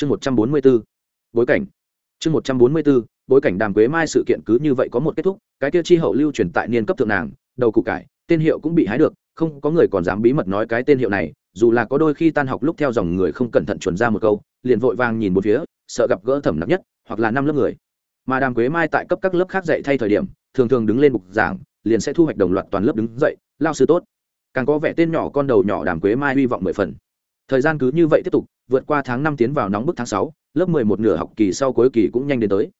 chương một trăm bốn mươi b ố bối cảnh. Chương một trăm bốn mươi b ố bối cảnh đàm quế mai sự kiện cứ như vậy có một kết thúc, cái kia chi hậu lưu truyền tại niên cấp thượng nàng, đầu cụ cải, tên hiệu cũng bị hái được, không có người còn dám bí mật nói cái tên hiệu này, dù là có đôi khi tan học lúc theo dòng người không cẩn thận chuẩn ra một câu, liền vội vàng nhìn một phía, sợ gặp gỡ thẩm nặng nhất, hoặc là năm lớp người. Mà đàm quế mai tại cấp các lớp khác dạy thay thời điểm, thường thường đứng lên bục giảng, liền sẽ thu hoạch đồng loạt toàn lớp đứng dậy, lao sư tốt. Càng có vẻ tên nhỏ con đầu nhỏ đàm quế mai hy vọng mười phần thời gian cứ như vậy tiếp tục vượt qua tháng năm tiến vào nóng bức tháng sáu lớp mười một nửa học kỳ sau cuối kỳ cũng nhanh đến tới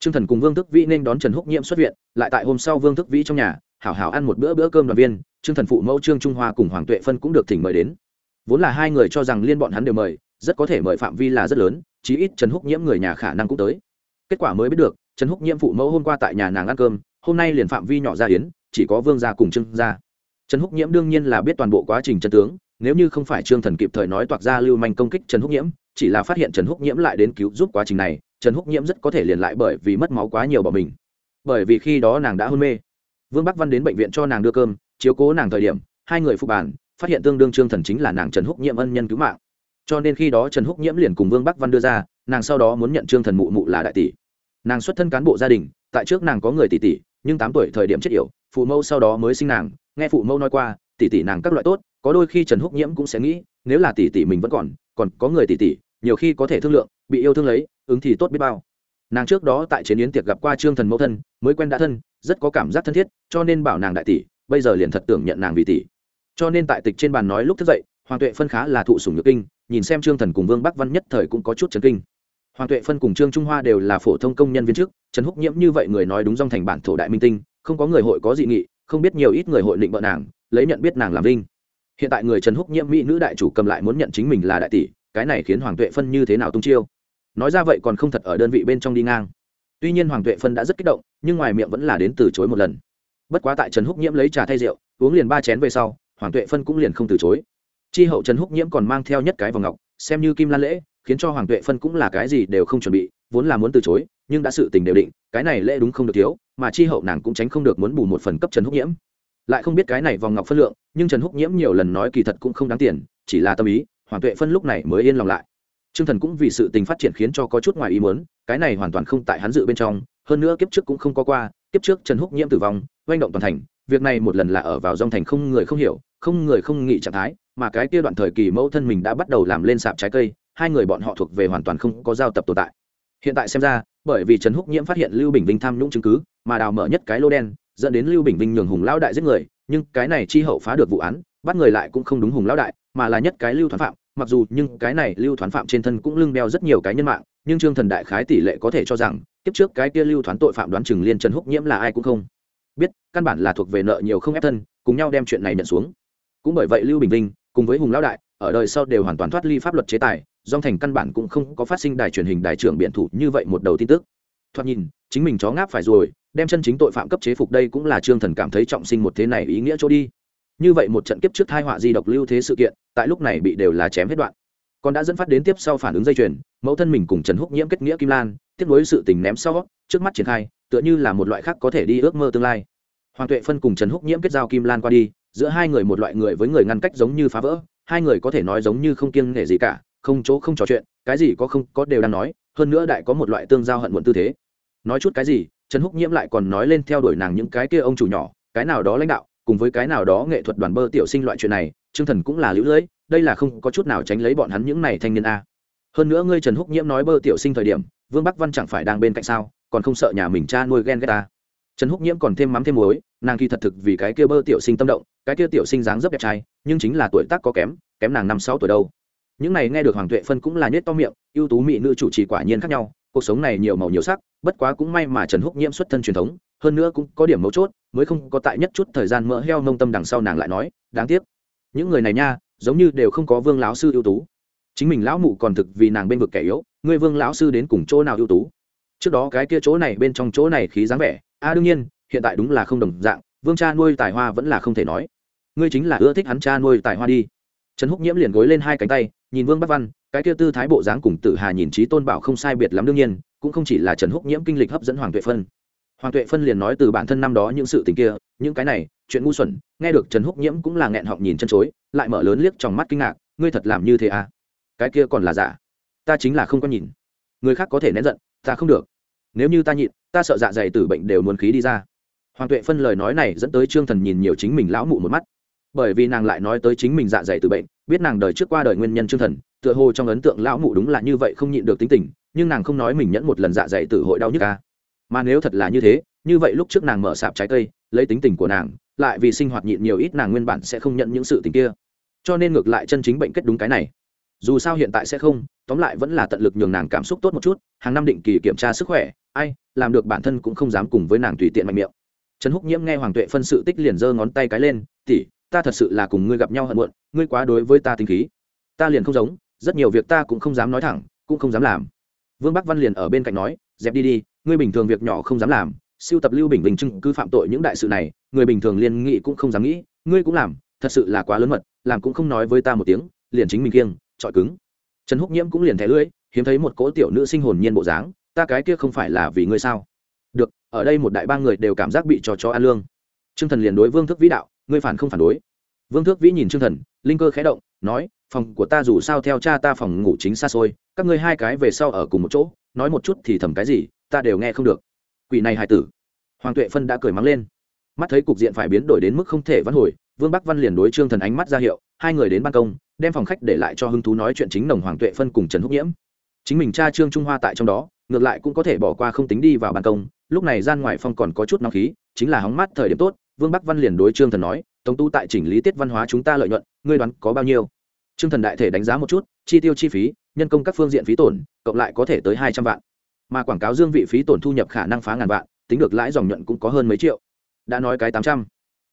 Trương Thần cùng Vương Thức Vĩ nên đón Trần Húc Nhiễm xuất viện, lại tại hôm sau Vương Thức Vĩ trong nhà, hảo hảo ăn một bữa bữa cơm đoàn viên, Trương Thần phụ mẫu Trương Trung Hoa cùng Hoàng Tuệ Phân cũng được thỉnh mời đến. Vốn là hai người cho rằng liên bọn hắn đều mời, rất có thể mời phạm vi là rất lớn, chí ít Trần Húc Nhiễm người nhà khả năng cũng tới. Kết quả mới biết được, Trần Húc Nhiễm phụ mẫu hôm qua tại nhà nàng ăn cơm, hôm nay liền phạm vi nhỏ ra yến, chỉ có Vương gia cùng Trương gia. Trần Húc Nhiễm đương nhiên là biết toàn bộ quá trình chân tướng, nếu như không phải Trương Thần kịp thời nói toạc ra lưu manh công kích Trần Húc Nhiễm, chỉ là phát hiện Trần Húc Nhiễm lại đến cứu giúp quá trình này, Trần Húc Nhiễm rất có thể liền lại bởi vì mất máu quá nhiều bỏ mình. Bởi vì khi đó nàng đã hôn mê. Vương Bắc Văn đến bệnh viện cho nàng đưa cơm, chiếu cố nàng thời điểm, hai người phục bàn, phát hiện tương đương Trương Thần chính là nàng Trần Húc Nhiễm ân nhân cứu mạng. Cho nên khi đó Trần Húc Nhiễm liền cùng Vương Bắc Văn đưa ra, nàng sau đó muốn nhận Trương Thần mụ mụ là đại tỷ. Nàng xuất thân cán bộ gia đình, tại trước nàng có người tỷ tỷ, nhưng tám tuổi thời điểm chết yểu, phụ mẫu sau đó mới sinh nàng, nghe phụ mẫu nói qua, tỷ tỷ nàng các loại tốt, có đôi khi Trần Húc Nhiễm cũng sẽ nghĩ, nếu là tỷ tỷ mình vẫn còn, còn có người tỷ tỷ, nhiều khi có thể thương lượng, bị yêu thương lấy, ứng thì tốt biết bao. Nàng trước đó tại chiến yến tiệc gặp qua trương thần mẫu thân mới quen đã thân rất có cảm giác thân thiết cho nên bảo nàng đại tỷ bây giờ liền thật tưởng nhận nàng vì tỷ. Cho nên tại tịch trên bàn nói lúc thức dậy hoàng tuệ phân khá là thụ sủng nhược kinh nhìn xem trương thần cùng vương bắc văn nhất thời cũng có chút chấn kinh. Hoàng tuệ phân cùng trương trung hoa đều là phổ thông công nhân viên chức trần húc nhiễm như vậy người nói đúng dòng thành bản thổ đại minh tinh không có người hội có dị nghị không biết nhiều ít người hội định vợ nàng lấy nhận biết nàng làm linh hiện tại người trần húc nhiễm mỹ nữ đại chủ cầm lại muốn nhận chính mình là đại tỷ, cái này khiến hoàng tuệ phân như thế nào tung chiêu? Nói ra vậy còn không thật ở đơn vị bên trong đi ngang. Tuy nhiên hoàng tuệ phân đã rất kích động, nhưng ngoài miệng vẫn là đến từ chối một lần. Bất quá tại trần húc nhiễm lấy trà thay rượu, uống liền ba chén về sau, hoàng tuệ phân cũng liền không từ chối. Chi hậu trần húc nhiễm còn mang theo nhất cái vòng ngọc, xem như kim lan lễ, khiến cho hoàng tuệ phân cũng là cái gì đều không chuẩn bị, vốn là muốn từ chối, nhưng đã sự tình đều định, cái này lễ đúng không được thiếu, mà chi hậu nàng cũng tránh không được muốn bù một phần cấp trần húc nhiễm lại không biết cái này vòng ngọc phân lượng nhưng trần húc nhiễm nhiều lần nói kỳ thật cũng không đáng tiền chỉ là tâm ý hoàng tuệ phân lúc này mới yên lòng lại Trương Thần cũng vì sự tình phát triển khiến cho có chút ngoài ý muốn, cái này hoàn toàn không tại hắn dự bên trong, hơn nữa kiếp trước cũng không có qua, kiếp trước Trần Húc nhiễm tử vong, oanh động toàn thành, việc này một lần là ở vào dòng thành không người không hiểu, không người không nghĩ trạng thái, mà cái kia đoạn thời kỳ mẫu thân mình đã bắt đầu làm lên sạp trái cây, hai người bọn họ thuộc về hoàn toàn không có giao tập tồn tại. Hiện tại xem ra, bởi vì Trần Húc nhiễm phát hiện Lưu Bình Vinh tham nhũng chứng cứ, mà đào mở nhất cái lô đen, dẫn đến Lưu Bình Vinh nhường Hùng lão đại giết người, nhưng cái này chi hậu phá được vụ án, bắt người lại cũng không đúng Hùng lão đại, mà là nhất cái Lưu Thoán phạm, mặc dù nhưng cái này lưu thoán phạm trên thân cũng lưng đeo rất nhiều cái nhân mạng nhưng trương thần đại khái tỷ lệ có thể cho rằng kiếp trước cái kia lưu thoán tội phạm đoán chừng liên trần húc nhiễm là ai cũng không biết căn bản là thuộc về nợ nhiều không ép thân cùng nhau đem chuyện này nhận xuống. Cũng bởi vậy lưu bình vinh cùng với hùng lão đại ở đời sau đều hoàn toàn thoát ly pháp luật chế tài dòng thành căn bản cũng không có phát sinh đài truyền hình đài trưởng biện thủ như vậy một đầu tin tức thoạt nhìn, chính mình chó ngáp phải rồi, đem chân chính tội phạm cấp chế phục đây cũng là trương thần cảm thấy trọng sinh một thế này ý nghĩa chỗ đi. Như vậy một trận kiếp trước thai họa di độc lưu thế sự kiện, tại lúc này bị đều là chém hết đoạn. Còn đã dẫn phát đến tiếp sau phản ứng dây chuyền, mẫu thân mình cùng trần húc nhiễm kết nghĩa kim lan, tiếp nối sự tình ném sau, trước mắt triển khai, tựa như là một loại khác có thể đi ước mơ tương lai. Hoàng tuệ phân cùng trần húc nhiễm kết giao kim lan qua đi, giữa hai người một loại người với người ngăn cách giống như phá vỡ, hai người có thể nói giống như không kiêng nể gì cả, không chỗ không trò chuyện, cái gì có không có đều đang nói, hơn nữa đại có một loại tương giao hận muộn tư thế nói chút cái gì, trần húc nhiễm lại còn nói lên theo đuổi nàng những cái kia ông chủ nhỏ, cái nào đó lãnh đạo, cùng với cái nào đó nghệ thuật đoàn bơ tiểu sinh loại chuyện này, trương thần cũng là lũ lưỡi, đây là không có chút nào tránh lấy bọn hắn những này thanh niên a. Hơn nữa ngươi trần húc nhiễm nói bơ tiểu sinh thời điểm, vương bắc văn chẳng phải đang bên cạnh sao, còn không sợ nhà mình cha nuôi ghen ghét ta. Trần húc nhiễm còn thêm mắm thêm muối, nàng kỳ thật thực vì cái kia bơ tiểu sinh tâm động, cái kia tiểu sinh dáng dấp đẹp trai, nhưng chính là tuổi tác có kém kém nàng năm sáu tuổi đâu. Những này nghe được hoàng tuệ phân cũng là nhét to miệng, ưu tú mỹ nữ chủ trì quả nhiên khác nhau, cuộc sống này nhiều màu nhiều sắc bất quá cũng may mà trần húc nhiễm xuất thân truyền thống hơn nữa cũng có điểm mấu chốt mới không có tại nhất chút thời gian mỡ heo nông tâm đằng sau nàng lại nói đáng tiếc những người này nha giống như đều không có vương lão sư ưu tú. Chính mình lão mụ còn thực vì nàng bên vực kẻ yếu ngươi vương lão sư đến cùng chỗ nào ưu tú? Trước đó cái kia chỗ này bên trong chỗ này khí dáng vẻ a à, đương nhiên hiện tại đúng là không đồng dạng vương cha nuôi tài hoa vẫn là không thể nói. Ngươi chính là ưa thích hắn cha nuôi tài hoa đi. Trần húc nhiễm liền gối lên hai cánh tay nhìn vương bắc văn cái kia tư thái bộ dáng cùng tử hà nhìn trí tôn bảo không sai biệt lắm đương nhiên cũng không chỉ là trần húc nhiễm kinh lịch hấp dẫn hoàng tuệ phân. Hoàng tuệ phân liền nói từ bản thân năm đó những sự tình kia, những cái này, chuyện ngu xuẩn, nghe được trần húc nhiễm cũng là nghẹn họng nhìn chân chối, lại mở lớn liếc trong mắt kinh ngạc, ngươi thật làm như thế à? Cái kia còn là giả. Ta chính là không có nhìn. Người khác có thể nén giận, ta không được. Nếu như ta nhịn, ta sợ dạ dày tử bệnh đều muốn khí đi ra. Hoàng tuệ phân lời nói này dẫn tới trương thần nhìn nhiều chính mình lão mụ một mắt. Bởi vì nàng lại nói tới chính mình dạ dày tử bệnh biết nàng đời trước qua đời nguyên nhân trương thần, tựa hồ trong ấn tượng lão mụ đúng là như vậy không nhịn được tính tình, nhưng nàng không nói mình nhẫn một lần dạ dày tử hội đau nhức ca mà nếu thật là như thế, như vậy lúc trước nàng mở sạp trái cây, lấy tính tình của nàng, lại vì sinh hoạt nhịn nhiều ít nàng nguyên bản sẽ không nhận những sự tình kia. Cho nên ngược lại chân chính bệnh kết đúng cái này. Dù sao hiện tại sẽ không, tóm lại vẫn là tận lực nhường nàng cảm xúc tốt một chút, hàng năm định kỳ kiểm tra sức khỏe, ai, làm được bản thân cũng không dám cùng với nàng tùy tiện mạnh miệng. Trần húc nhiễm nghe hoàng tuệ phân sự tích liền giơ ngón tay cái lên tỉ ta thật sự là cùng ngươi gặp nhau hận muộn, ngươi quá đối với ta tính khí. Ta liền không giống, rất nhiều việc ta cũng không dám nói thẳng, cũng không dám làm. Vương bắc văn liền ở bên cạnh nói, dẹp đi đi, ngươi bình thường việc nhỏ không dám làm, siêu tập lưu bình bình chứng cứ phạm tội những đại sự này, người bình thường liên nghị cũng không dám nghĩ, ngươi cũng làm, thật sự là quá lớn mật, làm cũng không nói với ta một tiếng, liền chính mình kiêng trọi cứng. Trần húc nhiễm cũng liền thẻ lưỡi, hiếm thấy một cỗ tiểu nữ sinh hồn nhiên bộ dáng, ta cái kia không phải là vì ngươi sao? Được, ở đây một đại ba người đều cảm giác bị trò chó ăn lương. T r ư ơ n g thần liền đối vương thức vĩ đạo ngươi phản không phản đối. Vương Thước vĩ nhìn t r ư ơ n g thần, linh cơ khé động, nói, phòng của ta dù sao theo cha ta phòng ngủ chính xa xôi, các ngươi hai cái về sau ở cùng một chỗ, nói một chút thì thầm cái gì, ta đều nghe không được. Quỷ này hài tử. Hoàng tuệ phân đã cười mắng lên. Mắt thấy cục diện phải biến đổi đến mức không thể vãn hồi, vương bắc văn liền đối trương thần ánh mắt ra hiệu, hai người đến ban công, đem phòng khách để lại cho hưng thú nói chuyện chính nồng hoàng tuệ phân cùng trần húc nhiễm. Chính mình cha trương trung hoa tại trong đó, ngược lại cũng có thể bỏ qua không tính đi vào ban công, lúc này gian ngoài phong còn có chút nóng khí, chính là hóng mát thời điểm tốt vương bắc văn liền đối trương thần nói, tống tu tại chỉnh lý tiết văn hóa chúng ta lợi nhuận, ngươi đoán có bao nhiêu? Trương thần đại thể đánh giá một chút, chi tiêu chi phí, nhân công các phương diện phí tổn, cộng lại có thể tới hai trăm vạn. Mà quảng cáo dương vị phí tổn thu nhập khả năng phá ngàn vạn, tính được lãi dòng nhuận cũng có hơn mấy triệu. Đã nói cái tám trăm.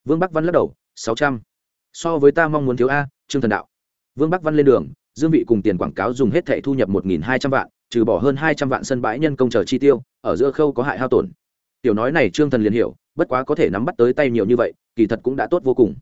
Vương bắc văn lắc đầu, sáu trăm. So với ta mong muốn thiếu a, trương thần đạo. Vương bắc văn lên đường, dương vị cùng tiền quảng cáo dùng hết thẻ thu nhập một nghìn hai trăm vạn, trừ bỏ hơn hai trăm vạn sân bãi nhân công chờ chi tiêu, ở giữa khâu có hại hao tổn tiểu nói này trương thần liền hiểu, bất quá có thể nắm bắt tới tay nhiều như vậy, kỳ thật cũng đã tốt vô cùng.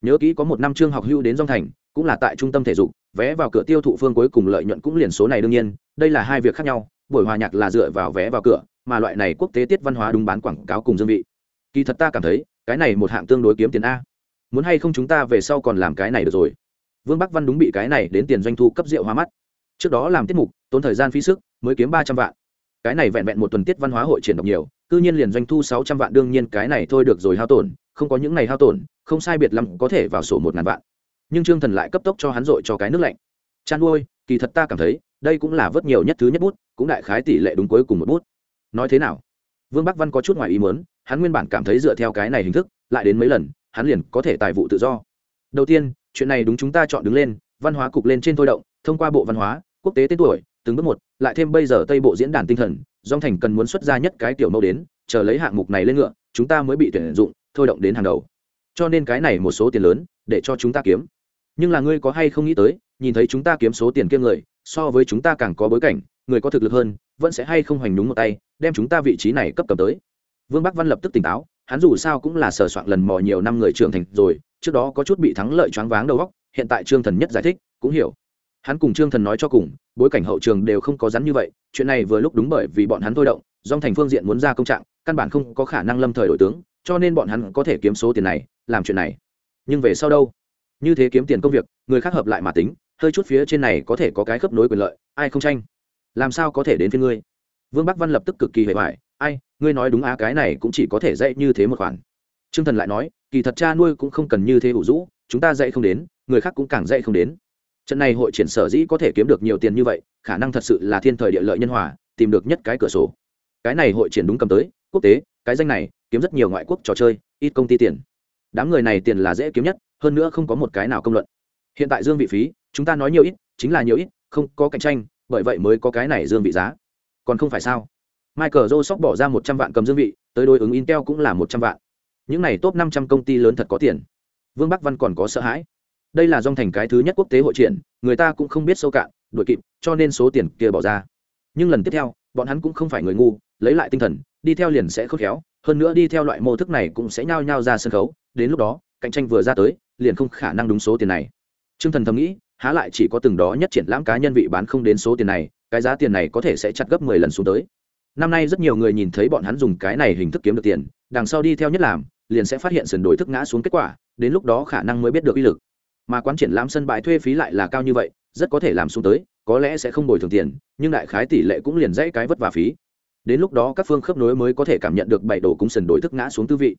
Nhớ kỹ có một năm trương học hưu đến dong thành, cũng là tại trung tâm thể dục, vé vào cửa tiêu thụ phương cuối cùng lợi nhuận cũng liền số này đương nhiên, đây là hai việc khác nhau, buổi hòa nhạc là dựa vào vé vào cửa, mà loại này quốc tế tiết văn hóa đúng bán quảng cáo cùng dương vị. Kỳ thật ta cảm thấy, cái này một hạng tương đối kiếm tiền a. Muốn hay không chúng ta về sau còn làm cái này được rồi. Vương bắc văn đúng bị cái này đến tiền doanh thu cấp rượu hoa mắt. Trước đó làm tiết mục, tốn thời gian phí sức, mới kiếm ba trăm vạn. Cái này vẹn vẹn một tuần tiết văn hóa hội triển đọc nhiều cư nhiên liền doanh thu sáu trăm vạn đương nhiên cái này thôi được rồi hao tổn, không có những này hao tổn, không sai biệt lắm có thể vào sổ một ngàn vạn. Nhưng trương thần lại cấp tốc cho hắn dội cho cái nước lạnh. Chăn nuôi kỳ thật ta cảm thấy, đây cũng là vớt nhiều nhất thứ nhất bút, cũng đại khái tỷ lệ đúng cuối cùng một bút. Nói thế nào? Vương bắc văn có chút ngoài ý muốn, hắn nguyên bản cảm thấy dựa theo cái này hình thức, lại đến mấy lần, hắn liền có thể tài vụ tự do. Đầu tiên, chuyện này đúng chúng ta chọn đứng lên, văn hóa cục lên trên thôi động, thông qua bộ văn hóa, quốc tế tên tuổi từng bước một, lại thêm bây giờ tây bộ diễn đàn tinh thần dong thành cần muốn xuất ra nhất cái tiểu mẫu đến, chờ lấy hạng mục này lên ngựa, chúng ta mới bị tuyển dụng, thôi động đến hàng đầu. Cho nên cái này một số tiền lớn, để cho chúng ta kiếm. Nhưng là ngươi có hay không nghĩ tới, nhìn thấy chúng ta kiếm số tiền kia người, so với chúng ta càng có bối cảnh, người có thực lực hơn, vẫn sẽ hay không hoành đúng một tay, đem chúng ta vị trí này cấp cầm tới. Vương bắc văn lập tức tỉnh táo, hắn dù sao cũng là sờ soạn lần mò nhiều năm người trưởng thành rồi, trước đó có chút bị thắng lợi choáng váng đầu óc, hiện tại trương thần nhất giải thích, cũng hiểu hắn cùng trương thần nói cho cùng, bối cảnh hậu trường đều không có rắn như vậy, chuyện này vừa lúc đúng bởi vì bọn hắn thôi động, dòng thành phương diện muốn ra công trạng, căn bản không có khả năng lâm thời đổi tướng, cho nên bọn hắn có thể kiếm số tiền này, làm chuyện này. Nhưng về sau đâu? Như thế kiếm tiền công việc, người khác hợp lại mà tính, hơi chút phía trên này có thể có cái khớp nối quyền lợi, ai không tranh? Làm sao có thể đến phía ngươi? Vương bắc văn lập tức cực kỳ hề hoài, ai, ngươi nói đúng á, cái này cũng chỉ có thể dạy như thế một khoản. T r ư ơ n g thần lại nói, kỳ thật cha nuôi cũng không cần như thế ủ rũ, chúng ta dạy không đến, người khác cũng càng dạy không đến trận này hội triển sở dĩ có thể kiếm được nhiều tiền như vậy, khả năng thật sự là thiên thời địa lợi nhân hòa, tìm được nhất cái cửa sổ. Cái này hội triển đúng cầm tới, quốc tế, cái danh này, kiếm rất nhiều ngoại quốc trò chơi, ít công ty tiền. Đám người này tiền là dễ kiếm nhất, hơn nữa không có một cái nào công luận. Hiện tại dương vị phí, chúng ta nói nhiều ít, chính là nhiều ít, không có cạnh tranh, bởi vậy mới có cái này dương vị giá. Còn không phải sao? Michael joseph bỏ ra một trăm vạn cầm dương vị, tới đối ứng intel cũng là một trăm vạn. Những này top năm trăm công ty lớn thật có tiền. Vương bắc văn còn có sợ hãi đây là dòng thành cái thứ nhất quốc tế hội triển, người ta cũng không biết sâu cạn, đuổi kịp, cho nên số tiền kia bỏ ra. Nhưng lần tiếp theo, bọn hắn cũng không phải người ngu, lấy lại tinh thần, đi theo liền sẽ khớp khéo, hơn nữa đi theo loại mô thức này cũng sẽ nhao nhao ra sân khấu, đến lúc đó, cạnh tranh vừa ra tới, liền không khả năng đúng số tiền này. T r ư ơ n g thần thầm nghĩ, há lại chỉ có từng đó nhất triển lãm cá nhân vị bán không đến số tiền này, cái giá tiền này có thể sẽ chặt gấp mười lần xuống tới. Năm nay rất nhiều người nhìn thấy bọn hắn dùng cái này hình thức kiếm được tiền, đằng sau đi theo nhất làm, liền sẽ phát hiện sườn đổi thức ngã xuống kết quả, đến lúc đó khả năng mới biết được uy lực mà quán triển lãm sân bãi thuê phí lại là cao như vậy, rất có thể làm xuống tới, có lẽ sẽ không bồi thường tiền, nhưng đại khái tỷ lệ cũng liền dãy cái vất vả phí. Đến lúc đó các phương khớp nối mới có thể cảm nhận được bảy đồ cúng sần đổi thức ngã xuống tư vị.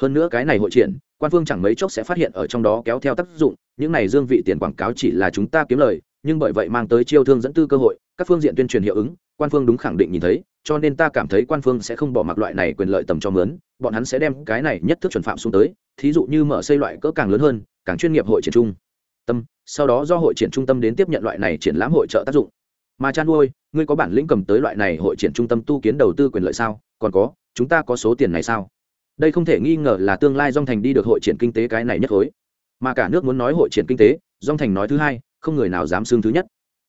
Hơn nữa cái này hội triển, quan phương chẳng mấy chốc sẽ phát hiện ở trong đó kéo theo tác dụng, những này dương vị tiền quảng cáo chỉ là chúng ta kiếm lời, nhưng bởi vậy mang tới chiêu thương dẫn tư cơ hội, các phương diện tuyên truyền hiệu ứng, quan phương đúng khẳng định nhìn thấy, cho nên ta cảm thấy quan phương sẽ không bỏ mặc loại này quyền lợi tầm cho mướn, bọn hắn sẽ đem cái này nhất thức chuẩn phạm xuống tới, thí dụ như mở xây loại cỡ càng lớn hơn càng chuyên nghiệp hội triển trung tâm. Sau đó do hội triển trung tâm đến tiếp nhận loại này triển lãm hội trợ tác dụng. Mà chan nuôi ngươi có bản lĩnh cầm tới loại này hội triển trung tâm tu kiến đầu tư quyền lợi sao? Còn có, chúng ta có số tiền này sao? Đây không thể nghi ngờ là tương lai dong thành đi được hội triển kinh tế cái này nhất khối mà cả nước muốn nói hội triển kinh tế dong thành nói thứ hai, không người nào dám xương thứ nhất.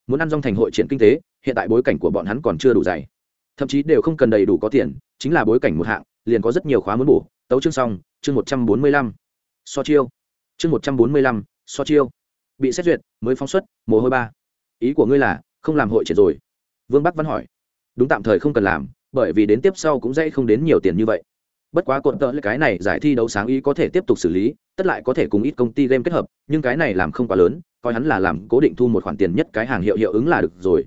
Muốn ăn dong thành hội triển kinh tế, hiện tại bối cảnh của bọn hắn còn chưa đủ dày. Thậm chí đều không cần đầy đủ có tiền, chính là bối cảnh một hạng, liền có rất nhiều khóa muốn bổ. Tấu chương xong, chương một trăm bốn mươi lăm. So chiêu chương một trăm bốn mươi lăm, so chiêu. Bị xét duyệt, mới phóng xuất, mồ hôi ba. Ý của ngươi là, không làm hội triển rồi. Vương bắc văn hỏi. Đúng tạm thời không cần làm, bởi vì đến tiếp sau cũng dễ không đến nhiều tiền như vậy. Bất quá cột tợ cái này giải thi đấu sáng ý có thể tiếp tục xử lý, tất lại có thể cùng ít công ty game kết hợp, nhưng cái này làm không quá lớn, coi hắn là làm cố định thu một khoản tiền nhất cái hàng hiệu hiệu ứng là được rồi.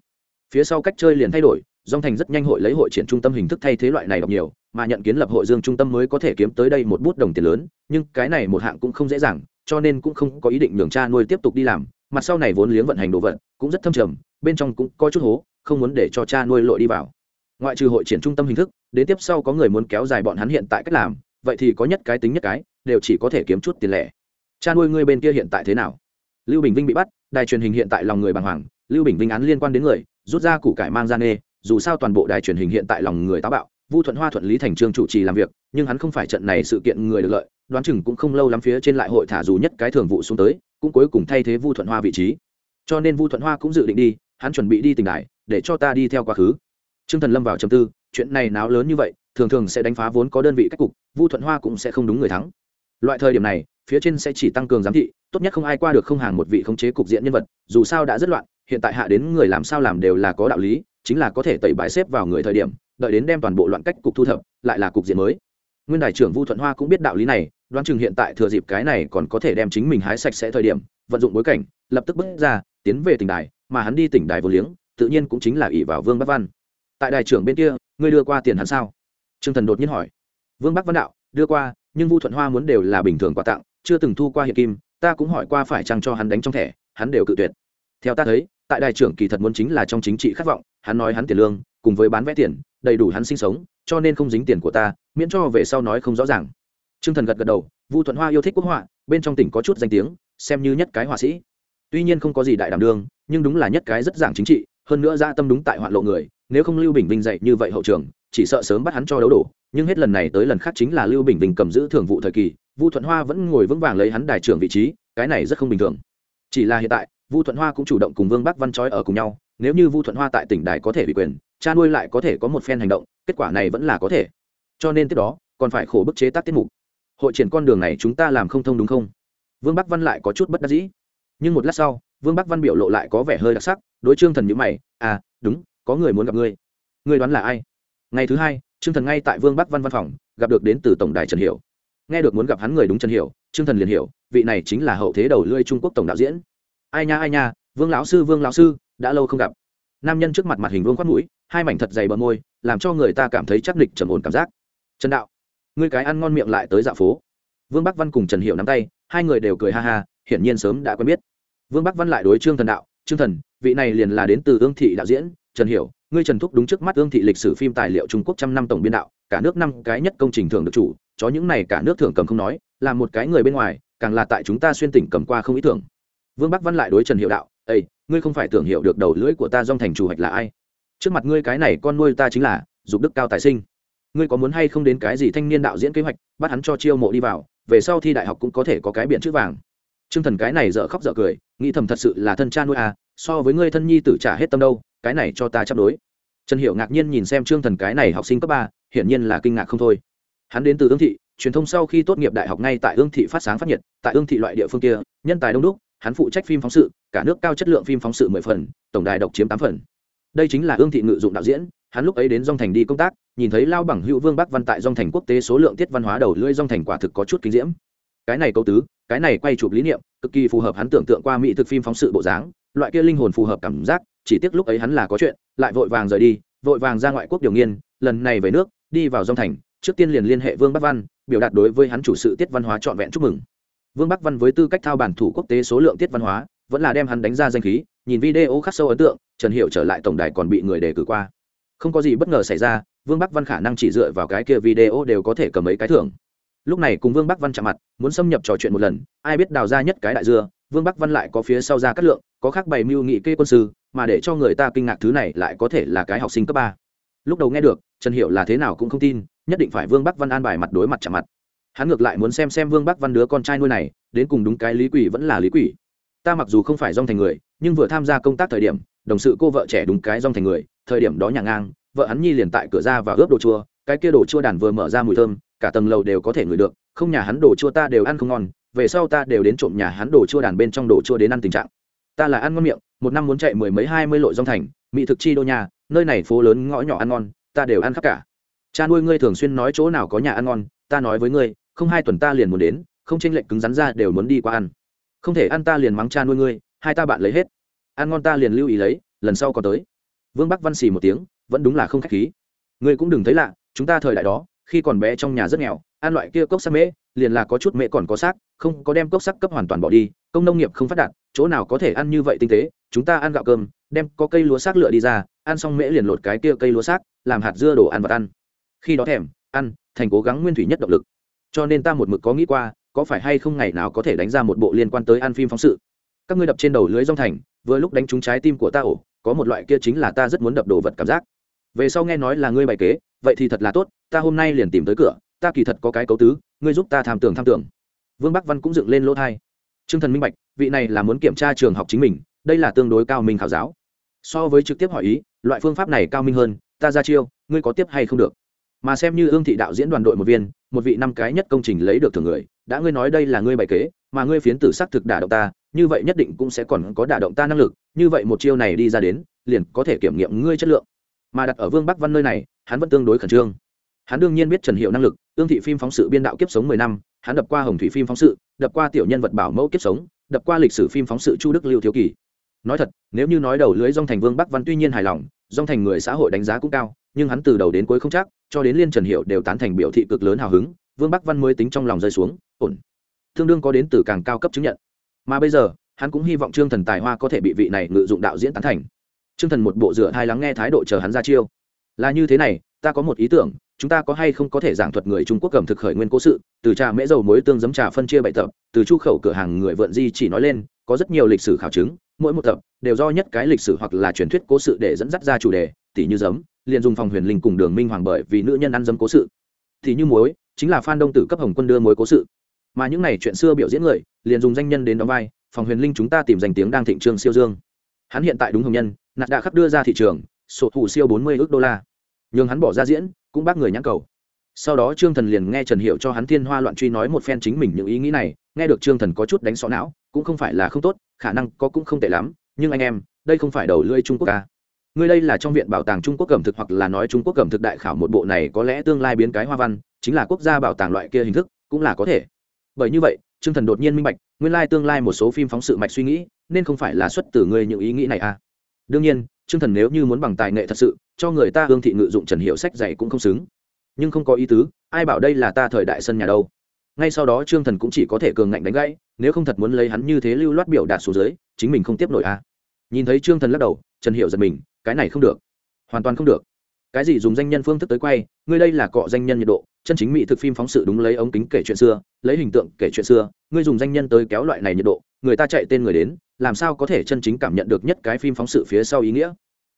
Phía sau cách chơi liền thay đổi, dòng thành rất nhanh hội lấy hội triển trung tâm hình thức thay thế loại này đọc nhiều, mà nhận kiến lập hội dương trung tâm mới có thể kiếm tới đây một bút đồng tiền lớn, nhưng cái này một hạng cũng không dễ dàng cho nên cũng không có ý định nhường cha nuôi tiếp tục đi làm mặt sau này vốn liếng vận hành đồ vật cũng rất thâm trầm, bên trong cũng có chút hố, không muốn để cho cha nuôi lội đi vào. Ngoại trừ hội triển trung tâm hình thức, đến tiếp sau có người muốn kéo dài bọn hắn hiện tại cách làm, vậy thì có nhất cái tính nhất cái, đều chỉ có thể kiếm chút tiền lẻ. Cha nuôi ngươi bên kia hiện tại thế nào? Lưu bình vinh bị bắt, đài truyền hình hiện tại lòng người bàng hoàng, lưu bình vinh án liên quan đến người, rút ra củ cải mang ra nê dù sao toàn bộ đài truyền hình hiện tại lòng người táo bạo, vu thuận hoa thuận lý thành trương chủ trì làm việc, nhưng hắn không phải trận này sự kiện người được lợi đoán chừng cũng không lâu lắm phía trên lại hội thả dù nhất cái thường vụ xuống tới, cũng cuối cùng thay thế vu thuận hoa vị trí. Cho nên vu thuận hoa cũng dự định đi, hắn chuẩn bị đi tỉnh đại để cho ta đi theo quá khứ. Trương thần lâm vào trầm tư, chuyện này náo lớn như vậy, thường thường sẽ đánh phá vốn có đơn vị cách cục, vu thuận hoa cũng sẽ không đúng người thắng. Loại thời điểm này, phía trên sẽ chỉ tăng cường giám thị, tốt nhất không ai qua được không hàng một vị khống chế cục diện nhân vật, dù sao đã rất loạn, hiện tại hạ đến người làm sao làm đều là có đạo lý, chính là có thể tẩy bãi xếp vào người thời điểm, đợi đến đem toàn bộ loạn cách cục thu thập, lại là cục diện mới. Nguyên đại trưởng vu thuận hoa cũng biết đạo lý này đoán chừng hiện tại thừa dịp cái này còn có thể đem chính mình hái sạch sẽ thời điểm, vận dụng bối cảnh, lập tức bước ra, tiến về tỉnh đài, mà hắn đi tỉnh đài vô liếng, tự nhiên cũng chính là ỷ vào vương bắc văn. Tại đài trưởng bên kia, ngươi đưa qua tiền hắn sao? Trương thần đột nhiên hỏi. Vương bắc văn đạo, đưa qua, nhưng vu thuận hoa muốn đều là bình thường quà tặng, chưa từng thu qua hiện kim, ta cũng hỏi qua phải chăng cho hắn đánh trong thẻ, hắn đều cự tuyệt. Theo ta thấy, tại đài trưởng kỳ thật muốn chính là trong chính trị khát vọng, hắn nói hắn tiền lương, cùng với bán vé tiền, đầy đủ hắn sinh sống, cho nên không dính tiền của ta, miễn cho về sau nói không rõ ràng. Trương thần gật gật đầu, vu thuận hoa yêu thích quốc họa, bên trong tỉnh có chút danh tiếng, xem như nhất cái họa sĩ. Tuy nhiên không có gì đại đảm đương, nhưng đúng là nhất cái rất giảng chính trị, hơn nữa ra tâm đúng tại hoạn lộ người, nếu không lưu bình vinh dạy như vậy hậu trường, chỉ sợ sớm bắt hắn cho đấu đổ. Nhưng hết lần này tới lần khác chính là lưu bình vinh cầm giữ thường vụ thời kỳ, vu thuận hoa vẫn ngồi vững vàng lấy hắn đại trưởng vị trí, cái này rất không bình thường. Chỉ là hiện tại, vu thuận hoa cũng chủ động cùng vương bắc văn Chói ở cùng nhau, nếu như vu thuận hoa tại tỉnh đài có thể bị quyền, cha nuôi lại có thể có một phen hành động, kết quả này vẫn là có thể. Cho nên tiếp đó, còn phải khổ bức chế tác tiết mục hội triển con đường này chúng ta làm không thông đúng không? Vương bắc văn lại có chút bất đắc dĩ. Nhưng một lát sau, vương bắc văn biểu lộ lại có vẻ hơi đặc sắc, đối trương thần nhữ mày à đúng, có người muốn gặp ngươi. Ngươi đoán là ai? Ngày thứ hai, trương thần ngay tại vương bắc văn văn phòng, gặp được đến từ tổng đài trần hiểu. Nghe được muốn gặp hắn người đúng trần hiểu, trương thần liền hiểu, vị này chính là hậu thế đầu lưỡi trung quốc tổng đạo diễn. Ai nha ai nha, vương lão sư, vương lão sư, đã lâu không gặp. Nam nhân trước mặt mặt hình vương khoát mũi, hai mảnh thật dày bờ môi, làm cho người ta cảm thấy chắc địch trầm ổn cảm giác. Trần đạo ngươi cái ăn ngon miệng lại tới dạ phố. Vương bắc văn cùng trần hiệu nắm tay, hai người đều cười ha ha, hiển nhiên sớm đã quen biết. Vương bắc văn lại đối trương thần đạo, trương thần, vị này liền là đến từ ương thị đạo diễn, trần hiểu, ngươi trần thúc đúng trước mắt ương thị lịch sử phim tài liệu trung quốc trăm năm tổng biên đạo, cả nước năm cái nhất công trình thường được chủ, chó những này cả nước thường cầm không nói, là một cái người bên ngoài, càng là tại chúng ta xuyên tỉnh cầm qua không ý tưởng vương bắc văn lại đối trần hiệu đạo ây ngươi không phải tưởng hiệu được đầu lưỡi của ta dong thành chủ hạch là ai? Trước mặt ngươi cái này con nuôi ta chính là dục đức cao tài sinh ngươi có muốn hay không đến cái gì thanh niên đạo diễn kế hoạch, bắt hắn cho chiêu mộ đi vào, về sau thi đại học cũng có thể có cái biện chữ vàng. T r ư ơ n g thần cái này dở khóc dở cười, nghĩ thầm thật sự là thân cha nuôi à so với ngươi thân nhi tử trả hết tâm đâu, cái này cho ta chấp đối. Trần hiệu ngạc nhiên nhìn xem trương thần cái này học sinh cấp ba, hiển nhiên là kinh ngạc không thôi. Hắn đến từ ương thị, truyền thông sau khi tốt nghiệp đại học ngay tại ương thị phát sáng phát nhiệt, tại ương thị loại địa phương kia, nhân tài đông đúc, hắn phụ trách phim phóng sự, cả nước cao chất lượng phim phóng sự mười phần, tổng đài độc chiếm tám phần. Đây chính là ương thị ngự dụng đạo diễn, hắn lúc ấy đến dong thành đi công tác nhìn thấy lao bằng hữu vương bắc văn tại dòng thành quốc tế số lượng tiết văn hóa đầu lưỡi dòng thành quả thực có chút kinh diễm. Cái này câu tứ, cái này quay chụp lý niệm, cực kỳ phù hợp hắn tưởng tượng qua mỹ thực phim phóng sự bộ dáng, loại kia linh hồn phù hợp cảm giác, chỉ tiếc lúc ấy hắn là có chuyện, lại vội vàng rời đi, vội vàng ra ngoại quốc điều nghiên, lần này về nước, đi vào dòng thành, trước tiên liền liên hệ vương bắc văn, biểu đạt đối với hắn chủ sự tiết văn hóa trọn vẹn chúc mừng. Vương bắc văn với tư cách thao bản thủ quốc tế số lượng tiết văn hóa, vẫn là đem hắn đánh ra danh khí, nhìn video khắc sâu ấn tượng, trần hiệu trở lại tổng đài còn bị người đề cử qua không có gì bất ngờ xảy ra, vương bắc văn khả năng chỉ dựa vào cái kia video đều có thể cầm mấy cái thưởng. Lúc này cùng vương bắc văn chạm mặt, muốn xâm nhập trò chuyện một lần, ai biết đào ra nhất cái đại dưa, vương bắc văn lại có phía sau ra cắt lượng, có khác bày mưu nghị kê quân sư, mà để cho người ta kinh ngạc thứ này lại có thể là cái học sinh cấp ba. Lúc đầu nghe được, trần hiệu là thế nào cũng không tin, nhất định phải vương bắc văn an bài mặt đối mặt chạm mặt. Hắn ngược lại muốn xem xem vương bắc văn đứa con trai nuôi này, đến cùng đúng cái lý quỷ vẫn là lý quỷ. Ta mặc dù không phải dòng thành người, nhưng vừa tham gia công tác thời điểm, đồng sự cô vợ trẻ đúng cái dòng thành người thời điểm đó nhà ngang, vợ hắn nhi liền tại cửa ra và ướp đồ chua, cái kia đồ chua đàn vừa mở ra mùi thơm, cả tầng lầu đều có thể ngửi được, không nhà hắn đồ chua ta đều ăn không ngon, về sau ta đều đến trộm nhà hắn đồ chua đàn bên trong đồ chua đến ăn tình trạng. Ta là ăn ngon miệng, một năm muốn chạy mười mấy hai mươi lội rong thành, mỹ thực chi đô nhà, nơi này phố lớn ngõ nhỏ ăn ngon, ta đều ăn khắp cả. Cha nuôi ngươi thường xuyên nói chỗ nào có nhà ăn ngon, ta nói với ngươi, không hai tuần ta liền muốn đến, không tranh lệch cứng rắn ra đều muốn đi qua ăn. Không thể ăn ta liền mắng cha nuôi ngươi, hai ta bạn lấy hết. Ăn ngon ta liền lưu ý lấy, lần sau còn tới vương bắc văn xì một tiếng, vẫn đúng là không k h á c h khí. Ngươi cũng đừng thấy lạ, chúng ta thời đại đó, khi còn bé trong nhà rất nghèo, ăn loại kia cốc sắc mễ, liền là có chút mễ còn có xác, không có đem cốc sắc cấp hoàn toàn bỏ đi, công nông nghiệp không phát đạt, chỗ nào có thể ăn như vậy tinh tế, chúng ta ăn gạo cơm, đem có cây lúa xác lựa đi ra, ăn xong mễ liền lột cái kia cây lúa xác, làm hạt dưa đồ ăn vật ăn. Khi đó thèm, ăn, thành cố gắng nguyên thủy nhất động lực. Cho nên ta một mực có nghĩ qua, có phải hay không ngày nào có thể đánh ra một bộ liên quan tới ăn phim phóng sự. Các ngươi đập trên đầu lưới rong thành, vừa lúc đánh trúng trái tim của ta ổ có một loại kia chính là ta rất muốn đập đồ vật cảm giác. Về sau nghe nói là ngươi bày kế, vậy thì thật là tốt, ta hôm nay liền tìm tới cửa, ta kỳ thật có cái cấu tứ, ngươi giúp ta tham tưởng tham tưởng. Vương bắc văn cũng dựng lên lỗ thai. T r ư ơ n g thần minh bạch, vị này là muốn kiểm tra trường học chính mình, đây là tương đối cao minh khảo giáo. So với trực tiếp hỏi ý, loại phương pháp này cao minh hơn, ta ra chiêu, ngươi có tiếp hay không được. Mà xem như ương thị đạo diễn đoàn đội một viên, một vị năm cái nhất công trình lấy được thường người, đã ngươi nói đây là ngươi bày kế, mà ngươi phiến tử xác thực đả động ta như vậy nhất định cũng sẽ còn có đả động ta năng lực, như vậy một chiêu này đi ra đến, liền có thể kiểm nghiệm ngươi chất lượng. Mà đặt ở vương bắc văn nơi này, hắn vẫn tương đối khẩn trương. Hắn đương nhiên biết trần hiệu năng lực, tương thị phim phóng sự biên đạo kiếp sống mười năm, hắn đập qua hồng thủy phim phóng sự, đập qua tiểu nhân vật bảo mẫu kiếp sống, đập qua lịch sử phim phóng sự chu đức lưu thiếu kỳ. Nói thật, nếu như nói đầu lưới dong thành vương bắc văn tuy nhiên hài lòng dong thành người xã hội đánh giá cũng cao, nhưng hắn từ đầu đến cuối không chắc, cho đến liên trần hiệu đều tán thành biểu thị cực lớn hào hứng, vương bắc văn mới tính trong lòng rơi xuống, ổn. Tương đương có đến từ càng cao cấp chứng nhận mà bây giờ, hắn cũng hy vọng trương thần tài hoa có thể bị vị này ngự dụng đạo diễn tán thành. Trương thần một bộ rửa hai lắng nghe thái độ chờ hắn ra chiêu. Là như thế này, ta có một ý tưởng, chúng ta có hay không có thể giảng thuật người trung quốc cầm thực khởi nguyên cố sự, từ trà mễ dầu muối tương giấm trà phân chia bảy tập, từ chu khẩu cửa hàng người vượn di chỉ nói lên, có rất nhiều lịch sử khảo chứng, mỗi một tập đều do nhất cái lịch sử hoặc là truyền thuyết cố sự để dẫn dắt ra chủ đề tỷ như giấm, liền dùng phòng huyền linh cùng đường minh hoàng bởi vì nữ nhân ăn giấm cố sự. Thì như muối, chính là phan đông tử cấp hồng quân đưa muối cố sự mà những này chuyện xưa biểu diễn người, liền dùng danh nhân đến đóng vai, phòng huyền linh chúng ta tìm danh tiếng đang thịnh trương siêu dương. Hắn hiện tại đúng hồng nhân, nạt đã khắp đưa ra thị trường, sổ thủ siêu bốn mươi ước đô la. Nhưng hắn bỏ ra diễn, cũng bác người nhãn cầu. Sau đó trương thần liền nghe trần hiệu cho hắn thiên hoa loạn truy nói một phen chính mình những ý nghĩ này, nghe được trương thần có chút đánh xó não, cũng không phải là không tốt, khả năng có cũng không tệ lắm, nhưng anh em, đây không phải đầu lưỡi trung quốc ca. Ngươi đây là trong viện bảo tàng trung quốc cẩm thực hoặc là nói trung quốc cẩm thực đại khảo một bộ này có lẽ tương lai biến cái hoa văn, chính là quốc gia bảo tàng loại kia hình thức, cũng là có thể bởi như vậy, trương thần đột nhiên minh bạch, nguyên lai tương lai một số phim phóng sự mạch suy nghĩ, nên không phải là xuất từ ngươi những ý nghĩ này à? Đương nhiên, trương thần nếu như muốn bằng tài nghệ thật sự, cho người ta hương thị ngự dụng trần hiệu sách dạy cũng không xứng. Nhưng không có ý tứ, ai bảo đây là ta thời đại sân nhà đâu? Ngay sau đó trương thần cũng chỉ có thể cường ngạnh đánh gãy, nếu không thật muốn lấy hắn như thế lưu loát biểu đạt xuống dưới, chính mình không tiếp nổi à. nhìn thấy trương thần lắc đầu, trần hiệu giật mình, cái này không được. Hoàn toàn không được. Cái gì dùng danh nhân phương thức tới quay, ngươi đây là cọ danh nhân nhiệt độ chân chính mỹ thực phim phóng sự đúng lấy ống kính kể chuyện xưa, lấy hình tượng kể chuyện xưa, ngươi dùng danh nhân tới kéo loại này nhiệt độ, người ta chạy tên người đến, làm sao có thể chân chính cảm nhận được nhất cái phim phóng sự phía sau ý nghĩa?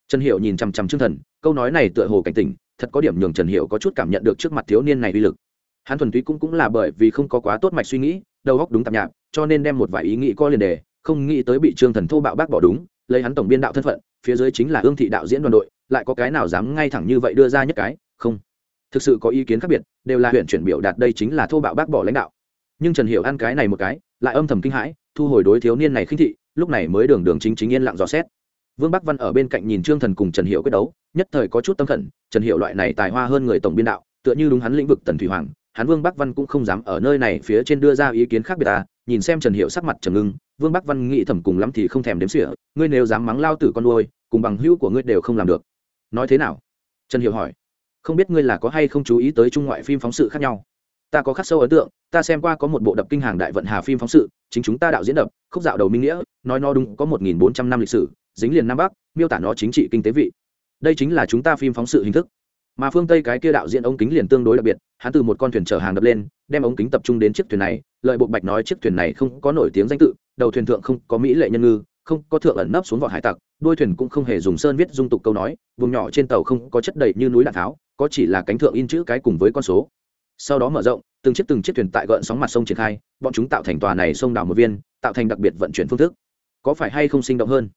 Trần hiệu nhìn chằm chằm chương thần, câu nói này tựa hồ cảnh tỉnh, thật có điểm nhường trần hiệu có chút cảm nhận được trước mặt thiếu niên này uy lực. Hắn thuần túy cũng cũng là bởi vì không có quá tốt mạch suy nghĩ, đầu óc đúng tạp nhạt cho nên đem một vài ý nghĩ có liền đề, không nghĩ tới bị trương thần thô bạo bác bỏ đúng, lấy hắn tổng biên đạo thân phận, phía dưới chính là ương thị đạo diễn đoàn đội, lại có cái nào dám ngay thẳng như vậy đưa ra nhất cái? Không thực sự có ý kiến khác biệt, đều là huyện chuyển biểu đạt đây chính là thô bạo bác bỏ lãnh đạo. Nhưng trần hiểu ăn cái này một cái, lại âm thầm kinh hãi, thu hồi đối thiếu niên này khinh thị, lúc này mới đường đường chính chính yên lặng dò xét. Vương bắc văn ở bên cạnh nhìn trương thần cùng trần hiệu quyết đấu, nhất thời có chút tâm khẩn, trần hiệu loại này tài hoa hơn người tổng biên đạo, tựa như đúng hắn lĩnh vực tần thủy hoàng, hắn vương bắc văn cũng không dám ở nơi này phía trên đưa ra ý kiến khác biệt ta nhìn xem trần hiệu sắc mặt trầm ngưng, vương bắc văn nghĩ thầm cùng lắm thì không thèm đếm xỉa, ngươi nếu dám mắng lao tử con nuôi, cùng bằng hữu của ngươi đều không làm được. Nói thế nào? Trần hiệu hỏi không biết ngươi là có hay không chú ý tới trung ngoại phim phóng sự khác nhau. Ta có khắc sâu ấn tượng, ta xem qua có một bộ đập kinh hàng đại vận hà phim phóng sự, chính chúng ta đạo diễn đập, khúc dạo đầu minh nghĩa, nói nó đúng có một nghìn bốn trăm năm lịch sử, dính liền nam bắc, miêu tả nó chính trị kinh tế vị. Đây chính là chúng ta phim phóng sự hình thức. Mà phương tây cái kia đạo diễn ống kính liền tương đối đặc biệt, hắn từ một con thuyền chở hàng đập lên, đem ống kính tập trung đến chiếc thuyền này, lợi bộ bạch nói chiếc thuyền này không có nổi tiếng danh tự, đầu thuyền thượng không có mỹ lệ nhân ngư, không có thượng ẩn nấp xuống vỏ hải tặc, đuôi thuyền cũng không hề dùng sơn viết dung tục câu nói, vùng nhỏ trên tàu không có chất đầy như núi đạn tháo có chỉ là cánh thượng in chữ cái cùng với con số. Sau đó mở rộng, từng chiếc từng chiếc thuyền tại gợn sóng mặt sông triển khai, bọn chúng tạo thành tòa này sông đảo một viên, tạo thành đặc biệt vận chuyển phương thức. Có phải hay không sinh động hơn?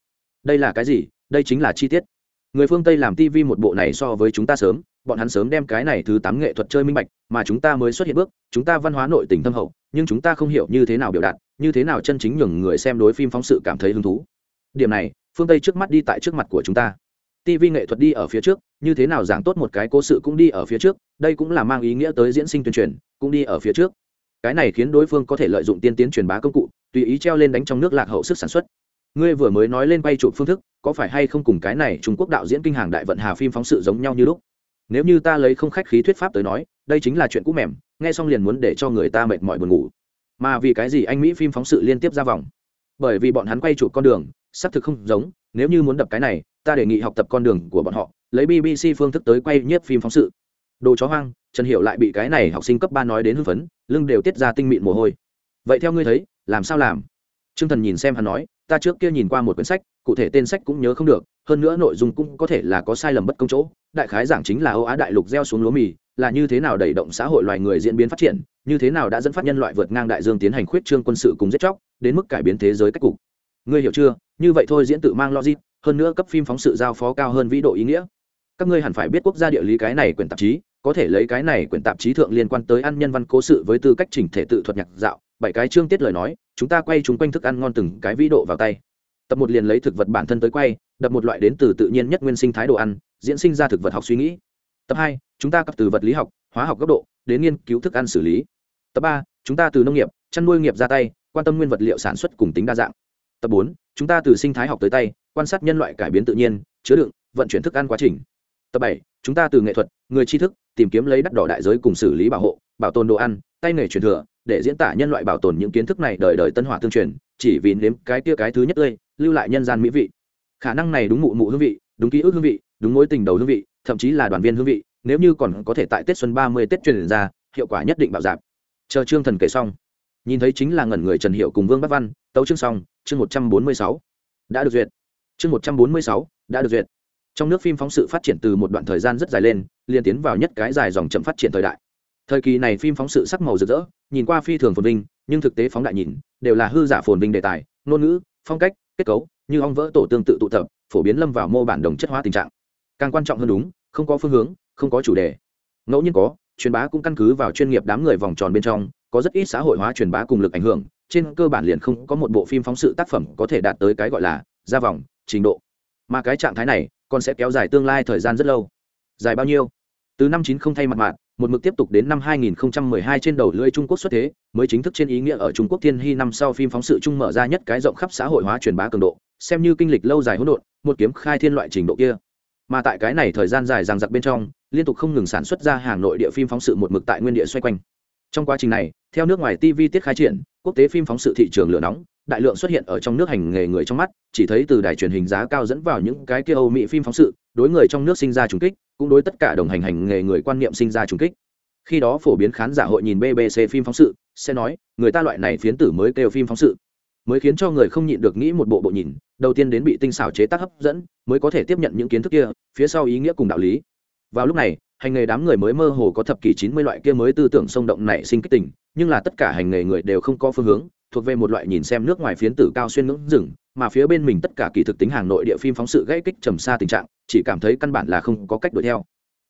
Đây là cái gì? Đây chính là chi tiết. Người phương tây làm tv một bộ này so với chúng ta sớm, bọn hắn sớm đem cái này thứ tám nghệ thuật chơi minh bạch, mà chúng ta mới xuất hiện bước, chúng ta văn hóa nội tình thâm hậu, nhưng chúng ta không hiểu như thế nào biểu đạt, như thế nào chân chính nhường người xem đối phim phóng sự cảm thấy hứng thú. Điểm này, phương tây trước mắt đi tại trước mặt của chúng ta tv nghệ thuật đi ở phía trước, như thế nào giảng tốt một cái cố sự cũng đi ở phía trước, đây cũng là mang ý nghĩa tới diễn sinh tuyên truyền, cũng đi ở phía trước. Cái này khiến đối phương có thể lợi dụng tiên tiến truyền bá công cụ, tùy ý treo lên đánh trong nước lạc hậu sức sản xuất. Ngươi vừa mới nói lên quay chụp phương thức, có phải hay không cùng cái này trung quốc đạo diễn kinh hàng đại vận hà phim phóng sự giống nhau như lúc? Nếu như ta lấy không khách khí thuyết pháp tới nói, đây chính là chuyện cũ mềm, nghe xong liền muốn để cho người ta mệt mỏi buồn ngủ. Mà vì cái gì anh mỹ phim phóng sự liên tiếp ra vòng? Bởi vì bọn hắn quay chụp con đường sắp thực không giống nếu như muốn đập cái này, ta đề nghị học tập con đường của bọn họ, lấy bbc phương thức tới quay nhiếp phim phóng sự. Đồ chó hoang, trần hiệu lại bị cái này học sinh cấp ba nói đến hưng phấn, lưng đều tiết ra tinh mịn mồ hôi. Vậy theo ngươi thấy, làm sao làm? T r ư ơ n g thần nhìn xem hắn nói, ta trước kia nhìn qua một quyển sách, cụ thể tên sách cũng nhớ không được, hơn nữa nội dung cũng có thể là có sai lầm bất công chỗ. Đại khái giảng chính là âu á đại lục gieo xuống lúa mì, là như thế nào đẩy động xã hội loài người diễn biến phát triển, như thế nào đã dẫn phát nhân loại vượt ngang đại dương tiến hành khuyết trương quân sự cùng giết chóc, đến mức cải biến thế giới cách cục ngươi hiểu chưa? Như vậy thôi diễn tự mang logic, hơn nữa cấp phim phóng sự giao phó cao hơn vĩ độ ý nghĩa. Các ngươi hẳn phải biết quốc gia địa lý cái này quyển tạp chí, có thể lấy cái này quyển tạp chí thượng liên quan tới ăn nhân văn cố sự với tư cách chỉnh thể tự thuật nhạc dạo. Bảy cái chương tiết lời nói, chúng ta quay chúng quanh thức ăn ngon từng cái vĩ độ vào tay. Tập một liền lấy thực vật bản thân tới quay, đập một loại đến từ tự nhiên nhất nguyên sinh thái đồ ăn, diễn sinh ra thực vật học suy nghĩ. Tập hai, chúng ta cấp từ vật lý học, hóa học góc độ, đến nghiên cứu thức ăn xử lý. Tập ba, chúng ta từ nông nghiệp, chăn nuôi nghiệp ra tay, quan tâm nguyên vật liệu sản xuất cùng tính đa dạng tập bốn, chúng ta từ sinh thái học tới tay, quan sát nhân loại cải biến tự nhiên, chứa đựng, vận chuyển thức ăn quá trình. Tập bảy, chúng ta từ nghệ thuật, người tri thức, tìm kiếm lấy đắt đỏ đại giới cùng xử lý bảo hộ, bảo tồn đồ ăn, tay nghề truyền thừa, để diễn tả nhân loại bảo tồn những kiến thức này đời đời tân hỏa tương truyền, chỉ vì nếm cái tia cái thứ nhất tươi, lưu lại nhân gian mỹ vị. Khả năng này đúng mụ mụ hương vị, đúng ký ức hương vị, đúng mối tình đầu hương vị, thậm chí là đoàn viên hương vị, nếu như còn có thể tại tết xuân ba mươi tết truyền ra, hiệu quả nhất định bạo dạp. Chờ trương thần kể xong, nhìn thấy chính là ngẩn người trần hiệu cùng vương bắc văn, tấu chương xong chương một trăm bốn mươi sáu, đã được duyệt. Chương một trăm bốn mươi sáu, đã được duyệt. Trong nước phim phóng sự phát triển từ một đoạn thời gian rất dài lên liên tiến vào nhất cái dài dòng chậm phát triển thời đại. Thời kỳ này phim phóng sự sắc màu rực rỡ, nhìn qua phi thường phồn vinh, nhưng thực tế phóng đại nhìn, đều là hư giả phồn vinh đề tài, ngôn ngữ, phong cách, kết cấu, như ong vỡ tổ tương tự tụ tập, phổ biến lâm vào mô bản đồng chất hóa tình trạng. Càng quan trọng hơn đúng, không có phương hướng, không có chủ đề. Ngẫu nhiên có, truyền bá cũng căn cứ vào chuyên nghiệp đám người vòng tròn bên trong, có rất ít xã hội hóa truyền bá cùng lực ảnh hưởng trên cơ bản liền không có một bộ phim phóng sự tác phẩm có thể đạt tới cái gọi là ra vòng trình độ mà cái trạng thái này còn sẽ kéo dài tương lai thời gian rất lâu dài bao nhiêu từ năm chín không thay mặt mạng một mực tiếp tục đến năm 2012 trên đầu lưỡi Trung Quốc xuất thế, mới chính thức trên ý nghĩa ở Trung Quốc thiên hy năm sau phim phóng sự trung mở ra nhất cái rộng khắp xã hội hóa truyền bá cường độ, xem như kinh lịch lâu dài hỗn độn, một kiếm khai thiên loại trình độ kia. Mà tại cái này thời gian dài dằng giặc bên trong, liên tục không ngừng sản xuất ra hàng nội địa phim phóng sự một mực tại nguyên địa xoay quanh. Trong quá trình này, theo nước ngoài TV tiết khai triển, quốc tế phim phóng sự thị trường lửa nóng, đại lượng xuất hiện ở trong nước hành nghề người trong mắt chỉ thấy từ đài truyền hình giá cao dẫn vào những cái kia âu mỹ phim phóng sự đối người trong nước sinh ra trùng kích cũng đối tất cả đồng hành hành nghề người quan niệm sinh ra trùng kích. Khi đó phổ biến khán giả hội nhìn bbc phim phóng sự sẽ nói người ta loại này phiến tử mới kêu phim phóng sự. Mới khiến cho người không nhịn được nghĩ một bộ bộ nhìn đầu tiên đến bị tinh xảo chế tác hấp dẫn mới có thể tiếp nhận những kiến thức kia phía sau ý nghĩa cùng đạo lý. Vào lúc này hành nghề đám người mới mơ hồ có thập kỷ chín mươi loại kia mới tư tưởng sông động nảy sinh kích tình nhưng là tất cả hành nghề người đều không có phương hướng, thuộc về một loại nhìn xem nước ngoài phiến tử cao xuyên ngưỡng rừng, mà phía bên mình tất cả kỳ thực tính hàng nội địa phim phóng sự gãy kích trầm xa tình trạng, chỉ cảm thấy căn bản là không có cách đuổi theo.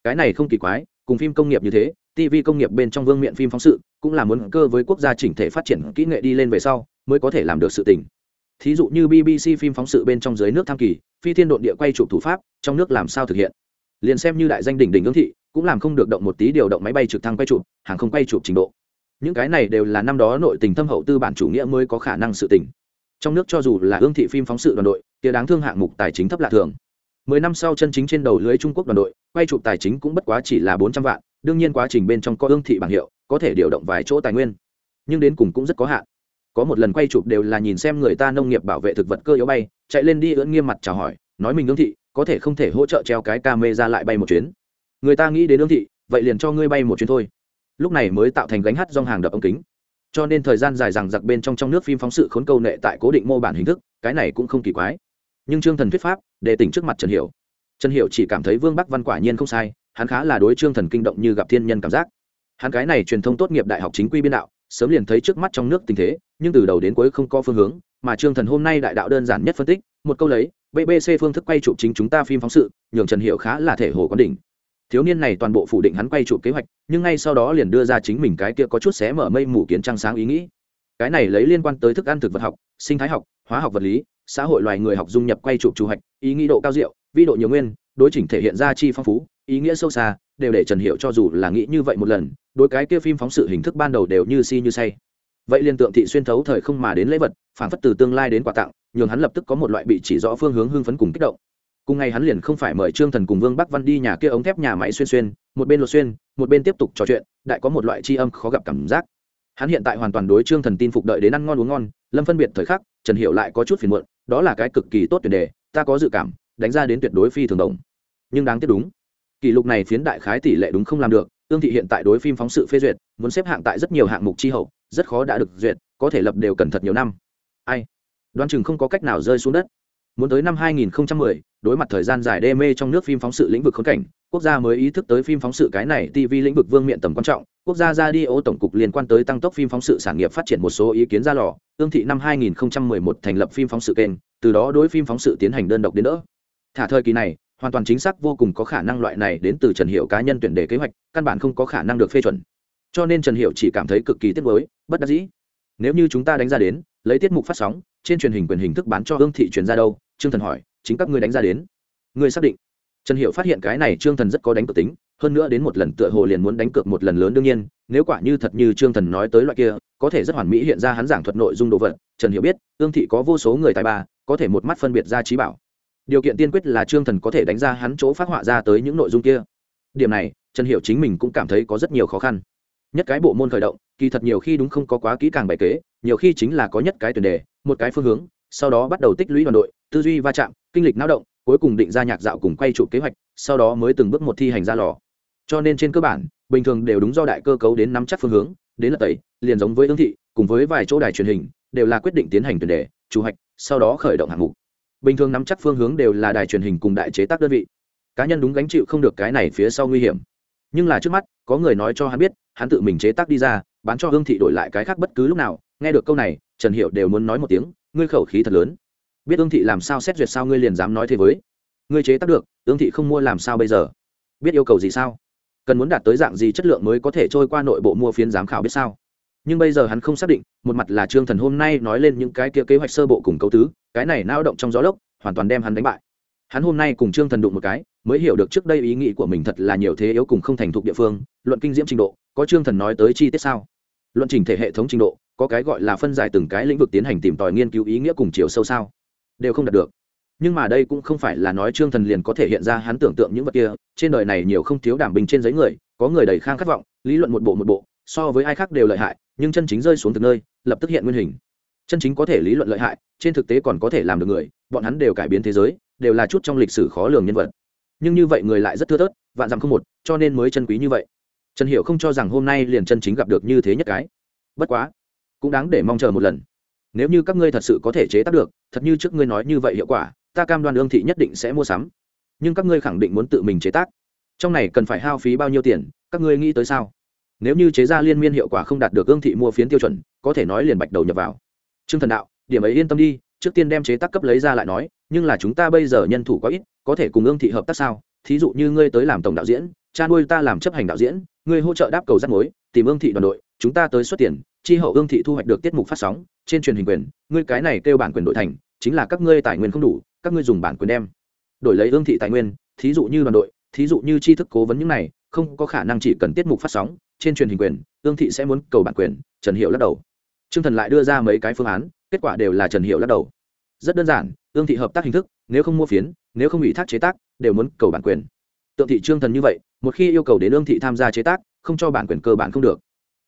Cái này không kỳ quái, cùng phim công nghiệp như thế tv công nghiệp bên trong vương miện phim phóng sự, cũng là muốn cơ với quốc gia chỉnh thể phát triển kỹ nghệ đi lên về sau, mới có thể làm được sự tình. Thí dụ như bbc phim phóng sự bên trong dưới nước tham kỳ, phi thiên độn địa quay chụp thủ pháp, trong nước làm sao thực hiện? Liền xem như đại danh đỉnh đỉnh ương thị, cũng làm không được động một tí điều động máy bay trực thăng quay chụp, hàng không quay chụp trình độ những cái này đều là năm đó nội tình thâm hậu tư bản chủ nghĩa mới có khả năng sự tình. Trong nước cho dù là hương thị phim phóng sự đoàn đội tia đáng thương hạng mục tài chính thấp lạ thường. Mười năm sau chân chính trên đầu lưới trung quốc đoàn đội, quay chụp tài chính cũng bất quá chỉ là bốn trăm vạn, đương nhiên quá trình bên trong có hương thị bảng hiệu, có thể điều động vài chỗ tài nguyên. Nhưng đến cùng cũng rất có hạn. Có một lần quay chụp đều là nhìn xem người ta nông nghiệp bảo vệ thực vật cơ yếu bay, chạy lên đi ưỡn nghiêm mặt chào hỏi, nói mình hương thị, có thể không thể hỗ trợ treo cái ca mê ra lại bay một chuyến. Người ta nghĩ đến hương thị, vậy liền cho ngươi bay một chuyến thôi lúc này mới tạo thành gánh hát dòng hàng đập ống kính. Cho nên thời gian dài rằng giặc bên trong trong nước phim phóng sự khốn câu nệ tại cố định mô bản hình thức, cái này cũng không kỳ quái. Nhưng trương thần thuyết pháp, để tỉnh trước mặt trần hiểu. Trần hiểu chỉ cảm thấy vương bắc văn quả nhiên không sai, hắn khá là đối trương thần kinh động như gặp thiên nhân cảm giác. Hắn cái này truyền thông tốt nghiệp đại học chính quy biên đạo, sớm liền thấy trước mắt trong nước tình thế, nhưng từ đầu đến cuối không có phương hướng, mà trương thần hôm nay đại đạo đơn giản nhất phân tích, một câu lấy bbc phương thức quay chụp chính chúng ta phim phóng sự, nhường trần hiệu khá là thể hồ quán đỉnh thiếu niên này toàn bộ phủ định hắn quay trụ kế hoạch, nhưng ngay sau đó liền đưa ra chính mình cái kia có chút xé mở mây mù kiến trăng sáng ý nghĩ. Cái này lấy liên quan tới thức ăn thực vật học, sinh thái học, hóa học vật lý, xã hội loài người học dung nhập quay trụ chủ hoạch, ý nghĩ độ cao diệu, vi độ nhiều nguyên, đối chỉnh thể hiện ra chi phong phú, ý nghĩa sâu xa, đều để trần hiệu cho dù là nghĩ như vậy một lần, đối cái kia phim phóng sự hình thức ban đầu đều như si như say. Vậy liên tượng thị xuyên thấu thời không mà đến lễ vật, phản phất từ tương lai đến quà tặng, nhường hắn lập tức có một loại bị chỉ rõ phương hướng hưng phấn cùng kích động cùng ngày hắn liền không phải mời trương thần cùng vương bắc văn đi nhà kia ống thép nhà máy xuyên xuyên một bên lột xuyên một bên tiếp tục trò chuyện đại có một loại tri âm khó gặp cảm giác. Hắn hiện tại hoàn toàn đối trương thần tin phục đợi đến ăn ngon uống ngon lâm phân biệt thời khắc trần hiệu lại có chút phiền muộn đó là cái cực kỳ tốt tuyển đề ta có dự cảm đánh ra đến tuyệt đối phi thường đồng nhưng đáng tiếc đúng kỷ lục này phiến đại khái tỷ lệ đúng không làm được tương thị hiện tại đối phim phóng sự phê duyệt muốn xếp hạng tại rất nhiều hạng mục chi hậu rất khó đã được duyệt có thể lập đều cần thật nhiều năm. Ai? Đoán chừng không có cách nào rơi xuống đất. Muốn tới năm 2010, đối mặt thời gian dài đê mê trong nước phim phóng sự lĩnh vực khốn cảnh, quốc gia mới ý thức tới phim phóng sự cái này tv lĩnh vực vương miện tầm quan trọng. Quốc gia ra đi ô tổng cục liên quan tới tăng tốc phim phóng sự sản nghiệp phát triển một số ý kiến ra lò, tương thị năm 2011 thành lập phim phóng sự kênh, từ đó đối phim phóng sự tiến hành đơn độc đến đỡ. Thả thời kỳ này, hoàn toàn chính xác vô cùng có khả năng loại này đến từ trần hiệu cá nhân tuyển đề kế hoạch, căn bản không có khả năng được phê chuẩn. Cho nên trần hiệu chỉ cảm thấy cực kỳ tiếc nuối, bất đắc dĩ. Nếu như chúng ta đánh ra đến, lấy tiết mục phát sóng, trên truyền hình quyền hình thức bán cho hương thị truyền ra đâu, trương thần hỏi chính các ngươi đánh ra đến. Ngươi xác định. Trần hiệu phát hiện cái này trương thần rất có đánh cược tính, hơn nữa đến một lần tựa hồ liền muốn đánh cược một lần lớn đương nhiên, nếu quả như thật như trương thần nói tới loại kia, có thể rất hoàn mỹ hiện ra hắn giảng thuật nội dung đồ vật. Trần hiệu biết, ương thị có vô số người tài ba, có thể một mắt phân biệt ra trí bảo. Điều kiện tiên quyết là trương thần có thể đánh ra hắn chỗ phát họa ra tới những nội dung kia. Điểm này, trần hiệu chính mình cũng cảm thấy có rất nhiều khó khăn. Nhất cái bộ môn khởi động, kỳ thật nhiều khi đúng không có quá kỹ càng bài kế, nhiều khi chính là có nhất cái tuyển đề, một cái phương hướng sau đó bắt đầu tích lũy đoàn đội, tư duy va chạm, kinh lịch náo động, cuối cùng định ra nhạc dạo cùng quay trụ kế hoạch, sau đó mới từng bước một thi hành ra lò. Cho nên trên cơ bản, bình thường đều đúng do đại cơ cấu đến nắm chắc phương hướng, đến là tẩy, liền giống với ương thị, cùng với vài chỗ đài truyền hình, đều là quyết định tiến hành tuyển đề, chủ hoạch, sau đó khởi động hạng mục. Bình thường nắm chắc phương hướng đều là đài truyền hình cùng đại chế tác đơn vị. Cá nhân đúng gánh chịu không được cái này phía sau nguy hiểm. Nhưng là trước mắt, có người nói cho hắn biết, hắn tự mình chế tác đi ra, bán cho hương thị đổi lại cái khác bất cứ lúc nào, nghe được câu này, trần hiệu đều muốn nói một tiếng ngươi khẩu khí thật lớn. Biết ương thị làm sao xét duyệt sao ngươi liền dám nói thế với. Ngươi chế tác được, ương thị không mua làm sao bây giờ? Biết yêu cầu gì sao? Cần muốn đạt tới dạng gì chất lượng mới có thể trôi qua nội bộ mua phiến giám khảo biết sao? Nhưng bây giờ hắn không xác định, một mặt là trương thần hôm nay nói lên những cái kia kế hoạch sơ bộ cùng cấu tứ, cái này nao động trong gió lốc, hoàn toàn đem hắn đánh bại. Hắn hôm nay cùng trương thần đụng một cái, mới hiểu được trước đây ý nghĩ của mình thật là nhiều thế yếu cùng không thành thục địa phương, luận kinh diễm trình độ, có trương thần nói tới chi tiết sao? Luận trình thể hệ thống trình độ có cái gọi là phân giải từng cái lĩnh vực tiến hành tìm tòi nghiên cứu ý nghĩa cùng chiều sâu sao? Đều không đạt được. Nhưng mà đây cũng không phải là nói trương thần liền có thể hiện ra hắn tưởng tượng những vật kia, trên đời này nhiều không thiếu đảm bình trên giấy người, có người đầy khang khát vọng, lý luận một bộ một bộ, so với ai khác đều lợi hại, nhưng chân chính rơi xuống từ nơi, lập tức hiện nguyên hình. Chân chính có thể lý luận lợi hại, trên thực tế còn có thể làm được người, bọn hắn đều cải biến thế giới, đều là chút trong lịch sử khó lường nhân vật. Nhưng như vậy người lại rất thưa thớt, vạn dặm không một, cho nên mới chân quý như vậy. Trần hiểu không cho rằng hôm nay liền chân chính gặp được như thế nhất cái. Bất quá cũng đáng để mong chờ một lần. Nếu như các ngươi thật sự có thể chế tác được, thật như trước ngươi nói như vậy hiệu quả, ta cam đoan ương thị nhất định sẽ mua sắm. Nhưng các ngươi khẳng định muốn tự mình chế tác. Trong này cần phải hao phí bao nhiêu tiền, các ngươi nghĩ tới sao? Nếu như chế ra liên miên hiệu quả không đạt được ương thị mua phiến tiêu chuẩn, có thể nói liền bạch đầu nhập vào. Trương thần đạo, điểm ấy yên tâm đi, trước tiên đem chế tác cấp lấy ra lại nói, nhưng là chúng ta bây giờ nhân thủ có ít, có thể cùng ương thị hợp tác sao? Thí dụ như ngươi tới làm tổng đạo diễn, cha nuôi ta làm chấp hành đạo diễn, ngươi hỗ trợ đáp cầu rắt mối, tìm ương thị đoàn đội, chúng ta tới xuất tiền chi hậu ương thị thu hoạch được tiết mục phát sóng, trên truyền hình quyền, ngươi cái này kêu bản quyền đội thành, chính là các ngươi tài nguyên không đủ, các ngươi dùng bản quyền đem. Đổi lấy ương thị tài nguyên, thí dụ như đoàn đội, thí dụ như tri thức cố vấn những này, không có khả năng chỉ cần tiết mục phát sóng, trên truyền hình quyền, ương thị sẽ muốn cầu bản quyền, trần hiệu lắc đầu. T r ư ơ n g thần lại đưa ra mấy cái phương án, kết quả đều là trần hiệu lắc đầu. Rất đơn giản, ương thị hợp tác hình thức, nếu không mua phiến, nếu không ủy thác chế tác, đều muốn cầu bản quyền. Tượng thị trương thần như vậy, một khi yêu cầu đến ương thị tham gia chế tác, không cho bản quyền cơ bản không được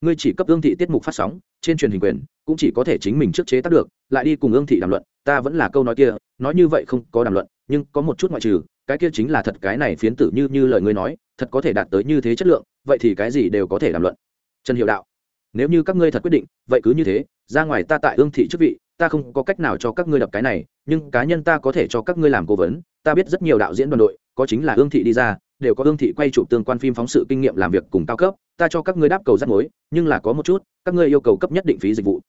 ngươi chỉ cấp ương thị tiết mục phát sóng, trên truyền hình quyền, cũng chỉ có thể chính mình trước chế tác được, lại đi cùng ương thị đàm luận, ta vẫn là câu nói kia, nói như vậy không có đàm luận, nhưng có một chút ngoại trừ, cái kia chính là thật, cái này phiến tử như như lời ngươi nói, thật có thể đạt tới như thế chất lượng, vậy thì cái gì đều có thể đàm luận. Trần hiệu đạo, nếu như các ngươi thật quyết định, vậy cứ như thế, ra ngoài ta tại ương thị chức vị, ta không có cách nào cho các ngươi đập cái này, nhưng cá nhân ta có thể cho các ngươi làm cố vấn, ta biết rất nhiều đạo diễn đoàn đội, có chính là ương thị đi ra, đều có ương thị quay chụp tương quan phim phóng sự kinh nghiệm làm việc cùng cao cấp ta cho các ngươi đáp cầu rắc mối, nhưng là có một chút, các ngươi yêu cầu cấp nhất định phí dịch vụ.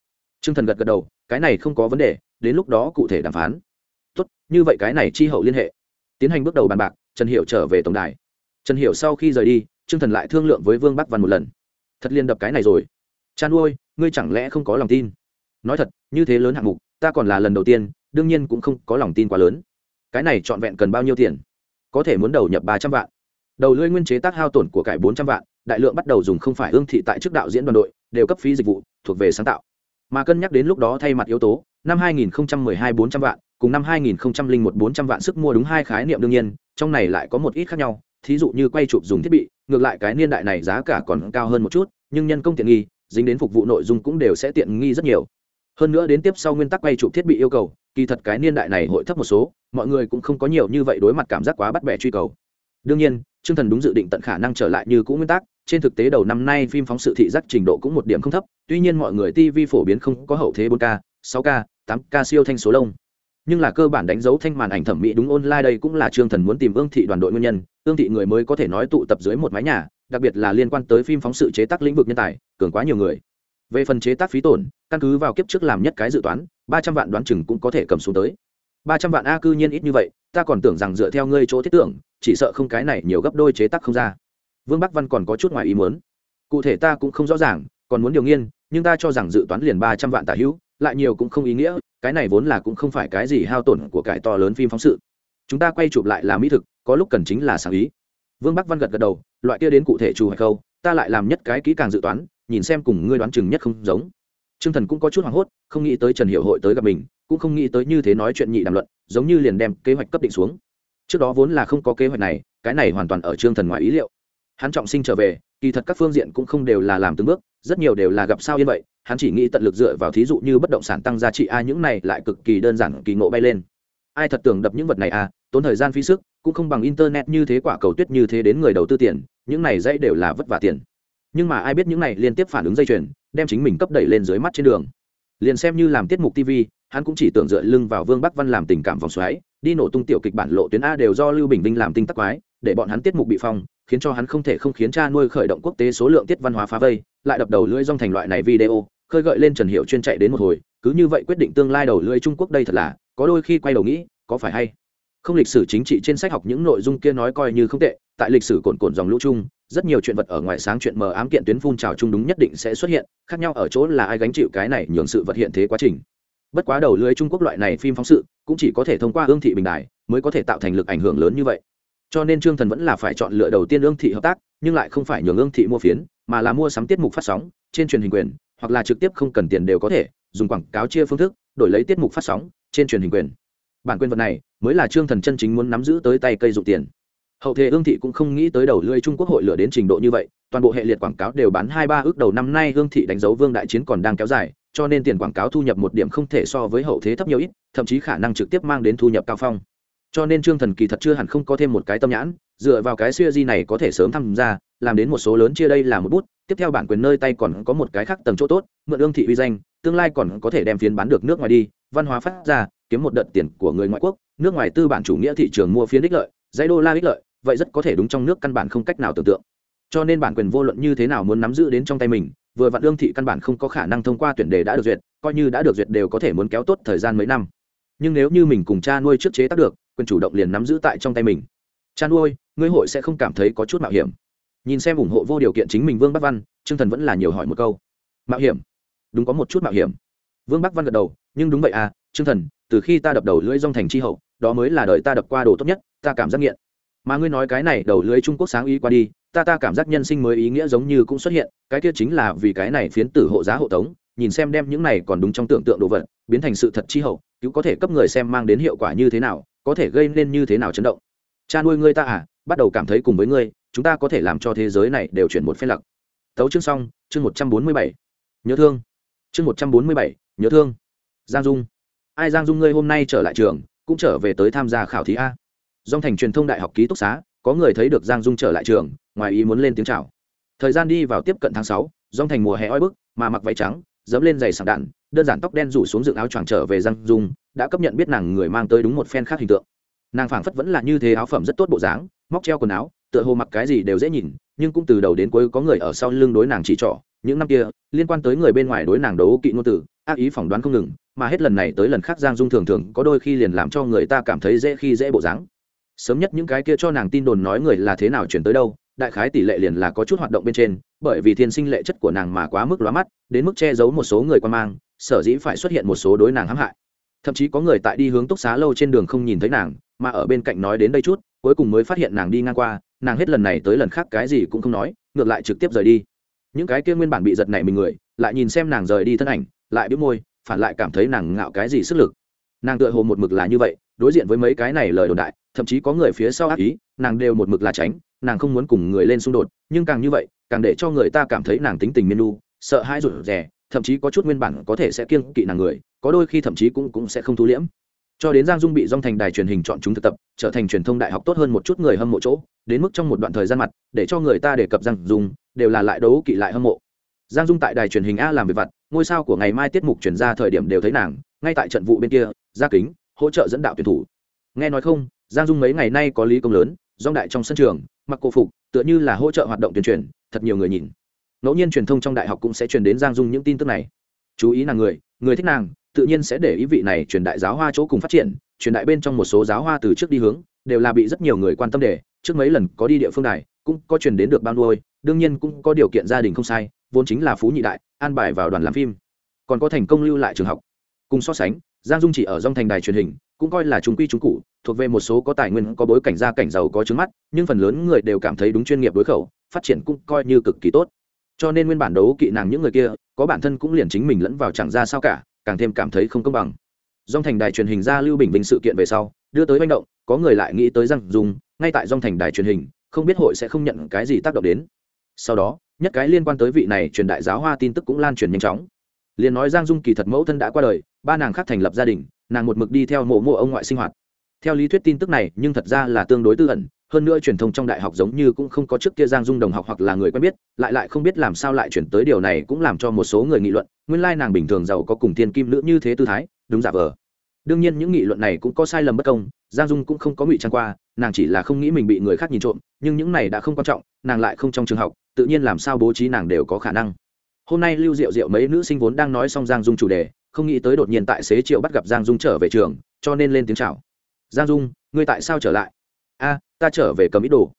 T r ư ơ n g thần gật gật đầu, cái này không có vấn đề, đến lúc đó cụ thể đàm phán. Tốt, như vậy cái này chi hậu liên hệ. Tiến hành bước đầu bàn bạc, trần hiệu trở về tổng đài. Trần hiệu sau khi rời đi t r ư ơ n g thần lại thương lượng với vương bắc văn một lần. Thật liên đập cái này rồi. Chan nuôi ngươi chẳng lẽ không có lòng tin? Nói thật, như thế lớn hạng mục, ta còn là lần đầu tiên, đương nhiên cũng không có lòng tin quá lớn. Cái này trọn vẹn cần bao nhiêu tiền? Có thể muốn đầu nhập ba trăm vạn. Đầu lưỡi nguyên chế tác hao tổn của cải bốn trăm vạn đại lượng bắt đầu dùng không phải ương thị tại chức đạo diễn đoàn đội, đều cấp phí dịch vụ, thuộc về sáng tạo. Mà cân nhắc đến lúc đó thay mặt yếu tố, năm 2012 400 vạn, cùng năm 2001 400 vạn sức mua đúng hai khái niệm đương nhiên, trong này lại có một ít khác nhau. Thí dụ như quay chụp dùng thiết bị, ngược lại cái niên đại này giá cả còn cao hơn một chút, nhưng nhân công tiện nghi, dính đến phục vụ nội dung cũng đều sẽ tiện nghi rất nhiều. Hơn nữa đến tiếp sau nguyên tắc quay chụp thiết bị yêu cầu, kỳ thật cái niên đại này hội thấp một số, mọi người cũng không có nhiều như vậy đối mặt cảm giác quá bắt bẻ truy cầu đương nhiên Trương Thần đúng dự định tận khả năng trở lại như cũ nguyên tắc, trên thực tế đầu năm nay phim phóng sự thị giác trình độ cũng một điểm không thấp, tuy nhiên mọi người TV phổ biến không có hậu thế 4K, 6K, 8K siêu thanh số lông. Nhưng là cơ bản đánh dấu thanh màn ảnh thẩm mỹ đúng online đây cũng là Trương Thần muốn tìm Ương thị đoàn đội nguyên nhân, Ương thị người mới có thể nói tụ tập dưới một mái nhà, đặc biệt là liên quan tới phim phóng sự chế tác lĩnh vực nhân tài, cường quá nhiều người. Về phần chế tác phí tổn, căn cứ vào kiếp trước làm nhất cái dự toán, 300 vạn đoán chừng cũng có thể cầm xuống tới. 300 vạn a cư nhiên ít như vậy, ta còn tưởng rằng dựa theo ngươi chỗ thiết tưởng, chỉ sợ không cái này nhiều gấp đôi chế tác không ra. Vương bắc văn còn có chút ngoài ý muốn. Cụ thể ta cũng không rõ ràng còn muốn điều nghiên nhưng ta cho rằng dự toán liền ba trăm vạn tả hữu lại nhiều cũng không ý nghĩa cái này vốn là cũng không phải cái gì hao tổn của cải to lớn phim phóng sự. Chúng ta quay chụp lại là mỹ thực có lúc cần chính là sáng ý. Vương bắc văn gật gật đầu loại kia đến cụ thể chủ hay khâu ta lại làm nhất cái kỹ càng dự toán nhìn xem cùng ngươi đoán chừng nhất không giống. T r ư ơ n g thần cũng có chút hoảng hốt không nghĩ tới trần hiệu hội tới gặp mình cũng không nghĩ tới như thế nói chuyện nhị đàm luận giống như liền đem kế hoạch cấp định xuống. Trước đó vốn là không có kế hoạch này, cái này hoàn toàn ở trương thần ngoài ý liệu. Hắn trọng sinh trở về, kỳ thật các phương diện cũng không đều là làm từng bước, rất nhiều đều là gặp sao yên vậy, hắn chỉ nghĩ tận lực dựa vào thí dụ như bất động sản tăng giá trị a, những này lại cực kỳ đơn giản, kỳ ngộ bay lên. Ai thật tưởng đập những vật này a, tốn thời gian phí sức, cũng không bằng internet như thế quả cầu tuyết như thế đến người đầu tư tiền, những này dãy đều là vất vả tiền. Nhưng mà ai biết những này liên tiếp phản ứng dây chuyền, đem chính mình cấp đẩy lên dưới mắt trên đường. Liền xem như làm tiết mục tv hắn cũng chỉ tưởng dựa lưng vào vương bắc văn làm tình cảm vòng xoáy, đi nổ tung tiểu kịch bản lộ tuyến a đều do lưu bình vinh làm tinh tắc quái, để bọn hắn tiết mục bị phong, khiến cho hắn không thể không khiến cha nuôi khởi động quốc tế số lượng tiết văn hóa phá vây, lại đập đầu lưỡi rong thành loại này video, khơi gợi lên trần hiệu chuyên chạy đến một hồi, cứ như vậy quyết định tương lai đầu lưỡi trung quốc đây thật là, có đôi khi quay đầu nghĩ, có phải hay? Không lịch sử chính trị trên sách học những nội dung kia nói coi như không tệ, tại lịch sử cồn cồn dòng lũ chung, rất nhiều chuyện vật ở ngoài sáng chuyện mờ ám kiện tuyến phun trào chung đúng nhất định sẽ xuất hiện, khác nhau ở chỗ là ai gánh chịu cái này nhường sự vật hiện thế quá trình bất quá đầu lưới trung quốc loại này phim phóng sự, cũng chỉ có thể thông qua ương thị bình đài mới có thể tạo thành lực ảnh hưởng lớn như vậy. Cho nên trương thần vẫn là phải chọn lựa đầu tiên ương thị hợp tác, nhưng lại không phải nhường ương thị mua phiến, mà là mua sắm tiết mục phát sóng, trên truyền hình quyền, hoặc là trực tiếp không cần tiền đều có thể, dùng quảng cáo chia phương thức, đổi lấy tiết mục phát sóng, trên truyền hình quyền. Bản quyền vật này, mới là trương thần chân chính muốn nắm giữ tới tay cây dụng tiền. Hậu thế ương thị cũng không nghĩ tới đầu lưới trung quốc hội lửa đến trình độ như vậy, toàn bộ hệ liệt quảng cáo đều bán hai ba ước đầu năm nay ương thị đánh dấu vương đại chiến còn đang kéo dài cho nên tiền quảng cáo thu nhập một điểm không thể so với hậu thế thấp nhiều ít, thậm chí khả năng trực tiếp mang đến thu nhập cao phong. Cho nên trương thần kỳ thật chưa hẳn không có thêm một cái tâm nhãn, dựa vào cái siêu di này có thể sớm tham gia, làm đến một số lớn chia đây là một bút, tiếp theo bản quyền nơi tay còn có một cái khác tầng chỗ tốt, mượn ương thị uy danh, tương lai còn có thể đem phiến bán được nước ngoài đi, văn hóa phát ra, kiếm một đợt tiền của người ngoại quốc, nước ngoài tư bản chủ nghĩa thị trường mua phiến ích lợi, dãy đô la ích lợi, vậy rất có thể đúng trong nước căn bản không cách nào tưởng tượng. Cho nên bản quyền vô luận như thế nào muốn nắm giữ đến trong tay mình vừa vặn lương thị căn bản không có khả năng thông qua tuyển đề đã được duyệt, coi như đã được duyệt đều có thể muốn kéo tốt thời gian mấy năm. Nhưng nếu như mình cùng cha nuôi trước chế tác được, quyền chủ động liền nắm giữ tại trong tay mình. Cha nuôi, ngươi hội sẽ không cảm thấy có chút mạo hiểm. Nhìn xem ủng hộ vô điều kiện chính mình vương bắc văn, trương thần vẫn là nhiều hỏi một câu. Mạo hiểm? Đúng có một chút mạo hiểm. Vương bắc văn gật đầu, nhưng đúng vậy à trương thần, từ khi ta đập đầu lưỡi dong thành tri hậu, đó mới là đời ta đập qua đồ tốt nhất, ta cảm giác nghiện. Mà ngươi nói cái này đầu lưới trung quốc sáng ý qua đi ta ta cảm giác nhân sinh mới ý nghĩa giống như cũng xuất hiện, cái kia chính là vì cái này phiến tử hộ giá hộ tống, nhìn xem đem những này còn đúng trong tưởng tượng đồ vật, biến thành sự thật chi hậu, cứu có thể cấp người xem mang đến hiệu quả như thế nào, có thể gây nên như thế nào chấn động. Cha nuôi ngươi ta à bắt đầu cảm thấy cùng với ngươi, chúng ta có thể làm cho thế giới này đều chuyển một phen lặc tấu chương xong, chương một trăm bốn mươi bảy. Nhớ thương. Chương một trăm bốn mươi bảy, nhớ thương. Giang dung. Ai giang dung ngươi hôm nay trở lại trường, cũng trở về tới tham gia khảo thí a. Dòng thành truyền thông đại học ký túc xá có người thấy được giang dung trở lại trường, ngoài ý muốn lên tiếng chào. Thời gian đi vào tiếp cận tháng sáu, dòng thành mùa hè oi bức, mà mặc váy trắng, dẫm lên giày sảng đạn, đơn giản tóc đen rủ xuống dựng áo choàng trở về giang dung, đã cấp nhận biết nàng người mang tới đúng một phen khác hình tượng. Nàng phảng phất vẫn là như thế áo phẩm rất tốt bộ dáng, móc treo quần áo, tựa hồ mặc cái gì đều dễ nhìn, nhưng cũng từ đầu đến cuối có người ở sau lưng đối nàng chỉ trỏ. Những năm kia, liên quan tới người bên ngoài đối nàng đấu kỵ ngôn tử ác ý phỏng đoán không ngừng, mà hết lần này tới lần khác giang dung thường thường có đôi khi liền làm cho người ta cảm thấy dễ khi dễ bộ dáng sớm nhất những cái kia cho nàng tin đồn nói người là thế nào chuyển tới đâu, đại khái tỷ lệ liền là có chút hoạt động bên trên, bởi vì thiên sinh lệ chất của nàng mà quá mức lóa mắt, đến mức che giấu một số người quan mang, sở dĩ phải xuất hiện một số đối nàng hãm hại. Thậm chí có người tại đi hướng túc xá lâu trên đường không nhìn thấy nàng, mà ở bên cạnh nói đến đây chút, cuối cùng mới phát hiện nàng đi ngang qua, nàng hết lần này tới lần khác cái gì cũng không nói, ngược lại trực tiếp rời đi. Những cái kia nguyên bản bị giật nảy mình người, lại nhìn xem nàng rời đi thân ảnh, lại biết môi, phản lại cảm thấy nàng ngạo cái gì sức lực. Nàng tựa hồ một mực là như vậy đối diện với mấy cái này lời đồn đại, thậm chí có người phía sau ác ý, nàng đều một mực là tránh, nàng không muốn cùng người lên xung đột, nhưng càng như vậy, càng để cho người ta cảm thấy nàng tính tình miên nu, sợ hãi rụt rè, thậm chí có chút nguyên bản có thể sẽ kiêng kỵ nàng người, có đôi khi thậm chí cũng cũng sẽ không thu liễm. Cho đến giang dung bị dong thành đài truyền hình chọn chúng thực tập, trở thành truyền thông đại học tốt hơn một chút người hâm mộ chỗ, đến mức trong một đoạn thời gian mặt, để cho người ta đề cập giang dung, đều là lại đấu kỵ lại hâm mộ. Giang dung tại đài truyền hình a làm việc vặt, ngôi sao của ngày mai tiết mục chuyển ra thời điểm đều thấy nàng, ngay tại trận vụ bên kia, gia kính hỗ trợ dẫn đạo tuyển thủ. Nghe nói không, giang dung mấy ngày nay có lý công lớn dong đại trong sân trường, mặc cổ phục, tựa như là hỗ trợ hoạt động tuyên truyền, thật nhiều người nhìn. Ngẫu nhiên truyền thông trong đại học cũng sẽ truyền đến giang dung những tin tức này. Chú ý nàng người người thích nàng, tự nhiên sẽ để ý vị này truyền đại giáo hoa chỗ cùng phát triển, truyền đại bên trong một số giáo hoa từ trước đi hướng, đều là bị rất nhiều người quan tâm để, trước mấy lần có đi địa phương này cũng có truyền đến được bao nuôi, đương nhiên cũng có điều kiện gia đình không sai, vốn chính là phú nhị đại, an bài vào đoàn làm phim. Còn có thành công lưu lại trường học. Cùng so sánh giang dung chỉ ở dòng thành đài truyền hình, cũng coi là chúng quy chúng cụ, thuộc về một số có tài nguyên, có bối cảnh gia cảnh giàu có trứng mắt, nhưng phần lớn người đều cảm thấy đúng chuyên nghiệp đối khẩu, phát triển cũng coi như cực kỳ tốt. Cho nên nguyên bản đấu kỵ nàng những người kia, có bản thân cũng liền chính mình lẫn vào chẳng ra sao cả, càng thêm cảm thấy không công bằng. Dòng thành đài truyền hình ra lưu bình vinh sự kiện về sau, đưa tới manh động, có người lại nghĩ tới rằng dùng ngay tại dòng thành đài truyền hình, không biết hội sẽ không nhận cái gì tác động đến. Sau đó, nhất cái liên quan tới vị này truyền đại giáo hoa tin tức cũng lan truyền nhanh chóng. Liền nói giang dung kỳ thật mẫu thân đã qua đời ba nàng khác thành lập gia đình, nàng một mực đi theo mộ mộ ông ngoại sinh hoạt. Theo lý thuyết tin tức này, nhưng thật ra là tương đối tư ẩn, hơn nữa truyền thông trong đại học giống như cũng không có trước kia giang dung đồng học hoặc là người quen biết, lại lại không biết làm sao lại chuyển tới điều này cũng làm cho một số người nghị luận, nguyên lai nàng bình thường giàu có cùng tiên kim nữ như thế tư thái, đúng giả vờ. Đương nhiên những nghị luận này cũng có sai lầm bất công, giang dung cũng không có ngụy trang qua, nàng chỉ là không nghĩ mình bị người khác nhìn trộm, nhưng những này đã không quan trọng, nàng lại không trong trường học, tự nhiên làm sao bố trí nàng đều có khả năng. Hôm nay lưu diệu diệu mấy nữ sinh vốn đang nói xong giang dung chủ đề không nghĩ tới đột nhiên tại xế triệu bắt gặp giang dung trở về trường, cho nên lên tiếng chào. Giang dung, ngươi tại sao trở lại? A, ta trở về cầm ít đồ.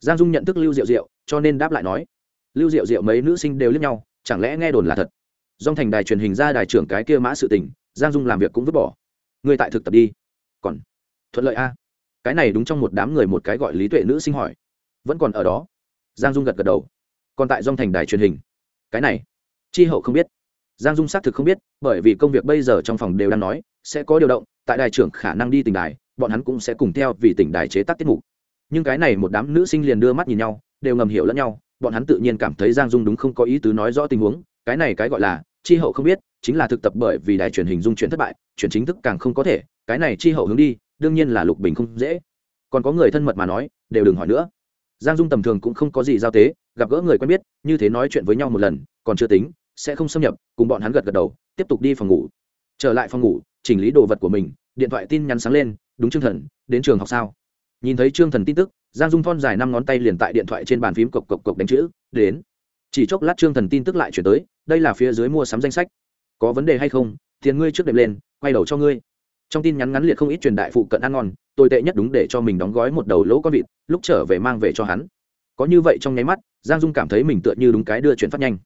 Giang dung nhận thức lưu diệu diệu, cho nên đáp lại nói, lưu diệu diệu mấy nữ sinh đều lướt nhau, chẳng lẽ nghe đồn là thật? Dòng thành đài truyền hình ra đài trưởng cái kia mã sự tình, giang dung làm việc cũng vứt bỏ. Ngươi tại thực tập đi. Còn thuận lợi a. Cái này đúng trong một đám người một cái gọi lý tuệ nữ sinh hỏi. Vẫn còn ở đó? Giang dung gật gật đầu. Còn tại dòng thành đài truyền hình. Cái này, chi hậu không biết giang dung xác thực không biết, bởi vì công việc bây giờ trong phòng đều đang nói, sẽ có điều động, tại đài trưởng khả năng đi tỉnh đài, bọn hắn cũng sẽ cùng theo vì tỉnh đài chế tác tiết mục. Nhưng cái này một đám nữ sinh liền đưa mắt nhìn nhau, đều ngầm hiểu lẫn nhau, bọn hắn tự nhiên cảm thấy giang dung đúng không có ý tứ nói rõ tình huống, cái này cái gọi là, chi hậu không biết, chính là thực tập bởi vì đài truyền hình dung chuyển thất bại, chuyển chính thức càng không có thể, cái này chi hậu hướng đi, đương nhiên là lục bình không dễ. Còn có người thân mật mà nói, đều đừng hỏi nữa. Giang dung tầm thường cũng không có gì giao tế, gặp gỡ người quen biết, như thế nói chuyện với nhau một lần, còn chưa tính sẽ không xâm nhập, cùng bọn hắn gật gật đầu, tiếp tục đi phòng ngủ. Trở lại phòng ngủ, chỉnh lý đồ vật của mình, điện thoại tin nhắn sáng lên, đúng chương thần, đến trường học sao? Nhìn thấy trương thần tin tức, giang dung thon dài năm ngón tay liền tại điện thoại trên bàn phím cộc cộc cộc đánh chữ, đến. Chỉ chốc lát trương thần tin tức lại chuyển tới, đây là phía dưới mua sắm danh sách. Có vấn đề hay không, tiền ngươi trước đệm lên, quay đầu cho ngươi. Trong tin nhắn ngắn liệt không ít truyền đại phụ cận ăn ngon, tồi tệ nhất đúng để cho mình đóng gói một đầu lỗ con vịt, lúc trở về mang về cho hắn. Có như vậy trong nháy mắt, giang dung cảm thấy mình tựa như đúng cái đưa chuyển phát nhanh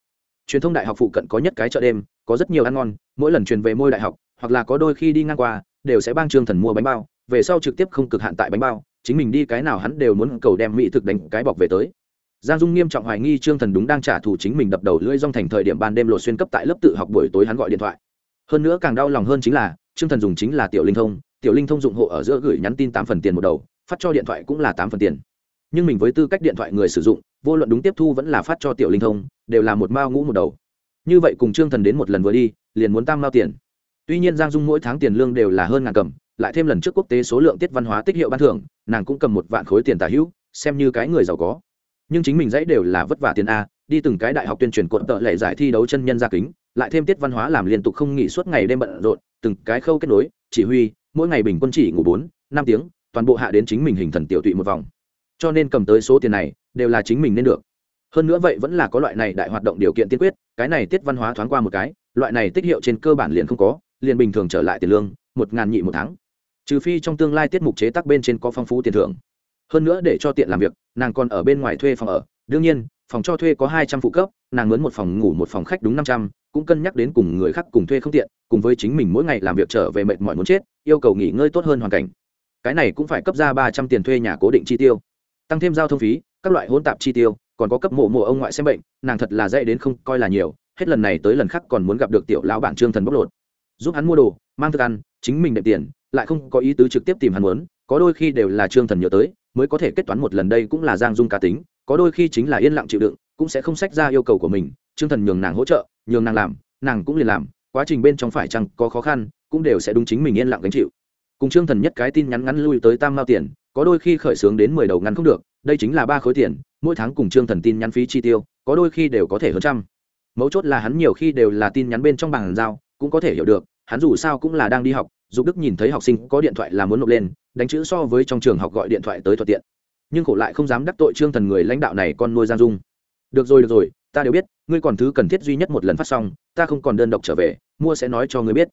truyền thông đại học phụ cận có nhất cái chợ đêm, có rất nhiều ăn ngon, mỗi lần truyền về môi đại học, hoặc là có đôi khi đi ngang qua, đều sẽ bang trương thần mua bánh bao, về sau trực tiếp không cực hạn tại bánh bao, chính mình đi cái nào hắn đều muốn cầu đem mỹ thực đánh cái bọc về tới. Giang dung nghiêm trọng hoài nghi trương thần đúng đang trả thù chính mình đập đầu lưỡi rong thành thời điểm ban đêm lột xuyên cấp tại lớp tự học buổi tối hắn gọi điện thoại. Hơn nữa càng đau lòng hơn chính là, trương thần dùng chính là tiểu linh thông, tiểu linh thông dụng hộ ở giữa gửi nhắn tin tám phần tiền một đầu, phát cho điện thoại cũng là tám phần tiền. Nhưng mình với tư cách điện thoại người sử dụng vô luận đúng tiếp thu vẫn là phát cho tiểu linh thông, đều là một mao ngũ một đầu. Như vậy cùng trương thần đến một lần vừa đi, liền muốn tăng mao tiền. Tuy nhiên giang dung mỗi tháng tiền lương đều là hơn ngàn cầm, lại thêm lần trước quốc tế số lượng tiết văn hóa tích hiệu ban thưởng, nàng cũng cầm một vạn khối tiền tả hữu, xem như cái người giàu có. Nhưng chính mình dãy đều là vất vả tiền a, đi từng cái đại học tuyên truyền cột tợ lệ giải thi đấu chân nhân gia kính, lại thêm tiết văn hóa làm liên tục không nghỉ suốt ngày đêm bận rộn, từng cái khâu kết nối, chỉ huy, mỗi ngày bình quân chỉ ngủ bốn, năm tiếng, toàn bộ hạ đến chính mình hình thần tiểu tụy một vòng. Cho nên cầm tới số tiền này đều là chính mình nên được. Hơn nữa vậy vẫn là có loại này đại hoạt động điều kiện tiên quyết, cái này tiết văn hóa thoáng qua một cái, loại này tích hiệu trên cơ bản liền không có, liền bình thường trở lại tiền lương, một ngàn nhị một tháng. Trừ phi trong tương lai tiết mục chế tác bên trên có phong phú tiền thưởng. Hơn nữa để cho tiện làm việc, nàng còn ở bên ngoài thuê phòng ở. Đương nhiên, phòng cho thuê có hai trăm phụ cấp, nàng mướn một phòng ngủ một phòng khách đúng năm trăm, cũng cân nhắc đến cùng người khác cùng thuê không tiện, cùng với chính mình mỗi ngày làm việc trở về mệt mỏi muốn chết, yêu cầu nghỉ ngơi tốt hơn hoàn cảnh. Cái này cũng phải cấp ra ba trăm tiền thuê nhà cố định chi tiêu. Tăng thêm giao thông phí các loại hỗn tạp chi tiêu, còn có cấp mộ mộ ông ngoại xem bệnh, nàng thật là dễ đến không coi là nhiều, hết lần này tới lần khác còn muốn gặp được tiểu lão bản trương thần bóc lột. Giúp hắn mua đồ, mang thức ăn, chính mình đệm tiền, lại không có ý tứ trực tiếp tìm hắn muốn, có đôi khi đều là trương thần nhớ tới, mới có thể kết toán một lần đây cũng là giang dung cá tính, có đôi khi chính là yên lặng chịu đựng, cũng sẽ không sách ra yêu cầu của mình, trương thần nhường nàng hỗ trợ, nhường nàng làm, nàng cũng liền làm, quá trình bên trong phải chăng có khó khăn, cũng đều sẽ đúng chính mình yên lặng gánh chịu. Cùng trương thần nhất cái tin nhắn ngắn lui tới tam mao tiền có đôi khi khởi xướng đến mười đầu ngắn không được, đây chính là ba khối tiền, mỗi tháng cùng trương thần tin nhắn phí chi tiêu, có đôi khi đều có thể hơn trăm. Mấu chốt là hắn nhiều khi đều là tin nhắn bên trong bàn giao, cũng có thể hiểu được, hắn dù sao cũng là đang đi học, dục đức nhìn thấy học sinh có điện thoại là muốn nộp lên, đánh chữ so với trong trường học gọi điện thoại tới thuận tiện. Nhưng khổ lại không dám đắc tội trương thần người lãnh đạo này con nuôi giang dung. Được rồi được rồi, ta đều biết, ngươi còn thứ cần thiết duy nhất một lần phát xong, ta không còn đơn độc trở về, mua sẽ nói cho ngươi biết.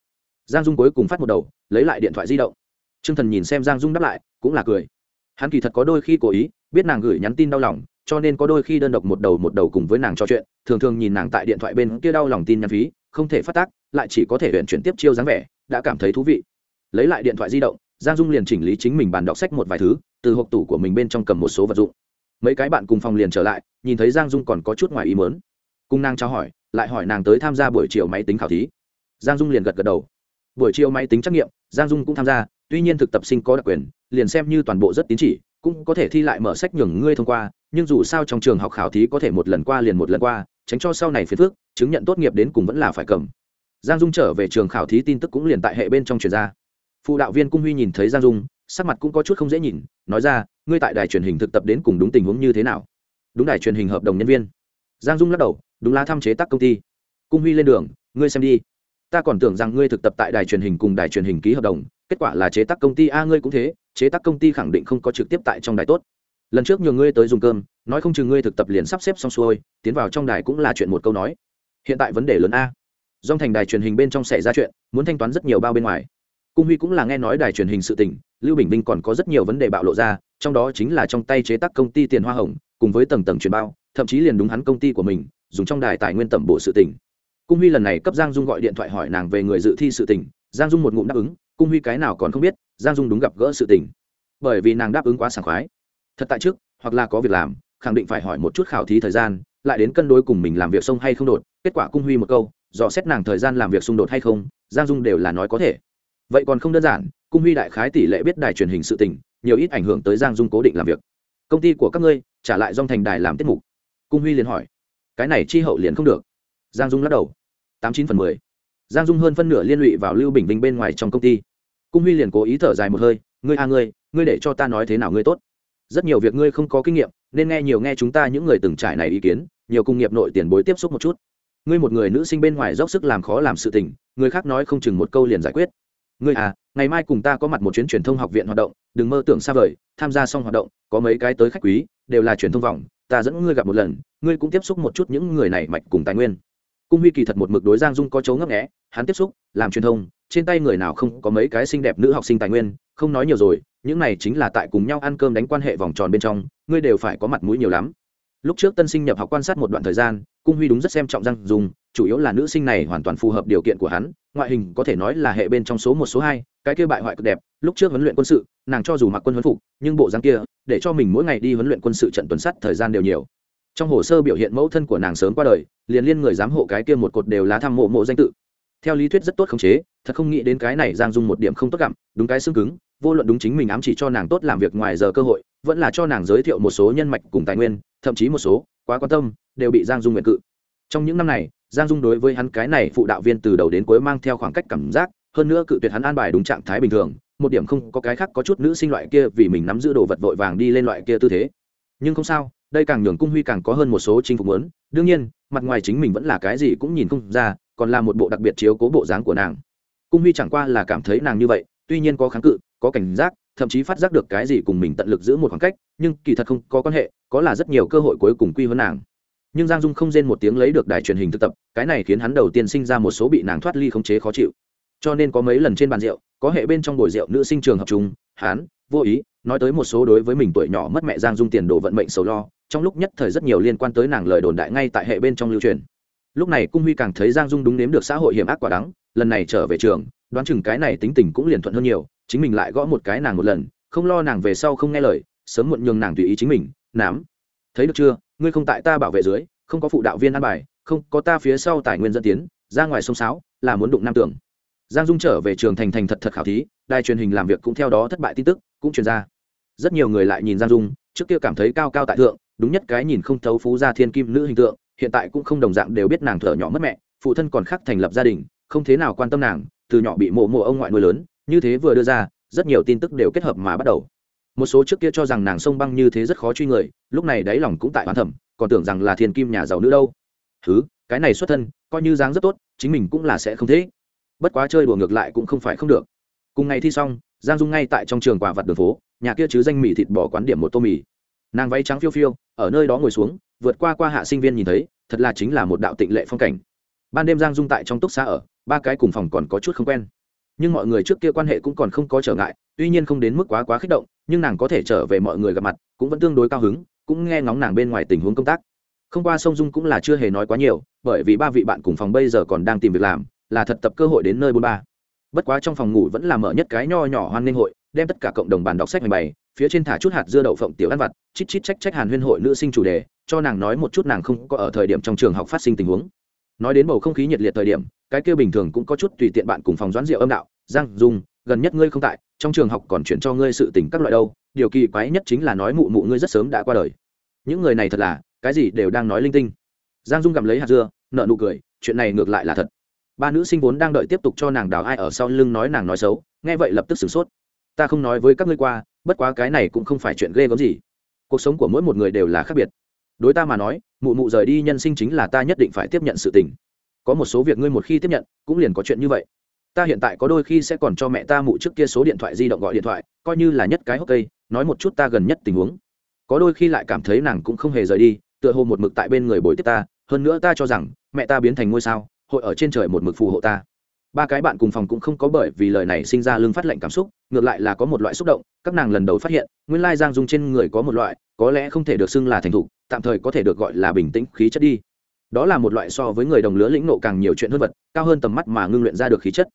Giang dung cuối cùng phát một đầu, lấy lại điện thoại di động. Trương thần nhìn xem giang dung đáp lại cũng là cười. Hắn kỳ thật có đôi khi cố ý, biết nàng gửi nhắn tin đau lòng, cho nên có đôi khi đơn độc một đầu một đầu cùng với nàng trò chuyện, thường thường nhìn nàng tại điện thoại bên kia đau lòng tin nhắn phí, không thể phát tác, lại chỉ có thể huyện chuyển tiếp chiêu dáng vẻ, đã cảm thấy thú vị. Lấy lại điện thoại di động, giang dung liền chỉnh lý chính mình bàn đọc sách một vài thứ, từ hộp tủ của mình bên trong cầm một số vật dụng. Mấy cái bạn cùng phòng liền trở lại, nhìn thấy giang dung còn có chút ngoài ý mớn cung nàng trao hỏi, lại hỏi nàng tới tham gia buổi chiều máy tính khảo thí. Giang dung liền gật gật đầu. Buổi chiều máy tính trắc nghiệm, giang dung cũng tham gia, tuy nhiên thực tập sinh có đặc quyền liền xem như toàn bộ rất tín chỉ, cũng có thể thi lại mở sách nhường ngươi thông qua, nhưng dù sao trong trường học khảo thí có thể một lần qua liền một lần qua, tránh cho sau này phiền phước chứng nhận tốt nghiệp đến cùng vẫn là phải cầm. Giang dung trở về trường khảo thí tin tức cũng liền tại hệ bên trong truyền ra. Phụ đạo viên cung huy nhìn thấy giang dung, sắc mặt cũng có chút không dễ nhìn, nói ra, ngươi tại đài truyền hình thực tập đến cùng đúng tình huống như thế nào? Đúng đài truyền hình hợp đồng nhân viên. Giang dung lắc đầu, đúng lá tham chế tác công ty. Cung huy lên đường, ngươi xem đi ta còn tưởng rằng ngươi thực tập tại đài truyền hình cùng đài truyền hình ký hợp đồng, kết quả là chế tác công ty a ngươi cũng thế, chế tác công ty khẳng định không có trực tiếp tại trong đài tốt. Lần trước nhường ngươi tới dùng cơm, nói không chừng ngươi thực tập liền sắp xếp xong xuôi, tiến vào trong đài cũng là chuyện một câu nói. Hiện tại vấn đề lớn a. Dòng thành đài truyền hình bên trong xảy ra chuyện, muốn thanh toán rất nhiều bao bên ngoài. Cung huy cũng là nghe nói đài truyền hình sự tình, lưu bình minh còn có rất nhiều vấn đề bạo lộ ra, trong đó chính là trong tay chế tác công ty tiền hoa hồng, cùng với tầng tầng truyền bao, thậm chí liền đúng hắn công ty của mình, dùng trong đài tài nguyên tẩm bộ sự tình cung huy lần này cấp giang dung gọi điện thoại hỏi nàng về người dự thi sự tình, giang dung một ngụm đáp ứng, cung huy cái nào còn không biết, giang dung đúng gặp gỡ sự tình. Bởi vì nàng đáp ứng quá sảng khoái. Thật tại trước, hoặc là có việc làm, khẳng định phải hỏi một chút khảo thí thời gian, lại đến cân đối cùng mình làm việc xong hay không đột. Kết quả cung huy một câu, dò xét nàng thời gian làm việc xung đột hay không, giang dung đều là nói có thể. Vậy còn không đơn giản, cung huy đại khái tỷ lệ biết đài truyền hình sự tình, nhiều ít ảnh hưởng tới giang dung cố định làm việc. Công ty của các ngươi, trả lại dòng thành đài làm tiết mục. Cung huy liền hỏi, cái này chi hậu liền không được. Giang dung lắc đầu tám chín phần mười. Giang dung hơn phân nửa liên lụy vào lưu bình vinh bên ngoài trong công ty. Cung huy liền cố ý thở dài một hơi, ngươi a ngươi ngươi để cho ta nói thế nào ngươi tốt? Rất nhiều việc ngươi không có kinh nghiệm, nên nghe nhiều nghe chúng ta những người từng trải này ý kiến, nhiều cung nghiệp nội tiền bối tiếp xúc một chút. Ngươi một người nữ sinh bên ngoài dốc sức làm khó làm sự tình, người khác nói không chừng một câu liền giải quyết. Ngươi à ngày mai cùng ta có mặt một chuyến truyền thông học viện hoạt động, đừng mơ tưởng xa vời, tham gia xong hoạt động, có mấy cái tới khách quý, đều là truyền thông vòng, ta dẫn ngươi gặp một lần, ngươi cũng tiếp xúc một chút những người này mạch cùng tài nguyên cung huy kỳ thật một mực đối giang dung có chấu ngấp nghẽ hắn tiếp xúc, làm truyền thông, trên tay người nào không có mấy cái xinh đẹp nữ học sinh tài nguyên, không nói nhiều rồi, những này chính là tại cùng nhau ăn cơm đánh quan hệ vòng tròn bên trong, ngươi đều phải có mặt mũi nhiều lắm. Lúc trước tân sinh nhập học quan sát một đoạn thời gian, cung huy đúng rất xem trọng giang dung, chủ yếu là nữ sinh này hoàn toàn phù hợp điều kiện của hắn, ngoại hình có thể nói là hệ bên trong số một, số hai, cái kia bại hoại cực đẹp, lúc trước huấn luyện quân sự, nàng cho dù mặc quân huấn phục, nhưng bộ dáng kia, để cho mình mỗi ngày đi huấn luyện quân sự trận tuần sắt thời gian đều nhiều trong hồ sơ biểu hiện mẫu thân của nàng sớm qua đời, liền liên người giám hộ cái kia một cột đều lá thăm mộ mộ danh tự. Theo lý thuyết rất tốt khống chế, thật không nghĩ đến cái này giang dung một điểm không tốt gặm, đúng cái xương cứng, vô luận đúng chính mình ám chỉ cho nàng tốt làm việc ngoài giờ cơ hội, vẫn là cho nàng giới thiệu một số nhân mạch cùng tài nguyên, thậm chí một số quá quan tâm, đều bị giang dung nguyện cự. Trong những năm này, giang dung đối với hắn cái này phụ đạo viên từ đầu đến cuối mang theo khoảng cách cảm giác, hơn nữa cự tuyệt hắn an bài đúng trạng thái bình thường, một điểm không có cái khác có chút nữ sinh loại kia vì mình nắm giữ đồ vật vội vàng đi lên loại kia tư thế. Nhưng không sao đây càng nhường cung huy càng có hơn một số chinh phục lớn đương nhiên, mặt ngoài chính mình vẫn là cái gì cũng nhìn không ra, còn là một bộ đặc biệt chiếu cố bộ dáng của nàng. Cung huy chẳng qua là cảm thấy nàng như vậy, tuy nhiên có kháng cự, có cảnh giác, thậm chí phát giác được cái gì cùng mình tận lực giữ một khoảng cách, nhưng kỳ thật không có quan hệ, có là rất nhiều cơ hội cuối cùng quy hơn nàng. Nhưng giang dung không rên một tiếng lấy được đài truyền hình thực tập, cái này khiến hắn đầu tiên sinh ra một số bị nàng thoát ly khống chế khó chịu. Cho nên có mấy lần trên bàn rượu, có hệ bên trong bồi rượu nữ sinh trường học chung, hắn, vô ý, nói tới một số đối với mình tuổi nhỏ mất mẹ giang dung tiền đồ vận mệnh sầu lo trong lúc nhất thời rất nhiều liên quan tới nàng lời đồn đại ngay tại hệ bên trong lưu truyền. Lúc này cung huy càng thấy giang dung đúng nếm được xã hội hiểm ác quả đắng, lần này trở về trường, đoán chừng cái này tính tình cũng liền thuận hơn nhiều, chính mình lại gõ một cái nàng một lần, không lo nàng về sau không nghe lời, sớm muộn nhường nàng tùy ý chính mình, nám, thấy được chưa? Ngươi không tại ta bảo vệ dưới, không có phụ đạo viên ăn bài, không, có ta phía sau tài nguyên dẫn tiến, ra ngoài sông sáo, là muốn đụng nam tưởng. Giang dung trở về trường thành thành thật thật khảo thí, đài truyền hình làm việc cũng theo đó thất bại tin tức, cũng truyền ra. Rất nhiều người lại nhìn giang dung, trước kia cảm thấy cao cao tại thượng đúng nhất cái nhìn không thấu phú gia thiên kim nữ hình tượng, hiện tại cũng không đồng dạng đều biết nàng thở nhỏ mất mẹ, phụ thân còn khác thành lập gia đình, không thế nào quan tâm nàng, từ nhỏ bị mộ mộ ông ngoại nuôi lớn, như thế vừa đưa ra, rất nhiều tin tức đều kết hợp mà bắt đầu. Một số trước kia cho rằng nàng sông băng như thế rất khó truy người, lúc này đáy lòng cũng tại hoán thẩm còn tưởng rằng là thiên kim nhà giàu nữ đâu. Thứ cái này xuất thân, coi như dáng rất tốt, chính mình cũng là sẽ không thế. Bất quá chơi đùa ngược lại cũng không phải không được. Cùng ngày thi xong, giang dung ngay tại trong trường quả vật đường phố, nhà kia chứ danh mì thịt bỏ quán điểm một tô mì nàng váy trắng phiêu phiêu, ở nơi đó ngồi xuống, vượt qua qua hạ sinh viên nhìn thấy, thật là chính là một đạo tịnh lệ phong cảnh. Ban đêm giang dung tại trong túc xá ở, ba cái cùng phòng còn có chút không quen. Nhưng mọi người trước kia quan hệ cũng còn không có trở ngại, tuy nhiên không đến mức quá quá kích động, nhưng nàng có thể trở về mọi người gặp mặt, cũng vẫn tương đối cao hứng, cũng nghe ngóng nàng bên ngoài tình huống công tác. Không qua sông dung cũng là chưa hề nói quá nhiều, bởi vì ba vị bạn cùng phòng bây giờ còn đang tìm việc làm, là thật tập cơ hội đến nơi bốn ba. Bất quá trong phòng ngủ vẫn là mở nhất cái nho nhỏ hoan nghênh hội, đem tất cả cộng đồng bàn đọc sách bày phía trên thả chút hạt dưa đậu phộng tiểu ăn vặt, chít chít trách trách hàn huyên hội nữ sinh chủ đề, cho nàng nói một chút nàng không có ở thời điểm trong trường học phát sinh tình huống. Nói đến bầu không khí nhiệt liệt thời điểm, cái kia bình thường cũng có chút tùy tiện bạn cùng phòng doãn rượu âm đạo, giang dung, gần nhất ngươi không tại, trong trường học còn chuyển cho ngươi sự tình các loại đâu, điều kỳ quái nhất chính là nói mụ mụ ngươi rất sớm đã qua đời. Những người này thật là, cái gì đều đang nói linh tinh. Giang dung gặm lấy hạt dưa nợ nụ cười, chuyện này ngược lại là thật. Ba nữ sinh vốn đang đợi tiếp tục cho nàng đào ai ở sau lưng nói nàng nói xấu, nghe vậy lập tức sửng sốt. Ta không nói với các ngươi qua bất quá cái này cũng không phải chuyện ghê gớm gì. Cuộc sống của mỗi một người đều là khác biệt. Đối ta mà nói, mụ mụ rời đi nhân sinh chính là ta nhất định phải tiếp nhận sự tình. Có một số việc ngươi một khi tiếp nhận, cũng liền có chuyện như vậy. Ta hiện tại có đôi khi sẽ còn cho mẹ ta mụ trước kia số điện thoại di động gọi điện thoại, coi như là nhất cái hốc cây, nói một chút ta gần nhất tình huống. Có đôi khi lại cảm thấy nàng cũng không hề rời đi, tựa hồ một mực tại bên người bồi tiếp ta, hơn nữa ta cho rằng, mẹ ta biến thành ngôi sao, hội ở trên trời một mực phù hộ ta ba cái bạn cùng phòng cũng không có bởi vì lời này sinh ra lương phát lệnh cảm xúc, ngược lại là có một loại xúc động, các nàng lần đầu phát hiện, nguyên lai giang dung trên người có một loại, có lẽ không thể được xưng là thành thục, tạm thời có thể được gọi là bình tĩnh khí chất đi. Đó là một loại so với người đồng lứa lĩnh nộ càng nhiều chuyện hơn vật, cao hơn tầm mắt mà ngưng luyện ra được khí chất.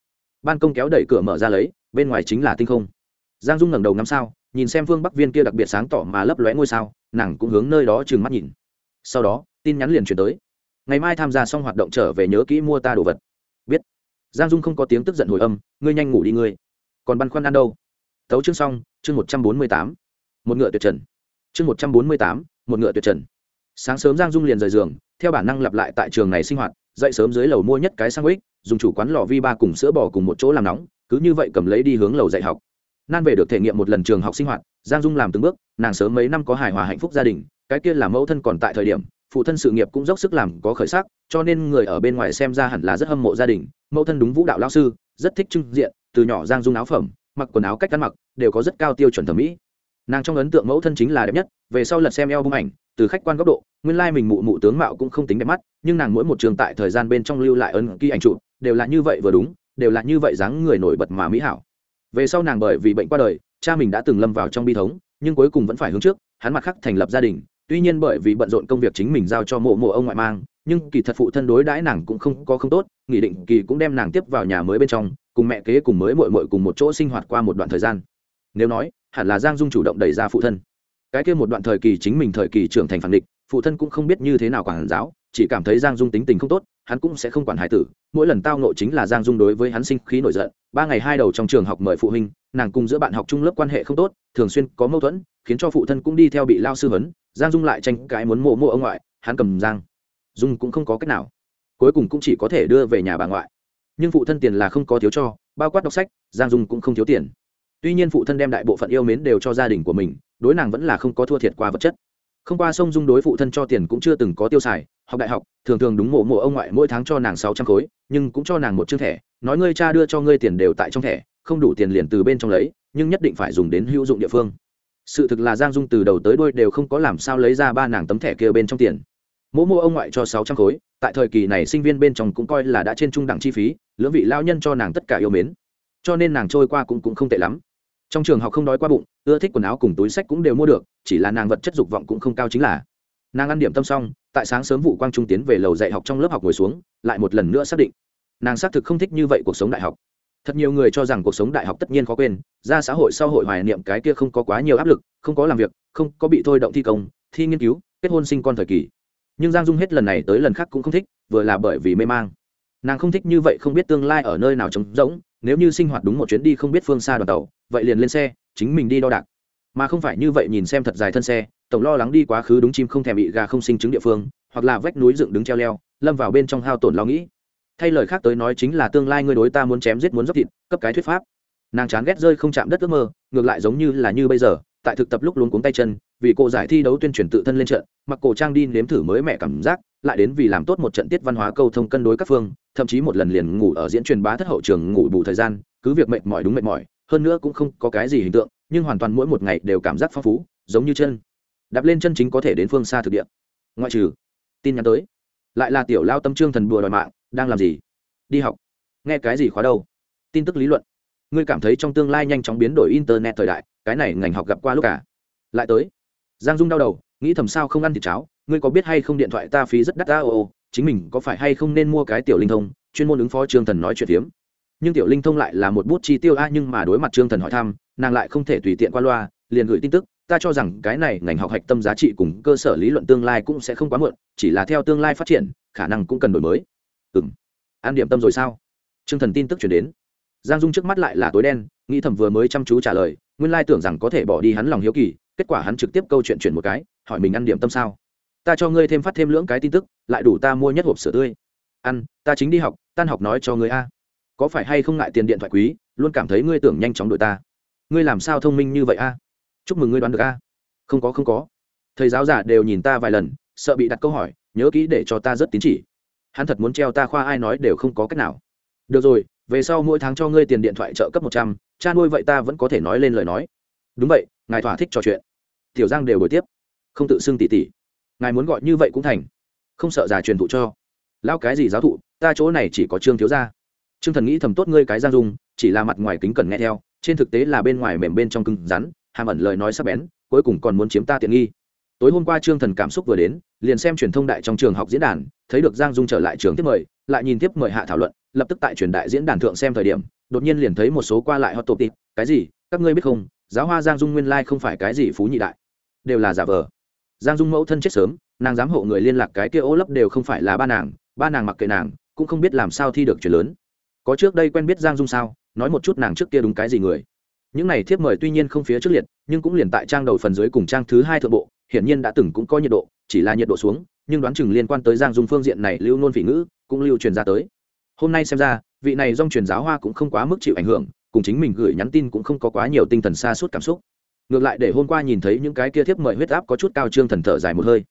Ban công kéo đẩy cửa mở ra lấy, bên ngoài chính là tinh không. Giang dung ngẩng đầu ngắm sao, nhìn xem phương bắc viên kia đặc biệt sáng tỏ mà lấp lóe ngôi sao, nàng cũng hướng nơi đó trừng mắt nhìn. Sau đó, tin nhắn liền chuyển tới. Ngày mai tham gia xong hoạt động trở về nhớ kỹ mua ta đồ vật giang dung không có tiếng tức giận hồi âm, ngươi nhanh ngủ đi ngươi. Còn băn khoăn ăn đâu? Tấu chương xong, chương một trăm bốn mươi tám, một ngựa tuyệt trần. Chương một trăm bốn mươi tám, một ngựa tuyệt trần. Sáng sớm giang dung liền rời giường, theo bản năng lặp lại tại trường này sinh hoạt, dậy sớm dưới lầu mua nhất cái sang ích dùng chủ quán lò vi ba cùng sữa bò cùng một chỗ làm nóng, cứ như vậy cầm lấy đi hướng lầu dạy học. Nan về được thể nghiệm một lần trường học sinh hoạt, giang dung làm từng bước, nàng sớm mấy năm có hài hòa hạnh phúc gia đình, cái kia là mẫu thân còn tại thời điểm phụ thân sự nghiệp cũng dốc sức làm có khởi sắc, cho nên người ở bên ngoài xem ra hẳn là rất hâm mộ gia đình. Mẫu thân đúng vũ đạo lao sư, rất thích trưng diện, từ nhỏ giang dung áo phẩm, mặc quần áo cách ăn mặc, đều có rất cao tiêu chuẩn thẩm mỹ. Nàng trong ấn tượng mẫu thân chính là đẹp nhất, về sau lật xem eo bung ảnh, từ khách quan góc độ, nguyên lai mình mụ mụ tướng mạo cũng không tính đẹp mắt, nhưng nàng mỗi một trường tại thời gian bên trong lưu lại ấn ký ảnh trụ đều là như vậy vừa đúng, đều là như vậy dáng người nổi bật mà mỹ hảo. Về sau nàng bởi vì bệnh qua đời, cha mình đã từng lâm vào trong bi thống, nhưng cuối cùng vẫn phải hướng trước, hắn mặt khắc thành lập gia đình tuy nhiên bởi vì bận rộn công việc chính mình giao cho mộ mộ ông ngoại mang, nhưng kỳ thật phụ thân đối đãi nàng cũng không có không tốt nghị định kỳ cũng đem nàng tiếp vào nhà mới bên trong, cùng mẹ kế cùng mới mội mội cùng một chỗ sinh hoạt qua một đoạn thời gian. Nếu nói, hẳn là giang dung chủ động đẩy ra phụ thân. Cái kia một đoạn thời kỳ chính mình thời kỳ trưởng thành phản địch, phụ thân cũng không biết như thế nào quản giáo, chỉ cảm thấy giang dung tính tình không tốt, hắn cũng sẽ không quản hải tử. Mỗi lần tao nộ chính là giang dung đối với hắn sinh khí nổi giận. Ba ngày hai đầu trong trường học mời phụ huynh, nàng cùng giữa bạn học chung lớp quan hệ không tốt, thường xuyên có mâu thuẫn, khiến cho phụ thân cũng đi theo bị lao sư vấn giang dung lại tranh cãi muốn mộ mộ ông ngoại, hắn cầm giang. Dung cũng không có cách nào. Cuối cùng cũng chỉ có thể đưa về nhà bà ngoại. Nhưng phụ thân tiền là không có thiếu cho, bao quát đọc sách, giang dung cũng không thiếu tiền. Tuy nhiên phụ thân đem đại bộ phận yêu mến đều cho gia đình của mình, đối nàng vẫn là không có thua thiệt qua vật chất. Không qua sông dung đối phụ thân cho tiền cũng chưa từng có tiêu xài, học đại học, thường thường đúng mộ mộ ông ngoại mỗi tháng cho nàng sáu trăm khối, nhưng cũng cho nàng một chương thẻ, nói ngươi cha đưa cho ngươi tiền đều tại trong thẻ, không đủ tiền liền từ bên trong lấy, nhưng nhất định phải dùng đến hữu dụng địa phương sự thực là giang dung từ đầu tới đôi đều không có làm sao lấy ra ba nàng tấm thẻ kia bên trong tiền. Mỗ mua ông ngoại cho sáu trăm khối tại thời kỳ này sinh viên bên trong cũng coi là đã trên trung đẳng chi phí lưỡng vị lao nhân cho nàng tất cả yêu mến. Cho nên nàng trôi qua cũng, cũng không tệ lắm. Trong trường học không đói qua bụng ưa thích quần áo cùng túi sách cũng đều mua được chỉ là nàng vật chất dục vọng cũng không cao chính là. Nàng ăn điểm tâm xong tại sáng sớm vụ quang trung tiến về lầu dạy học trong lớp học ngồi xuống lại một lần nữa xác định. Nàng xác thực không thích như vậy cuộc sống đại học thật nhiều người cho rằng cuộc sống đại học tất nhiên khó quên, ra xã hội sau hội hoài niệm cái kia không có quá nhiều áp lực, không có làm việc, không có bị thôi động thi công, thi nghiên cứu, kết hôn sinh con thời kỳ. Nhưng giang dung hết lần này tới lần khác cũng không thích, vừa là bởi vì mê mang. Nàng không thích như vậy không biết tương lai ở nơi nào trống rỗng, nếu như sinh hoạt đúng một chuyến đi không biết phương xa đoàn tàu, vậy liền lên xe, chính mình đi đo đạc. Mà không phải như vậy nhìn xem thật dài thân xe, tổng lo lắng đi quá khứ đúng chim không thèm bị gà không sinh chứng địa phương, hoặc là vách núi dựng đứng treo leo, lâm vào bên trong hao tổn lo nghĩ thay lời khác tới nói chính là tương lai ngươi đối ta muốn chém giết muốn dốc thịt, cấp cái thuyết pháp. Nàng chán ghét rơi không chạm đất ước mơ, ngược lại giống như là như bây giờ, tại thực tập lúc luống cuống tay chân, vì cô giải thi đấu tuyên truyền tự thân lên trận, mặc cổ trang đi nếm thử mới mẹ cảm giác, lại đến vì làm tốt một trận tiết văn hóa câu thông cân đối các phương, thậm chí một lần liền ngủ ở diễn truyền bá thất hậu trường ngủ bù thời gian, cứ việc mệt mỏi đúng mệt mỏi, hơn nữa cũng không có cái gì hình tượng, nhưng hoàn toàn mỗi một ngày đều cảm giác phong phú, giống như chân. Đạp lên chân chính có thể đến phương xa thực địa. Ngoại trừ, tin nhắn tới. Lại là tiểu lao tâm trương thần bùa đòi mạng đang làm gì? Đi học. Nghe cái gì khóa đâu? Tin tức lý luận. Ngươi cảm thấy trong tương lai nhanh chóng biến đổi internet thời đại, cái này ngành học gặp qua lúc cả lại tới. Giang dung đau đầu, nghĩ thầm sao không ăn thịt cháo? Ngươi có biết hay không điện thoại ta phí rất đắt ta ô ô, chính mình có phải hay không nên mua cái tiểu linh thông? Chuyên môn ứng phó trương thần nói chuyện phiếm. Nhưng tiểu linh thông lại là một bút chi tiêu a nhưng mà đối mặt trương thần hỏi thăm, nàng lại không thể tùy tiện qua loa, liền gửi tin tức, ta cho rằng cái này ngành học hạch tâm giá trị cùng cơ sở lý luận tương lai cũng sẽ không quá muộn, chỉ là theo tương lai phát triển, khả năng cũng cần đổi mới ừng an điểm tâm rồi sao? Trương thần tin tức chuyển đến. Giang dung trước mắt lại là tối đen, nghĩ thầm vừa mới chăm chú trả lời, nguyên lai tưởng rằng có thể bỏ đi hắn lòng hiếu kỳ, kết quả hắn trực tiếp câu chuyện chuyển một cái, hỏi mình ăn điểm tâm sao? Ta cho ngươi thêm phát thêm lưỡng cái tin tức, lại đủ ta mua nhất hộp sữa tươi. Ăn, ta chính đi học, tan học nói cho ngươi a. Có phải hay không ngại tiền điện thoại quý, luôn cảm thấy ngươi tưởng nhanh chóng đội ta? Ngươi làm sao thông minh như vậy a? Chúc mừng ngươi đoán được a. Không có không có. Thầy giáo giả đều nhìn ta vài lần, sợ bị đặt câu hỏi, nhớ kỹ để cho ta rất tín chỉ hắn thật muốn treo ta khoa ai nói đều không có cách nào. Được rồi, về sau mỗi tháng cho ngươi tiền điện thoại trợ cấp một trăm, cha nuôi vậy ta vẫn có thể nói lên lời nói. Đúng vậy, ngài thỏa thích trò chuyện. Tiểu giang đều buổi tiếp. Không tự xưng tỉ tỉ ngài muốn gọi như vậy cũng thành. Không sợ già truyền thụ cho. Lao cái gì giáo thụ, ta chỗ này chỉ có trương thiếu gia. Trương thần nghĩ thầm tốt ngươi cái giang dung, chỉ là mặt ngoài kính cần nghe theo, trên thực tế là bên ngoài mềm bên trong cứng rắn, hàm ẩn lời nói sắc bén, cuối cùng còn muốn chiếm ta tiện nghi. Tối hôm qua trương thần cảm xúc vừa đến liền xem truyền thông đại trong trường học diễn đàn, thấy được giang dung trở lại trường tiếp mời, lại nhìn tiếp mời hạ thảo luận, lập tức tại truyền đại diễn đàn thượng xem thời điểm, đột nhiên liền thấy một số qua lại hot topic, cái gì? Các ngươi biết không? Giáo hoa giang dung nguyên lai không phải cái gì phú nhị đại. Đều là giả vờ. Giang dung mẫu thân chết sớm, nàng giám hộ người liên lạc cái kia ô lấp đều không phải là ba nàng ba nàng mặc kệ nàng, cũng không biết làm sao thi được chuyện lớn. Có trước đây quen biết giang dung sao? Nói một chút nàng trước kia đúng cái gì người. Những này thiếp mời tuy nhiên không phía trước liệt, nhưng cũng liền tại trang đầu phần dưới cùng trang thứ hai thượng bộ, hiển nhiên đã từng cũng có nhiệt độ chỉ là nhiệt độ xuống, nhưng đoán chừng liên quan tới giang dung phương diện này lưu nôn phỉ ngữ cũng lưu truyền ra tới. Hôm nay xem ra, vị này dòng truyền giáo hoa cũng không quá mức chịu ảnh hưởng, cùng chính mình gửi nhắn tin cũng không có quá nhiều tinh thần xa suốt cảm xúc. Ngược lại để hôm qua nhìn thấy những cái kia thiếp mời huyết áp có chút cao trương thần thở dài một hơi.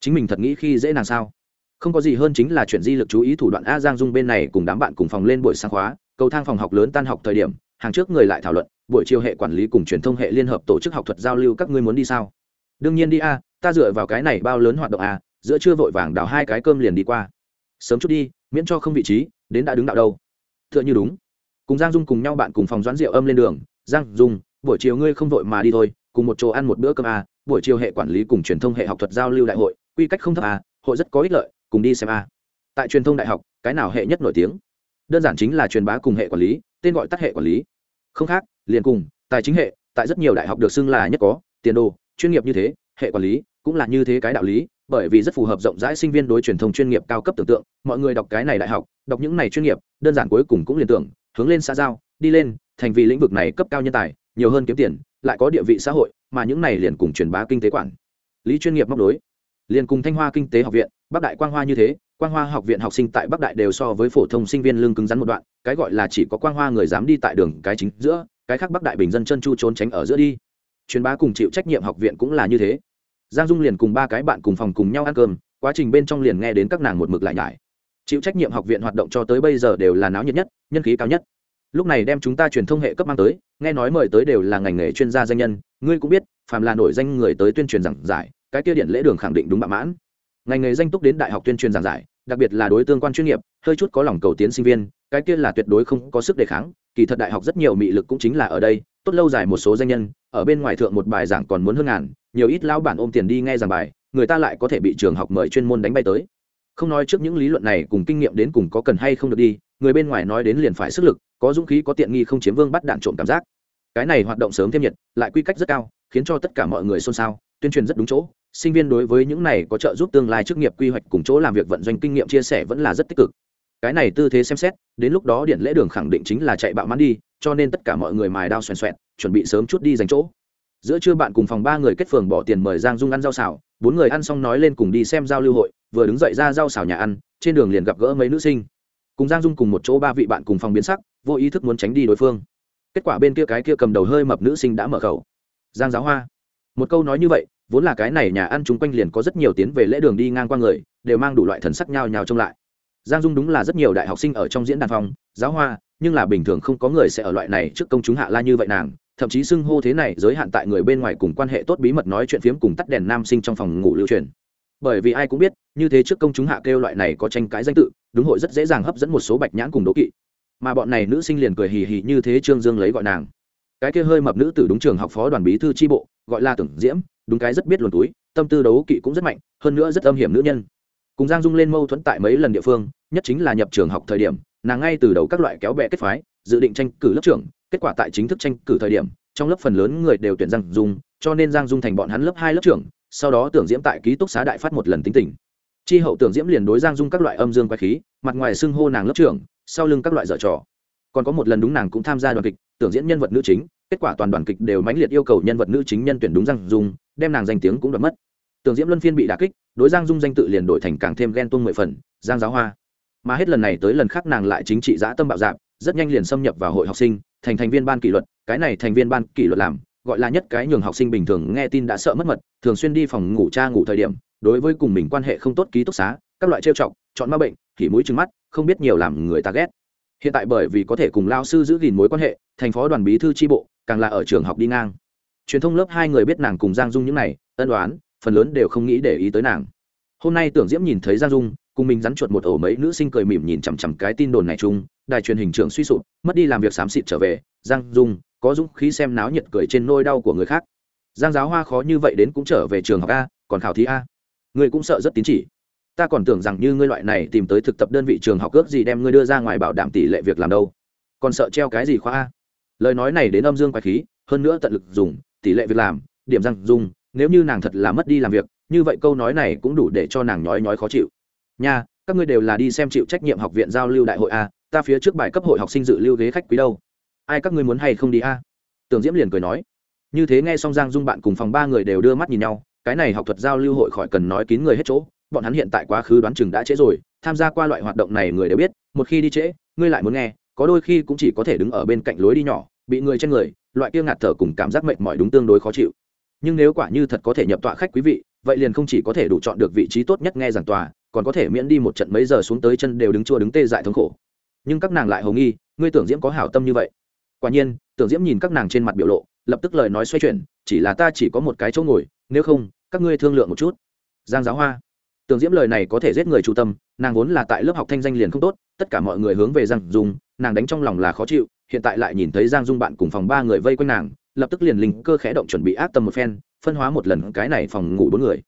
Chính mình thật nghĩ khi dễ nàng sao? Không có gì hơn chính là chuyện di lực chú ý thủ đoạn a giang dung bên này cùng đám bạn cùng phòng lên buổi sáng khóa, cầu thang phòng học lớn tan học thời điểm, hàng trước người lại thảo luận, buổi chiều hệ quản lý cùng truyền thông hệ liên hợp tổ chức học thuật giao lưu các ngươi muốn đi sao? Đương nhiên đi a ta dựa vào cái này bao lớn hoạt động à? giữa trưa vội vàng đào hai cái cơm liền đi qua sớm chút đi, miễn cho không vị trí, đến đã đứng đạo đâu t h ư ợ n h ư đúng cùng giang dung cùng nhau bạn cùng phòng doãn rượu âm lên đường giang dung, buổi chiều ngươi không vội mà đi thôi, cùng một chỗ ăn một bữa cơm à? buổi chiều hệ quản lý cùng truyền thông hệ học thuật giao lưu đại hội, quy cách không thấp à? hội rất có ích lợi, cùng đi xem à? tại truyền thông đại học, cái nào hệ nhất nổi tiếng đơn giản chính là truyền bá cùng hệ quản lý, tên gọi tắt hệ quản lý không khác, liền cùng, tài chính hệ, tại rất nhiều đại học được xưng là nhất có, tiền đồ, chuyên nghiệp như thế hệ quản lý, cũng là như thế cái đạo lý, bởi vì rất phù hợp rộng rãi sinh viên đối truyền thông chuyên nghiệp cao cấp tưởng tượng, mọi người đọc cái này đại học, đọc những này chuyên nghiệp, đơn giản cuối cùng cũng liền tưởng, hướng lên xã giao, đi lên, thành vì lĩnh vực này cấp cao nhân tài, nhiều hơn kiếm tiền, lại có địa vị xã hội, mà những này liền cùng truyền bá kinh tế quản lý chuyên nghiệp móc đối liền cùng thanh hoa kinh tế học viện, bắc đại quang hoa như thế, quang hoa học viện học sinh tại bắc đại đều so với phổ thông sinh viên lương cứng rắn một đoạn, cái gọi là chỉ có quang hoa người dám đi tại đường, cái chính giữa, cái khác bắc đại bình dân chân chu trốn tránh ở giữa đi. Truyền bá cùng chịu trách nhiệm học viện cũng là như thế giang dung liền cùng ba cái bạn cùng phòng cùng nhau ăn cơm, quá trình bên trong liền nghe đến các nàng một mực lại nhải. Chịu trách nhiệm học viện hoạt động cho tới bây giờ đều là náo nhiệt nhất, nhân khí cao nhất. Lúc này đem chúng ta truyền thông hệ cấp mang tới, nghe nói mời tới đều là ngành nghề chuyên gia danh nhân, ngươi cũng biết, phàm là nổi danh người tới tuyên truyền giảng giải, cái kia điện lễ đường khẳng định đúng bạ mãn. Ngành nghề danh túc đến đại học tuyên truyền giảng giải, đặc biệt là đối tương quan chuyên nghiệp, hơi chút có lòng cầu tiến sinh viên, cái kia là tuyệt đối không có sức đề kháng, kỳ thật đại học rất nhiều mị lực cũng chính là ở đây tốt lâu dài một số danh nhân, ở bên ngoài thượng một bài giảng còn muốn hơn ngàn, nhiều ít lão bản ôm tiền đi nghe giảng bài, người ta lại có thể bị trường học mời chuyên môn đánh bay tới. Không nói trước những lý luận này cùng kinh nghiệm đến cùng có cần hay không được đi, người bên ngoài nói đến liền phải sức lực, có dũng khí, có tiện nghi không chiếm vương bắt đạn trộm cảm giác. Cái này hoạt động sớm thêm nhiệt, lại quy cách rất cao, khiến cho tất cả mọi người xôn xao, tuyên truyền rất đúng chỗ. Sinh viên đối với những này có trợ giúp tương lai chức nghiệp quy hoạch cùng chỗ làm việc vận doanh kinh nghiệm chia sẻ vẫn là rất tích cực. Cái này tư thế xem xét, đến lúc đó điện lễ đường khẳng định chính là chạy bạo mãn đi cho nên tất cả mọi người mài đao xoèn xoẹn, chuẩn bị sớm chút đi dành chỗ. Giữa trưa bạn cùng phòng ba người kết phường bỏ tiền mời giang dung ăn rau xào, bốn người ăn xong nói lên cùng đi xem giao lưu hội, vừa đứng dậy ra rau xào nhà ăn, trên đường liền gặp gỡ mấy nữ sinh. Cùng giang dung cùng một chỗ ba vị bạn cùng phòng biến sắc, vô ý thức muốn tránh đi đối phương. Kết quả bên kia cái kia cầm đầu hơi mập nữ sinh đã mở khẩu. Giang giáo hoa. Một câu nói như vậy, vốn là cái này nhà ăn chung quanh liền có rất nhiều tiến về lễ đường đi ngang qua người, đều mang đủ loại thần sắc nhau nhào trông lại giang dung đúng là rất nhiều đại học sinh ở trong diễn đàn phòng, giáo hoa, nhưng là bình thường không có người sẽ ở loại này trước công chúng hạ la như vậy nàng, thậm chí xưng hô thế này giới hạn tại người bên ngoài cùng quan hệ tốt bí mật nói chuyện phiếm cùng tắt đèn nam sinh trong phòng ngủ lưu truyền. Bởi vì ai cũng biết, như thế trước công chúng hạ kêu loại này có tranh cãi danh tự, đúng hội rất dễ dàng hấp dẫn một số bạch nhãn cùng đố kỵ. Mà bọn này nữ sinh liền cười hì hì như thế trương dương lấy gọi nàng. Cái kia hơi mập nữ tử đúng trường học phó đoàn bí thư tri bộ, gọi là tưởng diễm, đúng cái rất biết luồn túi, tâm tư đấu kỵ cũng rất mạnh, hơn nữa rất âm hiểm nữ nhân cùng giang dung lên mâu thuẫn tại mấy lần địa phương, nhất chính là nhập trường học thời điểm, nàng ngay từ đầu các loại kéo bè kết phái, dự định tranh cử lớp trưởng, kết quả tại chính thức tranh cử thời điểm, trong lớp phần lớn người đều tuyển giang dung, cho nên giang dung thành bọn hắn lớp hai lớp trưởng, sau đó tưởng diễm tại ký túc xá đại phát một lần tính tình. Chi hậu tưởng diễm liền đối giang dung các loại âm dương quái khí, mặt ngoài xưng hô nàng lớp trưởng, sau lưng các loại dở trò. Còn có một lần đúng nàng cũng tham gia đoàn kịch, tưởng diễn nhân vật nữ chính, kết quả toàn đoàn kịch đều mãnh liệt yêu cầu nhân vật nữ chính nhân tuyển đúng giang dung, đem nàng danh tiếng cũng đoạt mất tưởng diễm luân phiên bị đà kích, đối giang dung danh tự liền đổi thành càng thêm ghen tuông mười phần, giang giáo hoa. Mà hết lần này tới lần khác nàng lại chính trị giã tâm bạo dạp rất nhanh liền xâm nhập vào hội học sinh, thành thành viên ban kỷ luật, cái này thành viên ban kỷ luật làm, gọi là nhất cái nhường học sinh bình thường nghe tin đã sợ mất mật, thường xuyên đi phòng ngủ cha ngủ thời điểm, đối với cùng mình quan hệ không tốt ký túc xá, các loại trêu chọc, chọn ma bệnh, thì mũi trừng mắt, không biết nhiều làm người ta ghét. Hiện tại bởi vì có thể cùng lao sư giữ gìn mối quan hệ, thành phó đoàn bí thư tri bộ, càng là ở trường học đi ngang. Truyền thông lớp hai người biết nàng cùng giang dung những này, ân đoán phần lớn đều không nghĩ để ý tới nàng. Hôm nay tưởng diễm nhìn thấy giang dung, cùng mình rắn chuột một ổ mấy nữ sinh cười mỉm nhìn chằm chằm cái tin đồn này chung, đài truyền hình trưởng suy sụp, mất đi làm việc xám xịt trở về, giang dung, có dũng khí xem náo nhiệt cười trên nôi đau của người khác. Giang giáo hoa khó như vậy đến cũng trở về trường học a, còn khảo thí a. Người cũng sợ rất tín chỉ. Ta còn tưởng rằng như ngươi loại này tìm tới thực tập đơn vị trường học ước gì đem ngươi đưa ra ngoài bảo đảm tỷ lệ việc làm đâu. Còn sợ treo cái gì khoa a? Lời nói này đến âm dương quái khí, hơn nữa tận lực dùng, tỷ lệ việc làm, điểm răng dùng nếu như nàng thật là mất đi làm việc, như vậy câu nói này cũng đủ để cho nàng nhói nhói khó chịu. Nha, các ngươi đều là đi xem chịu trách nhiệm học viện giao lưu đại hội a, ta phía trước bài cấp hội học sinh dự lưu ghế khách quý đâu. Ai các ngươi muốn hay không đi a? Tưởng diễm liền cười nói. Như thế nghe xong giang dung bạn cùng phòng ba người đều đưa mắt nhìn nhau, cái này học thuật giao lưu hội khỏi cần nói kín người hết chỗ, bọn hắn hiện tại quá khứ đoán chừng đã trễ rồi, tham gia qua loại hoạt động này người đều biết, một khi đi trễ, ngươi lại muốn nghe, có đôi khi cũng chỉ có thể đứng ở bên cạnh lối đi nhỏ, bị người trên người, loại kia ngạt thở cùng cảm giác mệt mỏi đúng tương đối khó chịu nhưng nếu quả như thật có thể nhập tọa khách quý vị, vậy liền không chỉ có thể đủ chọn được vị trí tốt nhất nghe giảng tòa, còn có thể miễn đi một trận mấy giờ xuống tới chân đều đứng chua đứng tê dại thống khổ. Nhưng các nàng lại hầu nghi, ngươi tưởng diễm có hảo tâm như vậy. Quả nhiên, tưởng diễm nhìn các nàng trên mặt biểu lộ, lập tức lời nói xoay chuyển, chỉ là ta chỉ có một cái chỗ ngồi, nếu không, các ngươi thương lượng một chút. Giang giáo hoa. Tưởng diễm lời này có thể giết người chủ tâm, nàng vốn là tại lớp học thanh danh liền không tốt, tất cả mọi người hướng về giang dung, nàng đánh trong lòng là khó chịu, hiện tại lại nhìn thấy giang dung bạn cùng phòng ba người vây quanh nàng lập tức liền linh cơ khẽ động chuẩn bị ác tâm một phen, phân hóa một lần cái này phòng ngủ bốn người.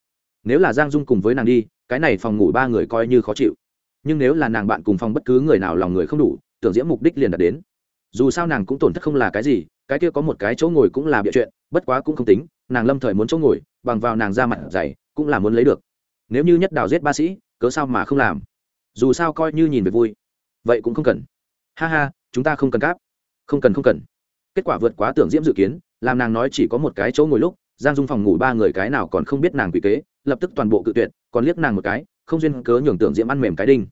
Nếu là giang dung cùng với nàng đi, cái này phòng ngủ ba người coi như khó chịu. Nhưng nếu là nàng bạn cùng phòng bất cứ người nào lòng người không đủ, tưởng diễm mục đích liền đạt đến. Dù sao nàng cũng tổn thất không là cái gì, cái kia có một cái chỗ ngồi cũng là bịa chuyện, bất quá cũng không tính, nàng lâm thời muốn chỗ ngồi, bằng vào nàng ra mặt dày, cũng là muốn lấy được. Nếu như nhất đào giết ba sĩ, cớ sao mà không làm? Dù sao coi như nhìn về vui, vậy cũng không cần. Ha ha, chúng ta không cần cáp. Không cần không cần kết quả vượt quá tưởng diễm dự kiến, làm nàng nói chỉ có một cái chỗ ngồi lúc, giang dung phòng ngủ ba người cái nào còn không biết nàng quỷ kế, lập tức toàn bộ cự tuyệt, còn liếc nàng một cái, không duyên cớ nhường tưởng diễm ăn mềm cái đinh.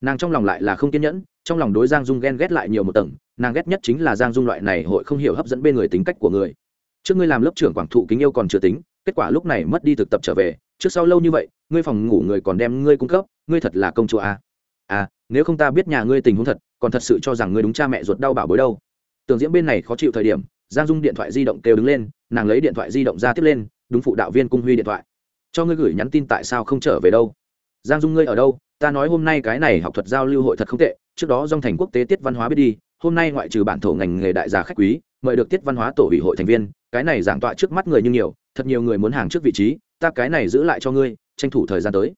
Nàng trong lòng lại là không kiên nhẫn, trong lòng đối giang dung ghen ghét lại nhiều một tầng, nàng ghét nhất chính là giang dung loại này hội không hiểu hấp dẫn bên người tính cách của người. Trước ngươi làm lớp trưởng quảng thụ kính yêu còn chưa tính, kết quả lúc này mất đi thực tập trở về, trước sau lâu như vậy, ngươi phòng ngủ người còn đem ngươi cung cấp, ngươi thật là công chúa à? à nếu không ta biết nhà ngươi tình huống thật, còn thật sự cho rằng ngươi đúng cha mẹ ruột đau bảo bối đâu tưởng diễm bên này khó chịu thời điểm, giang dung điện thoại di động kêu đứng lên, nàng lấy điện thoại di động ra tiếp lên, đúng phụ đạo viên cung huy điện thoại. Cho ngươi gửi nhắn tin tại sao không trở về đâu? Giang dung ngươi ở đâu? Ta nói hôm nay cái này học thuật giao lưu hội thật không tệ, trước đó dòng thành quốc tế tiết văn hóa biết đi, hôm nay ngoại trừ bản thổ ngành nghề đại gia khách quý, mời được tiết văn hóa tổ ủy hội thành viên, cái này giảng tọa trước mắt người như nhiều, thật nhiều người muốn hàng trước vị trí, ta cái này giữ lại cho ngươi, tranh thủ thời gian tới.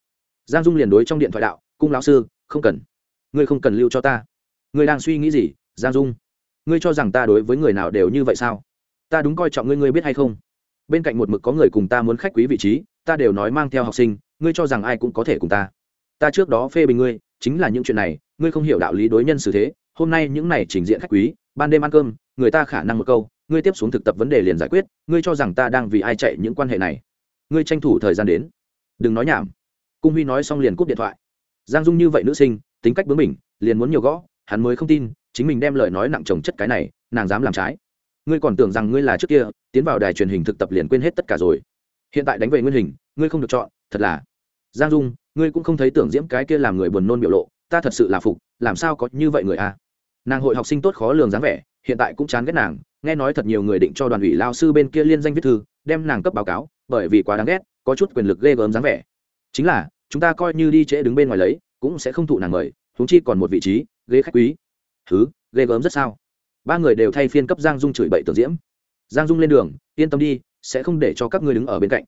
Giang dung liền đối trong điện thoại đạo, cung lão sư, không cần. Ngươi không cần lưu cho ta. Ngươi đang suy nghĩ gì, giang dung? Ngươi cho rằng ta đối với người nào đều như vậy sao? Ta đúng coi trọng ngươi ngươi biết hay không? Bên cạnh một mực có người cùng ta muốn khách quý vị trí, ta đều nói mang theo học sinh, ngươi cho rằng ai cũng có thể cùng ta. Ta trước đó phê bình ngươi, chính là những chuyện này, ngươi không hiểu đạo lý đối nhân xử thế, hôm nay những này trình diện khách quý, ban đêm ăn cơm, người ta khả năng một câu, ngươi tiếp xuống thực tập vấn đề liền giải quyết, ngươi cho rằng ta đang vì ai chạy những quan hệ này. Ngươi tranh thủ thời gian đến. Đừng nói nhảm. Cung huy nói xong liền cúp điện thoại. Giang dung như vậy nữ sinh, tính cách bướng mình liền muốn nhiều gõ hắn mới không tin, chính mình đem lời nói nặng chồng chất cái này, nàng dám làm trái. Ngươi còn tưởng rằng ngươi là trước kia, tiến vào đài truyền hình thực tập liền quên hết tất cả rồi. Hiện tại đánh về nguyên hình, ngươi không được chọn, thật là. Giang dung, ngươi cũng không thấy tưởng diễm cái kia làm người buồn nôn biểu lộ, ta thật sự là phục, làm sao có như vậy người a? Nàng hội học sinh tốt khó lường dáng vẻ, hiện tại cũng chán ghét nàng, nghe nói thật nhiều người định cho đoàn ủy lao sư bên kia liên danh viết thư, đem nàng cấp báo cáo, bởi vì quá đáng ghét, có chút quyền lực ghê gớm dáng vẻ. Chính là, chúng ta coi như đi trễ đứng bên ngoài lấy, cũng sẽ không thụ nàng mời thúng chi còn một vị trí ghế khách quý. Thứ ghê gớm rất sao? Ba người đều thay phiên cấp giang dung chửi bậy tưởng diễm. Giang dung lên đường, yên tâm đi, sẽ không để cho các ngươi đứng ở bên cạnh.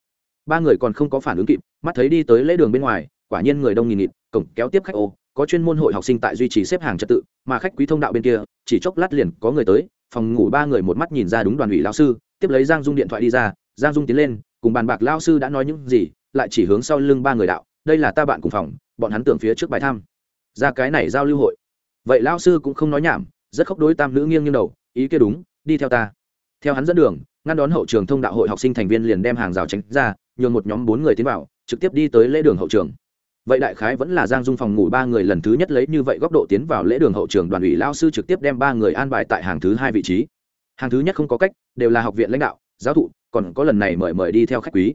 Ba người còn không có phản ứng kịp, mắt thấy đi tới lễ đường bên ngoài, quả nhiên người đông nghìn nghịt, cổng kéo tiếp khách ô, có chuyên môn hội học sinh tại duy trì xếp hàng trật tự, mà khách quý thông đạo bên kia, chỉ chốc lát liền có người tới, phòng ngủ ba người một mắt nhìn ra đúng đoàn ủy lao sư, tiếp lấy giang dung điện thoại đi ra, giang dung tiến lên, cùng bàn bạc lao sư đã nói những gì, lại chỉ hướng sau lưng ba người đạo, đây là ta bạn cùng phòng, bọn hắn tưởng phía trước bài thăm. Ra cái này giao lưu hội vậy lao sư cũng không nói nhảm, rất khóc đối tam nữ nghiêng nghiêng đầu, ý kia đúng, đi theo ta. Theo hắn dẫn đường, ngăn đón hậu trường thông đạo hội học sinh thành viên liền đem hàng rào tránh ra, nhường một nhóm bốn người tiến vào, trực tiếp đi tới lễ đường hậu trường. Vậy đại khái vẫn là giang dung phòng ngủ ba người lần thứ nhất lấy như vậy góc độ tiến vào lễ đường hậu trường, đoàn ủy lao sư trực tiếp đem ba người an bài tại hàng thứ hai vị trí. Hàng thứ nhất không có cách, đều là học viện lãnh đạo, giáo thụ, còn có lần này mời mời đi theo khách quý.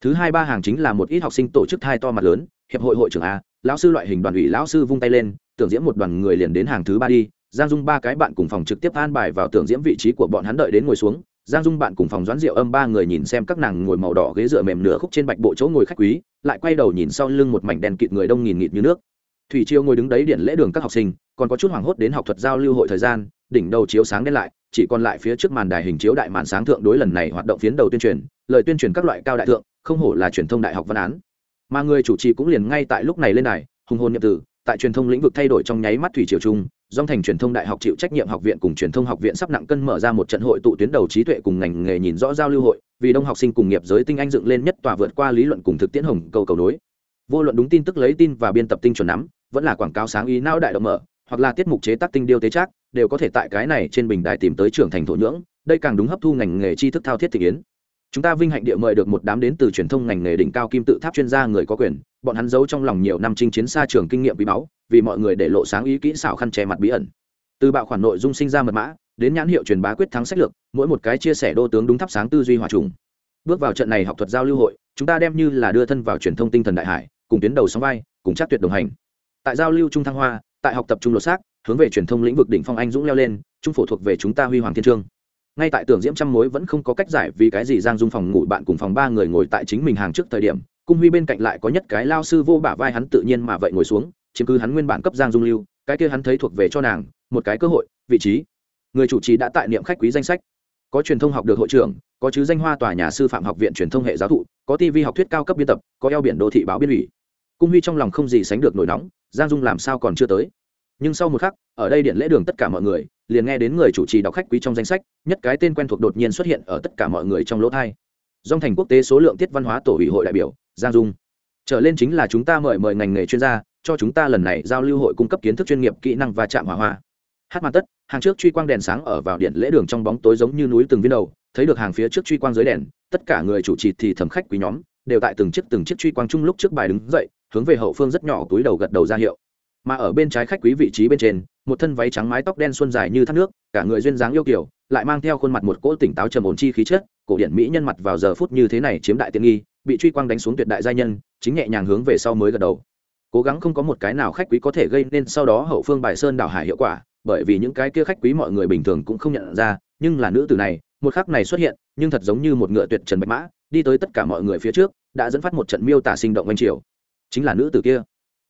Thứ hai ba hàng chính là một ít học sinh tổ chức thai to mặt lớn, hiệp hội hội trưởng a, lão sư loại hình đoàn ủy lão sư vung tay lên tưởng diễm một đoàn người liền đến hàng thứ ba đi, giang dung ba cái bạn cùng phòng trực tiếp an bài vào tưởng diễm vị trí của bọn hắn đợi đến ngồi xuống. Giang dung bạn cùng phòng doãn rượu âm ba người nhìn xem các nàng ngồi màu đỏ ghế dựa mềm nửa khúc trên bạch bộ chỗ ngồi khách quý, lại quay đầu nhìn sau lưng một mảnh đèn kịt người đông nghìn nghịt như nước. Thủy chiêu ngồi đứng đấy điện lễ đường các học sinh, còn có chút hoảng hốt đến học thuật giao lưu hội thời gian, đỉnh đầu chiếu sáng đen lại, chỉ còn lại phía trước màn đài hình chiếu đại màn sáng thượng đối lần này hoạt động phiến đầu tuyên truyền, lời tuyên truyền các loại cao đại thượng, không hổ là truyền thông đại học văn án. Mà người chủ trì cũng liền ngay tại lúc này lên đài, hùng hồn nhập tử tại truyền thông lĩnh vực thay đổi trong nháy mắt thủy triều trung dòng thành truyền thông đại học chịu trách nhiệm học viện cùng truyền thông học viện sắp nặng cân mở ra một trận hội tụ tuyến đầu trí tuệ cùng ngành nghề nhìn rõ giao lưu hội, vì đông học sinh cùng nghiệp giới tinh anh dựng lên nhất tòa vượt qua lý luận cùng thực tiễn hồng cầu cầu nối. Vô luận đúng tin tức lấy tin và biên tập tinh chuẩn nắm, vẫn là quảng cáo sáng ý não đại động mở, hoặc là tiết mục chế tác tinh điêu tế trác, đều có thể tại cái này trên bình đài tìm tới trưởng thành thổ nhưỡng, đây càng đúng hấp thu ngành nghề tri thức thao thiết thị kiến chúng ta vinh hạnh địa mời được một đám đến từ truyền thông ngành nghề đỉnh cao kim tự tháp chuyên gia người có quyền. Bọn hắn giấu trong lòng nhiều năm chinh chiến xa trường kinh nghiệm bí báu, vì mọi người để lộ sáng ý kỹ xảo khăn che mặt bí ẩn. Từ bạo khoản nội dung sinh ra mật mã đến nhãn hiệu truyền bá quyết thắng sách lược mỗi một cái chia sẻ đô tướng đúng thắp sáng tư duy hòa trùng. Bước vào trận này học thuật giao lưu hội chúng ta đem như là đưa thân vào truyền thông tinh thần đại hải cùng tuyến đầu sóng vai cùng chắc tuyệt đồng hành. Tại giao lưu trung thăng hoa tại học tập trung lột xác hướng về truyền thông lĩnh vực đỉnh phong anh dũng leo lên trung phổ thuộc về chúng ta huy hoàng thiên trương ngay tại tưởng diễm trăm mối vẫn không có cách giải vì cái gì giang dung phòng ngủ bạn cùng phòng ba người ngồi tại chính mình hàng trước thời điểm, cung huy bên cạnh lại có nhất cái lao sư vô bả vai hắn tự nhiên mà vậy ngồi xuống, chiếm cứ hắn nguyên bản cấp giang dung lưu, cái kia hắn thấy thuộc về cho nàng, một cái cơ hội, vị trí. Người chủ trì đã tại niệm khách quý danh sách. Có truyền thông học được hội trưởng, có chứ danh hoa tòa nhà sư phạm học viện truyền thông hệ giáo thụ, có tv học thuyết cao cấp biên tập, có eo biển đô thị báo biên ủy. Cung huy trong lòng không gì sánh được nổi nóng, giang dung làm sao còn chưa tới? Nhưng sau một khắc, ở đây điện lễ đường tất cả mọi người, liền nghe đến người chủ trì đọc khách quý trong danh sách, nhất cái tên quen thuộc đột nhiên xuất hiện ở tất cả mọi người trong lỗ thai. Dòng thành quốc tế số lượng tiết văn hóa tổ ủy hội đại biểu, giang dung. Trở lên chính là chúng ta mời mời ngành nghề chuyên gia, cho chúng ta lần này giao lưu hội cung cấp kiến thức chuyên nghiệp, kỹ năng và chạm hỏa hoa. Hát màn tất, hàng trước truy quang đèn sáng ở vào điện lễ đường trong bóng tối giống như núi từng viên đầu, thấy được hàng phía trước truy quang dưới đèn, tất cả người chủ trì thì thẩm khách quý nhóm, đều tại từng chiếc từng chiếc truy quang chung lúc trước bài đứng dậy, hướng về hậu phương rất nhỏ túi đầu gật đầu ra hiệu mà ở bên trái khách quý vị trí bên trên, một thân váy trắng mái tóc đen xuân dài như thác nước, cả người duyên dáng yêu kiểu lại mang theo khuôn mặt một cỗ tỉnh táo trầm ổn chi khí chất, cổ điển mỹ nhân mặt vào giờ phút như thế này chiếm đại tiện nghi, bị truy quang đánh xuống tuyệt đại gia nhân, chính nhẹ nhàng hướng về sau mới gật đầu. Cố gắng không có một cái nào khách quý có thể gây nên sau đó hậu phương bài sơn đảo hải hiệu quả, bởi vì những cái kia khách quý mọi người bình thường cũng không nhận ra, nhưng là nữ tử này, một khắc này xuất hiện, nhưng thật giống như một ngựa tuyệt trần bạch mã, đi tới tất cả mọi người phía trước, đã dẫn phát một trận miêu tả sinh động anh triều. Chính là nữ tử kia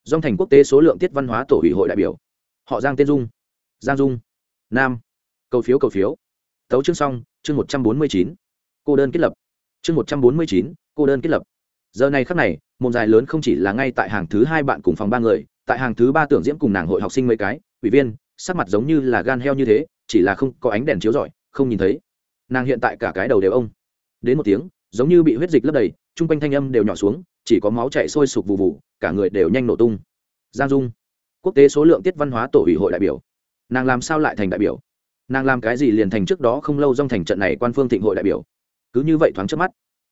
dòng thành quốc tế số lượng tiết văn hóa tổ ủy hội đại biểu. Họ giang tên dung, giang dung, nam, cầu phiếu cầu phiếu. Tấu chương xong, chương một trăm bốn mươi chín, cô đơn kết lập. Chương một trăm bốn mươi chín, cô đơn kết lập. Giờ này khắc này, môn dài lớn không chỉ là ngay tại hàng thứ hai bạn cùng phòng ba người, tại hàng thứ ba tưởng diễm cùng nàng hội học sinh mấy cái, ủy viên, sắc mặt giống như là gan heo như thế, chỉ là không có ánh đèn chiếu rọi, không nhìn thấy. Nàng hiện tại cả cái đầu đều ông. Đến một tiếng, giống như bị huyết dịch lấp đầy, chung quanh thanh âm đều nhỏ xuống chỉ có máu chảy sôi sục vụ vụ cả người đều nhanh nổ tung. Giang dung, quốc tế số lượng tiết văn hóa tổ ủy hội đại biểu. Nàng làm sao lại thành đại biểu? Nàng làm cái gì liền thành trước đó không lâu dòng thành trận này quan phương thịnh hội đại biểu? Cứ như vậy thoáng trước mắt.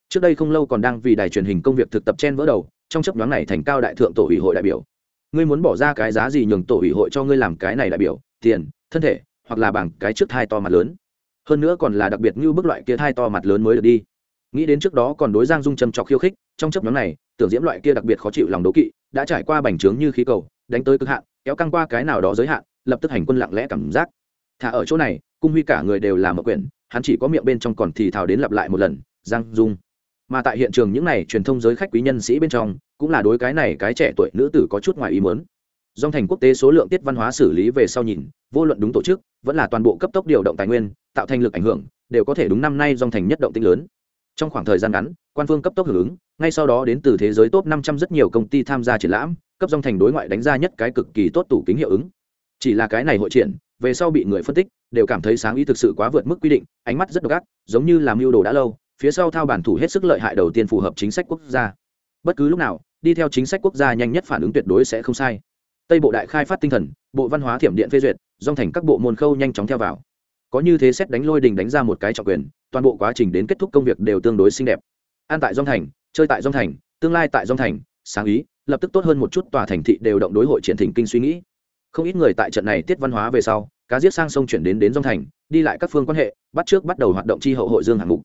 Trước đây không lâu còn đang vì đài truyền hình công việc thực tập chen vỡ đầu, trong chấp đoán này thành cao đại thượng tổ ủy hội đại biểu. Ngươi muốn bỏ ra cái giá gì nhường tổ ủy hội cho ngươi làm cái này đại biểu? Tiền, thân thể, hoặc là bằng cái trước thai to mặt lớn. Hơn nữa còn là đặc biệt như bức loại kia thai to mặt lớn mới được đi. Nghĩ đến trước đó còn đối giang dung châm trọc khiêu khích, trong chấp nhóm này tưởng diễm loại kia đặc biệt khó chịu lòng đố kỵ, đã trải qua bành trướng như khí cầu, đánh tới cực hạn, kéo căng qua cái nào đó giới hạn, lập tức hành quân lặng lẽ cảm giác. Thả ở chỗ này, cung huy cả người đều làm ở quyển, hắn chỉ có miệng bên trong còn thì thào đến lặp lại một lần, giang dung. Mà tại hiện trường những này truyền thông giới khách quý nhân sĩ bên trong, cũng là đối cái này cái trẻ tuổi nữ tử có chút ngoài ý muốn. Dòng thành quốc tế số lượng tiết văn hóa xử lý về sau nhìn, vô luận đúng tổ chức, vẫn là toàn bộ cấp tốc điều động tài nguyên, tạo thành lực ảnh hưởng, đều có thể đúng năm nay dòng thành nhất động tinh lớn trong khoảng thời gian ngắn, quan phương cấp tốc hưởng ứng, ngay sau đó đến từ thế giới top năm trăm rất nhiều công ty tham gia triển lãm, cấp dòng thành đối ngoại đánh ra nhất cái cực kỳ tốt tủ kính hiệu ứng. Chỉ là cái này hội triển, về sau bị người phân tích, đều cảm thấy sáng ý thực sự quá vượt mức quy định, ánh mắt rất độc ác, giống như làm mưu đồ đã lâu, phía sau thao bản thủ hết sức lợi hại đầu tiên phù hợp chính sách quốc gia. Bất cứ lúc nào, đi theo chính sách quốc gia nhanh nhất phản ứng tuyệt đối sẽ không sai. Tây bộ đại khai phát tinh thần, bộ văn hóa thiểm điện phê duyệt, dòng thành các bộ môn khâu nhanh chóng theo vào có như thế xét đánh lôi đình đánh ra một cái trọng quyền, toàn bộ quá trình đến kết thúc công việc đều tương đối xinh đẹp. An tại dòng thành, chơi tại dòng thành, tương lai tại dòng thành, sáng ý, lập tức tốt hơn một chút tòa thành thị đều động đối hội triển thỉnh kinh suy nghĩ. Không ít người tại trận này tiết văn hóa về sau, cá giết sang sông chuyển đến đến dòng thành, đi lại các phương quan hệ, bắt trước bắt đầu hoạt động chi hậu hội dương hạng mục.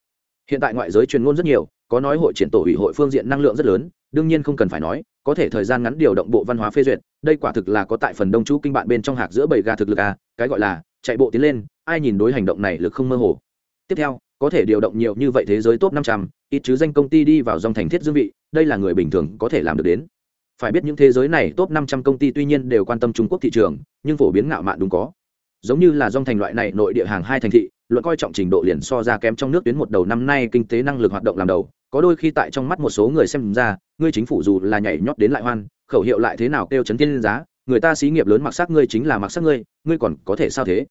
Hiện tại ngoại giới truyền ngôn rất nhiều, có nói hội triển tổ ủy hội phương diện năng lượng rất lớn, đương nhiên không cần phải nói có thể thời gian ngắn điều động bộ văn hóa phê duyệt, đây quả thực là có tại phần đông chú kinh bạn bên trong hạc giữa bảy gà thực lực a cái gọi là, chạy bộ tiến lên, ai nhìn đối hành động này lực không mơ hồ. Tiếp theo, có thể điều động nhiều như vậy thế giới top năm trăm, ít chứ danh công ty đi vào dòng thành thiết dương vị, đây là người bình thường có thể làm được đến. Phải biết những thế giới này top năm trăm công ty tuy nhiên đều quan tâm trung quốc thị trường, nhưng phổ biến ngạo mạn đúng có. Giống như là dòng thành loại này nội địa hàng hai thành thị, luận coi trọng trình độ liền so ra kém trong nước tuyến một đầu năm nay kinh tế năng lực hoạt động làm đầu có đôi khi tại trong mắt một số người xem ra, ngươi chính phủ dù là nhảy nhót đến lại hoan, khẩu hiệu lại thế nào kêu chấn thiên giá, người ta xí nghiệp lớn mặc sắc ngươi chính là mặc sắc ngươi ngươi còn có thể sao thế?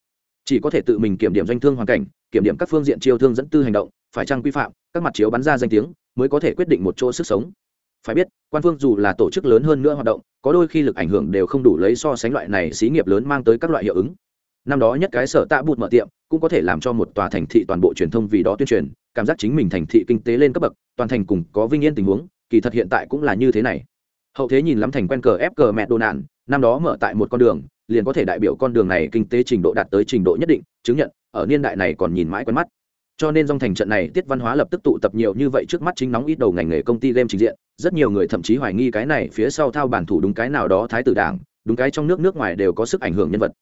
Chỉ có thể tự mình kiểm điểm doanh thương hoàn cảnh, kiểm điểm các phương diện chiêu thương dẫn tư hành động, phải trang quy phạm, các mặt chiếu bắn ra danh tiếng, mới có thể quyết định một chỗ sức sống. Phải biết, quan phương dù là tổ chức lớn hơn nữa hoạt động, có đôi khi lực ảnh hưởng đều không đủ lấy so sánh loại này xí nghiệp lớn mang tới các loại hiệu ứng. Năm đó nhất cái sở tạ bụt mở tiệm cũng có thể làm cho một tòa thành thị toàn bộ truyền thông vì đó tuyên truyền, cảm giác chính mình thành thị kinh tế lên cấp bậc, toàn thành cùng có vinh yên tình huống, kỳ thật hiện tại cũng là như thế này. Hậu thế nhìn lắm thành quen cờ ép cờ mẹ đồ nạn, năm đó mở tại một con đường, liền có thể đại biểu con đường này kinh tế trình độ đạt tới trình độ nhất định, chứng nhận, ở niên đại này còn nhìn mãi quen mắt. Cho nên trong thành trận này, tiết văn hóa lập tức tụ tập nhiều như vậy trước mắt chính nóng ít đầu ngành nghề công ty game trình diện, rất nhiều người thậm chí hoài nghi cái này phía sau thao bản thủ đúng cái nào đó thái tử đảng, đúng cái trong nước nước ngoài đều có sức ảnh hưởng nhân vật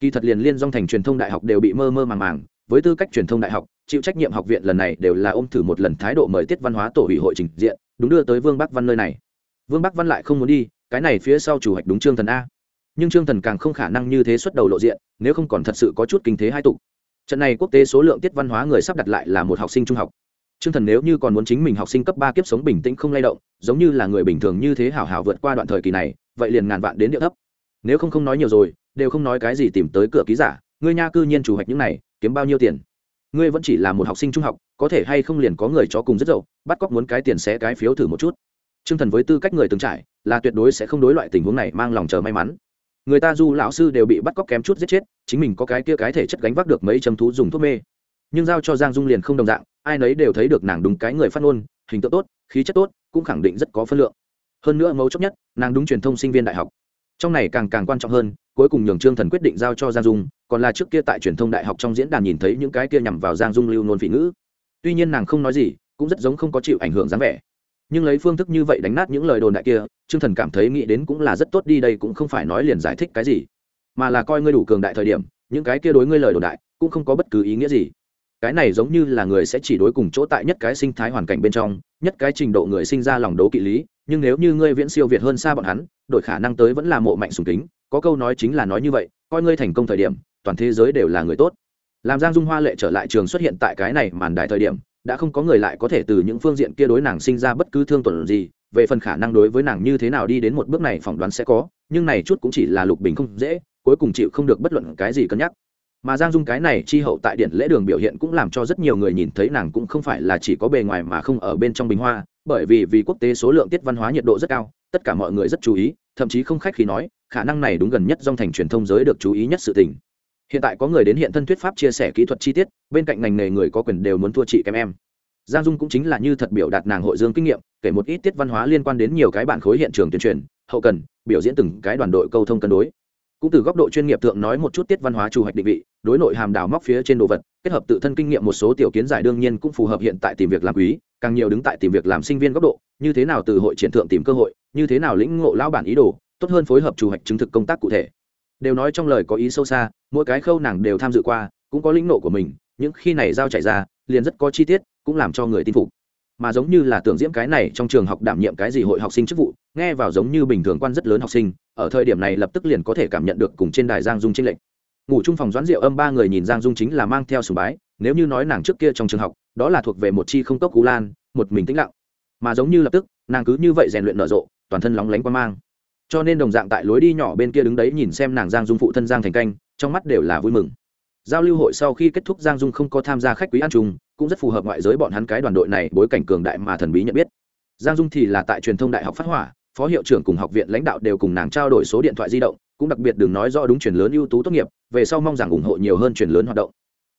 kỳ thật liền liên dòng thành truyền thông đại học đều bị mơ mơ màng màng, với tư cách truyền thông đại học, chịu trách nhiệm học viện lần này đều là ôm thử một lần thái độ mời tiết văn hóa tổ ủy hội trình diện, đúng đưa tới vương bắc văn nơi này. Vương bắc văn lại không muốn đi, cái này phía sau chủ hoạch đúng trương thần a. Nhưng trương thần càng không khả năng như thế xuất đầu lộ diện, nếu không còn thật sự có chút kinh thế hai tục. Trận này quốc tế số lượng tiết văn hóa người sắp đặt lại là một học sinh trung học. Trương thần nếu như còn muốn chính mình học sinh cấp ba kiếp sống bình tĩnh không lay động, giống như là người bình thường như thế hảo hảo vượt qua đoạn thời kỳ này, vậy liền ngàn vạn đến địa thấp nếu không không nói nhiều rồi đều không nói cái gì tìm tới cửa ký giả ngươi nha cư nhiên chủ hoạch những này kiếm bao nhiêu tiền ngươi vẫn chỉ là một học sinh trung học có thể hay không liền có người cho cùng rất dậu bắt cóc muốn cái tiền xé cái phiếu thử một chút Trương Thần với tư cách người từng trải, là tuyệt đối sẽ không đối loại tình huống này mang lòng chờ may mắn. Người ta du lão sư đều bị bắt cóc kém chút giết chết, chính mình có cái kia cái thể chất gánh vác được mấy châm thú dùng thuốc mê. Nhưng giao cho Giang Dung liền không đồng dạng, ai nấy đều thấy được nàng đúng cái người phát ngôn, hình tượng tốt, khí chất tốt, cũng khẳng định rất có phân lượng. Hơn nữa mấu chốc nhất, nàng đúng truyền thông sinh viên đại học. Trong này càng càng quan trọng hơn, cuối cùng nhường Trương Thần quyết định giao cho Giang Dung, còn là trước kia tại truyền thông đại học trong diễn đàn nhìn thấy những cái kia nhằm vào Giang Dung lưu nôn phỉ ngữ. Tuy nhiên nàng không nói gì, cũng rất giống không có chịu ảnh hưởng dáng vẻ nhưng lấy phương thức như vậy đánh nát những lời đồn đại kia trương thần cảm thấy nghĩ đến cũng là rất tốt đi đây cũng không phải nói liền giải thích cái gì mà là coi ngươi đủ cường đại thời điểm những cái kia đối ngươi lời đồn đại cũng không có bất cứ ý nghĩa gì cái này giống như là người sẽ chỉ đối cùng chỗ tại nhất cái sinh thái hoàn cảnh bên trong nhất cái trình độ người sinh ra lòng đấu kỵ lý nhưng nếu như ngươi viễn siêu việt hơn xa bọn hắn đội khả năng tới vẫn là mộ mạnh sùng kính, có câu nói chính là nói như vậy, coi ngươi thành công thời điểm, toàn thế giới đều là người tốt. Làm giang dung hoa lệ trở lại trường xuất hiện tại cái này màn đài thời điểm, đã không có người lại có thể từ những phương diện kia đối nàng sinh ra bất cứ thương tổn gì, về phần khả năng đối với nàng như thế nào đi đến một bước này phỏng đoán sẽ có, nhưng này chút cũng chỉ là lục bình không dễ, cuối cùng chịu không được bất luận cái gì cân nhắc. Mà giang dung cái này chi hậu tại điện lễ đường biểu hiện cũng làm cho rất nhiều người nhìn thấy nàng cũng không phải là chỉ có bề ngoài mà không ở bên trong bình hoa bởi vì vì quốc tế số lượng tiết văn hóa nhiệt độ rất cao, tất cả mọi người rất chú ý, thậm chí không khách khi nói, khả năng này đúng gần nhất dòng thành truyền thông giới được chú ý nhất sự tình. Hiện tại có người đến hiện thân thuyết pháp chia sẻ kỹ thuật chi tiết, bên cạnh ngành nghề người có quyền đều muốn thua chị kém em. Giang dung cũng chính là như thật biểu đạt nàng hội dương kinh nghiệm, kể một ít tiết văn hóa liên quan đến nhiều cái bản khối hiện trường tuyên truyền, hậu cần, biểu diễn từng cái đoàn đội câu thông cân đối cũng từ góc độ chuyên nghiệp thượng nói một chút tiết văn hóa chủ hoạch định vị, đối nội hàm đào móc phía trên đồ vật, kết hợp tự thân kinh nghiệm một số tiểu kiến giải đương nhiên cũng phù hợp hiện tại tìm việc làm quý, càng nhiều đứng tại tìm việc làm sinh viên góc độ, như thế nào từ hội triển thượng tìm cơ hội, như thế nào lĩnh ngộ lão bản ý đồ, tốt hơn phối hợp chủ hoạch chứng thực công tác cụ thể. Đều nói trong lời có ý sâu xa, mỗi cái khâu nàng đều tham dự qua, cũng có lĩnh nộ của mình, những khi này giao chạy ra, liền rất có chi tiết, cũng làm cho người tin phục. Mà giống như là tưởng diễm cái này trong trường học đảm nhiệm cái gì hội học sinh chức vụ, nghe vào giống như bình thường quan rất lớn học sinh ở thời điểm này lập tức liền có thể cảm nhận được cùng trên đài giang dung chênh lệch. Ngủ chung phòng doãn rượu âm ba người nhìn giang dung chính là mang theo sùng bái, nếu như nói nàng trước kia trong trường học, đó là thuộc về một chi không cốc cú lan, một mình tĩnh lặng. Mà giống như lập tức, nàng cứ như vậy rèn luyện nở rộ, toàn thân lóng lánh qua mang. Cho nên đồng dạng tại lối đi nhỏ bên kia đứng đấy nhìn xem nàng giang dung phụ thân giang thành canh, trong mắt đều là vui mừng. Giao lưu hội sau khi kết thúc giang dung không có tham gia khách quý ăn chung, cũng rất phù hợp ngoại giới bọn hắn cái đoàn đội này bối cảnh cường đại mà thần bí nhận biết. Giang dung thì là tại truyền thông đại học phát hỏa phó hiệu trưởng cùng học viện lãnh đạo đều cùng nàng trao đổi số điện thoại di động, cũng đặc biệt đừng nói rõ đúng truyền lớn ưu tú tốt nghiệp, về sau mong rằng ủng hộ nhiều hơn truyền lớn hoạt động.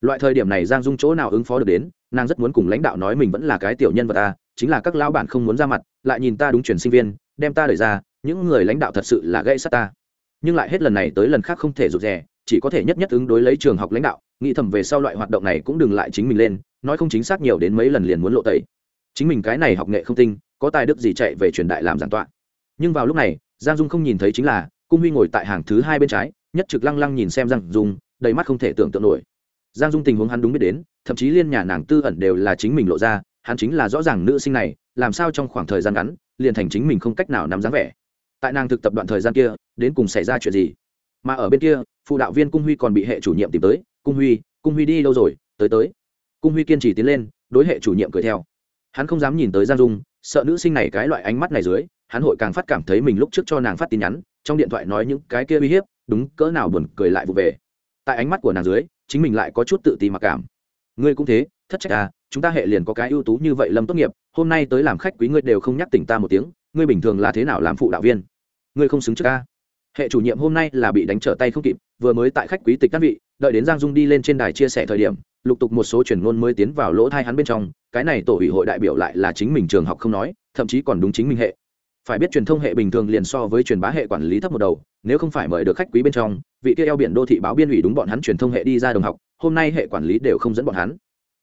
Loại thời điểm này giang dung chỗ nào ứng phó được đến, nàng rất muốn cùng lãnh đạo nói mình vẫn là cái tiểu nhân vật ta chính là các lão bản không muốn ra mặt, lại nhìn ta đúng truyền sinh viên, đem ta đẩy ra, những người lãnh đạo thật sự là gây sát ta. Nhưng lại hết lần này tới lần khác không thể rụt rè, chỉ có thể nhất nhất ứng đối lấy trường học lãnh đạo, nghĩ thầm về sau loại hoạt động này cũng đừng lại chính mình lên, nói không chính xác nhiều đến mấy lần liền muốn lộ tẩy. Chính mình cái này học nghệ không tinh, có tài đức gì chạy về truyền đại làm giảng tọa nhưng vào lúc này, giang dung không nhìn thấy chính là, cung huy ngồi tại hàng thứ hai bên trái, nhất trực lăng lăng nhìn xem giang dung, đầy mắt không thể tưởng tượng nổi. Giang dung tình huống hắn đúng biết đến, thậm chí liên nhà nàng tư ẩn đều là chính mình lộ ra, hắn chính là rõ ràng nữ sinh này, làm sao trong khoảng thời gian ngắn, liền thành chính mình không cách nào nắm dáng vẻ. Tại nàng thực tập đoạn thời gian kia, đến cùng xảy ra chuyện gì? Mà ở bên kia, phụ đạo viên cung huy còn bị hệ chủ nhiệm tìm tới, cung huy cung huy đi đâu rồi? Tới tới. Cung huy kiên trì tiến lên, đối hệ chủ nhiệm cười theo. Hắn không dám nhìn tới giang dung, sợ nữ sinh này cái loại ánh mắt này dưới hắn hội càng phát cảm thấy mình lúc trước cho nàng phát tin nhắn, trong điện thoại nói những cái kia uy hiếp, đúng, cỡ nào buồn cười lại vụ về. Tại ánh mắt của nàng dưới, chính mình lại có chút tự ti mặc cảm. Ngươi cũng thế, thất trách à chúng ta hệ liền có cái ưu tú như vậy lâm tốt nghiệp, hôm nay tới làm khách quý ngươi đều không nhắc tỉnh ta một tiếng, ngươi bình thường là thế nào làm phụ đạo viên? Ngươi không xứng trước ca hệ chủ nhiệm hôm nay là bị đánh trở tay không kịp, vừa mới tại khách quý tịch các vị, đợi đến giang dung đi lên trên đài chia sẻ thời điểm, lục tục một số truyền ngôn mới tiến vào lỗ thai hắn bên trong, cái này tổ ủy hội đại biểu lại là chính mình trường học không nói, thậm chí còn đúng chính mình hệ phải biết truyền thông hệ bình thường liền so với truyền bá hệ quản lý thấp một đầu, nếu không phải mời được khách quý bên trong, vị kia eo biển đô thị báo biên ủy đúng bọn hắn truyền thông hệ đi ra đồng học, hôm nay hệ quản lý đều không dẫn bọn hắn.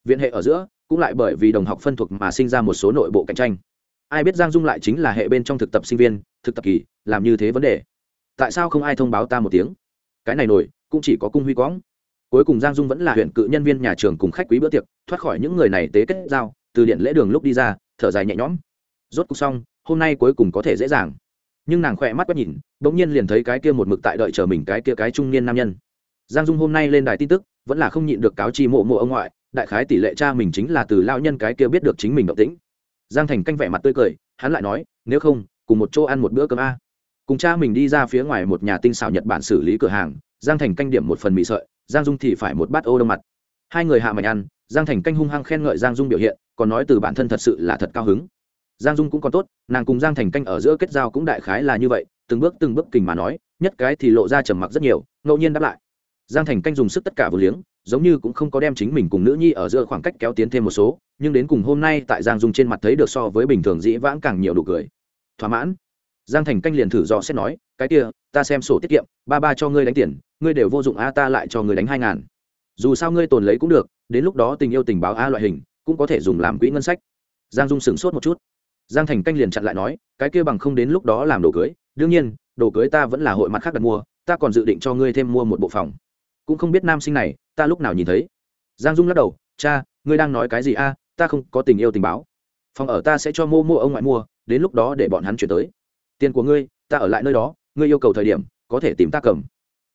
Viện hệ ở giữa, cũng lại bởi vì đồng học phân thuộc mà sinh ra một số nội bộ cạnh tranh. Ai biết giang dung lại chính là hệ bên trong thực tập sinh viên, thực tập kỳ, làm như thế vấn đề. Tại sao không ai thông báo ta một tiếng? Cái này nổi, cũng chỉ có cung huy quõng. Cuối cùng giang dung vẫn là huyện cự nhân viên nhà trường cùng khách quý bữa tiệc, thoát khỏi những người này tế kết giao, từ điện lễ đường lúc đi ra, thở dài nhẹ nhõm. Rốt cuộc xong hôm nay cuối cùng có thể dễ dàng. Nhưng nàng khỏe mắt quét nhìn đ ỗ n g nhiên liền thấy cái kia một mực tại đợi chờ mình cái kia cái trung niên nam nhân. Giang dung hôm nay lên đài tin tức, vẫn là không nhịn được cáo chi mộ mộ ông ngoại, đại khái tỷ lệ cha mình chính là từ lao nhân cái kia biết được chính mình động tĩnh. Giang thành canh vẻ mặt tươi cười, hắn lại nói, nếu không, cùng một chỗ ăn một bữa cơm a. Cùng cha mình đi ra phía ngoài một nhà tinh xảo nhật bản xử lý cửa hàng, giang thành canh điểm một phần mì sợi, giang dung thì phải một bát ô đông mặt. Hai người hạ mạnh ăn, giang thành canh hung hăng khen ngợi giang dung biểu hiện, còn nói từ bản thân thật sự là thật cao hứng giang dung cũng còn tốt, nàng cùng giang thành canh ở giữa kết giao cũng đại khái là như vậy, từng bước từng bước kình mà nói, nhất cái thì lộ ra trầm mặc rất nhiều, ngẫu nhiên đáp lại. Giang thành canh dùng sức tất cả vừa liếng, giống như cũng không có đem chính mình cùng nữ nhi ở giữa khoảng cách kéo tiến thêm một số, nhưng đến cùng hôm nay tại giang dung trên mặt thấy được so với bình thường dĩ vãng càng nhiều đủ cười. Thỏa mãn. Giang thành canh liền thử dò xét nói, cái kia, ta xem sổ tiết kiệm, ba ba cho ngươi đánh tiền, ngươi đều vô dụng a, ta lại cho ngươi đánh hai ngàn. Dù sao ngươi tồn lấy cũng được, đến lúc đó tình yêu tình báo a loại hình, cũng có thể dùng làm quỹ ngân sách. Giang dung sửng sốt một chút giang thành canh liền chặn lại nói, cái kia bằng không đến lúc đó làm đồ cưới, đương nhiên, đồ cưới ta vẫn là hội mặt khác đặt mua, ta còn dự định cho ngươi thêm mua một bộ phòng. Cũng không biết nam sinh này, ta lúc nào nhìn thấy. Giang dung lắc đầu, cha, ngươi đang nói cái gì a? Ta không có tình yêu tình báo. Phòng ở ta sẽ cho mô mua ông ngoại mua, đến lúc đó để bọn hắn chuyển tới. Tiền của ngươi, ta ở lại nơi đó, ngươi yêu cầu thời điểm, có thể tìm ta cầm.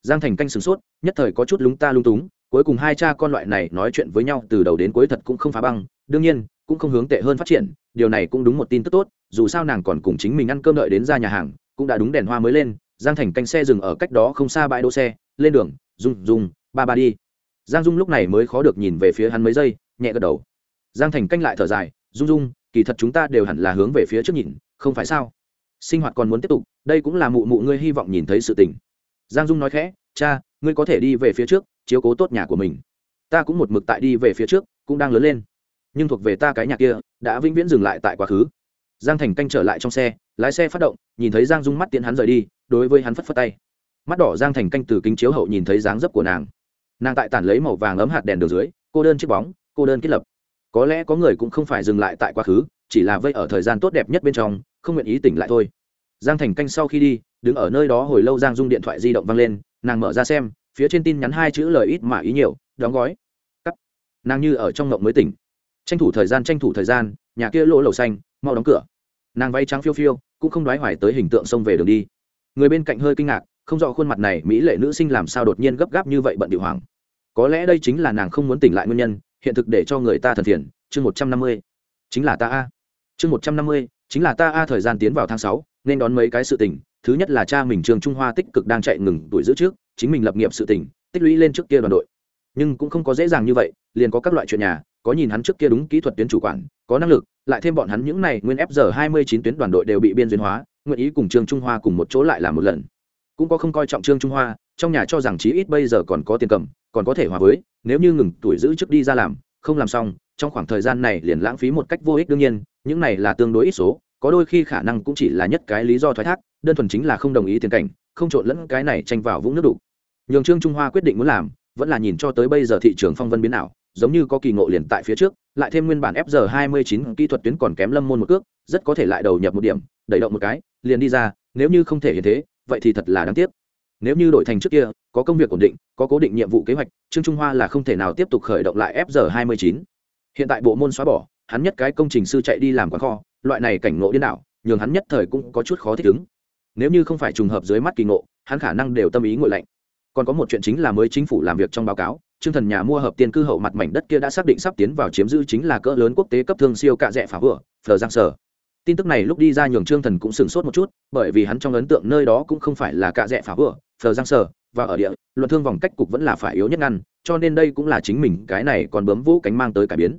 Giang thành canh sửng sốt, nhất thời có chút lúng ta lung túng, cuối cùng hai cha con loại này nói chuyện với nhau từ đầu đến cuối thật cũng không phá băng, đương nhiên, cũng không hướng tệ hơn phát triển điều này cũng đúng một tin tức tốt, dù sao nàng còn cùng chính mình ăn cơm đợi đến ra nhà hàng, cũng đã đúng đèn hoa mới lên, giang thành canh xe dừng ở cách đó không xa bãi đỗ xe, lên đường dung dung ba ba đi. Giang dung lúc này mới khó được nhìn về phía hắn mấy giây, nhẹ gật đầu. Giang thành canh lại thở dài, dung dung, kỳ thật chúng ta đều hẳn là hướng về phía trước nhìn, không phải sao? Sinh hoạt còn muốn tiếp tục, đây cũng là mụ mụ ngươi hy vọng nhìn thấy sự tình. Giang dung nói khẽ, cha, ngươi có thể đi về phía trước, chiếu cố tốt nhà của mình. Ta cũng một mực tại đi về phía trước, cũng đang lớn lên nhưng thuộc về ta cái nhà kia, đã vĩnh viễn dừng lại tại quá khứ. Giang thành canh trở lại trong xe, lái xe phát động, nhìn thấy giang dung mắt tiện hắn rời đi, đối với hắn phất phất tay. Mắt đỏ giang thành canh từ kính chiếu hậu nhìn thấy dáng dấp của nàng. Nàng tại tản lấy màu vàng ấm hạt đèn đường dưới, cô đơn chiếc bóng, cô đơn kết lập. Có lẽ có người cũng không phải dừng lại tại quá khứ, chỉ là vây ở thời gian tốt đẹp nhất bên trong, không nguyện ý tỉnh lại thôi. Giang thành canh sau khi đi, đứng ở nơi đó hồi lâu giang dung điện thoại di động văng lên, nàng mở ra xem, phía trên tin nhắn hai chữ lời ít mà ý nhiều, đóng gói. Cắt. Nàng như ở trong ngộng mới tỉnh tranh thủ thời gian, tranh thủ thời gian, nhà kia lỗ lầu xanh, mau đóng cửa. Nàng vay trắng phiêu phiêu, cũng không đoái hoài tới hình tượng xông về đường đi. Người bên cạnh hơi kinh ngạc, không rõ khuôn mặt này mỹ lệ nữ sinh làm sao đột nhiên gấp gáp như vậy bận điệu hoàng có lẽ đây chính là nàng không muốn tỉnh lại nguyên nhân, hiện thực để cho người ta thần phiền. Chương một trăm năm mươi. Chính là ta a. Chương một trăm năm mươi, chính là ta a thời gian tiến vào tháng sáu, nên đón mấy cái sự tình. Thứ nhất là cha mình trường trung hoa tích cực đang chạy ngừng tuổi giữ trước, chính mình lập nghiệp sự tình, tích lũy lên trước kia đoàn đội nhưng cũng không có dễ dàng như vậy, liền có các loại chuyện nhà, có nhìn hắn trước kia đúng kỹ thuật tuyến chủ quản, có năng lực, lại thêm bọn hắn những này nguyên fg hai mươi chín tuyến đoàn đội đều bị biên duyên hóa, nguyện ý cùng trương trung hoa cùng một chỗ lại làm một lần. Cũng có không coi trọng trương trung hoa, trong nhà cho rằng chí ít bây giờ còn có tiền cầm, còn có thể hòa với, nếu như ngừng tuổi giữ trước đi ra làm, không làm xong, trong khoảng thời gian này liền lãng phí một cách vô ích đương nhiên, những này là tương đối ít số, có đôi khi khả năng cũng chỉ là nhất cái lý do thoái thác, đơn thuần chính là không đồng ý tiền cảnh, không trộn lẫn cái này tranh vào vũng nước đủ. Nhường trương trung hoa quyết định muốn làm vẫn là nhìn cho tới bây giờ thị trường phong vân biến nào giống như có kỳ ngộ liền tại phía trước, lại thêm nguyên bản fg 29 kỹ thuật tuyến còn kém lâm môn một cước, rất có thể lại đầu nhập một điểm, đẩy động một cái, liền đi ra, nếu như không thể hiện thế, vậy thì thật là đáng tiếc. Nếu như đổi thành trước kia, có công việc ổn định, có cố định nhiệm vụ kế hoạch, trương trung hoa là không thể nào tiếp tục khởi động lại fg 29 hiện tại bộ môn xóa bỏ, hắn nhất cái công trình sư chạy đi làm quán kho, loại này cảnh ngộ điên đảo, nhường hắn nhất thời cũng có chút khó thích ứng. Nếu như không phải trùng hợp dưới mắt kỳ ngộ, hắn khả năng đều tâm ý ngội lạnh còn có một chuyện chính là mới chính phủ làm việc trong báo cáo chương thần nhà mua hợp tiên cư hậu mặt mảnh đất kia đã xác định sắp tiến vào chiếm giữ chính là cỡ lớn quốc tế cấp thương siêu cạ rẽ phá vựa, phờ giang sở. Tin tức này lúc đi ra nhường trương thần cũng sửng sốt một chút, bởi vì hắn trong ấn tượng nơi đó cũng không phải là cạ rẽ phá vựa, phờ giang sở, và ở địa, luận thương vòng cách cục vẫn là phải yếu nhất ngăn, cho nên đây cũng là chính mình cái này còn bướm vũ cánh mang tới cải biến.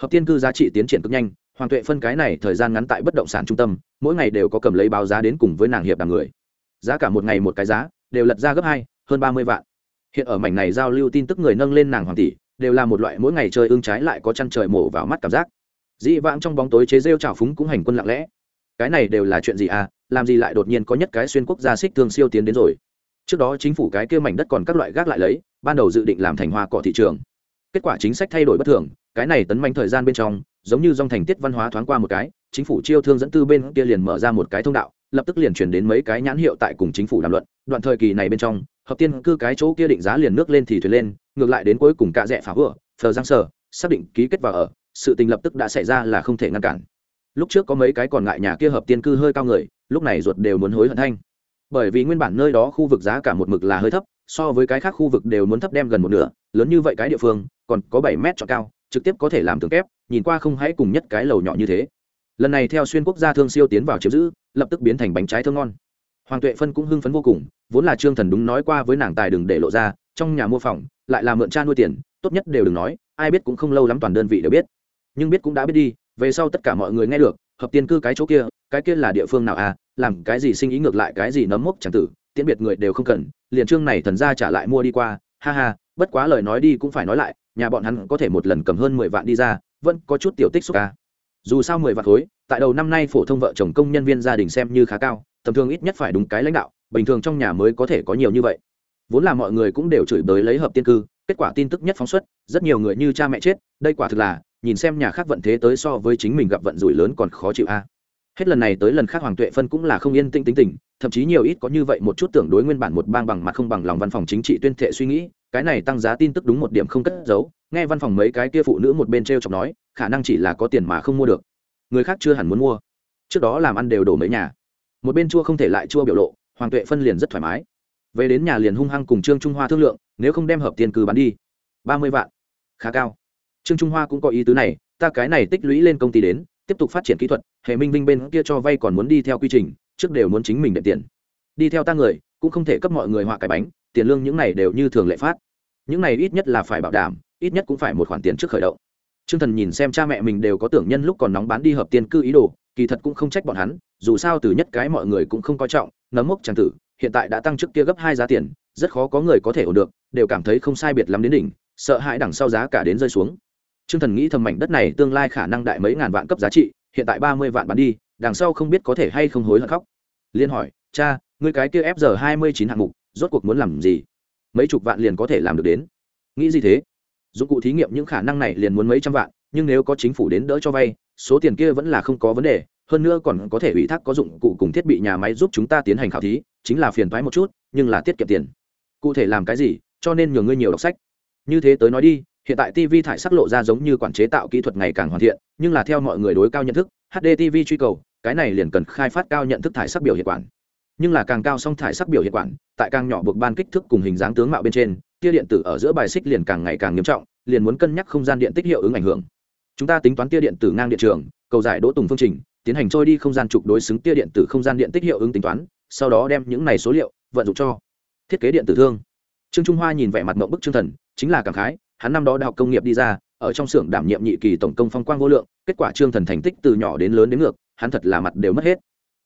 Hợp tiên cư giá trị tiến triển cực nhanh, hoàng tuệ phân cái này thời gian ngắn tại bất động sản trung tâm, mỗi ngày đều có cầm lấy báo giá đến cùng với nàng hiệp đàm người. Giá cả một ngày một cái giá, đều lật ra gấp hai hơn ba mươi vạn. Hiện ở mảnh này giao lưu tin tức người nâng lên nàng hoàng tỷ, đều là một loại mỗi ngày chơi ương trái lại có chăn trời mổ vào mắt cảm giác. Dĩ vãng trong bóng tối chế rêu trào phúng cũng hành quân lặng lẽ. Cái này đều là chuyện gì à? Làm gì lại đột nhiên có nhất cái xuyên quốc gia xích thương siêu tiến đến rồi? Trước đó chính phủ cái kia mảnh đất còn các loại gác lại lấy, ban đầu dự định làm thành hoa cỏ thị trường. Kết quả chính sách thay đổi bất thường, cái này tấn manh thời gian bên trong, giống như dòng thành tiết văn hóa thoáng qua một cái, chính phủ chiêu thương dẫn tư bên kia liền mở ra một cái thông đạo, lập tức liền chuyển đến mấy cái nhãn hiệu tại cùng chính phủ đàm luận. Đoạn thời kỳ này bên trong hợp tiên cư cái chỗ kia định giá liền nước lên thì thuyền lên, ngược lại đến cuối cùng cạ rẽ phá vựa phờ giang sở xác định ký kết vào ở, sự tình lập tức đã xảy ra là không thể ngăn cản. Lúc trước có mấy cái còn ngại nhà kia hợp tiên cư hơi cao người, lúc này ruột đều muốn hối hận thanh. Bởi vì nguyên bản nơi đó khu vực giá cả một mực là hơi thấp, so với cái khác khu vực đều muốn thấp đem gần một nửa, lớn như vậy cái địa phương, còn có bảy mét cho cao, trực tiếp có thể làm tường kép, nhìn qua không hãy cùng nhất cái lầu nhỏ như thế. Lần này theo xuyên quốc gia thương siêu tiến vào chiếm giữ, lập tức biến thành bánh trái thơm ngon. Hoàng tuệ phân cũng hưng phấn vô cùng vốn là trương thần đúng nói qua với nàng tài đừng để lộ ra, trong nhà mua phòng, lại là mượn cha nuôi tiền, tốt nhất đều đừng nói, ai biết cũng không lâu lắm toàn đơn vị đều biết. Nhưng biết cũng đã biết đi, về sau tất cả mọi người nghe được, hợp tiên cư cái chỗ kia, cái kia là địa phương nào à làm cái gì sinh ý ngược lại cái gì nấm mốc chẳng tử, tiễn biệt người đều không cần, liền trương này thần ra trả lại mua đi qua, ha ha, bất quá lời nói đi cũng phải nói lại, nhà bọn hắn có thể một lần cầm hơn mười vạn đi ra, vẫn có chút tiểu tích xúc ca dù sao mười vạn khối, tại đầu năm nay phổ thông vợ chồng công nhân viên gia đình xem như khá cao, tầm thường ít nhất phải đúng cái lãnh đạo bình thường trong nhà mới có thể có nhiều như vậy. Vốn là mọi người cũng đều chửi bới lấy hợp tiên cư, kết quả tin tức nhất phóng xuất, rất nhiều người như cha mẹ chết, đây quả thực là, nhìn xem nhà khác vận thế tới so với chính mình gặp vận rủi lớn còn khó chịu a. Hết lần này tới lần khác hoàng tuệ phân cũng là không yên tĩnh tính tình, thậm chí nhiều ít có như vậy một chút tưởng đối nguyên bản một bang bằng mặt không bằng lòng văn phòng chính trị tuyên thệ suy nghĩ, cái này tăng giá tin tức đúng một điểm không cất giấu, nghe văn phòng mấy cái kia phụ nữ một bên t r e o chọc nói, khả năng chỉ là có tiền mà không mua được. Người khác chưa hẳn muốn mua. Trước đó làm ăn đều đổ mấy nhà. Một bên chua không thể lại chua biểu lộ hoàng tuệ phân liền rất thoải mái. Về đến nhà liền hung hăng cùng trương trung hoa thương lượng nếu không đem hợp tiền cư bán đi. Ba mươi vạn. Khá cao. Trương trung hoa cũng có ý tứ này ta cái này tích lũy lên công ty đến tiếp tục phát triển kỹ thuật hệ minh vinh bên kia cho vay còn muốn đi theo quy trình trước đều muốn chính mình đệm tiền. Đi theo ta người cũng không thể cấp mọi người họa cái bánh tiền lương những này đều như thường lệ phát. Những này ít nhất là phải bảo đảm ít nhất cũng phải một khoản tiền trước khởi động. Trương Thần nhìn xem cha mẹ mình đều có tưởng nhân lúc còn nóng bán đi hợp tiền cư ý đồ, kỳ thật cũng không trách bọn hắn, dù sao từ nhất cái mọi người cũng không coi trọng, nấm mốc tràng tử, hiện tại đã tăng trước kia gấp hai giá tiền, rất khó có người có thể ổn được, đều cảm thấy không sai biệt lắm đến đỉnh, sợ hãi đằng sau giá cả đến rơi xuống. Trương Thần nghĩ thầm mảnh đất này tương lai khả năng đại mấy ngàn vạn cấp giá trị, hiện tại ba mươi vạn bán đi, đằng sau không biết có thể hay không hối hận khóc. Liên hỏi, "Cha, ngươi cái kia FG 29 hạng mục, rốt cuộc muốn làm gì? Mấy chục vạn liền có thể làm được đến?" Nghĩ gì thế? Dụng cụ thí nghiệm những khả năng này liền muốn mấy trăm vạn, nhưng nếu có chính phủ đến đỡ cho vay, số tiền kia vẫn là không có vấn đề, hơn nữa còn có thể ủy thác có dụng cụ cùng thiết bị nhà máy giúp chúng ta tiến hành khảo thí, chính là phiền thoái một chút, nhưng là tiết kiệm tiền. Cụ thể làm cái gì, cho nên nhờ ngươi nhiều đọc sách. Như thế tới nói đi, hiện tại tv thải sắc lộ ra giống như quản chế tạo kỹ thuật ngày càng hoàn thiện nhưng là theo mọi người đối cao nhận thức hd tv truy cầu cái này liền cần khai phát cao nhận thức thải sắc biểu hiện quản nhưng là càng cao song thải sắc biểu hiện quản tại càng nhỏ buộc ban kích thước cùng hình dáng tướng mạo bên trên tia điện tử ở giữa bài xích liền càng ngày càng nghiêm trọng liền muốn cân nhắc không gian điện tích hiệu ứng ảnh hưởng chúng ta tính toán tia điện tử ngang điện trường cầu giải đỗ tùng phương trình, tiến hành trôi đi không gian trục đối xứng tia điện tử không gian điện tích hiệu ứng tính toán, sau đó đem những này số liệu vận dụng cho thiết kế điện tử thương. Trương trung hoa nhìn vẻ mặt mộng bức Trương thần, chính là cảm khái, hắn năm đó đại học công nghiệp đi ra, ở trong xưởng đảm nhiệm nhị kỳ tổng công phong quang vô lượng, kết quả trương thần thành tích từ nhỏ đến lớn đến ngược, hắn thật là mặt đều mất hết.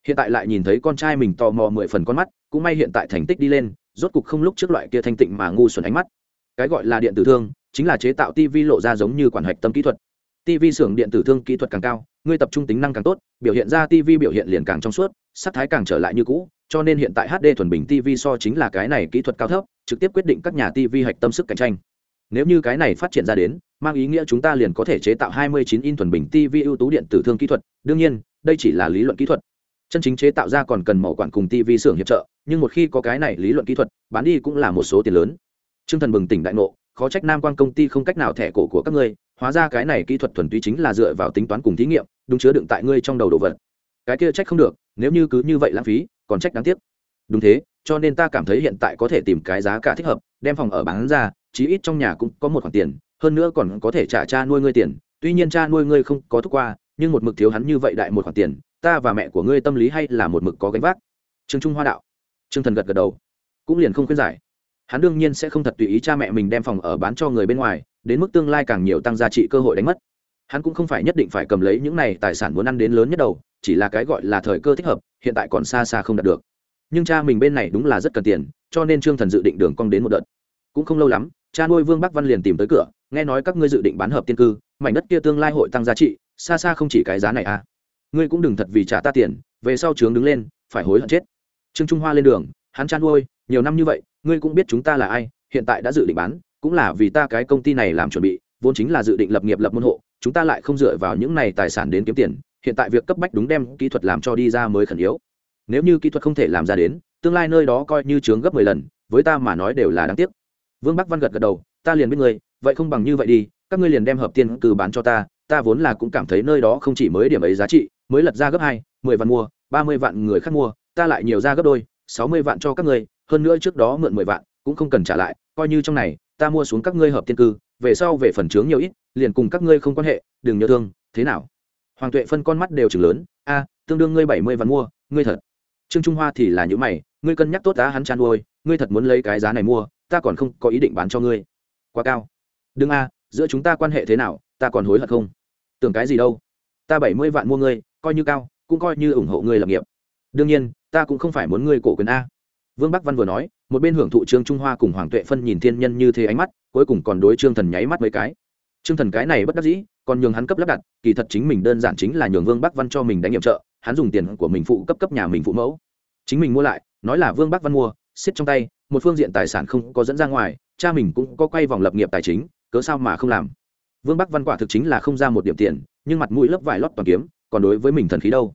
Hiện tại lại nhìn thấy con trai mình tò mò mười phần con mắt, cũng may hiện tại thành tích đi lên, rốt cục không lúc trước loại kia thanh tịnh mà ngu xuẩn ánh mắt. Cái gọi là điện tử thương, chính là chế tạo tivi lộ ra giống như quản hạch tâm kỹ thuật tv xưởng điện tử thương kỹ thuật càng cao, ngươi tập trung tính năng càng tốt, biểu hiện ra tv biểu hiện liền càng trong suốt, sắc thái càng trở lại như cũ, cho nên hiện tại hd thuần bình tv so chính là cái này kỹ thuật cao thấp, trực tiếp quyết định các nhà tv hạch tâm sức cạnh tranh. Nếu như cái này phát triển ra đến, mang ý nghĩa chúng ta liền có thể chế tạo 29 in thuần bình tv ưu tú điện tử thương kỹ thuật. Đương nhiên, đây chỉ là lý luận kỹ thuật. Chân chính chế tạo ra còn cần mỏ quản cùng tv xưởng hiệp trợ, nhưng một khi có cái này lý luận kỹ thuật, bán đi cũng là một số tiền lớn. T r ư ơ n g thần bừng tỉnh đại ngộ, khó trách nam quan công ty không cách nào thẻ cổ của các ngươi hóa ra cái này kỹ thuật thuần túy chính là dựa vào tính toán cùng thí nghiệm, đúng chứa đựng tại ngươi trong đầu đồ vật. Cái kia trách không được, nếu như cứ như vậy lãng phí, còn trách đáng tiếc. Đúng thế, cho nên ta cảm thấy hiện tại có thể tìm cái giá cả thích hợp, đem phòng ở bán ra, chí ít trong nhà cũng có một khoản tiền, hơn nữa còn có thể trả cha nuôi ngươi tiền. Tuy nhiên cha nuôi ngươi không có thúc qua, nhưng một mực thiếu hắn như vậy đại một khoản tiền, ta và mẹ của ngươi tâm lý hay là một mực có gánh vác? Trương trung hoa đạo. Trương thần gật gật đầu. Cũng liền không khuyên giải. Hắn đương nhiên sẽ không thật tùy ý cha mẹ mình đem phòng ở bán cho người bên ngoài đến mức tương lai càng nhiều tăng giá trị cơ hội đánh mất. Hắn cũng không phải nhất định phải cầm lấy những này tài sản muốn ăn đến lớn nhất đầu, chỉ là cái gọi là thời cơ thích hợp, hiện tại còn xa xa không đạt được. Nhưng cha mình bên này đúng là rất cần tiền, cho nên trương thần dự định đường cong đến một đợt. Cũng không lâu lắm, cha nuôi vương bắc văn liền tìm tới cửa, nghe nói các ngươi dự định bán hợp tiên cư, mảnh đất kia tương lai hội tăng giá trị, xa xa không chỉ cái giá này à. Ngươi cũng đừng thật vì trả ta tiền, về sau trướng đứng lên, phải hối hận chết. Trương trung hoa lên đường, hắn cha nuôi, nhiều năm như vậy, ngươi cũng biết chúng ta là ai, hiện tại đã dự định bán cũng là vì ta cái công ty này làm chuẩn bị, vốn chính là dự định lập nghiệp lập môn hộ, chúng ta lại không dựa vào những này tài sản đến kiếm tiền, hiện tại việc cấp bách đúng đem kỹ thuật làm cho đi ra mới khẩn yếu. Nếu như kỹ thuật không thể làm ra đến, tương lai nơi đó coi như trướng gấp mười lần, với ta mà nói đều là đáng tiếc. Vương bắc văn gật gật đầu, ta liền biết ngươi, vậy không bằng như vậy đi, các ngươi liền đem hợp tiên cư bán cho ta ta vốn là cũng cảm thấy nơi đó không chỉ mới điểm ấy giá trị, mới lật ra gấp hai, mười vạn mua, ba mươi vạn người khác mua, ta lại nhiều ra gấp đôi, sáu mươi vạn cho các ngươi, hơn nữa trước đó mượn mười vạn, cũng không cần trả lại, coi như trong này ta mua xuống các ngươi hợp tiên cư, về sau về phần chướng nhiều ít, liền cùng các ngươi không quan hệ, đừng nhớ thương, thế nào? Hoàng tuệ phân con mắt đều chừng lớn, a, tương đương ngươi bảy mươi vạn mua, ngươi thật. Trương trung hoa thì là những mày, ngươi cân nhắc tốt giá hắn chăn nuôi, ngươi thật muốn lấy cái giá này mua, ta còn không có ý định bán cho ngươi. Quá cao. Đừng a, giữa chúng ta quan hệ thế nào, ta còn hối hận không? Tưởng cái gì đâu. Ta bảy mươi vạn mua ngươi, coi như cao, cũng coi như ủng hộ ngươi lập nghiệp. Đương nhiên, ta cũng không phải muốn ngươi cổ quyền a. Vương bắc văn vừa nói một bên hưởng thụ trương trung hoa cùng hoàng tuệ phân nhìn thiên nhân như thế ánh mắt, cuối cùng còn đối trương thần nháy mắt mấy cái. Trương thần cái này bất đắc dĩ, còn nhường hắn cấp lắp đặt, kỳ thật chính mình đơn giản chính là nhường vương bắc văn cho mình đánh nhiệm trợ, hắn dùng tiền của mình phụ cấp cấp nhà mình phụ mẫu. Chính mình mua lại, nói là vương bắc văn mua, xiết trong tay, một phương diện tài sản không có dẫn ra ngoài, cha mình cũng có quay vòng lập nghiệp tài chính, cớ sao mà không làm. Vương bắc văn quả thực chính là không ra một điểm tiền, nhưng mặt mũi lớp vải lót toàn kiếm, còn đối với mình thần khí đâu?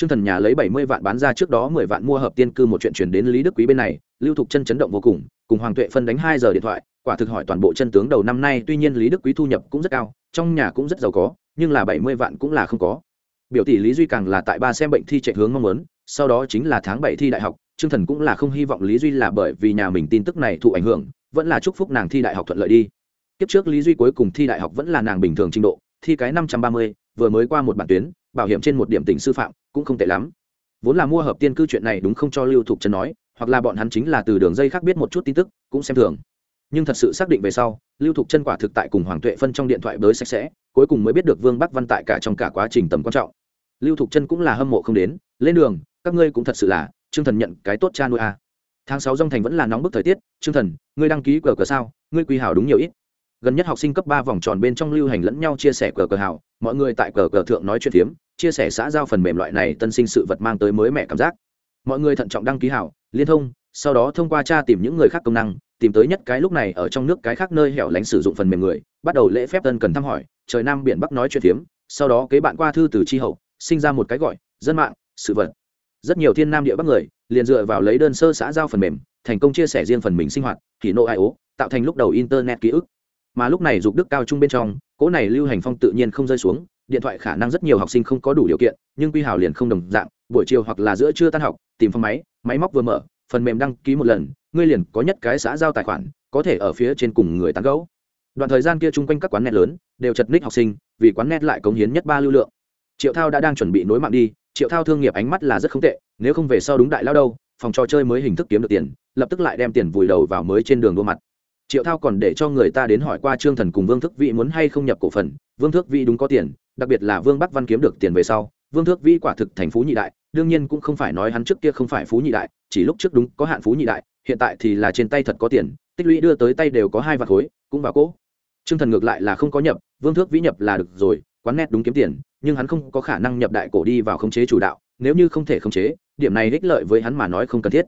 Trương Thần nhà lấy bảy mươi vạn bán ra trước đó mười vạn mua hợp tiên cư một chuyện truyền đến Lý Đức Quý bên này, Lưu Thục chân chấn động vô cùng, cùng Hoàng Tuệ phân đánh hai giờ điện thoại, quả thực hỏi toàn bộ chân tướng đầu năm nay, tuy nhiên Lý Đức Quý thu nhập cũng rất cao, trong nhà cũng rất giàu có, nhưng là bảy mươi vạn cũng là không có. Biểu tỷ Lý Duy càng là tại ba xem bệnh thi chạy hướng mong muốn, sau đó chính là tháng bảy thi đại học, Trương Thần cũng là không hy vọng Lý Duy là bởi vì nhà mình tin tức này thụ ảnh hưởng, vẫn là chúc phúc nàng thi đại học thuận lợi đi. Kiếp trước Lý Duy cuối cùng thi đại học vẫn là nàng bình thường trình độ, thi cái năm trăm ba mươi, vừa mới qua một bản tuyến, bảo hiểm trên một điểm tỉnh sư phạm, cũng không tệ lắm. Vốn là mua hợp tiên cư chuyện này đúng không cho lưu thục trần nói hoặc là bọn hắn chính là từ đường dây khác biết một chút tin tức cũng xem thường. Nhưng thật sự xác định về sau lưu thục chân quả thực tại cùng hoàng tuệ phân trong điện thoại bới sạch sẽ cuối cùng mới biết được vương bắc văn tại cả trong cả quá trình tầm quan trọng. Lưu thục chân cũng là hâm mộ không đến lên đường các ngươi cũng thật sự là chương thần nhận cái tốt cha nuôi a. À. tháng sáu dông thành vẫn là nóng bức thời tiết chương thần ngươi đăng ký cờ cờ sao? Ngươi quy hảo đúng nhiều ít gần nhất học sinh cấp ba vòng tròn bên trong lưu hành lẫn nhau chia sẻ cờ cờ hảo mọi người tại cờ cờ thượng nói chuyện phiếm, chia sẻ xã giao phần mềm loại này tân sinh sự vật mang tới mới mẻ cảm giác. Mọi người thận trọng đăng ký hảo liên thông, sau đó thông qua tra tìm những người khác công năng, tìm tới nhất cái lúc này ở trong nước cái khác nơi hẻo lánh sử dụng phần mềm người, bắt đầu lễ phép tân cần thăm hỏi, trời nam biển bắc nói chuyện phiếm, sau đó kế bạn qua thư từ tri hậu, sinh ra một cái gọi, dân mạng, sự vật. Rất nhiều thiên nam địa bắc người, liền dựa vào lấy đơn sơ xã giao phần mềm, thành công chia sẻ riêng phần mình sinh hoạt thì nộ ai ố, tạo thành lúc đầu internet ký ức mà lúc này dục đức cao trung bên trong, cỗ này lưu hành phong tự nhiên không rơi xuống, điện thoại khả năng rất nhiều học sinh không có đủ điều kiện, nhưng quy hào liền không đồng dạng, buổi chiều hoặc là giữa trưa tan học, tìm phòng máy máy móc vừa mở, phần mềm đăng ký một lần, ngươi liền có nhất cái xã giao tài khoản, có thể ở phía trên cùng người tán gẫu. Đoạn thời gian kia chung quanh các quán net lớn, đều chật ních học sinh, vì quán net lại cống hiến nhất ba lưu lượng. Triệu thao đã đang chuẩn bị nối mạng đi, triệu thao thương nghiệp ánh mắt là rất không tệ, nếu không về sau đúng đại lao đâu, phòng trò chơi mới hình thức kiếm được tiền, lập tức lại đem tiền vùi đầu vào mới trên đường đua mặt triệu thao còn để cho người ta đến hỏi qua trương thần cùng vương thức Vĩ muốn hay không nhập cổ phần. Vương thức Vĩ đúng có tiền, đặc biệt là vương bắc văn kiếm được tiền về sau. Vương thước vĩ quả thực thành phú nhị đại, đương nhiên cũng không phải nói hắn trước kia không phải phú nhị đại, chỉ lúc trước đúng có hạn phú nhị đại, hiện tại thì là trên tay thật có tiền, tích lũy đưa tới tay đều có hai vạt khối, cũng vào cỗ. T r ư ơ n g thần ngược lại là không có nhập, vương thước vĩ nhập là được rồi, quán nét đúng kiếm tiền, nhưng hắn không có khả năng nhập đại cổ đi vào khống chế chủ đạo, nếu như không thể khống chế, điểm này ích lợi với hắn mà nói không cần thiết.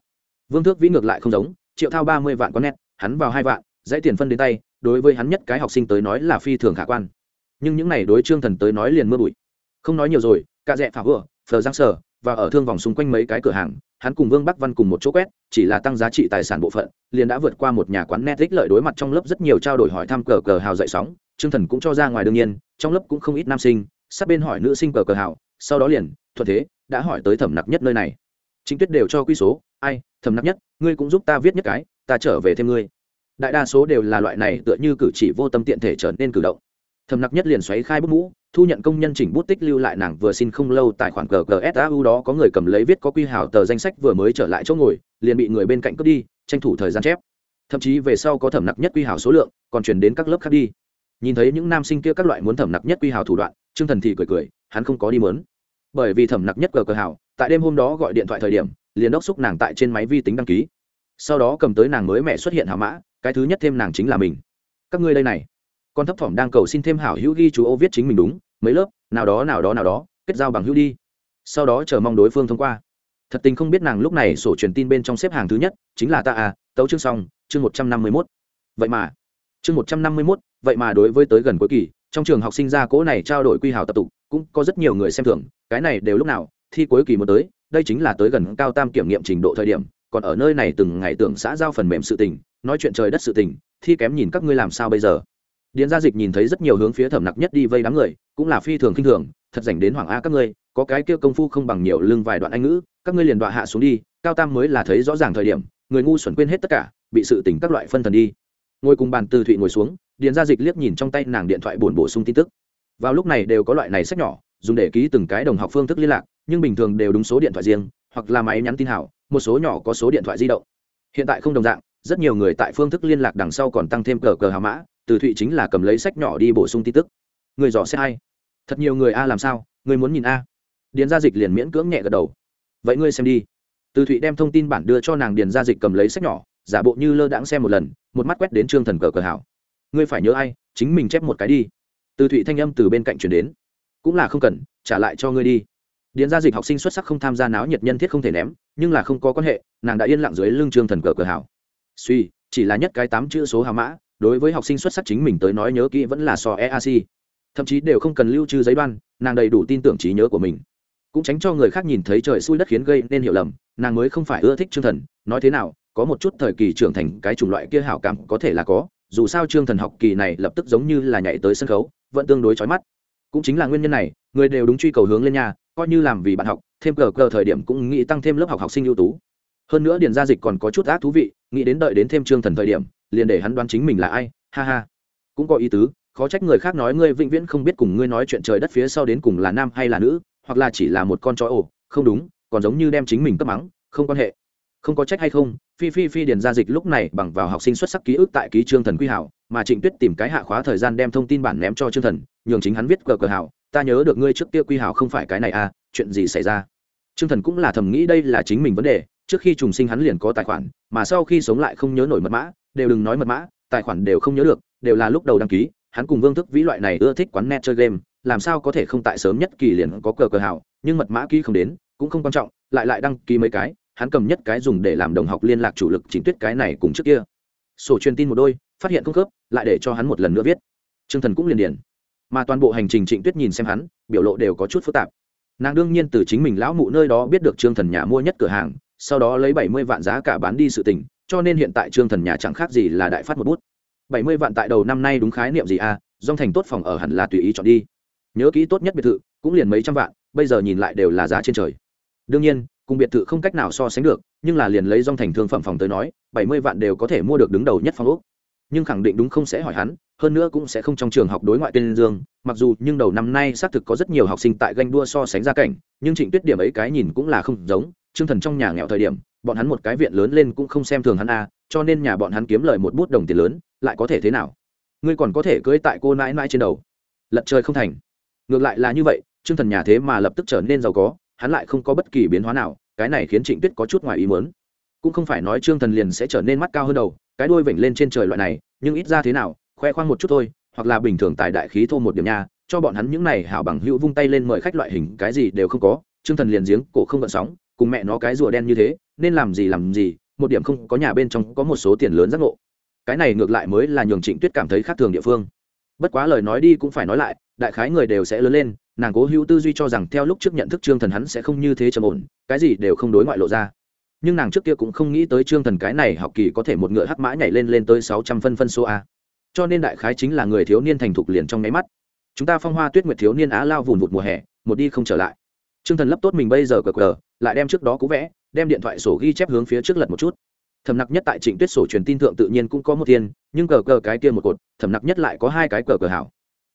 Vương thước vĩ ngược lại không giống, triệu thao ba mươi vạn quán nét, hắn vào hai vạn dãy tiền phân đến tay, đối với hắn nhất cái học sinh tới nói là phi thường khả quan. Nhưng những này đối trương thần tới nói liền mưa bụi. Không nói nhiều rồi, cả dẹ phá vừa, phờ giang sở và ở thương vòng xung quanh mấy cái cửa hàng, hắn cùng vương bắc văn cùng một chỗ quét, chỉ là tăng giá trị tài sản bộ phận, liền đã vượt qua một nhà quán net ích lợi đối mặt trong lớp rất nhiều trao đổi hỏi thăm cờ cờ hào dậy sóng, trương thần cũng cho ra ngoài đương nhiên, trong lớp cũng không ít nam sinh, sát bên hỏi nữ sinh cờ cờ hào, sau đó liền, thuận thế, đã hỏi tới thẩm nặc nhất nơi này. Chính tuyết đều cho quy số, ai, thẩm nặc nhất, ngươi cũng giúp ta viết nhất cái, ta trở về thêm ngươi đại đa số đều là loại này tựa như cử chỉ vô tâm tiện thể trở nên cử động. Thầm nặc nhất liền xoáy khai bút mũ, thu nhận công nhân chỉnh bút tích lưu lại nàng vừa xin không lâu tài khoản cờ đó có người cầm lấy viết có quy hào tờ danh sách vừa mới trở lại chỗ ngồi, liền bị người bên cạnh cướp đi, tranh thủ thời gian chép. Thậm chí về sau có thẩm nặc nhất quy hào số lượng, còn chuyển đến các lớp khác đi. Nhìn thấy những nam sinh kia các loại muốn thẩm nặc nhất quy hào thủ đoạn, trương thần thì cười cười, hắn không có đi mớn. Bởi vì thẩm nặc nhất cờ cờ hào tại đêm hôm đó gọi điện thoại thời điểm, liền đốc xúc nàng tại trên máy vi tính đăng ký. Sau đó cầm tới nàng mới mẹ xuất hiện hào mã cái thứ nhất thêm nàng chính là mình. Các ngươi đây này, con thấp thỏm đang cầu xin thêm hảo hữu ghi chú ô viết chính mình đúng, mấy lớp, nào đó nào đó nào đó, kết giao bằng hữu đi. Sau đó chờ mong đối phương thông qua. Thật tình không biết nàng lúc này sổ truyền tin bên trong xếp hàng thứ nhất, chính là ta à tấu chương xong, chương một trăm năm mươi mốt. Vậy mà, chương một trăm năm mươi mốt, vậy mà đối với tới gần cuối kỳ, trong trường học sinh ra cỗ này trao đổi quy hào tập tục, cũng có rất nhiều người xem thường cái này đều lúc nào, thi cuối kỳ một tới, đây chính là tới gần cao tam kiểm nghiệm trình độ thời điểm còn ở nơi này từng ngày tưởng xã giao phần mềm sự tình, nói chuyện trời đất sự tình, thi kém nhìn các ngươi làm sao bây giờ. Điền gia dịch nhìn thấy rất nhiều hướng phía thẩm nặc nhất đi vây đám người, cũng là phi thường khinh thường, thật dành đến hoàng a các ngươi, có cái kia công phu không bằng nhiều lưng vài đoạn anh ngữ, các ngươi liền đọa hạ xuống đi, cao tam mới là thấy rõ ràng thời điểm, người ngu xuẩn quên hết tất cả, bị sự tỉnh các loại phân thần đi. Ngồi cùng bàn từ thụy ngồi xuống, điền gia dịch liếc nhìn trong tay nàng điện thoại buồn bổ sung tin tức. Vào lúc này đều có loại này sách nhỏ, dùng để ký từng cái đồng học phương thức liên lạc, nhưng bình thường đều đúng số điện thoại riêng, hoặc là máy nhắn tin hảo một số nhỏ có số điện thoại di động. Hiện tại không đồng dạng, rất nhiều người tại phương thức liên lạc đằng sau còn tăng thêm cờ cờ hà mã, từ thụy chính là cầm lấy sách nhỏ đi bổ sung tin tức. Người dò xe hay thật nhiều người a làm sao? Người muốn nhìn a. Điền gia dịch liền miễn cưỡng nhẹ gật đầu. Vậy ngươi xem đi. Từ thụy đem thông tin bản đưa cho nàng điền gia dịch cầm lấy sách nhỏ, giả bộ như lơ đãng xem một lần, một mắt quét đến trương thần cờ cờ hảo. Ngươi phải nhớ ai? Chính mình chép một cái đi. Từ thụy thanh âm từ bên cạnh chuyển đến. Cũng là không cần, trả lại cho ngươi đi điền gia dịch học sinh xuất sắc không tham gia náo nhiệt nhân thiết không thể ném, nhưng là không có quan hệ, nàng đã yên lặng dưới lưng trương thần cờ cờ hảo. Suy, chỉ là nhất cái tám chữ số hào mã, đối với học sinh xuất sắc chính mình tới nói nhớ kỹ vẫn là so eac thậm chí đều không cần lưu trữ giấy đoan, nàng đầy đủ tin tưởng trí nhớ của mình. Cũng tránh cho người khác nhìn thấy trời xui đất khiến gây nên hiểu lầm, nàng mới không phải ưa thích trương thần, nói thế nào, có một chút thời kỳ trưởng thành, cái chủng loại kia hảo cảm có thể là có, dù sao trương thần học kỳ này lập tức giống như là nhảy tới sân khấu, vẫn tương đối chói mắt. Cũng chính là nguyên nhân này người đều đúng truy cầu hướng lên nhà, coi như làm vì bạn học, thêm cờ cờ thời điểm cũng nghĩ tăng thêm lớp học học sinh ưu tú. Hơn nữa điền gia dịch còn có chút ác thú vị, nghĩ đến đợi đến thêm trương thần thời điểm, liền để hắn đoán chính mình là ai, ha ha. Cũng có ý tứ, khó trách người khác nói ngươi vĩnh viễn không biết cùng ngươi nói chuyện trời đất phía sau đến cùng là nam hay là nữ, hoặc là chỉ là một con chó ổ không đúng, còn giống như đem chính mình cấp mắng, không quan hệ. Không có trách hay không, phi phi phi điền gia dịch lúc này bằng vào học sinh xuất sắc ký ức tại ký trương thần quy hảo, mà trịnh tuyết tìm cái hạ khóa thời gian đem thông tin bản ném cho trương thần, nhường chính hắn viết cờ cờ hảo ta nhớ được ngươi trước kia quy hảo không phải cái này à chuyện gì xảy ra? Trương thần cũng là thầm nghĩ đây là chính mình vấn đề, trước khi trùng sinh hắn liền có tài khoản, mà sau khi sống lại không nhớ nổi mật mã, đều đừng nói mật mã, tài khoản đều không nhớ được, đều là lúc đầu đăng ký, hắn cùng vương thức vĩ loại này ưa thích quán net chơi game, làm sao có thể không tại sớm nhất kỳ liền có cờ cờ hảo nhưng mật mã ký không đến, cũng không quan trọng, lại lại đăng ký mấy cái, hắn cầm nhất cái dùng để làm đồng học liên lạc chủ lực chính tuyết cái này cùng trước kia. Sổ truyền tin một đôi, phát hiện không khớp, lại để cho hắn một lần nữa viết. T r ư ơ n g thần cũng liền điền mà toàn bộ hành trình trịnh tuyết nhìn xem hắn, biểu lộ đều có chút phức tạp. Nàng đương nhiên từ chính mình lão mụ nơi đó biết được trương thần nhà mua nhất cửa hàng, sau đó lấy bảy mươi vạn giá cả bán đi sự tình, cho nên hiện tại trương thần nhà chẳng khác gì là đại phát một bút. Bảy mươi vạn tại đầu năm nay đúng khái niệm gì à? Dòng thành tốt phòng ở hẳn là tùy ý chọn đi. Nhớ kỹ tốt nhất biệt thự, cũng liền mấy trăm vạn, bây giờ nhìn lại đều là giá trên trời. Đương nhiên, cùng biệt thự không cách nào so sánh được, nhưng là liền lấy dòng thành thương phẩm phòng tới nói, bảy mươi vạn đều có thể mua được đứng đầu nhất phòng úc nhưng khẳng định đúng không sẽ hỏi hắn hơn nữa cũng sẽ không trong trường học đối ngoại tên dương, mặc dù nhưng đầu năm nay xác thực có rất nhiều học sinh tại ganh đua so sánh gia cảnh, nhưng trịnh tuyết điểm ấy cái nhìn cũng là không giống chương thần trong nhà nghèo thời điểm, bọn hắn một cái viện lớn lên cũng không xem thường hắn a, cho nên nhà bọn hắn kiếm lời một bút đồng tiền lớn, lại có thể thế nào? Ngươi còn có thể cưới tại cô nãi nãi trên đầu. Lật trời không thành. Ngược lại là như vậy chương thần nhà thế mà lập tức trở nên giàu có, hắn lại không có bất kỳ biến hóa nào, cái này khiến trịnh tuyết có chút ngoài ý mớn cũng không phải nói trương thần liền sẽ trở nên mắt cao hơn đầu, cái đuôi vểnh lên trên trời loại này, nhưng ít ra thế nào khoe khoang một chút thôi, hoặc là bình thường tại đại khí thô một điểm nha, cho bọn hắn những này hảo bằng hữu vung tay lên mời khách loại hình, cái gì đều không có, trương thần liền giếng cổ không gợn sóng, cùng mẹ nó cái rùa đen như thế, nên làm gì làm gì, một điểm không có nhà bên trong có một số tiền lớn giác ngộ. Cái này ngược lại mới là nhường trịnh tuyết cảm thấy khác thường địa phương. Bất quá lời nói đi cũng phải nói lại, đại khái người đều sẽ lớn lên, nàng cố hữu tư duy cho rằng theo lúc trước nhận thức trương thần hắn sẽ không như thế trầm ổn, cái gì đều không đối ngoại lộ ra. Nhưng nàng trước kia cũng không nghĩ tới trương thần cái này học kỳ có thể một ngựa hắc mã nhảy lên lên tới sáu trăm phân phân số a cho nên đại khái chính là người thiếu niên thành thục liền trong nháy mắt. Chúng ta phong hoa tuyết nguyệt thiếu niên á lao vùn vụt mùa hè, một đi không trở lại. Trương thần lấp tốt mình bây giờ cờ cờ, lại đem trước đó cũ vẽ, đem điện thoại sổ ghi chép hướng phía trước lật một chút. Thầm nặc nhất tại trịnh tuyết sổ truyền tin thượng tự nhiên cũng có một tiền, nhưng cờ cờ cái kia một cột thầm nặc nhất lại có hai cái cờ cờ hảo.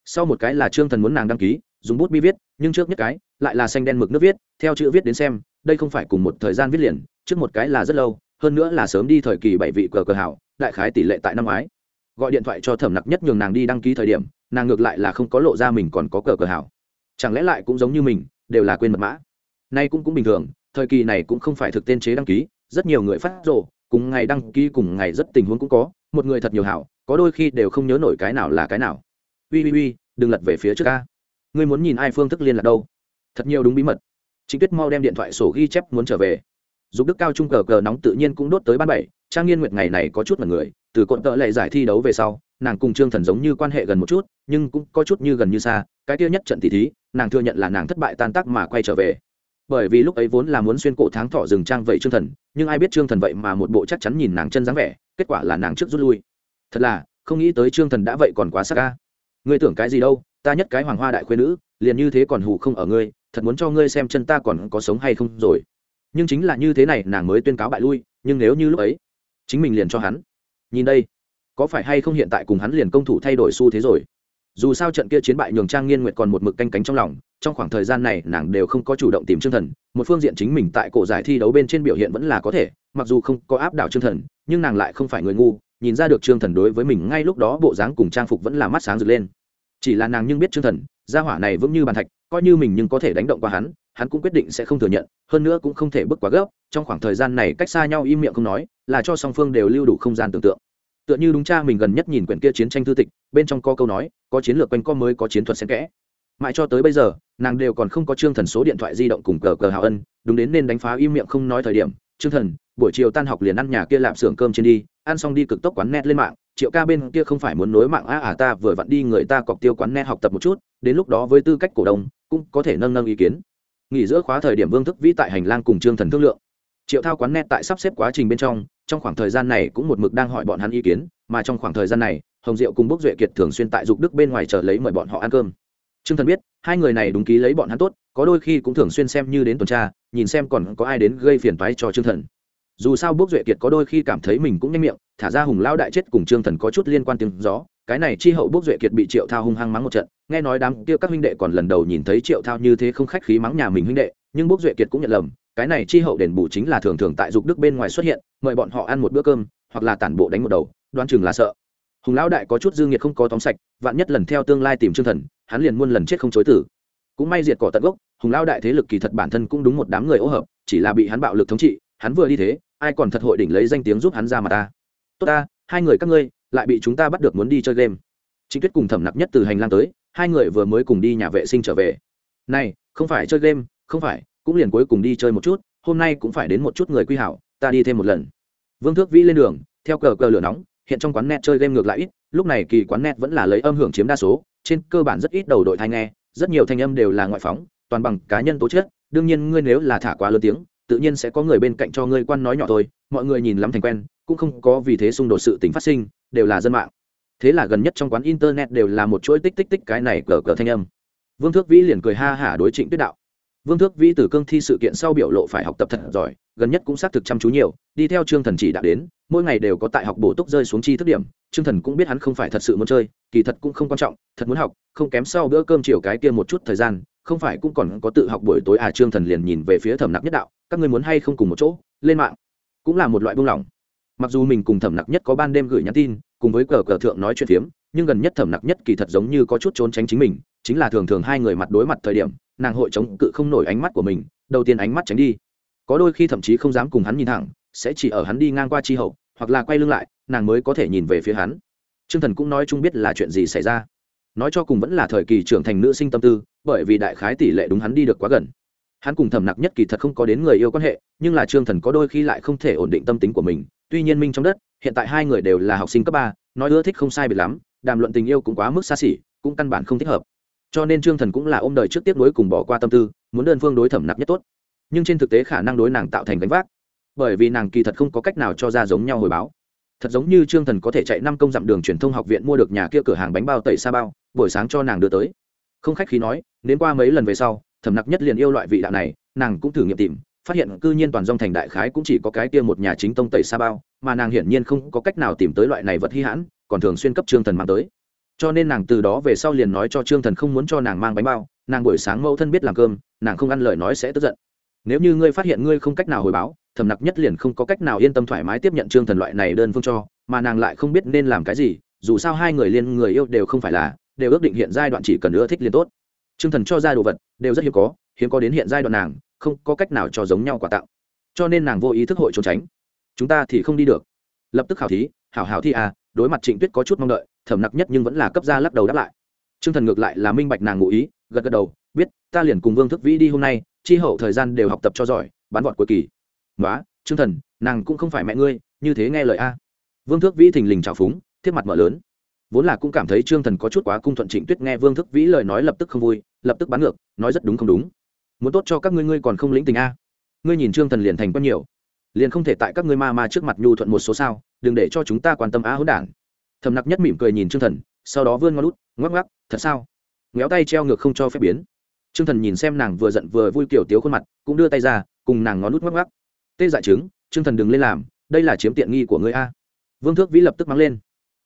Sau một cái là trương thần muốn nàng đăng ký, dùng bút bi viết, nhưng trước nhất cái, lại là xanh đen mực nước viết, theo chữ viết đến xem, đây không phải cùng một thời gian viết liền, trước một cái là rất lâu, hơn nữa là sớm đi thời kỳ bảy vị cờ cờ hảo, đại khái tỷ lệ tại năm ngoái gọi điện thoại cho thẩm nặc nhất nhường nàng đi đăng ký thời điểm, nàng ngược lại là không có lộ ra mình còn có cờ cờ hảo. Chẳng lẽ lại cũng giống như mình, đều là quên mật mã? Nay cũng cũng bình thường, thời kỳ này cũng không phải thực tên chế đăng ký, rất nhiều người phát rộ cùng ngày đăng ký cùng ngày rất tình huống cũng có, một người thật nhiều hảo, có đôi khi đều không nhớ nổi cái nào là cái nào. Ui ui ui đừng lật về phía trước ca ngươi muốn nhìn ai phương thức liên lạc đâu? Thật nhiều đúng bí mật. Chính tuyết mau đem điện thoại sổ ghi chép muốn trở về. Dục đức cao trung cờ cờ nóng tự nhiên cũng đốt tới ban bảy, trang nghiên nguyệt ngày này có chút mật người từ cộn tợ lệ giải thi đấu về sau, nàng cùng trương thần giống như quan hệ gần một chút, nhưng cũng có chút như gần như xa, cái tiêu nhất trận tỷ thí, nàng thừa nhận là nàng thất bại tan tác mà quay trở về. Bởi vì lúc ấy vốn là muốn xuyên cổ tháng thọ rừng trang vậy trương thần, nhưng ai biết trương thần vậy mà một bộ chắc chắn nhìn nàng chân dáng vẻ, kết quả là nàng trước rút lui. Thật là, không nghĩ tới trương thần đã vậy còn quá xa ca. Ngươi tưởng cái gì đâu, ta nhất cái hoàng hoa đại khuyên nữ, liền như thế còn hủ không ở ngươi, thật muốn cho ngươi xem chân ta còn có sống hay không rồi. Nhưng chính là như thế này, nàng mới tuyên cáo bại lui, nhưng nếu như lúc ấy, chính mình liền cho hắn nhìn đây, có phải hay không hiện tại cùng hắn liền công thủ thay đổi xu thế rồi? Dù sao trận kia chiến bại nhường trang nghiên nguyệt còn một mực canh cánh trong lòng, trong khoảng thời gian này nàng đều không có chủ động tìm chương thần, một phương diện chính mình tại cổ giải thi đấu bên trên biểu hiện vẫn là có thể, mặc dù không có áp đảo chương thần, nhưng nàng lại không phải người ngu, nhìn ra được chương thần đối với mình ngay lúc đó bộ dáng cùng trang phục vẫn là mắt sáng rực lên. Chỉ là nàng nhưng biết chương thần, gia hỏa này vững như bàn thạch, coi như mình nhưng có thể đánh động qua hắn hắn cũng quyết định sẽ không thừa nhận hơn nữa cũng không thể bước quá gấp trong khoảng thời gian này cách xa nhau im miệng không nói là cho song phương đều lưu đủ không gian tưởng tượng. Tựa như đúng cha mình gần nhất nhìn quyển kia chiến tranh thư tịch bên trong có câu nói có chiến lược quanh co mới có chiến thuật xen kẽ. Mãi cho tới bây giờ nàng đều còn không có chương thần số điện thoại di động cùng cờ cờ hào ân đúng đến nên đánh phá im miệng không nói thời điểm chương thần buổi chiều tan học liền ăn nhà kia lạp xưởng cơm trên đi ăn xong đi cực tốc quán net lên mạng triệu ca bên kia không phải muốn nối mạng a à, ta vừa vặn đi người ta cọc tiêu quán net học tập một chút đến lúc đó với tư cách cổ đông cũng có thể nâng nâng ý kiến nghỉ giữa khóa thời điểm vương thức vĩ tại hành lang cùng trương thần thương lượng. Triệu thao quán net tại sắp xếp quá trình bên trong trong khoảng thời gian này cũng một mực đang hỏi bọn hắn ý kiến, mà trong khoảng thời gian này, hồng diệu cùng bốc duệ kiệt thường xuyên tại dục đức bên ngoài chờ lấy mời bọn họ ăn cơm. Trương thần biết, hai người này đúng ký lấy bọn hắn tốt, có đôi khi cũng thường xuyên xem như đến tuần tra, nhìn xem còn có ai đến gây phiền toái cho trương thần. Dù sao bốc duệ kiệt có đôi khi cảm thấy mình cũng nhanh miệng, thả ra hùng lao đại chết cùng trương thần có chút liên quan tiếng gió, cái này chi hậu bốc duệ kiệt bị triệu thao hung hăng mắng một trận nghe nói đám kia các huynh đệ còn lần đầu nhìn thấy triệu thao như thế không khách khí mắng nhà mình huynh đệ, nhưng bốc duệ kiệt cũng nhận lầm, cái này chi hậu đền bù chính là thường thường tại dục đức bên ngoài xuất hiện, mời bọn họ ăn một bữa cơm, hoặc là tản bộ đánh một đầu đoan chừng là sợ. Hùng lão đại có chút dương nhiệt không có tóm sạch, vạn nhất lần theo tương lai tìm trương thần, hắn liền muôn lần chết không chối tử cũng may diệt cỏ tận gốc, hùng lão đại thế lực kỳ thật bản thân cũng đúng một đám người ô hợp, chỉ là bị hắn bạo lực thống trị, hắn vừa đi thế, ai còn thật hội đỉnh lấy danh tiếng giúp hắn ra mà ta. Tốt ta, hai người các ngươi, lại bị chúng ta bắt được muốn đi chơi game. Chính tuyết cùng thẩm nặc nhất từ hành lang tới hai người vừa mới cùng đi nhà vệ sinh trở về. Này, không phải chơi game, không phải, cũng liền cuối cùng đi chơi một chút, hôm nay cũng phải đến một chút người quy hảo, ta đi thêm một lần. Vương thước vĩ lên đường, theo cờ cờ lửa nóng, hiện trong quán net chơi game ngược lại ít, lúc này kỳ quán net vẫn là lấy âm hưởng chiếm đa số, trên cơ bản rất ít đầu đội thanh nghe, rất nhiều thanh âm đều là ngoại phóng, toàn bằng cá nhân tố chất, đương nhiên ngươi nếu là thả quá lớn tiếng, tự nhiên sẽ có người bên cạnh cho ngươi quan nói nhỏ thôi, mọi người nhìn lắm thành quen, cũng không có vì thế xung đột sự tính phát sinh, đều là dân mạng thế là gần nhất trong quán internet đều là một chuỗi tích tích tích cái này cờ cờ thanh âm. Vương thước vĩ liền cười ha hả đối trịnh tuyết đạo. Vương thước vĩ từ cương thi sự kiện sau biểu lộ phải học tập thật giỏi, gần nhất cũng xác thực chăm chú nhiều, đi theo trương thần chỉ đạo đến, mỗi ngày đều có tại học bổ túc rơi xuống chi thức điểm, trương thần cũng biết hắn không phải thật sự muốn chơi, kỳ thật cũng không quan trọng, thật muốn học, không kém sau bữa cơm chiều cái kia một chút thời gian, không phải cũng còn có tự học buổi tối à trương thần liền nhìn về phía thẩm nặc nhất đạo, các người muốn hay không cùng một chỗ, lên mạng. Cũng là một loại buông lỏng mặc dù mình cùng thẩm nặc nhất có ban đêm gửi nhắn tin, cùng với cờ cờ thượng nói chuyện phiếm, nhưng gần nhất thẩm nặc nhất kỳ thật giống như có chút trốn tránh chính mình, chính là thường thường hai người mặt đối mặt thời điểm, nàng hội chống cự không nổi ánh mắt của mình, đầu tiên ánh mắt tránh đi. Có đôi khi thậm chí không dám cùng hắn nhìn thẳng, sẽ chỉ ở hắn đi ngang qua chi hậu, hoặc là quay lưng lại, nàng mới có thể nhìn về phía hắn. T r ư ơ n g thần cũng nói chung biết là chuyện gì xảy ra. Nói cho cùng vẫn là thời kỳ trưởng thành nữ sinh tâm tư, bởi vì đại khái tỷ lệ đúng hắn đi được quá gần. Hắn cùng thẩm nặc nhất kỳ thật không có đến người yêu quan hệ, nhưng là trương thần có đôi khi lại không thể ổn định tâm tính của mình tuy nhiên minh trong đất, hiện tại hai người đều là học sinh cấp ba, nói ưa thích không sai biệt lắm, đàm luận tình yêu cũng quá mức xa xỉ, cũng căn bản không thích hợp. Cho nên trương thần cũng là ôm đời trước tiếp nối cùng bỏ qua tâm tư, muốn đơn phương đối thẩm nạp nhất tốt. Nhưng trên thực tế khả năng đối nàng tạo thành gánh vác. Bởi vì nàng kỳ thật không có cách nào cho ra giống nhau hồi báo. Thật giống như trương thần có thể chạy năm công dặm đường truyền thông học viện mua được nhà kia cửa hàng bánh bao tẩy sa bao, buổi sáng cho nàng đưa tới. Không khách khí nói, đến qua mấy lần về sau, thẩm nặc nhất liền yêu loại vị đạo này, nàng cũng thử nghiệm tìm phát hiện cư nhiên toàn dòng thành đại khái cũng chỉ có cái kia một nhà chính tông tẩy sa bao, mà nàng hiển nhiên không có cách nào tìm tới loại này vật hy hãn, còn thường xuyên cấp trương thần mang tới. Cho nên nàng từ đó về sau liền nói cho trương thần không muốn cho nàng mang bánh bao, nàng buổi sáng mẫu thân biết làm cơm, nàng không ăn lời nói sẽ tức giận. Nếu như ngươi phát hiện ngươi không cách nào hồi báo, thầm nặc nhất liền không có cách nào yên tâm thoải mái tiếp nhận trương thần loại này đơn phương cho, mà nàng lại không biết nên làm cái gì, dù sao hai người liên người yêu đều không phải là, đều ước định hiện giai đoạn chỉ cần ưa thích liền tốt. Trương thần cho ra đồ vật, đều rất hiếm có hiếm có đến hiện giai đoạn nàng không có cách nào cho giống nhau quà tặng cho nên nàng vô ý thức hội trốn tránh. Chúng ta thì không đi được. Lập tức khảo thí, hảo hảo thi à đối mặt trịnh tuyết có chút mong đợi, thẩm nặc nhất nhưng vẫn là cấp ra lắc đầu đáp lại. T r ư ơ n g thần ngược lại là minh bạch nàng ngụ ý, gật gật đầu, biết, ta liền cùng vương thức vĩ đi hôm nay, chi hậu thời gian đều học tập cho giỏi bán vọt cuối kỳ. Nói t r ư ơ n g thần, nàng cũng không phải mẹ ngươi, như thế nghe lời a. Vương thức vĩ thình lình trào phúng, thiết mặt mở lớn. Vốn là cũng cảm thấy trương thần có chút quá cung thuận trịnh tuyết nghe vương thức vĩ lời nói lập tức không vui, lập tức bán ngược, nói rất đúng không đúng muốn tốt cho các ngươi ngươi còn không lĩnh tình a? Ngươi nhìn trương thần liền thành có nhiều, liền không thể tại các ngươi ma ma trước mặt nhu thuận một số sao, đừng để cho chúng ta quan tâm á hỗn đản. Thầm nặc nhất mỉm cười nhìn trương thần, sau đó vươn ngon lút ngoắc ngoắc, thật sao? Ngéo tay treo ngược không cho phép biến. Trương thần nhìn xem nàng vừa giận vừa vui kiểu tiếu khuôn mặt, cũng đưa tay ra, cùng nàng ngón lút ngoắc ngoắc. Tê dại chứng trương thần đừng lên làm, đây là chiếm tiện nghi của ngươi a. Vương thước vĩ lập tức mắng lên.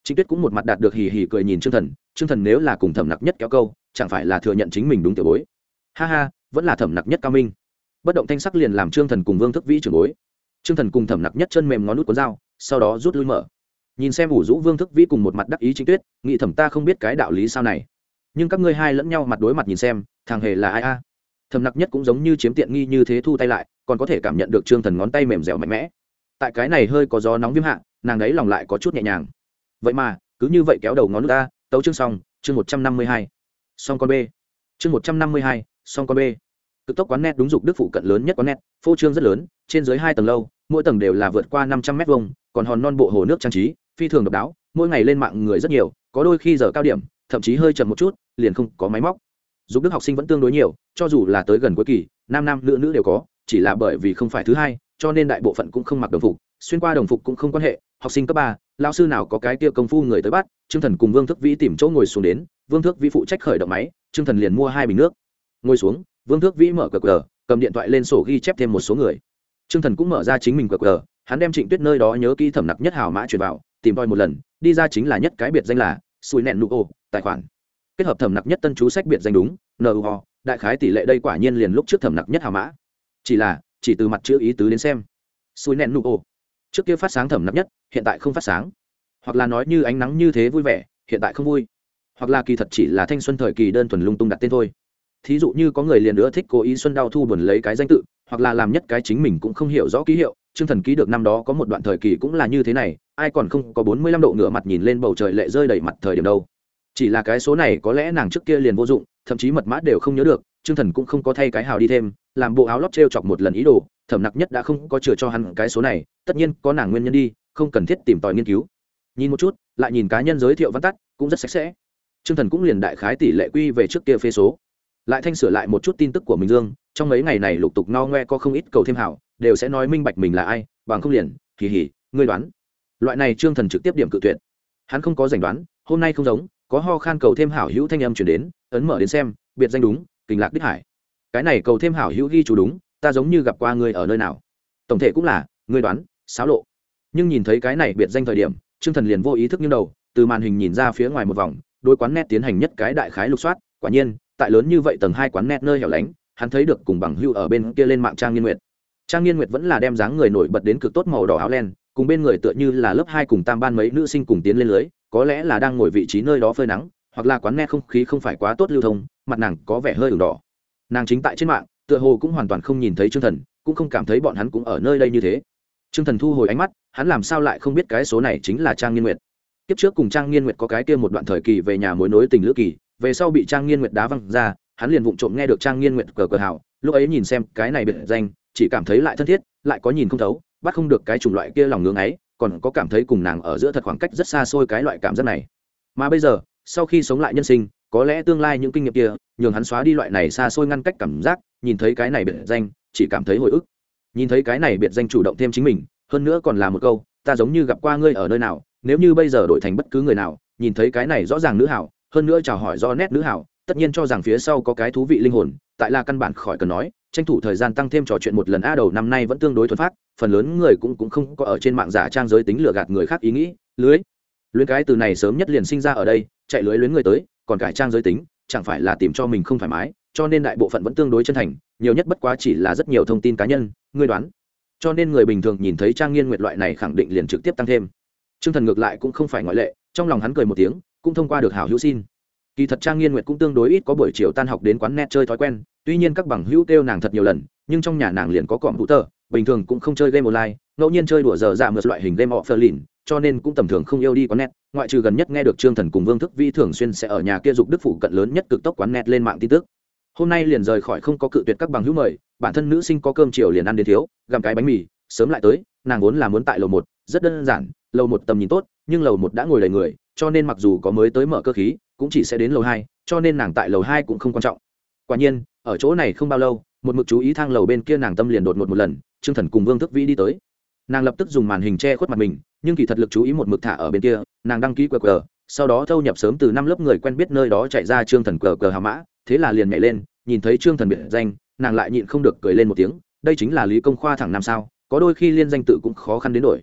Chính tuyết cũng một mặt đạt được hì hì cười nhìn trương thần trương thần nếu là cùng thầm nặc nhất kéo câu, chẳng phải là thừa nhận chính mình đúng tiểu bối. Ha ha vẫn là thẩm nặc nhất cao minh. Bất động thanh sắc liền làm trương thần cùng vương thức vĩ trưởng bối. Trương thần cùng thẩm nặc nhất chân mềm ngón nút cuốn dao, sau đó rút lui mở. Nhìn xem ủ rũ vương thức vĩ cùng một mặt đắc ý chính tuyết nghị thẩm ta không biết cái đạo lý sao này. Nhưng các ngươi hai lẫn nhau mặt đối mặt nhìn xem, thằng hề là ai a? Thầm nặc nhất cũng giống như chiếm tiện nghi như thế thu tay lại, còn có thể cảm nhận được trương thần ngón tay mềm dẻo mạnh mẽ. Tại cái này hơi có gió nóng viêm hạ, nàng ấy lòng lại có chút nhẹ nhàng. Vậy mà, cứ như vậy kéo đầu ngón nút ta, tấu chương xong, chương một trăm năm mươi hai. Song con b chương một trăm năm mươi hai song con b. Cực tốc quán net đúng dục đức phụ cận lớn nhất quán net, phô trương rất lớn, trên dưới hai tầng lâu, mỗi tầng đều là vượt qua năm trăm mét vuông, còn hòn non bộ hồ nước trang trí, phi thường độc đáo, mỗi ngày lên mạng người rất nhiều, có đôi khi giờ cao điểm, thậm chí hơi chậm một chút, liền không có máy móc. Dục đức học sinh vẫn tương đối nhiều, cho dù là tới gần cuối kỳ, nam nam nữ nữ đều có, chỉ là bởi vì không phải thứ hai, cho nên đại bộ phận cũng không mặc đồng phục, xuyên qua đồng phục cũng không quan hệ, học sinh cấp ba lao sư nào có cái kia công phu người tới bắt, trương thần cùng vương thức vĩ tìm chỗ ngồi xuống đến, vương thức vĩ phụ trách khởi động máy, trương thần liền mua hai bình nước ngồi xuống, vương Thước vĩ mở cờ cờ cầm điện thoại lên sổ ghi chép thêm một số người. Trương thần cũng mở ra chính mình cờ cờ hắn đem trịnh tuyết nơi đó nhớ kỹ thẩm nặc nhất hào mã truyền vào, tìm tòi một lần, đi ra chính là nhất cái biệt danh là sùi nẹn nụ ô, tài khoản. Kết hợp thẩm nặc nhất tân chú sách biệt danh đúng nu đại khái tỷ lệ đây quả nhiên liền lúc trước thẩm nặc nhất hào mã. Chỉ là, chỉ từ mặt chữ ý tứ đến xem. Sùi nẹn nụ ô. Trước kia phát sáng thẩm nặc nhất, hiện tại không phát sáng. Hoặc là nói như ánh nắng như thế vui vẻ, hiện tại không vui. Hoặc là kỳ thật chỉ là thanh xuân thời kỳ đơn thuần lung tung đặt tên thôi thí dụ như có người liền nữa thích cố ý xuân đau thu buồn lấy cái danh tự, hoặc là làm nhất cái chính mình cũng không hiểu rõ ký hiệu chương thần ký được năm đó có một đoạn thời kỳ cũng là như thế này, ai còn không có bốn mươi lăm độ ngửa mặt nhìn lên bầu trời lệ rơi đầy mặt thời điểm đâu. Chỉ là cái số này có lẽ nàng trước kia liền vô dụng, thậm chí mật mã đều không nhớ được chương thần cũng không có thay cái hào đi thêm, làm bộ áo lót t r e o chọc một lần ý đồ, thẩm nặc nhất đã không có chừa cho hắn cái số này, tất nhiên có nàng nguyên nhân đi, không cần thiết tìm tòi nghiên cứu. Nhìn một chút, lại nhìn cá nhân giới thiệu văn tắt, cũng rất sạch sẽ. Chương thần cũng liền đại khái tỷ lệ quy về trước kia phê số lại thanh sửa lại một chút tin tức của mình dương, trong mấy ngày này lục tục no ngoe có không ít cầu thêm hảo, đều sẽ nói minh bạch mình là ai, bằng không liền, kỳ hỉ, ngươi đoán. Loại này trương thần trực tiếp điểm cự tuyệt. Hắn không có giành đoán, hôm nay không giống, có ho khan cầu thêm hảo hữu thanh âm chuyển đến, ấn mở đến xem, biệt danh đúng kình lạc đích hải. Cái này cầu thêm hảo hữu ghi chú đúng, ta giống như gặp qua ngươi ở nơi nào. Tổng thể cũng là, ngươi đoán, xáo lộ. Nhưng nhìn thấy cái này biệt danh thời điểm, trương thần liền vô ý thức như đầu, từ màn hình nhìn ra phía ngoài một vòng đôi quán nét tiến hành nhất cái đại khái lục soát, quả nhiên tại lớn như vậy tầng hai quán nét nơi hẻo lánh, hắn thấy được cùng bằng hưu ở bên kia lên mạng trang nghiên nguyệt. Trang nghiên nguyệt vẫn là đem dáng người nổi bật đến cực tốt màu đỏ áo len, cùng bên người tựa như là lớp hai cùng tam ban mấy nữ sinh cùng tiến lên lưới, có lẽ là đang ngồi vị trí nơi đó phơi nắng, hoặc là quán nghe không khí không phải quá tốt lưu thông, mặt nàng có vẻ hơi ửng đỏ. Nàng chính tại trên mạng, tựa hồ cũng hoàn toàn không nhìn thấy chương thần, cũng không cảm thấy bọn hắn cũng ở nơi đây như thế. Chương thần thu hồi ánh mắt, hắn làm sao lại không biết cái số này chính là trang nghiên nguyệt. Kiếp trước cùng trang nghiên nguyệt có cái kia một đoạn thời kỳ về nhà mối nối tình lữ kỳ về sau bị trang nghiên nguyệt đá văng ra, hắn liền vụng trộm nghe được trang nghiên nguyệt cờ cờ hào, lúc ấy nhìn xem cái này biệt danh, chỉ cảm thấy lại thân thiết, lại có nhìn không thấu, bắt không được cái chủng loại kia lòng ngưỡng ấy, còn có cảm thấy cùng nàng ở giữa thật khoảng cách rất xa xôi cái loại cảm giác này. Mà bây giờ, sau khi sống lại nhân sinh, có lẽ tương lai những kinh nghiệm kia, nhường hắn xóa đi loại này xa xôi ngăn cách cảm giác, nhìn thấy cái này biệt danh, chỉ cảm thấy hồi ức. Nhìn thấy cái này biệt danh chủ động thêm chính mình, hơn nữa còn là một câu, ta giống như gặp qua ngươi ở nơi nào, nếu như bây giờ đổi thành bất cứ người nào, nhìn thấy cái này rõ ràng nữ hảo hơn nữa chào hỏi do nét nữ hảo, tất nhiên cho rằng phía sau có cái thú vị linh hồn, tại là căn bản khỏi cần nói, tranh thủ thời gian tăng thêm trò chuyện một lần. A đầu năm nay vẫn tương đối thuần phát phần lớn người cũng cũng không có ở trên mạng giả trang giới tính lừa gạt người khác ý nghĩ. Lưới, luyến cái từ này sớm nhất liền sinh ra ở đây, chạy lưới luyến người tới, còn cải trang giới tính, chẳng phải là tìm cho mình không thoải mái, cho nên đại bộ phận vẫn tương đối chân thành, nhiều nhất bất quá chỉ là rất nhiều thông tin cá nhân ngươi đoán. Cho nên người bình thường nhìn thấy trang nghiên nguyệt loại này khẳng định liền trực tiếp tăng thêm. T r ư ơ n g thần ngược lại cũng không phải ngoại lệ, trong lòng hắn cười một tiếng cũng thông qua được hảo hữu xin. Kỳ thật trang nghiên nguyệt cũng tương đối ít có buổi chiều tan học đến quán net chơi thói quen, tuy nhiên các bằng hữu kêu nàng thật nhiều lần, nhưng trong nhà nàng liền có cọm hữu tờ, bình thường cũng không chơi game online, ngẫu nhiên chơi đùa giờ dạ mượt loại hình game họ phơ lìn cho nên cũng tầm thường không yêu đi quán net, ngoại trừ gần nhất nghe được trương thần cùng vương thức vi thường xuyên sẽ ở nhà kia dục đức phủ cận lớn nhất cực tốc quán net lên mạng tin tức. Hôm nay liền rời khỏi không có cự tuyệt các bằng hữu mời, bản thân nữ sinh có cơm chiều liền ăn đến thiếu, gặm cái bánh mì, sớm lại tới, nàng vốn là muốn tại lầu một, rất đơn giản, lầu một tầm nhìn tốt, nhưng lầu một đã ngồi đầy người cho nên mặc dù có mới tới mở cơ khí, cũng chỉ sẽ đến lầu hai, cho nên nàng tại lầu hai cũng không quan trọng. Quả nhiên, ở chỗ này không bao lâu, một mực chú ý thang lầu bên kia nàng tâm liền đột ngột một lần, trương thần cùng vương thức vĩ đi tới. Nàng lập tức dùng màn hình che khuất mặt mình, nhưng kỳ thật lực chú ý một mực thả ở bên kia, nàng đăng ký qr sau đó thâu nhập sớm từ năm lớp người quen biết nơi đó chạy ra trương thần qr hà mã, thế là liền nhảy lên, nhìn thấy trương thần biệt danh, nàng lại nhịn không được cười lên một tiếng, đây chính là lý công khoa thẳng năm sao, có đôi khi liên danh tự cũng khó khăn đến đổi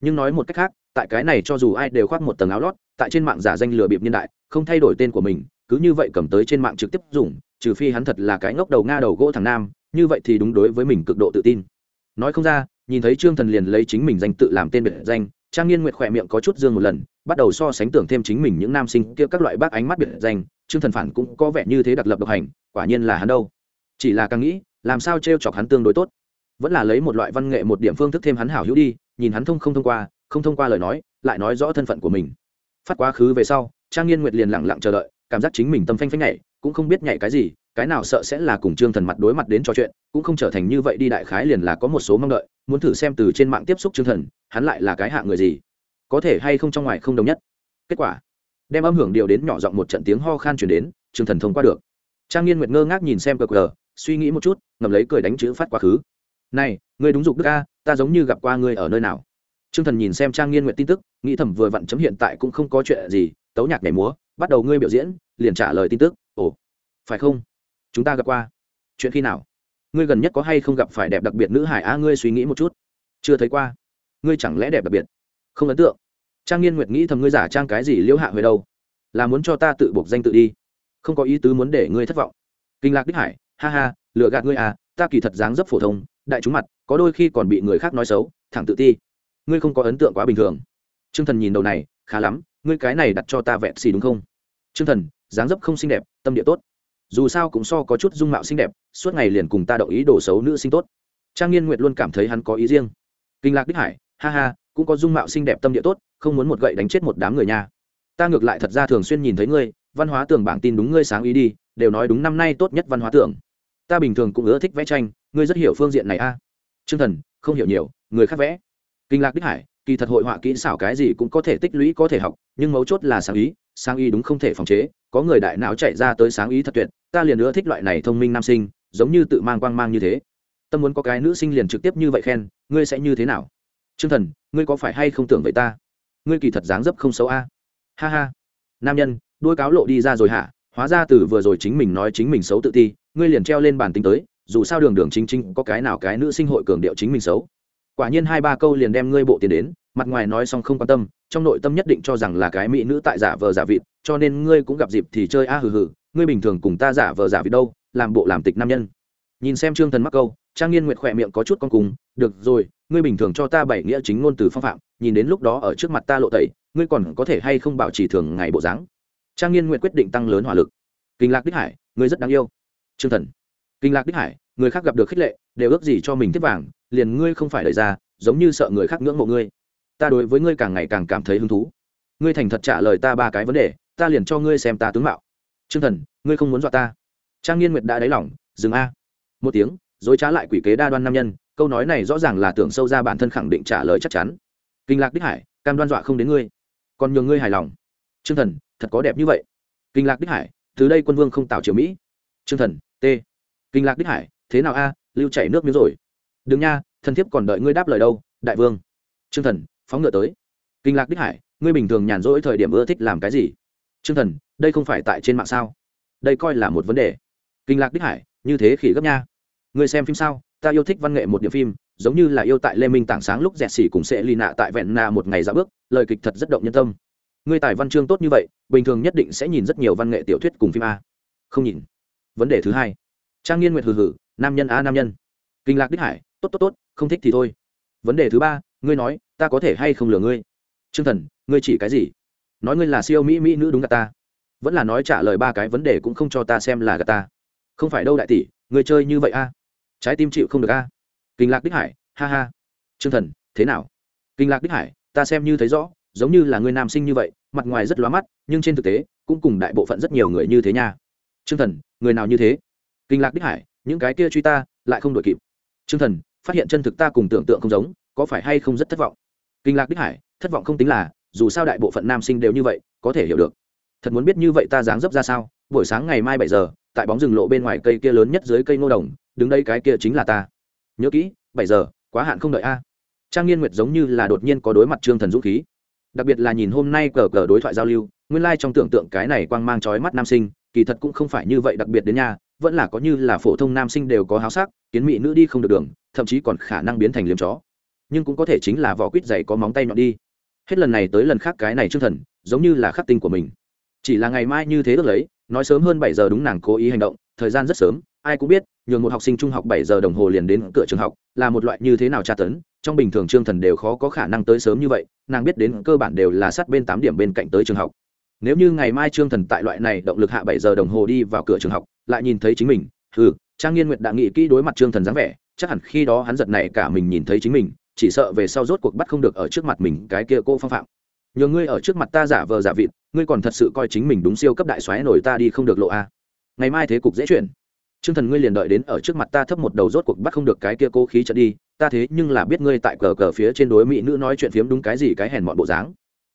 nhưng nói một cách khác, tại cái này cho dù ai đều khoác một tầng áo lót tại trên mạng giả danh lừa bịp niên đại, không thay đổi tên của mình, cứ như vậy cầm tới trên mạng trực tiếp dùng, trừ phi hắn thật là cái ngốc đầu nga đầu gỗ thằng nam, như vậy thì đúng đối với mình cực độ tự tin. Nói không ra, nhìn thấy trương thần liền lấy chính mình danh tự làm tên biệt danh, trang nghiên nguyệt khỏe miệng có chút dương một lần, bắt đầu so sánh tưởng thêm chính mình những nam sinh kia các loại bác ánh mắt biệt danh, trương thần phản cũng có vẻ như thế đặc lập độc hành, quả nhiên là hắn đâu. Chỉ là càng nghĩ, làm sao t r e o chọc hắn tương đối tốt. Vẫn là lấy một loại văn nghệ một điểm phương thức thêm hắn hảo hữu đi, nhìn hắn thông không thông qua, không thông qua lời nói, lại nói rõ thân phận của mình phát quá khứ về sau, trang nghiên nguyệt liền lẳng lặng chờ đợi, cảm giác chính mình tâm phanh phanh nhảy, cũng không biết nhảy cái gì, cái nào sợ sẽ là cùng trương thần mặt đối mặt đến trò chuyện, cũng không trở thành như vậy đi đại khái liền là có một số mong đợi, muốn thử xem từ trên mạng tiếp xúc trương thần, hắn lại là cái hạ người gì, có thể hay không trong ngoài không đồng nhất. Kết quả, đem âm hưởng điều đến nhỏ giọng một trận tiếng ho khan chuyển đến, trương thần thông qua được. Trang nghiên nguyệt ngơ ngác nhìn xem cờ cờ, suy nghĩ một chút ngầm lấy cười đánh chữ phát quá khứ. Này người đúng dục đức a, ta giống như gặp qua ngươi ở nơi nào trương thần nhìn xem trang nghiên Nguyệt tin tức nghĩ thầm vừa vặn chấm hiện tại cũng không có chuyện gì tấu nhạc nhảy múa bắt đầu ngươi biểu diễn liền trả lời tin tức. Ồ phải không? Chúng ta gặp qua. Chuyện khi nào? Ngươi gần nhất có hay không gặp phải đẹp đặc biệt nữ hải á, à, ngươi suy nghĩ một chút. Chưa thấy qua. Ngươi chẳng lẽ đẹp đặc biệt? Không ấn tượng. Trang nghiên nguyệt nghĩ thầm ngươi giả trang cái gì liễu hạ huệ đâu? Là muốn cho ta tự buộc danh tự đi. Không có ý tứ muốn để ngươi thất vọng. Kinh lạc đích hải ha ha lựa gạt ngươi à ta kỳ thật dáng dấp phổ thông đại chúng mặt có đôi khi còn bị người khác nói xấu thẳng tự ti ngươi không có ấn tượng quá bình thường. T r ư ơ n g thần nhìn đầu này, khá lắm, ngươi cái này đặt cho ta vẹn xì đúng không? T r ư ơ n g thần, dáng dấp không xinh đẹp, tâm địa tốt. Dù sao cũng so có chút dung mạo xinh đẹp, suốt ngày liền cùng ta đậu ý đồ xấu nữ sinh tốt. Trang nghiên nguyệt luôn cảm thấy hắn có ý riêng. Kinh lạc đích hải, ha ha, cũng có dung mạo xinh đẹp tâm địa tốt, không muốn một gậy đánh chết một đám người nha. Ta ngược lại thật ra thường xuyên nhìn thấy ngươi, văn hóa tưởng bảng tin đúng ngươi sáng ý đi, đều nói đúng năm nay tốt nhất văn hóa tưởng. Ta bình thường cũng ưa thích vẽ tranh, ngươi rất hiểu phương diện này a. À. t r ư ơ n g thần, không hiểu nhiều, người khác vẽ kinh lạc đích hải, kỳ thật hội họa kỹ xảo cái gì cũng có thể tích lũy, có thể học, nhưng mấu chốt là sáng ý sáng ý đúng không thể phòng chế, có người đại não chạy ra tới sáng ý thật tuyệt, ta liền nữa thích loại này thông minh nam sinh, giống như tự mang quang mang như thế. Tâm muốn có cái nữ sinh liền trực tiếp như vậy khen, ngươi sẽ như thế nào? T r ư ơ n g thần, ngươi có phải hay không tưởng vậy ta? Ngươi kỳ thật dáng dấp không xấu a. Ha ha. Nam nhân, đôi cáo lộ đi ra rồi hả? Hóa ra từ vừa rồi chính mình nói chính mình xấu tự ti, ngươi liền treo lên bản tính tới, dù sao đường đường chính chính có cái nào cái nữ sinh hội cường điệu chính mình xấu quả nhiên hai ba câu liền đem ngươi bộ tiền đến, mặt ngoài nói xong không quan tâm, trong nội tâm nhất định cho rằng là cái mỹ nữ tại giả vờ giả vịt, cho nên ngươi cũng gặp dịp thì chơi a hừ hừ, ngươi bình thường cùng ta giả vờ giả vịt đâu, làm bộ làm tịch nam nhân. Nhìn xem trương thần mắc câu, trang nghiên nguyệt khỏe miệng có chút con cùng được rồi, ngươi bình thường cho ta bảy nghĩa chính ngôn từ phong phạm, nhìn đến lúc đó ở trước mặt ta lộ tẩy, ngươi còn có thể hay không bảo trì thường ngày bộ dáng? Trang nghiên nguyệt quyết định tăng lớn hỏa lực. Kinh lạc đích hải, ngươi rất đáng yêu. Trương thần. Kinh lạc đích hải, người khác gặp được khích lệ, đều ước gì cho mình tiếp vàng liền ngươi không phải đợi ra, giống như sợ người khác ngưỡng mộ ngươi. Ta đối với ngươi càng ngày càng cảm thấy hứng thú. Ngươi thành thật trả lời ta ba cái vấn đề, ta liền cho ngươi xem ta tướng mạo. T r ư ơ n g thần, ngươi không muốn dọa ta. Trang nghiên nguyệt đã đáy lỏng dừng a. Một tiếng, dối trá lại quỷ kế đa đoan nam nhân, câu nói này rõ ràng là tưởng sâu ra bản thân khẳng định trả lời chắc chắn. Kinh lạc đích hải, cam đoan dọa không đến ngươi. Còn nhường ngươi hài lòng. T r ư ơ n g thần, thật có đẹp như vậy. Kinh lạc đích hải, từ đây quân vương không tạo triều mỹ. T r ư ơ n g thần, t. Kinh lạc đích hải, thế nào a, lưu chảy nước miếng rồi đừng nha, thần thiếp còn đợi ngươi đáp lời đâu, đại vương. T r ư ơ n g thần, phóng ngựa tới. Kinh lạc đích hải, ngươi bình thường nhàn rỗi thời điểm ưa thích làm cái gì? T r ư ơ n g thần, đây không phải tại trên mạng sao? Đây coi là một vấn đề. Kinh lạc đích hải, như thế khỉ gấp nha. Ngươi xem phim sao? Ta yêu thích văn nghệ một điểm phim, giống như là yêu tại lê minh tảng sáng lúc dẹt xỉ cùng sẽ lì nạ tại vẹn nạ một ngày ra bước, lời kịch thật rất động nhân tâm. Ngươi tài văn chương tốt như vậy, bình thường nhất định sẽ nhìn rất nhiều văn nghệ tiểu thuyết cùng phim a. Không nhìn. Vấn đề thứ hai. Trang nghiên nguyệt hừ hừ, nam nhân a nam nhân kinh lạc đích hải, tốt tốt tốt, không thích thì thôi. Vấn đề thứ ba, ngươi nói, ta có thể hay không lừa ngươi? T r ư ơ n g thần, ngươi chỉ cái gì? Nói ngươi là siêu mỹ mỹ nữ đúng gà ta. Vẫn là nói trả lời ba cái vấn đề cũng không cho ta xem là gà ta. Không phải đâu đại tỷ, ngươi chơi như vậy a? Trái tim chịu không được a? Kinh lạc đích hải, ha ha. T r ư ơ n g thần, thế nào? Kinh lạc đích hải, ta xem như thấy rõ, giống như là ngươi nam sinh như vậy, mặt ngoài rất lóa mắt, nhưng trên thực tế, cũng cùng đại bộ phận rất nhiều người như thế nha. T r ư ơ n g thần, người nào như thế? Kinh lạc đích hải, những cái kia truy ta, lại không đổi kịp t r ư ơ n g thần, phát hiện chân thực ta cùng tưởng tượng không giống, có phải hay không rất thất vọng? Kinh lạc đích hải, thất vọng không tính là, dù sao đại bộ phận nam sinh đều như vậy, có thể hiểu được. Thật muốn biết như vậy ta dáng dấp ra sao? Buổi sáng ngày mai bảy giờ, tại bóng rừng lộ bên ngoài cây kia lớn nhất dưới cây ngô đồng, đứng đây cái kia chính là ta. Nhớ kỹ, bảy giờ, quá hạn không đợi a. Trang nghiên nguyệt giống như là đột nhiên có đối mặt trương thần dũng khí. Đặc biệt là nhìn hôm nay cờ cờ đối thoại giao lưu, nguyên lai trong tưởng tượng cái này quang mang trói mắt nam sinh, kỳ thật cũng không phải như vậy đặc biệt đến nhà vẫn là có như là phổ thông nam sinh đều có háo sắc, kiến mỹ nữ đi không được đường, thậm chí còn khả năng biến thành liếm chó. Nhưng cũng có thể chính là vỏ quýt dày có móng tay nhọn đi. Hết lần này tới lần khác cái này trương thần, giống như là khắc tinh của mình. Chỉ là ngày mai như thế được lấy nói sớm hơn bảy giờ đúng nàng cố ý hành động, thời gian rất sớm, ai cũng biết, nhường một học sinh trung học bảy giờ đồng hồ liền đến cửa trường học, là một loại như thế nào tra tấn, trong bình thường trương thần đều khó có khả năng tới sớm như vậy, nàng biết đến cơ bản đều là sát bên tám điểm bên cạnh tới trường học. Nếu như ngày mai trương thần tại loại này động lực hạ bảy giờ đồng hồ đi vào cửa trường học lại nhìn thấy chính mình ừ trang nghiên nguyệt đã nghĩ kỹ đối mặt trương thần dáng vẻ, chắc hẳn khi đó hắn giật này cả mình nhìn thấy chính mình, chỉ sợ về sau rốt cuộc bắt không được ở trước mặt mình cái kia cô phong phạm. Nhờ ngươi ở trước mặt ta giả vờ giả vịt, ngươi còn thật sự coi chính mình đúng siêu cấp đại xoáy nổi ta đi không được lộ a. Ngày mai thế cục dễ chuyển. T r ư ơ n g thần ngươi liền đợi đến ở trước mặt ta thấp một đầu rốt cuộc bắt không được cái kia cố khí trận đi, ta thế nhưng là biết ngươi tại cờ cờ phía trên đối mỹ nữ nói chuyện phiếm đúng cái gì cái hèn mọn bộ dáng.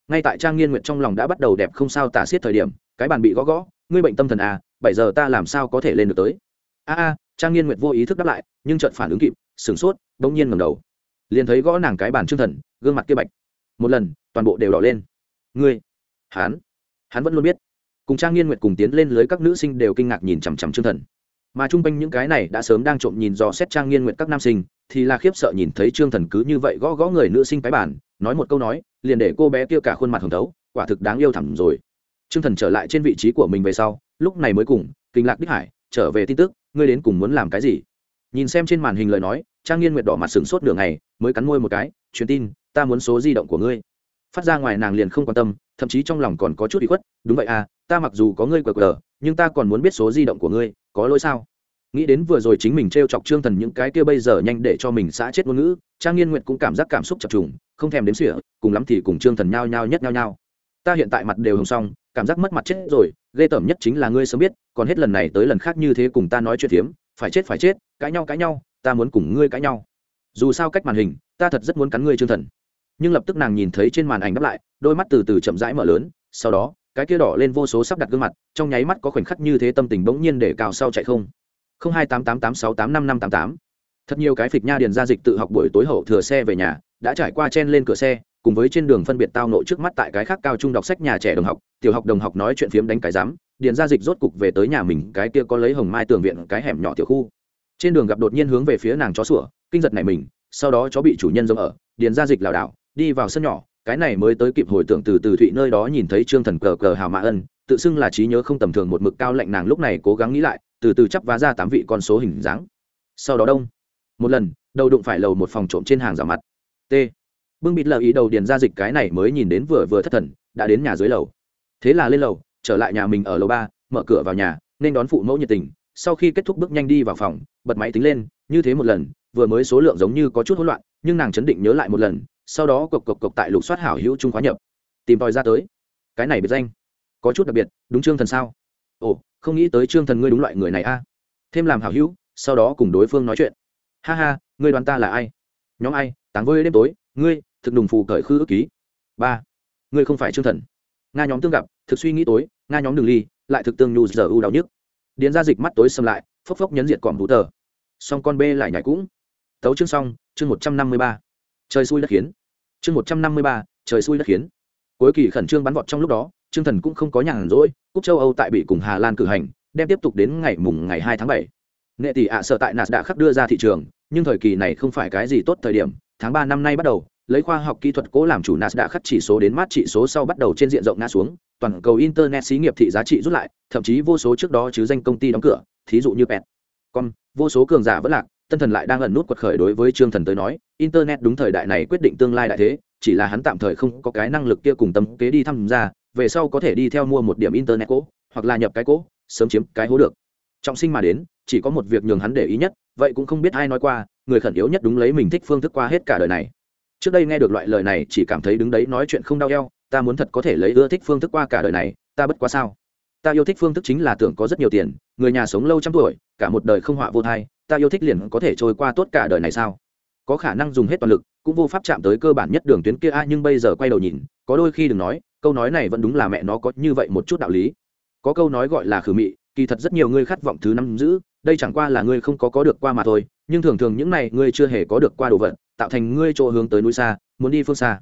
Ngay tại trang nghiên nguyện trong lòng đã bắt đầu đẹp không sao tả xiết thời điểm, cái bàn bị gõ gõ, ngươi bệnh tâm thần à bảy giờ ta làm sao có thể lên được tới? A a, trang nghiên nguyệt vô ý thức đáp lại, nhưng chợt phản ứng kịp, sửng sốt đ ỗ n g nhiên ngầm đầu. Liền thấy gõ nàng cái bàn trương thần, gương mặt kia bạch. Một lần, toàn bộ đều đỏ lên. Ngươi, hắn hắn vẫn luôn biết. Cùng trang nghiên nguyệt cùng tiến lên lưới các nữ sinh đều kinh ngạc nhìn chằm chằm trương thần. Mà chung quanh những cái này đã sớm đang trộm nhìn dò xét trang nghiên nguyệt các nam sinh, thì là khiếp sợ nhìn thấy trương thần cứ như vậy gõ gõ người nữ sinh cái bản nói một câu nói, liền để cô bé kia cả khuôn mặt hồng thấu, quả thực đáng yêu thẳm rồi trương thần trở lại trên vị trí của mình về sau lúc này mới cùng kinh lạc đích hải trở về tin tức ngươi đến cùng muốn làm cái gì? Nhìn xem trên màn hình lời nói trang nghiên nguyệt đỏ mặt sừng sốt nửa ngày mới cắn môi một cái truyền tin ta muốn số di động của ngươi. Phát ra ngoài nàng liền không quan tâm thậm chí trong lòng còn có chút ủy khuất đúng vậy à ta mặc dù có ngươi cờ quở, nhưng ta còn muốn biết số di động của ngươi có lỗi sao? Nghĩ đến vừa rồi chính mình trêu chọc trương thần những cái kia bây giờ nhanh để cho mình xã chết ngôn ngữ trang nghiên Nguyệt cũng cảm giác cảm xúc chập trùng không thèm đếm xỉa cùng lắm thì cùng trương thần nhao nhao nhất nhao nhao. Ta hiện tại mặt đều hồng xong cảm giác mất mặt chết rồi ghê tởm nhất chính là ngươi sớm biết còn hết lần này tới lần khác như thế cùng ta nói chuyện hiếm, phải chết phải chết cãi nhau cãi nhau ta muốn cùng ngươi cãi nhau. Dù sao cách màn hình ta thật rất muốn cắn ngươi trương thần. Nhưng lập tức nàng nhìn thấy trên màn ảnh đáp lại đôi mắt từ từ chậm rãi mở lớn sau đó cái kia đỏ lên vô số sắp đặt gương mặt trong nháy mắt có khoảnh khắc như thế tâm tình bỗng nhiên để cào sau chạy không. Không hai tám tám tám sáu tám năm năm tám tám. Thật nhiều cái phịch nha điền ra dịch tự học buổi tối hậu thừa xe về nhà đã trải qua chen lên cửa xe cùng với trên đường phân biệt tao nội trước mắt tại cái khác cao trung đọc sách nhà trẻ đồng học, tiểu học đồng học nói chuyện phiếm đánh cái giám, điền ra dịch rốt cục về tới nhà mình, cái kia có lấy hồng mai tường viện, cái hẻm nhỏ tiểu khu. Trên đường gặp đột nhiên hướng về phía nàng chó sủa, kinh giật này mình, sau đó chó bị chủ nhân giống ở, điền ra dịch lảo đảo, đi vào sân nhỏ, cái này mới tới kịp hồi tưởng từ từ thụy nơi đó nhìn thấy trương thần cờ cờ hào mã ân, tự xưng là trí nhớ không tầm thường một mực cao lạnh nàng lúc này cố gắng nghĩ lại, từ từ chắp vá ra tám vị con số hình dáng. Sau đó đông. Một lần, đầu đụng phải lầu một phòng trộm trên hàng rào mặt. T bưng bịt lờ ý đầu điền ra dịch cái này mới nhìn đến vừa vừa thất thần, đã đến nhà dưới lầu. Thế là lên lầu, trở lại nhà mình ở lầu ba, mở cửa vào nhà, nên đón phụ mẫu nhiệt tình. Sau khi kết thúc bước nhanh đi vào phòng, bật máy tính lên, như thế một lần, vừa mới số lượng giống như có chút hỗn loạn, nhưng nàng chấn định nhớ lại một lần, sau đó cộc cộc cộc tại lục soát hảo hữu trung khóa nhập. Tìm tòi ra tới. Cái này biệt danh. Có chút đặc biệt, đúng trương thần sao? Ồ, không nghĩ tới trương thần ngươi đúng loại người này a. Thêm làm hảo hữu, sau đó cùng đối phương nói chuyện. Ha ha, ngươi đoán ta là ai? Nhóm ai? Táng vơi đêm tối, ngươi thực đùng phù cởi khư ước ký. Ba, ngươi không phải trương thần. Nga nhóm tương gặp, thực suy nghĩ tối, nga nhóm đường ly, lại thực tương nhu giờ u đau nhức. Điền ra dịch mắt tối xâm lại, phốc phốc nhấn diệt còm vũ tờ. Song con b lại nhảy cũng. Tấu chương xong, chương một trăm năm mươi ba. Trời xui đất khiến. Chương một trăm năm mươi ba, trời xui đất khiến. Cuối kỳ khẩn trương bắn vọt trong lúc đó, trương thần cũng không có nhàn rỗi, cúp châu âu tại bị cùng hà lan cử hành, đem tiếp tục đến ngày mùng ngày hai tháng bảy. Nghệ tỷ ạ sợ tại nạt đã khắc đưa ra thị trường, nhưng thời kỳ này không phải cái gì tốt thời điểm, tháng ba năm nay bắt đầu lấy khoa học kỹ thuật cố làm chủ nas đã khắc chỉ số đến mát trị số sau bắt đầu trên diện rộng ngã xuống, toàn cầu internet xí nghiệp thị giá trị rút lại, thậm chí vô số trước đó chứ danh công ty đóng cửa, thí dụ như pet. Con vô số cường giả vẫn lạc, tân thần lại đang ẩn nút quật khởi đối với trương thần tới nói, internet đúng thời đại này quyết định tương lai đại thế, chỉ là hắn tạm thời không có cái năng lực kia cùng tâm kế đi tham gia về sau có thể đi theo mua một điểm internet cố, hoặc là nhập cái cố, sớm chiếm cái hố được. Trọng sinh mà đến, chỉ có một việc nhường hắn để ý nhất, vậy cũng không biết ai nói qua, người khẩn yếu nhất đúng lấy mình thích phương thức qua hết cả đời này trước đây nghe được loại lời này, chỉ cảm thấy đứng đấy nói chuyện không đau eo, ta muốn thật có thể lấy ưa thích phương thức qua cả đời này, ta bất quá sao? Ta yêu thích phương thức chính là tưởng có rất nhiều tiền, người nhà sống lâu trăm tuổi, cả một đời không họa vô thai, ta yêu thích liền có thể trôi qua tốt cả đời này sao? Có khả năng dùng hết toàn lực, cũng vô pháp chạm tới cơ bản nhất đường tuyến kia a, nhưng bây giờ quay đầu nhìn, có đôi khi đừng nói, câu nói này vẫn đúng là mẹ nó có như vậy một chút đạo lý. Có câu nói gọi là khử mị, kỳ thật rất nhiều người khát vọng thứ năm giữ, đây chẳng qua là ngươi không có có được qua mà thôi, nhưng thường thường những này ngươi chưa hề có được qua đồ vật tạo thành ngươi chỗ hướng tới núi xa, muốn đi phương xa.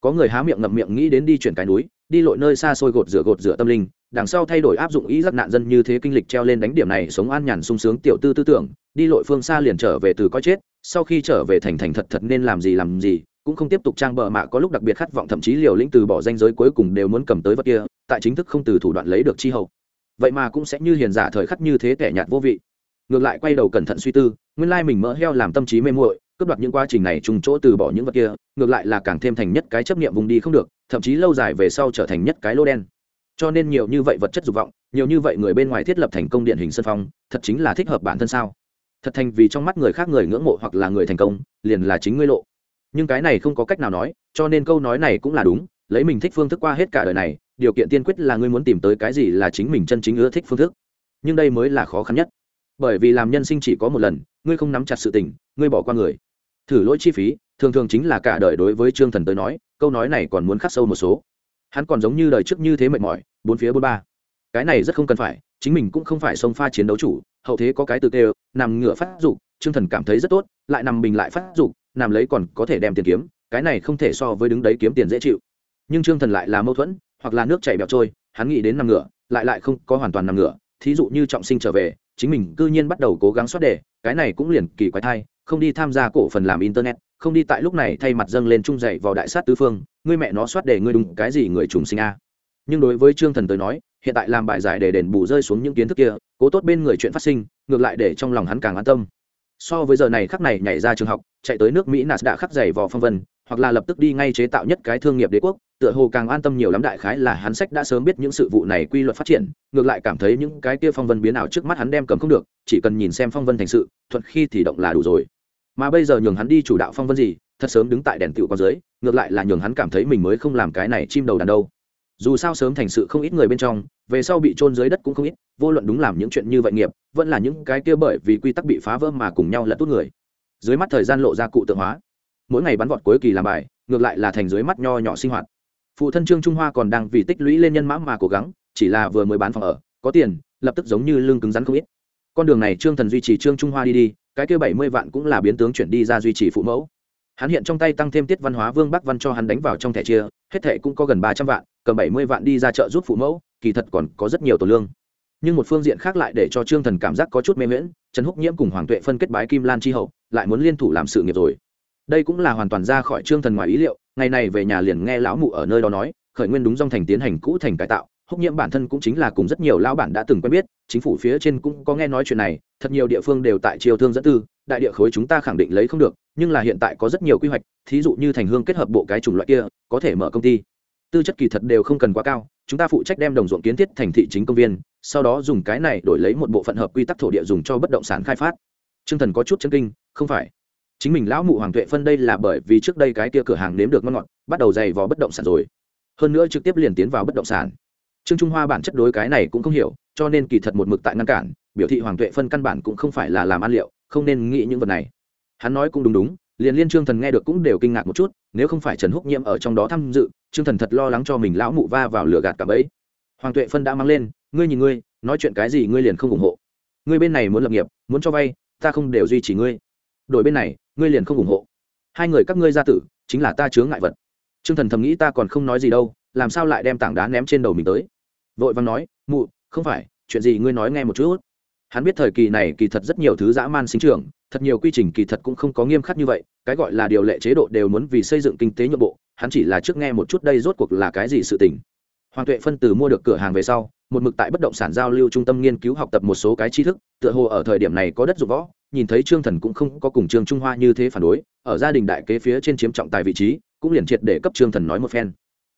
Có người há miệng ngậm miệng nghĩ đến đi chuyển cái núi, đi lội nơi xa xôi gột rửa gột rửa tâm linh, đằng sau thay đổi áp dụng ý giác nạn dân như thế kinh lịch treo lên đánh điểm này sống an nhàn sung sướng tiểu tư tư tưởng, đi lội phương xa liền trở về từ coi chết, sau khi trở về thành thành thật thật nên làm gì làm gì, cũng không tiếp tục trang bờ mạ có lúc đặc biệt khát vọng thậm chí liều lĩnh từ bỏ danh giới cuối cùng đều muốn cầm tới vật kia, tại chính thức không từ thủ đoạn lấy được chi hậu. Vậy mà cũng sẽ như hiền giả thời khắc như thế kẻ nhạt vô vị. Ngược lại quay đầu cẩn thận suy tư, nguyên lai mình mỡ heo làm tâm trí mê muội cướp đoạt những quá trình này trùng chỗ từ bỏ những vật kia, ngược lại là càng thêm thành nhất cái chấp niệm vùng đi không được, thậm chí lâu dài về sau trở thành nhất cái lô đen. Cho nên nhiều như vậy vật chất dục vọng, nhiều như vậy người bên ngoài thiết lập thành công điện hình sân phong, thật chính là thích hợp bản thân sao? Thật thành vì trong mắt người khác người ngưỡng mộ hoặc là người thành công, liền là chính ngươi lộ. Nhưng cái này không có cách nào nói, cho nên câu nói này cũng là đúng, lấy mình thích phương thức qua hết cả đời này, điều kiện tiên quyết là ngươi muốn tìm tới cái gì là chính mình chân chính ưa thích phương thức. Nhưng đây mới là khó khăn nhất. Bởi vì làm nhân sinh chỉ có một lần, ngươi không nắm chặt sự tình, ngươi bỏ qua người thử lỗi chi phí, thường thường chính là cả đời đối với trương thần tới nói, câu nói này còn muốn khắc sâu một số. Hắn còn giống như đời trước như thế mệt mỏi, bốn phía bốn ba. Cái này rất không cần phải, chính mình cũng không phải sông pha chiến đấu chủ, hậu thế có cái từ tê nằm ngửa phát dục, trương thần cảm thấy rất tốt, lại nằm bình lại phát dục, nằm lấy còn có thể đem tiền kiếm, cái này không thể so với đứng đấy kiếm tiền dễ chịu. Nhưng trương thần lại là mâu thuẫn, hoặc là nước chảy bẹo trôi, hắn nghĩ đến nằm ngửa, lại lại không có hoàn toàn nằm ngửa, thí dụ như trọng sinh trở về, chính mình cư nhiên bắt đầu cố gắng xoát đề, cái này cũng liền kỳ quái thai không đi tham gia cổ phần làm internet, không đi tại lúc này thay mặt dâng lên trung dậy vào đại sát tứ phương, ngươi mẹ nó soát để ngươi đúng cái gì người trùng sinh a. Nhưng đối với trương thần tới nói, hiện tại làm bài giải để đền bù rơi xuống những kiến thức kia, cố tốt bên người chuyện phát sinh, ngược lại để trong lòng hắn càng an tâm. So với giờ này khắc này nhảy ra trường học, chạy tới nước mỹ nas đã khắc dày vò phong vân, hoặc là lập tức đi ngay chế tạo nhất cái thương nghiệp đế quốc tựa hồ càng an tâm nhiều lắm đại khái là hắn sách đã sớm biết những sự vụ này quy luật phát triển, ngược lại cảm thấy những cái kia phong vân biến ảo trước mắt hắn đem cầm không được, chỉ cần nhìn xem phong vân thành sự, thuận khi thì động là đủ rồi. Mà bây giờ nhường hắn đi chủ đạo phong vân gì, thật sớm đứng tại đèn tựu con dưới, ngược lại là nhường hắn cảm thấy mình mới không làm cái này chim đầu đàn đâu. Dù sao sớm thành sự không ít người bên trong, về sau bị trôn dưới đất cũng không ít, vô luận đúng làm những chuyện như vậy nghiệp, vẫn là những cái kia bởi vì quy tắc bị phá vỡ mà cùng nhau lật tốt người. Dưới mắt thời gian lộ ra cụ tượng hóa. Mỗi ngày bắn vọt cuối kỳ làm bài, ngược lại là thành dưới mắt nho nhỏ sinh hoạt phụ thân trương trung hoa còn đang vì tích lũy lên nhân mã mà cố gắng, chỉ là vừa mới bán phòng ở, có tiền, lập tức giống như lương cứng rắn không ít. Con đường này trương thần duy trì trương trung hoa đi đi, cái kia bảy mươi vạn cũng là biến tướng chuyển đi ra duy trì phụ mẫu. Hắn hiện trong tay tăng thêm tiết văn hóa vương bắc văn cho hắn đánh vào trong thẻ chia, hết thẻ cũng có gần ba trăm vạn, cầm bảy mươi vạn đi ra chợ giúp phụ mẫu, kỳ thật còn có rất nhiều tổ lương. Nhưng một phương diện khác lại để cho trương thần cảm giác có chút mê miễn trần húc nhiễm cùng hoàng tuệ phân kết bái kim lan tri hậu, lại muốn liên thủ làm sự nghiệp rồi đây cũng là hoàn toàn ra khỏi trương thần ngoài ý liệu, ngày này về nhà liền nghe lão mụ ở nơi đó nói, khởi nguyên đúng dòng thành tiến hành cũ thành cải tạo, húc nhiễm bản thân cũng chính là cùng rất nhiều lão bản đã từng quen biết, chính phủ phía trên cũng có nghe nói chuyện này, thật nhiều địa phương đều tại triều thương dẫn tư, đại địa khối chúng ta khẳng định lấy không được, nhưng là hiện tại có rất nhiều quy hoạch, thí dụ như thành hương kết hợp bộ cái chủng loại kia, có thể mở công ty. Tư chất kỳ thật đều không cần quá cao, chúng ta phụ trách đem đồng ruộng kiến thiết thành thị chính công viên, sau đó dùng cái này đổi lấy một bộ phận hợp quy tắc thổ địa dùng cho bất động sản khai phát. T r ư ơ n g thần có chút chân kinh, không phải chính mình lão mụ hoàng tuệ phân đây là bởi vì trước đây cái kia cửa hàng nếm được ngon ngọt, bắt đầu dày vò bất động sản rồi. Hơn nữa trực tiếp liền tiến vào bất động sản. Trương trung hoa bản chất đối cái này cũng không hiểu, cho nên kỳ thật một mực tại ngăn cản, biểu thị hoàng tuệ phân căn bản cũng không phải là làm ăn liệu, không nên nghĩ những vật này. Hắn nói cũng đúng đúng, liền liên trương thần nghe được cũng đều kinh ngạc một chút, nếu không phải trần húc nhiễm ở trong đó tham dự, trương thần thật lo lắng cho mình lão mụ va vào lửa gạt cả bấy hoàng tuệ phân đã mang lên, ngươi nhìn ngươi, nói chuyện cái gì ngươi liền không ủng hộ. Ngươi bên này muốn lập nghiệp, muốn cho vay, ta không đều duy trì ngươi. Đổi bên này ngươi liền không ủng hộ. Hai người các ngươi gia tử, chính là ta chướng ngại vật. Trương thần thầm nghĩ ta còn không nói gì đâu, làm sao lại đem tảng đá ném trên đầu mình tới? Vội văn nói, mụ, không phải, chuyện gì ngươi nói nghe một chút. Hắn biết thời kỳ này kỳ thật rất nhiều thứ dã man sinh trưởng, thật nhiều quy trình kỳ thật cũng không có nghiêm khắc như vậy, cái gọi là điều lệ chế độ đều muốn vì xây dựng kinh tế nhượng bộ, hắn chỉ là trước nghe một chút đây rốt cuộc là cái gì sự tình. Hoàng tuệ phân từ mua được cửa hàng về sau, một mực tại bất động sản giao lưu trung tâm nghiên cứu học tập một số cái tri thức, tựa hồ ở thời điểm này có đất dụng võ nhìn thấy trương thần cũng không có cùng trương trung hoa như thế phản đối, ở gia đình đại kế phía trên chiếm trọng tài vị trí, cũng liền triệt để cấp trương thần nói một phen.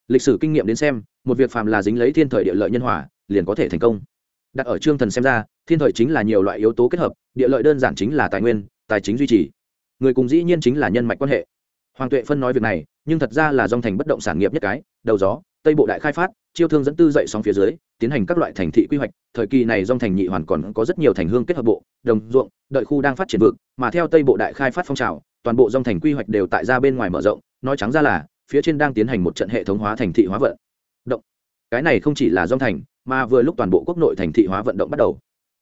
Lịch sử kinh nghiệm đến xem, một việc phàm là dính lấy thiên thời địa lợi nhân hòa, liền có thể thành công. Đặt ở trương thần xem ra, thiên thời chính là nhiều loại yếu tố kết hợp, địa lợi đơn giản chính là tài nguyên, tài chính duy trì. Người cùng dĩ nhiên chính là nhân mạch quan hệ. Hoàng tuệ phân nói việc này, nhưng thật ra là dòng thành bất động sản nghiệp nhất cái, đầu gió tây bộ đại khai phát, chiêu thương dẫn tư dậy sóng phía dưới, tiến hành các loại thành thị quy hoạch, thời kỳ này dòng thành nhị hoàn còn có rất nhiều thành hương kết hợp bộ, đồng ruộng, đợi khu đang phát triển vực, mà theo tây bộ đại khai phát phong trào, toàn bộ dòng thành quy hoạch đều tại ra bên ngoài mở rộng, nói trắng ra là, phía trên đang tiến hành một trận hệ thống hóa thành thị hóa vận. Động. Cái này không chỉ là dòng thành, mà vừa lúc toàn bộ quốc nội thành thị hóa vận động bắt đầu.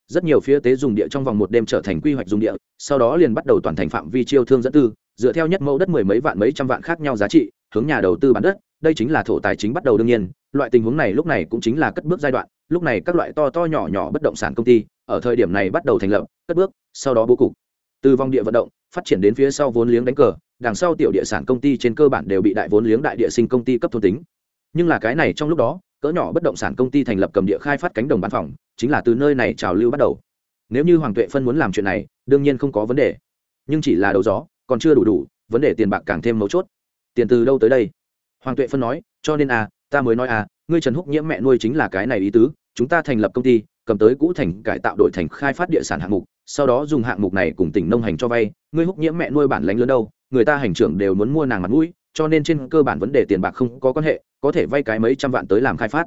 Rất nhiều phía tế dùng địa trong vòng một đêm trở thành quy hoạch dùng địa, sau đó liền bắt đầu toàn thành phạm vi chiêu thương dẫn tư, dựa theo nhất mẫu đất mười mấy vạn mấy trăm vạn khác nhau giá trị, hướng nhà đầu tư bán đất đây chính là thổ tài chính bắt đầu đương nhiên, loại tình huống này lúc này cũng chính là cất bước giai đoạn, lúc này các loại to to nhỏ nhỏ bất động sản công ty, ở thời điểm này bắt đầu thành lập, cất bước, sau đó bố cục. Từ vòng địa vận động, phát triển đến phía sau vốn liếng đánh cờ, đằng sau tiểu địa sản công ty trên cơ bản đều bị đại vốn liếng đại địa sinh công ty cấp thôn tính. Nhưng là cái này trong lúc đó, cỡ nhỏ bất động sản công ty thành lập cầm địa khai phát cánh đồng bán phòng, chính là từ nơi này trào lưu bắt đầu. Nếu như hoàng tuệ phân muốn làm chuyện này, đương nhiên không có vấn đề. Nhưng chỉ là đầu gió, còn chưa đủ đủ, vấn đề tiền bạc càng thêm mấu chốt. Tiền từ đâu tới đây? Hoàng tuệ phân nói, cho nên à ta mới nói à ngươi trần húc nhiễm mẹ nuôi chính là cái này ý tứ, chúng ta thành lập công ty, cầm tới cũ thành cải tạo đổi thành khai phát địa sản hạng mục, sau đó dùng hạng mục này cùng tỉnh nông hành cho vay, ngươi húc nhiễm mẹ nuôi bản lãnh lớn đâu, người ta hành trưởng đều muốn mua nàng mặt mũi, cho nên trên cơ bản vấn đề tiền bạc không có quan hệ, có thể vay cái mấy trăm vạn tới làm khai phát.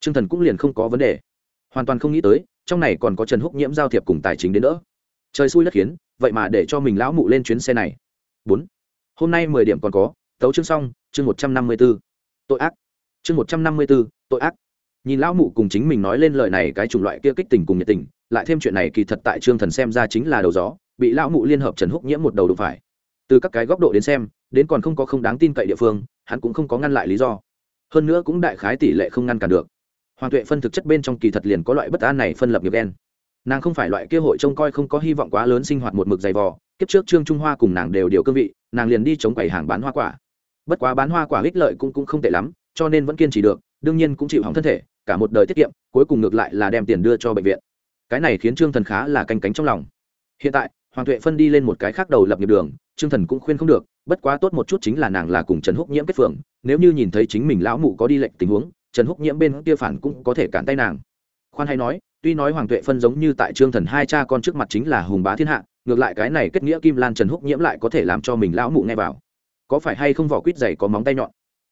T r ư ơ n g thần cũng liền không có vấn đề. Hoàn toàn không nghĩ tới, trong này còn có trần húc nhiễm giao thiệp cùng tài chính đến đỡ. Trời xui đất khiến, vậy mà để cho mình lão mụ lên chuyến xe này. Bốn. Hôm nay mười điểm còn có tấu chương xong, chương một trăm năm mươi b ố tội ác. Chương một trăm năm mươi b ố tội ác. Nhìn lão mụ cùng chính mình nói lên lời này cái chủng loại kia kích tình cùng nhiệt tình, lại thêm chuyện này kỳ thật tại trương thần xem ra chính là đầu gió, bị lão mụ liên hợp trần húc nhiễm một đầu đụng phải. Từ các cái góc độ đến xem, đến còn không có không đáng tin cậy địa phương, hắn cũng không có ngăn lại lý do. Hơn nữa cũng đại khái tỷ lệ không ngăn cản được. Hoàng tuệ phân thực chất bên trong kỳ thật liền có loại bất an này phân lập nghiệp đen nàng không phải loại kia hội trông coi không có hy vọng quá lớn sinh hoạt một mực dày vò, kiếp trước trương trung hoa cùng nàng đều điều cương vị, nàng liền đi chống quầy hàng bán hoa quả bất quá bán hoa quả ích lợi cũng, cũng không tệ lắm cho nên vẫn kiên trì được đương nhiên cũng chịu hỏng thân thể cả một đời tiết kiệm cuối cùng ngược lại là đem tiền đưa cho bệnh viện. Cái này khiến trương thần khá là canh cánh trong lòng. Hiện tại hoàng tuệ phân đi lên một cái khác đầu lập nghiệp đường trương thần cũng khuyên không được bất quá tốt một chút chính là nàng là cùng trần húc nhiễm kết phường nếu như nhìn thấy chính mình lão mụ có đi lệnh tình huống trần húc nhiễm bên kia phản cũng có thể cản tay nàng. Khoan hay nói tuy nói hoàng tuệ phân giống như tại trương thần hai cha con trước mặt chính là hùng bá thiên hạ ngược lại cái này kết nghĩa kim lan trần húc nhiễm lại có thể làm cho mình lão mụ nghe vào có phải hay không vỏ quýt dày có móng tay nhọn?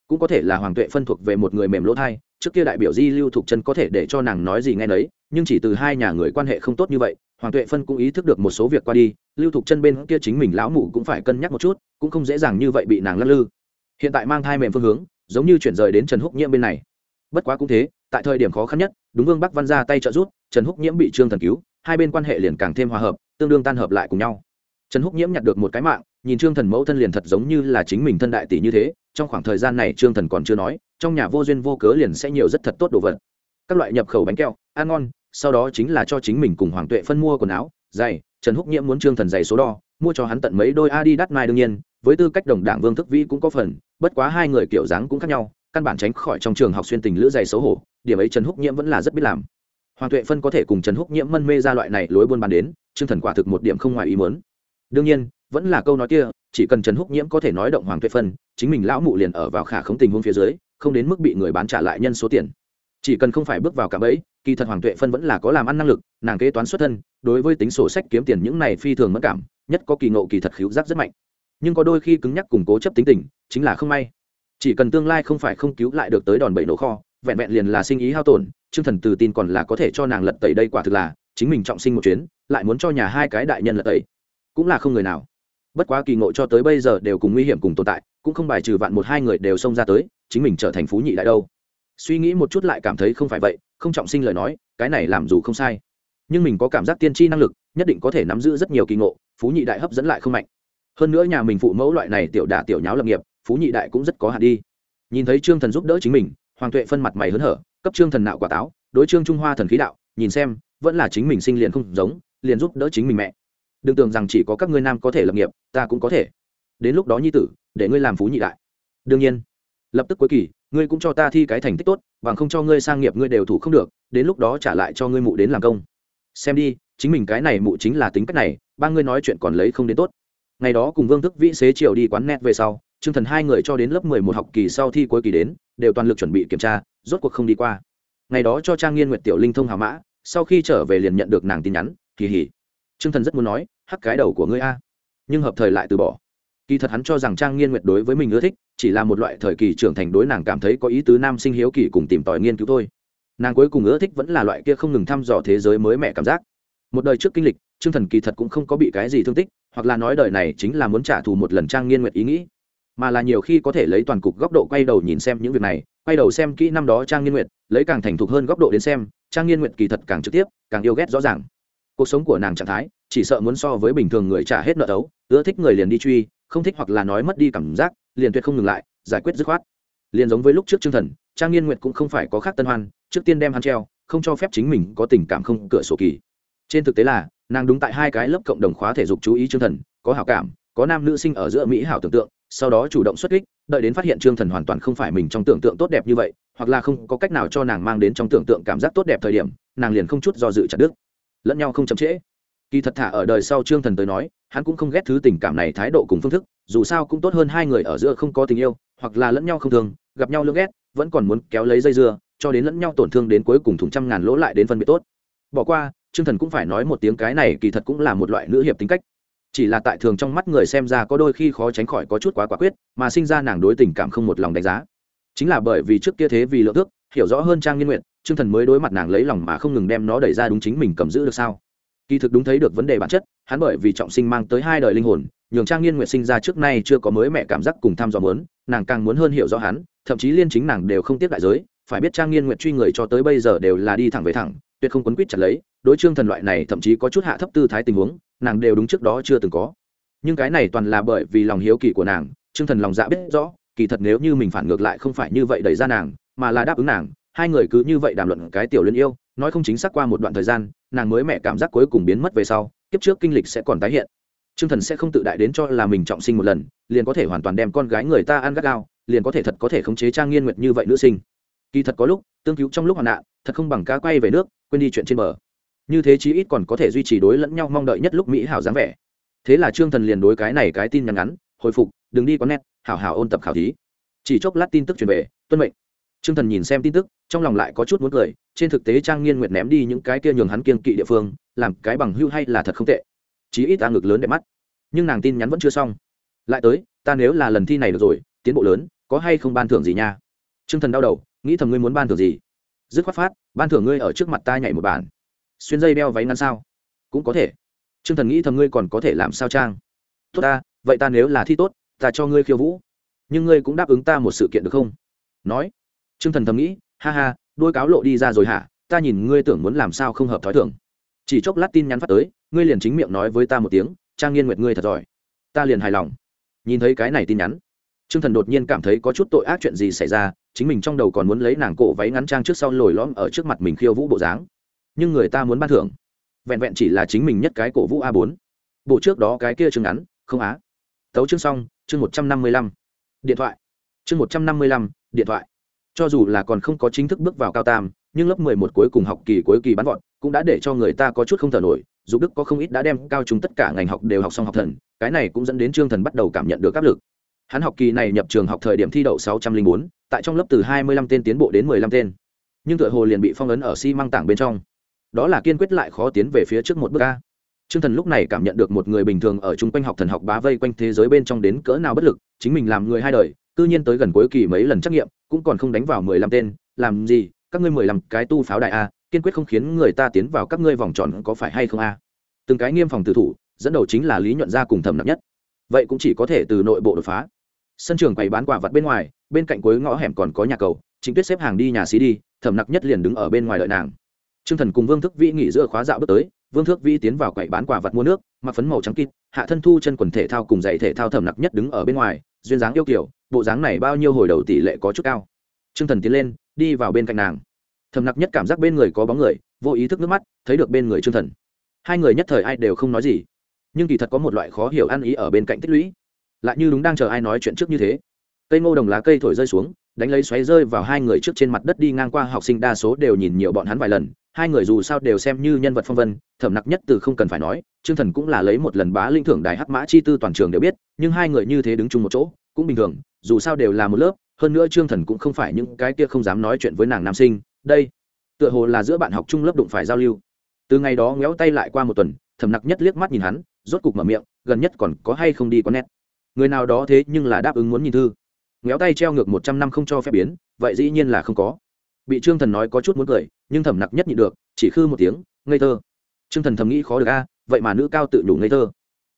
Cũng có thể là hoàng tuệ phân thuộc về một người mềm lỗ thai, trước kia đại biểu di lưu thục chân có thể để cho nàng nói gì nghe nấy, nhưng chỉ từ hai nhà người quan hệ không tốt như vậy, hoàng tuệ phân cũng ý thức được một số việc qua đi, lưu thục chân bên kia chính mình lão mụ cũng phải cân nhắc một chút, cũng không dễ dàng như vậy bị nàng lắc lư. Hiện tại mang thai mềm phương hướng, giống như chuyển rời đến trần húc nhiễm bên này. Bất quá cũng thế, tại thời điểm khó khăn nhất, đúng vương bắc văn ra tay trợ rút trần húc nhiễm bị trương thần cứu, hai bên quan hệ liền càng thêm hòa hợp, tương đương tan hợp lại cùng nhau trần húc nhiễm nhặt được một cái mạng, nhìn trương thần mẫu thân liền thật giống như là chính mình thân đại tỷ như thế, trong khoảng thời gian này trương thần còn chưa nói, trong nhà vô duyên vô cớ liền sẽ nhiều rất thật tốt đồ vật. Các loại nhập khẩu bánh kẹo, ăn ngon, sau đó chính là cho chính mình cùng hoàng tuệ phân mua quần áo, giày, trần húc nhiễm muốn trương thần giày số đo, mua cho hắn tận mấy đôi adi đắt mai đương nhiên, với tư cách đồng đảng vương thức vĩ cũng có phần, bất quá hai người kiểu dáng cũng khác nhau, căn bản tránh khỏi trong trường học xuyên tình lữ giày xấu hổ, điểm ấy trần húc nhiễm vẫn là rất biết làm. Hoàng tuệ phân có thể cùng trần húc nhiễm mân mê ra loại này lối buôn bán đến, trương thần quả thực một điểm không ngoài ý muốn đương nhiên, vẫn là câu nói kia, chỉ cần trần húc nhiễm có thể nói động hoàng tuệ phân, chính mình lão mụ liền ở vào khả không tình huống phía dưới, không đến mức bị người bán trả lại nhân số tiền. Chỉ cần không phải bước vào cả bẫy, kỳ thật hoàng tuệ phân vẫn là có làm ăn năng lực, nàng kế toán xuất thân, đối với tính sổ sách kiếm tiền những này phi thường mất cảm, nhất có kỳ ngộ kỳ thật khiếu giác rất mạnh. Nhưng có đôi khi cứng nhắc củng cố chấp tính tình, chính là không may. Chỉ cần tương lai không phải không cứu lại được tới đòn bẩy nổ kho, vẹn vẹn liền là sinh ý hao tổn chương thần từ tin còn là có thể cho nàng lật tẩy đây quả thực là, chính mình trọng sinh một chuyến, lại muốn cho nhà hai cái đại nhân lật tẩy cũng là không người nào. Bất quá kỳ ngộ cho tới bây giờ đều cùng nguy hiểm cùng tồn tại, cũng không bài trừ vạn một hai người đều xông ra tới, chính mình trở thành phú nhị đại đâu. Suy nghĩ một chút lại cảm thấy không phải vậy, không trọng sinh lời nói, cái này làm dù không sai. Nhưng mình có cảm giác tiên tri năng lực, nhất định có thể nắm giữ rất nhiều kỳ ngộ, phú nhị đại hấp dẫn lại không mạnh. Hơn nữa nhà mình phụ mẫu loại này tiểu đả tiểu nháo lập nghiệp, phú nhị đại cũng rất có hạn đi. Nhìn thấy trương thần giúp đỡ chính mình, hoàng tuệ phân mặt mày hớn hở, cấp trương thần nạo quả táo, đối trương trung hoa thần khí đạo, nhìn xem, vẫn là chính mình sinh liền không giống, liền giúp đỡ chính mình mẹ đừng tưởng rằng chỉ có các ngươi nam có thể lập nghiệp, ta cũng có thể. Đến lúc đó nhi tử, để ngươi làm phú nhị đại. Đương nhiên, lập tức cuối kỳ, ngươi cũng cho ta thi cái thành tích tốt, bằng không cho ngươi sang nghiệp ngươi đều thủ không được, đến lúc đó trả lại cho ngươi mụ đến làm công. Xem đi, chính mình cái này mụ chính là tính cách này, ba ngươi nói chuyện còn lấy không đến tốt. Ngày đó cùng vương thức vĩ xế chiều đi quán net về sau chương thần hai người cho đến lớp mười một học kỳ sau thi cuối kỳ đến, đều toàn lực chuẩn bị kiểm tra, rốt cuộc không đi qua. Ngày đó cho trang nghiên nguyệt tiểu linh thông hào mã, sau khi trở về liền nhận được nàng tin nhắn, kỳ hỉ. Chương thần rất muốn nói hắc cái đầu của ngươi a. Nhưng hợp thời lại từ bỏ. Kỳ thật hắn cho rằng trang nghiên nguyệt đối với mình ưa thích, chỉ là một loại thời kỳ trưởng thành đối nàng cảm thấy có ý tứ nam sinh hiếu kỳ cùng tìm tòi nghiên cứu thôi. Nàng cuối cùng ưa thích vẫn là loại kia không ngừng thăm dò thế giới mới mẻ cảm giác. Một đời trước kinh lịch chương thần kỳ thật cũng không có bị cái gì thương tích, hoặc là nói đời này chính là muốn trả thù một lần trang nghiên nguyệt ý nghĩ. Mà là nhiều khi có thể lấy toàn cục góc độ quay đầu nhìn xem những việc này, quay đầu xem kỹ năm đó trang nghiên nguyệt, lấy càng thành thục hơn góc độ đến xem, trang nghiên nguyệt kỳ thật càng trực tiếp, càng yêu ghét rõ ràng. Cuộc sống của nàng trạng thái chỉ sợ muốn so với bình thường người trả hết nợ đấu ưa thích người liền đi truy, không thích hoặc là nói mất đi cảm giác, liền tuyệt không ngừng lại, giải quyết dứt khoát. Liền giống với lúc trước chương thần, trang nghiên nguyệt cũng không phải có khác tân hoan, trước tiên đem hắn treo, không cho phép chính mình có tình cảm không cửa sổ kỳ. Trên thực tế là, nàng đúng tại hai cái lớp cộng đồng khóa thể dục chú ý chương thần, có hảo cảm, có nam nữ sinh ở giữa mỹ hảo tưởng tượng, sau đó chủ động xuất kích, đợi đến phát hiện trương thần hoàn toàn không phải mình trong tưởng tượng tốt đẹp như vậy, hoặc là không có cách nào cho nàng mang đến trong tưởng tượng cảm giác tốt đẹp thời điểm, nàng liền không chút do dự chặt đứt. Lẫn nhau không chậm trễ kỳ thật thả ở đời sau trương thần tới nói, hắn cũng không ghét thứ tình cảm này thái độ cùng phương thức, dù sao cũng tốt hơn hai người ở giữa không có tình yêu, hoặc là lẫn nhau không thường gặp nhau lưỡng ghét, vẫn còn muốn kéo lấy dây dưa, cho đến lẫn nhau tổn thương đến cuối cùng thủng trăm ngàn lỗ lại đến phân biệt tốt. Bỏ qua, trương thần cũng phải nói một tiếng cái này kỳ thật cũng là một loại nữ hiệp tính cách. Chỉ là tại thường trong mắt người xem ra có đôi khi khó tránh khỏi có chút quá quả quyết, mà sinh ra nàng đối tình cảm không một lòng đánh giá. Chính là bởi vì trước kia thế vì lượng thước, hiểu rõ hơn trang nghiên nguyện trương thần mới đối mặt nàng lấy lòng mà không ngừng đem nó đẩy ra đúng chính mình cầm giữ được sao kỳ thực đúng thấy được vấn đề bản chất, hắn bởi vì trọng sinh mang tới hai đời linh hồn, nhường trang nghiên nguyện sinh ra trước nay chưa có mới mẹ cảm giác cùng tham dò muốn, nàng càng muốn hơn hiểu rõ hắn, thậm chí liên chính nàng đều không tiếp đại giới, phải biết trang nghiên nguyện truy người cho tới bây giờ đều là đi thẳng về thẳng, tuyệt không quấn quýt chặt lấy, đối trương thần loại này thậm chí có chút hạ thấp tư thái tình huống, nàng đều đúng trước đó chưa từng có. Nhưng cái này toàn là bởi vì lòng hiếu kỳ của nàng, trương thần lòng dạ biết rõ, kỳ thật nếu như mình phản ngược lại không phải như vậy đẩy ra nàng, mà là đáp ứng nàng, hai người cứ như vậy đàm luận cái tiểu liên yêu nói không chính xác qua một đoạn thời gian nàng mới mẹ cảm giác cuối cùng biến mất về sau kiếp trước kinh lịch sẽ còn tái hiện Trương Thần sẽ không tự đại đến cho là mình trọng sinh một lần, liền có thể hoàn toàn đem con gái người ta ăn gắt gao, liền có thể thật có thể khống chế Trang Nghiên Nguyệt như vậy nữ sinh. Kỳ thật có lúc, tương cứu trong lúc hoạn nạn, thật không bằng cá quay về nước, quên đi chuyện trên bờ. Như thế chí ít còn có thể duy trì đối lẫn nhau mong đợi nhất lúc mỹ hảo dáng vẻ. Thế là Trương Thần liền đối cái này cái tin nhắn ngắn, hồi phục, đừng đi có nét, hảo hảo ôn tập khảo thí. Chỉ chốc lát tin tức truyền về, tuân mệnh. Trương Thần nhìn xem tin tức, trong lòng lại có chút muốn cười, trên thực tế Trang Nghiên Nguyệt ném đi những cái kia nhường hắn kiên kỵ địa phương, làm cái bằng hưu hay là thật không tệ. Chí ít ta ngực lớn đẹp mắt. Nhưng nàng tin nhắn vẫn chưa xong. Lại tới ta nếu là lần thi này được rồi tiến bộ lớn có hay không ban thưởng gì nha? T r ư ơ n g thần đau đầu nghĩ thầm ngươi muốn ban thưởng gì? Dứt khoát phát ban thưởng ngươi ở trước mặt ta nhảy một bản. Xuyên dây đeo váy ngắn sao? Cũng có thể. T r ư ơ n g thần nghĩ thầm ngươi còn có thể làm sao trang? Tốt ta vậy ta nếu là thi tốt ta cho ngươi khiêu vũ. Nhưng ngươi cũng đáp ứng ta một sự kiện được không? Nói. Trương thần thầm nghĩ, ha ha, đôi cáo lộ đi ra rồi hả? Ta nhìn ngươi tưởng muốn làm sao không hợp thói thường. Chỉ chốc lát tin nhắn phát tới, ngươi liền chính miệng nói với ta một tiếng, trang nghiên nguyệt ngươi thật giỏi. Ta liền hài lòng. Nhìn thấy cái này tin nhắn, Trương thần đột nhiên cảm thấy có chút tội ác chuyện gì xảy ra, chính mình trong đầu còn muốn lấy nàng cổ váy ngắn trang trước sau lồi lõm ở trước mặt mình khiêu vũ bộ dáng. Nhưng người ta muốn ban thưởng. Vẹn vẹn chỉ là chính mình nhất cái cổ vũ a bốn. Bộ trước đó cái kia chương ngắn, không á. Tấu chương xong, chương một trăm năm mươi lăm. Điện thoại. Chương một trăm năm mươi lăm, điện thoại cho dù là còn không có chính thức bước vào cao tam nhưng lớp mười một cuối cùng học kỳ cuối kỳ bắn vọt cũng đã để cho người ta có chút không thở nổi. Dục đức có không ít đã đem cao chúng tất cả ngành học đều học xong học thần cái này cũng dẫn đến trương thần bắt đầu cảm nhận được áp lực. Hắn học kỳ này nhập trường học thời điểm thi đậu sáu trăm linh bốn tại trong lớp từ hai mươi lăm tên tiến bộ đến mười lăm tên. Nhưng tựa hồ liền bị phong ấn ở xi、si、măng tảng bên trong. Đó là kiên quyết lại khó tiến về phía trước một bước ca Trương Thần lúc này cảm nhận được một người bình thường ở chung quanh học thần học bá vây quanh thế giới bên trong đến cỡ nào bất lực, chính mình làm người hai đời, cư nhiên tới gần cuối kỳ mấy lần trắc nghiệm, cũng còn không đánh vào mười lăm tên, làm gì, các ngươi mười lăm cái tu pháo đại a, kiên quyết không khiến người ta tiến vào các ngươi vòng tròn có phải hay không a? Từng cái nghiêm phòng tử thủ dẫn đầu chính là lý nhuận gia cùng thẩm nặng nhất. Vậy cũng chỉ có thể từ nội bộ đột phá. Sân trường quầy bán quả vật bên ngoài bên cạnh cuối ngõ hẻm còn có nhà cầu chính tuyết xếp hàng đi nhà xí đi thẩm nặc nhất liền đứng ở bên ngoài đợi nàng. T r ư ơ n g thần cùng vương thức vĩ nghỉ giữa khóa dạo bước tới vương thước vĩ tiến vào quầy bán quả vật mua nước mặc phấn màu trắng kịt hạ thân thu chân quần thể thao cùng dạy thể thao thẩm nặc nhất đứng ở bên ngoài duyên dáng yêu kiểu bộ dáng này bao nhiêu hồi đầu tỷ lệ có chút cao. T r ư ơ n g thần tiến lên, đi vào bên cạnh nàng. Thẩm nặc nhất cảm giác bên người có bóng người, vô ý thức nước mắt, thấy được bên người t r ư ơ n g thần. Hai người nhất thời ai đều không nói gì. Nhưng kỳ thật có một loại khó hiểu ăn ý ở bên cạnh tích lũy. Lại như đúng đang chờ ai nói chuyện trước như thế. Cây ngô đồng lá cây thổi rơi xuống, đánh lấy xoáy rơi vào hai người trước trên mặt đất đi ngang qua học sinh đa số đều nhìn nhiều bọn hắn vài lần. Hai người dù sao đều xem như nhân vật phong vân, thẩm nặc nhất từ không cần phải nói chương thần cũng là lấy một lần bá linh thưởng đài hắc mã chi tư toàn trường đều biết, nhưng hai người như thế đứng chung một chỗ, cũng bình thường dù sao đều là một lớp, hơn nữa trương thần cũng không phải những cái kia không dám nói chuyện với nàng nam sinh, đây, tựa hồ là giữa bạn học chung lớp đụng phải giao lưu. Từ ngày đó ngéo tay lại qua một tuần, thầm nặc nhất liếc mắt nhìn hắn, rốt cục mở miệng, gần nhất còn có hay không đi có nét? Người nào đó thế nhưng là đáp ứng muốn nhìn thư. Ngéo tay treo ngược một trăm năm không cho phép biến, vậy dĩ nhiên là không có. Bị trương thần nói có chút muốn cười, nhưng thầm nặc nhất nhịn được, chỉ khư một tiếng, ngây thơ. Trương thần thầm nghĩ khó được a, vậy mà nữ cao tự nhủ ngây thơ.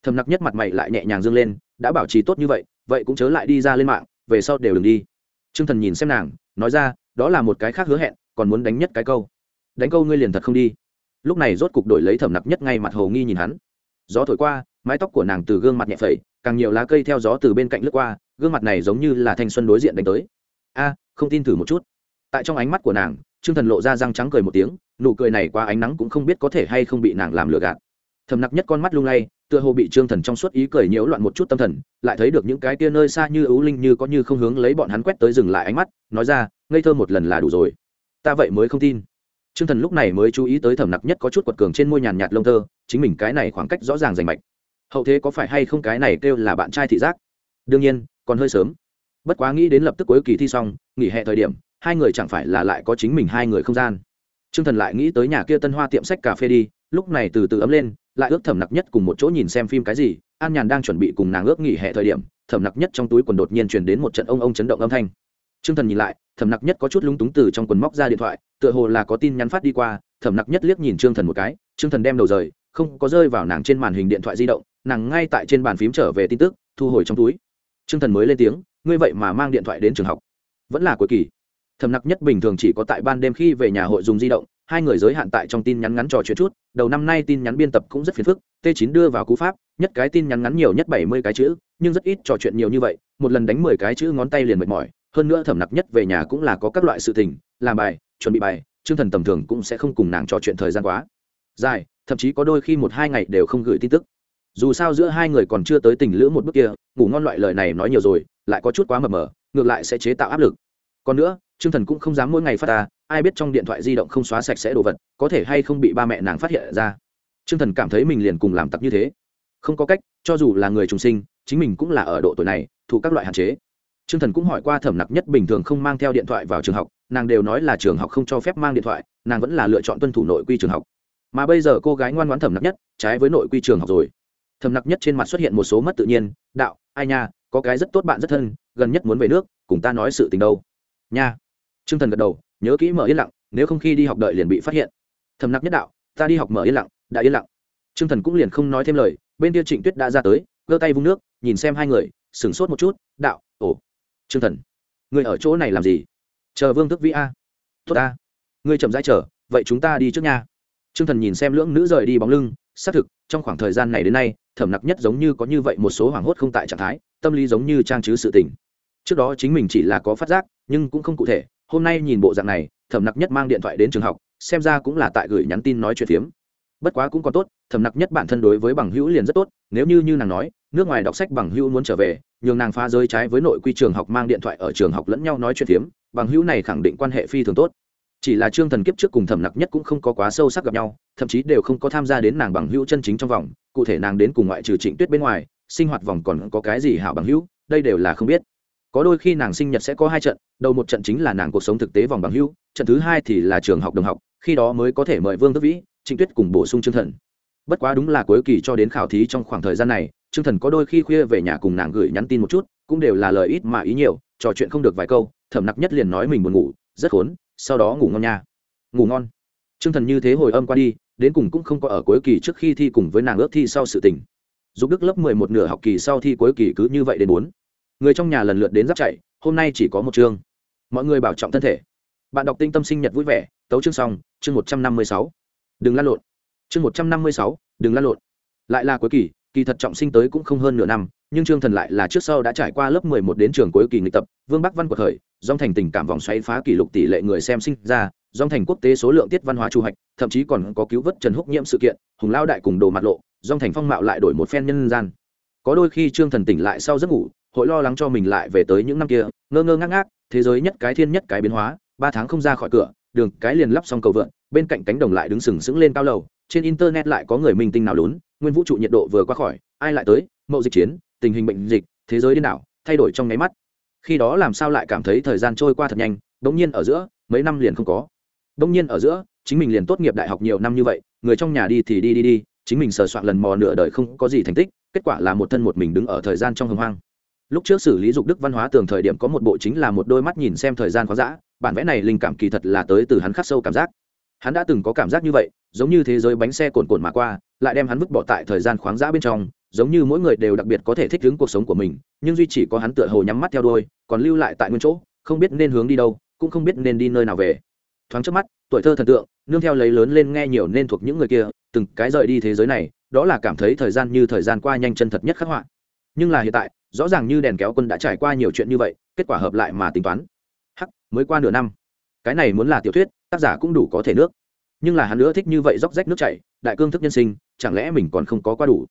Thầm nặc nhất mặt mày lại nhẹ nhàng dâng lên, đã bảo trì tốt như vậy vậy cũng chớ lại đi ra lên mạng, về sau đều đừng đi. Trương thần nhìn xem nàng, nói ra, đó là một cái khác hứa hẹn, còn muốn đánh nhất cái câu. Đánh câu ngươi liền thật không đi. Lúc này rốt cục đổi lấy thẩm nặc nhất ngay mặt hồ nghi nhìn hắn. Gió thổi qua, mái tóc của nàng từ gương mặt nhẹ phẩy, càng nhiều lá cây theo gió từ bên cạnh lướt qua, gương mặt này giống như là thanh xuân đối diện đánh tới. A, không tin thử một chút. Tại trong ánh mắt của nàng, trương thần lộ ra răng trắng cười một tiếng, nụ cười này qua ánh nắng cũng không biết có thể hay không bị nàng làm lừa gạt. Thầm nặc nhất con mắt lung lay tựa hồ bị trương thần trong suốt ý cười nhiễu loạn một chút tâm thần lại thấy được những cái tia nơi xa như ấu linh như có như không hướng lấy bọn hắn quét tới dừng lại ánh mắt nói ra ngây thơ một lần là đủ rồi ta vậy mới không tin Trương Thần lúc này mới chú ý tới thẩm nặc nhất có chút quật cường trên môi nhàn nhạt lông thơ chính mình cái này khoảng cách rõ ràng rành mạch. Hậu thế có phải hay không cái này kêu là bạn trai thị giác? Đương nhiên, còn hơi sớm. Bất quá nghĩ đến lập tức cuối kỳ thi xong, nghỉ hè thời điểm, hai người chẳng phải là lại có chính mình hai người không gian trương thần lại nghĩ tới nhà kia tân hoa tiệm sách cà phê đi lúc này từ từ ấm lên lại ước thẩm nặc nhất cùng một chỗ nhìn xem phim cái gì, an nhàn đang chuẩn bị cùng nàng ước nghỉ hè thời điểm, thẩm nặc nhất trong túi quần đột nhiên chuyển đến một trận ông ông chấn động âm thanh. T r ư ơ n g thần nhìn lại, thẩm nặc nhất có chút lúng túng từ trong quần móc ra điện thoại, tựa hồ là có tin nhắn phát đi qua, thẩm nặc nhất liếc nhìn t r ư ơ n g thần một cái t r ư ơ n g thần đem đầu rời, không có rơi vào nàng trên màn hình điện thoại di động, nàng ngay tại trên bàn phím trở về tin tức, thu hồi trong túi. T r ư ơ n g thần mới lên tiếng, ngươi vậy mà mang điện thoại đến trường học, vẫn là cuối kỳ. Thẩm nặc nhất bình thường chỉ có tại ban đêm khi về nhà hội dùng di động hai người giới hạn tại trong tin nhắn ngắn trò chuyện chút, đầu năm nay tin nhắn biên tập cũng rất phiền phức, t 9 đưa vào cú pháp, nhất cái tin nhắn ngắn nhiều nhất bảy mươi cái chữ, nhưng rất ít trò chuyện nhiều như vậy, một lần đánh mười cái chữ ngón tay liền mệt mỏi, hơn nữa thẩm nặc nhất về nhà cũng là có các loại sự tình, làm bài, chuẩn bị bài chương thần tầm thường cũng sẽ không cùng nàng trò chuyện thời gian quá dài, thậm chí có đôi khi một hai ngày đều không gửi tin tức. Dù sao giữa hai người còn chưa tới tình lữ một bước kia, ngủ ngon loại lời này nói nhiều rồi, lại có chút quá mờ mờ, ngược lại sẽ chế tạo áp lực. Còn nữa chương thần cũng không dám mỗi ngày phát ta ai biết trong điện thoại di động không xóa sạch sẽ đồ vật, có thể hay không bị ba mẹ nàng phát hiện ra. Chương thần cảm thấy mình liền cùng làm tặc như thế. Không có cách, cho dù là người trùng sinh, chính mình cũng là ở độ tuổi này, thụ các loại hạn chế. Chương thần cũng hỏi qua thẩm nặc nhất bình thường không mang theo điện thoại vào trường học, nàng đều nói là trường học không cho phép mang điện thoại, nàng vẫn là lựa chọn tuân thủ nội quy trường học. Mà bây giờ cô gái ngoan ngoãn thẩm nặc nhất, trái với nội quy trường học rồi. Thẩm nặc nhất trên mặt xuất hiện một số mất tự nhiên, đạo, ai nha, có cái rất tốt bạn rất thân, gần nhất muốn về nước, cùng ta nói sự tình đâu. Nha. T r ư ơ n g thần gật đầu nhớ kỹ mở yên lặng, nếu không khi đi học đợi liền bị phát hiện. Thầm nặc nhất đạo, ta đi học mở yên lặng, đã yên lặng. T r ư ơ n g thần cũng liền không nói thêm lời, bên kia trịnh tuyết đã ra tới, giơ tay vung nước, nhìn xem hai người, sửng sốt một chút, đạo, ồ t r ư ơ n g thần người ở chỗ này làm gì? Chờ vương thức vĩ a. Tốt ta, ngươi chậm rãi chờ, vậy chúng ta đi trước nha. T r ư ơ n g thần nhìn xem lưỡng nữ rời đi bóng lưng, xác thực, trong khoảng thời gian này đến nay, thẩm nặc nhất giống như có như vậy một số hoảng hốt không tại trạng thái, tâm lý giống như trang trứ sự tình. Trước đó chính mình chỉ là có phát giác, nhưng cũng không cụ thể hôm nay nhìn bộ dạng này, thẩm nặc nhất mang điện thoại đến trường học, xem ra cũng là tại gửi nhắn tin nói chuyện phiếm. Bất quá cũng còn tốt, thẩm nặc nhất bản thân đối với bằng hữu liền rất tốt, nếu như như nàng nói, nước ngoài đọc sách bằng hữu muốn trở về, nhường nàng phá rơi trái với nội quy trường học mang điện thoại ở trường học lẫn nhau nói chuyện phiếm, bằng hữu này khẳng định quan hệ phi thường tốt. Chỉ là trương thần kiếp trước cùng thẩm nặc nhất cũng không có quá sâu sắc gặp nhau, thậm chí đều không có tham gia đến nàng bằng hữu chân chính trong vòng, cụ thể nàng đến cùng ngoại trừ trịnh tuyết bên ngoài, sinh hoạt vòng còn có cái gì hảo bằng hữu, đây đều là không biết có đôi khi nàng sinh nhật sẽ có hai trận, đầu một trận chính là nàng cuộc sống thực tế vòng bằng hữu, trận thứ hai thì là trường học đồng học, khi đó mới có thể mời vương đức vĩ, trịnh tuyết cùng bổ sung chương thần. Bất quá đúng là cuối kỳ cho đến khảo thí trong khoảng thời gian này chương thần có đôi khi khuya về nhà cùng nàng gửi nhắn tin một chút, cũng đều là lời ít mà ý nhiều, trò chuyện không được vài câu, thẩm nặc nhất liền nói mình buồn ngủ, rất khốn, sau đó ngủ ngon nha. Ngủ ngon. Chương thần như thế hồi âm qua đi, đến cùng cũng không có ở cuối kỳ trước khi thi cùng với nàng ước thi sau sự tình. Giúp đức lớp mười một nửa học kỳ sau thi cuối kỳ cứ như vậy đến bốn người trong nhà lần lượt đến giáp chạy hôm nay chỉ có một chương. Mọi người bảo trọng thân thể. Bạn đọc tinh tâm sinh nhật vui vẻ tấu chương xong chương một trăm năm mươi sáu. Đừng lan lộn. Chương một trăm năm mươi sáu đừng lan lộn. Lại là cuối kỳ kỳ thật trọng sinh tới cũng không hơn nửa năm nhưng trương thần lại là trước sau đã trải qua lớp mười một đến trường cuối kỳ nghịch tập vương bắc văn của khởi dòng thành tình cảm vòng xoáy phá kỷ lục tỷ lệ người xem sinh ra dòng thành quốc tế số lượng tiết văn hóa chu hạch, thậm chí còn có cứu vớt trần húc nhiễm sự kiện hùng lao đại cùng đồ mặt lộ dòng thành phong mạo lại đổi một phen nhân gian. Có đôi khi trương thần tỉnh lại sau giấc ngủ hội lo lắng cho mình lại về tới những năm kia, ngơ ngơ ngác ngác, thế giới nhất cái thiên nhất cái biến hóa, ba tháng không ra khỏi cửa, đường cái liền lắp xong cầu vượn, bên cạnh cánh đồng lại đứng sừng sững lên cao lầu, trên internet lại có người minh tinh nào lún, nguyên vũ trụ nhiệt độ vừa qua khỏi, ai lại tới, mậu dịch chiến, tình hình bệnh dịch, thế giới điên đảo, thay đổi trong nháy mắt. Khi đó làm sao lại cảm thấy thời gian trôi qua thật nhanh bỗng nhiên ở giữa, mấy năm liền không có. Bỗng nhiên ở giữa, chính mình liền tốt nghiệp đại học nhiều năm như vậy, người trong nhà đi thì đi đi đi, chính mình sờ soạn lần mò nửa đời không có gì thành tích, kết quả là một thân một mình đứng ở thời gian trong hồng hoang lúc trước xử lý dục đức văn hóa tường thời điểm có một bộ chính là một đôi mắt nhìn xem thời gian khoáng dã, bản vẽ này linh cảm kỳ thật là tới từ hắn khắc sâu cảm giác. Hắn đã từng có cảm giác như vậy, giống như thế giới bánh xe cồn cồn mà qua, lại đem hắn vứt bỏ tại thời gian khoáng dã bên trong, giống như mỗi người đều đặc biệt có thể thích ứng cuộc sống của mình, nhưng duy chỉ có hắn tựa hồ nhắm mắt theo đôi còn lưu lại tại nguyên chỗ, không biết nên hướng đi đâu, cũng không biết nên đi nơi nào về. Thoáng trước mắt, tuổi thơ thần tượng, nương theo lấy lớn lên nghe nhiều nên thuộc những người kia, từng cái rời đi thế giới này, đó là cảm thấy thời gian như thời gian qua nhanh chân thật nhất khắc họa. Nhưng là hiện tại rõ ràng như đèn kéo quân đã trải qua nhiều chuyện như vậy, kết quả hợp lại mà tính toán. Hắc, mới qua nửa năm. Cái này muốn là tiểu thuyết, tác giả cũng đủ có thể nước. Nhưng là hắn nữa thích như vậy róc rách nước chảy, đại cương thức nhân sinh, chẳng lẽ mình còn không có qua đủ?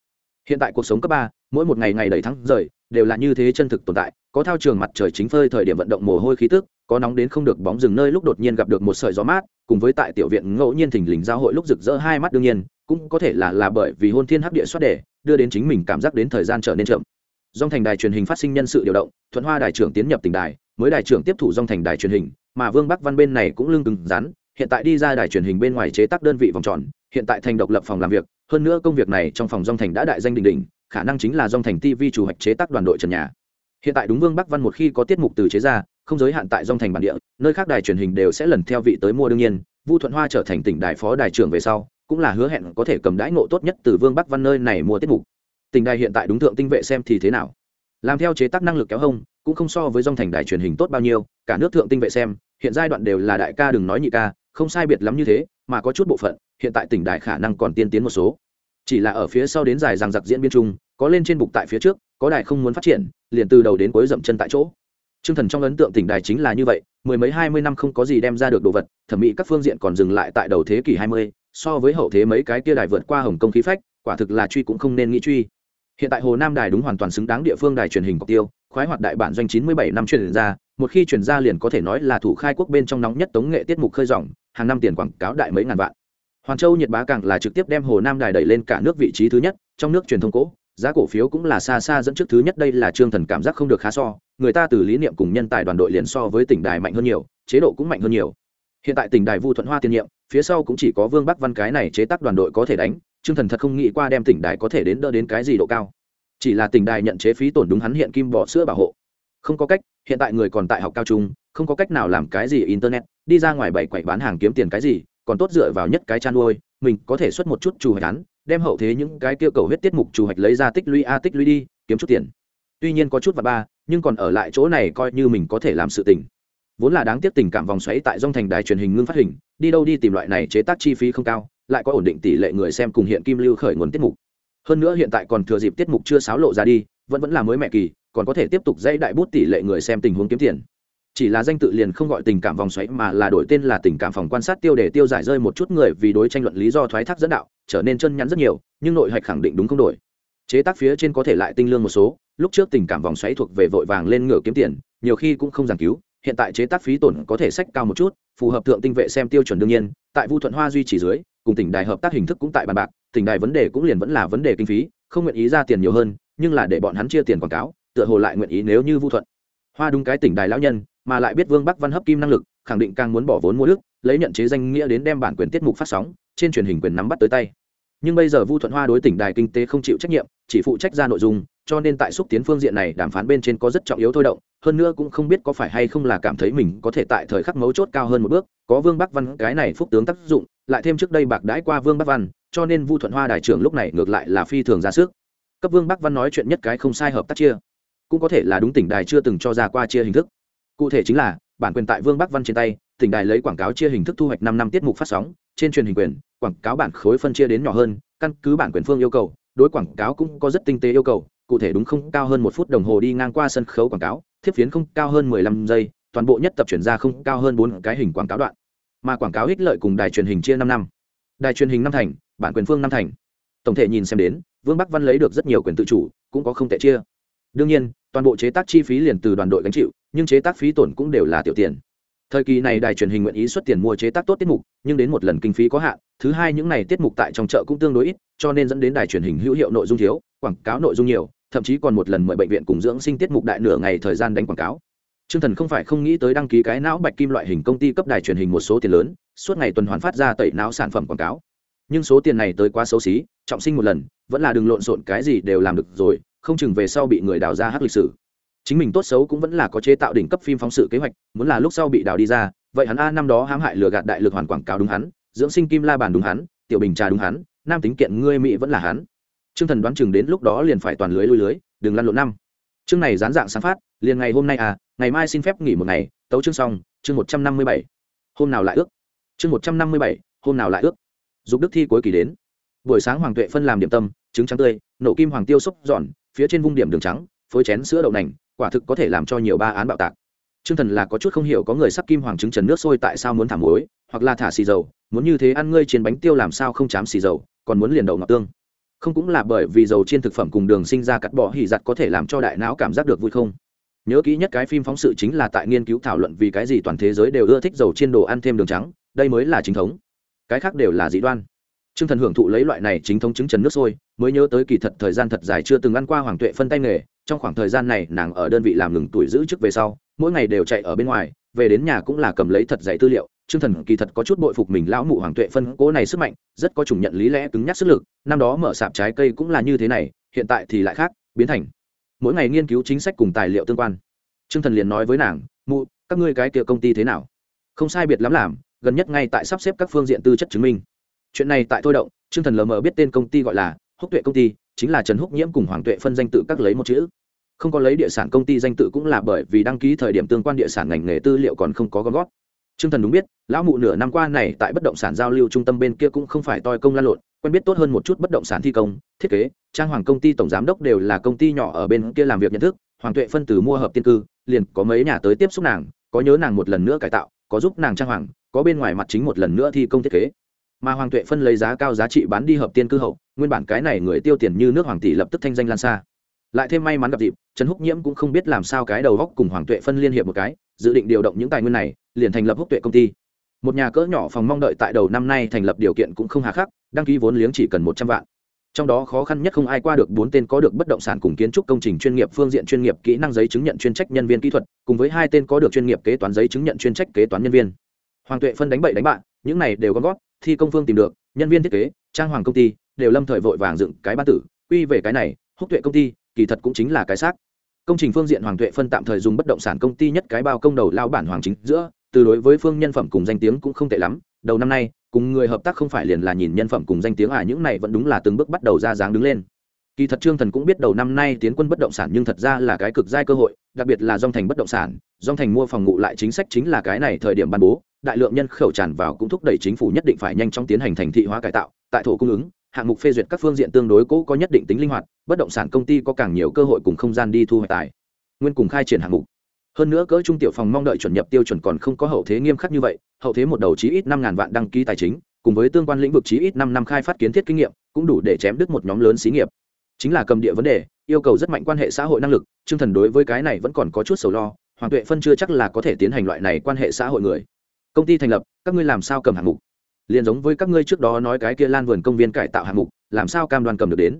Hiện tại cuộc sống cấp ba, mỗi một ngày ngày đầy thắng rời, đều là như thế chân thực tồn tại, có thao trường mặt trời chính phơi thời điểm vận động mồ hôi khí tức, có nóng đến không được bóng rừng nơi lúc đột nhiên gặp được một sợi gió mát, cùng với tại tiểu viện ngẫu nhiên thình lình giao hội lúc rực rỡ hai mắt đương nhiên, cũng có thể là là bởi vì hôn thiên hấp địa xuất đề đưa đến chính mình cảm giác đến thời gian trở nên chậm dòng thành đài truyền hình phát sinh nhân sự điều động, thuận hoa đài trưởng tiến nhập tỉnh đài, mới đài trưởng tiếp thủ dòng thành đài truyền hình, mà vương bắc văn bên này cũng lưng cứng rắn, hiện tại đi ra đài truyền hình bên ngoài chế tác đơn vị vòng tròn, hiện tại thành độc lập phòng làm việc, hơn nữa công việc này trong phòng dòng thành đã đại danh đình đình khả năng chính là dòng thành tv chủ hoạch chế tác đoàn đội trần nhà. Hiện tại đúng vương bắc văn một khi có tiết mục từ chế ra, không giới hạn tại dòng thành bản địa, nơi khác đài truyền hình đều sẽ lần theo vị tới mua đương nhiên, vu thuận hoa trở thành tỉnh đài phó đài trưởng về sau, cũng là hứa hẹn có thể cầm đãi ngộ tốt nhất từ vương bắc văn nơi này mua tiết mục tỉnh đài hiện tại đúng thượng tinh vệ xem thì thế nào? Làm theo chế tác năng lực kéo hông, cũng không so với dòng thành đài truyền hình tốt bao nhiêu, cả nước thượng tinh vệ xem, hiện giai đoạn đều là đại ca đừng nói nhị ca, không sai biệt lắm như thế, mà có chút bộ phận, hiện tại tỉnh đài khả năng còn tiên tiến một số. Chỉ là ở phía sau đến dài rằng giặc diễn biến chung, có lên trên bục tại phía trước, có đài không muốn phát triển, liền từ đầu đến cuối dậm chân tại chỗ. T r ư ơ n g thần trong ấn tượng tỉnh đài chính là như vậy, mười mấy hai mươi năm không có gì đem ra được đồ vật, thẩm mỹ các phương diện còn dừng lại tại đầu thế kỷ hai mươi, so với hậu thế mấy cái kia đài vượt qua hồng công khí phách, quả thực là truy cũng không nên nghĩ truy hiện tại hồ nam đài đúng hoàn toàn xứng đáng địa phương đài truyền hình cọc tiêu, khoái hoạt đại bản doanh chín mươi bảy năm truyền ra, một khi truyền ra liền có thể nói là thủ khai quốc bên trong nóng nhất tống nghệ tiết mục khơi dòng, hàng năm tiền quảng cáo đại mấy ngàn vạn. Hoàn châu nhiệt bá càng là trực tiếp đem hồ nam đài đẩy lên cả nước vị trí thứ nhất, trong nước truyền thông cỗ, giá cổ phiếu cũng là xa xa dẫn trước thứ nhất, đây là trương thần cảm giác không được khá so, người ta từ lý niệm cùng nhân tài đoàn đội liền so với tỉnh đài mạnh hơn nhiều, chế độ cũng mạnh hơn nhiều. Hiện tại tỉnh đài vu thuận hoa tiên nhiệm phía sau cũng chỉ có vương bắc văn cái này chế tác đoàn đội có thể đánh, trương thần thật không nghĩ qua đem tỉnh đài có thể đến đỡ đến cái gì độ cao. Chỉ là tỉnh đài nhận chế phí tổn đúng hắn hiện kim bỏ sữa bảo hộ. Không có cách, hiện tại người còn tại học cao trung, không có cách nào làm cái gì internet, đi ra ngoài bảy quậy bán hàng kiếm tiền cái gì, còn tốt dựa vào nhất cái chăn nuôi, mình có thể xuất một chút chủ hoạch án, đem hậu thế những cái tiêu cầu huyết tiết mục chủ hoạch lấy ra tích lũy a, tích lũy đi, kiếm chút tiền. Tuy nhiên có chút và ba, nhưng còn ở lại chỗ này coi như mình có thể làm sự tình vốn là đáng tiếc tình cảm vòng xoáy tại dòng thành đài truyền hình ngưng phát hình, đi đâu đi tìm loại này chế tác chi phí không cao, lại có ổn định tỷ lệ người xem cùng hiện kim lưu khởi nguồn tiết mục. Hơn nữa hiện tại còn thừa dịp tiết mục chưa xáo lộ ra đi, vẫn vẫn là mới mẹ kỳ, còn có thể tiếp tục dây đại bút tỷ lệ người xem tình huống kiếm tiền. Chỉ là danh tự liền không gọi tình cảm vòng xoáy mà là đổi tên là tình cảm phòng quan sát tiêu để tiêu giải rơi một chút người vì đối tranh luận lý do thoái thác dẫn đạo, trở nên chân nhắn rất nhiều, nhưng nội hạch khẳng định đúng không đổi. Chế tác phía trên có thể lại tinh lương một số, lúc trước tình cảm vòng xoáy thuộc về vội vàng lên ngựa kiếm tiền, nhiều khi cũng không giảng cứu hiện tại chế tác phí tổn có thể sách cao một chút, phù hợp thượng tinh vệ xem tiêu chuẩn đương nhiên, tại vu thuận hoa duy trì dưới, cùng tỉnh đài hợp tác hình thức cũng tại bàn bạc, tỉnh đài vấn đề cũng liền vẫn là vấn đề kinh phí, không nguyện ý ra tiền nhiều hơn, nhưng là để bọn hắn chia tiền quảng cáo, tựa hồ lại nguyện ý nếu như vu thuận hoa đúng cái tỉnh đài lão nhân, mà lại biết vương bắc văn hấp kim năng lực, khẳng định càng muốn bỏ vốn mua đức, lấy nhận chế danh nghĩa đến đem bản quyền tiết mục phát sóng, trên truyền hình quyền nắm bắt tới tay. Nhưng bây giờ vu thuận hoa đối tỉnh đài kinh tế không chịu trách nhiệm, chỉ phụ trách ra nội dung, cho nên tại xúc tiến phương diện này đàm phán bên trên có rất trọng yếu thôi động hơn nữa cũng không biết có phải hay không là cảm thấy mình có thể tại thời khắc mấu chốt cao hơn một bước, có vương bắc văn, cái này phúc tướng tác dụng, lại thêm trước đây bạc đãi qua vương bắc văn, cho nên vu thuận hoa đại trưởng lúc này ngược lại là phi thường ra sức. Cấp vương bắc văn nói chuyện nhất cái không sai hợp tác chia, cũng có thể là đúng tỉnh đài chưa từng cho ra qua chia hình thức. Cụ thể chính là, bản quyền tại vương bắc văn trên tay, tỉnh đài lấy quảng cáo chia hình thức thu hoạch năm năm tiết mục phát sóng, trên truyền hình quyền, quảng cáo bản khối phân chia đến nhỏ hơn, căn cứ bản quyền phương yêu cầu, đối quảng cáo cũng có rất tinh tế yêu cầu, cụ thể đúng không, cao hơn một phút đồng hồ đi ngang qua sân khấu quảng cáo thiếp phiến không cao hơn mười lăm giây, toàn bộ nhất tập chuyển ra không cao hơn bốn cái hình quảng cáo đoạn. Mà quảng cáo ích lợi cùng đài truyền hình chia năm năm. Đài truyền hình năm thành, bản quyền phương năm thành. Tổng thể nhìn xem đến, vương bắc văn lấy được rất nhiều quyền tự chủ, cũng có không tệ chia. Đương nhiên, toàn bộ chế tác chi phí liền từ đoàn đội gánh chịu, nhưng chế tác phí tổn cũng đều là tiểu tiền. Thời kỳ này đài truyền hình nguyện ý xuất tiền mua chế tác tốt tiết mục, nhưng đến một lần kinh phí có hạn, thứ hai những này tiết mục tại trong chợ cũng tương đối ít, cho nên dẫn đến đài truyền hình hữu hiệu nội dung thiếu, quảng cáo nội dung nhiều thậm chí còn một lần mời bệnh viện cùng dưỡng sinh tiết mục đại nửa ngày thời gian đánh quảng cáo. Trương Thần không phải không nghĩ tới đăng ký cái não bạch kim loại hình công ty cấp đài truyền hình một số tiền lớn, suốt ngày tuần hoàn phát ra tẩy não sản phẩm quảng cáo. Nhưng số tiền này tới quá xấu xí, trọng sinh một lần, vẫn là đừng lộn xộn cái gì đều làm được rồi, không chừng về sau bị người đào ra hắc lịch sử. Chính mình tốt xấu cũng vẫn là có chế tạo đỉnh cấp phim phóng sự kế hoạch muốn là lúc sau bị đào đi ra vậy hắn a năm đó hãm hại lừa gạt đại lực hoàn quảng cáo đúng hắn dưỡng sinh kim la bàn đúng hắn tiểu bình trà đúng hắn nam tính kiện ngươi mỹ vẫn là hắn. Trương thần đoán chừng đến lúc đó liền phải toàn lưới lui lưới đừng lăn lộn năm. Chương này gián dạng sáng phát liền ngày hôm nay à ngày mai xin phép nghỉ một ngày tấu chương xong chương một trăm năm mươi bảy. Hôm nào lại ước? Chương một trăm năm mươi bảy hôm nào lại ước? Dục đức thi cuối kỳ đến. Buổi sáng hoàng tuệ phân làm điểm tâm trứng trắng tươi nổ kim hoàng tiêu xúc giòn phía trên vung điểm đường trắng phối chén sữa đậu nành quả thực có thể làm cho nhiều ba án bạo tạc. Trương Thần là có chút không hiểu có người sắc kim hoàng trứng trần nước sôi tại sao muốn thả muối, hoặc là thả xì dầu, muốn như thế ăn ngươi chiên bánh tiêu làm sao không chám xì dầu, còn muốn liền đậu ngọt tương. Không cũng là bởi vì dầu chiên thực phẩm cùng đường sinh ra cắt bỏ hỉ giặt có thể làm cho đại não cảm giác được vui không? Nhớ kỹ nhất cái phim phóng sự chính là tại nghiên cứu thảo luận vì cái gì toàn thế giới đều ưa thích dầu chiên đồ ăn thêm đường trắng, đây mới là chính thống. Cái khác đều là dị đoan. Trương Thần hưởng thụ lấy loại này chính thống chứng trần nước sôi, mới nhớ tới kỳ thật thời gian thật dài chưa từng ăn qua hoàng tuệ phân tay nghề, trong khoảng thời gian này nàng ở đơn vị làm ngừng tuổi giữ chức về sau mỗi ngày đều chạy ở bên ngoài về đến nhà cũng là cầm lấy thật dạy tư liệu Trương Thần kỳ thật có chút bội phục mình lão mụ Hoàng Tuệ phân cố này sức mạnh, rất có chủng nhận lý lẽ cứng nhắc sức lực, năm đó mở sạp trái cây cũng là như thế này, hiện tại thì lại khác, biến thành mỗi ngày nghiên cứu chính sách cùng tài liệu tương quan. Trương Thần liền nói với nàng, "Mụ, các ngươi cái kia công ty thế nào?" Không sai biệt lắm làm, gần nhất ngay tại sắp xếp các phương diện tư chất chứng minh. Chuyện này tại tôi động, Trương Thần lờ mờ biết tên công ty gọi là Húc Tuệ công ty, chính là Trần Húc Nhiễm cùng Hoàng Tuệ phân danh tự các lấy một chữ. Không có lấy địa sản công ty danh tự cũng là bởi vì đăng ký thời điểm tương quan địa sản ngành nghề tư liệu còn không có gom gót Trương Thần đúng biết, lão mụ nửa năm qua này tại bất động sản giao lưu trung tâm bên kia cũng không phải toi công lan lộn, quen biết tốt hơn một chút bất động sản thi công, thiết kế, trang hoàng công ty tổng giám đốc đều là công ty nhỏ ở bên kia làm việc nhận thức, Hoàng Tuệ phân từ mua hợp tiên cư, liền có mấy nhà tới tiếp xúc nàng, có nhớ nàng một lần nữa cải tạo, có giúp nàng trang hoàng, có bên ngoài mặt chính một lần nữa thi công thiết kế. Mà Hoàng Tuệ phân lấy giá cao giá trị bán đi hợp tiên cư hậu, nguyên bản cái này người tiêu tiền như nước hoàng tỷ lập tức thanh danh lan xa. Lại thêm may mắn gặp dịp, Trần Húc Nhiễm cũng không biết làm sao cái đầu góc cùng Hoàng Tuệ phân liên hiệp một cái, dự định điều động những tài nguyên này, liền thành lập Húc Tuệ công ty. Một nhà cỡ nhỏ phòng mong đợi tại đầu năm nay thành lập điều kiện cũng không hà khắc đăng ký vốn liếng chỉ cần một trăm vạn. Trong đó khó khăn nhất không ai qua được bốn tên có được bất động sản cùng kiến trúc công trình chuyên nghiệp phương diện chuyên nghiệp kỹ năng giấy chứng nhận chuyên trách nhân viên kỹ thuật cùng với hai tên có được chuyên nghiệp kế toán giấy chứng nhận chuyên trách kế toán nhân viên. Hoàng tuệ phân đánh bậy đánh bạn những này đều gom gót thi công phương tìm được nhân viên thiết kế trang hoàng công ty đều lâm thời vội vàng dựng cái ban tử. Quy về cái này húc tuệ công ty kỳ thật cũng chính là cái xác công trình phương diện hoàng tuệ phân tạm thời dùng bất động sản công ty nhất cái bao công đầu lao bản hoàng chính giữa, từ đối với phương nhân phẩm cùng danh tiếng cũng không tệ lắm. Đầu năm nay, cùng người hợp tác không phải liền là nhìn nhân phẩm cùng danh tiếng à những này vẫn đúng là từng bước bắt đầu ra dáng đứng lên. Kỳ thật trương thần cũng biết đầu năm nay tiến quân bất động sản nhưng thật ra là cái cực giai cơ hội, đặc biệt là dòng thành bất động sản. Dòng thành mua phòng ngụ lại chính sách chính là cái này thời điểm ban bố, đại lượng nhân khẩu tràn vào cũng thúc đẩy chính phủ nhất định phải nhanh chóng tiến hành thành thị hóa cải tạo, tại thổ cung ứng hạng mục phê duyệt các phương diện tương đối cũ có nhất định tính linh hoạt, bất động sản công ty có càng nhiều cơ hội cùng không gian đi thu hoạch tài nguyên cùng khai triển hạng mục. Hơn nữa cỡ trung tiểu phòng mong đợi chuẩn nhập tiêu chuẩn còn không có hậu thế nghiêm khắc như vậy, hậu thế một đầu chí ít năm ngàn vạn đăng ký tài chính, cùng với tương quan lĩnh vực chí ít năm năm khai phát kiến thiết kinh nghiệm, cũng đủ để chém đứt một nhóm lớn xí nghiệp. Chính là cầm địa vấn đề, yêu cầu rất mạnh quan hệ xã hội năng lực chương thần đối với cái này vẫn còn có chút sầu lo, hoàng tuệ phân chưa chắc là có thể tiến hành loại này quan hệ xã hội người. Công ty thành lập, các ngươi làm sao cầm hạng mục? Liền giống với các ngươi trước đó nói cái kia lan vườn công viên cải tạo hạng mục, làm sao cam đoan cầm được đến?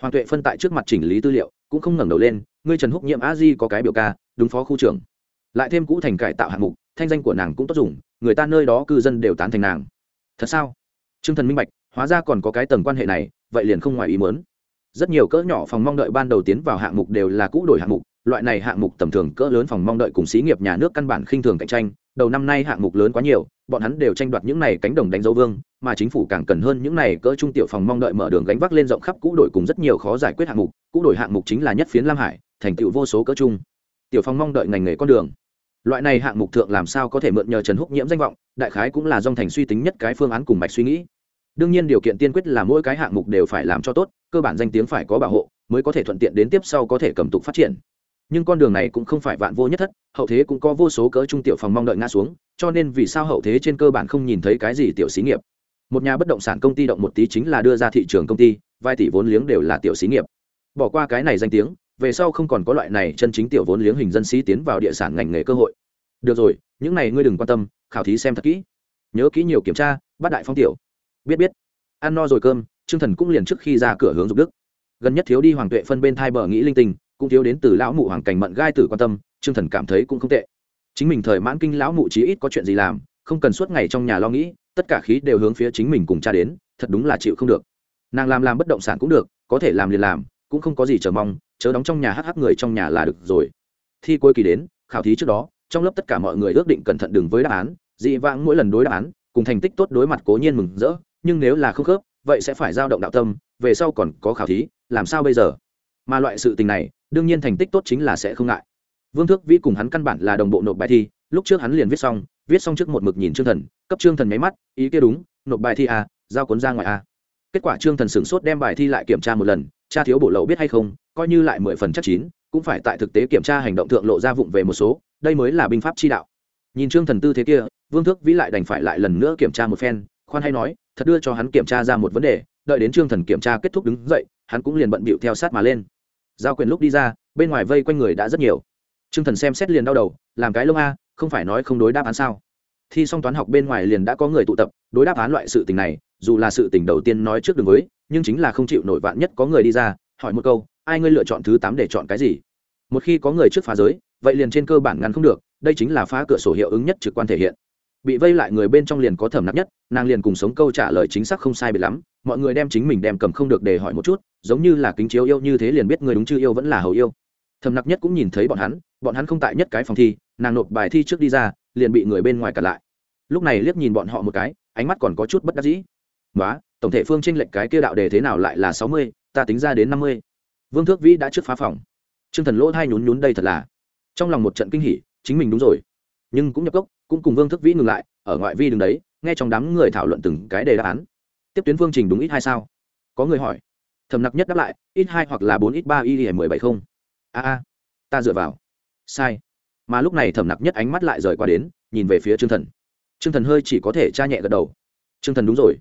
Hoàng tuệ phân tại trước mặt chỉnh lý tư liệu, cũng không ngẩng đầu lên, ngươi trần húc nhiệm a di có cái biểu ca, đúng phó khu trưởng. Lại thêm cũ thành cải tạo hạng mục, thanh danh của nàng cũng tốt dùng, người ta nơi đó cư dân đều tán thành nàng. Thật sao? T r ư ơ n g thần minh bạch, hóa ra còn có cái tầng quan hệ này, vậy liền không ngoài ý mớn rất nhiều cỡ nhỏ phòng mong đợi ban đầu tiến vào hạng mục đều là cũ đổi hạng mục loại này hạng mục tầm thường cỡ lớn phòng mong đợi cùng xí nghiệp nhà nước căn bản khinh thường cạnh tranh. Đầu năm nay hạng mục lớn quá nhiều, bọn hắn đều tranh đoạt những này cánh đồng đánh dấu vương, mà chính phủ càng cần hơn những này cỡ trung tiểu phòng mong đợi mở đường gánh vác lên rộng khắp cũ đổi cùng rất nhiều khó giải quyết hạng mục. Cũ đổi hạng mục chính là nhất phiến lam hải, thành tựu vô số cỡ chung tiểu phòng mong đợi ngành nghề con đường. Loại này hạng mục thượng làm sao có thể mượn nhờ trần húc nhiễm danh vọng, đại khái cũng là dòng thành suy tính nhất cái phương án cùng mạch suy nghĩ. Đương nhiên điều kiện tiên quyết là mỗi cái hạng mục đều phải làm cho tốt, cơ bản danh tiếng phải có bảo hộ, mới có thể thuận tiện đến tiếp sau có thể cầm tục phát triển nhưng con đường này cũng không phải vạn vô nhất thất, hậu thế cũng có vô số cỡ trung tiểu phòng mong đợi ngã xuống, cho nên vì sao hậu thế trên cơ bản không nhìn thấy cái gì tiểu xí nghiệp. Một nhà bất động sản công ty động một tí chính là đưa ra thị trường công ty, vài tỷ vốn liếng đều là tiểu xí nghiệp. Bỏ qua cái này danh tiếng, về sau không còn có loại này chân chính tiểu vốn liếng hình dân sĩ tiến vào địa sản ngành nghề cơ hội. Được rồi, những này ngươi đừng quan tâm, khảo thí xem thật kỹ. Nhớ kỹ nhiều kiểm tra, bắt đại phong tiểu. Biết biết. Ăn no rồi cơm, trương thần cũng liền trước khi ra cửa hướng dục đức. Gần nhất thiếu đi hoàng tuệ phân bên thai bờ nghĩ linh tinh cũng thiếu đến từ lão mụ hoàng cảnh mận gai tử quan tâm, trương thần cảm thấy cũng không tệ. Chính mình thời mãn kinh lão mụ chí ít có chuyện gì làm, không cần suốt ngày trong nhà lo nghĩ, tất cả khí đều hướng phía chính mình cùng cha đến, thật đúng là chịu không được. Nàng làm làm bất động sản cũng được, có thể làm liền làm, cũng không có gì chờ mong, chớ đóng trong nhà hắc hắc người trong nhà là được rồi. Thi cuối kỳ đến, khảo thí trước đó, trong lớp tất cả mọi người ước định cẩn thận đừng với đáp án, dị vãng mỗi lần đối đáp án, cùng thành tích tốt đối mặt cố nhiên mừng rỡ, nhưng nếu là không khớp, vậy sẽ phải giao động đạo tâm, về sau còn có khảo thí, làm sao bây giờ? Mà loại sự tình này, đương nhiên thành tích tốt chính là sẽ không ngại. Vương thước vĩ cùng hắn căn bản là đồng bộ nộp bài thi, lúc trước hắn liền viết xong viết xong trước một mực nhìn trương thần, cấp trương thần máy mắt, ý kia đúng, nộp bài thi a giao cuốn ra ngoài a kết quả trương thần sửng sốt đem bài thi lại kiểm tra một lần cha thiếu bổ lậu biết hay không, coi như lại mười phần chắc chín, cũng phải tại thực tế kiểm tra hành động thượng lộ ra vụng về một số, đây mới là binh pháp chi đạo. Nhìn trương thần tư thế kia, vương thước vĩ lại đành phải lại lần nữa kiểm tra một phen, khoan hay nói, thật đưa cho hắn kiểm tra ra một vấn đề, đợi đến trương thần kiểm tra kết thúc đứng dậy hắn cũng liền bận bịu theo sát mà lên. Giao quyền lúc đi ra, bên ngoài vây quanh người đã rất nhiều. Trương thần xem xét liền đau đầu, làm cái lông a, không phải nói không đối đáp án sao? Thi xong toán học bên ngoài liền đã có người tụ tập, đối đáp án loại sự tình này, dù là sự tình đầu tiên nói trước đường với, nhưng chính là không chịu nổi vạn nhất có người đi ra, hỏi một câu, ai ngươi lựa chọn thứ tám để chọn cái gì? Một khi có người trước phá giới, vậy liền trên cơ bản ngăn không được, đây chính là phá cửa sổ hiệu ứng nhất trực quan thể hiện. Bị vây lại người bên trong liền có thẩm nặng nhất, nàng liền cùng sống câu trả lời chính xác không sai bị lắm mọi người đem chính mình đem cầm không được để hỏi một chút, giống như là kính chiếu yêu như thế liền biết người đúng chưa yêu vẫn là hầu yêu. Thầm nặc nhất cũng nhìn thấy bọn hắn bọn hắn không tại nhất cái phòng thi, nàng nộp bài thi trước đi ra, liền bị người bên ngoài cả lại. Lúc này liếc nhìn bọn họ một cái, ánh mắt còn có chút bất đắc dĩ. Nói tổng thể phương tranh lệnh cái kia đạo đề thế nào lại là sáu mươi, ta tính ra đến năm mươi. Vương thước vĩ đã trước phá phòng. T r ư ơ n g thần lỗ hai nhún nhún đây thật là. Trong lòng một trận kinh hỉ, chính mình đúng rồi. Nhưng cũng nhập cốc cũng cùng vương thước vĩ ngừng lại, ở ngoại vi đường đấy, nghe trong đám người thảo luận từng cái đề đáp án tiếp tuyến phương trình đúng ít hai sao? Có người hỏi. Thầm nặc nhất đáp lại, ít hai hoặc là bốn, ít ba, y mười bảy không. A a, ta dựa vào. Sai. Mà lúc này thầm nặc nhất ánh mắt lại rời qua đến, nhìn về phía t r ư ơ n g thần. T r ư ơ n g thần hơi chỉ có thể cha nhẹ gật đầu. T r ư ơ n g thần đúng rồi.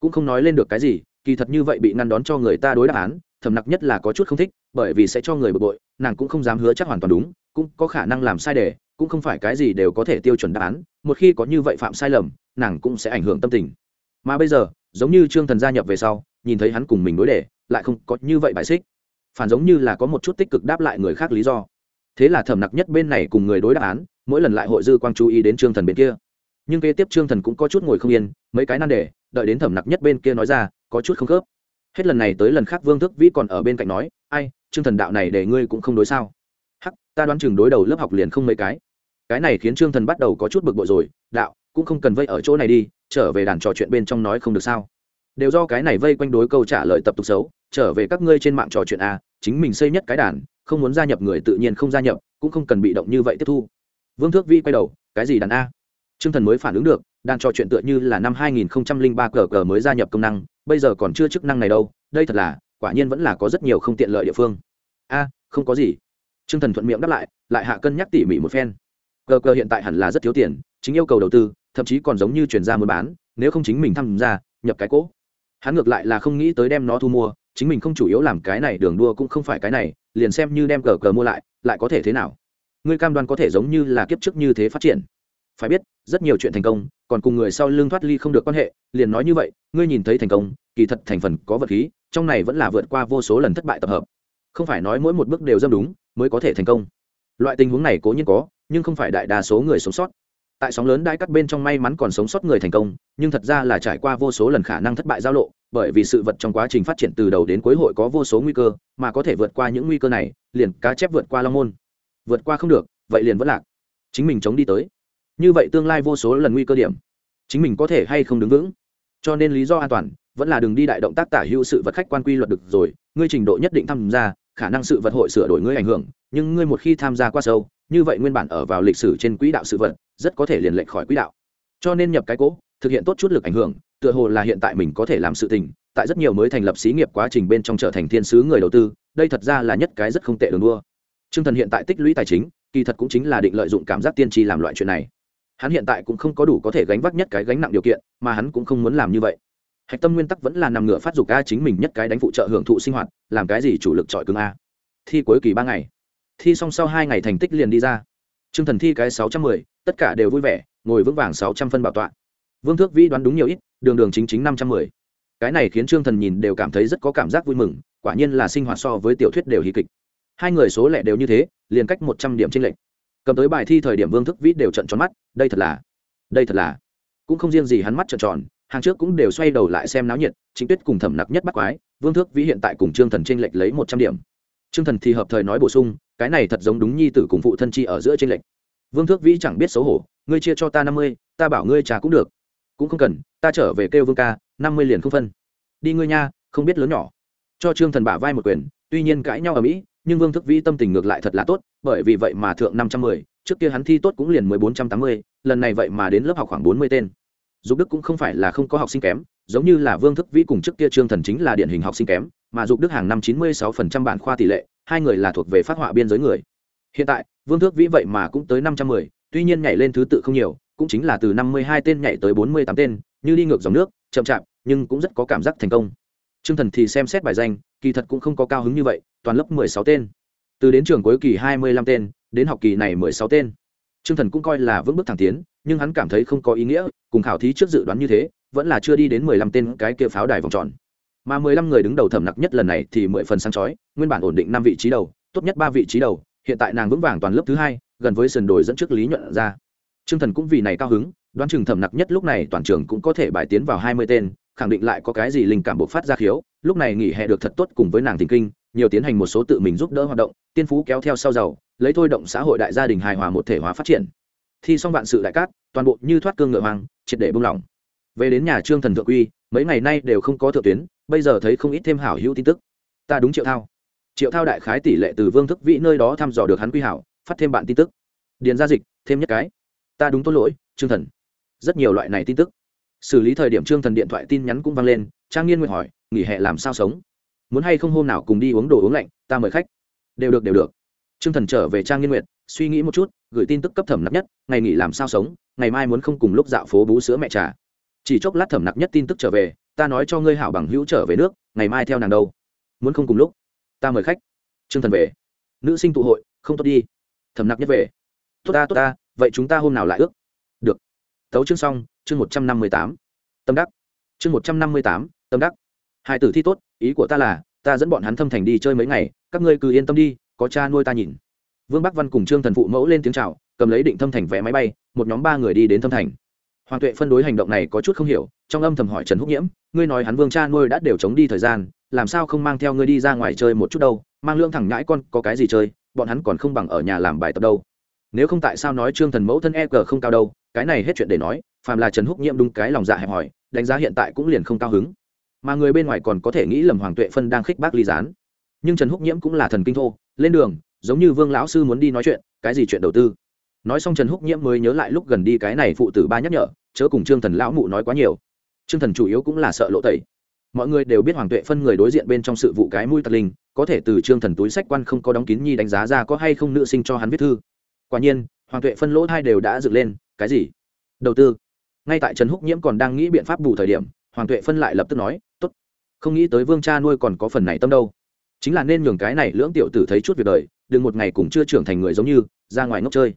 Cũng không nói lên được cái gì, kỳ thật như vậy bị ngăn đón cho người ta đối đáp án thầm nặc nhất là có chút không thích, bởi vì sẽ cho người bực bội, nàng cũng không dám hứa chắc hoàn toàn đúng, cũng có khả năng làm sai đề, cũng không phải cái gì đều có thể tiêu chuẩn đáp án, một khi có như vậy phạm sai lầm, nàng cũng sẽ ảnh hưởng tâm tình. Mà bây giờ giống như trương thần gia nhập về sau, nhìn thấy hắn cùng mình đối đề lại không có như vậy bài xích. Phản giống như là có một chút tích cực đáp lại người khác lý do. Thế là thầm nặc nhất bên này cùng người đối đáp án, mỗi lần lại hội dư quang chú ý đến trương thần bên kia. Nhưng kế tiếp trương thần cũng có chút ngồi không yên, mấy cái nan đề, đợi đến thẩm nặc nhất bên kia nói ra, có chút không khớp. Hết lần này tới lần khác vương thức vĩ còn ở bên cạnh nói, ai, trương thần đạo này để ngươi cũng không đối sao? Hắc, ta đoán chừng đối đầu lớp học liền không mấy cái. Cái này khiến trương thần bắt đầu có chút bực bội rồi, đạo cũng không cần vây ở chỗ này đi trở về đàn trò chuyện bên trong nói không được sao đều do cái này vây quanh đối câu trả lời tập tục xấu trở về các ngươi trên mạng trò chuyện a chính mình xây nhất cái đàn không muốn gia nhập người tự nhiên không gia nhập cũng không cần bị động như vậy tiếp thu vương thước vi quay đầu cái gì đàn a Trương Thần mới phản ứng được, đàn trò chuyện tựa như là năm 2003 cờ cờ mới gia nhập công năng, bây giờ còn chưa chức năng này đâu, đây thật là, quả nhiên vẫn là có rất nhiều không tiện lợi địa phương. A, không có gì. Trương Thần thuận miệng đáp lại, lại hạ cân nhắc tỉ mỉ một phen. Cờ cờ hiện tại hẳn là rất thiếu tiền, chính yêu cầu đầu tư, thậm chí còn giống như chuyển ra muốn bán, nếu không chính mình tham gia, nhập cái cỗ. Hắn ngược lại là không nghĩ tới đem nó thu mua, chính mình không chủ yếu làm cái này đường đua cũng không phải cái này, liền xem như đem cờ cờ mua lại, lại có thể thế nào? Ngươi cam đoan có thể giống như là kiếp trước như thế phát triển. Phải biết rất nhiều chuyện thành công còn cùng người sau lưng thoát ly không được quan hệ liền nói như vậy ngươi nhìn thấy thành công kỳ thật thành phần có vật khí trong này vẫn là vượt qua vô số lần thất bại tập hợp. Không phải nói mỗi một bước đều dâm đúng mới có thể thành công. Loại tình huống này cố nhiên có nhưng không phải đại đa số người sống sót tại sóng lớn đai cắt bên trong may mắn còn sống sót người thành công, nhưng thật ra là trải qua vô số lần khả năng thất bại giao lộ, bởi vì sự vật trong quá trình phát triển từ đầu đến cuối hội có vô số nguy cơ, mà có thể vượt qua những nguy cơ này, liền cá chép vượt qua long môn. Vượt qua không được, vậy liền vẫn lạc. Chính mình chống đi tới. Như vậy tương lai vô số lần nguy cơ điểm, chính mình có thể hay không đứng vững? Cho nên lý do an toàn, vẫn là đừng đi đại động tác tả hữu sự vật khách quan quy luật được rồi, ngươi trình độ nhất định tham gia, khả năng sự vật hội sửa đổi ngươi ảnh hưởng, nhưng ngươi một khi tham gia qua sâu như vậy nguyên bản ở vào lịch sử trên quỹ đạo sự vật, rất có thể liền lệch khỏi quỹ đạo. Cho nên nhập cái cố, thực hiện tốt chút lực ảnh hưởng, tựa hồ là hiện tại mình có thể làm sự tình, tại rất nhiều mới thành lập xí nghiệp quá trình bên trong trở thành thiên sứ người đầu tư, đây thật ra là nhất cái rất không tệ đường đua. T r ư ơ n g thần hiện tại tích lũy tài chính, kỳ thật cũng chính là định lợi dụng cảm giác tiên tri làm loại chuyện này. Hắn hiện tại cũng không có đủ có thể gánh vác nhất cái gánh nặng điều kiện, mà hắn cũng không muốn làm như vậy. Hạch tâm nguyên tắc vẫn là nằm ngửa phát dục a chính mình nhất cái đánh phụ trợ hưởng thụ sinh hoạt, làm cái gì chủ lực trọi cứng a. Thi cuối kỳ ba ngày thi xong sau hai ngày thành tích liền đi ra. T r ư ơ n g thần thi cái sáu trăm mười, tất cả đều vui vẻ, ngồi vững vàng sáu trăm phân bảo tọa. Vương thước vĩ đoán đúng nhiều ít, đường đường chính chính năm trăm mười. Cái này khiến trương thần nhìn đều cảm thấy rất có cảm giác vui mừng, quả nhiên là sinh hoạt so với tiểu thuyết đều hy kịch. Hai người số lẻ đều như thế, liền cách một trăm điểm tranh lệch. Cầm tới bài thi thời điểm vương thức vĩ đều trận tròn mắt, đây thật là, đây thật là. Cũng không riêng gì hắn mắt trợn tròn, hàng trước cũng đều xoay đầu lại xem náo nhiệt, chính tuyết cùng thẩm nặc nhất bắt quái, vương thước vĩ hiện tại cùng trương thần t r ê n lệch lấy một trăm điểm trương thần thì hợp thời nói bổ sung, cái này thật giống đúng nhi tử cùng phụ thân chi ở giữa trên lệnh. vương thước vĩ chẳng biết xấu hổ, ngươi chia cho ta năm mươi, ta bảo ngươi trả cũng được. Cũng không cần, ta trở về kêu vương ca, năm mươi liền không phân. Đi ngươi nha, không biết lớn nhỏ. Cho trương thần bả vai một quyền, tuy nhiên cãi nhau ở mỹ, nhưng vương Thước vĩ tâm tình ngược lại thật là tốt, bởi vì vậy mà thượng năm trăm mười, trước kia hắn thi tốt cũng liền mười bốn trăm tám mươi, lần này vậy mà đến lớp học khoảng bốn mươi tên dục đức cũng không phải là không có học sinh kém giống như là vương thức vĩ cùng trước kia trương thần chính là điển hình học sinh kém mà dục đức hàng năm chín mươi sáu phần trăm bản khoa tỷ lệ hai người là thuộc về phát họa biên giới người hiện tại vương thức vĩ vậy mà cũng tới năm trăm mười tuy nhiên nhảy lên thứ tự không nhiều cũng chính là từ năm mươi hai tên nhảy tới bốn mươi tám tên như đi ngược dòng nước chậm chạp nhưng cũng rất có cảm giác thành công Trương Thần thì xem xét bài danh, kỳ thật cũng không có cao hứng như vậy, toàn lớp mười sáu tên. Từ đến trường cuối kỳ hai mươi lăm tên, đến học kỳ này mười sáu tên. Trương Thần cũng coi là vững bước thẳng tiến, nhưng hắn cảm thấy không có ý nghĩa, cùng khảo thí trước dự đoán như thế, vẫn là chưa đi đến mười lăm tên cái kia pháo đài vòng tròn. Mà mười lăm người đứng đầu thẩm nặc nhất lần này thì mười phần sáng chói, nguyên bản ổn định năm vị trí đầu, tốt nhất ba vị trí đầu, hiện tại nàng vững vàng toàn lớp thứ hai, gần với sườn đồi dẫn trước lý nhuận ra trương thần cũng vì này cao hứng đoán chừng thẩm nặc nhất lúc này toàn trường cũng có thể bài tiến vào hai mươi tên khẳng định lại có cái gì linh cảm bộc phát ra khiếu lúc này nghỉ hè được thật tốt cùng với nàng tình kinh nhiều tiến hành một số tự mình giúp đỡ hoạt động tiên phú kéo theo sau giàu lấy thôi động xã hội đại gia đình hài hòa một thể hóa phát triển. Thi xong vạn sự đại cát, toàn bộ như thoát cương ngựa hoang, triệt để bung lỏng. Về đến nhà trương thần thượng uy, mấy ngày nay đều không có thượng tuyến, bây giờ thấy không ít thêm hảo hữu tin tức. Ta đúng triệu thao. Triệu thao đại khái tỷ lệ từ vương thức vĩ nơi đó thăm dò được hắn quy hảo, phát thêm bạn tin tức. Điền gia dịch, thêm nhất cái. Ta đúng tốt lỗi, trương thần. Rất nhiều loại này tin tức. Xử lý thời điểm trương thần điện thoại tin nhắn cũng vang lên, trang nghiên nguyện hỏi, nghỉ hè làm sao sống? Muốn hay không hôm nào cùng đi uống đồ uống lạnh, ta mời khách. Đều được đều được trương thần trở về trang nghiên Nguyệt, suy nghĩ một chút gửi tin tức cấp thẩm nặng nhất ngày nghỉ làm sao sống ngày mai muốn không cùng lúc dạo phố bú sữa mẹ trà. Chỉ chốc lát thẩm nặng nhất tin tức trở về ta nói cho ngươi hảo bằng hữu trở về nước ngày mai theo nàng đâu. Muốn không cùng lúc ta mời khách. Trương thần về. Nữ sinh tụ hội không tốt đi. Thẩm nặng nhất về. Tốt ta tốt ta vậy chúng ta hôm nào lại ước? Được. Tấu chương xong chương một trăm năm mươi tám. Tâm đắc. Chương một trăm năm mươi tám tâm đắc. Hai tử thi tốt ý của ta là ta dẫn bọn hắn thâm thành đi chơi mấy ngày các ngươi cứ yên tâm đi có cha nuôi ta nhìn. Vương bắc văn cùng trương thần phụ mẫu lên tiếng c h à o cầm lấy định thâm thành vé máy bay, một nhóm ba người đi đến thâm thành. Hoàng tuệ phân đối hành động này có chút không hiểu, trong âm thầm hỏi trần húc nhiễm, ngươi nói hắn vương cha nuôi đã đều chống đi thời gian, làm sao không mang theo ngươi đi ra ngoài chơi một chút đâu? Mang lương thẳng nhãi con, có cái gì chơi? Bọn hắn còn không bằng ở nhà làm bài tập đâu. Nếu không tại sao nói trương thần mẫu thân e g không cao đâu? Cái này hết chuyện để nói, phàm là trần húc nhiễm đúng cái lòng dạ hẹp hòi, đánh giá hiện tại cũng liền không cao hứng. Mà người bên ngoài còn có thể nghĩ lầm hoàng tuệ phân đang khích bác ly gián. Nhưng trần húc nhiễm cũng là thần kinh thô lên đường, giống như vương lão sư muốn đi nói chuyện, cái gì chuyện đầu tư? Nói xong trần húc nhiễm mới nhớ lại lúc gần đi cái này phụ tử ba nhắc nhở, chớ cùng trương thần lão mụ nói quá nhiều. Trương thần chủ yếu cũng là sợ lộ tẩy. Mọi người đều biết hoàng tuệ phân người đối diện bên trong sự vụ cái mũi tật linh, có thể từ trương thần túi sách quan không có đóng kín nhi đánh giá ra có hay không nữ sinh cho hắn viết thư. Quả nhiên, hoàng tuệ phân lỗ hai đều đã dựng lên, cái gì? Đầu tư. Ngay tại trần húc nhiễm còn đang nghĩ biện pháp bù thời điểm, hoàng tuệ phân lại lập tức nói t ố t không nghĩ tới vương cha nuôi còn có phần này tâm đâu chính là nên nhường cái này lưỡng tiểu tử thấy chút việc đời, đừng một ngày cũng chưa trưởng thành người giống như, ra ngoài ngốc chơi.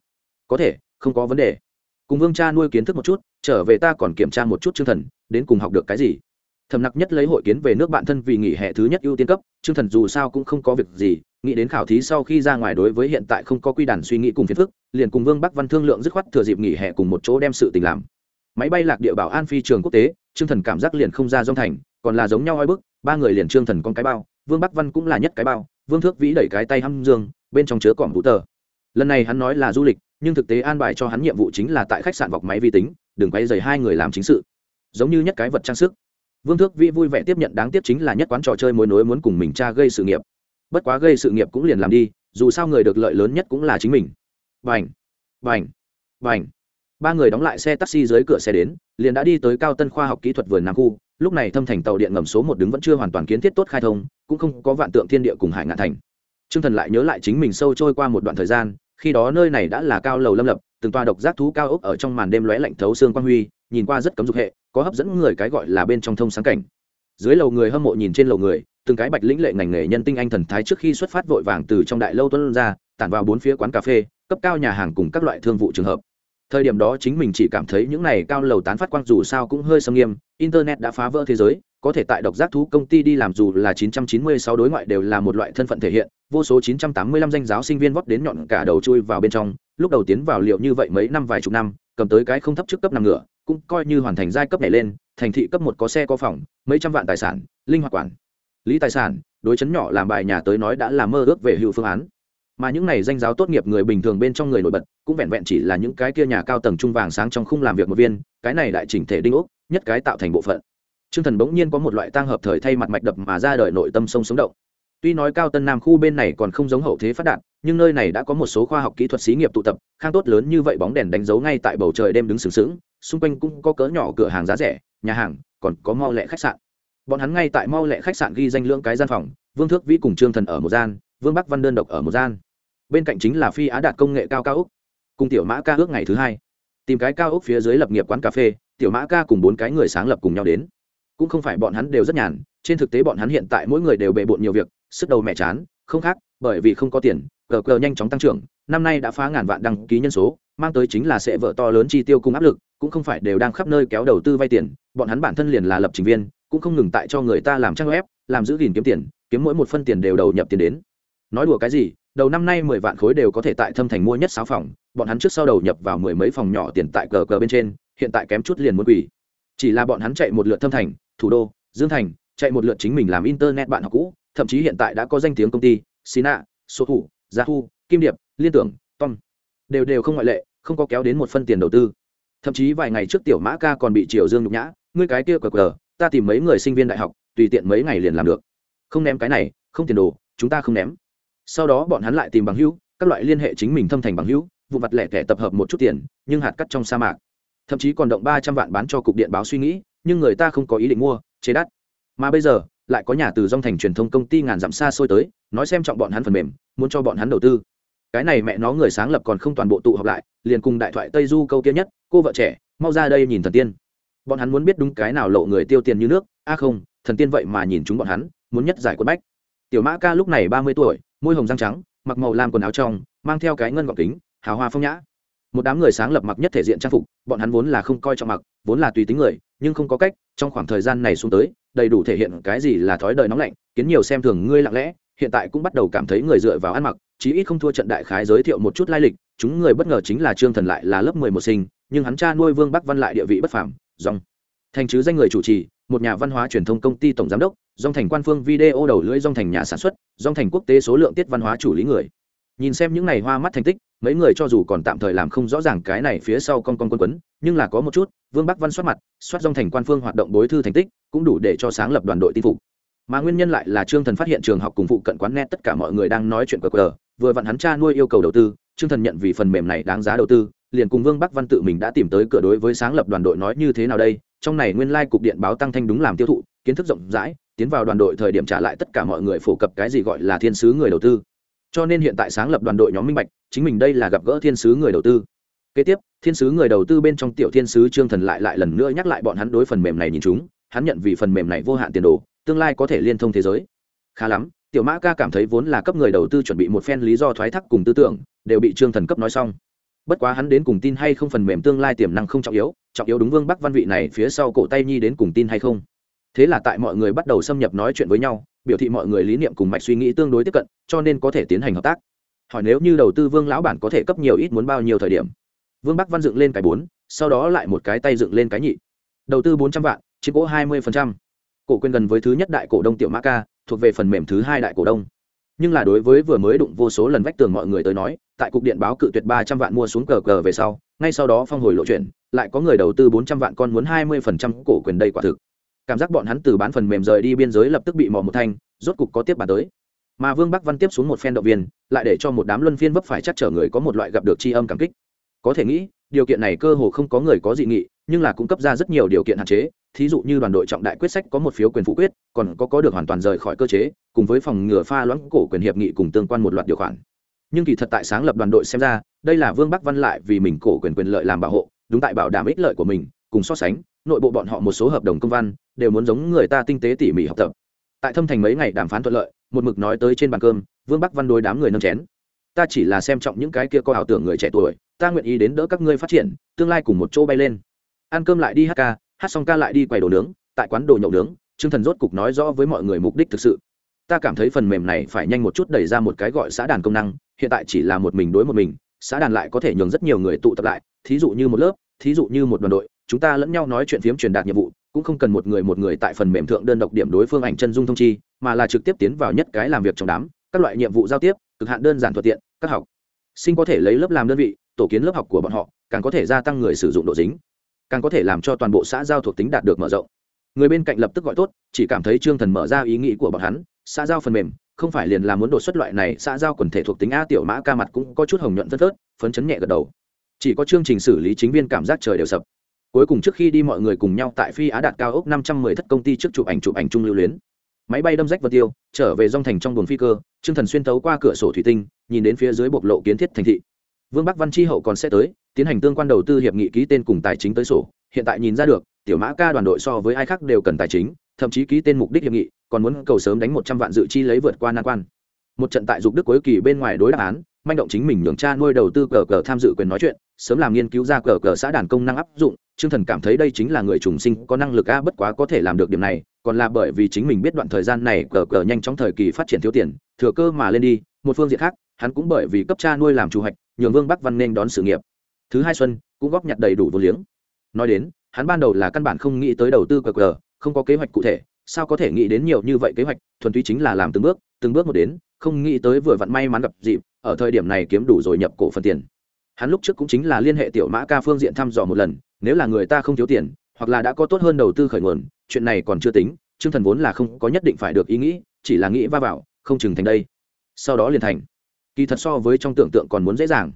Có thể, không có vấn đề. Cùng vương cha nuôi kiến thức một chút, trở về ta còn kiểm tra một chút chương thần, đến cùng học được cái gì. Thầm nặc nhất lấy hội kiến về nước bạn thân vì nghỉ hè thứ nhất ưu tiên cấp chương thần dù sao cũng không có việc gì, nghĩ đến khảo thí sau khi ra ngoài đối với hiện tại không có quy đàn suy nghĩ cùng phiền phức, liền cùng vương bắc văn thương lượng dứt khoát thừa dịp nghỉ hè cùng một chỗ đem sự tình làm. Máy bay lạc địa bảo an phi trường quốc tế chương thần cảm giác liền không ra dông thành, còn là giống nhau oi bức, ba người liền trương thần con cái bao vương bắc văn cũng là nhất cái bao, vương thước vĩ đẩy cái tay hăm dương, bên trong chứa cỏm vũ tờ. Lần này hắn nói là du lịch, nhưng thực tế an bài cho hắn nhiệm vụ chính là tại khách sạn vọc máy vi tính, đừng quay dày hai người làm chính sự. Giống như nhất cái vật trang sức. Vương thước vĩ vui vẻ tiếp nhận đáng tiếc chính là nhất quán trò chơi mối nối muốn cùng mình cha gây sự nghiệp. Bất quá gây sự nghiệp cũng liền làm đi, dù sao người được lợi lớn nhất cũng là chính mình. Vành vành vành ba người đóng lại xe taxi dưới cửa xe đến, liền đã đi tới cao tân khoa học kỹ thuật vườn nam khu. Lúc này thâm thành tàu điện ngầm số một đứng vẫn chưa hoàn toàn kiến thiết tốt khai thông cũng không có vạn tượng thiên địa cùng hải ngạn thành. T r ư ơ n g thần lại nhớ lại chính mình sâu trôi qua một đoạn thời gian, khi đó nơi này đã là cao lầu lâm lập, từng toa độc giác thú cao ốc ở trong màn đêm lóe lạnh thấu xương quang huy, nhìn qua rất cấm dục hệ, có hấp dẫn người cái gọi là bên trong thông sáng cảnh. Dưới lầu người hâm mộ nhìn trên lầu người, từng cái bạch lĩnh lệ ngành nghề nhân tinh anh thần thái trước khi xuất phát vội vàng từ trong đại lâu tuân ra, tản vào bốn phía quán cà phê, cấp cao nhà hàng cùng các loại thương vụ trường hợp thời điểm đó chính mình chỉ cảm thấy những này cao lầu tán phát quang dù sao cũng hơi sâm nghiêm, internet đã phá vỡ thế giới, có thể tại độc giác thú công ty đi làm dù là 996 đối ngoại đều là một loại thân phận thể hiện, vô số 985 danh giáo sinh viên vót đến nhọn cả đầu chui vào bên trong, lúc đầu tiến vào liệu như vậy mấy năm vài chục năm, cầm tới cái không thấp trước cấp năm ngựa cũng coi như hoàn thành giai cấp này lên, thành thị cấp một có xe có phòng, mấy trăm vạn tài sản, linh hoạt quản lý tài sản, đối chấn nhỏ làm bài nhà tới nói đã là mơ ước về hữu phương án mà những này danh giáo tốt nghiệp người bình thường bên trong người nổi bật cũng vẹn vẹn chỉ là những cái kia nhà cao tầng trung vàng sáng trong khung làm việc một viên cái này đại chỉnh thể đinh ốc nhất cái tạo thành bộ phận Trương Thần bỗng nhiên có một loại tang hợp thời thay mặt mạch đập mà ra đời nội tâm sông sống động. Tuy nói cao tân nam khu bên này còn không giống hậu thế phát đạt, nhưng nơi này đã có một số khoa học kỹ thuật xí nghiệp tụ tập, khang tốt lớn như vậy bóng đèn đánh dấu ngay tại bầu trời đêm đứng sừng sững, xung quanh cũng có cỡ nhỏ cửa hàng giá rẻ, nhà hàng, còn có mau lẹ khách sạn. Bọn hắn ngay tại mau lẹ khách sạn ghi danh lưỡng cái gian phòng, Vương Thước Vĩ cùng Trương Thần ở một gian, Vương Bắc Văn đơn độc ở một gian bên cạnh chính là phi á đạt công nghệ cao cao úc cùng tiểu mã ca ước ngày thứ hai tìm cái cao úc phía dưới lập nghiệp quán cà phê tiểu mã ca cùng bốn cái người sáng lập cùng nhau đến cũng không phải bọn hắn đều rất nhàn trên thực tế bọn hắn hiện tại mỗi người đều bề bộn nhiều việc sức đầu mẹ chán không khác bởi vì không có tiền cờ cờ nhanh chóng tăng trưởng năm nay đã phá ngàn vạn đăng ký nhân số mang tới chính là sẽ vợ to lớn chi tiêu cùng áp lực cũng không phải đều đang khắp nơi kéo đầu tư vay tiền bọn hắn bản thân liền là lập trình viên cũng không ngừng tại cho người ta làm trang web làm giữ gìn kiếm tiền kiếm mỗi một phân tiền đều đầu nhập tiền đến nói đùa cái gì đầu năm nay mười vạn khối đều có thể tại thâm thành mua nhất sáu phòng, bọn hắn trước sau đầu nhập vào mười mấy phòng nhỏ tiền tại cờ cờ bên trên, hiện tại kém chút liền muốn quỷ chỉ là bọn hắn chạy một lượt thâm thành, thủ đô, dương thành, chạy một lượt chính mình làm internet bạn học cũ, thậm chí hiện tại đã có danh tiếng công ty, sina số thủ gia thu kim điệp, liên tưởng, tom. Đều đều không ngoại lệ, không có kéo đến một phân tiền đầu tư. Thậm chí vài ngày trước tiểu mã ca còn bị triều dương nhục nhã, ngươi cái kia cờ cờ, ta tìm mấy người sinh viên đại học, tùy tiện mấy ngày liền làm được. Không ném cái này, không tiền đồ, chúng ta không ném sau đó bọn hắn lại tìm bằng hữu, các loại liên hệ chính mình thâm thành bằng hữu, vụ mặt lẻ tẻ tập hợp một chút tiền, nhưng hạt cắt trong sa mạc. Thậm chí còn động ba trăm vạn bán cho cục điện báo suy nghĩ, nhưng người ta không có ý định mua, chế đắt. Mà bây giờ, lại có nhà từ dòng thành truyền thông công ty ngàn dặm xa xôi tới, nói xem trọng bọn hắn phần mềm, muốn cho bọn hắn đầu tư. Cái này mẹ nó người sáng lập còn không toàn bộ tụ họp lại, liền cùng đại thoại tây du câu kia nhất, cô vợ trẻ, mau ra đây nhìn thần tiên. Bọn hắn muốn biết đúng cái nào lộ người tiêu tiền như nước, a không, thần tiên vậy mà nhìn chúng bọn hắn, muốn nhất giải quân bách. Tiểu mã ca lúc này ba mươi tuổi môi hồng răng trắng, mặc màu lam quần áo trong, mang theo cái ngân gọc kính, hào hoa phong nhã. Một đám người sáng lập mặc nhất thể diện trang phục, bọn hắn vốn là không coi trọng mặc, vốn là tùy tính người, nhưng không có cách, trong khoảng thời gian này xuống tới, đầy đủ thể hiện cái gì là thói đời nóng lạnh, kiến nhiều xem thường ngươi lặng lẽ, hiện tại cũng bắt đầu cảm thấy người dựa vào ăn mặc, chí ít không thua trận đại khái giới thiệu một chút lai lịch, chúng người bất ngờ chính là trương thần lại là lớp mười một sinh, nhưng hắn cha nuôi vương bắc văn lại địa vị bất phàm, dòng. Thành chứ danh người chủ trì một nhà văn hóa truyền thông công ty tổng giám đốc, dòng thành quan phương video đầu lưỡi dòng thành nhà sản xuất, dòng thành quốc tế số lượng tiết văn hóa chủ lý người. Nhìn xem những này hoa mắt thành tích, mấy người cho dù còn tạm thời làm không rõ ràng cái này phía sau con con quân quấn, nhưng là có một chút, vương bắc văn soát mặt, soát dòng thành quan phương hoạt động bối thư thành tích, cũng đủ để cho sáng lập đoàn đội tin phục. Mà nguyên nhân lại là trương thần phát hiện trường học cùng phụ cận quán net tất cả mọi người đang nói chuyện cờ cờ, vừa vặn hắn cha nuôi yêu cầu đầu tư, trương thần nhận vì phần mềm này đáng giá đầu tư, liền cùng vương bắc văn tự mình đã tìm tới cửa đối với sáng lập đoàn đội nói như thế nào đây trong này nguyên lai cục điện báo tăng thanh đúng làm tiêu thụ, kiến thức rộng rãi, tiến vào đoàn đội thời điểm trả lại tất cả mọi người phổ cập cái gì gọi là thiên sứ người đầu tư. Cho nên hiện tại sáng lập đoàn đội nhóm minh bạch, chính mình đây là gặp gỡ thiên sứ người đầu tư. Kế tiếp, thiên sứ người đầu tư bên trong tiểu thiên sứ trương thần lại lại lần nữa nhắc lại bọn hắn đối phần mềm này nhìn chúng, hắn nhận vì phần mềm này vô hạn tiền đồ, tương lai có thể liên thông thế giới. Khá lắm, tiểu mã ca cảm thấy vốn là cấp người đầu tư chuẩn bị một phen lý do thoái thác cùng tư tưởng, đều bị trương thần cấp nói xong bất quá hắn đến cùng tin hay không phần mềm tương lai tiềm năng không trọng yếu trọng yếu đúng vương bắc văn vị này phía sau cổ tay nhi đến cùng tin hay không. Thế là tại mọi người bắt đầu xâm nhập nói chuyện với nhau, biểu thị mọi người lý niệm cùng mạch suy nghĩ tương đối tiếp cận, cho nên có thể tiến hành hợp tác. Hỏi nếu như đầu tư vương lão bản có thể cấp nhiều ít muốn bao nhiêu thời điểm? Vương bắc văn dựng lên cái bốn, sau đó lại một cái tay dựng lên cái nhị. Đầu tư bốn trăm vạn, chiếm cỗ hai mươi cổ quyền gần với thứ nhất đại cổ đông tiểu Ma ca, thuộc về phần mềm thứ hai đại cổ đông nhưng là đối với vừa mới đụng vô số lần vách tường mọi người tới nói, tại cục điện báo cự tuyệt ba trăm vạn mua xuống cờ cờ về sau, ngay sau đó phong hồi lộ chuyển, lại có người đầu tư bốn trăm vạn con muốn hai mươi phần trăm cổ quyền đây quả thực. Cảm giác bọn hắn từ bán phần mềm rời đi biên giới lập tức bị mò một thanh, rốt cục có tiếp bàn tới. Mà vương bắc văn tiếp xuống một phen động viên, lại để cho một đám luân phiên vấp phải chắc chở người có một loại gặp được tri âm cảm kích. Có thể nghĩ, điều kiện này cơ hồ không có người có dị nghị, nhưng là cung cấp ra rất nhiều điều kiện hạn chế thí dụ như đoàn đội trọng đại quyết sách có một phiếu quyền phụ quyết, còn có có được hoàn toàn rời khỏi cơ chế, cùng với phòng ngừa pha loãng cổ quyền hiệp nghị cùng tương quan một loạt điều khoản. Nhưng kỳ thật tại sáng lập đoàn đội xem ra, đây là vương bắc văn lại vì mình cổ quyền quyền lợi làm bảo hộ, đúng tại bảo đảm ích lợi của mình, cùng so sánh, nội bộ bọn họ một số hợp đồng công văn, đều muốn giống người ta tinh tế tỉ mỉ học tập. Tại thâm thành mấy ngày đàm phán thuận lợi, một mực nói tới trên bàn cơm, vương bắc văn đối đám người nâng chén. Ta chỉ là xem trọng những cái kia có ảo tưởng người trẻ tuổi, ta nguyện ý đến đỡ các ngươi phát triển, tương lai cùng một chỗ bay lên. Ăn cơm lại đi hát ca hát xong ca lại đi quầy đồ nướng, tại quán đồ nhậu nướng, Trương thần rốt cục nói rõ với mọi người mục đích thực sự. Ta cảm thấy phần mềm này phải nhanh một chút đẩy ra một cái gọi xã đàn công năng, hiện tại chỉ là một mình đối một mình, xã đàn lại có thể nhường rất nhiều người tụ tập lại, thí dụ như một lớp, thí dụ như một đoàn đội, chúng ta lẫn nhau nói chuyện phiếm truyền đạt nhiệm vụ, cũng không cần một người một người tại phần mềm thượng đơn độc điểm đối phương ảnh chân dung thông chi, mà là trực tiếp tiến vào nhất cái làm việc trong đám, các loại nhiệm vụ giao tiếp, cực hạn đơn giản thuận tiện, các học sinh có thể lấy lớp làm đơn vị, tổ kiến lớp học của bọn họ, càng có thể gia tăng người sử dụng độ dính càng có thể làm cho toàn bộ xã giao thuộc tính đạt được mở rộng. Người bên cạnh lập tức gọi tốt, chỉ cảm thấy trương thần mở ra ý nghĩ của bọn hắn, xã giao phần mềm, không phải liền là muốn đột xuất loại này, xã giao quần thể thuộc tính a tiểu mã ca mặt cũng có chút hồng nhuận phân phớt, phấn chấn nhẹ gật đầu. Chỉ có chương trình xử lý chính viên cảm giác trời đều sập. Cuối cùng trước khi đi mọi người cùng nhau tại phi á đạt cao ốc năm trăm mười thất công ty trước chụp ảnh chụp ảnh chung lưu luyến. Máy bay đâm rách vật tiêu, trở về dòng thành trong buồng phi cơ, trương thần xuyên tấu qua cửa sổ thủy tinh, nhìn đến phía dưới bộc lộ kiến thiết thành thị vương bắc văn chi hậu còn sẽ tới, tiến hành tương quan đầu tư hiệp nghị ký tên cùng tài chính tới sổ. Hiện tại nhìn ra được, tiểu mã ca đoàn đội so với ai khác đều cần tài chính, thậm chí ký tên mục đích hiệp nghị, còn muốn cầu sớm đánh một trăm vạn dự chi lấy vượt qua nan quan. Một trận tại dục đức cuối kỳ bên ngoài đối đáp án, manh động chính mình nhường cha nuôi đầu tư cờ cờ tham dự quyền nói chuyện, sớm làm nghiên cứu ra cờ cờ xã đàn công năng áp dụng. Chương thần cảm thấy đây chính là người trùng sinh, có năng lực a bất quá có thể làm được điểm này, còn là bởi vì chính mình biết đoạn thời gian này cờ cờ nhanh trong thời kỳ phát triển thiếu tiền, thừa cơ mà lên đi một phương diện khác, hắn cũng bởi vì cấp cha nuôi làm chủ hạch, nhường vương bắc văn nên đón sự nghiệp. Thứ hai xuân cũng góp nhặt đầy đủ vô liếng. Nói đến, hắn ban đầu là căn bản không nghĩ tới đầu tư qr không có kế hoạch cụ thể, sao có thể nghĩ đến nhiều như vậy kế hoạch, thuần túy chính là làm từng bước từng bước một đến, không nghĩ tới vừa vặn may mắn gặp dịp, ở thời điểm này kiếm đủ rồi nhập cổ phần tiền. Hắn lúc trước cũng chính là liên hệ tiểu mã ca phương diện thăm dò một lần, nếu là người ta không thiếu tiền, hoặc là đã có tốt hơn đầu tư khởi nguồn, chuyện này còn chưa tính chương thần vốn là không có nhất định phải được ý nghĩ, chỉ là nghĩ va vào, không chừng thành đây sau đó liền thành. Kỳ thật so với trong tưởng tượng còn muốn dễ dàng.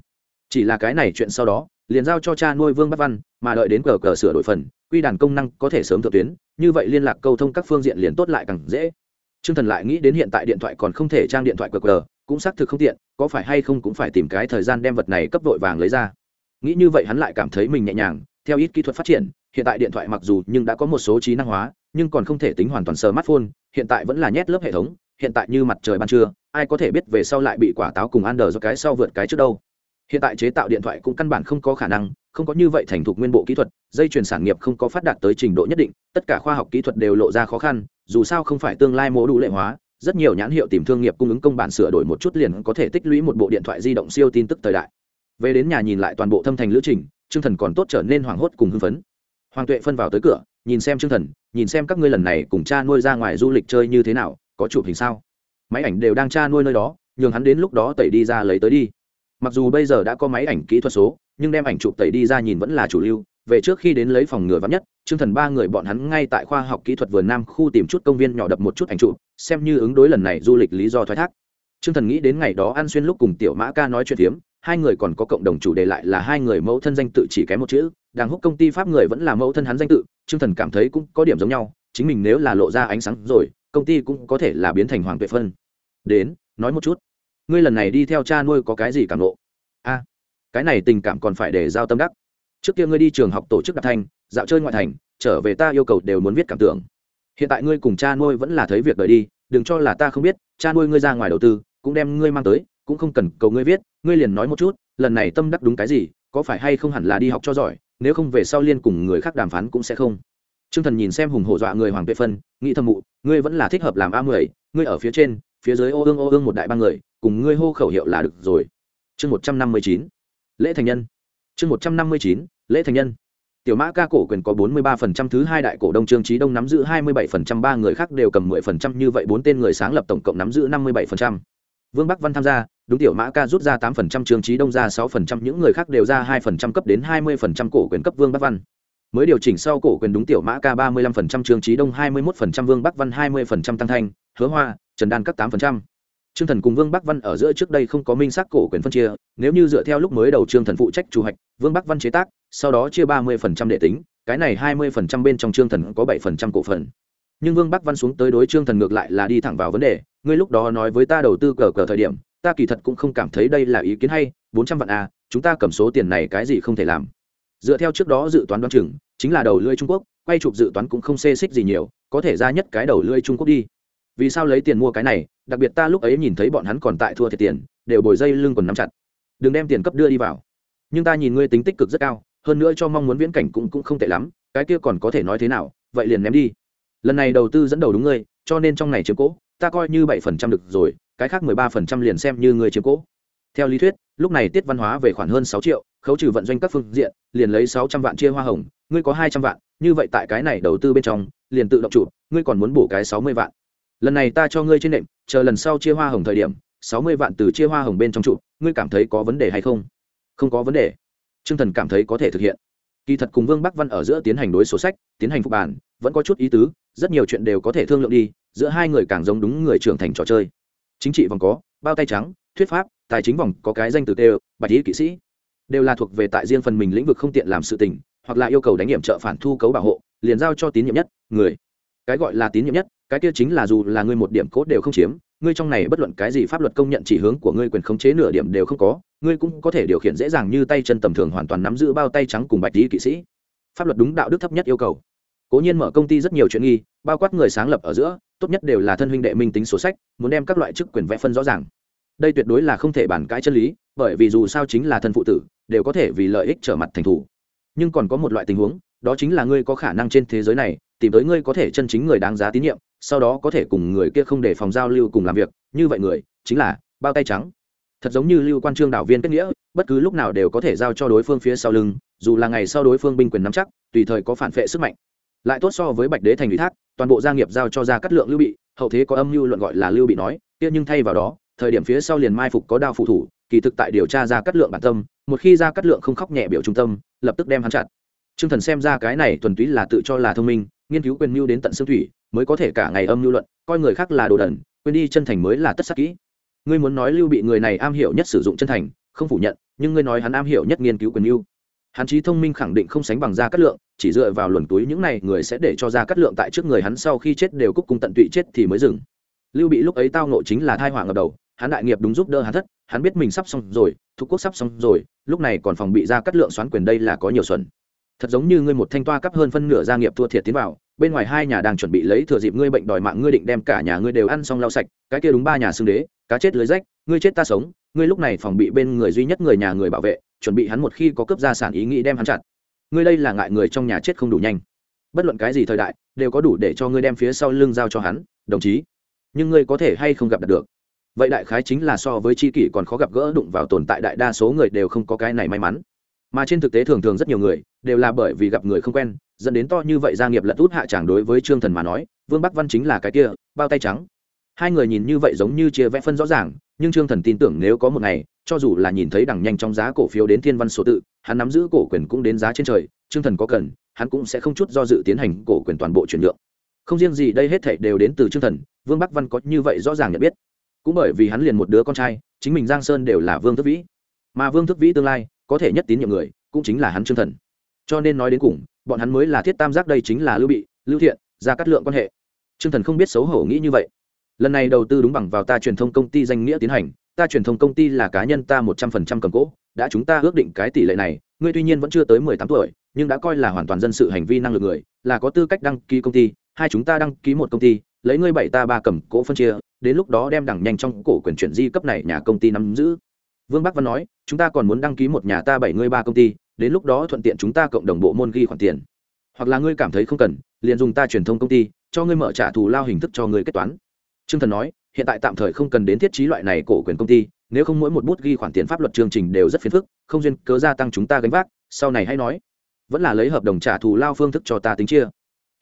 Chỉ là cái này chuyện sau đó liền giao cho cha nuôi vương bắc văn mà đợi đến cờ cờ sửa đổi phần quy đàn công năng có thể sớm thượng tuyến như vậy liên lạc câu thông các phương diện liền tốt lại càng dễ. Trương Thần lại nghĩ đến hiện tại điện thoại còn không thể trang điện thoại cờ cờ cũng xác thực không tiện, có phải hay không cũng phải tìm cái thời gian đem vật này cấp vội vàng lấy ra. Nghĩ như vậy hắn lại cảm thấy mình nhẹ nhàng, theo ít kỹ thuật phát triển, hiện tại điện thoại mặc dù nhưng đã có một số trí năng hóa, nhưng còn không thể tính hoàn toàn smartphone, hiện tại vẫn là nhét lớp hệ thống, hiện tại như mặt trời ban trưa, ai có thể biết về sau lại bị quả táo cùng ăn đờ do cái sau vượt cái trước đâu. Hiện tại chế tạo điện thoại cũng căn bản không có khả năng, không có như vậy thành thục nguyên bộ kỹ thuật, dây chuyển sản nghiệp không có phát đạt tới trình độ nhất định, tất cả khoa học kỹ thuật đều lộ ra khó khăn, dù sao không phải tương lai mô đủ lệ hóa rất nhiều nhãn hiệu tìm thương nghiệp cung ứng công bản sửa đổi một chút liền có thể tích lũy một bộ điện thoại di động siêu tin tức thời đại. Về đến nhà nhìn lại toàn bộ thâm thành lữ trình chương thần còn tốt trở nên hoảng hốt cùng hưng phấn. Hoàng tuệ phân vào tới cửa nhìn xem chương thần nhìn xem các ngươi lần này cùng cha nuôi ra ngoài du lịch chơi như thế nào có chụp hình sao? Máy ảnh đều đang tra nuôi nơi đó nhường hắn đến lúc đó tẩy đi ra lấy tới đi. Mặc dù bây giờ đã có máy ảnh kỹ thuật số nhưng đem ảnh chụp tẩy đi ra nhìn vẫn là chủ lưu. Về trước khi đến lấy phòng ngừa vắng nhất chương thần ba người bọn hắn ngay tại khoa học kỹ thuật vườn nam khu tìm chút công viên nhỏ đập một chút ảnh chụp, xem như ứng đối lần này du lịch lý do thoái thác. Chương thần nghĩ đến ngày đó ăn xuyên lúc cùng tiểu mã ca nói chuyện phiếm hai người còn có cộng đồng chủ đề lại là hai người mẫu thân danh tự chỉ kém một chữ đang hút công ty pháp người vẫn là mẫu thân hắn danh tự chương thần cảm thấy cũng có điểm giống nhau chính mình nếu là lộ ra ánh sáng rồi công ty cũng có thể là biến thành hoàng tuệ phân đến, nói một chút. Ngươi lần này đi theo cha nuôi có cái gì cảm lộ a, cái này tình cảm còn phải để giao tâm đắc. Trước kia ngươi đi trường học tổ chức đạp thanh dạo chơi ngoại thành, trở về ta yêu cầu đều muốn viết cảm tưởng. Hiện tại ngươi cùng cha nuôi vẫn là thấy việc đời đi, đừng cho là ta không biết, cha nuôi ngươi ra ngoài đầu tư, cũng đem ngươi mang tới, cũng không cần cầu ngươi viết, ngươi liền nói một chút, lần này tâm đắc đúng cái gì, có phải hay không hẳn là đi học cho giỏi, nếu không về sau liên cùng người khác đàm phán cũng sẽ không. T r ư ơ n g thần nhìn xem hùng hổ dọa người hoàng vệ phân, nghĩ thầm mụ, ngươi vẫn là thích hợp làm a mười, ngươi ở phía trên phía dưới ô ương ô ương một đại ba người, cùng ngươi hô khẩu hiệu là được rồi. Chương một trăm năm mươi chín, lễ thành nhân. Chương một trăm năm mươi chín, lễ thành nhân. Tiểu mã ca cổ quyền có bốn mươi ba phần trăm, thứ hai đại cổ đông trương trí đông nắm giữ hai mươi bảy phần trăm, ba người khác đều cầm mười phần trăm, như vậy bốn tên người sáng lập tổng cộng nắm giữ năm mươi bảy phần trăm. Vương bắc văn tham gia, đúng tiểu mã ca rút ra tám phần trăm, trương trí đông ra sáu phần trăm, những người khác đều ra hai phần trăm, cấp đến hai mươi phần trăm cổ quyền cấp vương bắc văn. Mới điều chỉnh sau cổ quyền đúng tiểu mã ca ba mươi lăm phần trăm, trương trí đông hai mươi mốt phần trăm, vương bắc văn hai mươi phần trăm, tăng thanh, hứa hoa trần đan cấp tám phần trăm Trương Thần cùng Vương Bắc Văn ở giữa trước đây không có minh xác cổ quyền phân chia, nếu như dựa theo lúc mới đầu Trương Thần phụ trách chủ hạch, Vương Bắc Văn chế tác, sau đó chia ba mươi phần trăm để tính, cái này hai mươi phần trăm bên trong Trương Thần có bảy phần trăm cổ phần. Nhưng Vương Bắc Văn xuống tới đối Trương Thần ngược lại là đi thẳng vào vấn đề, ngươi lúc đó nói với ta đầu tư cờ cờ thời điểm, ta kỳ thật cũng không cảm thấy đây là ý kiến hay, bốn trăm vạn a, à, chúng ta cầm số tiền này cái gì không thể làm. Dựa theo trước đó dự toán đoán chừng, chính là đầu lưỡi Trung Quốc, quay chụp dự toán cũng không xê xích gì nhiều, có thể ra nhất cái đầu lưỡi Trung Quốc đi vì sao lấy tiền mua cái này, đặc biệt ta lúc ấy nhìn thấy bọn hắn còn tại thua thiệt tiền, đều bồi dây lưng còn nắm chặt. Đừng đem tiền cấp đưa đi vào. Nhưng ta nhìn ngươi tính tích cực rất cao, hơn nữa cho mong muốn viễn cảnh cũng cũng không tệ lắm, cái kia còn có thể nói thế nào, vậy liền ném đi. Lần này đầu tư dẫn đầu đúng ngươi, cho nên trong này chiếm cố, ta coi như bảy phần trăm được rồi, cái khác mười ba phần trăm liền xem như ngươi chiếm cố. Theo lý thuyết, lúc này tiết văn hóa về khoản hơn sáu triệu, khấu trừ vận doanh các phương diện, liền lấy sáu trăm vạn chia hoa hồng, ngươi có hai trăm vạn, như vậy tại cái này đầu tư bên trong, liền tự động chủ, ngươi còn muốn bổ cái sáu mươi vạn lần này ta cho ngươi trên nệm, chờ lần sau chia hoa hồng thời điểm, sáu mươi vạn từ chia hoa hồng bên trong trụ, ngươi cảm thấy có vấn đề hay không? Không có vấn đề. T r ư ơ n g thần cảm thấy có thể thực hiện. Kỳ thật cùng vương bắc văn ở giữa tiến hành đối sổ sách, tiến hành phục bản, vẫn có chút ý tứ, rất nhiều chuyện đều có thể thương lượng đi, giữa hai người càng giống đúng người trưởng thành trò chơi. Chính trị vòng có, bao tay trắng, thuyết pháp, tài chính vòng có cái danh từ tê bạch ý kỵ sĩ. Đều là thuộc về tại riêng phần mình lĩnh vực không tiện làm sự tình, hoặc là yêu cầu đánh nghiệm trợ phản thu cấu bảo hộ, liền giao cho tín nhiệm nhất, người. Cái gọi là tín nhiệm nhất cái kia chính là dù là ngươi một điểm cốt đều không chiếm, ngươi trong này bất luận cái gì pháp luật công nhận chỉ hướng của ngươi quyền khống chế nửa điểm đều không có, ngươi cũng có thể điều khiển dễ dàng như tay chân tầm thường hoàn toàn nắm giữ bao tay trắng cùng bạch lý kỵ sĩ. Pháp luật đúng đạo đức thấp nhất yêu cầu. Cố nhiên mở công ty rất nhiều chuyện nghi, bao quát người sáng lập ở giữa, tốt nhất đều là thân huynh đệ minh tính sổ sách, muốn đem các loại chức quyền vẽ phân rõ ràng. Đây tuyệt đối là không thể bàn cãi chân lý, bởi vì dù sao chính là thân phụ tử, đều có thể vì lợi ích trở mặt thành thủ. Nhưng còn có một loại tình huống, đó chính là ngươi có khả năng trên thế giới này tìm tới ngươi có thể chân chính người đáng giá tín nhiệm sau đó có thể cùng người kia không để phòng giao lưu cùng làm việc, như vậy người chính là bao tay trắng. Thật giống như lưu quan trương đạo viên kết nghĩa, bất cứ lúc nào đều có thể giao cho đối phương phía sau lưng, dù là ngày sau đối phương binh quyền nắm chắc, tùy thời có phản vệ sức mạnh. Lại tốt so với bạch đế thành ủy thác, toàn bộ gia nghiệp giao cho ra cắt lượng lưu bị, hậu thế có âm mưu luận gọi là lưu bị nói, kia nhưng thay vào đó, thời điểm phía sau liền mai phục có đao phụ thủ, kỳ thực tại điều tra ra cắt lượng bản tâm, một khi ra cắt lượng không khóc nhẹ biểu trung tâm, lập tức đem hắn chặt. T r ư ơ n g thần xem ra cái này thuần túy là tự cho là thông minh nghiên cứu quyền mưu đến tận xương thủy, mới có thể cả ngày âm mưu luận, coi người khác là đồ đần, quên đi chân thành mới là tất sắc kỹ. Ngươi muốn nói lưu bị người này am hiểu nhất sử dụng chân thành, không phủ nhận, nhưng ngươi nói hắn am hiểu nhất nghiên cứu quyền mưu. Hắn trí thông minh khẳng định không sánh bằng gia cát lượng, chỉ dựa vào luồn túi những này người sẽ để cho gia cát lượng tại trước người hắn sau khi chết đều cúc cung tận tụy chết thì mới dừng. Lưu bị lúc ấy tao nộ chính là thai hoàng ở đầu, hắn đại nghiệp đúng giúp đỡ hắn thất, hắn biết mình sắp xong rồi, thuộc quốc sắp xong rồi, lúc này còn phòng bị ra cắt lượng xoán quyền đây là có nhiều xuẩn thật giống như ngươi một thanh toa cấp hơn phân nửa gia nghiệp thua thiệt tiến vào, bên ngoài hai nhà đang chuẩn bị lấy thừa dịp ngươi bệnh đòi mạng ngươi định đem cả nhà ngươi đều ăn xong lau sạch, cái kia đúng ba nhà xương đế, cá chết lưới rách, ngươi chết ta sống, ngươi lúc này phòng bị bên người duy nhất người nhà người bảo vệ, chuẩn bị hắn một khi có cướp gia sản ý nghĩ đem hắn chặt. Ngươi đây là ngại người trong nhà chết không đủ nhanh. Bất luận cái gì thời đại, đều có đủ để cho ngươi đem phía sau lưng giao cho hắn, đồng chí. Nhưng ngươi có thể hay không gặp được vậy đại khái chính là so với c h i kỷ còn khó gặp gỡ đụng vào tồn tại đại đa số người đều không có cái này may mắn mà trên thực tế thường thường rất nhiều người đều là bởi vì gặp người không quen, dẫn đến to như vậy gia nghiệp lật út hạ tràng đối với trương thần mà nói, vương bắc văn chính là cái kia, bao tay trắng. Hai người nhìn như vậy giống như chia vẽ phân rõ ràng, nhưng trương thần tin tưởng nếu có một ngày, cho dù là nhìn thấy đằng nhanh trong giá cổ phiếu đến thiên văn số tự, hắn nắm giữ cổ quyền cũng đến giá trên trời, trương thần có cần, hắn cũng sẽ không chút do dự tiến hành cổ quyền toàn bộ chuyển nhượng. Không riêng gì đây hết thảy đều đến từ trương thần, vương bắc văn có như vậy rõ ràng nhận biết. Cũng bởi vì hắn liền một đứa con trai, chính mình giang sơn đều là vương thức vĩ. Mà vương thức vĩ tương lai có thể nhất tín nhiệm người, cũng chính là hắn trương thần. Cho nên nói đến cùng, bọn hắn mới là thiết tam giác đây chính là lưu bị, lưu thiện, ra cắt lượng quan hệ. Trương thần không biết xấu hổ nghĩ như vậy. Lần này đầu tư đúng bằng vào ta truyền thông công ty danh nghĩa tiến hành, ta truyền thông công ty là cá nhân ta một trăm phần trăm cầm cố, đã chúng ta ước định cái tỷ lệ này, ngươi tuy nhiên vẫn chưa tới mười tám tuổi, nhưng đã coi là hoàn toàn dân sự hành vi năng lực người, là có tư cách đăng ký công ty, hai chúng ta đăng ký một công ty, lấy ngươi bảy ta ba cầm cố phân chia, đến lúc đó đem đẳng nhanh trong cổ quyền chuyển di cấp này nhà công ty nắm giữ. Vương bắc văn nói chúng ta còn muốn đăng ký một nhà ta bảy ngươi ba công ty, đến lúc đó thuận tiện chúng ta cộng đồng bộ môn ghi khoản tiền. Hoặc là ngươi cảm thấy không cần, liền dùng ta truyền thông công ty, cho ngươi mở trả thù lao hình thức cho ngươi kết toán. Trương thần nói, hiện tại tạm thời không cần đến thiết trí loại này cổ quyền công ty, nếu không mỗi một bút ghi khoản tiền pháp luật chương trình đều rất phiền phức, không duyên cớ gia tăng chúng ta gánh vác, sau này hay nói. Vẫn là lấy hợp đồng trả thù lao phương thức cho ta tính chia.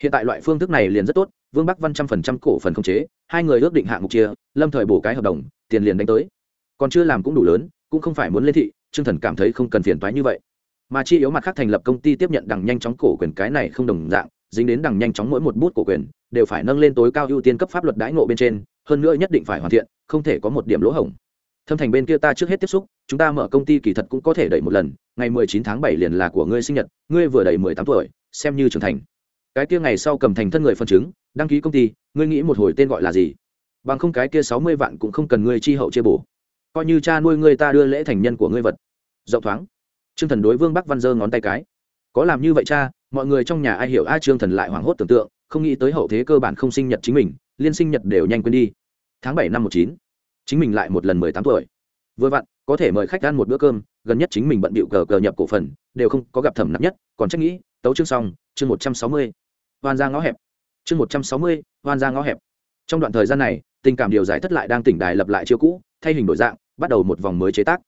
Hiện tại loại phương thức này liền rất tốt, vương bắc văn trăm phần trăm cổ phần không chế, hai người ước định hạng mục chia, lâm thời bổ cái hợp đồng, tiền liền đánh tới. Còn chưa làm cũng đủ lớn cũng không phải muốn lên thị, trương thần cảm thấy không cần phiền toái như vậy. Mà chi yếu mặt khác thành lập công ty tiếp nhận đằng nhanh chóng cổ quyền cái này không đồng dạng, dính đến đằng nhanh chóng mỗi một bút cổ quyền, đều phải nâng lên tối cao ưu tiên cấp pháp luật đãi ngộ bên trên, hơn nữa nhất định phải hoàn thiện, không thể có một điểm lỗ hổng. Thâm thành bên kia ta trước hết tiếp xúc, chúng ta mở công ty kỳ thật cũng có thể đẩy một lần, ngày mười chín tháng bảy liền là của ngươi sinh nhật, ngươi vừa đầy mười tám tuổi, xem như trưởng thành. Cái kia ngày sau cầm thành thân người phân chứng, đăng ký công ty, ngươi nghĩ một hồi tên gọi là gì? Bằng không cái kia sáu mươi vạn cũng không cần ngươi chi hậu chia bổ coi như cha nuôi ngươi ta đưa lễ thành nhân của ngươi vật. Rộng thoáng. Trương thần đối vương bắc văn giơ ngón tay cái. Có làm như vậy cha, mọi người trong nhà ai hiểu a trương thần lại hoảng hốt tưởng tượng, không nghĩ tới hậu thế cơ bản không sinh nhật chính mình, liên sinh nhật đều nhanh quên đi. Tháng bảy năm một chín, chính mình lại một lần mười tám tuổi. Vừa vặn, có thể mời khách ăn một bữa cơm, gần nhất chính mình bận bịu cờ cờ nhập cổ phần, đều không có gặp thẩm nặng nhất, còn trách nghĩ, tấu chương xong, chương một trăm sáu mươi. Hoan ra ngõ hẹp. Chương một trăm sáu mươi, hoan ra ngõ hẹp. Trong đoạn thời gian này, tình cảm điều giải thất lại đang tỉnh đài lập lại chiêu cũ thay hình đổi dạng, bắt đầu một vòng mới chế tác.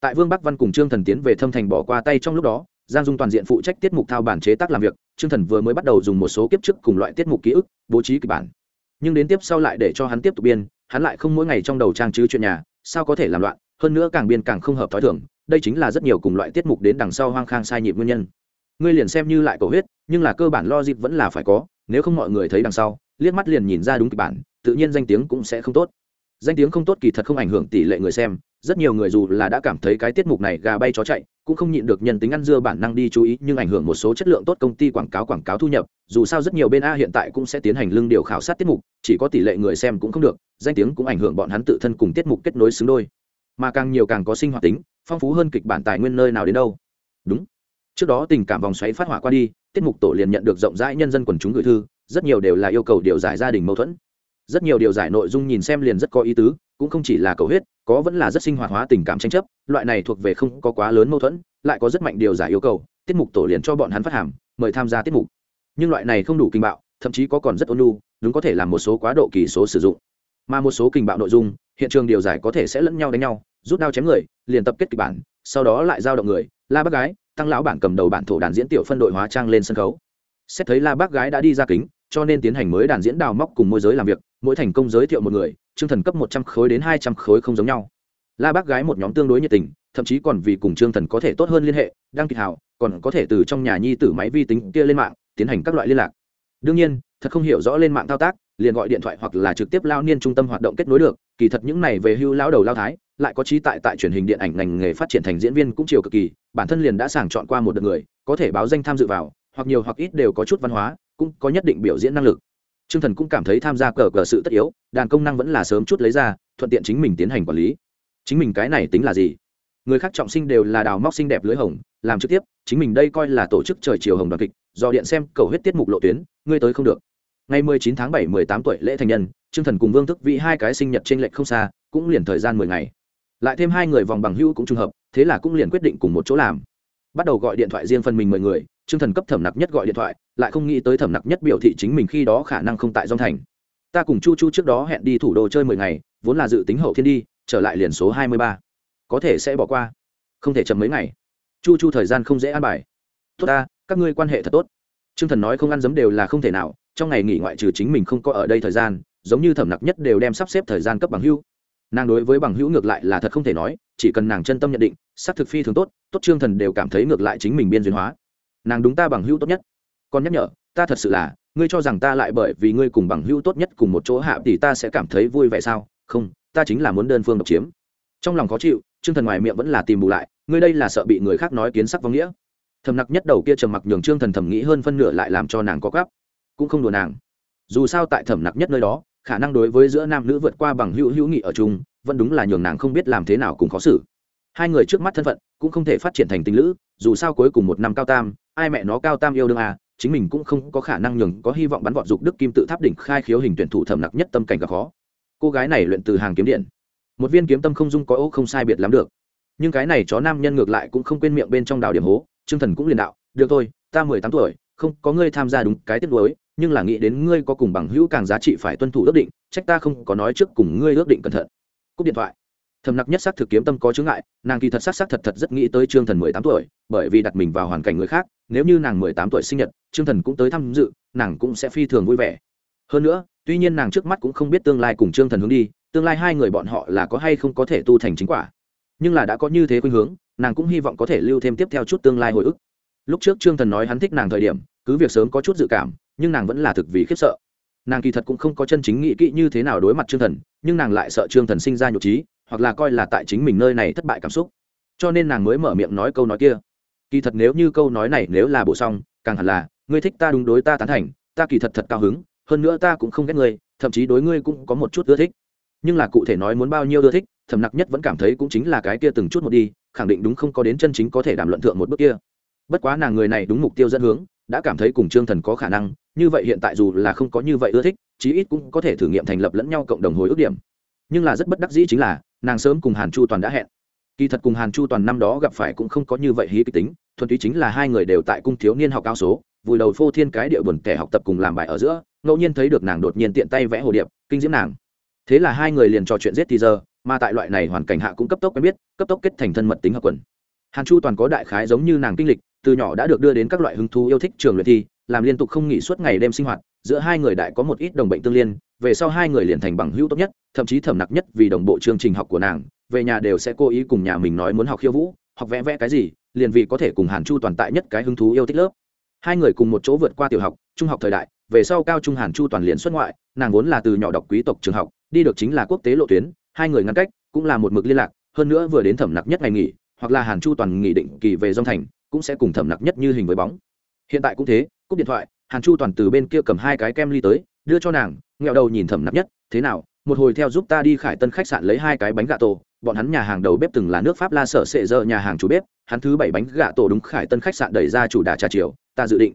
Tại vương bắc văn cùng trương thần tiến về thâm thành bỏ qua tay trong lúc đó, giang dung toàn diện phụ trách tiết mục thao bản chế tác làm việc, trương thần vừa mới bắt đầu dùng một số kiếp trước cùng loại tiết mục ký ức, bố trí kịch bản. Nhưng đến tiếp sau lại để cho hắn tiếp tục biên, hắn lại không mỗi ngày trong đầu trang trứ chuyện nhà, sao có thể làm loạn, hơn nữa càng biên càng không hợp t h ó i thưởng đây chính là rất nhiều cùng loại tiết mục đến đằng sau hoang khang sai nhịp nguyên nhân. Ngươi liền xem như lại cầu huyết, nhưng là cơ bản lo dịp vẫn là phải có, nếu không mọi người thấy đằng sau, liếc mắt liền nhìn ra đúng kịch bản, tự nhiên danh tiếng cũng sẽ không tốt danh tiếng không tốt kỳ thật không ảnh hưởng tỷ lệ người xem, rất nhiều người dù là đã cảm thấy cái tiết mục này gà bay chó chạy, cũng không nhịn được nhân tính ăn dưa bản năng đi chú ý, nhưng ảnh hưởng một số chất lượng tốt công ty quảng cáo quảng cáo thu nhập, dù sao rất nhiều bên a hiện tại cũng sẽ tiến hành lương điều khảo sát tiết mục, chỉ có tỷ lệ người xem cũng không được, danh tiếng cũng ảnh hưởng bọn hắn tự thân cùng tiết mục kết nối xứng đôi. Mà càng nhiều càng có sinh hoạt tính, phong phú hơn kịch bản tài nguyên nơi nào đến đâu. Đúng. Trước đó tình cảm vòng xoáy phát hỏa qua đi, tiết mục tổ liền nhận được rộng rãi nhân dân quần chúng gửi thư, rất nhiều đều là yêu cầu điều giải gia đình mâu thuẫn rất nhiều điều giải nội dung nhìn xem liền rất có ý tứ, cũng không chỉ là cầu huyết, có vẫn là rất sinh hoạt hóa tình cảm tranh chấp, loại này thuộc về không có quá lớn mâu thuẫn, lại có rất mạnh điều giải yêu cầu, tiết mục tổ liền cho bọn hắn phát hàm, mời tham gia tiết mục. Nhưng loại này không đủ kinh bạo, thậm chí có còn rất ôn nhu, đúng có thể làm một số quá độ kỳ số sử dụng. Mà một số kinh bạo nội dung, hiện trường điều giải có thể sẽ lẫn nhau đánh nhau, rút đao chém người, liền tập kết kịch bản, sau đó lại giao động người, la bác gái, tăng lão bản cầm đầu bản thổ đàn diễn tiểu phân đội hóa trang lên sân khấu. Xét thấy la bác gái đã đi ra kính cho nên tiến hành mới đàn diễn đào móc cùng môi giới làm việc, mỗi thành công giới thiệu một người, chương thần cấp một trăm khối đến hai trăm khối không giống nhau. La bác gái một nhóm tương đối nhiệt tình, thậm chí còn vì cùng trương thần có thể tốt hơn liên hệ, đăng kịch hào, còn có thể từ trong nhà nhi tử máy vi tính kia lên mạng, tiến hành các loại liên lạc. Đương nhiên, thật không hiểu rõ lên mạng thao tác, liền gọi điện thoại hoặc là trực tiếp lao niên trung tâm hoạt động kết nối được, kỳ thật những này về hưu lao đầu lao thái, lại có trí tại tại truyền hình điện ảnh ngành nghề phát triển thành diễn viên cũng chiều cực kỳ, bản thân liền đã sàng chọn qua một đợt người, có thể báo danh tham dự vào, hoặc nhiều hoặc ít đều có chút văn hóa cũng có nhất định biểu diễn năng lực. T r ư ơ n g thần cũng cảm thấy tham gia cờ cờ sự tất yếu, đàn công năng vẫn là sớm chút lấy ra, thuận tiện chính mình tiến hành quản lý. Chính mình cái này tính là gì? Người khác trọng sinh đều là đào móc xinh đẹp lưới hồng, làm trực tiếp, chính mình đây coi là tổ chức trời chiều hồng đoàn kịch, do điện xem cầu hết tiết mục lộ tuyến, ngươi tới không được. Ngày 19 tháng 7 18 tuổi lễ thành nhân, trương thần cùng vương thức vị hai cái sinh nhật trên lệch không xa, cũng liền thời gian 10 ngày. Lại thêm hai người vòng bằng hữu cũng trùng hợp, thế là cũng liền quyết định cùng một chỗ làm. Bắt đầu gọi điện thoại riêng phần mình mười người, trương thần cấp thẩm nặc nhất gọi điện thoại lại không nghĩ tới thẩm nặc nhất biểu thị chính mình khi đó khả năng không tại dòng thành. Ta cùng chu chu trước đó hẹn đi thủ đô chơi mười ngày, vốn là dự tính hậu thiên đi, trở lại liền số hai mươi ba. Có thể sẽ bỏ qua. Không thể chậm mấy ngày. Chu chu thời gian không dễ an bài. Tốt ta, các ngươi quan hệ thật tốt. Trương thần nói không ăn giấm đều là không thể nào, trong ngày nghỉ ngoại trừ chính mình không có ở đây thời gian, giống như thẩm nặc nhất đều đem sắp xếp thời gian cấp bằng hữu nàng đối với bằng hữu ngược lại là thật không thể nói, chỉ cần nàng chân tâm nhận định s á c thực phi thường tốt tốt trương thần đều cảm thấy ngược lại chính mình biên duyên hóa. Nàng đúng ta bằng hữu tốt nhất còn nhắc nhở, ta thật sự là, ngươi cho rằng ta lại bởi vì ngươi cùng bằng hữu tốt nhất cùng một chỗ hạ thì ta sẽ cảm thấy vui vẻ sao? Không, ta chính là muốn đơn phương độc chiếm. Trong lòng khó chịu, trương thần ngoài miệng vẫn là tìm bù lại, ngươi đây là sợ bị người khác nói kiến sắc vong nghĩa. Thầm nặc nhất đầu kia trầm mặc nhường trương thần thầm nghĩ hơn phân nửa lại làm cho nàng có gắp cũng không đùa nàng. Dù sao tại thẩm nặc nhất nơi đó, khả năng đối với giữa nam nữ vượt qua bằng hữu hữu nghị ở chung, vẫn đúng là nhường nàng không biết làm thế nào cùng khó xử. Hai người trước mắt thân phận, cũng không thể phát triển thành tình lữ, dù sao cuối cùng một năm cao tam, ai mẹ nó cao tam yêu đương à chính mình cũng không có khả năng nhường có hy vọng bắn vọt dục đức kim tự tháp đỉnh khai khiếu hình tuyển thủ thẩm nặc nhất tâm cảnh gặp khó. Cô gái này luyện từ hàng kiếm điện. Một viên kiếm tâm không dung có ô không sai biệt lắm được. Nhưng cái này chó nam nhân ngược lại cũng không quên miệng bên trong đào điểm hố chương thần cũng liền đạo, được thôi, ta mười tám tuổi, không có ngươi tham gia đúng cái tiết đối nhưng là nghĩ đến ngươi có cùng bằng hữu càng giá trị phải tuân thủ ước định, trách ta không có nói trước cùng ngươi ước định cẩn thận. Cúp điện thoại thầm nặc nhất xác thực kiếm tâm có chướng ngại, nàng kỳ thật xác xác thật thật rất nghĩ tới trương thần mười tám tuổi, bởi vì đặt mình vào hoàn cảnh người khác, nếu như nàng mười tám tuổi sinh nhật, trương thần cũng tới tham dự, nàng cũng sẽ phi thường vui vẻ. Hơn nữa, tuy nhiên nàng trước mắt cũng không biết tương lai cùng trương thần hướng đi, tương lai hai người bọn họ là có hay không có thể tu thành chính quả. Nhưng là đã có như thế khuynh hướng, nàng cũng hy vọng có thể lưu thêm tiếp theo chút tương lai hồi ức. Lúc trước trương thần nói hắn thích nàng thời điểm, cứ việc sớm có chút dự cảm, nhưng nàng vẫn là thực vì khiếp sợ. Nàng kỳ thật cũng không có chân chính nghĩ kỹ như thế nào đối mặt trương thần, nhưng nàng lại sợ trương thần sinh ra nhục trí hoặc là coi là tại chính mình nơi này thất bại cảm xúc. Cho nên nàng mới mở miệng nói câu nói kia. Kỳ thật nếu như câu nói này nếu là bổ xong, càng hẳn là, ngươi thích ta đúng đối ta tán thành, ta kỳ thật thật cao hứng, hơn nữa ta cũng không ghét ngươi, thậm chí đối ngươi cũng có một chút ưa thích. Nhưng là cụ thể nói muốn bao nhiêu ưa thích thầm nặc nhất vẫn cảm thấy cũng chính là cái kia từng chút một đi, khẳng định đúng không có đến chân chính có thể đàm luận thượng một bước kia. Bất quá nàng người này đúng mục tiêu dẫn hướng, đã cảm thấy cùng trương thần có khả năng, như vậy hiện tại dù là không có như vậy ưa thích, chí ít cũng có thể thử nghiệm thành lập lẫn nhau cộng đồng hồi ước điểm. Nhưng là rất bất đắc dĩ chính là nàng sớm cùng hàn chu toàn đã hẹn. Kỳ thật cùng hàn chu toàn năm đó gặp phải cũng không có như vậy hí kịch tính, thuần túy chính là hai người đều tại cung thiếu niên học cao số, vùi đầu phô thiên cái địa buồn kẻ học tập cùng làm bài ở giữa, ngẫu nhiên thấy được nàng đột nhiên tiện tay vẽ hồ điệp, kinh diễm nàng. Thế là hai người liền trò chuyện giết thì giờ, mà tại loại này hoàn cảnh hạ cũng cấp tốc quen biết, cấp tốc kết thành thân mật tính hợp quần. Hàn chu toàn có đại khái giống như nàng kinh lịch, từ nhỏ đã được đưa đến các loại hứng thú yêu thích trường luyện thi, làm liên tục không nghỉ suốt ngày đêm sinh hoạt giữa hai người đại có một ít đồng bệnh tương liên, về sau hai người liền thành bằng hữu tốt nhất, thậm chí thẩm nặc nhất vì đồng bộ chương trình học của nàng, về nhà đều sẽ cố ý cùng nhà mình nói muốn học khiêu vũ, học vẽ vẽ cái gì, liền vì có thể cùng hàn chu toàn tại nhất cái hứng thú yêu thích lớp. Hai người cùng một chỗ vượt qua tiểu học, trung học thời đại, về sau cao trung hàn chu toàn liền xuất ngoại, nàng vốn là từ nhỏ đọc quý tộc trường học, đi được chính là quốc tế lộ tuyến, hai người ngăn cách, cũng là một mực liên lạc, hơn nữa vừa đến thẩm nặc nhất ngày nghỉ, hoặc là hàn chu toàn nghỉ định kỳ về dông thành, cũng sẽ cùng thẩm nặc nhất như hình với bóng. Hiện tại cũng thế, cúp điện thoại hàn chu toàn từ bên kia cầm hai cái kem ly tới, đưa cho nàng, nghẹo đầu nhìn thẩm nạp nhất, thế nào, một hồi theo giúp ta đi khải tân khách sạn lấy hai cái bánh gà tổ, bọn hắn nhà hàng đầu bếp từng là nước pháp la sở sệ dơ nhà hàng chủ bếp, hắn thứ bảy bánh gà tổ đúng khải tân khách sạn đẩy ra chủ đà trà chiều, ta dự định.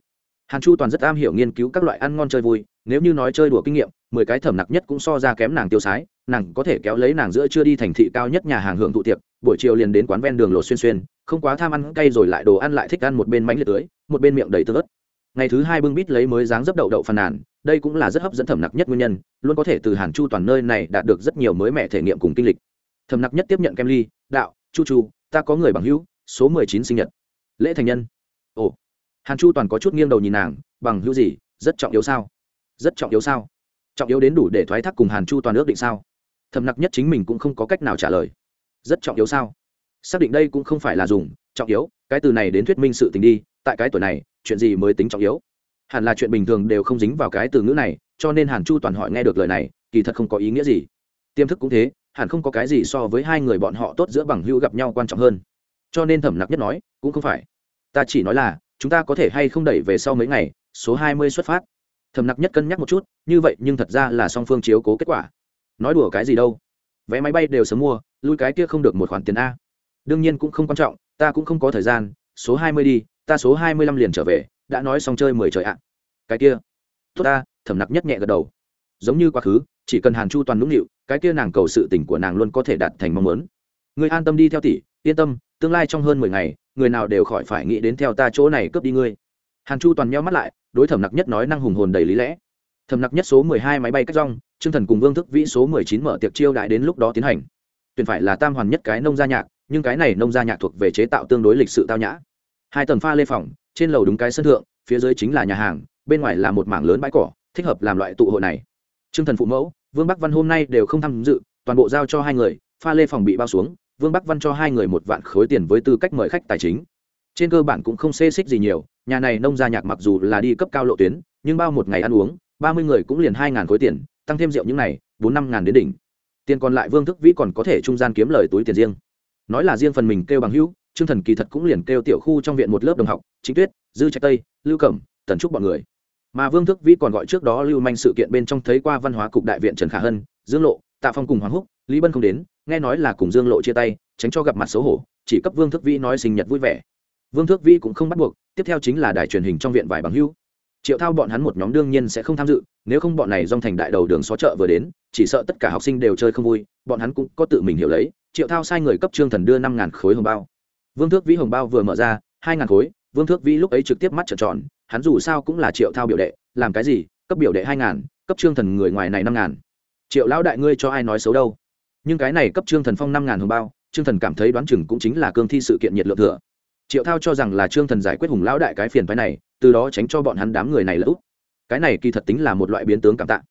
Hàn chu toàn rất am hiểu nghiên cứu các loại ăn ngon chơi vui, nếu như nói chơi đùa kinh nghiệm, mười cái thẩm nặc nhất cũng so ra kém nàng tiêu sái, nàng có thể kéo lấy nàng giữa chưa đi thành thị cao nhất nhà hàng hưởng thụ tiệc, buổi chiều liền đến quán ven đường lột xuyên xuyên, không quá tham ăn cay rồi lại đồ ăn lại thích ăn một bên mánh liệt tưới, một bên miệng đầy tơ ớt ngày thứ hai bưng bít lấy mới dáng dấp đậu đậu phàn nàn, đây cũng là rất hấp dẫn thẩm nặc nhất nguyên nhân, luôn có thể từ hàn chu toàn nơi này đạt được rất nhiều mới mẻ thể nghiệm cùng kinh lịch. Thẩm nặc nhất tiếp nhận kem ly, đạo, chu chu, ta có người bằng hữu, số mười chín sinh nhật. Lễ thành nhân. Ồ. Hàn chu toàn có chút nghiêng đầu nhìn nàng, bằng hữu gì, rất trọng yếu sao? Rất trọng yếu sao? Trọng yếu đến đủ để thoái thác cùng hàn chu toàn ước định sao? Thầm nặc nhất chính mình cũng không có cách nào trả lời. Rất trọng yếu sao? Xác định đây cũng không phải là dùng, trọng yếu, cái từ này đến thuyết minh sự tình đi, tại cái tuổi này chuyện gì mới tính trọng yếu? Hẳn là chuyện bình thường đều không dính vào cái từ ngữ này, cho nên hàn chu toàn hỏi nghe được lời này, kỳ thật không có ý nghĩa gì. Tiềm thức cũng thế, hẳn không có cái gì so với hai người bọn họ tốt giữa bằng hữu gặp nhau quan trọng hơn. Cho nên thẩm nặc nhất nói, cũng không phải. Ta chỉ nói là, chúng ta có thể hay không đẩy về sau mấy ngày, số hai mươi xuất phát. Thẩm nặc nhất cân nhắc một chút, như vậy nhưng thật ra là song phương chiếu cố kết quả. Nói đùa cái gì đâu. Vé máy bay đều sớm mua, lui cái kia không được một khoản tiền a. Đương nhiên cũng không quan trọng, ta cũng không có thời gian, số hai mươi đi ta số hai mươi lăm liền trở về, đã nói xong chơi mười trời ạ. Cái kia. Tốt ta, thẩm nặc nhất nhẹ gật đầu. Giống như quá khứ, chỉ cần hàn chu toàn nũng nịu, cái kia nàng cầu sự tỉnh của nàng luôn có thể đạt thành mong muốn. Người an tâm đi theo tỷ, yên tâm, tương lai trong hơn mười ngày, người nào đều khỏi phải nghĩ đến theo ta chỗ này cướp đi ngươi. Hàn chu toàn nheo mắt lại, đối thẩm nặc nhất nói năng hùng hồn đầy lý lẽ. Thẩm nặc nhất số mười hai máy bay cách rong, trương thần cùng vương thức vĩ số mười chín mở tiệc chiêu đại đến lúc đó tiến hành. Tuyển phải là tam hoàn nhất cái nông gia nhạc, nhưng cái này nông gia nhạc thuộc về chế tạo tương đối lịch sự tao nhã hai tầng pha lê phòng, trên lầu đúng cái sân thượng, phía dưới chính là nhà hàng, bên ngoài là một mảng lớn bãi cỏ, thích hợp làm loại tụ hội này. Trương thần phụ mẫu, vương bắc văn hôm nay đều không tham dự, toàn bộ giao cho hai người, pha lê phòng bị bao xuống, vương bắc văn cho hai người một vạn khối tiền với tư cách mời khách tài chính. Trên cơ bản cũng không xê xích gì nhiều, nhà này nông gia nhạc mặc dù là đi cấp cao lộ tuyến, nhưng bao một ngày ăn uống, ba mươi người cũng liền hai ngàn khối tiền, tăng thêm rượu những này, bốn năm ngàn đến đỉnh. Tiền còn lại vương thức vĩ còn có thể trung gian kiếm lời túi tiền riêng. Nói là riêng phần mình kêu bằng hữu trương thần kỳ thật cũng liền kêu tiểu khu trong viện một lớp đồng học, chính tuyết, dư trạch tây, lưu cẩm, tần trúc bọn người. Mà vương thức vĩ còn gọi trước đó lưu manh sự kiện bên trong thấy qua văn hóa cục đại viện trần khả hân, dương lộ, tạ phong cùng hoàng húc, lý bân không đến, nghe nói là cùng dương lộ chia tay, tránh cho gặp mặt xấu hổ, chỉ cấp vương thức vĩ nói sinh nhật vui vẻ. Vương thức vĩ cũng không bắt buộc, tiếp theo chính là đài truyền hình trong viện vải bằng hữu. Triệu thao bọn hắn một nhóm đương nhiên sẽ không tham dự, nếu không bọn này dòng thành đại đầu đường xó chợ vừa đến, chỉ sợ tất cả học sinh đều chơi không vui, bọn hắn cũng có tự mình hiểu lấy, triệu thao sai người cấp trương thần đưa năm ngàn khối hồng bao vương thước vĩ hồng bao vừa mở ra, hai ngàn khối, vương thước vĩ lúc ấy trực tiếp mắt trợn tròn, hắn dù sao cũng là triệu thao biểu đệ, làm cái gì, cấp biểu đệ hai ngàn, cấp trương thần người ngoài này năm ngàn. Triệu lão đại ngươi cho ai nói xấu đâu? Nhưng cái này cấp trương thần phong năm ngàn hồng bao, trương thần cảm thấy đoán chừng cũng chính là cương thi sự kiện nhiệt lượng thừa. Triệu thao cho rằng là trương thần giải quyết hùng lão đại cái phiền phái này, từ đó tránh cho bọn hắn đám người này là úp cái này kỳ thật tính là một loại biến tướng cảm tạ.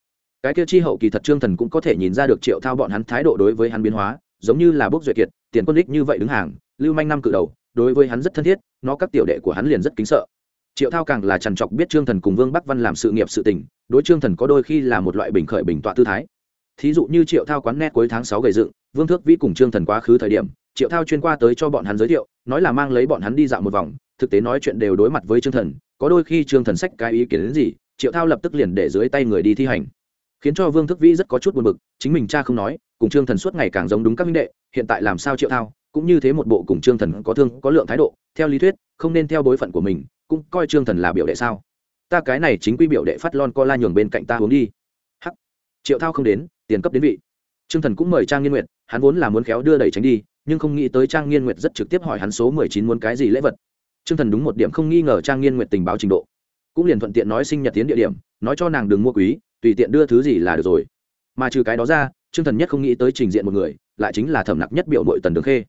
Cái kia chi hậu kỳ thật trương thần cũng có thể nhìn ra được triệu thao bọn hắn thái độ đối với hắn biến hóa, giống như là bốc duyệt kiệt, tiền quân đích như vậy đứng hàng lưu manh năm cự đầu, đối với hắn rất thân thiết, nó các tiểu đệ của hắn liền rất kính sợ. Triệu thao càng là trằn trọc biết trương thần cùng vương bắc văn làm sự nghiệp sự tình, đối trương thần có đôi khi là một loại bình khởi bình tọa tư thái. Thí dụ như triệu thao quán nét cuối tháng sáu gầy dựng, vương thước vĩ cùng trương thần quá khứ thời điểm, triệu thao chuyên qua tới cho bọn hắn giới thiệu, nói là mang lấy bọn hắn đi dạo một vòng, thực tế nói chuyện đều đối mặt với trương thần, có đôi khi trương thần sách cái ý kiến đến gì, triệu thao lập tức liền để dưới tay người đi thi hành. Khiến cho vương thức vĩ rất có chút buồn bực, chính mình cha không nói, cùng trương thần suốt ngày càng giống đúng các minh đệ, hiện tại làm sao triệu thao cũng như thế một bộ cùng trương thần có thương, có lượng thái độ, theo lý thuyết, không nên theo bối phận của mình, cũng coi trương thần là biểu đệ sao? Ta cái này chính quy biểu đệ phát lon co la nhường bên cạnh ta uống đi. Hắc. Triệu thao không đến, tiền cấp đến vị. Trương thần cũng mời trang nghiên nguyệt, hắn vốn là muốn khéo đưa đẩy tránh đi, nhưng không nghĩ tới trang nghiên nguyệt rất trực tiếp hỏi hắn số mười chín muốn cái gì lễ vật. Trương thần đúng một điểm không nghi ngờ trang nghiên nguyệt tình báo trình độ. Cũng liền thuận tiện nói sinh nhật tiến địa điểm, nói cho nàng đừng mua quý, tùy tiện đưa thứ gì là được rồi. Mà trừ cái đó ra, trương thần nhất không nghĩ tới trình diện một người, lại chính là thẩm nặc nhất biểu mội tần đường khê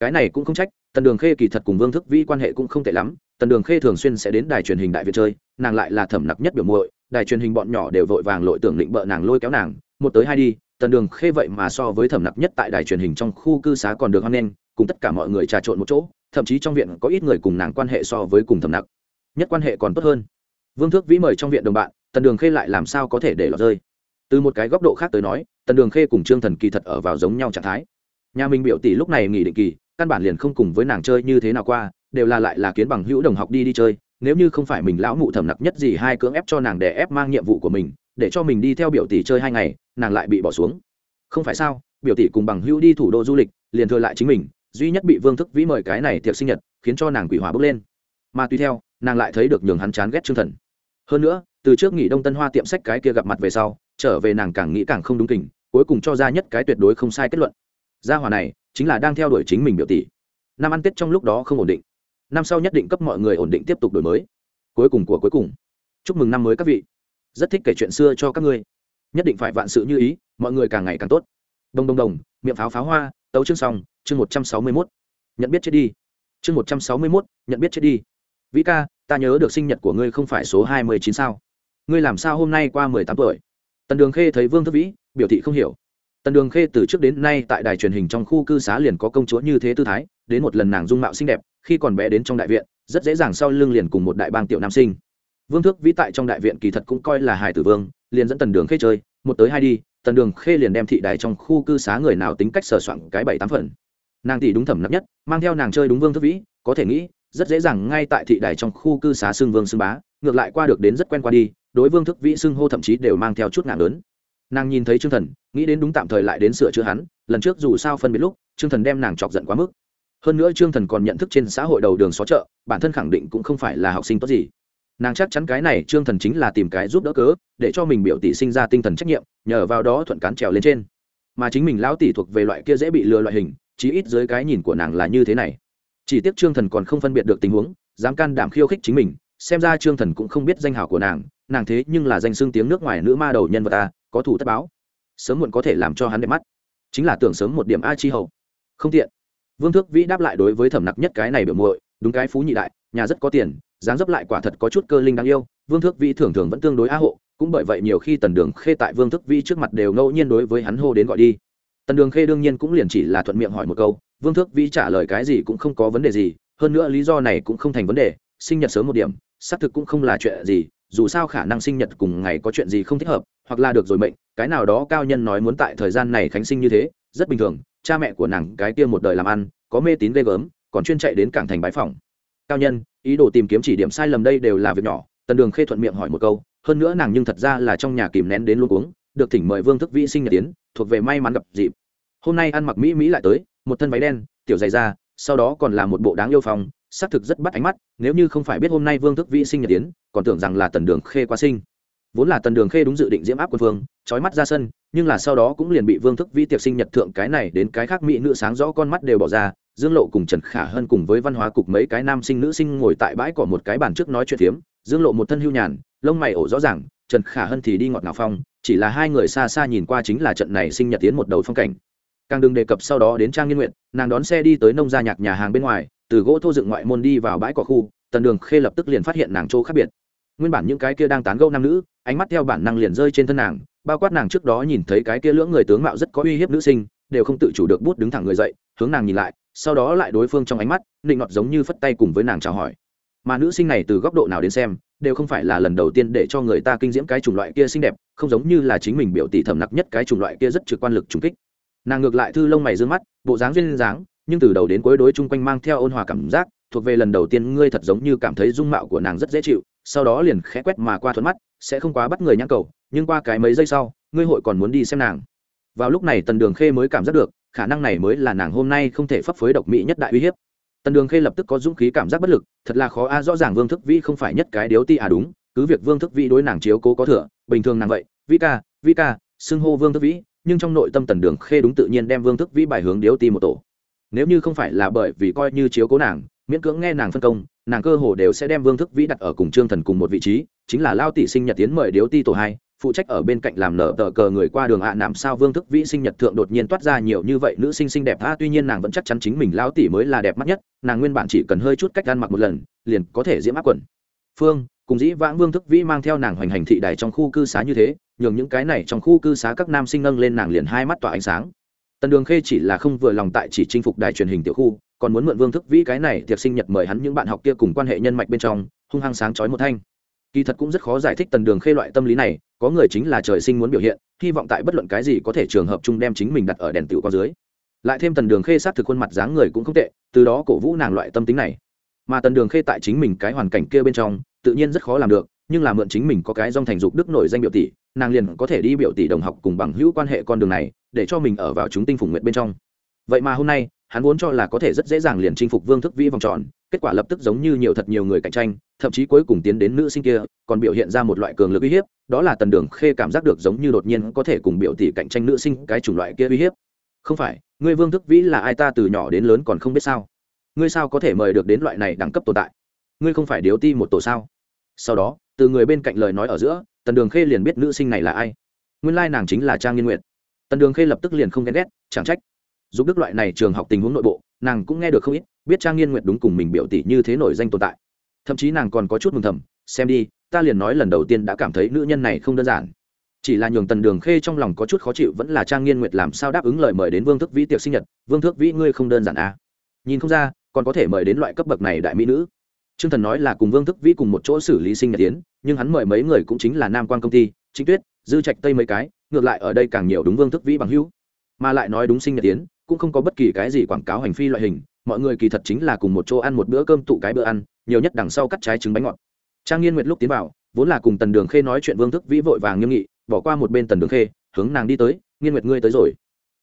cái này cũng không trách, tần đường khê kỳ thật cùng vương thức vĩ quan hệ cũng không tệ lắm, tần đường khê thường xuyên sẽ đến đài truyền hình đại việt chơi, nàng lại là thẩm nặc nhất biểu muội, đài truyền hình bọn nhỏ đều vội vàng lội tưởng định bợ nàng lôi kéo nàng, một tới hai đi, tần đường khê vậy mà so với thẩm nặc nhất tại đài truyền hình trong khu cư xá còn được hoan nghênh, cùng tất cả mọi người trà trộn một chỗ, thậm chí trong viện có ít người cùng nàng quan hệ so với cùng thẩm nặc. Nhất quan hệ còn tốt hơn. Vương thước vĩ mời trong viện đồng bạn, tần đường khê lại làm sao có thể để lọt rơi? Từ một cái góc độ khác tới nói, tần đường khê cùng trương thần kỳ thật ở vào giống nhau trạng thái. Nhà mình biểu tỷ lúc này nghỉ định kỳ căn bản liền không cùng với nàng chơi như thế nào qua, đều là lại là kiến bằng hữu đồng học đi đi chơi, nếu như không phải mình lão mụ thẩm nặc nhất gì hai cưỡng ép cho nàng để ép mang nhiệm vụ của mình, để cho mình đi theo biểu tỷ chơi hai ngày, nàng lại bị bỏ xuống. Không phải sao, biểu tỷ cùng bằng hữu đi thủ đô du lịch, liền thừa lại chính mình, duy nhất bị vương thức vĩ mời cái này tiệc sinh nhật, khiến cho nàng quỷ hỏa bốc lên. Mà tùy theo, nàng lại thấy được nhường hắn chán ghét chương thần. Hơn nữa, từ trước nghỉ đông tân hoa tiệm sách cái kia gặp mặt về sau, trở về nàng càng nghĩ càng không đúng tình cuối cùng cho ra nhất cái tuyệt đối không sai kết luận. Gia hòa này chính là đang theo đuổi chính mình biểu tỷ. Năm ăn tết trong lúc đó không ổn định. Năm sau nhất định cấp mọi người ổn định tiếp tục đổi mới. Cuối cùng của cuối cùng. Chúc mừng năm mới các vị. Rất thích kể chuyện xưa cho các ngươi. Nhất định phải vạn sự như ý, mọi người càng ngày càng tốt. Đồng đồng đồng, miệng pháo pháo hoa, tấu chương xong, chương một trăm sáu mươi mốt. Nhận biết chết đi. Chương một trăm sáu mươi mốt, nhận biết chết đi. Vĩ ca, ta nhớ được sinh nhật của ngươi không phải số hai mươi chín sao. Ngươi làm sao hôm nay qua mười tám tuổi? Tần đường khê thấy vương thất vĩ, biểu thị không hiểu tần đường khê từ trước đến nay tại đài truyền hình trong khu cư xá liền có công chúa như thế tư thái, đến một lần nàng dung mạo xinh đẹp, khi còn bé đến trong đại viện, rất dễ dàng sau lưng liền cùng một đại bang tiểu nam sinh. Vương thước vĩ tại trong đại viện kỳ thật cũng coi là hải tử vương, liền dẫn tần đường khê chơi, một tới hai đi, tần đường khê liền đem thị đài trong khu cư xá người nào tính cách sờ soạn cái bảy tám phần. Nàng tỷ đúng thẩm nặng nhất, mang theo nàng chơi đúng vương thước vĩ, có thể nghĩ, rất dễ dàng ngay tại thị đài trong khu cư xá xưng vương xưng bá, ngược lại qua được đến rất quen qua đi, đối vương thức vĩ xưng hô thậm chí đều mang theo chút ngạn lớn nàng nhìn thấy trương thần, nghĩ đến đúng tạm thời lại đến sửa chữa hắn, lần trước dù sao phân biệt lúc, trương thần đem nàng chọc giận quá mức. Hơn nữa trương thần còn nhận thức trên xã hội đầu đường xó chợ, bản thân khẳng định cũng không phải là học sinh tốt gì. Nàng chắc chắn cái này trương thần chính là tìm cái giúp đỡ cớ, để cho mình biểu tỷ sinh ra tinh thần trách nhiệm, nhờ vào đó thuận cán trèo lên trên. Mà chính mình lão tỷ thuộc về loại kia dễ bị lừa loại hình, chí ít dưới cái nhìn của nàng là như thế này. Chỉ tiếc trương thần còn không phân biệt được tình huống, dám can đảm khiêu khích chính mình, xem ra trương thần cũng không biết danh hào của nàng nàng thế nhưng là danh xưng tiếng nước ngoài nữ ma đầu nhân vật ta, có thủ tất báo. Sớm muộn có thể làm cho hắn đẹp mắt. Chính là tưởng sớm một điểm a chi hậu không tiện. Vương thước vĩ đáp lại đối với thẩm nặc nhất cái này biểu muội, đúng cái phú nhị đại, nhà rất có tiền, dáng dấp lại quả thật có chút cơ linh đáng yêu. Vương thước vĩ thường thường vẫn tương đối a hộ, cũng bởi vậy nhiều khi tần đường khê tại vương thước vĩ trước mặt đều ngẫu nhiên đối với hắn hô đến gọi đi. Tần đường khê đương nhiên cũng liền chỉ là thuận miệng hỏi một câu, vương thước vĩ trả lời cái gì cũng không có vấn đề gì, hơn nữa lý do này cũng không thành vấn đề, sinh nhật sớm một điểm, xác thực cũng không là chuyện gì dù sao khả năng sinh nhật cùng ngày có chuyện gì không thích hợp, hoặc là được rồi mệnh, cái nào đó cao nhân nói muốn tại thời gian này khánh sinh như thế, rất bình thường, cha mẹ của nàng cái kia một đời làm ăn, có mê tín ghê gớm, còn chuyên chạy đến cảng thành bái phòng cao nhân, ý đồ tìm kiếm chỉ điểm sai lầm đây đều là việc nhỏ, tần đường khê thuận miệng hỏi một câu, hơn nữa nàng nhưng thật ra là trong nhà kìm nén đến luôn uống được thỉnh mời vương thức vĩ sinh nhật tiến, thuộc về may mắn gặp dịp. Hôm nay ăn mặc mỹ mỹ lại tới, một thân váy đen, tiểu dày da, sau đó còn là một bộ đáng yêu phòng xác thực rất bắt ánh mắt, nếu như không phải biết hôm nay vương thức vĩ sinh nhật tiến còn tưởng rằng là tần đường khê quá sinh. Vốn là tần đường khê đúng dự định diễm áp quân vương trói mắt ra sân, nhưng là sau đó cũng liền bị vương thức vĩ tiệc sinh nhật thượng cái này đến cái khác mỹ nữ sáng rõ con mắt đều bỏ ra, dương lộ cùng trần khả hơn cùng với văn hóa cục mấy cái nam sinh nữ sinh ngồi tại bãi cỏ một cái bàn trước nói chuyện phiếm, dương lộ một thân hưu nhàn, lông mày ổ rõ ràng, trần khả hơn thì đi ngọt ngào phong, chỉ là hai người xa xa nhìn qua chính là trận này sinh nhật tiến một đầu phong cảnh. Càng đừng đề cập sau đó đến trang nghiên nguyện nàng đón xe đi tới nông gia nhạc nhà hàng bên ngoài, từ gỗ thô dựng ngoại môn đi vào bãi cỏ khu, tần đường khê lập tức liền phát hiện nàng chỗ khác biệt nguyên bản những cái kia đang tán gẫu nam nữ, ánh mắt theo bản năng liền rơi trên thân nàng, bao quát nàng trước đó nhìn thấy cái kia lưỡng người tướng mạo rất có uy hiếp nữ sinh, đều không tự chủ được bút đứng thẳng người dậy, hướng nàng nhìn lại, sau đó lại đối phương trong ánh mắt, nịnh ngọt giống như phất tay cùng với nàng chào hỏi. Mà nữ sinh này từ góc độ nào đến xem, đều không phải là lần đầu tiên để cho người ta kinh diễm cái chủng loại kia xinh đẹp, không giống như là chính mình biểu tỷ thầm nặc nhất cái chủng loại kia rất trực quan lực trùng kích. Nàng ngược lại thư lông mày dương mắt, bộ dáng duyên dáng, nhưng từ đầu đến cuối đối chung quanh mang theo ôn hòa cảm giác, thuộc về lần đầu tiên ngươi thật giống như cảm thấy dung mạo của nàng rất dễ chịu sau đó liền khẽ quét mà qua thuận mắt, sẽ không quá bắt người nhãn cầu, nhưng qua cái mấy giây sau, ngươi hội còn muốn đi xem nàng. Vào lúc này tần đường khê mới cảm giác được, khả năng này mới là nàng hôm nay không thể phấp phới độc mỹ nhất đại uy hiếp. Tần đường khê lập tức có dũng khí cảm giác bất lực, thật là khó a, rõ ràng vương thức vĩ không phải nhất cái điếu ti à đúng, cứ việc vương thức vĩ đối nàng chiếu cố có thừa, bình thường nàng vậy, vĩ ca vĩ ca, xưng hô vương thức vĩ, nhưng trong nội tâm tần đường khê đúng tự nhiên đem vương thức vĩ bài hướng điếu ti một tổ. Nếu như không phải là bởi vì coi như chiếu cố nàng, miễn cưỡng nghe nàng phân công nàng cơ hồ đều sẽ đem vương thức vĩ đặt ở cùng trương thần cùng một vị trí, chính là lao tỷ sinh nhật tiến mời điếu ti tổ hai, phụ trách ở bên cạnh làm nở tờ cờ người qua đường ạ à làm sao vương thức vĩ sinh nhật thượng đột nhiên toát ra nhiều như vậy nữ sinh xinh đẹp. A tuy nhiên nàng vẫn chắc chắn chính mình lao tỷ mới là đẹp mắt nhất, nàng nguyên bản chỉ cần hơi chút cách ăn mặc một lần, liền có thể diễm áp quần. Phương, cùng dĩ vãng vương thức vĩ mang theo nàng hoành hành thị đài trong khu cư xá như thế, nhường những cái này trong khu cư xá các nam sinh nâng lên nàng liền hai mắt tỏa ánh sáng. Tần đường khê chỉ là không vừa lòng tại chỉ chinh phục đài truyền hình tiểu khu còn muốn mượn vương thức vĩ cái này tiệc sinh nhật mời hắn những bạn học kia cùng quan hệ nhân mạch bên trong, hung hăng sáng chói một thanh. Kỳ thật cũng rất khó giải thích tần đường khê loại tâm lý này, có người chính là trời sinh muốn biểu hiện, hy vọng tại bất luận cái gì có thể trường hợp chung đem chính mình đặt ở đèn tựu con dưới. Lại thêm tần đường khê sát thực khuôn mặt dáng người cũng không tệ, từ đó cổ vũ nàng loại tâm tính này. Mà tần đường khê tại chính mình cái hoàn cảnh kia bên trong, tự nhiên rất khó làm được, nhưng là mượn chính mình có cái dòng thành dục đức nổi danh biểu tỷ, nàng liền có thể đi biểu tỷ đồng học cùng bằng hữu quan hệ con đường này, để cho mình ở vào chúng tinh phủ nguyện bên trong. Vậy mà hôm nay hắn vốn cho là có thể rất dễ dàng liền chinh phục vương thức vĩ vòng tròn, kết quả lập tức giống như nhiều thật nhiều người cạnh tranh, thậm chí cuối cùng tiến đến nữ sinh kia, còn biểu hiện ra một loại cường lực uy hiếp, đó là tần đường khê cảm giác được giống như đột nhiên có thể cùng biểu tỷ cạnh tranh nữ sinh cái chủng loại kia uy hiếp. Không phải, ngươi vương thức vĩ là ai ta từ nhỏ đến lớn còn không biết sao? Ngươi sao có thể mời được đến loại này đẳng cấp tồn tại? Ngươi không phải điếu ti một tổ sao? Sau đó, từ người bên cạnh lời nói ở giữa, tần đường khê liền biết nữ sinh này là ai. Nguyên lai nàng chính là trang nghiên nguyện tần đường khê lập tức liền không ghen ghét, chẳng trách giúp đức loại này trường học tình huống nội bộ, nàng cũng nghe được không ít, biết trang nghiên nguyệt đúng cùng mình biểu tỷ như thế nổi danh tồn tại. Thậm chí nàng còn có chút mừng thầm, xem đi, ta liền nói lần đầu tiên đã cảm thấy nữ nhân này không đơn giản. Chỉ là nhường tần đường khê trong lòng có chút khó chịu vẫn là trang nghiên nguyệt làm sao đáp ứng lời mời đến vương thức vĩ tiệc sinh nhật, vương thức vĩ, ngươi không đơn giản à. nhìn không ra, còn có thể mời đến loại cấp bậc này đại mỹ nữ. T r ư ơ n g thần nói là cùng vương thức vĩ cùng một chỗ xử lý sinh nhật tiến, nhưng hắn mời mấy người cũng chính là nam quan công ty chính tuyết, dư trạch tây mấy cái, ngược lại ở đây càng nhiều đúng vương thức vĩ bằng hữu. Mà lại nói đúng sinh nhật tiến cũng không có bất kỳ cái gì quảng cáo hành phi loại hình, mọi người kỳ thật chính là cùng một chỗ ăn một bữa cơm tụ cái bữa ăn, nhiều nhất đằng sau cắt trái trứng bánh ngọt. Trang nghiên nguyệt lúc tiến vào, vốn là cùng tần đường khê nói chuyện vương thức vĩ vội vàng nghiêm nghị, bỏ qua một bên tần đường khê, hướng nàng đi tới, nghiên nguyệt ngươi tới rồi.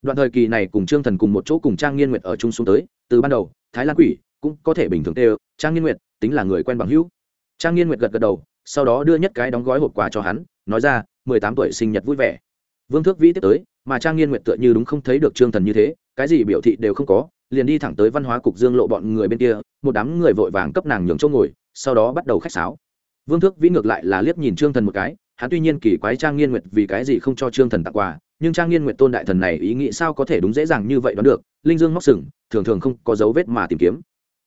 Đoạn thời kỳ này cùng trương thần cùng một chỗ cùng trang nghiên nguyệt ở chung xuống tới, từ ban đầu, thái lan quỷ cũng có thể bình thường tê trang nghiên nguyệt tính là người quen bằng hữu. Trang nghiên nguyệt gật gật đầu, sau đó đưa nhất cái đóng gói hộp quà cho hắn, nói ra, mười tám tuổi sinh nhật vui vẻ. Vương thước vĩ tiếp tới, mà trang nghiên nguyệt tựa như đúng không thấy được trương thần như thế cái gì biểu thị đều không có, liền đi thẳng tới văn hóa cục dương lộ bọn người bên kia, một đám người vội vàng cấp nàng nhường chỗ ngồi, sau đó bắt đầu khách sáo. Vương thước vĩ ngược lại là liếc nhìn trương thần một cái, hắn tuy nhiên kỳ quái trang nghiên nguyệt vì cái gì không cho trương thần tặng quà, nhưng trang nghiên nguyệt tôn đại thần này ý nghĩ sao có thể đúng dễ dàng như vậy đoán được, linh dương móc sừng, thường thường không có dấu vết mà tìm kiếm.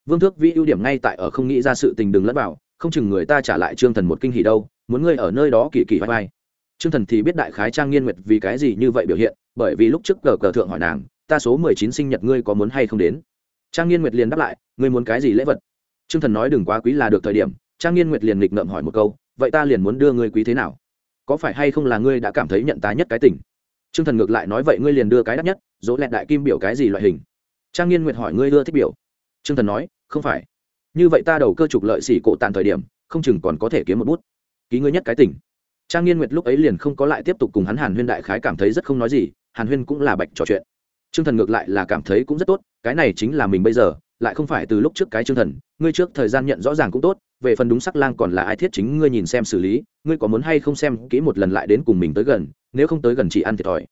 Vương thước vĩ ưu điểm ngay tại ở không nghĩ ra sự tình đừng lẫn vào, không chừng người ta trả lại trương thần một kinh hỉ đâu, muốn ngươi ở nơi đó kỳ kỳ vai vai. Trương thần thì biết đại khái trang nghiên nguyệt vì cái gì như vậy biểu hiện, bởi vì lúc trước cờ cờ thượng hỏi nàng ta số mười chín sinh nhật ngươi có muốn hay không đến? Trang nghiên nguyệt liền đáp lại, ngươi muốn cái gì lễ vật? Trương thần nói đừng quá quý là được thời điểm, trang nghiên nguyệt liền nghịch ngợm hỏi một câu, vậy ta liền muốn đưa ngươi quý thế nào? Có phải hay không là ngươi đã cảm thấy nhận ta nhất cái tình? Trương thần ngược lại nói vậy ngươi liền đưa cái đắt nhất, dỗ lẹt đại kim biểu cái gì loại hình? Trang nghiên nguyệt hỏi ngươi đưa thích biểu. Trương thần nói, không phải. Như vậy ta đầu cơ trục lợi xỉ cộ tàn thời điểm, không chừng còn có thể kiếm một bút. Ký ngươi nhất cái tình. Trang nghiên nguyệt lúc ấy liền không có lại tiếp tục cùng hắn hàn huyên đại khái cảm thấy rất không nói gì, hàn huyên cũng là bạch trò chuyện trương thần ngược lại là cảm thấy cũng rất tốt, cái này chính là mình bây giờ, lại không phải từ lúc trước cái trương thần, ngươi trước thời gian nhận rõ ràng cũng tốt, về phần đúng sắc lang còn là ai thiết chính ngươi nhìn xem xử lý, ngươi có muốn hay không xem kỹ một lần lại đến cùng mình tới gần, nếu không tới gần chỉ ăn thiệt thòi.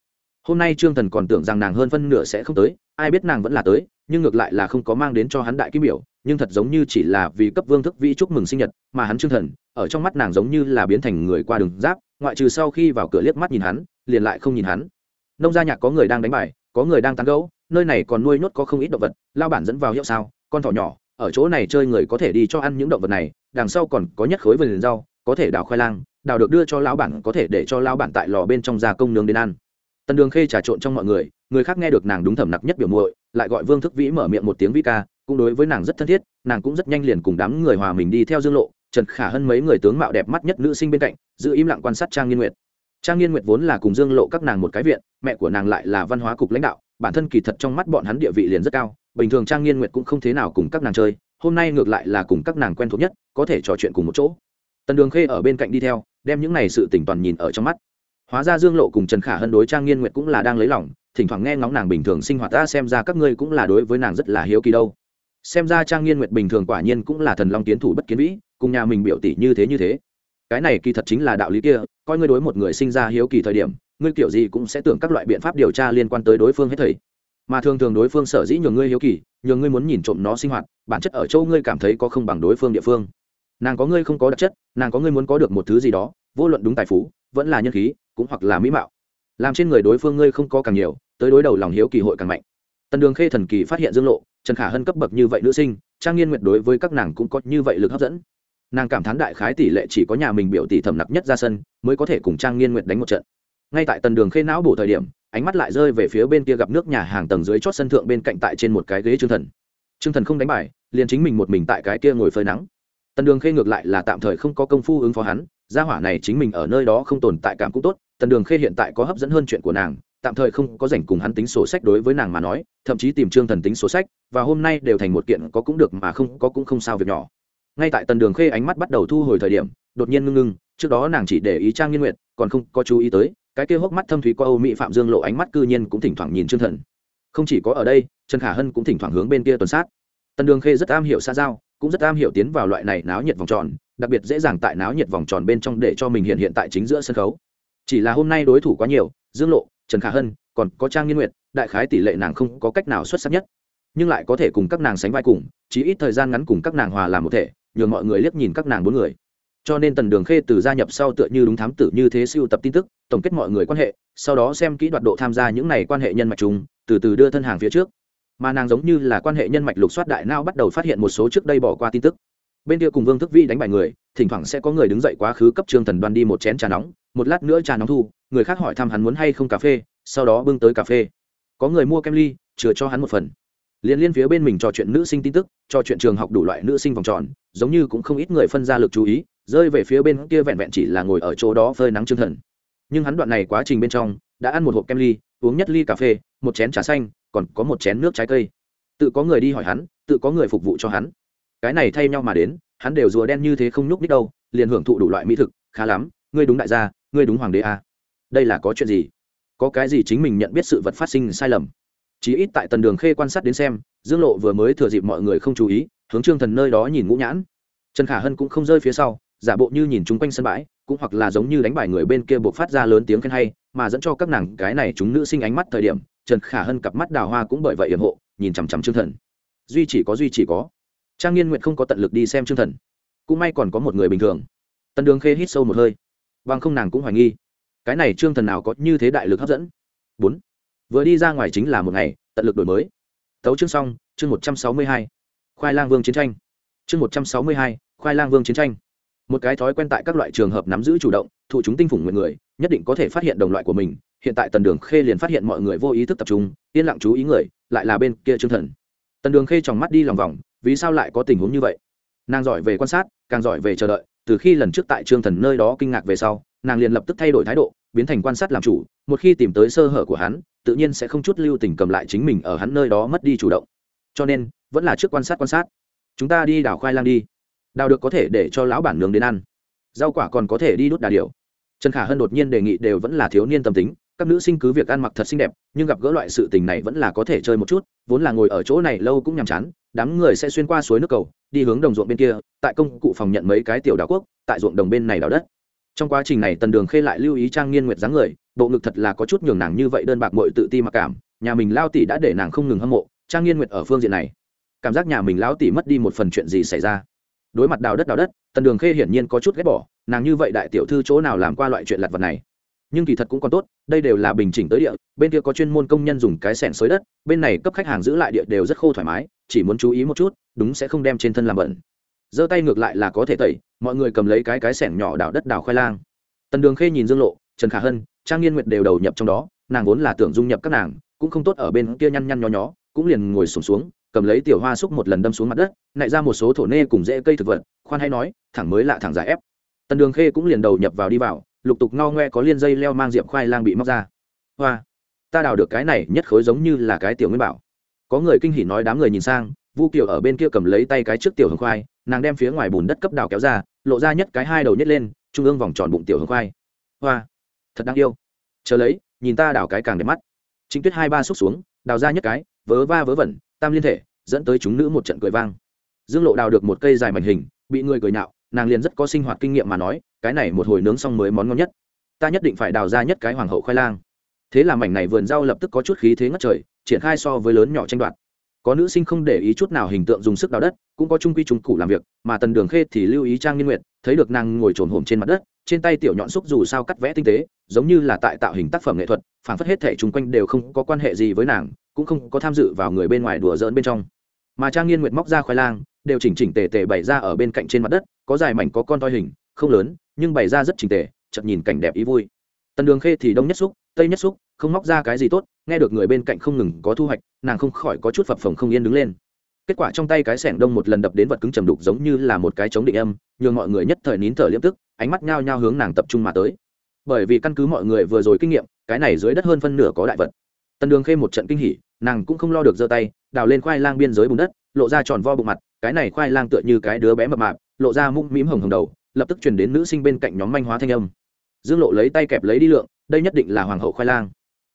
Hôm nay trương thần còn tưởng rằng nàng hơn phân nửa sẽ không tới, ai biết nàng vẫn là tới, nhưng ngược lại là không có mang đến cho hắn đại kim biểu, nhưng thật giống như chỉ là vì cấp vương thức vĩ chúc mừng sinh nhật, mà hắn trương thần, ở trong mắt nàng giống như là biến thành người qua đường giáp, ngoại trừ sau khi vào cửa liếc mắt nhìn hắn, liền lại không nhìn hắn nông gia nhạc có người đang đánh bài, có người đang tán gẫu, nơi này còn nuôi nhốt có không ít động vật, lao bản dẫn vào hiệu sao, con thỏ nhỏ, ở chỗ này chơi người có thể đi cho ăn những động vật này, đằng sau còn có nhất khối vườn rau, có thể đào khoai lang, đào được đưa cho lão bản có thể để cho lão bản tại lò bên trong gia công nướng đến ăn. Tần đường khê trà trộn trong mọi người người khác nghe được nàng đúng thẩm nặc nhất biểu muội, lại gọi vương thức vĩ mở miệng một tiếng vĩ ca, cũng đối với nàng rất thân thiết, nàng cũng rất nhanh liền cùng đám người hòa mình đi theo dương lộ, trần khả hơn mấy người tướng mạo đẹp mắt nhất nữ sinh bên cạnh, giữ im lặng quan sát trang nghiên nguyệt trang nghiên nguyệt vốn là cùng dương lộ các nàng một cái viện, mẹ của nàng lại là văn hóa cục lãnh đạo, bản thân kỳ thật trong mắt bọn hắn địa vị liền rất cao, bình thường trang nghiên nguyệt cũng không thế nào cùng các nàng chơi, hôm nay ngược lại là cùng các nàng quen thuộc nhất, có thể trò chuyện cùng một chỗ. Tần đường khê ở bên cạnh đi theo, đem những này sự tỉnh toàn nhìn ở trong mắt. Hóa ra dương lộ cùng trần khả hân đối trang nghiên nguyệt cũng là đang lấy lòng, thỉnh thoảng nghe ngóng nàng bình thường sinh hoạt, ta xem ra các ngươi cũng là đối với nàng rất là hiếu kỳ đâu. Xem ra trang nghiên nguyệt bình thường quả nhiên cũng là thần long tiến thủ bất kiến vĩ, cùng nhà mình biểu tỷ như thế như thế cái này kỳ thật chính là đạo lý kia, coi ngươi đối một người sinh ra hiếu kỳ thời điểm, ngươi kiểu gì cũng sẽ tưởng các loại biện pháp điều tra liên quan tới đối phương hết thầy. Mà thường thường đối phương sở dĩ nhường ngươi hiếu kỳ, nhường ngươi muốn nhìn trộm nó sinh hoạt, bản chất ở châu ngươi cảm thấy có không bằng đối phương địa phương. Nàng có ngươi không có đặc chất, nàng có ngươi muốn có được một thứ gì đó, vô luận đúng tài phú, vẫn là nhân khí, cũng hoặc là mỹ mạo. Làm trên người đối phương ngươi không có càng nhiều, tới đối đầu lòng hiếu kỳ hội càng mạnh. Tần đường khê thần kỳ phát hiện dương lộ, trần khả hân cấp bậc như vậy nữ sinh, trang nghiên nguyệt đối với các nàng cũng có như vậy lực hấp dẫn nàng cảm thán đại khái tỷ lệ chỉ có nhà mình biểu tỷ thẩm nặc nhất ra sân mới có thể cùng trang nghiên nguyệt đánh một trận. Ngay tại tần đường khê não bổ thời điểm, ánh mắt lại rơi về phía bên kia gặp nước nhà hàng tầng dưới chót sân thượng bên cạnh tại trên một cái ghế trương thần. Trương thần không đánh bài, liền chính mình một mình tại cái kia ngồi phơi nắng. Tần đường khê ngược lại là tạm thời không có công phu ứng phó hắn, gia hỏa này chính mình ở nơi đó không tồn tại cảm cũng tốt, tần đường khê hiện tại có hấp dẫn hơn chuyện của nàng, tạm thời không có dành cùng hắn tính sổ sách đối với nàng mà nói, thậm chí tìm trương thần tính sổ sách, và hôm nay đều thành một kiện có cũng được mà không có cũng không sao việc nhỏ ngay tại tần đường khê ánh mắt bắt đầu thu hồi thời điểm, đột nhiên ngưng ngưng, trước đó nàng chỉ để ý trang nghiên nguyện còn không có chú ý tới, cái kia hốc mắt thâm thúy qua âu mỹ phạm dương lộ ánh mắt cư nhiên cũng thỉnh thoảng nhìn trương thần. Không chỉ có ở đây, trần khả hân cũng thỉnh thoảng hướng bên kia tuần sát. Tần đường khê rất am hiểu xa giao, cũng rất am hiểu tiến vào loại này náo nhiệt vòng tròn, đặc biệt dễ dàng tại náo nhiệt vòng tròn bên trong để cho mình hiện hiện tại chính giữa sân khấu. Chỉ là hôm nay đối thủ quá nhiều, dương lộ, trần khả hân, còn có trang nghiên nguyệt, đại khái tỷ lệ nàng không có cách nào xuất sắc nhất nhưng lại có thể cùng các nàng sánh vai cùng chỉ ít thời gian ngắn cùng các nàng hòa làm một thể, nhường mọi người liếc nhìn các nàng bốn người. Cho nên tần đường khê từ gia nhập sau tựa như đúng thám tử như thế siêu tập tin tức, tổng kết mọi người quan hệ, sau đó xem kỹ đoạt độ tham gia những này quan hệ nhân mạch chúng từ từ đưa thân hàng phía trước. Mà nàng giống như là quan hệ nhân mạch lục soát đại nao bắt đầu phát hiện một số trước đây bỏ qua tin tức. Bên kia cùng vương thức vi đánh bại người, thỉnh thoảng sẽ có người đứng dậy quá khứ cấp trương thần đoan đi một chén trà nóng, một lát nữa trà nóng thu, người khác hỏi thăm hắn muốn hay không cà phê, sau đó bưng tới cà phê. Có người mua kem ly, chừa cho hắn một phần liên liên phía bên mình trò chuyện nữ sinh tin tức, trò chuyện trường học đủ loại nữ sinh vòng tròn, giống như cũng không ít người phân ra lực chú ý, rơi về phía bên kia vẹn vẹn chỉ là ngồi ở chỗ đó phơi nắng chương thần. Nhưng hắn đoạn này quá trình bên trong, đã ăn một hộp kem ly, uống nhất ly cà phê, một chén trà xanh, còn có một chén nước trái cây. Tự có người đi hỏi hắn, tự có người phục vụ cho hắn. Cái này thay nhau mà đến, hắn đều rùa đen như thế không nhúc nít đâu, liền hưởng thụ đủ loại mỹ thực, khá lắm, ngươi đúng đại gia, ngươi đúng hoàng đế à. đây là có chuyện gì? Có cái gì chính mình nhận biết sự vật phát sinh sai lầm? Chí ít tại tần đường khê quan sát đến xem, dương lộ vừa mới thừa dịp mọi người không chú ý, hướng trương thần nơi đó nhìn ngũ nhãn. Trần khả hân cũng không rơi phía sau, giả bộ như nhìn chung quanh sân bãi, cũng hoặc là giống như đánh bài người bên kia buộc phát ra lớn tiếng khen hay, mà dẫn cho các nàng cái này chúng nữ sinh ánh mắt thời điểm, trần khả hân cặp mắt đào hoa cũng bởi vậy yểm hộ, nhìn chằm chằm trương thần. Duy chỉ có, duy chỉ có. Trang nghiên nguyện không có tận lực đi xem trương thần. Cũng may còn có một người bình thường. Tần đường khê hít sâu một hơi. Bằng không nàng cũng hoài nghi. Cái này trương thần nào có như thế đại lực hấp dẫn? Bốn vừa đi ra ngoài chính là một ngày, tận lực đổi mới. Tấu chương xong, chương một trăm sáu mươi hai, khoai lang vương chiến tranh. Chương một trăm sáu mươi hai, khoai lang vương chiến tranh. Một cái thói quen tại các loại trường hợp nắm giữ chủ động, thụ chúng tinh phủng nguyện người, nhất định có thể phát hiện đồng loại của mình. Hiện tại tần đường khê liền phát hiện mọi người vô ý thức tập trung, yên lặng chú ý người, lại là bên kia trương thần. Tần đường khê tròng mắt đi lòng vòng, vì sao lại có tình huống như vậy? Nàng giỏi về quan sát, càng giỏi về chờ đợi, từ khi lần trước tại trương thần nơi đó kinh ngạc về sau, nàng liền lập tức thay đổi thái độ, biến thành quan sát làm chủ, một khi tìm tới sơ hở của hắn tự nhiên sẽ không chút lưu tình cầm lại chính mình ở hắn nơi đó mất đi chủ động. Cho nên, vẫn là trước quan sát quan sát. Chúng ta đi đào khoai lang đi. Đào được có thể để cho lão bản nướng đến ăn. Rau quả còn có thể đi đốt đà điểu. Trần khả hân đột nhiên đề nghị đều vẫn là thiếu niên tâm tính. Các nữ sinh cứ việc ăn mặc thật xinh đẹp, nhưng gặp gỡ loại sự tình này vẫn là có thể chơi một chút, vốn là ngồi ở chỗ này lâu cũng nhàm chán, đám người sẽ xuyên qua suối nước cầu, đi hướng đồng ruộng bên kia, tại công cụ phòng nhận mấy cái tiểu đảo quốc, tại ruộng đồng bên này đào đất trong quá trình này tần đường khê lại lưu ý trang nghiên nguyệt dáng người, bộ ngực thật là có chút nhường nàng như vậy đơn bạc mội tự ti mặc cảm, nhà mình lao tỷ đã để nàng không ngừng hâm mộ, trang nghiên nguyệt ở phương diện này, cảm giác nhà mình lão tỷ mất đi một phần chuyện gì xảy ra. Đối mặt đào đất đào đất, tần đường khê hiển nhiên có chút ghét bỏ, nàng như vậy đại tiểu thư chỗ nào làm qua loại chuyện lặt vật này. Nhưng kỳ thật cũng còn tốt, đây đều là bình chỉnh tới địa, bên kia có chuyên môn công nhân dùng cái sẻn xới đất, bên này cấp khách hàng giữ lại địa đều rất khô thoải mái, chỉ muốn chú ý một chút, đúng sẽ không đem trên thân làm bẩn giơ tay ngược lại là có thể tẩy mọi người cầm lấy cái cái sẻng nhỏ đào đất đào khoai lang. Tần đường khê nhìn dương lộ trần khả hân trang nghiên nguyệt đều đầu nhập trong đó nàng vốn là tưởng dung nhập các nàng cũng không tốt ở bên kia nhăn nhăn nhó nhó cũng liền ngồi sùng xuống, xuống cầm lấy tiểu hoa xúc một lần đâm xuống mặt đất nại ra một số thổ nê cùng rễ cây thực vật khoan hay nói thẳng mới lạ thẳng giả ép. Tần đường khê cũng liền đầu nhập vào đi vào lục tục ngao ngoe có liên dây leo mang diệp khoai lang bị móc ra. Hoa ta đào được cái này nhất khối giống như là cái tiểu nguyên bảo. Có người kinh hỉ nói đám người nhìn sang vu kiều ở bên kia cầm lấy tay cái trước tiểu hồng khoai nàng đem phía ngoài bùn đất cấp đào kéo ra, lộ ra nhất cái hai đầu nhất lên, trung ương vòng tròn bụng tiểu hướng khoai. Hoa, thật đáng yêu. Chờ lấy, nhìn ta đào cái càng đẹp mắt. Chính tuyết hai ba xúc xuống, đào ra nhất cái, vớ va vớ vẩn, tam liên thể, dẫn tới chúng nữ một trận cười vang. Dương lộ đào được một cây dài mảnh hình, bị người cười nhạo, nàng liền rất có sinh hoạt kinh nghiệm mà nói, cái này một hồi nướng xong mới món ngon nhất. Ta nhất định phải đào ra nhất cái hoàng hậu khoai lang. Thế là mảnh này vườn rau lập tức có chút khí thế ngất trời, triển khai so với lớn nhỏ tranh đoạt có nữ sinh không để ý chút nào hình tượng dùng sức đào đất, cũng có trung quy trung cụ làm việc, mà tần đường khê thì lưu ý trang nghiên nguyện thấy được nàng ngồi trồn hổm trên mặt đất, trên tay tiểu nhọn xúc dù sao cắt vẽ tinh tế, giống như là tại tạo hình tác phẩm nghệ thuật phản phất hết thể chung quanh đều không có quan hệ gì với nàng, cũng không có tham dự vào người bên ngoài đùa giỡn bên trong. Mà trang nghiên nguyệt móc ra khoai lang, đều chỉnh chỉnh tề tề bày ra ở bên cạnh trên mặt đất, có dài mảnh có con toi hình, không lớn, nhưng bày ra rất chỉnh tề, chợt nhìn cảnh đẹp ý vui. Tần đường khê thì đông nhất xúc, tây nhất xúc, không móc ra cái gì tốt nghe được người bên cạnh không ngừng có thu hoạch, nàng không khỏi có chút phập phồng không yên đứng lên. Kết quả trong tay cái sẻng đông một lần đập đến vật cứng trầm đục giống như là một cái chống định âm, nhường mọi người nhất thời nín thở liêm tức, ánh mắt nhao nhao hướng nàng tập trung mà tới. Bởi vì căn cứ mọi người vừa rồi kinh nghiệm, cái này dưới đất hơn phân nửa có đại vật. Tần đường khê một trận kinh hỉ, nàng cũng không lo được giơ tay, đào lên khoai lang biên giới bùn đất, lộ ra tròn vo bụng mặt, cái này khoai lang tựa như cái đứa bé mập mạp, lộ ra mũm mĩm hồng hồng đầu, lập tức chuyển đến nữ sinh bên cạnh nhóm manh hóa thanh âm. Dương lộ lấy tay kẹp lấy đi lượng, đây nhất định là hoàng hậu khoai lang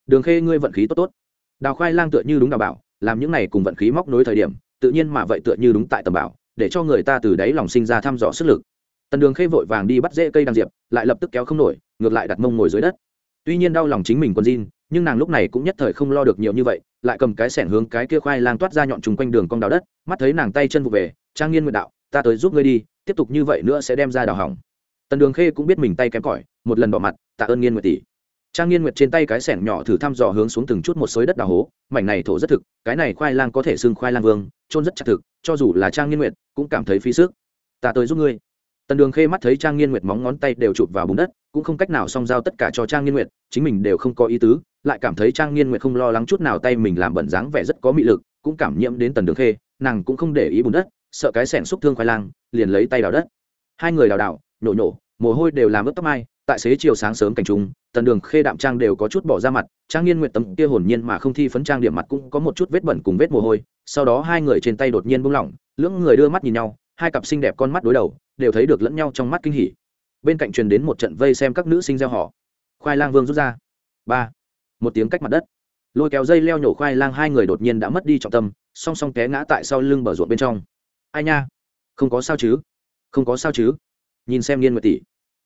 đường khê, ngươi vận khí tốt tốt. Đào khoai lang tựa như đúng đào bảo, làm những này cùng vận khí móc nối thời điểm, tự nhiên mà vậy tựa như đúng tại tầm bảo, để cho người ta từ đáy lòng sinh ra thăm dò sức lực. Tần đường khê vội vàng đi bắt rễ cây đang diệp, lại lập tức kéo không nổi, ngược lại đặt mông ngồi dưới đất. Tuy nhiên đau lòng chính mình còn jean, nhưng nàng lúc này cũng nhất thời không lo được nhiều như vậy, lại cầm cái sẻn hướng cái kia khoai lang toát ra nhọn trùng quanh đường cong đào đất, mắt thấy nàng tay chân vụ về, trang nghiên nguyện đạo, ta tới giúp ngươi đi, tiếp tục như vậy nữa sẽ đem ra đào hỏng. Tần đường khê cũng biết mình tay kém cỏi, một lần bỏ mặt, tạ ơn nghiên nguyện tỷ trang nghiên nguyệt trên tay cái sẻng nhỏ thử thăm dò hướng xuống từng chút một xới đất đào hố, mảnh này thổ rất thực, cái này khoai lang có thể xưng khoai lang vương trôn rất chặt thực, cho dù là trang nghiên nguyệt cũng cảm thấy phí sức. Ta tới giúp ngươi. Tần đường khê mắt thấy trang nghiên nguyệt móng ngón tay đều chụp vào bùn đất, cũng không cách nào song giao tất cả cho trang nghiên nguyệt, chính mình đều không có ý tứ, lại cảm thấy trang nghiên nguyệt không lo lắng chút nào tay mình làm bẩn dáng vẻ rất có mị lực, cũng cảm nhiễm đến tần đường khê, nàng cũng không để ý bùn đất, sợ cái sẻng xúc thương khoai lang, liền lấy tay đào đất. Hai người đào đào, nhổ nhổ, mồ hôi đều làm ướt tóc mai tại xế chiều sáng sớm cảnh trung, tần đường khê đạm trang đều có chút bỏ ra mặt, trang nghiên nguyện tấm kia hồn nhiên mà không thi phấn trang điểm mặt cũng có một chút vết bẩn cùng vết mồ hôi, sau đó hai người trên tay đột nhiên buông lỏng, lưỡng người đưa mắt nhìn nhau, hai cặp xinh đẹp con mắt đối đầu, đều thấy được lẫn nhau trong mắt kinh hỉ. Bên cạnh truyền đến một trận vây xem các nữ sinh gieo họ. Khoai lang vương rút ra. Ba. Một tiếng cách mặt đất. Lôi kéo dây leo nhổ khoai lang hai người đột nhiên đã mất đi trọng tâm, song song té ngã tại sau lưng bờ ruộng bên trong. Ai nha? Không có sao chứ? Không có sao chứ? Nhìn xem nghiên nguyệt tỷ.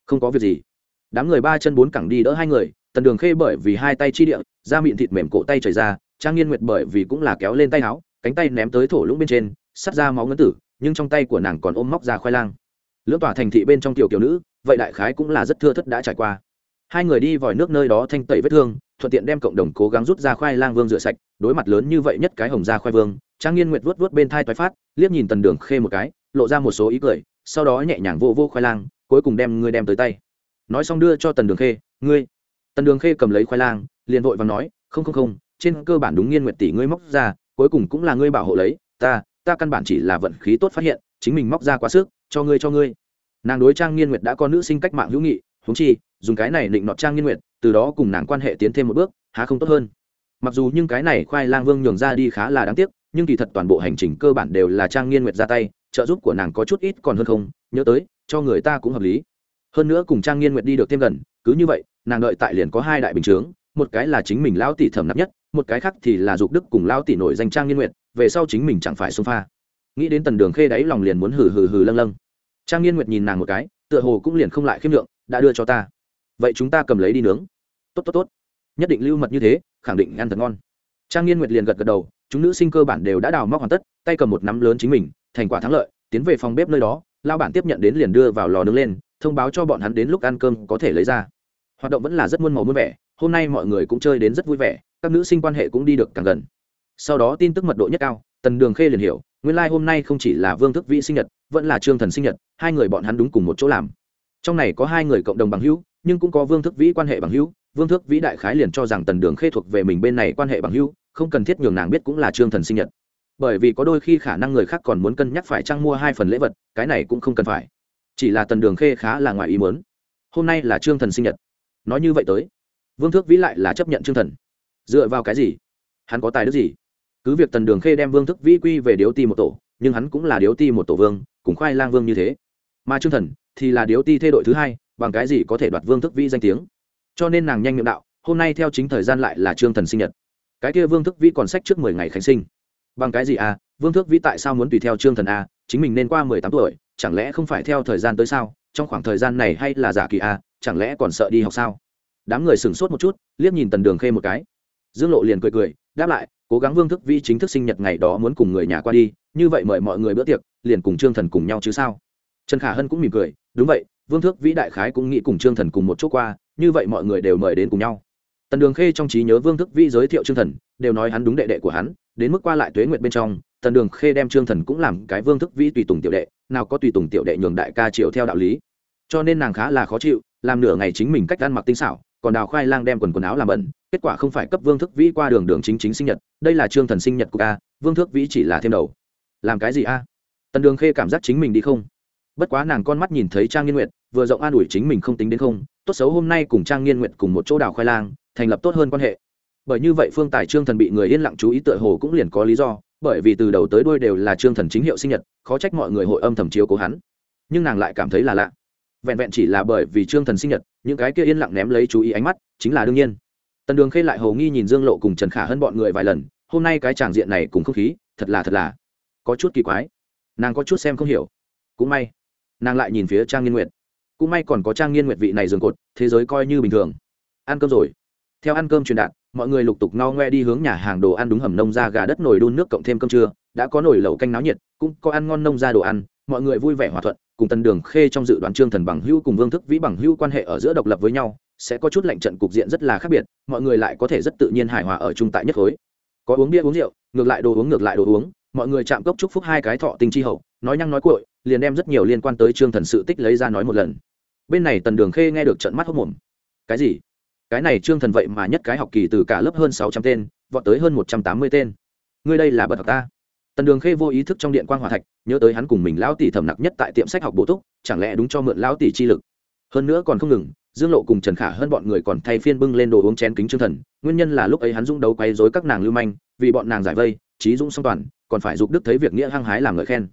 Không có việc gì đám người ba chân bốn cẳng đi đỡ hai người, tần đường khê bởi vì hai tay chi địa, da miệng thịt mềm cổ tay chảy ra, trang nghiên nguyệt bởi vì cũng là kéo lên tay áo, cánh tay ném tới thổ lũng bên trên, sắt ra máu ngấn tử, nhưng trong tay của nàng còn ôm móc ra khoai lang. Lưỡng tỏa thành thị bên trong tiểu kiểu nữ, vậy đại khái cũng là rất thưa thất đã trải qua. Hai người đi vòi nước nơi đó thanh tẩy vết thương, thuận tiện đem cộng đồng cố gắng rút ra khoai lang vương rửa sạch, đối mặt lớn như vậy nhất cái hồng ra khoai vương, trang nghiên nguyệt vuốt vuốt bên thai toái phát, liếc nhìn tần đường khê một cái, lộ ra một số ý cười, sau đó nhẹ nhàng vô vô khoai lang, cuối cùng đem người đem tới tay nói xong đưa cho tần đường khê, ngươi. Tần đường khê cầm lấy khoai lang, liền vội và nói, không không không, trên cơ bản đúng nghiên nguyệt tỷ ngươi móc ra, cuối cùng cũng là ngươi bảo hộ lấy, ta ta căn bản chỉ là vận khí tốt phát hiện, chính mình móc ra quá sức, cho ngươi cho ngươi. Nàng đối trang nghiên nguyệt đã có nữ sinh cách mạng hữu nghị húng chi, dùng cái này định nọt trang nghiên nguyệt, từ đó cùng nàng quan hệ tiến thêm một bước, há không tốt hơn. Mặc dù nhưng cái này khoai lang vương nhường ra đi khá là đáng tiếc, nhưng kỳ thật toàn bộ hành trình cơ bản đều là trang nghiên nguyệt ra tay, trợ giúp của nàng có chút ít còn hơn không, nhớ tới, cho người ta cũng hợp lý hơn nữa cùng trang nghiên nguyệt đi được thêm gần, cứ như vậy, nàng đợi tại liền có hai đại bình chướng, một cái là chính mình lão tỷ thẩm nặng nhất, một cái khác thì là dục đức cùng lão tỷ nổi danh trang nghiên nguyệt, về sau chính mình chẳng phải xông pha. Nghĩ đến tần đường khê đáy lòng liền muốn hừ hừ hừ lâng lâng. Trang nghiên nguyệt nhìn nàng một cái, tựa hồ cũng liền không lại khiêm lượng, đã đưa cho ta. Vậy chúng ta cầm lấy đi nướng. Tốt tốt tốt. Nhất định lưu mật như thế, khẳng định ăn thật ngon. Trang nghiên nguyệt liền gật gật đầu, chúng nữ sinh cơ bản đều đã đào móc hoàn tất, tay cầm một nắm lớn chính mình, thành quả thắng lợi, tiến về phòng bếp nơi đó lao bản tiếp nhận đến liền đưa vào lò nướng lên thông báo cho bọn hắn đến lúc ăn cơm có thể lấy ra. Hoạt động vẫn là rất muôn màu muôn vẻ, hôm nay mọi người cũng chơi đến rất vui vẻ, các nữ sinh quan hệ cũng đi được càng gần. Sau đó tin tức mật độ nhất cao, tần đường khê liền hiểu, nguyên lai、like、hôm nay không chỉ là vương thức vĩ sinh nhật, vẫn là trương thần sinh nhật, hai người bọn hắn đúng cùng một chỗ làm. Trong này có hai người cộng đồng bằng hữu, nhưng cũng có vương thức vĩ quan hệ bằng hữu, vương thức vĩ đại khái liền cho rằng tần đường khê thuộc về mình bên này quan hệ bằng hữu, không cần thiết nhường nàng biết cũng là trương thần sinh nhật. Bởi vì có đôi khi khả năng người khác còn muốn cân nhắc phải trăng mua hai phần lễ vật, cái này cũng không cần phải chỉ là tần đường khê khá là ngoài ý muốn. Hôm nay là trương thần sinh nhật. Nói như vậy tới, vương thước vĩ lại là chấp nhận trương thần. Dựa vào cái gì? Hắn có tài đức gì? Cứ việc tần đường khê đem vương thức vĩ quy về điếu ti một tổ, nhưng hắn cũng là điếu ti một tổ vương, cùng khoai lang vương như thế. Mà trương thần thì là điếu ti thê đội thứ hai, bằng cái gì có thể đoạt vương thức vĩ danh tiếng? Cho nên nàng nhanh miệng đạo, hôm nay theo chính thời gian lại là trương thần sinh nhật. Cái kia vương thức vĩ còn sách trước mười ngày khánh sinh. Bằng cái gì à? Vương thức vĩ tại sao muốn tùy theo trương thần à? Chính mình nên qua mười tám tuổi chẳng lẽ không phải theo thời gian tới sao? Trong khoảng thời gian này hay là giả kỳ à? chẳng lẽ còn sợ đi học sao? Đám người sửng sốt một chút, liếc nhìn tần đường khê một cái. Dương lộ liền cười cười, đáp lại, cố gắng vương thức vi chính thức sinh nhật ngày đó muốn cùng người nhà qua đi, như vậy mời mọi người bữa tiệc, liền cùng trương thần cùng nhau chứ sao? Trần khả hân cũng mỉm cười, đúng vậy, vương thức vĩ đại khái cũng nghĩ cùng trương thần cùng một chỗ qua, như vậy mọi người đều mời đến cùng nhau. Tần đường khê trong trí nhớ vương thức vĩ giới thiệu trương thần, đều nói hắn đúng đệ đệ của hắn đến mức qua lại tuế nguyệt bên trong, tần đường khê đem trương thần cũng làm cái vương thức vĩ tùy tùng tiểu đệ, nào có tùy tùng tiểu đệ nhường đại ca triệu theo đạo lý. Cho nên nàng khá là khó chịu, làm nửa ngày chính mình cách ăn mặc tinh xảo, còn đào khoai lang đem quần quần áo làm bẩn, kết quả không phải cấp vương thức vĩ qua đường đường chính chính sinh nhật, đây là trương thần sinh nhật của ca vương thức vĩ chỉ là thêm đầu. Làm cái gì a? Tần đường khê cảm giác chính mình đi không? Bất quá nàng con mắt nhìn thấy trang nghiên nguyệt, vừa rộng an ủi chính mình không tính đến không, tốt xấu hôm nay cùng trang nghiên nguyệt cùng một chỗ đào khoai lang, thành lập tốt hơn quan hệ bởi như vậy phương tài trương thần bị người yên lặng chú ý tựa hồ cũng liền có lý do, bởi vì từ đầu tới đuôi đều là trương thần chính hiệu sinh nhật, khó trách mọi người hội âm thầm chiếu cố hắn. Nhưng nàng lại cảm thấy là lạ. Vẹn vẹn chỉ là bởi vì trương thần sinh nhật, những cái kia yên lặng ném lấy chú ý ánh mắt, chính là đương nhiên. Tần đường khê lại hầu nghi nhìn dương lộ cùng trần khả hơn bọn người vài lần, hôm nay cái tràng diện này cùng không khí, thật là thật là có chút kỳ quái. Nàng có chút xem không hiểu. Cũng may, nàng lại nhìn phía trang nghiên nguyệt. Cũng may còn có trang nghiên nguyệt vị này dường cột, thế giới coi như bình thường. Ăn cơm rồi theo ăn cơm truyền đạt, mọi người lục tục no ngoe đi hướng nhà hàng đồ ăn đúng hầm nông ra gà đất nồi đun nước cộng thêm cơm trưa. Đã có nồi lẩu canh náo nhiệt, cũng có ăn ngon nông ra đồ ăn. Mọi người vui vẻ hòa thuận, cùng tần đường khê trong dự đoán trương thần bằng hữu cùng vương thức vĩ bằng hữu quan hệ ở giữa độc lập với nhau, sẽ có chút lệnh trận cục diện rất là khác biệt, mọi người lại có thể rất tự nhiên hài hòa ở chung tại nhất khối. Có uống bia uống rượu, ngược lại đồ uống ngược lại đồ uống, mọi người chạm cốc chúc phúc hai cái thọ tinh chi hậu, nói nhăng nói cội liền đem rất nhiều liên quan tới trương thần sự tích lấy ra nói một lần. Bên này tần đường khê nghe được trận mắt hốc mồm. Cái gì? Cái này trương thần vậy mà nhất cái học kỳ từ cả lớp hơn sáu trăm tên, vọt tới hơn một trăm tám mươi tên. Ngươi đây là bậc học ta. Tần đường khê vô ý thức trong điện quan hòa thạch, nhớ tới hắn cùng mình lão tỷ thầm nặc nhất tại tiệm sách học bổ túc, chẳng lẽ đúng cho mượn lão tỷ chi lực? Hơn nữa còn không ngừng, dương lộ cùng trần khả hơn bọn người còn thay phiên bưng lên đồ uống chén kính trương thần, nguyên nhân là lúc ấy hắn dũng đấu quay dối các nàng lưu manh, vì bọn nàng giải vây, trí dũng song toàn, còn phải giục đức thấy việc nghĩa hăng hái làm ngợi khen.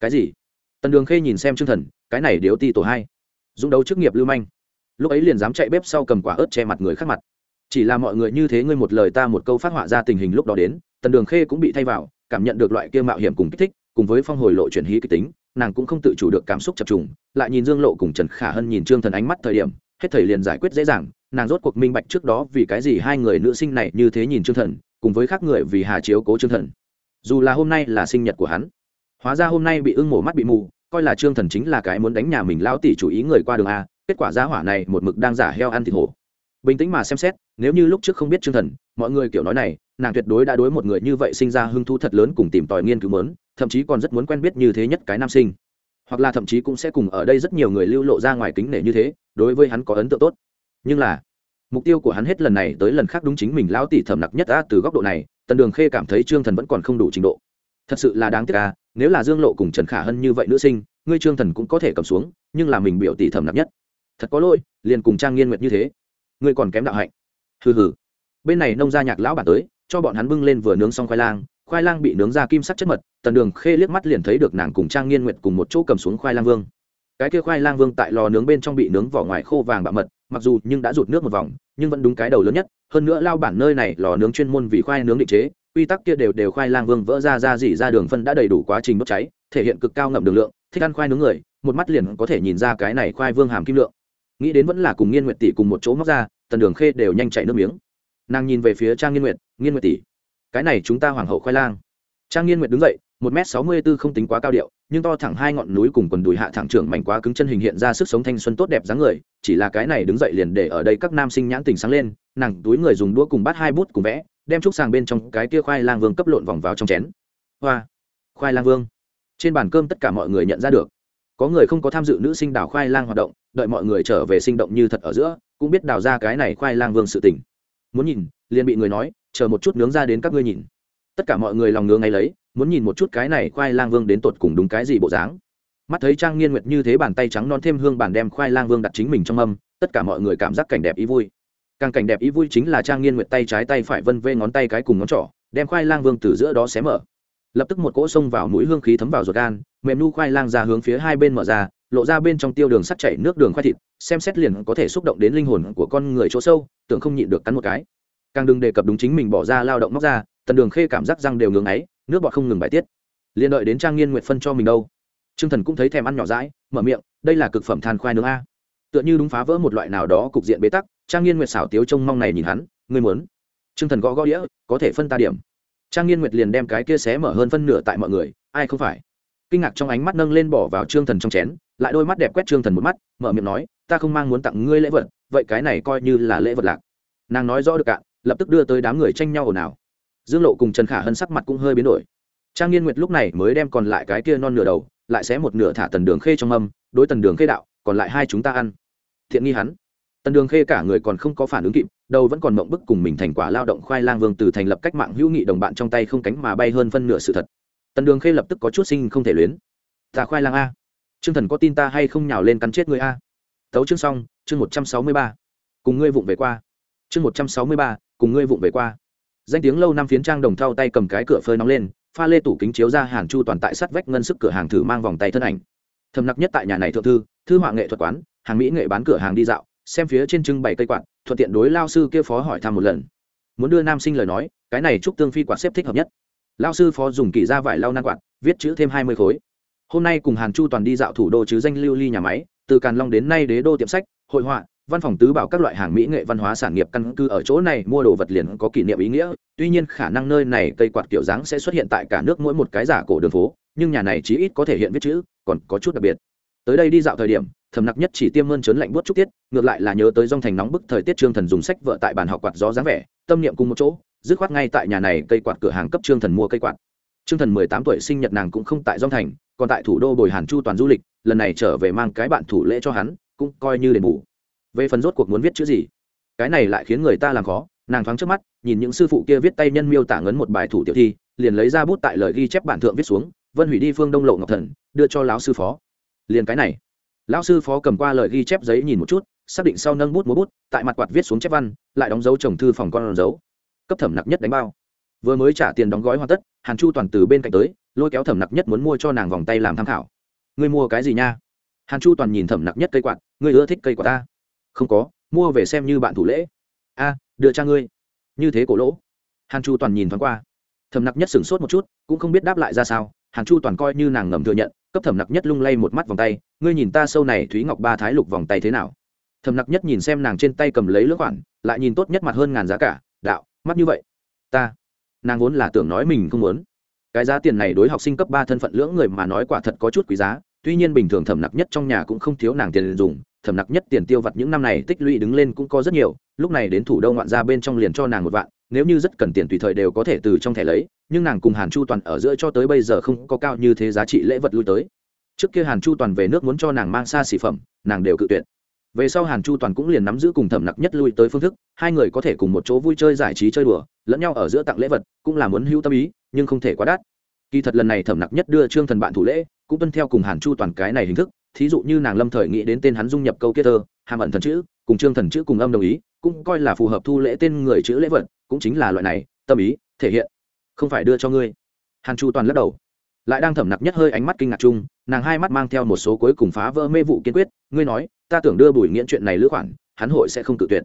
Cái gì? Tần đường khê nhìn xem trương thần, cái này điếu ti tổ hai. Dũng đấu chức nghiệp lưu manh lúc ấy liền dám chạy bếp sau cầm quả ớt che mặt người khác mặt. Chỉ là mọi người như thế ngươi một lời ta một câu phát họa ra tình hình lúc đó đến, tần đường khê cũng bị thay vào, cảm nhận được loại kia mạo hiểm cùng kích thích, cùng với phong hồi lộ chuyển hí kịch tính, nàng cũng không tự chủ được cảm xúc chập trùng, lại nhìn dương lộ cùng trần khả hân nhìn trương thần ánh mắt thời điểm, hết thời liền giải quyết dễ dàng, nàng rốt cuộc minh bạch trước đó vì cái gì hai người nữ sinh này như thế nhìn trương thần, cùng với khác người vì hà chiếu cố trương thần. Dù là hôm nay là sinh nhật của hắn, hóa ra hôm nay bị ưng mổ mắt bị mù, coi là trương thần chính là cái muốn đánh nhà mình lão tỷ chủ ý người qua đường a kết quả giá hỏa này một mực đang giả heo ăn thịt hổ. Bình tĩnh mà xem xét, nếu như lúc trước không biết trương thần, mọi người kiểu nói này, nàng tuyệt đối đã đối một người như vậy sinh ra hứng thú thật lớn cùng tìm tòi nghiên cứu mớn thậm chí còn rất muốn quen biết như thế nhất cái nam sinh. Hoặc là thậm chí cũng sẽ cùng ở đây rất nhiều người lưu lộ ra ngoài kính nể như thế, đối với hắn có ấn tượng tốt. Nhưng là, mục tiêu của hắn hết lần này tới lần khác đúng chính mình lão tỷ thầm nặc nhất ta từ góc độ này, tần đường khê cảm thấy trương thần vẫn còn không đủ trình độ. Thật sự là đáng tiếc a nếu là dương lộ cùng trần khả hân như vậy nữ sinh, ngươi trương thần cũng có thể cầm xuống, nhưng là mình biểu tỷ thầm nặc nhất thật có lỗi, liền cùng trang nghiên nguyệt như thế. Ngươi còn kém đạo hạnh. Hừ hừ. Bên này nông gia nhạc lão bản tới, cho bọn hắn bưng lên vừa nướng xong khoai lang. Khoai lang bị nướng ra kim sắc chất mật, tần đường khê liếc mắt liền thấy được nàng cùng trang nghiên nguyệt cùng một chỗ cầm xuống khoai lang vương. Cái kia khoai lang vương tại lò nướng bên trong bị nướng vỏ ngoài khô vàng bạ mật, mặc dù nhưng đã rụt nước một vòng, nhưng vẫn đúng cái đầu lớn nhất. Hơn nữa lao bản nơi này lò nướng chuyên môn vì khoai nướng định chế, quy tắc kia đều đều khoai lang vương vỡ ra ra dỉ ra đường phân đã đầy đủ quá trình bốc cháy, thể hiện cực cao ngậm đường lượng, thích ăn khoai nướng người, một mắt liền có thể nhìn ra cái này khoai vương hàm kim lượng nghĩ đến vẫn là cùng nghiên nguyệt tỷ cùng một chỗ móc ra, tần đường khê đều nhanh chạy nước miếng. Nàng nhìn về phía trang nghiên nguyệt nghiên nguyệt tỷ, cái này chúng ta hoàng hậu khoai lang. Trang nghiên nguyệt đứng dậy, một m sáu mươi b ố không tính quá cao điệu, nhưng to thẳng hai ngọn núi cùng quần đùi hạ thẳng trưởng mảnh quá cứng chân hình hiện ra sức sống thanh xuân tốt đẹp dáng người, chỉ là cái này đứng dậy liền để ở đây các nam sinh nhãn tình sáng lên, nàng túi người dùng đũa cùng bắt hai bút cùng vẽ, đem trúc sàng bên trong cái kia khoai lang vương cấp lộn vòng vào trong chén. Hoa, khoai lang vương. Trên bàn cơm tất cả mọi người nhận ra được có người không có tham dự nữ sinh đào khoai lang hoạt động, đợi mọi người trở về sinh động như thật ở giữa, cũng biết đào ra cái này khoai lang vương sự tình. Muốn nhìn, liền bị người nói, chờ một chút nướng ra đến các ngươi nhìn. Tất cả mọi người lòng ngứa ngay lấy, muốn nhìn một chút cái này khoai lang vương đến tột cùng đúng cái gì bộ dáng. Mắt thấy trang nghiên nguyệt như thế bàn tay trắng non thêm hương bàn đem khoai lang vương đặt chính mình trong âm tất cả mọi người cảm giác cảnh đẹp ý vui. Càng cảnh đẹp ý vui chính là trang nghiên nguyệt tay trái tay phải vân vê ngón tay cái cùng ngón trỏ, đem khoai lang vương từ giữa đó xé mở lập tức một cỗ xông vào mũi hương khí thấm vào ruột gan, mềm nu khoai lang ra hướng phía hai bên mở ra, lộ ra bên trong tiêu đường sắt chảy nước đường khoai thịt, xem xét liền có thể xúc động đến linh hồn của con người chỗ sâu, tưởng không nhịn được cắn một cái. Càng đừng đề cập đúng chính mình bỏ ra lao động móc ra, tần đường khê cảm giác răng đều ngưng ấy nước bọt không ngừng bài tiết. Liền đợi đến trang nghiên nguyện phân cho mình đâu. Trương thần cũng thấy thèm ăn nhỏ rãi mở miệng, đây là cực phẩm than khoai nướng a. Tựa như đúng phá vỡ một loại nào đó cục diện bế tắc, trang nghiên nguyệt xảo tiếu trông mong này nhìn hắn, ngươi muốn. Trương thần gõ gõ đĩa, có thể phân ta điểm trang nghiên nguyệt liền đem cái kia xé mở hơn phân nửa tại mọi người, ai không phải? Kinh ngạc trong ánh mắt nâng lên bỏ vào trương thần trong chén, lại đôi mắt đẹp quét trương thần một mắt, mở miệng nói, ta không mang muốn tặng ngươi lễ vật, vậy cái này coi như là lễ vật lạc. Nàng nói rõ được cạn lập tức đưa tới đám người tranh nhau ồn ào. Dương lộ cùng trần khả hân sắc mặt cũng hơi biến đổi. Trang nghiên nguyệt lúc này mới đem còn lại cái kia non nửa đầu, lại xé một nửa thả tần đường khê trong âm đối tần đường khê đạo, còn lại hai chúng ta ăn. Thiện nghi hắn. Tần đường khê cả người còn không có phản ứng kịp đầu vẫn còn mộng bức cùng mình thành quả lao động khoai lang vương từ thành lập cách mạng hữu nghị đồng bạn trong tay không cánh mà bay hơn phân nửa sự thật. Tần đường khê lập tức có chút sinh không thể luyến. Ta khoai lang a. Chương thần có tin ta hay không nhào lên cắn chết người a? Tấu chương xong, chương một trăm sáu mươi ba. Cùng ngươi vụng về qua. Chương một trăm sáu mươi ba, cùng ngươi vụng về qua. Danh tiếng lâu năm phiến trang đồng thau tay cầm cái cửa phơi nóng lên, pha lê tủ kính chiếu ra hàng chu toàn tại sắt vách ngân sức cửa hàng thử mang vòng tay thân ảnh. Thầm nặc nhất tại nhà này thượng thư thư họa nghệ thuật quán, hàng mỹ nghệ bán cửa hàng đi dạo xem phía trên trưng bày cây quạt, thuận tiện đối lao sư kia phó hỏi thăm một lần. Muốn đưa nam sinh lời nói, cái này trúc tương phi quạt xếp thích hợp nhất. Lao sư phó dùng kỳ ra vải lau nan quạt, viết chữ thêm hai mươi khối. Hôm nay cùng hàn chu toàn đi dạo thủ đô chứ danh lưu ly nhà máy, từ càn long đến nay đế đô tiệm sách, hội họa, văn phòng tứ bảo các loại hàng mỹ nghệ văn hóa sản nghiệp căn cư ở chỗ này, mua đồ vật liền có kỷ niệm ý nghĩa. Tuy nhiên khả năng nơi này cây quạt kiểu dáng sẽ xuất hiện tại cả nước mỗi một cái giả cổ đường phố, nhưng nhà này chí ít có thể hiện viết chữ, còn có chút đặc biệt tới đây đi dạo thời điểm, thầm nặc nhất chỉ tiêm mơn trớn lạnh buốt chút tiết, ngược lại là nhớ tới dòng thành nóng bức thời tiết trương thần dùng sách vợ tại bàn học quạt gió dáng vẻ, tâm niệm cùng một chỗ, dứt khoát ngay tại nhà này cây quạt cửa hàng cấp trương thần mua cây quạt. Trương thần mười tám tuổi sinh nhật nàng cũng không tại dòng thành, còn tại thủ đô bồi hàn chu toàn du lịch, lần này trở về mang cái bạn thủ lễ cho hắn, cũng coi như đền bù. Về phần rốt cuộc muốn viết chữ gì? Cái này lại khiến người ta làm khó, nàng thoáng trước mắt, nhìn những sư phụ kia viết tay nhân miêu tả ngấn một bài thủ tiểu thi, liền lấy ra bút tại lời ghi chép bản thượng viết xuống, vân hủy đi phương đông lộ ngọc thần, đưa cho lão sư phó liền cái này. Lão sư phó cầm qua lời ghi chép giấy nhìn một chút, xác định sau nâng bút múa bút, tại mặt quạt viết xuống chép văn, lại đóng dấu chồng thư phòng con dấu. Cấp thẩm nặc nhất đánh bao. Vừa mới trả tiền đóng gói hoàn tất, hàn chu toàn từ bên cạnh tới, lôi kéo thẩm nặc nhất muốn mua cho nàng vòng tay làm tham khảo. Ngươi mua cái gì nha? Hàn chu toàn nhìn thẩm nặc nhất cây quạt, ngươi ưa thích cây quạt ta? Không có, mua về xem như bạn thủ lễ. A, đưa cha ngươi. Như thế cổ lỗ. Hàn chu toàn nhìn thoáng qua. Thẩm nặc nhất sửng sốt một chút, cũng không biết đáp lại ra sao hàn chu toàn coi như nàng ngầm thừa nhận, cấp thẩm nặc nhất lung lay một mắt vòng tay, ngươi nhìn ta sâu này thúy ngọc ba thái lục vòng tay thế nào? Thẩm nặc nhất nhìn xem nàng trên tay cầm lấy lưỡng khoản, lại nhìn tốt nhất mặt hơn ngàn giá cả, đạo, mắt như vậy. Ta. Nàng vốn là tưởng nói mình không muốn. Cái giá tiền này đối học sinh cấp ba thân phận lưỡng người mà nói quả thật có chút quý giá, tuy nhiên bình thường thẩm nặc nhất trong nhà cũng không thiếu nàng tiền dùng, thẩm nặc nhất tiền tiêu vặt những năm này tích lũy đứng lên cũng có rất nhiều, lúc này đến thủ đô ngoạn ra bên trong liền cho nàng một vạn nếu như rất cần tiền tùy thời đều có thể từ trong thẻ lấy, nhưng nàng cùng hàn chu toàn ở giữa cho tới bây giờ không có cao như thế giá trị lễ vật lui tới. Trước kia hàn chu toàn về nước muốn cho nàng mang xa xỉ phẩm, nàng đều cự tuyệt. Về sau hàn chu toàn cũng liền nắm giữ cùng thẩm nặc nhất lui tới phương thức, hai người có thể cùng một chỗ vui chơi giải trí chơi đùa, lẫn nhau ở giữa tặng lễ vật, cũng là muốn hữu tâm ý, nhưng không thể quá đắt. Kỳ thật lần này thẩm nặc nhất đưa trương thần bạn thủ lễ, cũng tuân theo cùng hàn chu toàn cái này hình thức, thí dụ như nàng lâm thời nghĩ đến tên hắn dung nhập câu kia thơ, hàm ẩn thần chữ cùng trương thần chữ cùng âm đồng ý, cũng coi là phù hợp thu lễ tên người chữ lễ vật, cũng chính là loại này, tâm ý, thể hiện. Không phải đưa cho ngươi. Hàn chu toàn lắc đầu. Lại đang thẩm nặc nhất hơi ánh mắt kinh ngạc chung, nàng hai mắt mang theo một số cuối cùng phá vỡ mê vụ kiên quyết, ngươi nói, ta tưởng đưa bùi nghiễn chuyện này lữ khoản, hắn hội sẽ không tự tuyệt.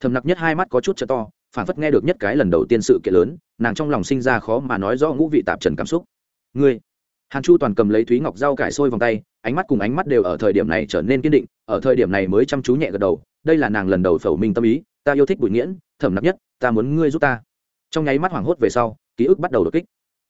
Thẩm nặc nhất hai mắt có chút chợ to, phản phất nghe được nhất cái lần đầu tiên sự kiện lớn, nàng trong lòng sinh ra khó mà nói rõ ngũ vị tạp trần cảm xúc. Ngươi hàn chu toàn cầm lấy thúy ngọc dao cải sôi vòng tay, ánh mắt cùng ánh mắt đều ở thời điểm này trở nên kiên định, ở thời điểm này mới chăm chú nhẹ gật đầu, đây là nàng lần đầu phẩu minh tâm ý, ta yêu thích bùi nghiễn, thẩm nặc nhất, ta muốn ngươi giúp ta. Trong nháy mắt hoảng hốt về sau, ký ức bắt đầu đột kích.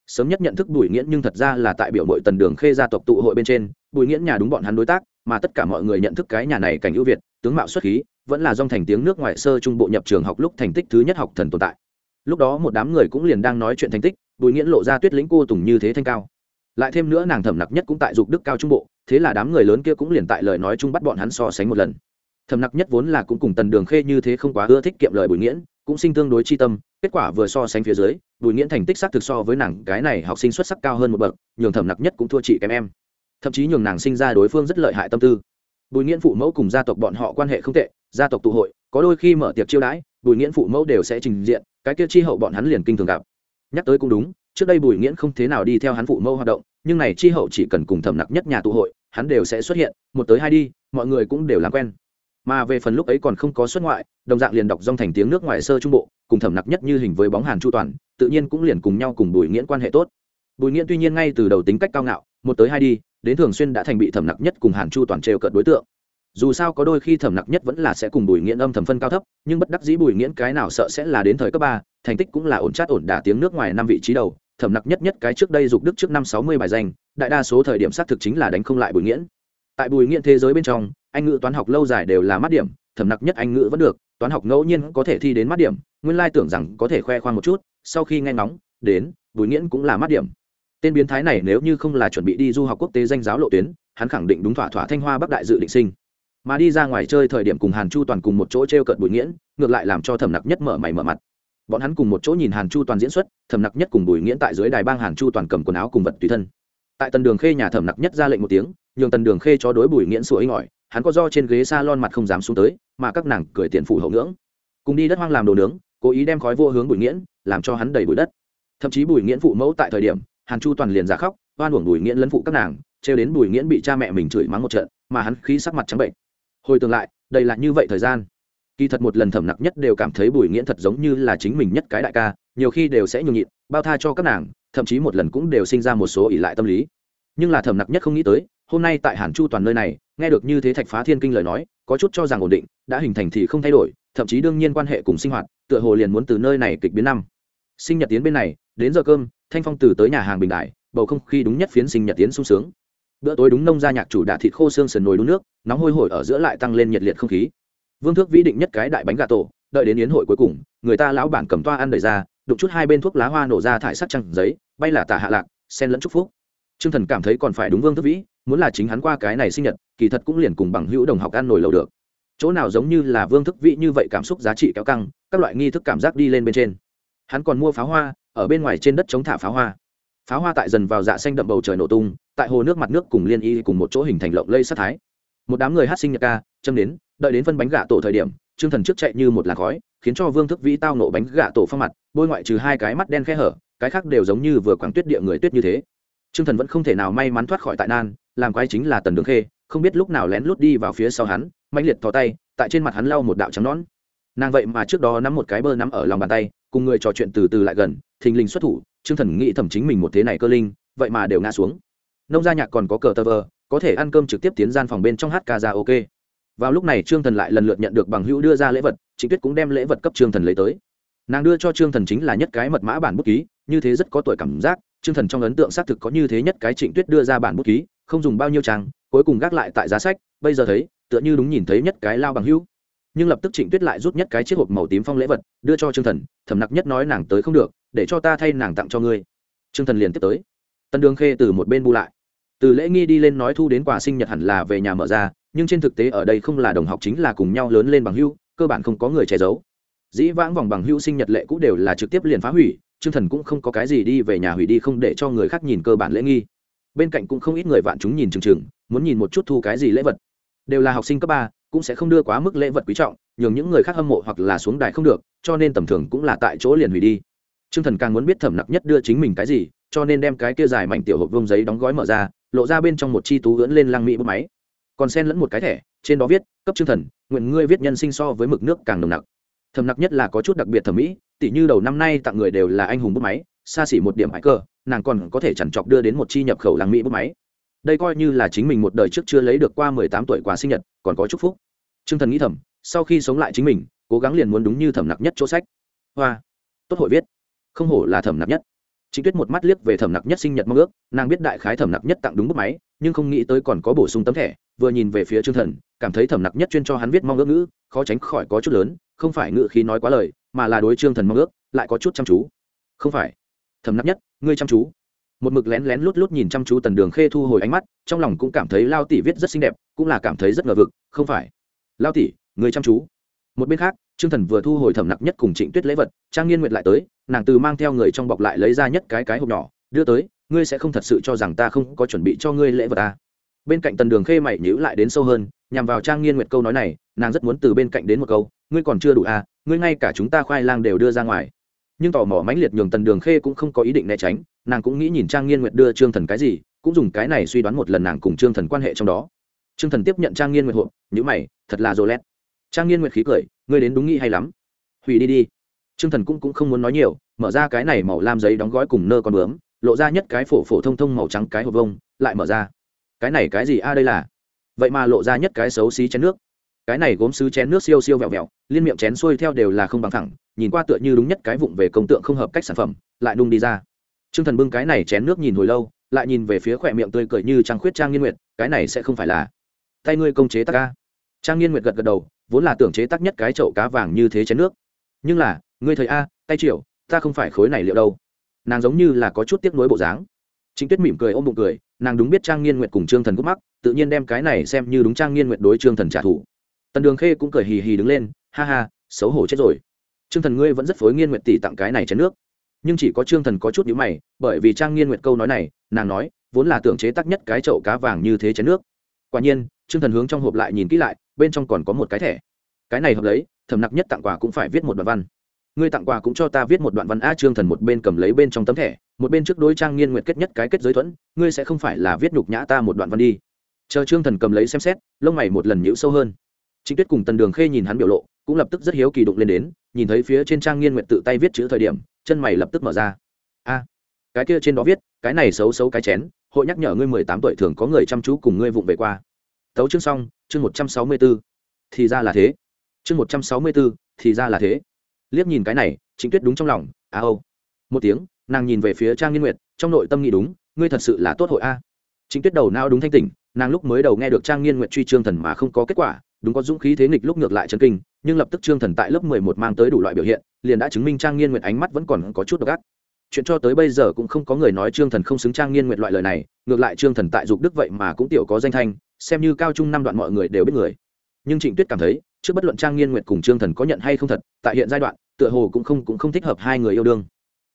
Sớm nhất nhận thức bùi nghiễn nhưng thật ra là tại biểu mội tần đường khê gia tộc tụ hội bên trên bùi nghiễn nhà đúng bọn hắn đối tác, mà tất cả mọi người nhận thức cái nhà này cảnh ưu việt, tướng mạo xuất khí, vẫn là dòng thành tiếng nước ngoại sơ trung bộ nhập trường học lúc thành tích thứ nhất học thần tồn tại. Lúc đó một đám người cũng liền đang nói chuyện thành tích bùi nghiễn lộ ra tuyết lĩnh cô tùng như thế thanh cao lại thêm nữa nàng thẩm nặc nhất cũng tại dục đức cao trung bộ, thế là đám người lớn kia cũng liền tại lời nói chung bắt bọn hắn so sánh một lần. Thẩm nặc nhất vốn là cũng cùng tần đường khê như thế không quá ưa thích kiệm lời bùi nghiễn, cũng sinh tương đối chi tâm, kết quả vừa so sánh phía dưới, bùi nghiễn thành tích xác thực so với nàng cái này học sinh xuất sắc cao hơn một bậc, nhường thẩm nặc nhất cũng thua chị kém em. Thậm chí nhường nàng sinh ra đối phương rất lợi hại tâm tư. Bùi nghiễn phụ mẫu cùng gia tộc bọn họ quan hệ không tệ, gia tộc tụ hội, có đôi khi mở tiệc chiêu đãi, bùi nghiễn phụ mẫu đều sẽ trình diện, cái kia chi hậu bọn hắn liền kinh thường gặp. Nhắc tới cũng đúng, trước đây bùi nghiễn không thế nào đi theo hắn phụ mẫu hoạt động nhưng này chi hậu chỉ cần cùng thẩm nặc nhất nhà tụ hội, hắn đều sẽ xuất hiện, một tới hai đi, mọi người cũng đều làm quen. Mà về phần lúc ấy còn không có xuất ngoại, đồng dạng liền đọc dòng thành tiếng nước ngoài sơ trung bộ, cùng thẩm nặc nhất như hình với bóng hàn chu toàn, tự nhiên cũng liền cùng nhau cùng bùi nghiễn quan hệ tốt. Bùi nghiễn tuy nhiên ngay từ đầu tính cách cao ngạo, một tới hai đi, đến thường xuyên đã thành bị thẩm nặc nhất cùng hàn chu toàn trêu cợt đối tượng. Dù sao có đôi khi thẩm nặc nhất vẫn là sẽ cùng bùi nghiễn âm thầm phân cao thấp, nhưng bất đắc dĩ bùi nghiễn cái nào sợ sẽ là đến thời cấp ba, thành tích cũng là ổn chát ổn đả tiếng nước ngoài năm vị trí đầu thẩm nặc nhất nhất cái trước đây dục đức trước năm sáu mươi bài danh, đại đa số thời điểm xác thực chính là đánh không lại bùi nghiễn. Tại bùi nghiễn thế giới bên trong, anh ngữ toán học lâu dài đều là mắt điểm, thẩm nặc nhất anh ngữ vẫn được, toán học ngẫu nhiên có thể thi đến mắt điểm, nguyên lai tưởng rằng có thể khoe khoang một chút, sau khi nghe ngóng, đến, bùi nghiễn cũng là mắt điểm. Tên biến thái này nếu như không là chuẩn bị đi du học quốc tế danh giáo lộ tuyến, hắn khẳng định đúng thỏa thỏa thanh hoa bắc đại dự định sinh. Mà đi ra ngoài chơi thời điểm cùng hàn chu toàn cùng một chỗ t r e o cợt bùi nghiễn, ngược lại làm cho thẩm nặc nhất mở mày mở mặt bọn hắn cùng một chỗ nhìn hàn chu toàn diễn xuất, thẩm nặc nhất cùng bùi nghiễn tại dưới đài bang hàn chu toàn cầm quần áo cùng vật tùy thân. Tại tần đường khê nhà thẩm nặc nhất ra lệnh một tiếng, nhường tần đường khê cho đối bùi nghiễn sủa inh ỏi hắn có do trên ghế s a lon mặt không dám xuống tới, mà các nàng cười tiền phủ hậu ngưỡng. Cùng đi đất hoang làm đồ nướng, cố ý đem khói vô hướng bùi nghiễn, làm cho hắn đầy bụi đất. Thậm chí bùi nghiễn phụ mẫu tại thời điểm, hàn chu toàn liền giả khóc, oan uổng bùi nghiễn lấn phụ các nàng, trêu đến bùi nghiễn bị cha mẹ mình chửi mắng một trận, mà hắn khí sắc mặt trắng bệnh. Hồi tương lại, đây là như vậy thời gian kỳ thật một lần thẩm nặc nhất đều cảm thấy bùi nghiễn thật giống như là chính mình nhất cái đại ca, nhiều khi đều sẽ nhường nhịn, bao tha cho các nàng, thậm chí một lần cũng đều sinh ra một số ỷ lại tâm lý. Nhưng là thẩm nặc nhất không nghĩ tới, hôm nay tại hàn chu toàn nơi này, nghe được như thế thạch phá thiên kinh lời nói, có chút cho rằng ổn định, đã hình thành thì không thay đổi, thậm chí đương nhiên quan hệ cùng sinh hoạt, tựa hồ liền muốn từ nơi này kịch biến năm. Sinh nhật tiến bên này, đến giờ cơm, thanh phong từ tới nhà hàng bình đại, bầu không khí đúng nhất phiến sinh nhật tiến sung sướng. Bữa tối đúng nông gia nhạc chủ đả thịt khô xương sườn nồi đun nước, nóng hôi hổi ở giữa lại tăng lên nhiệt liệt không khí vương thước vĩ định nhất cái đại bánh gà tổ, đợi đến yến hội cuối cùng, người ta lão bản cầm toa ăn đầy ra, đụng chút hai bên thuốc lá hoa nổ ra thải sắc trăng giấy, bay là tả hạ lạc sen lẫn chúc phúc. T r ư ơ n g thần cảm thấy còn phải đúng vương thước vĩ, muốn là chính hắn qua cái này sinh nhật, kỳ thật cũng liền cùng bằng hữu đồng học ăn nổi lầu được. Chỗ nào giống như là vương thức vĩ như vậy cảm xúc giá trị kéo căng, các loại nghi thức cảm giác đi lên bên trên. Hắn còn mua pháo hoa, ở bên ngoài trên đất chống thả pháo hoa. Pháo hoa tại dần vào dạ xanh đậm bầu trời nổ tung, tại hồ nước mặt nước cùng liên y cùng một chỗ hình thành lộng lây sát thái. Một đám người hát sinh nhật ca, châm đến đợi đến phân bánh gà tổ thời điểm, trương thần trước chạy như một làn khói, khiến cho vương thức vĩ tao nổ bánh gà tổ phong mặt, bôi ngoại trừ hai cái mắt đen khe hở, cái khác đều giống như vừa quảng tuyết địa người tuyết như thế. Trương thần vẫn không thể nào may mắn thoát khỏi tại nan, làm quái chính là tần đường khê, không biết lúc nào lén lút đi vào phía sau hắn mạnh liệt thò tay, tại trên mặt hắn lau một đạo trắng nón nàng vậy mà trước đó nắm một cái bơ nắm ở lòng bàn tay, cùng người trò chuyện từ từ lại gần, thình lình xuất thủ, trương thần nghĩ thầm chính mình một thế này cơ linh, vậy mà đều ngã xuống. Nông gia nhạc còn có cờ tơ vơ có thể ăn cơm trực tiếp tiến gian phòng bên trong hát ca ra ok vào lúc này trương thần lại lần lượt nhận được bằng hữu đưa ra lễ vật, trịnh tuyết cũng đem lễ vật cấp trương thần lấy tới. Nàng đưa cho trương thần chính là nhất cái mật mã bản bút ký, như thế rất có tuổi cảm giác, trương thần trong ấn tượng xác thực có như thế nhất cái trịnh tuyết đưa ra bản bút ký, không dùng bao nhiêu trang, cuối cùng gác lại tại giá sách, bây giờ thấy, tựa như đúng nhìn thấy nhất cái lao bằng hữu. Nhưng lập tức trịnh tuyết lại rút nhất cái chiếc hộp màu tím phong lễ vật, đưa cho trương thần, thầm nặc nhất nói nàng tới không được, để cho ta thay nàng tặng cho ngươi. Trương thần liền tiếp tới. Tân đường khê từ một bên bu lại. Từ lễ nghi đi lên nói thu đến quà sinh nhật hẳn là về nhà mở ra nhưng trên thực tế ở đây không là đồng học chính là cùng nhau lớn lên bằng hưu cơ bản không có người che giấu. Dĩ vãng vòng bằng hưu sinh nhật lệ cũ đều là trực tiếp liền phá hủy chương thần cũng không có cái gì đi về nhà hủy đi không để cho người khác nhìn cơ bản lễ nghi. Bên cạnh cũng không ít người vạn chúng nhìn chừng chừng muốn nhìn một chút thu cái gì lễ vật. Đều là học sinh cấp ba cũng sẽ không đưa quá mức lễ vật quý trọng nhường những người khác hâm mộ hoặc là xuống đài không được cho nên tầm thường cũng là tại chỗ liền hủy đi. Trương Thần càng muốn biết thẩm nặc nhất đưa chính mình cái gì, cho nên đem cái kia dài mảnh tiểu hộp vông giấy đóng gói mở ra, lộ ra bên trong một chi tú ưỡn lên lăng mỹ bút máy còn xen lẫn một cái thẻ trên đó viết cấp chương thần nguyện ngươi viết nhân sinh so với mực nước càng nồng nặc. Thầm nặc nhất là có chút đặc biệt thẩm mỹ tỷ như đầu năm nay tặng người đều là anh hùng bút máy xa xỉ một điểm hải cơ nàng còn có thể chẳng chọc đưa đến một chi nhập khẩu làng mỹ bút máy. Đây coi như là chính mình một đời trước chưa lấy được qua mười tám tuổi quà sinh nhật còn có chúc phúc. T r ư ơ n g thần nghĩ thầm sau khi sống lại chính mình cố gắng liền muốn đúng như thẩm nặc nhất chỗ sách. Hoa. Tốt hội viết. Không hổ là thẩm nặc nhất. Chính Tuyết một mắt liếc về Thẩm Nặc Nhất sinh nhật mong ước, nàng biết đại khái Thẩm Nặc Nhất tặng đúng bút máy, nhưng không nghĩ tới còn có bổ sung tấm thẻ, vừa nhìn về phía Trương Thần, cảm thấy Thẩm Nặc Nhất chuyên cho hắn viết mong ước ngữ, khó tránh khỏi có chút lớn, không phải ngữ khí nói quá lời, mà là đối Trương Thần mong ước, lại có chút chăm chú. Không phải. Thẩm Nặc Nhất, ngươi chăm chú. Một mực lén lén lút lút nhìn chăm chú Tần Đường Khê thu hồi ánh mắt, trong lòng cũng cảm thấy Lao tỷ viết rất xinh đẹp, cũng là cảm thấy rất ngờ vực, không phải. Lao tỷ, người chăm chú. Một bên khác, Trương Thần vừa thu hồi Thẩm Nặc Nhất cùng Trịnh Tuyết lễ vật, Trang Nghiên Nguyệt lại tới, nàng từ mang theo người trong bọc lại lấy ra nhất cái cái hộp nhỏ, đưa tới ngươi sẽ không thật sự cho rằng ta không có chuẩn bị cho ngươi lễ vật ta bên cạnh tần đường khê mày nhữ lại đến sâu hơn nhằm vào trang nghiên nguyệt câu nói này nàng rất muốn từ bên cạnh đến một câu ngươi còn chưa đủ à ngươi ngay cả chúng ta khoai lang đều đưa ra ngoài. Nhưng tò mò mãnh liệt nhường tần đường khê cũng không có ý định né tránh nàng cũng nghĩ nhìn trang nghiên nguyệt đưa trương thần cái gì cũng dùng cái này suy đoán một lần nàng cùng trương thần quan hệ trong đó. Trương thần tiếp nhận trang nghiên nguyệt hộp nhữ mày thật là rồ lét. Trang nghiên nguyệt khí cười ngươi đến đúng nghĩ hay lắm. Hủy đi đi. Trương thần cũng, cũng không muốn nói nhiều mở ra cái này màu lam giấy đóng gói cùng nơ con bướm lộ ra nhất cái phổ phổ thông thông màu trắng cái hộp vông, lại mở ra. Cái này cái gì a, đây là? Vậy mà lộ ra nhất cái xấu xí chén nước. Cái này gốm sứ chén nước siêu siêu vẹo vẹo, liên miệng chén xuôi theo đều là không bằng thẳng, nhìn qua tựa như đúng nhất cái vụng về công tượng không hợp cách sản phẩm, lại nung đi ra. T r ư ơ n g thần bưng cái này chén nước nhìn hồi lâu, lại nhìn về phía khỏe miệng tươi cười như trang khuyết trang nghiên nguyệt, cái này sẽ không phải là tay ngươi công chế tắc ca trang nghiên nguyệt gật gật đầu, vốn là tưởng chế tắc nhất cái chậu cá vàng như thế chén nước. Nhưng là, ngươi thầy a, tay triệu, ta không phải khối này liệu đâu nàng giống như là có chút tiếc nuối bộ dáng. Chính tuyết mỉm cười ôm bụng cười, nàng đúng biết trang nghiên nguyện cùng trương thần gốc mắc tự nhiên đem cái này xem như đúng trang nghiên nguyện đối trương thần trả thù. Tần đường khê cũng cười hì hì đứng lên, ha ha, xấu hổ chết rồi. Trương thần ngươi vẫn rất phối nghiên nguyện tỷ tặng cái này chén nước. Nhưng chỉ có trương thần có chút nhữ mày, bởi vì trang nghiên nguyện câu nói này, nàng nói, vốn là tưởng chế tắc nhất cái chậu cá vàng như thế chén nước. Quả nhiên, trương thần hướng trong hộp lại nhìn kỹ lại, bên trong còn có một cái thẻ. Cái này hợp lấy thầm nặc nhất tặng quà cũng phải viết một đoạn văn ngươi tặng quà cũng cho ta viết một đoạn văn a trương thần một bên cầm lấy bên trong tấm thẻ, một bên trước đối trang nghiên nguyệt kết nhất cái kết giới thuẫn, ngươi sẽ không phải là viết nhục nhã ta một đoạn văn đi. Chờ trương thần cầm lấy xem xét, lông mày một lần nhữ sâu hơn. Trịnh tuyết cùng tần đường khê nhìn hắn biểu lộ, cũng lập tức rất hiếu kỳ đụng lên đến, nhìn thấy phía trên trang nghiên nguyệt tự tay viết chữ thời điểm, chân mày lập tức mở ra. A, cái kia trên đó viết, cái này xấu xấu cái chén, hội nhắc nhở ngươi mười tám tuổi thường có người chăm chú cùng ngươi vụng về qua. Tấu chương xong, chương một trăm sáu mươi b ố thì ra là thế. Chương một trăm sáu mươi b ố thì ra là thế liếc nhìn cái này chính tuyết đúng trong lòng, a âu một tiếng, nàng nhìn về phía trang nghiên nguyệt, trong nội tâm nghĩ đúng, ngươi thật sự là tốt hội a. Chính tuyết đầu nao đúng thanh tỉnh, nàng lúc mới đầu nghe được trang nghiên Nguyệt truy trương thần mà không có kết quả, đúng có dũng khí thế nghịch lúc ngược lại chân kinh, nhưng lập tức trương thần tại lớp mười một mang tới đủ loại biểu hiện, liền đã chứng minh trang nghiên Nguyệt ánh mắt vẫn còn có chút độc ác. Chuyện cho tới bây giờ cũng không có người nói trương thần không xứng trang nghiên Nguyệt loại lời này, ngược lại trương thần tại dục đức vậy mà cũng tiểu có danh thanh, xem như cao trung năm đoạn mọi người đều biết người. Nhưng trịnh tuyết cảm thấy, trước bất luận trang nghiên Nguyệt cùng trương thần có nhận hay không thật, tại hiện giai đoạn tựa hồ cũng không cũng không thích hợp hai người yêu đương.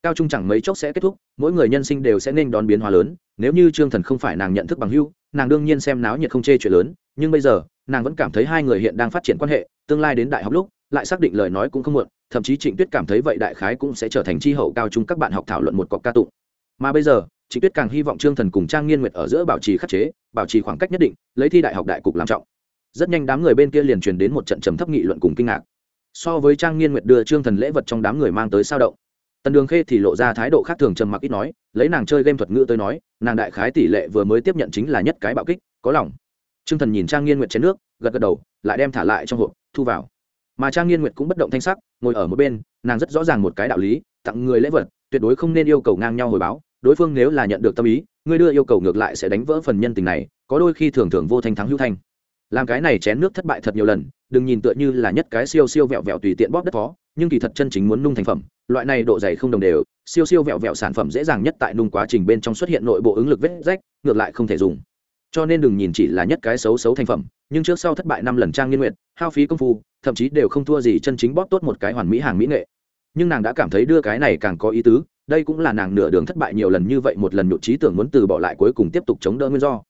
Cao trung chẳng mấy chốc sẽ kết thúc, mỗi người nhân sinh đều sẽ nên đón biến hóa lớn, nếu như trương thần không phải nàng nhận thức bằng hưu nàng đương nhiên xem náo nhiệt không chê chuyện lớn, nhưng bây giờ, nàng vẫn cảm thấy hai người hiện đang phát triển quan hệ, tương lai đến đại học lúc, lại xác định lời nói cũng không muộn, thậm chí trịnh tuyết cảm thấy vậy đại khái cũng sẽ trở thành tri hậu cao trung các bạn học thảo luận một cọc ca tụng. Mà bây giờ, trịnh tuyết càng hy vọng trương thần cùng trang nghiên nguyệt ở giữa bảo trì khắc chế, bảo trì khoảng cách nhất định, lấy thi đại học đại cục làm trọng. Rất nhanh đám người bên kia liền truyền đến một trận trầm thấp nghị luận cùng kinh ngạc so với trang nghiên nguyệt đưa trương thần lễ vật trong đám người mang tới sao động. Tần đường khê thì lộ ra thái độ khác thường trầm mặc ít nói, lấy nàng chơi game thuật ngữ tới nói, nàng đại khái tỷ lệ vừa mới tiếp nhận chính là nhất cái bạo kích, có lòng. Trương thần nhìn trang nghiên nguyệt chén nước, gật gật đầu, lại đem thả lại trong hộp, thu vào. Mà trang nghiên nguyệt cũng bất động thanh sắc, ngồi ở một bên, nàng rất rõ ràng một cái đạo lý, tặng người lễ vật, tuyệt đối không nên yêu cầu ngang nhau hồi báo, đối phương nếu là nhận được tâm ý, người đưa yêu cầu ngược lại sẽ đánh vỡ phần nhân tình này, có đôi khi thường thường vô thanh thắng hữu thanh. Làm cái này chén nước thất bại thật nhiều lần đừng nhìn tựa như là nhất cái siêu siêu vẹo vẹo tùy tiện bóp đất phó, nhưng kỳ thật chân chính muốn nung thành phẩm, loại này độ dày không đồng đều, siêu siêu vẹo vẹo sản phẩm dễ dàng nhất tại nung quá trình bên trong xuất hiện nội bộ ứng lực vết rách, ngược lại không thể dùng. Cho nên đừng nhìn chỉ là nhất cái xấu xấu thành phẩm, nhưng trước sau thất bại năm lần trang nghiên nguyện hao phí công phu, thậm chí đều không thua gì chân chính bóp tốt một cái hoàn mỹ hàng mỹ nghệ. Nhưng nàng đã cảm thấy đưa cái này càng có ý tứ, đây cũng là nàng nửa đường thất bại nhiều lần như vậy, một lần nhụt trí tưởng muốn từ bỏ lại cuối cùng tiếp tục chống đỡ nguyên do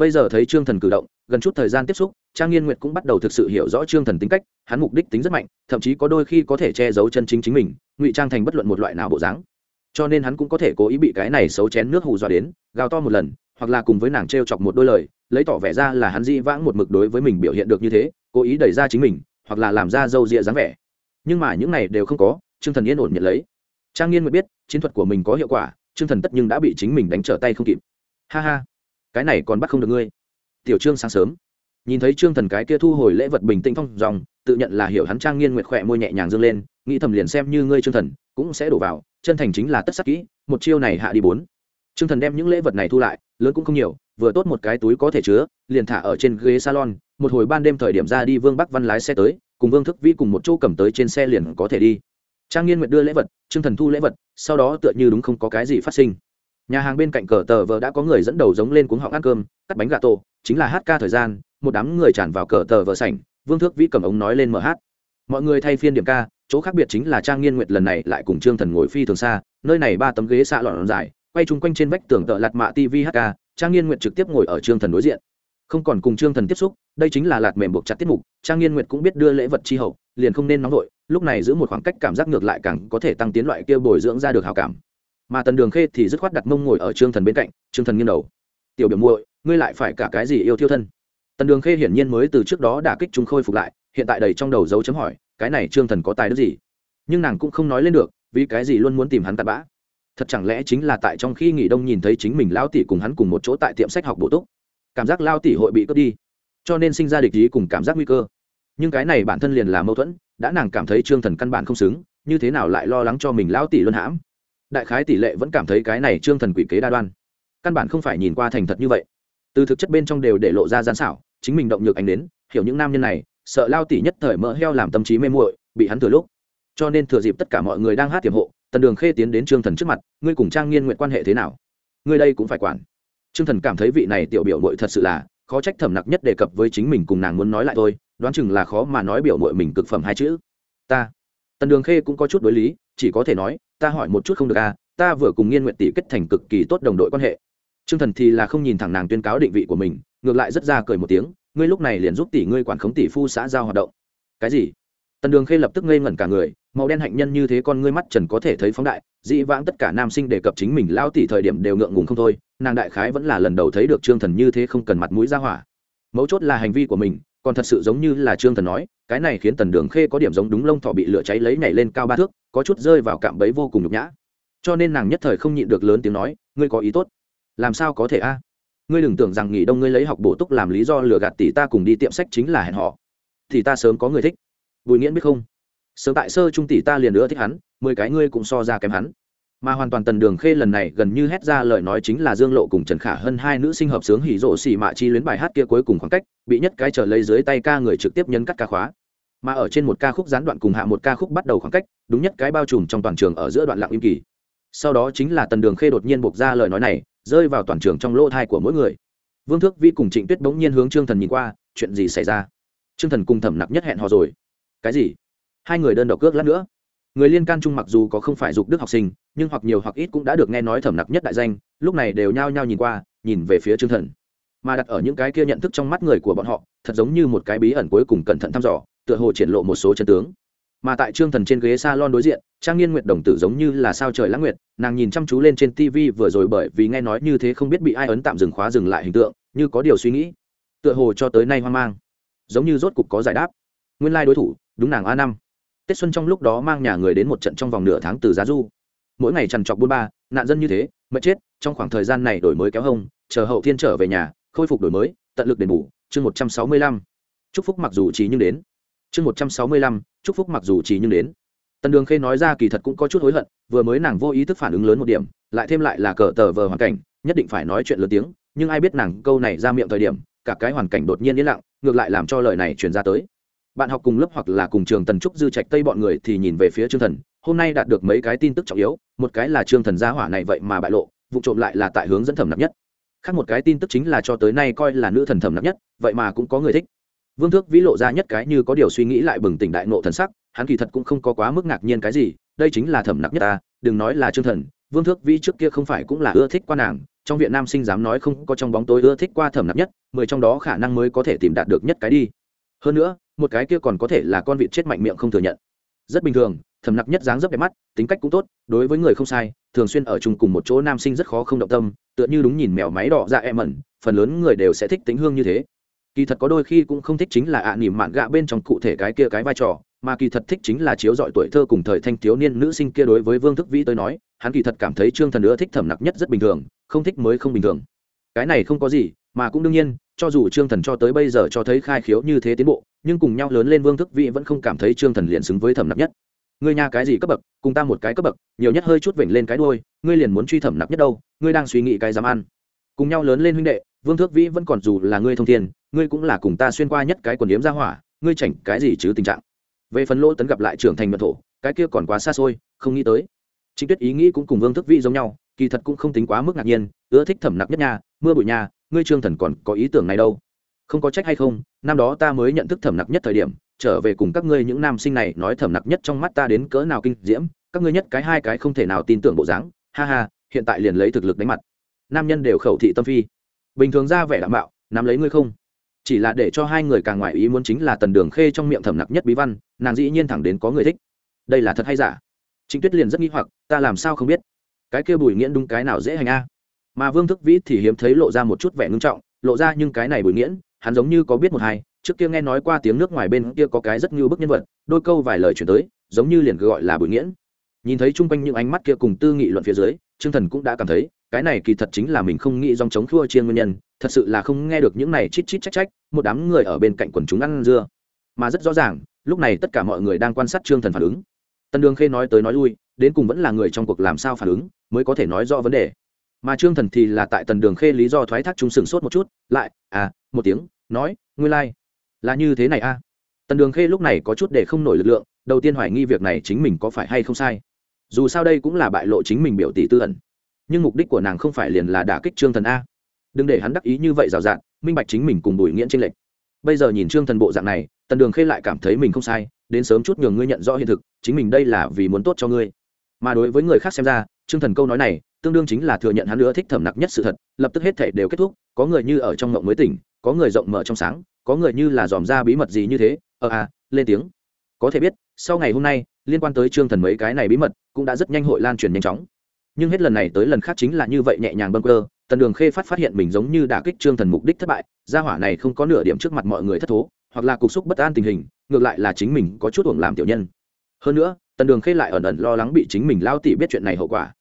bây giờ thấy trương thần cử động, gần chút thời gian tiếp xúc, trang nghiên nguyệt cũng bắt đầu thực sự hiểu rõ trương thần tính cách, hắn mục đích tính rất mạnh, thậm chí có đôi khi có thể che giấu chân chính chính mình, ngụy trang thành bất luận một loại nào bộ dáng. Cho nên hắn cũng có thể cố ý bị cái này xấu chén nước hù dọa đến, gào to một lần, hoặc là cùng với nàng t r e o chọc một đôi lời, lấy tỏ vẻ ra là hắn di vãng một mực đối với mình biểu hiện được như thế, cố ý đẩy ra chính mình, hoặc là làm ra dâu rịa dáng vẻ. Nhưng mà những này đều không có, trương thần yên ổn nhận lấy. Trang nghiên mới biết, chiến thuật của mình có hiệu quả, trương thần tất nhưng đã bị chính mình đánh trở tay không kịp. Ha ha cái này còn bắt không được ngươi. Tiểu trương sáng sớm, nhìn thấy trương thần cái kia thu hồi lễ vật bình tĩnh phong dòng, tự nhận là hiểu hắn trang nghiên nguyệt khỏe môi nhẹ nhàng dâng lên, nghĩ thầm liền xem như ngươi trương thần cũng sẽ đổ vào, chân thành chính là tất sắc kỹ, một chiêu này hạ đi bốn. Trương thần đem những lễ vật này thu lại, lớn cũng không nhiều, vừa tốt một cái túi có thể chứa, liền thả ở trên ghế salon, một hồi ban đêm thời điểm ra đi vương bắc văn lái xe tới, cùng vương thức vĩ cùng một chỗ cầm tới trên xe liền có thể đi. Trang nghiên nguyệt đưa lễ vật, trương thần thu lễ vật, sau đó tựa như đúng không có cái gì phát sinh nhà hàng bên cạnh cờ tờ vờ đã có người dẫn đầu giống lên cuống họng ăn cơm, cắt bánh gà tổ, chính là hát ca thời gian, một đám người tràn vào cờ tờ vờ sảnh, vương thước vĩ cầm ống nói lên mở hát. Mọi người thay phiên điểm ca, chỗ khác biệt chính là trang nghiên nguyệt lần này lại cùng trương thần ngồi phi thường xa, nơi này ba tấm ghế xạ lọn dài, quay chung quanh trên vách tường tợ lạt mạ tv hk trang nghiên nguyệt trực tiếp ngồi ở trương thần đối diện. Không còn cùng trương thần tiếp xúc, đây chính là lạt mềm buộc chặt tiết mục, trang nghiên nguyệt cũng biết đưa lễ vật chi hậu, liền không nên nóng vội, lúc này giữ một khoảng cách cảm giác ngược lại càng có thể tăng tiến loại kia bồi dưỡng ra được hào cảm mà tần đường khê thì dứt khoát đặt mông ngồi ở trương thần bên cạnh, trương thần nghiêng đầu. Tiểu biểu muội, ngươi lại phải cả cái gì yêu thiêu thân? Tần đường khê hiển nhiên mới từ trước đó đả kích chúng khôi phục lại, hiện tại đầy trong đầu dấu chấm hỏi, cái này trương thần có tài đức gì? Nhưng nàng cũng không nói lên được, vì cái gì luôn muốn tìm hắn tạt bã. Thật chẳng lẽ chính là tại trong khi nghỉ đông nhìn thấy chính mình lao tỷ cùng hắn cùng một chỗ tại tiệm sách học bổ túc? Cảm giác lao tỷ hội bị cướp đi, cho nên sinh ra địch ý cùng cảm giác nguy cơ. Nhưng cái này bản thân liền là mâu thuẫn, đã nàng cảm thấy trương thần căn bản không xứng, như thế nào lại lo lắng cho mình lao tỷ luân hãm? Đại khái tỷ lệ vẫn cảm thấy cái này trương thần quỷ kế đa đoan. Căn bản không phải nhìn qua thành thật như vậy. Từ thực chất bên trong đều để lộ ra gian xảo, chính mình động nhược anh đến, hiểu những nam nhân này, sợ lao tỷ nhất thời mỡ heo làm tâm trí mê muội, bị hắn thừa lúc. Cho nên thừa dịp tất cả mọi người đang hát tiềm hộ, tần đường khê tiến đến trương thần trước mặt, ngươi cùng trang nghiên nguyện quan hệ thế nào? Ngươi đây cũng phải quản. Trương thần cảm thấy vị này tiểu biểu mội thật sự là khó trách thẩm nặc nhất đề cập với chính mình cùng nàng muốn nói lại thôi, đoán chừng là khó mà nói biểu mội mình cực phẩm hai chữ. Ta. Tần đường khê cũng có chút đối lý, chỉ có thể nói ta hỏi một chút không được à ta vừa cùng nghiên nguyện tỷ kết thành cực kỳ tốt đồng đội quan hệ. T r ư ơ n g thần thì là không nhìn thẳng nàng tuyên cáo định vị của mình, ngược lại rất ra cười một tiếng, ngươi lúc này liền giúp tỷ ngươi quản khống tỷ phu xã giao hoạt động. Cái gì? Tần đường khê lập tức ngây ngẩn cả người, màu đen hạnh nhân như thế con ngươi mắt trần có thể thấy phóng đại, dĩ vãng tất cả nam sinh đề cập chính mình lao tỷ thời điểm đều ngượng ngùng không thôi, nàng đại khái vẫn là lần đầu thấy được trương thần như thế không cần mặt mũi ra hỏa. Mấu chốt là hành vi của mình còn thật sự giống như là trương thần nói, cái này khiến tần đường khê có điểm giống đúng lông thọ bị lửa cháy lấy nhảy lên cao ba thước, có chút rơi vào cạm bẫy vô cùng nhục nhã. Cho nên nàng nhất thời không nhịn được lớn tiếng nói, ngươi có ý tốt. Làm sao có thể a? Ngươi đừng tưởng rằng nghỉ đông ngươi lấy học bổ túc làm lý do lừa gạt tỷ ta cùng đi tiệm sách chính là hẹn họ. Thì ta sớm có người thích. Bùi nghiễn biết không? Sớm tại sơ trung tỷ ta liền nữa thích hắn, mười cái ngươi cũng so ra kém hắn mà hoàn toàn tần đường khê lần này gần như hét ra lời nói chính là dương lộ cùng trần khả hơn hai nữ sinh hợp sướng hỉ rộ xì mạ chi luyến bài hát kia cuối cùng khoảng cách, bị nhất cái trở lấy dưới tay ca người trực tiếp nhấn cắt ca khóa. Mà ở trên một ca khúc gián đoạn cùng hạ một ca khúc bắt đầu khoảng cách, đúng nhất cái bao trùm trong toàn trường ở giữa đoạn lặng im kỳ. Sau đó chính là tần đường khê đột nhiên buộc ra lời nói này, rơi vào toàn trường trong lỗ thai của mỗi người. Vương thước vi cùng trịnh tuyết bỗng nhiên hướng trương thần nhìn qua, chuyện gì xảy ra? Trương thần cùng thẩm nặc nhất hẹn hò rồi. Cái gì? Hai người đơn độc cước lát nữa người liên can chung mặc dù có không phải dục đức học sinh, nhưng hoặc nhiều hoặc ít cũng đã được nghe nói thẩm nặc nhất đại danh, lúc này đều nhao nhao nhìn qua, nhìn về phía trương thần. Mà đặt ở những cái kia nhận thức trong mắt người của bọn họ, thật giống như một cái bí ẩn cuối cùng cẩn thận thăm dò, tựa hồ triển lộ một số chân tướng. Mà tại trương thần trên ghế s a lon đối diện, trang nghiên nguyệt đồng tử giống như là sao trời lãng nguyệt, nàng nhìn chăm chú lên trên tv vừa rồi bởi vì nghe nói như thế không biết bị ai ấn tạm dừng khóa dừng lại hình tượng, như có điều suy nghĩ. Tựa hồ cho tới nay hoang mang. Giống như rốt cục có giải đáp. Nguyên lai đối thủ, đúng nàng a năm tết xuân trong lúc đó mang nhà người đến một trận trong vòng nửa tháng từ giá du. Mỗi ngày trằn trọc buôn ba, nạn dân như thế mất chết, trong khoảng thời gian này đổi mới kéo hông, chờ hậu thiên trở về nhà, khôi phục đổi mới, tận lực đền bù, chương một trăm sáu mươi lăm. Chúc phúc mặc dù trí nhưng đến. Chương một trăm sáu mươi lăm, chúc phúc mặc dù trí nhưng đến. Tần đường khê nói ra kỳ thật cũng có chút hối hận, vừa mới nàng vô ý thức phản ứng lớn một điểm, lại thêm lại là cờ tờ vờ hoàn cảnh, nhất định phải nói chuyện lớn tiếng, nhưng ai biết nàng câu này ra miệng thời điểm, cả cái hoàn cảnh đột nhiên yên lặng, ngược lại làm cho lời này truyền ra tới bạn học cùng lớp hoặc là cùng trường tần trúc dư trạch tây bọn người thì nhìn về phía trương thần. Hôm nay đạt được mấy cái tin tức trọng yếu, một cái là trương thần gia hỏa này vậy mà bại lộ, vụ trộm lại là tại hướng dẫn thẩm nặng nhất. Khác một cái tin tức chính là cho tới nay coi là nữ thần thẩm nặng nhất, vậy mà cũng có người thích. Vương thước vĩ lộ ra nhất cái như có điều suy nghĩ lại bừng tỉnh đại nộ thần sắc, hắn kỳ thật cũng không có quá mức ngạc nhiên cái gì, đây chính là thẩm nặng nhất ta, đừng nói là trương thần, vương thước vĩ trước kia không phải cũng là ưa thích qua nàng, trong viện nam sinh dám nói không có trong bóng tối ưa thích qua thẩm nặng nhất, mười trong đó khả năng mới có thể tìm đạt được nhất cái đi. Hơn nữa một cái kia còn có thể là con vịt chết mạnh miệng không thừa nhận. Rất bình thường thẩm nặc nhất dáng rất đẹp mắt, tính cách cũng tốt, đối với người không sai, thường xuyên ở chung cùng một chỗ nam sinh rất khó không động tâm, tựa như đúng nhìn mèo máy đỏ dạ em mẩn, phần lớn người đều sẽ thích tính hương như thế. Kỳ thật có đôi khi cũng không thích chính là ạ à nỉm mạn gạ bên trong cụ thể cái kia cái vai trò, mà kỳ thật thích chính là chiếu dọi tuổi thơ cùng thời thanh thiếu niên nữ sinh kia đối với vương thức vĩ tới nói, hắn kỳ thật cảm thấy trương thần nữa thích thẩm nặc nhất rất bình thường, không thích mới không bình thường. Cái này không có gì, mà cũng đương nhiên, cho dù trương thần cho tới bây giờ cho thấy khai khiếu như thế tiến bộ nhưng cùng nhau lớn lên vương thức vĩ vẫn không cảm thấy trương thần liền xứng với thẩm nặc nhất. Ngươi nhà cái gì cấp bậc, cùng ta một cái cấp bậc, nhiều nhất hơi chút vểnh lên cái đôi ngươi liền muốn truy thẩm nặc nhất đâu, ngươi đang suy nghĩ cái dám ăn. Cùng nhau lớn lên huynh đệ, vương thước vĩ vẫn còn dù là ngươi thông thiên, ngươi cũng là cùng ta xuyên qua nhất cái quần yếm ra hỏa, ngươi chảnh cái gì chứ tình trạng? Về phần lỗ tấn gặp lại trưởng thành mật thổ, cái kia còn quá xa xôi, không nghĩ tới. Chính tuyết ý nghĩ cũng cùng vương thức vĩ giống nhau, kỳ thật cũng không tính quá mức ngạc nhiên, ưa thích thẩm nặc nhất nha mưa bụi nha ngươi trương thần còn có ý tưởng này đâu. Không có trách hay không năm đó ta mới nhận thức thẩm nặc nhất thời điểm, trở về cùng các ngươi những nam sinh này nói thẩm nặc nhất trong mắt ta đến cỡ nào kinh diễm, các ngươi nhất cái hai cái không thể nào tin tưởng bộ dáng, ha ha, hiện tại liền lấy thực lực đánh mặt. Nam nhân đều khẩu thị tâm phi. Bình thường ra vẻ đảm bảo, nắm lấy ngươi không? Chỉ là để cho hai người càng ngoài ý muốn chính là tần đường khê trong miệng thẩm nặc nhất bí văn, nàng dĩ nhiên thẳng đến có người thích. Đây là thật hay giả? Chính tuyết liền rất nghi hoặc, ta làm sao không biết? Cái kia bùi nghiễn đúng cái nào dễ hành a? Mà vương thức vĩ thì hiếm thấy lộ ra một chút vẻ ngưng trọng, lộ ra nhưng cái này bùi nghiễn hắn giống như có biết một hai, trước kia nghe nói qua tiếng nước ngoài bên kia có cái rất như bức nhân vật, đôi câu vài lời chuyển tới, giống như liền gọi là bụi nghiễn. Nhìn thấy chung quanh những ánh mắt kia cùng tư nghị luận phía dưới, trương thần cũng đã cảm thấy, cái này kỳ thật chính là mình không nghĩ dòng chống thua chiên nguyên nhân, thật sự là không nghe được những này chít chít trách trách, một đám người ở bên cạnh quần chúng ăn dưa. Mà rất rõ ràng, lúc này tất cả mọi người đang quan sát trương thần phản ứng. Tân đường khê nói tới nói lui, đến cùng vẫn là người trong cuộc làm sao phản ứng, mới có thể nói rõ vấn đề. Mà trương thần thì là tại tần đường khê lý do thoái thác chúng sừng sốt một chút, lại à một tiếng, nói, nguyên lai、like. là như thế này a à. tần đường khê lúc này có chút để không nổi lực lượng, đầu tiên hoài nghi việc này chính mình có phải hay không sai dù sao đây cũng là bại lộ chính mình biểu tỷ tư ẩn nhưng mục đích của nàng không phải liền là đả kích trương thần a đừng để hắn đắc ý như vậy rào rạt, minh bạch chính mình cùng bùi nghiễn tranh lệch bây giờ nhìn trương thần bộ dạng này, tần đường khê lại cảm thấy mình không sai, đến sớm chút nhường ngươi nhận rõ hiện thực, chính mình đây là vì muốn tốt cho ngươi mà đối với người khác xem ra, trương thần câu nói này, tương đương chính là thừa nhận hắn nữa thích thẩm nặc nhất sự thật, lập tức hết thể đều kết thúc, có người như ở trong mộng mới tỉnh có người rộng mở trong sáng, có người như là dòm ra bí mật gì như thế ờ à lên tiếng. Có thể biết, sau ngày hôm nay, liên quan tới trương thần mấy cái này bí mật, cũng đã rất nhanh hội lan truyền nhanh chóng. Nhưng hết lần này tới lần khác chính là như vậy nhẹ nhàng bâng cơ tần đường khê phát phát hiện mình giống như đả kích trương thần mục đích thất bại, gia hỏa này không có nửa điểm trước mặt mọi người thất thố, hoặc là cục xúc bất an tình hình, ngược lại là chính mình có chút uổng làm tiểu nhân. Hơn nữa, tần đường khê lại ẩn ẩn lo lắng bị chính mình lao tỉ biết chuyện này hậu quả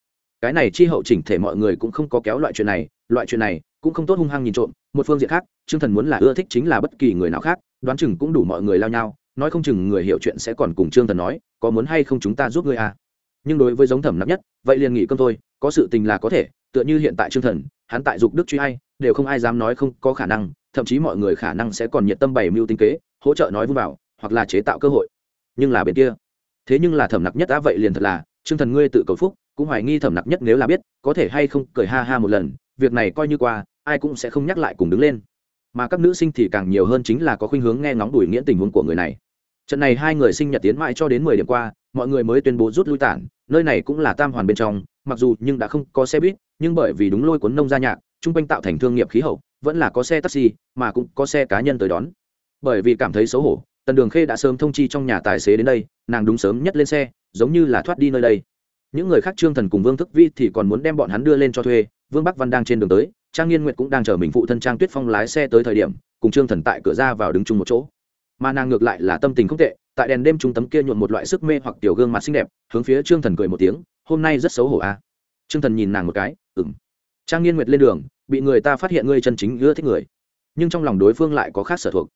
cái này chi hậu chỉnh thể mọi người cũng không có kéo loại chuyện này, loại chuyện này cũng không tốt hung hăng nhìn trộm, một phương diện khác, trương thần muốn là ưa thích chính là bất kỳ người nào khác, đoán chừng cũng đủ mọi người lao nhau, nói không chừng người hiểu chuyện sẽ còn cùng trương thần nói, có muốn hay không chúng ta giúp ngươi à? Nhưng đối với giống thẩm nặc nhất, vậy liền nghỉ cơm thôi, có sự tình là có thể, tựa như hiện tại trương thần, hắn tại dục đức truy ai, đều không ai dám nói không có khả năng, thậm chí mọi người khả năng sẽ còn nhiệt tâm bày mưu tinh kế, hỗ trợ nói vun vào, hoặc là chế tạo cơ hội. Nhưng là bên kia, thế nhưng là thẩm nặc nhất đã vậy liền thật là, trương thần ngươi tự cầu phúc cũng hoài nghi thẩm nặc nhất nếu là biết, có thể hay không cười ha ha một lần, việc này coi như qua, ai cũng sẽ không nhắc lại cùng đứng lên. Mà các nữ sinh thì càng nhiều hơn chính là có khuynh hướng nghe ngóng đuổi nghĩa tình huống của người này. Trận này hai người sinh nhật tiến mãi cho đến mười điểm qua, mọi người mới tuyên bố rút lui tản, nơi này cũng là tam hoàn bên trong, mặc dù nhưng đã không có xe buýt, nhưng bởi vì đúng lôi cuốn nông gia nhạc, chung quanh tạo thành thương nghiệp khí hậu, vẫn là có xe taxi, mà cũng có xe cá nhân tới đón. Bởi vì cảm thấy xấu hổ, tần đường khê đã sớm thông chi trong nhà tài xế đến đây, nàng đúng sớm nhất lên xe, giống như là thoát đi nơi đây những người khác trương thần cùng vương thức vi thì còn muốn đem bọn hắn đưa lên cho thuê, vương bắc văn đang trên đường tới, trang nghiên nguyệt cũng đang chờ mình phụ thân trang tuyết phong lái xe tới thời điểm, cùng trương thần tại cửa ra vào đứng chung một chỗ. Mà nàng ngược lại là tâm tình không tệ, tại đèn đêm trung tấm kia nhuộn một loại sức mê hoặc tiểu gương mặt xinh đẹp, hướng phía trương thần cười một tiếng, hôm nay rất xấu hổ a à? trương thần nhìn nàng một cái ừng trang nghiên nguyệt lên đường, bị người ta phát hiện ngươi chân chính ưa thích người, nhưng trong lòng đối phương lại có khác sở thuộc.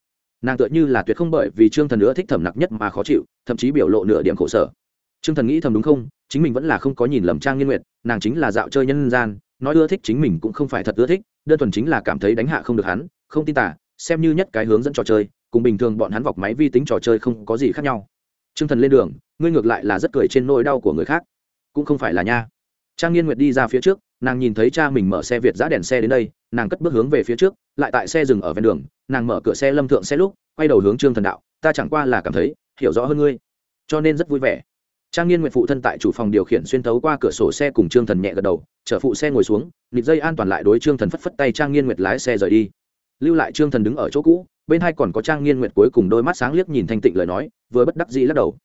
Nàng tựa như là tuyệt không bởi vì trương thần ưa thích thẩm nặc nhất mà khó chịu, thậm chí biểu lộ nửa điểm khổ sở. Trương thần nghĩ thầm đúng không chính mình vẫn là không có nhìn lầm trang nghiên nguyệt, nàng chính là dạo chơi nhân gian, nói ưa thích chính mình cũng không phải thật ưa thích, đơn thuần chính là cảm thấy đánh hạ không được hắn, không tin tả xem như nhất cái hướng dẫn trò chơi, cùng bình thường bọn hắn vọc máy vi tính trò chơi không có gì khác nhau. Trương thần lên đường, ngươi ngược lại là rất cười trên nỗi đau của người khác. Cũng không phải là nha. Trang nghiên nguyệt đi ra phía trước, nàng nhìn thấy cha mình mở xe việt giã đèn xe đến đây, nàng cất bước hướng về phía trước, lại tại xe dừng ở ven đường, nàng mở cửa xe lâm thượng xe lúc, quay đầu hướng trương thần đạo, ta chẳng qua là cảm thấy hiểu rõ hơn ngươi, cho nên rất vui vẻ trang nghiên nguyện phụ thân tại chủ phòng điều khiển xuyên tấu qua cửa sổ xe cùng trương thần nhẹ gật đầu, chở phụ xe ngồi xuống, nịt dây an toàn lại đối trương thần phất phất tay trang nghiên nguyệt lái xe rời đi. Lưu lại trương thần đứng ở chỗ cũ, bên hai còn có trang nghiên nguyệt cuối cùng đôi mắt sáng liếc nhìn thanh tịnh lời nói, vừa bất đắc dĩ lắc đầu.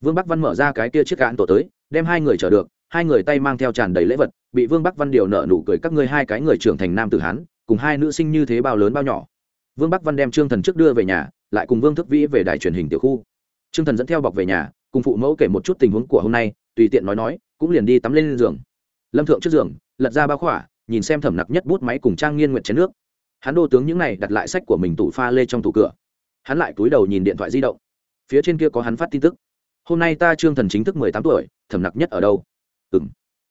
Vương bắc văn mở ra cái kia chiếc gạn tổ tới, đem hai người chở được, hai người tay mang theo tràn đầy lễ vật, bị vương bắc văn điều nợ nụ cười các ngươi hai cái người trưởng thành nam tử hán, cùng hai nữ sinh như thế bao lớn bao nhỏ. Vương bắc văn đem trương thần trước đưa về nhà, lại cùng vương thức vĩ về đài truyền hình tiểu khu. Trương thần dẫn theo bọc về nhà cùng phụ mẫu kể một chút tình huống của hôm nay, tùy tiện nói nói, cũng liền đi tắm lên giường. Lâm thượng trước giường, lật ra bao khỏa, nhìn xem thẩm nặc nhất bút máy cùng trang nghiên nguyện chén nước. Hắn đô tướng những này đặt lại sách của mình tủ pha lê trong tủ cửa. Hắn lại cúi đầu nhìn điện thoại di động. Phía trên kia có hắn phát tin tức. Hôm nay ta trương thần chính thức mười tám tuổi, thẩm nặc nhất ở đâu? Ừ m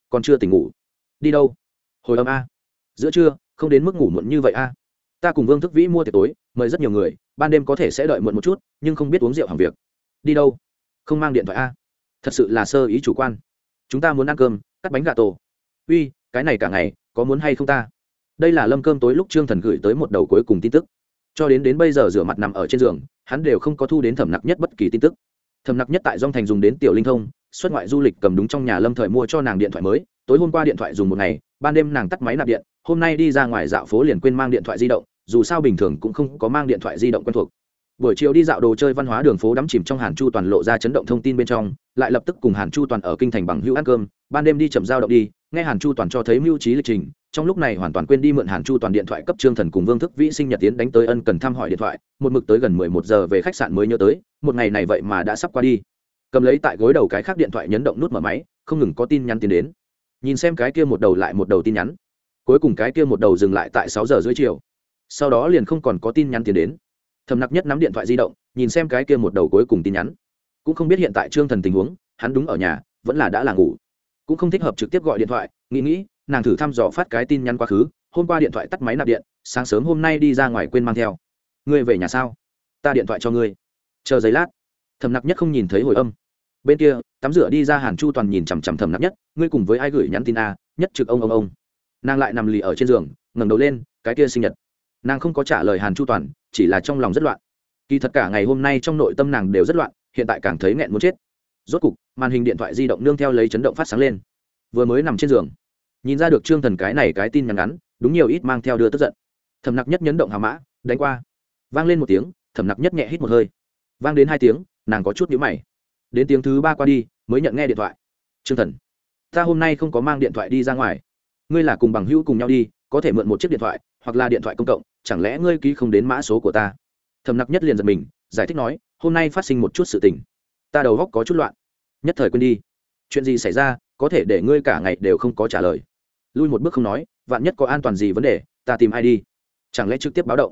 còn chưa tỉnh ngủ. Đi đâu? Hồi âm a. Giữa trưa, không đến mức ngủ muộn như vậy a. Ta cùng vương thức vĩ mua tiệc tối, mời rất nhiều người, ban đêm có thể sẽ đợi muộn một chút, nhưng không biết uống rượu hàng việc. Đi đâu? Không mang điện thoại a. Thật sự là sơ ý chủ quan. Chúng ta muốn ăn cơm, cắt bánh gà tổ. Uy, cái này cả ngày, có muốn hay không ta? Đây là lâm cơm tối lúc trương thần gửi tới một đầu cuối cùng tin tức. Cho đến đến bây giờ rửa mặt nằm ở trên giường, hắn đều không có thu đến thẩm nặc nhất bất kỳ tin tức. Thẩm nặc nhất tại dong thành dùng đến tiểu linh thông, xuất ngoại du lịch cầm đúng trong nhà lâm thời mua cho nàng điện thoại mới. Tối hôm qua điện thoại dùng một ngày, ban đêm nàng tắt máy nạp điện, hôm nay đi ra ngoài dạo phố liền quên mang điện thoại di động, dù sao bình thường cũng không có mang điện thoại di động quen thuộc buổi chiều đi dạo đồ chơi văn hóa đường phố đắm chìm trong hàn chu toàn lộ ra chấn động thông tin bên trong, lại lập tức cùng hàn chu toàn ở kinh thành bằng hữu ăn cơm, ban đêm đi chậm giao động đi, nghe hàn chu toàn cho thấy mưu trí lịch trình, trong lúc này hoàn toàn quên đi mượn hàn chu toàn điện thoại cấp trương thần cùng vương thức vĩ sinh nhật tiến đánh tới ân cần thăm hỏi điện thoại, một mực tới gần mười một giờ về khách sạn mới nhớ tới, một ngày này vậy mà đã sắp qua đi. Cầm lấy tại gối đầu cái khác điện thoại nhấn động nút mở máy, không ngừng có tin nhắn tiến đến. Nhìn xem cái kia một đầu lại một đầu tin nhắn. Cuối cùng cái kia một đầu dừng lại tại sáu giờ rưỡi chiều. Sau đó liền không còn có tin nhắn tiến đến thầm nặc nhất nắm điện thoại di động, nhìn xem cái kia một đầu cuối cùng tin nhắn. Cũng không biết hiện tại trương thần tình huống, hắn đúng ở nhà, vẫn là đã là ngủ. Cũng không thích hợp trực tiếp gọi điện thoại, nghĩ nghĩ, nàng thử thăm dò phát cái tin nhắn quá khứ, hôm qua điện thoại tắt máy nạp điện, sáng sớm hôm nay đi ra ngoài quên mang theo. Ngươi về nhà sao? Ta điện thoại cho ngươi. Chờ giấy lát. Thầm nặc nhất không nhìn thấy hồi âm. Bên kia, tắm rửa đi ra hàn chu toàn nhìn chằm chằm thầm nặc nhất, ngươi cùng với ai gửi nhắn tin a nhất trực ông ông ông. Nàng lại nằm lì ở trên giường, ngẩng đầu lên, cái kia sinh nhật. Nàng không có trả lời hàn chu toàn chỉ là trong lòng rất loạn. Kỳ thật cả ngày hôm nay trong nội tâm nàng đều rất loạn, hiện tại càng thấy nghẹn muốn chết. Rốt cục, màn hình điện thoại di động nương theo lấy chấn động phát sáng lên. Vừa mới nằm trên giường, nhìn ra được trương thần cái này cái tin nhắn ngắn, đúng nhiều ít mang theo đưa tức giận. Thầm nặc nhất nhấn động hào mã, đánh qua. Vang lên một tiếng thầm nặc nhất nhẹ hít một hơi. Vang đến hai tiếng, nàng có chút nhữ mày. Đến tiếng thứ ba qua đi, mới nhận nghe điện thoại. Trương thần, ta hôm nay không có mang điện thoại đi ra ngoài. Ngươi là cùng bằng hữu cùng nhau đi, có thể mượn một chiếc điện thoại, hoặc là điện thoại công cộng chẳng lẽ ngươi ký không đến mã số của ta? Thầm nặc nhất liền giật mình, giải thích nói, hôm nay phát sinh một chút sự tình. Ta đầu góc có chút loạn. Nhất thời quên đi. Chuyện gì xảy ra, có thể để ngươi cả ngày đều không có trả lời. Lui một bước không nói, vạn nhất có an toàn gì vấn đề, ta tìm ai đi? Chẳng lẽ trực tiếp báo động?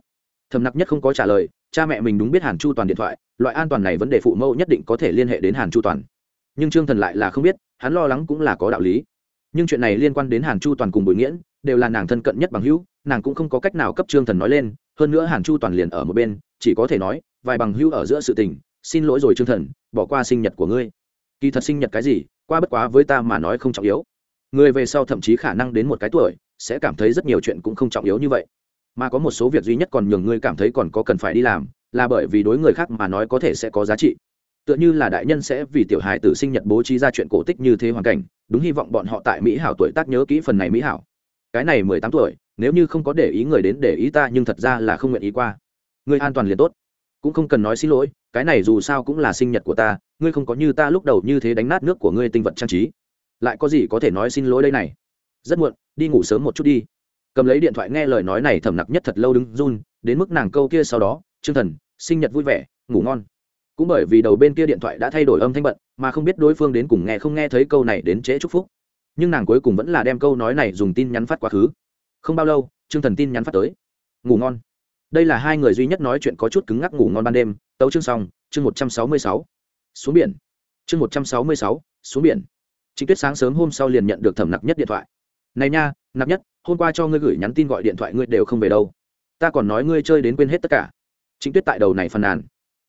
Thầm nặc nhất không có trả lời, cha mẹ mình đúng biết hàn chu toàn điện thoại, loại an toàn này vấn đề phụ mẫu nhất định có thể liên hệ đến hàn chu toàn. Nhưng trương thần lại là không biết, hắn lo lắng cũng là có đạo lý. Nhưng chuyện này liên quan đến hàn chu toàn cùng bùi nghiễn đều là nàng thân cận nhất bằng hữu, nàng cũng không có cách nào cấp trương thần nói lên, hơn nữa hàn chu toàn liền ở một bên, chỉ có thể nói, vài bằng hữu ở giữa sự tình, xin lỗi rồi trương thần, bỏ qua sinh nhật của ngươi. Kỳ thật sinh nhật cái gì, qua bất quá với ta mà nói không trọng yếu. Người về sau thậm chí khả năng đến một cái tuổi, sẽ cảm thấy rất nhiều chuyện cũng không trọng yếu như vậy. Mà có một số việc duy nhất còn nhường ngươi cảm thấy còn có cần phải đi làm, là bởi vì đối người khác mà nói có thể sẽ có giá trị. Tựa như là đại nhân sẽ vì tiểu hài tử sinh nhật bố trí ra chuyện cổ tích như thế hoàn cảnh, đúng hy vọng bọn họ tại mỹ hảo tuổi tác nhớ kỹ phần này mỹ hảo cái này mười tám tuổi, nếu như không có để ý người đến để ý ta, nhưng thật ra là không nguyện ý qua. Ngươi an toàn liền tốt. Cũng không cần nói xin lỗi, cái này dù sao cũng là sinh nhật của ta, ngươi không có như ta lúc đầu như thế đánh nát nước của ngươi tinh vật trang trí. Lại có gì có thể nói xin lỗi đây này? Rất muộn, đi ngủ sớm một chút đi. Cầm lấy điện thoại nghe lời nói này thầm nặc nhất thật lâu đứng run, đến mức nàng câu kia sau đó chương thần, sinh nhật vui vẻ, ngủ ngon. Cũng bởi vì đầu bên kia điện thoại đã thay đổi âm thanh bận, mà không biết đối phương đến cùng nghe không nghe thấy câu này đến trễ chúc phúc nhưng nàng cuối cùng vẫn là đem câu nói này dùng tin nhắn phát quá khứ. Không bao lâu chương thần tin nhắn phát tới. Ngủ ngon. Đây là hai người duy nhất nói chuyện có chút cứng ngắc ngủ ngon ban đêm. Tấu chương xong, chương một trăm sáu mươi sáu. Xuống biển. Chương một trăm sáu mươi sáu, xuống biển. Trịnh tuyết sáng sớm hôm sau liền nhận được thẩm nặc nhất điện thoại. Này nha, nặc nhất, hôm qua cho ngươi gửi nhắn tin gọi điện thoại ngươi đều không về đâu. Ta còn nói ngươi chơi đến quên hết tất cả. Trịnh tuyết tại đầu này phàn nàn.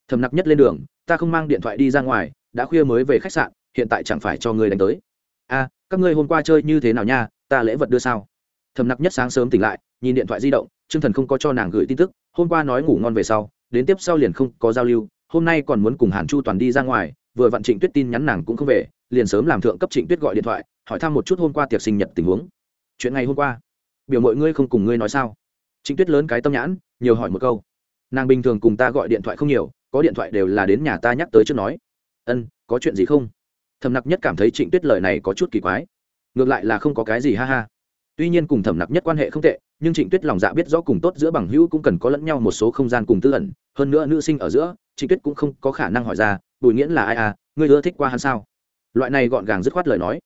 Thẩm nặc nhất lên đường, ta không mang điện thoại đi ra ngoài, đã khuya mới về khách sạn, hiện tại chẳng phải cho ngươi đánh tới. A các ngươi hôm qua chơi như thế nào nha, ta lễ vật đưa sao? Thẩm nặc nhất sáng sớm tỉnh lại, nhìn điện thoại di động chương thần không có cho nàng gửi tin tức, hôm qua nói ngủ ngon về sau, đến tiếp sau liền không có giao lưu, hôm nay còn muốn cùng hàn chu toàn đi ra ngoài, vừa vặn trịnh tuyết tin nhắn nàng cũng không về, liền sớm làm thượng cấp trịnh tuyết gọi điện thoại, hỏi thăm một chút hôm qua tiệc sinh nhật tình huống. Chuyện ngày hôm qua, biểu mọi ngươi không cùng ngươi nói sao? Trịnh tuyết lớn cái tâm nhãn, nhiều hỏi một câu. Nàng bình thường cùng ta gọi điện thoại không nhiều, có điện thoại đều là đến nhà ta nhắc tới trước nói. Ân, có chuyện gì không? Thẩm nặc nhất cảm thấy trịnh tuyết lời này có chút kỳ quái. Ngược lại là không có cái gì ha ha. Tuy nhiên cùng thẩm nặc nhất quan hệ không tệ, nhưng trịnh tuyết lòng dạ biết rõ cùng tốt giữa bằng hữu cũng cần có lẫn nhau một số không gian cùng tư ẩn. Hơn nữa nữ sinh ở giữa, trịnh tuyết cũng không có khả năng hỏi ra, bùi nghiễn là ai à? Ngươi ưa thích qua hắn sao? Loại này gọn gàng dứt khoát lời nói.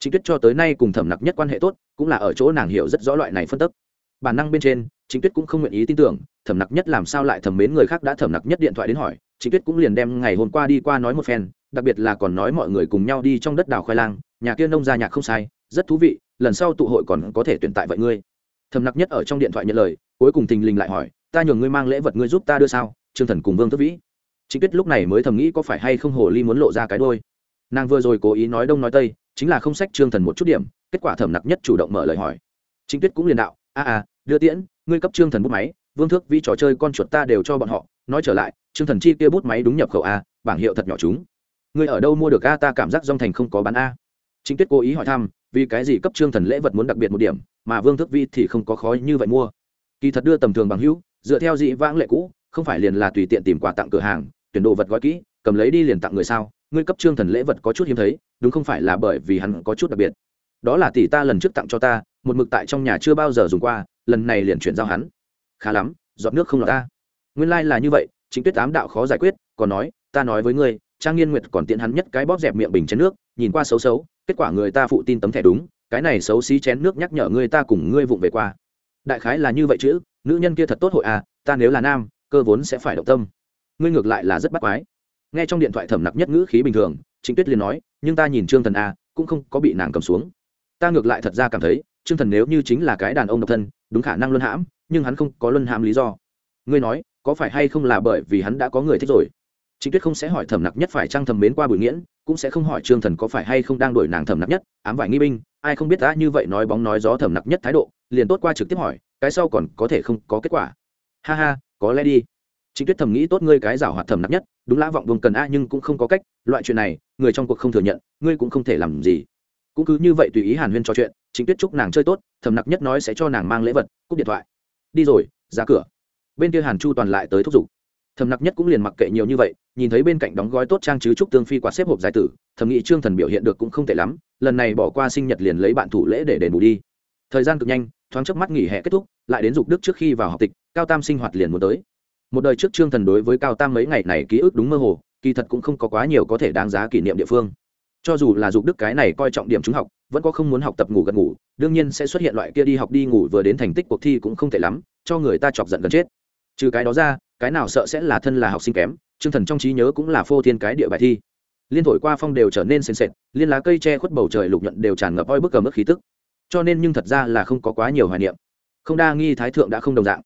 Trịnh tuyết cho tới nay cùng thẩm nặc nhất quan hệ tốt, cũng là ở chỗ nàng hiểu rất rõ loại này phân tức. Bản năng bên trên, trịnh tuyết cũng không nguyện ý tin tưởng, thẩm nặc nhất làm sao lại thẩm mến người khác đã thẩm nặc nhất điện thoại đến hỏi, trịnh tuyết cũng liền đem ngày hôm qua đi qua nói một phen đặc biệt là còn nói mọi người cùng nhau đi trong đất đào khoai lang, nhà kia nông gia nhạc không sai, rất thú vị, lần sau tụ hội còn có thể tuyển tại vậy ngươi. Thầm nặc nhất ở trong điện thoại nhận lời, cuối cùng thình lình lại hỏi, ta nhường ngươi mang lễ vật ngươi giúp ta đưa sao? Trương thần cùng vương thất vĩ. Chính tuyết lúc này mới thầm nghĩ có phải hay không hồ ly muốn lộ ra cái đôi. Nàng vừa rồi cố ý nói đông nói tây, chính là không sách trương thần một chút điểm, kết quả thẩm nặc nhất chủ động mở lời hỏi. Chính tuyết cũng liền đạo, a a, đưa tiễn, ngươi cấp trương thần bút máy, vương thước vĩ trò chơi con chuột ta đều cho bọn họ, nói trở lại, trương thần chi kia bút máy đúng nhập khẩu a, bảng hiệu thật nhỏ chúng ngươi ở đâu mua được a? Ta cảm giác dòng thành không có bán a. Chính tuyết cố ý hỏi thăm, vì cái gì cấp trương thần lễ vật muốn đặc biệt một điểm, mà vương thức vi thì không có khó như vậy mua. Kỳ thật đưa tầm thường bằng hữu, dựa theo dị vãng lệ cũ, không phải liền là tùy tiện tìm quà tặng cửa hàng, tuyển đồ vật gói kỹ, cầm lấy đi liền tặng người sao? Ngươi cấp trương thần lễ vật có chút hiếm thấy, đúng không phải là bởi vì hắn có chút đặc biệt? Đó là tỷ ta lần trước tặng cho ta, một mực tại trong nhà chưa bao giờ dùng qua, lần này liền chuyển giao hắn. Khá lắm, giọt nước không lọt ta. Nguyên lai、like、là như vậy chính tuyết tám đạo khó giải quyết, còn nói, ta nói với ngươi trang nghiên nguyệt còn tiện hắn nhất cái bóp dẹp miệng bình chén nước nhìn qua xấu xấu kết quả người ta phụ tin tấm thẻ đúng cái này xấu xí chén nước nhắc nhở người ta cùng ngươi vụng về qua. Đại khái là như vậy chứ nữ nhân kia thật tốt hội à ta nếu là nam cơ vốn sẽ phải động tâm. Ngươi ngược lại là rất bắt quái. Nghe trong điện thoại thẩm nặc nhất ngữ khí bình thường chính tuyết liền nói nhưng ta nhìn trương thần a à, cũng không có bị nàng cầm xuống. Ta ngược lại thật ra cảm thấy trương thần nếu như chính là cái đàn ông độc thân đúng khả năng luân hãm nhưng hắn không có luân hãm lý do. Ngươi nói có phải hay không là bởi vì hắn đã có người thích rồi? Trịnh Tuyết không sẽ hỏi Thẩm Nặc Nhất phải trang thầm mến qua Bùi Nghiễn, cũng sẽ không hỏi Trương Thần có phải hay không đang đuổi nàng Thẩm Nặc Nhất, ám vải nghi binh, ai không biết đã như vậy nói bóng nói gió Thẩm Nặc Nhất thái độ, liền tốt qua trực tiếp hỏi, cái sau còn có thể không có kết quả. Ha ha, có lẽ đi. Trịnh Tuyết thầm nghĩ tốt ngươi cái giảo hoạt Thẩm Nặc Nhất, đúng lã vọng vùng cần a nhưng cũng không có cách, loại chuyện này, người trong cuộc không thừa nhận, ngươi cũng không thể làm gì. Cũng cứ như vậy tùy ý Hàn Huyên trò chuyện, Trịnh Tuyết chúc nàng chơi tốt, Thẩm Nặc Nhất nói sẽ cho nàng mang lễ vật, cúp điện thoại. Đi rồi, ra cửa. Bên kia Hàn Chu toàn lại tới thúc giục Thẩm nặc nhất cũng liền mặc kệ nhiều như vậy nhìn thấy bên cạnh đóng gói tốt trang chứ trúc tương phi quạt xếp hộp giải tử thầm nghĩ trương thần biểu hiện được cũng không tệ lắm, lần này bỏ qua sinh nhật liền lấy bạn thủ lễ để đền bù đi. Thời gian cực nhanh, thoáng chớp mắt nghỉ hè kết thúc, lại đến dục đức trước khi vào học tịch, cao tam sinh hoạt liền muốn tới. Một đời trước trương thần đối với cao tam mấy ngày này ký ức đúng mơ hồ, kỳ thật cũng không có quá nhiều có thể đáng giá kỷ niệm địa phương. Cho dù là dục đức cái này coi trọng điểm trúng học, vẫn có không muốn học tập ngủ gần ngủ, đương nhiên sẽ xuất hiện loại kia đi học đi ngủ vừa đến thành tích cuộc thi cũng không tệ lắm, cho người ta chọc giận gần chết. Trừ cái đó ra, cái nào sợ sẽ là thân là học sinh kém chương thần trong trí nhớ cũng là phô thiên cái địa bài thi. Liên thổi qua phong đều trở nên sền sệt, liên lá cây che khuất bầu trời lục nhuận đều tràn ngập oi bức cầm ức khí tức. Cho nên nhưng thật ra là không có quá nhiều hoài niệm. Không đa nghi thái thượng đã không đồng dạng.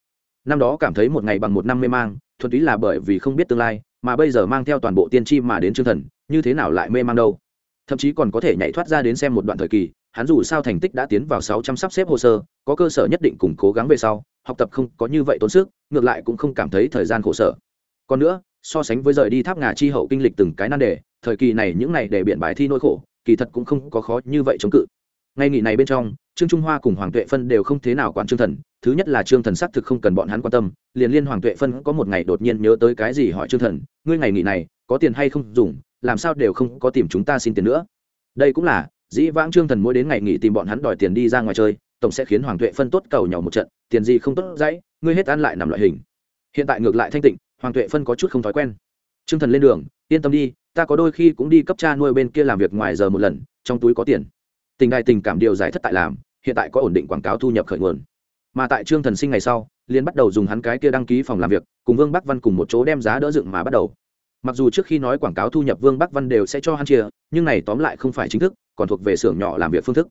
Năm đó cảm thấy một ngày bằng một năm mê mang, thuần túy là bởi vì không biết tương lai, mà bây giờ mang theo toàn bộ tiên tri mà đến chương thần, như thế nào lại mê mang đâu? Thậm chí còn có thể nhảy thoát ra đến xem một đoạn thời kỳ, hắn dù sao thành tích đã tiến vào sáu trăm sắp xếp hồ sơ, có cơ sở nhất định cùng cố gắng về sau, học tập không có như vậy tốn sức, ngược lại cũng không cảm thấy thời gian khổ sở. Còn nữa so sánh với rời đi tháp ngà chi hậu kinh lịch từng cái nan đề, thời kỳ này những này để biện bài thi nỗi khổ, kỳ thật cũng không có khó như vậy chống cự. Ngay nghỉ này bên trong, trương trung hoa cùng hoàng tuệ phân đều không thế nào quản trương thần, thứ nhất là trương thần xác thực không cần bọn hắn quan tâm, liền liên hoàng tuệ phân có một ngày đột nhiên nhớ tới cái gì hỏi trương thần, ngươi ngày nghỉ này, có tiền hay không dùng, làm sao đều không có tìm chúng ta xin tiền nữa? Đây cũng là, dĩ vãng trương thần mỗi đến ngày nghỉ tìm bọn hắn đòi tiền đi ra ngoài chơi, tổng sẽ khiến hoàng tuệ phân tốt cầu nhỏ một trận, tiền gì không tốt dãy, ngươi hết ăn lại nằm loại hình. Hiện tại ngược lại thanh tịnh hoàng tuệ phân có chút không thói quen. Trương thần lên đường, yên tâm đi, ta có đôi khi cũng đi cấp cha nuôi bên kia làm việc ngoài giờ một lần, trong túi có tiền. Tình đại tình cảm điều giải thất tại làm, hiện tại có ổn định quảng cáo thu nhập khởi nguồn. Mà tại trương thần sinh ngày sau liên bắt đầu dùng hắn cái kia đăng ký phòng làm việc, cùng vương bắc văn cùng một chỗ đem giá đỡ dựng mà bắt đầu. Mặc dù trước khi nói quảng cáo thu nhập vương bắc văn đều sẽ cho hắn chia, nhưng này tóm lại không phải chính thức, còn thuộc về xưởng nhỏ làm việc phương thức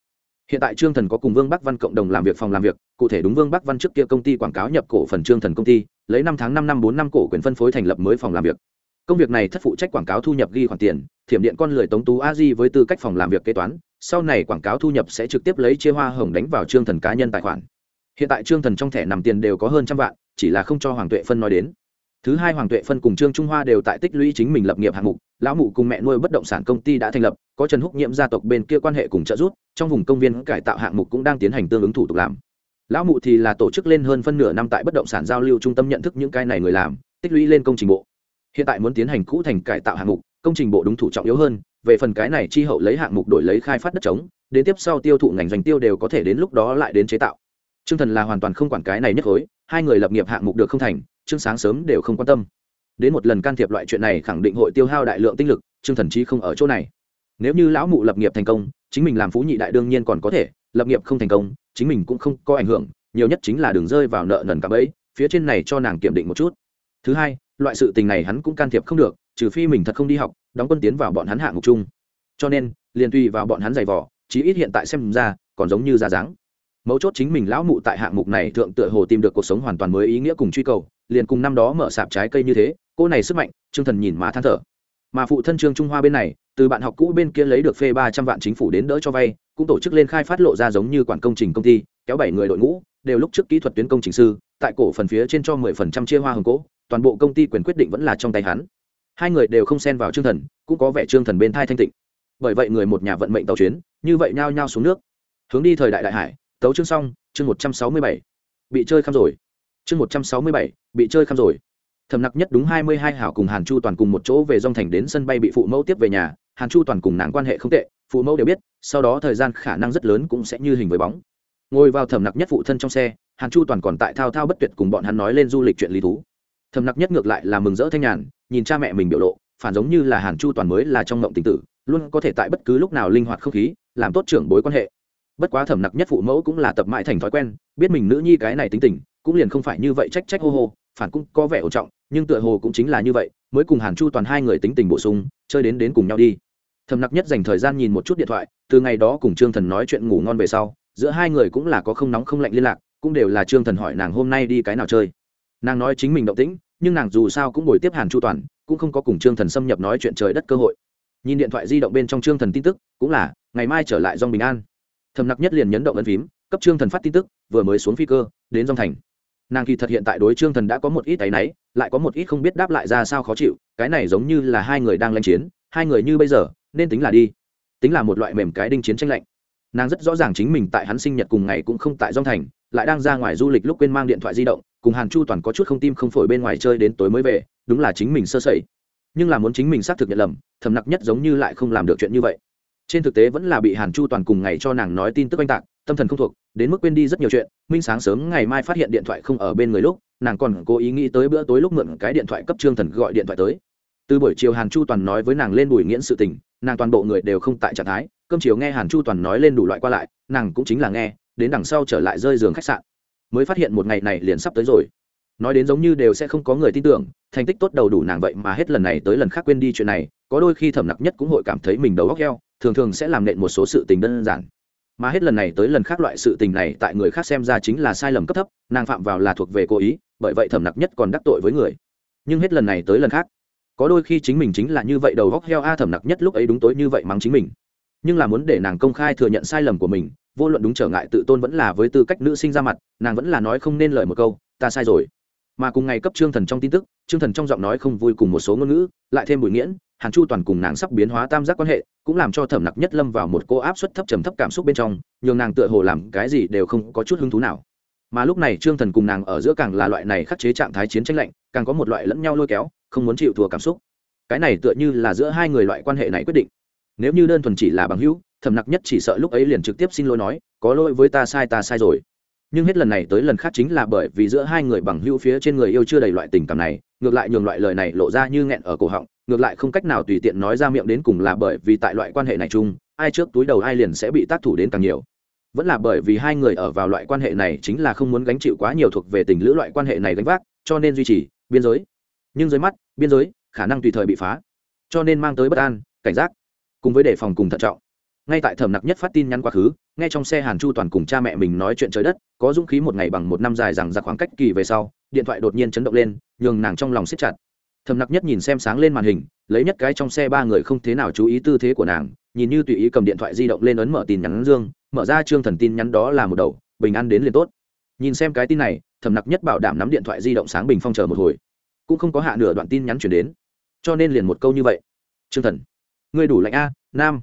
hiện tại trương thần có cùng vương bắc văn cộng đồng làm việc phòng làm việc, cụ thể đúng vương bắc văn trước kia công ty quảng cáo nhập cổ phần trương thần công ty, lấy năm tháng năm năm bốn năm cổ quyền phân phối thành lập mới phòng làm việc. Công việc này thất phụ trách quảng cáo thu nhập ghi khoản tiền, thiểm điện con lười tống tú a di với tư cách phòng làm việc kế toán, sau này quảng cáo thu nhập sẽ trực tiếp lấy chia hoa hồng đánh vào trương thần cá nhân tài khoản. Hiện tại trương thần trong thẻ nằm tiền đều có hơn trăm vạn, chỉ là không cho hoàng tuệ phân nói đến thứ hai hoàng tuệ phân cùng trương trung hoa đều tại tích lũy chính mình lập nghiệp hạng mục, lão mụ cùng mẹ nuôi bất động sản công ty đã thành lập, có trần húc nhiễm gia tộc bên kia quan hệ cùng trợ giúp, trong vùng công viên cải tạo hạng mục cũng đang tiến hành tương ứng thủ tục làm. Lão mụ thì là tổ chức lên hơn phân nửa năm tại bất động sản giao lưu trung tâm nhận thức những cái này người làm, tích lũy lên công trình bộ. Hiện tại muốn tiến hành cũ thành cải tạo hạng mục, công trình bộ đúng thủ trọng yếu hơn, về phần cái này chi hậu lấy hạng mục đổi lấy khai phát đất trống, đến tiếp sau tiêu thụ ngành doanh tiêu đều có thể đến lúc đó lại đến chế tạo. Trương Thần là hoàn toàn không quản cái này nhất khối, hai người lập nghiệp hạng mục được không thành, Trương Sáng sớm đều không quan tâm. Đến một lần can thiệp loại chuyện này khẳng định hội tiêu hao đại lượng tinh lực, Trương Thần chí không ở chỗ này. Nếu như lão mụ lập nghiệp thành công, chính mình làm phú nhị đại đương nhiên còn có thể, lập nghiệp không thành công, chính mình cũng không có ảnh hưởng, nhiều nhất chính là đường rơi vào nợ nần cả bấy, phía trên này cho nàng kiểm định một chút. Thứ hai, loại sự tình này hắn cũng can thiệp không được, trừ phi mình thật không đi học, đóng quân tiến vào bọn hắn hạng mục chung. Cho nên, liền tùy vào bọn hắn giày vò, chí ít hiện tại xem ra, còn giống như ra dáng mấu chốt chính mình lão mụ tại hạng mục này thượng tựa hồ tìm được cuộc sống hoàn toàn mới ý nghĩa cùng truy cầu, liền cùng năm đó mở sạp trái cây như thế, cô này sức mạnh, trương thần nhìn mà than thở. Mà phụ thân trương trung hoa bên này, từ bạn học cũ bên kia lấy được phê ba trăm vạn chính phủ đến đỡ cho vay, cũng tổ chức lên khai phát lộ ra giống như quản công trình công ty, kéo bảy người đội ngũ, đều lúc trước kỹ thuật tuyến công trình sư, tại cổ phần phía trên cho mười phần trăm chia hoa hồng cỗ, toàn bộ công ty quyền quyết định vẫn là trong tay hắn. Hai người đều không xen vào trương thần, cũng có vẻ trương thần bên thai thanh tịnh. Bởi vậy người một nhà vận mệnh tàu chuyến, như vậy nhao nhao xuống nước. Hướng đi thời đại đại hải tấu chương xong, chương một trăm sáu mươi bảy. Bị chơi khăm rồi. Chương một trăm sáu mươi bảy, bị chơi khăm rồi. Thầm nặc nhất đúng hai mươi hai hảo cùng hàn chu toàn cùng một chỗ về dòng thành đến sân bay bị phụ mẫu tiếp về nhà. Hàn chu toàn cùng nàng quan hệ không tệ, phụ mẫu đều biết, sau đó thời gian khả năng rất lớn cũng sẽ như hình với bóng. Ngồi vào thầm nặc nhất phụ thân trong xe, hàn chu toàn còn tại thao thao bất tuyệt cùng bọn hắn nói lên du lịch chuyện lý thú. Thầm nặc nhất ngược lại là mừng rỡ thanh nhàn, nhìn cha mẹ mình biểu lộ, phản giống như là hàn chu toàn mới là trong mộng tình tử, luôn có thể tại bất cứ lúc nào linh hoạt không khí, làm tốt trưởng bối quan hệ bất quá thẩm nặc nhất phụ mẫu cũng là tập mãi thành thói quen, biết mình nữ nhi cái này tính tình, cũng liền không phải như vậy trách trách hô hô, phản cũng có vẻ ổn trọng, nhưng tựa hồ cũng chính là như vậy, mới cùng hàn chu toàn hai người tính tình bổ sung, chơi đến đến cùng nhau đi. Thầm nặc nhất dành thời gian nhìn một chút điện thoại, từ ngày đó cùng trương thần nói chuyện ngủ ngon về sau, giữa hai người cũng là có không nóng không lạnh liên lạc, cũng đều là trương thần hỏi nàng hôm nay đi cái nào chơi. Nàng nói chính mình động tĩnh, nhưng nàng dù sao cũng bồi tiếp hàn chu toàn, cũng không có cùng trương thần xâm nhập nói chuyện trời đất cơ hội. Nhìn điện thoại di động bên trong trương thần tin tức, cũng là, ngày mai trở lại dòng bình an thầm nặc nhất liền nhấn động ấn phím, cấp trương thần phát tin tức, vừa mới xuống phi cơ, đến dòng thành. Nàng kỳ thật hiện tại đối trương thần đã có một ít áy náy, lại có một ít không biết đáp lại ra sao khó chịu, cái này giống như là hai người đang lanh chiến, hai người như bây giờ, nên tính là đi. Tính là một loại mềm cái đinh chiến tranh lạnh. Nàng rất rõ ràng chính mình tại hắn sinh nhật cùng ngày cũng không tại dòng thành, lại đang ra ngoài du lịch lúc quên mang điện thoại di động, cùng hàn chu toàn có chút không tim không phổi bên ngoài chơi đến tối mới về, đúng là chính mình sơ sẩy. Nhưng là muốn chính mình xác thực nhận lầm, thầm nặc nhất giống như lại không làm được chuyện như vậy trên thực tế vẫn là bị hàn chu toàn cùng ngày cho nàng nói tin tức oanh tạc, tâm thần không thuộc, đến mức quên đi rất nhiều chuyện, minh sáng sớm ngày mai phát hiện điện thoại không ở bên người lúc, nàng còn cố ý nghĩ tới bữa tối lúc mượn cái điện thoại cấp trương thần gọi điện thoại tới. Từ buổi chiều hàn chu toàn nói với nàng lên bùi nghiễn sự tình, nàng toàn bộ người đều không tại trạng thái, cơm chiều nghe hàn chu toàn nói lên đủ loại qua lại, nàng cũng chính là nghe, đến đằng sau trở lại rơi giường khách sạn. Mới phát hiện một ngày này liền sắp tới rồi. Nói đến giống như đều sẽ không có người tin tưởng, thành tích tốt đầu đủ nàng vậy mà hết lần này tới lần khác quên đi chuyện này, có đôi khi thẩm nặc nhất cũng hội cảm thấy mình đầu góc heo thường thường sẽ làm nện một số sự tình đơn giản. Mà hết lần này tới lần khác loại sự tình này tại người khác xem ra chính là sai lầm cấp thấp, nàng phạm vào là thuộc về cố ý, bởi vậy thẩm nặc nhất còn đắc tội với người. Nhưng hết lần này tới lần khác, có đôi khi chính mình chính là như vậy đầu góc heo a, thẩm nặc nhất lúc ấy đúng tối như vậy mắng chính mình. Nhưng là muốn để nàng công khai thừa nhận sai lầm của mình, vô luận đúng trở ngại tự tôn vẫn là với tư cách nữ sinh ra mặt, nàng vẫn là nói không nên lời một câu, ta sai rồi. Mà cùng ngày cấp trương thần trong tin tức, trương thần trong giọng nói không vui cùng một số ngôn ngữ, lại thêm bụi nghiễn hàn chu toàn cùng nàng sắp biến hóa tam giác quan hệ, cũng làm cho thẩm nặc nhất lâm vào một cô áp suất thấp trầm thấp cảm xúc bên trong, nhường nàng tựa hồ làm cái gì đều không có chút hứng thú nào. Mà lúc này trương thần cùng nàng ở giữa càng là loại này khắc chế trạng thái chiến tranh lạnh, càng có một loại lẫn nhau lôi kéo, không muốn chịu thua cảm xúc. Cái này tựa như là giữa hai người loại quan hệ này quyết định. Nếu như đơn thuần chỉ là bằng hữu, thẩm nặc nhất chỉ sợ lúc ấy liền trực tiếp xin lỗi nói, có lỗi với ta sai ta sai rồi. Nhưng hết lần này tới lần khác chính là bởi vì giữa hai người bằng hữu phía trên người yêu chưa đầy loại tình cảm này, ngược lại nhường loại lời này lộ ra như nghẹn ở cổ họng ngược lại không cách nào tùy tiện nói ra miệng đến cùng là bởi vì tại loại quan hệ này chung, ai trước túi đầu ai liền sẽ bị tác thủ đến càng nhiều. Vẫn là bởi vì hai người ở vào loại quan hệ này chính là không muốn gánh chịu quá nhiều thuộc về tình lữ loại quan hệ này gánh vác, cho nên duy trì, biên giới. Nhưng dưới mắt, biên giới, khả năng tùy thời bị phá. Cho nên mang tới bất an, cảnh giác, cùng với đề phòng cùng thận trọng. Ngay tại thẩm nặc nhất phát tin nhắn quá khứ ngay trong xe hàn chu toàn cùng cha mẹ mình nói chuyện trời đất, có dũng khí một ngày bằng một năm dài rằng ra khoảng cách kỳ về sau, điện thoại đột nhiên chấn động lên, nhường nàng trong lòng siết chặt thẩm nặc nhất nhìn xem sáng lên màn hình, lấy nhất cái trong xe ba người không thế nào chú ý tư thế của nàng, nhìn như tùy ý cầm điện thoại di động lên ấn mở tin nhắn dương, mở ra chương thần tin nhắn đó là một đầu, bình an đến liền tốt. Nhìn xem cái tin này thẩm nặc nhất bảo đảm nắm điện thoại di động sáng bình phong chờ một hồi. Cũng không có hạ nửa đoạn tin nhắn chuyển đến. Cho nên liền một câu như vậy. Chương thần. Ngươi đủ lạnh a, nam.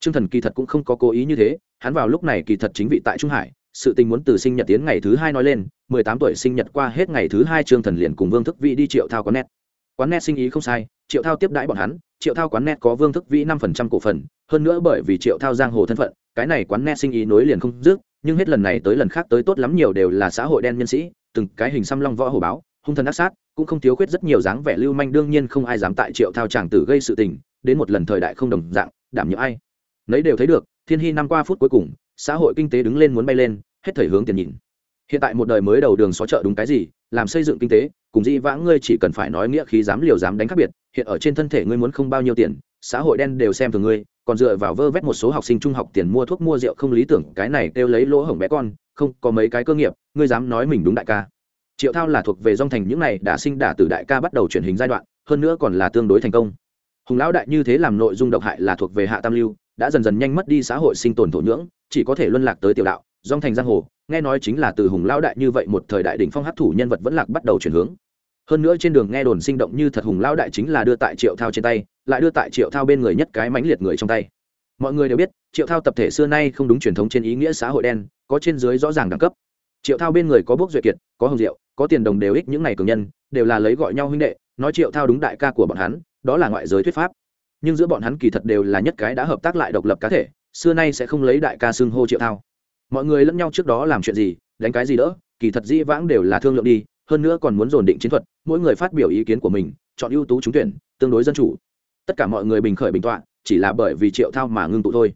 Chương thần kỳ thật cũng không có cố ý như thế, hắn vào lúc này kỳ thật chính vị tại trung hải, sự tình muốn từ sinh nhật tiến ngày thứ hai nói lên, mười tám tuổi sinh nhật qua hết ngày thứ hai trương thần liền cùng vương thức vị đi triệu thao có nét quán net sinh ý không sai, triệu thao tiếp đãi bọn hắn, triệu thao quán net có vương thức vĩ năm phần trăm cổ phần, hơn nữa bởi vì triệu thao giang hồ thân phận, cái này quán net sinh ý nối liền không dứt, nhưng hết lần này tới lần khác tới tốt lắm nhiều đều là xã hội đen nhân sĩ, từng cái hình xăm long võ hồ báo, hung thần ác sát, cũng không thiếu khuyết rất nhiều dáng vẻ lưu manh, đương nhiên không ai dám tại triệu thao chàng tử gây sự tình, đến một lần thời đại không đồng dạng, đảm nhiệm ai. Nấy đều thấy được, thiên hy năm qua phút cuối cùng, xã hội kinh tế đứng lên muốn bay lên, hết thời hướng tiền nhìn. Hiện tại một đời mới đầu đường xó chợ đúng cái gì, làm xây dựng kinh tế cùng dĩ vãng ngươi chỉ cần phải nói nghĩa khí dám liều dám đánh khác biệt, hiện ở trên thân thể ngươi muốn không bao nhiêu tiền, xã hội đen đều xem thường ngươi, còn dựa vào vơ vét một số học sinh trung học tiền mua thuốc mua rượu không lý tưởng, cái này kêu lấy lỗ hổng bé con, không, có mấy cái cơ nghiệp, ngươi dám nói mình đúng đại ca. Triệu thao là thuộc về dòng thành những này đã sinh đả từ đại ca bắt đầu chuyển hình giai đoạn, hơn nữa còn là tương đối thành công. Hùng lão đại như thế làm nội dung độc hại là thuộc về hạ tam lưu, đã dần dần nhanh mất đi xã hội sinh tồn thổ nhưỡng, chỉ có thể luân lạc tới tiểu đạo, dòng thành giang hồ, nghe nói chính là từ hùng lão đại như vậy một thời đại đỉnh phong hấp thủ nhân vật vẫn lạc bắt đầu chuyển hướng hơn nữa trên đường nghe đồn sinh động như thật hùng lão đại chính là đưa tại triệu thao trên tay, lại đưa tại triệu thao bên người nhất cái mãnh liệt người trong tay. Mọi người đều biết, triệu thao tập thể xưa nay không đúng truyền thống trên ý nghĩa xã hội đen, có trên dưới rõ ràng đẳng cấp. Triệu thao bên người có bước duyệt kiệt, có hồng diệu, có tiền đồng đều ích những này cường nhân, đều là lấy gọi nhau huynh đệ, nói triệu thao đúng đại ca của bọn hắn, đó là ngoại giới thuyết pháp. Nhưng giữa bọn hắn kỳ thật đều là nhất cái đã hợp tác lại độc lập cá thể, xưa nay sẽ không lấy đại ca xưng hô triệu thao. Mọi người lẫn nhau trước đó làm chuyện gì, đánh cái gì đỡ, kỳ thật dĩ vãng đều là thương lượng đi hơn nữa còn muốn dồn định chiến thuật, mỗi người phát biểu ý kiến của mình, chọn ưu tú trúng tuyển, tương đối dân chủ. Tất cả mọi người bình khởi bình tọa, chỉ là bởi vì triệu thao mà ngưng tụ thôi.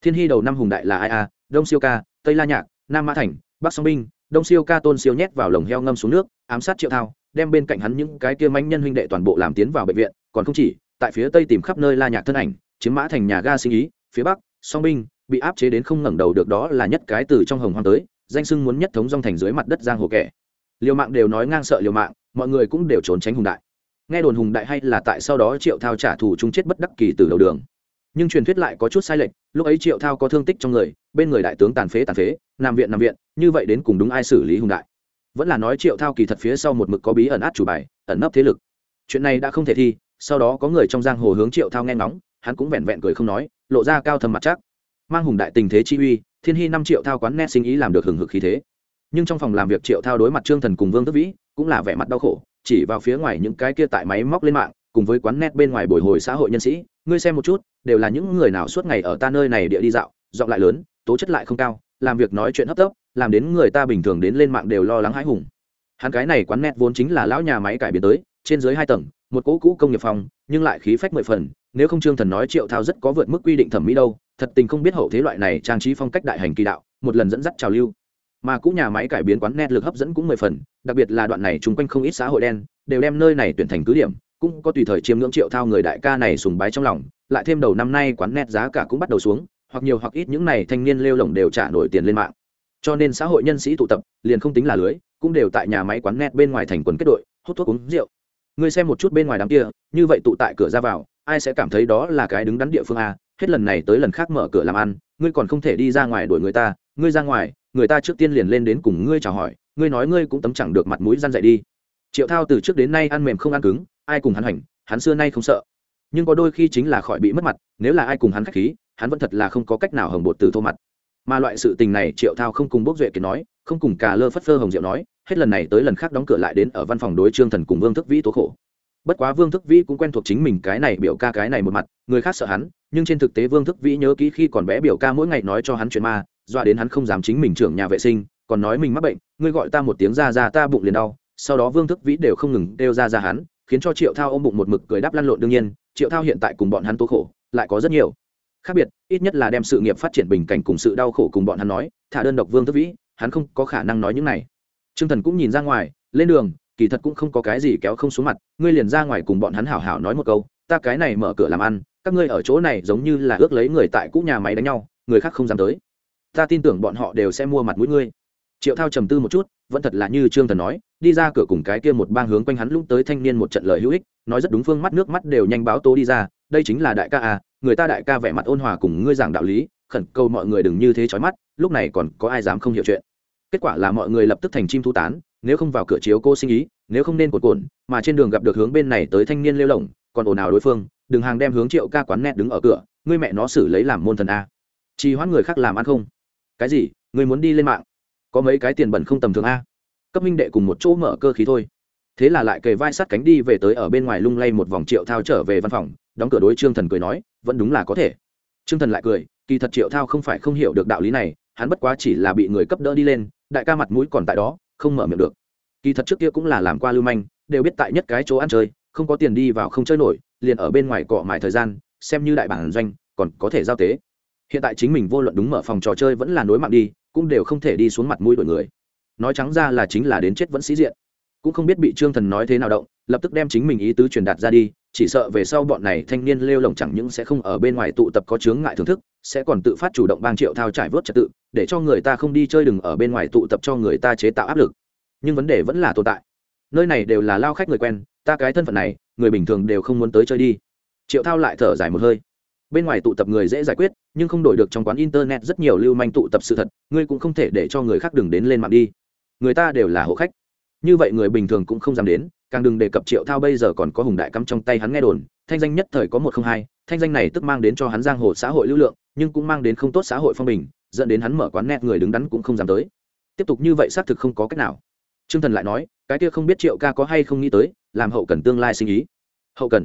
Thiên hy đầu năm hùng đại là ai a? Đông siêu ca, tây la nhạc, nam mã thành, bắc song binh. Đông siêu ca tôn siêu nhét vào lồng heo ngâm xuống nước, ám sát triệu thao, đem bên cạnh hắn những cái kia manh nhân huynh đệ toàn bộ làm tiến vào bệnh viện, còn không chỉ, tại phía tây tìm khắp nơi la nhạc thân ảnh, chiếm mã thành nhà ga sinh ý, phía bắc song binh, bị áp chế đến không ngẩng đầu được đó là nhất cái từ trong hồng hoang tới, danh sưng muốn nhất thống dòng thành dưới mặt đất giang hồ kẻ liều mạng đều nói ngang sợ liều mạng, mọi người cũng đều trốn tránh hùng đại. Nghe đồn hùng đại hay là tại sau đó triệu thao trả thù chung chết bất đắc kỳ từ đầu đường. Nhưng truyền thuyết lại có chút sai lệch, lúc ấy triệu thao có thương tích trong người, bên người đại tướng tàn phế tàn phế, nằm viện nằm viện, như vậy đến cùng đúng ai xử lý hùng đại? Vẫn là nói triệu thao kỳ thật phía sau một mực có bí ẩn át chủ bài, ẩn nấp thế lực. Chuyện này đã không thể thi, sau đó có người trong giang hồ hướng triệu thao nghe ngóng, hắn cũng vẹn vẹn cười không nói, lộ ra cao thầm mặt chắc. Mang hùng đại tình thế chi uy, thiên hy năm triệu thao quán nét sinh ý làm được hừng hực khí thế nhưng trong phòng làm việc triệu thao đối mặt trương thần cùng vương tước vĩ cũng là vẻ mặt đau khổ, chỉ vào phía ngoài những cái kia tại máy móc lên mạng, cùng với quán nét bên ngoài bồi hồi xã hội nhân sĩ, ngươi xem một chút, đều là những người nào suốt ngày ở ta nơi này địa đi dạo, giọng lại lớn, tố chất lại không cao, làm việc nói chuyện hấp tấp, làm đến người ta bình thường đến lên mạng đều lo lắng hãi hùng. Hắn cái này quán nét vốn chính là lão nhà máy cải biến tới, trên dưới hai tầng, một cỗ cũ công nghiệp phòng, nhưng lại khí phách mười phần, nếu không trương thần nói triệu thao rất có vượt mức quy định thẩm mỹ đâu, thật tình không biết hậu thế loại này trang trí phong cách đại hành kỳ đạo, một lần dẫn dắt trào lưu mà cũ nhà máy cải biến quán net lực hấp dẫn cũng mười phần, đặc biệt là đoạn này chung quanh không ít xã hội đen, đều đem nơi này tuyển thành cứ điểm, cũng có tùy thời chiêm ngưỡng triệu thao người đại ca này sùng bái trong lòng, lại thêm đầu năm nay quán net giá cả cũng bắt đầu xuống, hoặc nhiều hoặc ít những này thanh niên lêu lồng đều trả nổi tiền lên mạng. Cho nên xã hội nhân sĩ tụ tập, liền không tính là lưới, cũng đều tại nhà máy quán net bên ngoài thành quần kết đội, hút thuốc uống rượu. Ngươi xem một chút bên ngoài đám kia, như vậy tụ tại cửa ra vào, ai sẽ cảm thấy đó là cái đứng đắn địa phương a hết lần này tới lần khác mở cửa làm ăn, ngươi còn không thể đi ra ngoài đuổi người ta, ngươi ra ngoài, người ta trước tiên liền lên đến cùng ngươi chào hỏi, ngươi nói ngươi cũng tấm chẳng được mặt mũi răn dậy đi. Triệu thao từ trước đến nay ăn mềm không ăn cứng, ai cùng hắn hành, hắn xưa nay không sợ. Nhưng có đôi khi chính là khỏi bị mất mặt, nếu là ai cùng hắn khách khí, hắn vẫn thật là không có cách nào hồng bột từ thô mặt. Mà loại sự tình này triệu thao không cùng bốc duệ kiệt nói, không cùng cà lơ phất phơ hồng diệu nói, hết lần này tới lần khác đóng cửa lại đến ở văn phòng đối trương thần cùng vương thức vĩ tố khổ bất quá vương thức vĩ cũng quen thuộc chính mình cái này biểu ca cái này một mặt, người khác sợ hắn, nhưng trên thực tế vương thức vĩ nhớ kỹ khi còn bé biểu ca mỗi ngày nói cho hắn chuyện ma, dọa đến hắn không dám chính mình trưởng nhà vệ sinh, còn nói mình mắc bệnh, ngươi gọi ta một tiếng ra ra ta bụng liền đau. Sau đó vương thức vĩ đều không ngừng đeo ra ra hắn, khiến cho triệu thao ôm bụng một mực cười đáp lăn lộn đương nhiên, triệu thao hiện tại cùng bọn hắn tố khổ, lại có rất nhiều. Khác biệt, ít nhất là đem sự nghiệp phát triển bình cảnh cùng sự đau khổ cùng bọn hắn nói, thả đơn độc vương thức vĩ, hắn không có khả năng nói những này. T r ư ơ n g thần cũng nhìn ra ngoài, lên đường kỳ thật cũng không có cái gì kéo không xuống mặt, ngươi liền ra ngoài cùng bọn hắn hảo hảo nói một câu, ta cái này mở cửa làm ăn, các ngươi ở chỗ này giống như là ước lấy người tại cũ nhà máy đánh nhau, người khác không dám tới. Ta tin tưởng bọn họ đều sẽ mua mặt mũi ngươi. Triệu thao trầm tư một chút, vẫn thật là như trương thần nói, đi ra cửa cùng cái kia một bang hướng quanh hắn lũng tới thanh niên một trận lời hữu ích, nói rất đúng phương mắt, nước mắt đều nhanh báo tố đi ra, đây chính là đại ca à người ta đại ca vẻ mặt ôn hòa cùng ngươi giảng đạo lý, khẩn cầu mọi người đừng như thế chói mắt, lúc này còn có ai dám không hiểu chuyện? Kết quả là mọi người lập tức thành chim thu tán nếu không vào cửa chiếu cô sinh ý, nếu không nên cột cồn mà trên đường gặp được hướng bên này tới thanh niên lêu lỏng, còn ồn ào đối phương, đừng hàng đem hướng triệu ca quán nét đứng ở cửa, ngươi mẹ nó xử lấy làm môn thần a. Trì hoãn người khác làm ăn không? Cái gì? Ngươi muốn đi lên mạng? Có mấy cái tiền bẩn không tầm thường a? Cấp minh đệ cùng một chỗ mở cơ khí thôi. Thế là lại kề vai sát cánh đi về tới ở bên ngoài lung lay một vòng triệu thao trở về văn phòng, đóng cửa đối trương thần cười nói, vẫn đúng là có thể. Trương thần lại cười, kỳ thật triệu thao không phải không hiểu được đạo lý này, hắn bất quá chỉ là bị người cấp đỡ đi lên, đại ca mặt mũi còn tại đó không mở miệng được. Kỳ thật trước kia cũng là làm qua lưu manh, đều biết tại nhất cái chỗ ăn chơi, không có tiền đi vào không chơi nổi, liền ở bên ngoài cọ mài thời gian, xem như đại bản doanh, còn có thể giao tế. Hiện tại chính mình vô luận đúng mở phòng trò chơi vẫn là nối mạng đi, cũng đều không thể đi xuống mặt mũi đổi người. Nói trắng ra là chính là đến chết vẫn sĩ diện. Cũng không biết bị trương thần nói thế nào động, lập tức đem chính mình ý tứ truyền đạt ra đi, chỉ sợ về sau bọn này thanh niên lêu lồng chẳng những sẽ không ở bên ngoài tụ tập có chướng ngại thưởng thức sẽ còn tự phát chủ động bang triệu thao trải vớt trật tự, để cho người ta không đi chơi đừng ở bên ngoài tụ tập cho người ta chế tạo áp lực. Nhưng vấn đề vẫn là tồn tại. Nơi này đều là lao khách người quen, ta cái thân phận này, người bình thường đều không muốn tới chơi đi. Triệu thao lại thở dài một hơi. Bên ngoài tụ tập người dễ giải quyết, nhưng không đổi được trong quán internet rất nhiều lưu manh tụ tập sự thật, ngươi cũng không thể để cho người khác đừng đến lên mạng đi. Người ta đều là hộ khách. Như vậy người bình thường cũng không dám đến, càng đừng đề cập triệu thao bây giờ còn có hùng đại cắm trong tay hắn nghe đồn thanh danh nhất thời có một không hai, thanh danh này tức mang đến cho hắn giang hồ xã hội lưu lượng, nhưng cũng mang đến không tốt xã hội phong bình, dẫn đến hắn mở quán net người đứng đắn cũng không dám tới. Tiếp tục như vậy xác thực không có cách nào. T r ư ơ n g thần lại nói, cái kia không biết triệu ca có hay không nghĩ tới, làm hậu cần tương lai sinh ý. Hậu cần?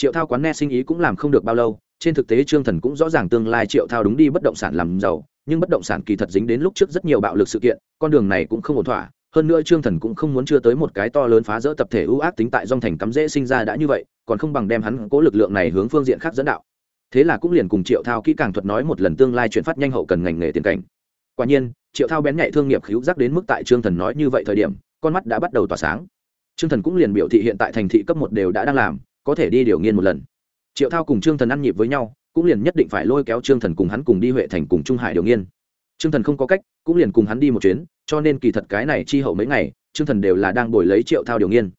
Triệu thao quán net sinh ý cũng làm không được bao lâu, trên thực tế trương thần cũng rõ ràng tương lai triệu thao đúng đi bất động sản làm giàu, nhưng bất động sản kỳ thật dính đến lúc trước rất nhiều bạo lực sự kiện, con đường này cũng không ổn thỏa hơn nữa trương thần cũng không muốn chưa tới một cái to lớn phá rỡ tập thể ưu ác tính tại dòng thành cắm dễ sinh ra đã như vậy, còn không bằng đem hắn cố lực lượng này hướng phương diện khác dẫn đạo. Thế là cũng liền cùng triệu thao kỹ càng thuật nói một lần tương lai chuyển phát nhanh hậu cần ngành nghề tiền cảnh. Quả nhiên, triệu thao bén nhạy thương nghiệp khíu giác đến mức tại trương thần nói như vậy thời điểm, con mắt đã bắt đầu tỏa sáng. Trương thần cũng liền biểu thị hiện tại thành thị cấp một đều đã đang làm, có thể đi điều nghiên một lần. Triệu thao cùng trương thần ăn nhịp với nhau, cũng liền nhất định phải lôi kéo trương thần cùng hắn cùng đi huệ thành cùng trung hải điều nghiên trương thần không có cách cũng liền cùng hắn đi một chuyến cho nên kỳ thật cái này chi hậu mấy ngày trương thần đều là đang bồi lấy triệu thao điều nghiên.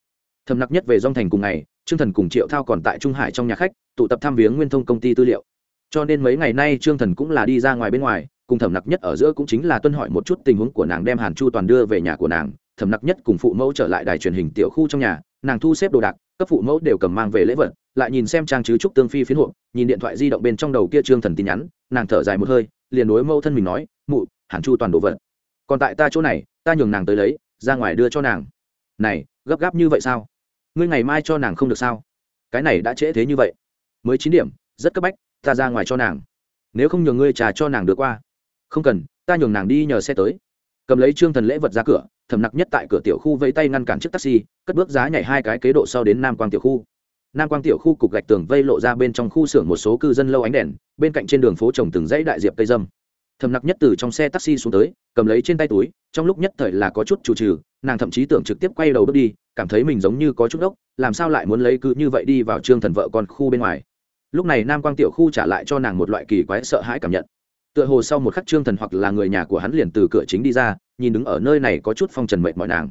Thầm nặc nhất về Dung thành cùng ngày trương thần cùng triệu thao còn tại trung hải trong nhà khách tụ tập thăm viếng nguyên thông công ty tư liệu. Cho nên mấy ngày nay trương thần cũng là đi ra ngoài bên ngoài cùng thẩm nặc nhất ở giữa cũng chính là tuân hỏi một chút tình huống của nàng đem hàn chu toàn đưa về nhà của nàng. Thẩm nặc nhất cùng phụ mẫu trở lại đài truyền hình tiểu khu trong nhà nàng thu xếp đồ đạc các phụ mẫu đều cầm mang về lễ vật lại nhìn xem trang chứ trúc tương phi phiến hộ, nhìn điện thoại di động bên trong đầu kia trương thần tin nhắn nàng thở dài một hơi liền đối mẫu thân mình nói, mụ, hàn chu toàn đồ vật. Còn tại ta chỗ này, ta nhường nàng tới lấy, ra ngoài đưa cho nàng. Này, gấp gáp như vậy sao? Ngươi ngày mai cho nàng không được sao? Cái này đã trễ thế như vậy. Mới chín điểm, rất cấp bách, ta ra ngoài cho nàng. Nếu không nhường ngươi trà cho nàng được qua. Không cần, ta nhường nàng đi nhờ xe tới. Cầm lấy trương thần lễ vật ra cửa thầm nặc nhất tại cửa tiểu khu vẫy tay ngăn cản chiếc taxi, cất bước giá nhảy hai cái kế độ sau đến nam quang tiểu khu nam quang tiểu khu cục gạch tường vây lộ ra bên trong khu xưởng một số cư dân lâu ánh đèn, bên cạnh trên đường phố trồng từng dãy đại diệp cây dâm. Thầm nặc nhất từ trong xe taxi xuống tới, cầm lấy trên tay túi, trong lúc nhất thời là có chút chủ trừ nàng thậm chí tưởng trực tiếp quay đầu bước đi, cảm thấy mình giống như có chút ốc làm sao lại muốn lấy cứ như vậy đi vào trương thần vợ con khu bên ngoài. Lúc này nam quang tiểu khu trả lại cho nàng một loại kỳ quái sợ hãi cảm nhận. Tựa hồ sau một khắc trương thần hoặc là người nhà của hắn liền từ cửa chính đi ra, nhìn đứng ở nơi này có chút phong trần mệt mỏi nàng.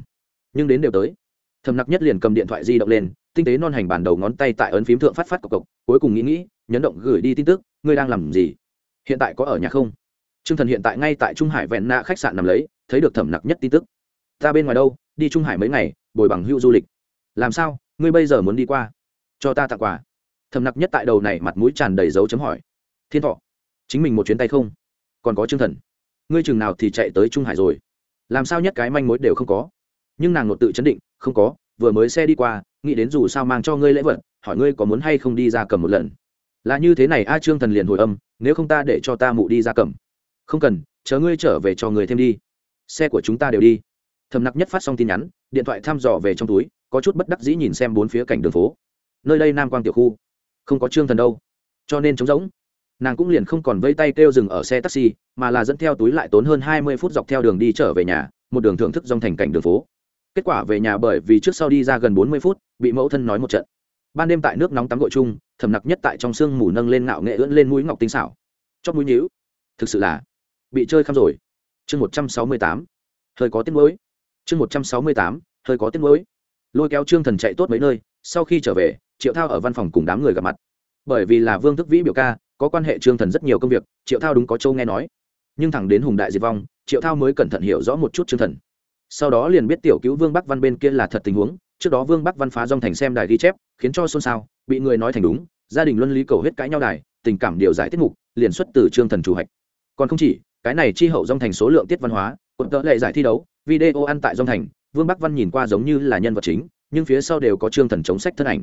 Nhưng đến đều tới. Thầm nặc nhất liền cầm điện thoại di động lên tinh tế non hành bản đầu ngón tay tại ấn phím thượng phát phát cộc cộc, cuối cùng nghĩ nghĩ, nhấn động gửi đi tin tức, ngươi đang làm gì? Hiện tại có ở nhà không? Trương thần hiện tại ngay tại trung hải vẹn nạ khách sạn nằm lấy, thấy được thẩm nặc nhất tin tức. Ta bên ngoài đâu? Đi trung hải mấy ngày, bồi bằng hữu du lịch. Làm sao? Ngươi bây giờ muốn đi qua? Cho ta tặng quà. Thẩm nặc nhất tại đầu này mặt mũi tràn đầy dấu chấm hỏi. Thiên thọ, chính mình một chuyến tay không? Còn có trương thần? Ngươi chừng nào thì chạy tới trung hải rồi? Làm sao nhất cái manh mối đều không có? Nhưng nàng nội tự chấn định, không có, vừa mới xe đi qua nghĩ đến dù sao mang cho ngươi lễ vật, hỏi ngươi có muốn hay không đi ra cầm một lần. Là như thế này, a trương thần liền hồi âm, nếu không ta để cho ta mụ đi ra cầm. Không cần, chờ ngươi trở về cho người thêm đi. Xe của chúng ta đều đi. Thầm nặc nhất phát xong tin nhắn, điện thoại thăm dò về trong túi, có chút bất đắc dĩ nhìn xem bốn phía cảnh đường phố. Nơi đây nam quang tiểu khu. Không có trương thần đâu. Cho nên trống rỗng. Nàng cũng liền không còn vây tay kêu dừng ở xe taxi, mà là dẫn theo túi lại tốn hơn hai mươi phút dọc theo đường đi trở về nhà, một đường thưởng thức dòng thành cảnh đường phố kết quả về nhà bởi vì trước sau đi ra gần bốn mươi phút, bị mẫu thân nói một trận. Ban đêm tại nước nóng tắm gội chung thầm nặc nhất tại trong sương mù nâng lên ngạo nghệ ưỡn lên mũi ngọc tinh xảo. Chót mũi nhíu. Thực sự là bị chơi khăm rồi. Chương một trăm sáu mươi tám. Hơi có tiếng mới. Chương một trăm sáu mươi tám. Hơi có tiếng mới. Lôi kéo trương thần chạy tốt mấy nơi, sau khi trở về, triệu thao ở văn phòng cùng đám người gặp mặt. Bởi vì là vương thức vĩ biểu ca, có quan hệ trương thần rất nhiều công việc, triệu thao đúng có châu nghe nói. Nhưng thẳng đến hùng đại diệt vong, triệu thao mới cẩn thận hiểu rõ một chút trương thần sau đó liền biết tiểu cứu vương bắc văn bên kia là thật tình huống, trước đó vương bắc văn phá dòng thành xem đài ghi chép, khiến cho xôn xao, bị người nói thành đúng, gia đình luân lý cầu hết cãi nhau đài, tình cảm điều giải tiết mục, liền xuất từ trương thần chủ hạch. Còn không chỉ, cái này chi hậu dòng thành số lượng tiết văn hóa, quận tợ lệ giải thi đấu, video ăn tại dòng thành, vương bắc văn nhìn qua giống như là nhân vật chính, nhưng phía sau đều có trương thần chống sách thân ảnh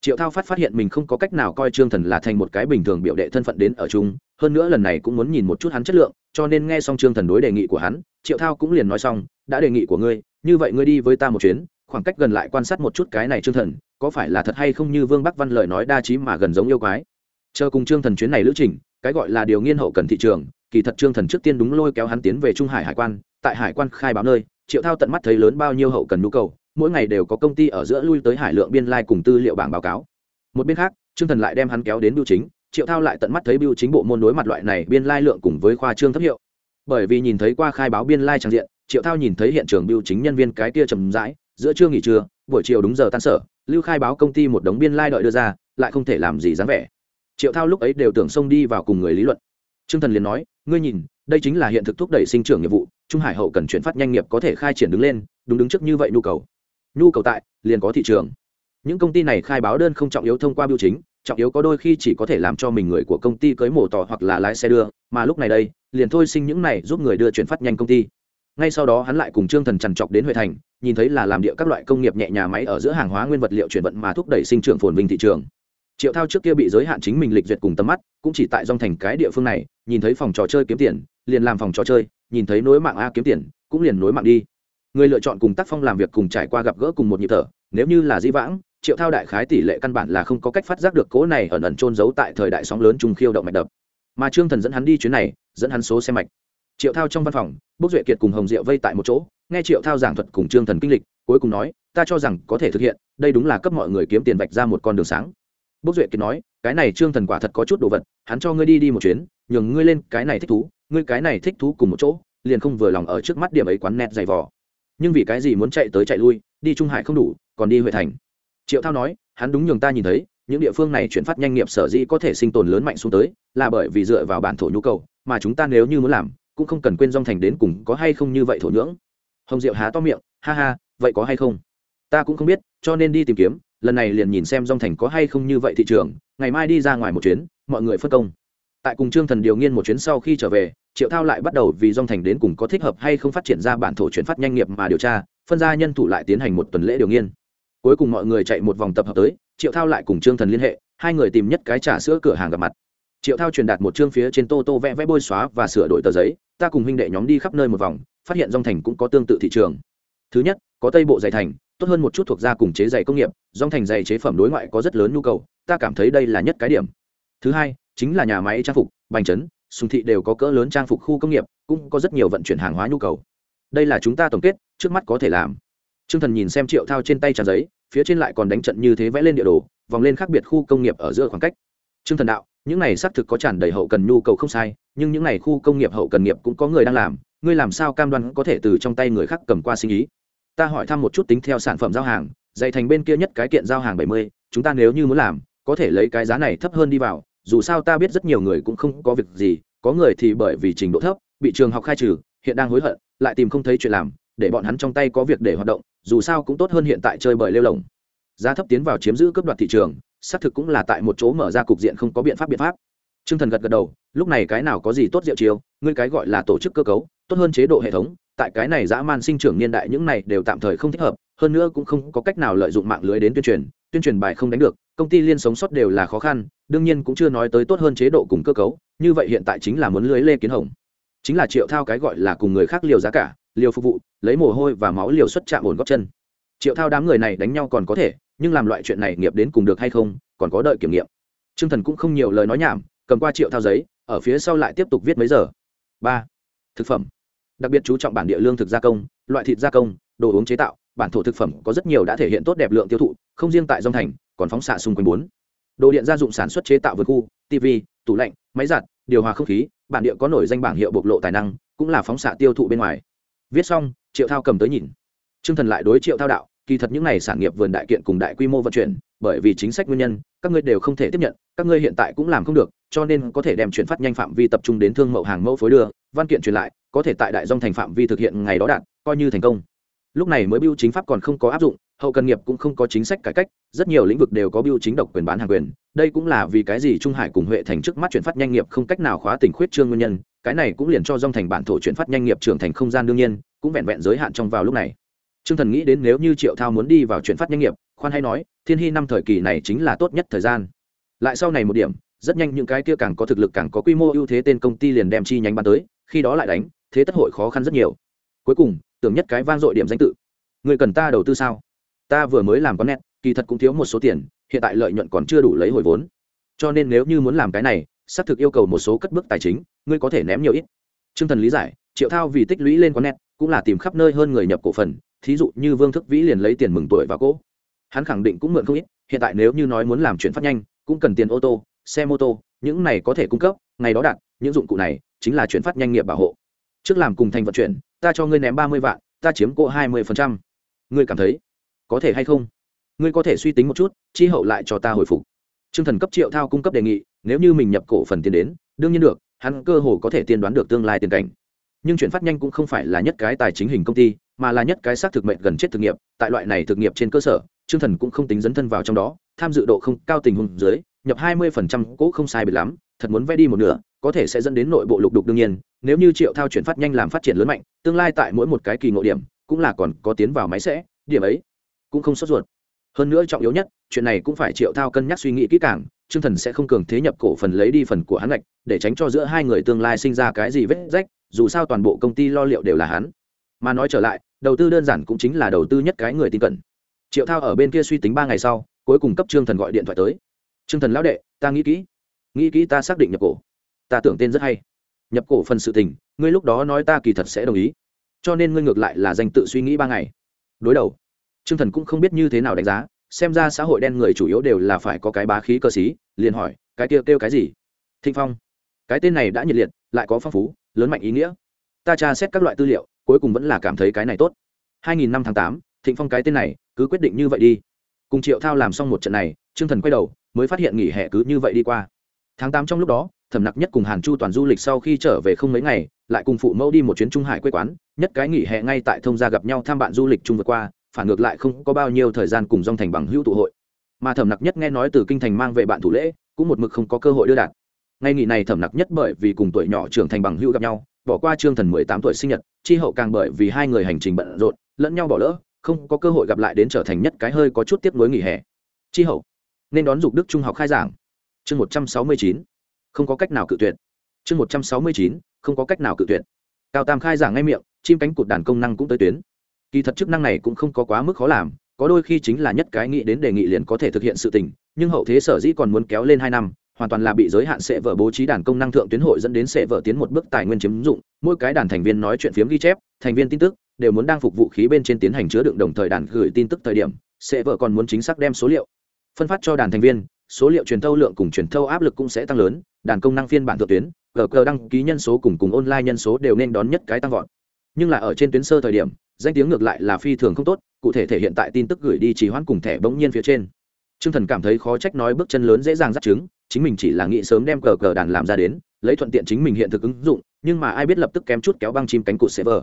triệu thao phát phát hiện mình không có cách nào coi trương thần là thành một cái bình thường biểu đệ thân phận đến ở chung, hơn nữa lần này cũng muốn nhìn một chút hắn chất lượng, cho nên nghe xong trương thần đối đề nghị của hắn, triệu thao cũng liền nói xong, đã đề nghị của ngươi, như vậy ngươi đi với ta một chuyến, khoảng cách gần lại quan sát một chút cái này trương thần, có phải là thật hay không như vương bắc văn lời nói đa trí mà gần giống yêu quái? Chờ cùng trương thần chuyến này lữ trình, cái gọi là điều nghiên hậu cần thị trường, kỳ thật trương thần trước tiên đúng lôi kéo hắn tiến về trung hải hải quan, tại hải quan khai báo nơi, triệu thao tận mắt thấy lớn bao nhiêu hậu cần nhu cầu mỗi ngày đều có công ty ở giữa lui tới hải lượng biên lai、like、cùng tư liệu bảng báo cáo. Một bên khác, trương thần lại đem hắn kéo đến biêu chính, triệu thao lại tận mắt thấy biêu chính bộ môn đối mặt loại này biên lai、like、lượng cùng với khoa trương thấp hiệu. Bởi vì nhìn thấy qua khai báo biên lai、like、trang diện, triệu thao nhìn thấy hiện trường biêu chính nhân viên cái kia trầm rãi, giữa trưa nghỉ trưa, buổi chiều đúng giờ tan sở, lưu khai báo công ty một đống biên lai、like、đợi đưa ra, lại không thể làm gì dáng vẻ. Triệu thao lúc ấy đều tưởng xông đi vào cùng người lý luận. Trương thần liền nói, ngươi nhìn, đây chính là hiện thực thúc đẩy sinh trưởng nghiệp vụ, trung hải hậu cần chuyển phát nhanh nghiệp có thể khai triển đứng lên, đúng đứng trước như vậy nhu cầu nhu cầu tại, liền có thị trường. Những công ty này khai báo đơn không trọng yếu thông qua biểu chính, trọng yếu có đôi khi chỉ có thể làm cho mình người của công ty cưới mổ tỏ hoặc là lái xe đưa, mà lúc này đây, liền thôi sinh những này giúp người đưa chuyển phát nhanh công ty. Ngay sau đó hắn lại cùng trương thần trằn trọc đến huệ thành, nhìn thấy là làm địa các loại công nghiệp nhẹ nhà máy ở giữa hàng hóa nguyên vật liệu chuyển vận mà thúc đẩy sinh trưởng phồn vinh thị trường. Triệu thao trước kia bị giới hạn chính mình lịch duyệt cùng tầm mắt, cũng chỉ tại dòng thành cái địa phương này, nhìn thấy phòng trò chơi kiếm tiền, liền làm phòng trò chơi, nhìn thấy nối mạng a kiếm tiền, cũng liền nối mạng đi người lựa chọn cùng tác phong làm việc cùng trải qua gặp gỡ cùng một nhịp thở, nếu như là di vãng, triệu thao đại khái tỷ lệ căn bản là không có cách phát giác được cố này ẩn ẩn trôn giấu tại thời đại sóng lớn trung khiêu động mạch đập. Mà trương thần dẫn hắn đi chuyến này, dẫn hắn số xe mạch. Triệu thao trong văn phòng, bốc duệ kiệt cùng hồng diệu vây tại một chỗ, nghe triệu thao giảng thuật cùng trương thần kinh lịch, cuối cùng nói, ta cho rằng có thể thực hiện, đây đúng là cấp mọi người kiếm tiền vạch ra một con đường sáng. Bốc duệ kiệt nói, cái này trương thần quả thật có chút đồ vật, hắn cho ngươi đi đi một chuyến, nhường ngươi lên cái này thích thú, ngươi cái này thích thú cùng một chỗ, liền không vừa lòng ở trước mắt điểm ấy quán nét dày vò nhưng vì cái gì muốn chạy tới chạy lui, đi trung hải không đủ, còn đi huệ thành? Triệu thao nói, hắn đúng nhường ta nhìn thấy, những địa phương này chuyển phát nhanh nghiệp sở dĩ có thể sinh tồn lớn mạnh xuống tới, là bởi vì dựa vào bản thổ nhu cầu, mà chúng ta nếu như muốn làm, cũng không cần quên dòng thành đến cùng có hay không như vậy thổ nhưỡng. Hồng diệu há to miệng, ha ha, vậy có hay không? Ta cũng không biết, cho nên đi tìm kiếm, lần này liền nhìn xem dòng thành có hay không như vậy thị trường, ngày mai đi ra ngoài một chuyến, mọi người phân công. Tại cùng trương thần điều nghiên một chuyến sau khi trở về triệu thao lại bắt đầu vì dòng thành đến cùng có thích hợp hay không phát triển ra bản thổ chuyển phát nhanh nghiệp mà điều tra, phân ra nhân thủ lại tiến hành một tuần lễ điều nghiên. Cuối cùng mọi người chạy một vòng tập hợp tới, triệu thao lại cùng trương thần liên hệ, hai người tìm nhất cái trà sữa cửa hàng gặp mặt. Triệu thao truyền đạt một chương phía trên tô tô vẽ vẽ bôi xóa và sửa đổi tờ giấy, ta cùng huynh đệ nhóm đi khắp nơi một vòng, phát hiện dòng thành cũng có tương tự thị trường. Thứ nhất, có tây bộ dày thành, tốt hơn một chút thuộc gia cùng chế giày công nghiệp dòng thành giày chế phẩm đối ngoại có rất lớn nhu cầu, ta cảm thấy đây là nhất cái điểm. Thứ hai, chính là nhà máy trang phục, bành trấn sùng thị đều có cỡ lớn trang phục khu công nghiệp, cũng có rất nhiều vận chuyển hàng hóa nhu cầu. Đây là chúng ta tổng kết, trước mắt có thể làm. T r ư ơ n g thần nhìn xem triệu thao trên tay tràn giấy, phía trên lại còn đánh trận như thế vẽ lên địa đồ, vòng lên khác biệt khu công nghiệp ở giữa khoảng cách. T r ư ơ n g thần đạo, những này xác thực có tràn đầy hậu cần nhu cầu không sai, nhưng những này khu công nghiệp hậu cần nghiệp cũng có người đang làm, ngươi làm sao cam đoan có thể từ trong tay người khác cầm qua sinh ý? Ta hỏi thăm một chút tính theo sản phẩm giao hàng, dạy thành bên kia nhất cái kiện giao hàng bảy mươi, chúng ta nếu như muốn làm, có thể lấy cái giá này thấp hơn đi vào dù sao ta biết rất nhiều người cũng không có việc gì, có người thì bởi vì trình độ thấp, bị trường học khai trừ, hiện đang hối hận, lại tìm không thấy chuyện làm, để bọn hắn trong tay có việc để hoạt động, dù sao cũng tốt hơn hiện tại chơi bời lêu lồng. Giá thấp tiến vào chiếm giữ cấp đoạt thị trường, xác thực cũng là tại một chỗ mở ra cục diện không có biện pháp biện pháp. T r ư ơ n g thần gật gật đầu, lúc này cái nào có gì tốt diệu chiều ngươi cái gọi là tổ chức cơ cấu, tốt hơn chế độ hệ thống, tại cái này dã man sinh trưởng niên đại những này đều tạm thời không thích hợp, hơn nữa cũng không có cách nào lợi dụng mạng lưới đến tuyên truyền tuyên truyền bài không đánh được công ty liên sống sót đều là khó khăn, đương nhiên cũng chưa nói tới tốt hơn chế độ cùng cơ cấu, như vậy hiện tại chính là muốn lưới lê kiến hồng. Chính là triệu thao cái gọi là cùng người khác liều giá cả, liều phục vụ, lấy mồ hôi và máu liều xuất chạm ổn góp chân. Triệu thao đám người này đánh nhau còn có thể, nhưng làm loại chuyện này nghiệp đến cùng được hay không, còn có đợi kiểm nghiệm. T r ư ơ n g thần cũng không nhiều lời nói nhảm, cầm qua triệu thao giấy, ở phía sau lại tiếp tục viết mấy giờ. Ba. Thực phẩm. Đặc biệt chú trọng bản địa lương thực gia công, loại thịt gia công, đồ uống chế tạo, bản thổ thực phẩm có rất nhiều đã thể hiện tốt đẹp lượng tiêu thụ, không riêng tại dòng thành còn phóng xạ xung quanh bốn. Đồ điện gia dụng sản xuất chế tạo vượt khu tv tủ lạnh, máy giặt, điều hòa không khí, bản địa có nổi danh bảng hiệu bộc lộ tài năng, cũng là phóng xạ tiêu thụ bên ngoài. Viết xong, triệu thao cầm tới nhìn. T r ư ơ n g thần lại đối triệu thao đạo, kỳ thật những n à y sản nghiệp vườn đại kiện cùng đại quy mô vận chuyển, bởi vì chính sách nguyên nhân, các ngươi đều không thể tiếp nhận, các ngươi hiện tại cũng làm không được, cho nên có thể đem chuyển phát nhanh phạm vi tập trung đến thương mẫu hàng mẫu phối đưa, văn kiện truyền lại, có thể tại đại dông thành phạm vi thực hiện ngày đó đạt, coi như thành công. Lúc này mới biêu chính pháp còn không có áp dụng hậu cần nghiệp cũng không có chính sách cải cách, rất nhiều lĩnh vực đều có biêu chính độc quyền bán hàng quyền. Đây cũng là vì cái gì trung hải cùng huệ thành trước mắt chuyển phát nhanh nghiệp không cách nào khóa tình khuyết trương nguyên nhân, cái này cũng liền cho dòng thành bản thổ chuyển phát nhanh nghiệp trưởng thành không gian đương nhiên, cũng vẹn vẹn giới hạn trong vào lúc này. Trương thần nghĩ đến nếu như triệu thao muốn đi vào chuyển phát nhanh nghiệp, khoan hay nói, thiên hy năm thời kỳ này chính là tốt nhất thời gian. Lại sau này một điểm, rất nhanh những cái kia càng có thực lực càng có quy mô ưu thế tên công ty liền đem chi nhánh bán tới, khi đó lại đánh, thế tất hội khó khăn rất nhiều. Cuối cùng, tưởng nhất cái vang dội điểm danh tự. Người cần ta đầu tư sao? Ta vừa mới làm con nét, kỳ thật cũng thiếu một số tiền, hiện tại lợi nhuận còn chưa đủ lấy hồi vốn. Cho nên nếu như muốn làm cái này, xác thực yêu cầu một số cất bước tài chính, ngươi có thể ném nhiều ít. T r ư ơ n g thần lý giải, triệu thao vì tích lũy lên con nét, cũng là tìm khắp nơi hơn người nhập cổ phần, thí dụ như vương thức vĩ liền lấy tiền mừng tuổi và cỗ. Hắn khẳng định cũng mượn không ít, hiện tại nếu như nói muốn làm chuyển phát nhanh, cũng cần tiền ô tô, xe mô tô, những này có thể cung cấp, ngày đó đạt những dụng cụ này chính là chuyển phát nhanh nghiệp bảo hộ. Trước làm cùng thành vận chuyển, ta cho ngươi ném ba mươi vạn, ta chiếm cỗ hai mươi phần trăm. Ngươi cảm thấy? Có thể hay không? Ngươi có thể suy tính một chút, chi hậu lại cho ta hồi phục. T r ư ơ n g thần cấp triệu thao cung cấp đề nghị, nếu như mình nhập cổ phần tiền đến, đương nhiên được, hắn cơ hồ có thể tiên đoán được tương lai tiền cảnh. Nhưng chuyển phát nhanh cũng không phải là nhất cái tài chính hình công ty, mà là nhất cái xác thực mệnh gần chết thực nghiệp. Tại loại này thực nghiệp trên cơ sở t r ư ơ n g thần cũng không tính dấn thân vào trong đó, tham dự độ không cao tình huống dưới, nhập hai mươi phần trăm cỗ không sai biệt lắm, thật muốn vay đi một nửa, có thể sẽ dẫn đến nội bộ lục đục đương nhiên. Nếu như triệu thao chuyển phát nhanh làm phát triển lớn mạnh, tương lai tại mỗi một cái kỳ ngộ điểm, cũng là còn có tiến vào máy sẽ, điểm ấy cũng không sốt ruột. Hơn nữa trọng yếu nhất, chuyện này cũng phải triệu thao cân nhắc suy nghĩ kỹ càng chương thần sẽ không cường thế nhập cổ phần lấy đi phần của hắn lệch để tránh cho giữa hai người tương lai sinh ra cái gì vết rách, dù sao toàn bộ công ty lo liệu đều là hắn. Mà nói trở lại, đầu tư đơn giản cũng chính là đầu tư nhất cái người tin cẩn. Triệu thao ở bên kia suy tính ba ngày sau, cuối cùng cấp trương thần gọi điện thoại tới. Trương thần lão đệ, ta nghĩ kỹ. Nghĩ kỹ ta xác định nhập cổ. Ta tưởng tên rất hay. Nhập cổ phần sự tình, ngươi lúc đó nói ta kỳ thật sẽ đồng ý. Cho nên ngươi ngược lại là danh tự suy nghĩ ba ngày. Đối đầu. Trương thần cũng không biết như thế nào đánh giá xem ra xã hội đen người chủ yếu đều là phải có cái bá khí cơ sĩ, liền hỏi cái kia kêu cái gì? Thịnh phong. Cái tên này đã nhiệt liệt lại có phong phú lớn mạnh ý nghĩa. Ta tra xét các loại tư liệu cuối cùng vẫn là cảm thấy cái này tốt. 2000 năm tháng 8, thịnh phong cái tên này cứ quyết định như vậy đi. Cùng triệu thao làm xong một trận này trương thần quay đầu mới phát hiện nghỉ hè cứ như vậy đi qua. Tháng 8 trong lúc đó thẩm nặc nhất cùng hàn chu toàn du lịch sau khi trở về không mấy ngày lại cùng phụ mẫu đi một chuyến trung hải quê quán nhất cái nghỉ hè ngay tại thông gia gặp nhau thăm bạn du lịch chung vượt qua phản ngược lại không có bao nhiêu thời gian cùng dòng thành bằng hữu tụ hội. Mà thẩm nặc nhất nghe nói từ kinh thành mang về bạn thủ lễ, cũng một mực không có cơ hội đưa đạt. Ngay nghỉ này thẩm nặc nhất bởi vì cùng tuổi nhỏ trưởng thành bằng hữu gặp nhau, bỏ qua trương thần mười tám tuổi sinh nhật, chi hậu càng bởi vì hai người hành trình bận rộn, lẫn nhau bỏ lỡ, không có cơ hội gặp lại đến trở thành nhất cái hơi có chút tiếp nối nghỉ hè. Chi hậu, nên đón dục đức trung học khai giảng. Chương một trăm sáu mươi chín, không có cách nào cự tuyệt. Chương một trăm sáu mươi chín, không có cách nào cự tuyệt. Cao tam khai giảng ngay miệng, chim cánh cụt đàn công năng cũng tới tuyến kỳ thật chức năng này cũng không có quá mức khó làm, có đôi khi chính là nhất cái nghĩ đến đề nghị liền có thể thực hiện sự tình, nhưng hậu thế sở dĩ còn muốn kéo lên hai năm, hoàn toàn là bị giới hạn sẽ vở bố trí đàn công năng thượng tuyến hội dẫn đến sẽ vở tiến một bước tài nguyên chiếm dụng, mỗi cái đàn thành viên nói chuyện phiếm ghi chép, thành viên tin tức, đều muốn đang phục vụ khí bên trên tiến hành chứa đựng đồng thời đàn gửi tin tức thời điểm, sẽ vở còn muốn chính xác đem số liệu phân phát cho đàn thành viên, số liệu truyền thâu lượng cùng truyền thâu áp lực cũng sẽ tăng lớn, đàn công năng phiên bản thượng tuyến gờ đăng ký nhân số cùng cùng online nhân số đều nên đón nhất cái tăng vọt nhưng là ở trên tuyến sơ thời điểm, danh tiếng ngược lại là phi thường không tốt, cụ thể thể hiện tại tin tức gửi đi trì hoãn cùng thẻ bỗng nhiên phía trên. T r ư ơ n g thần cảm thấy khó trách nói bước chân lớn dễ dàng dắt chứng, chính mình chỉ là nghĩ sớm đem cờ cờ đàn làm ra đến, lấy thuận tiện chính mình hiện thực ứng dụng, nhưng mà ai biết lập tức kém chút kéo băng chim cánh cụt server.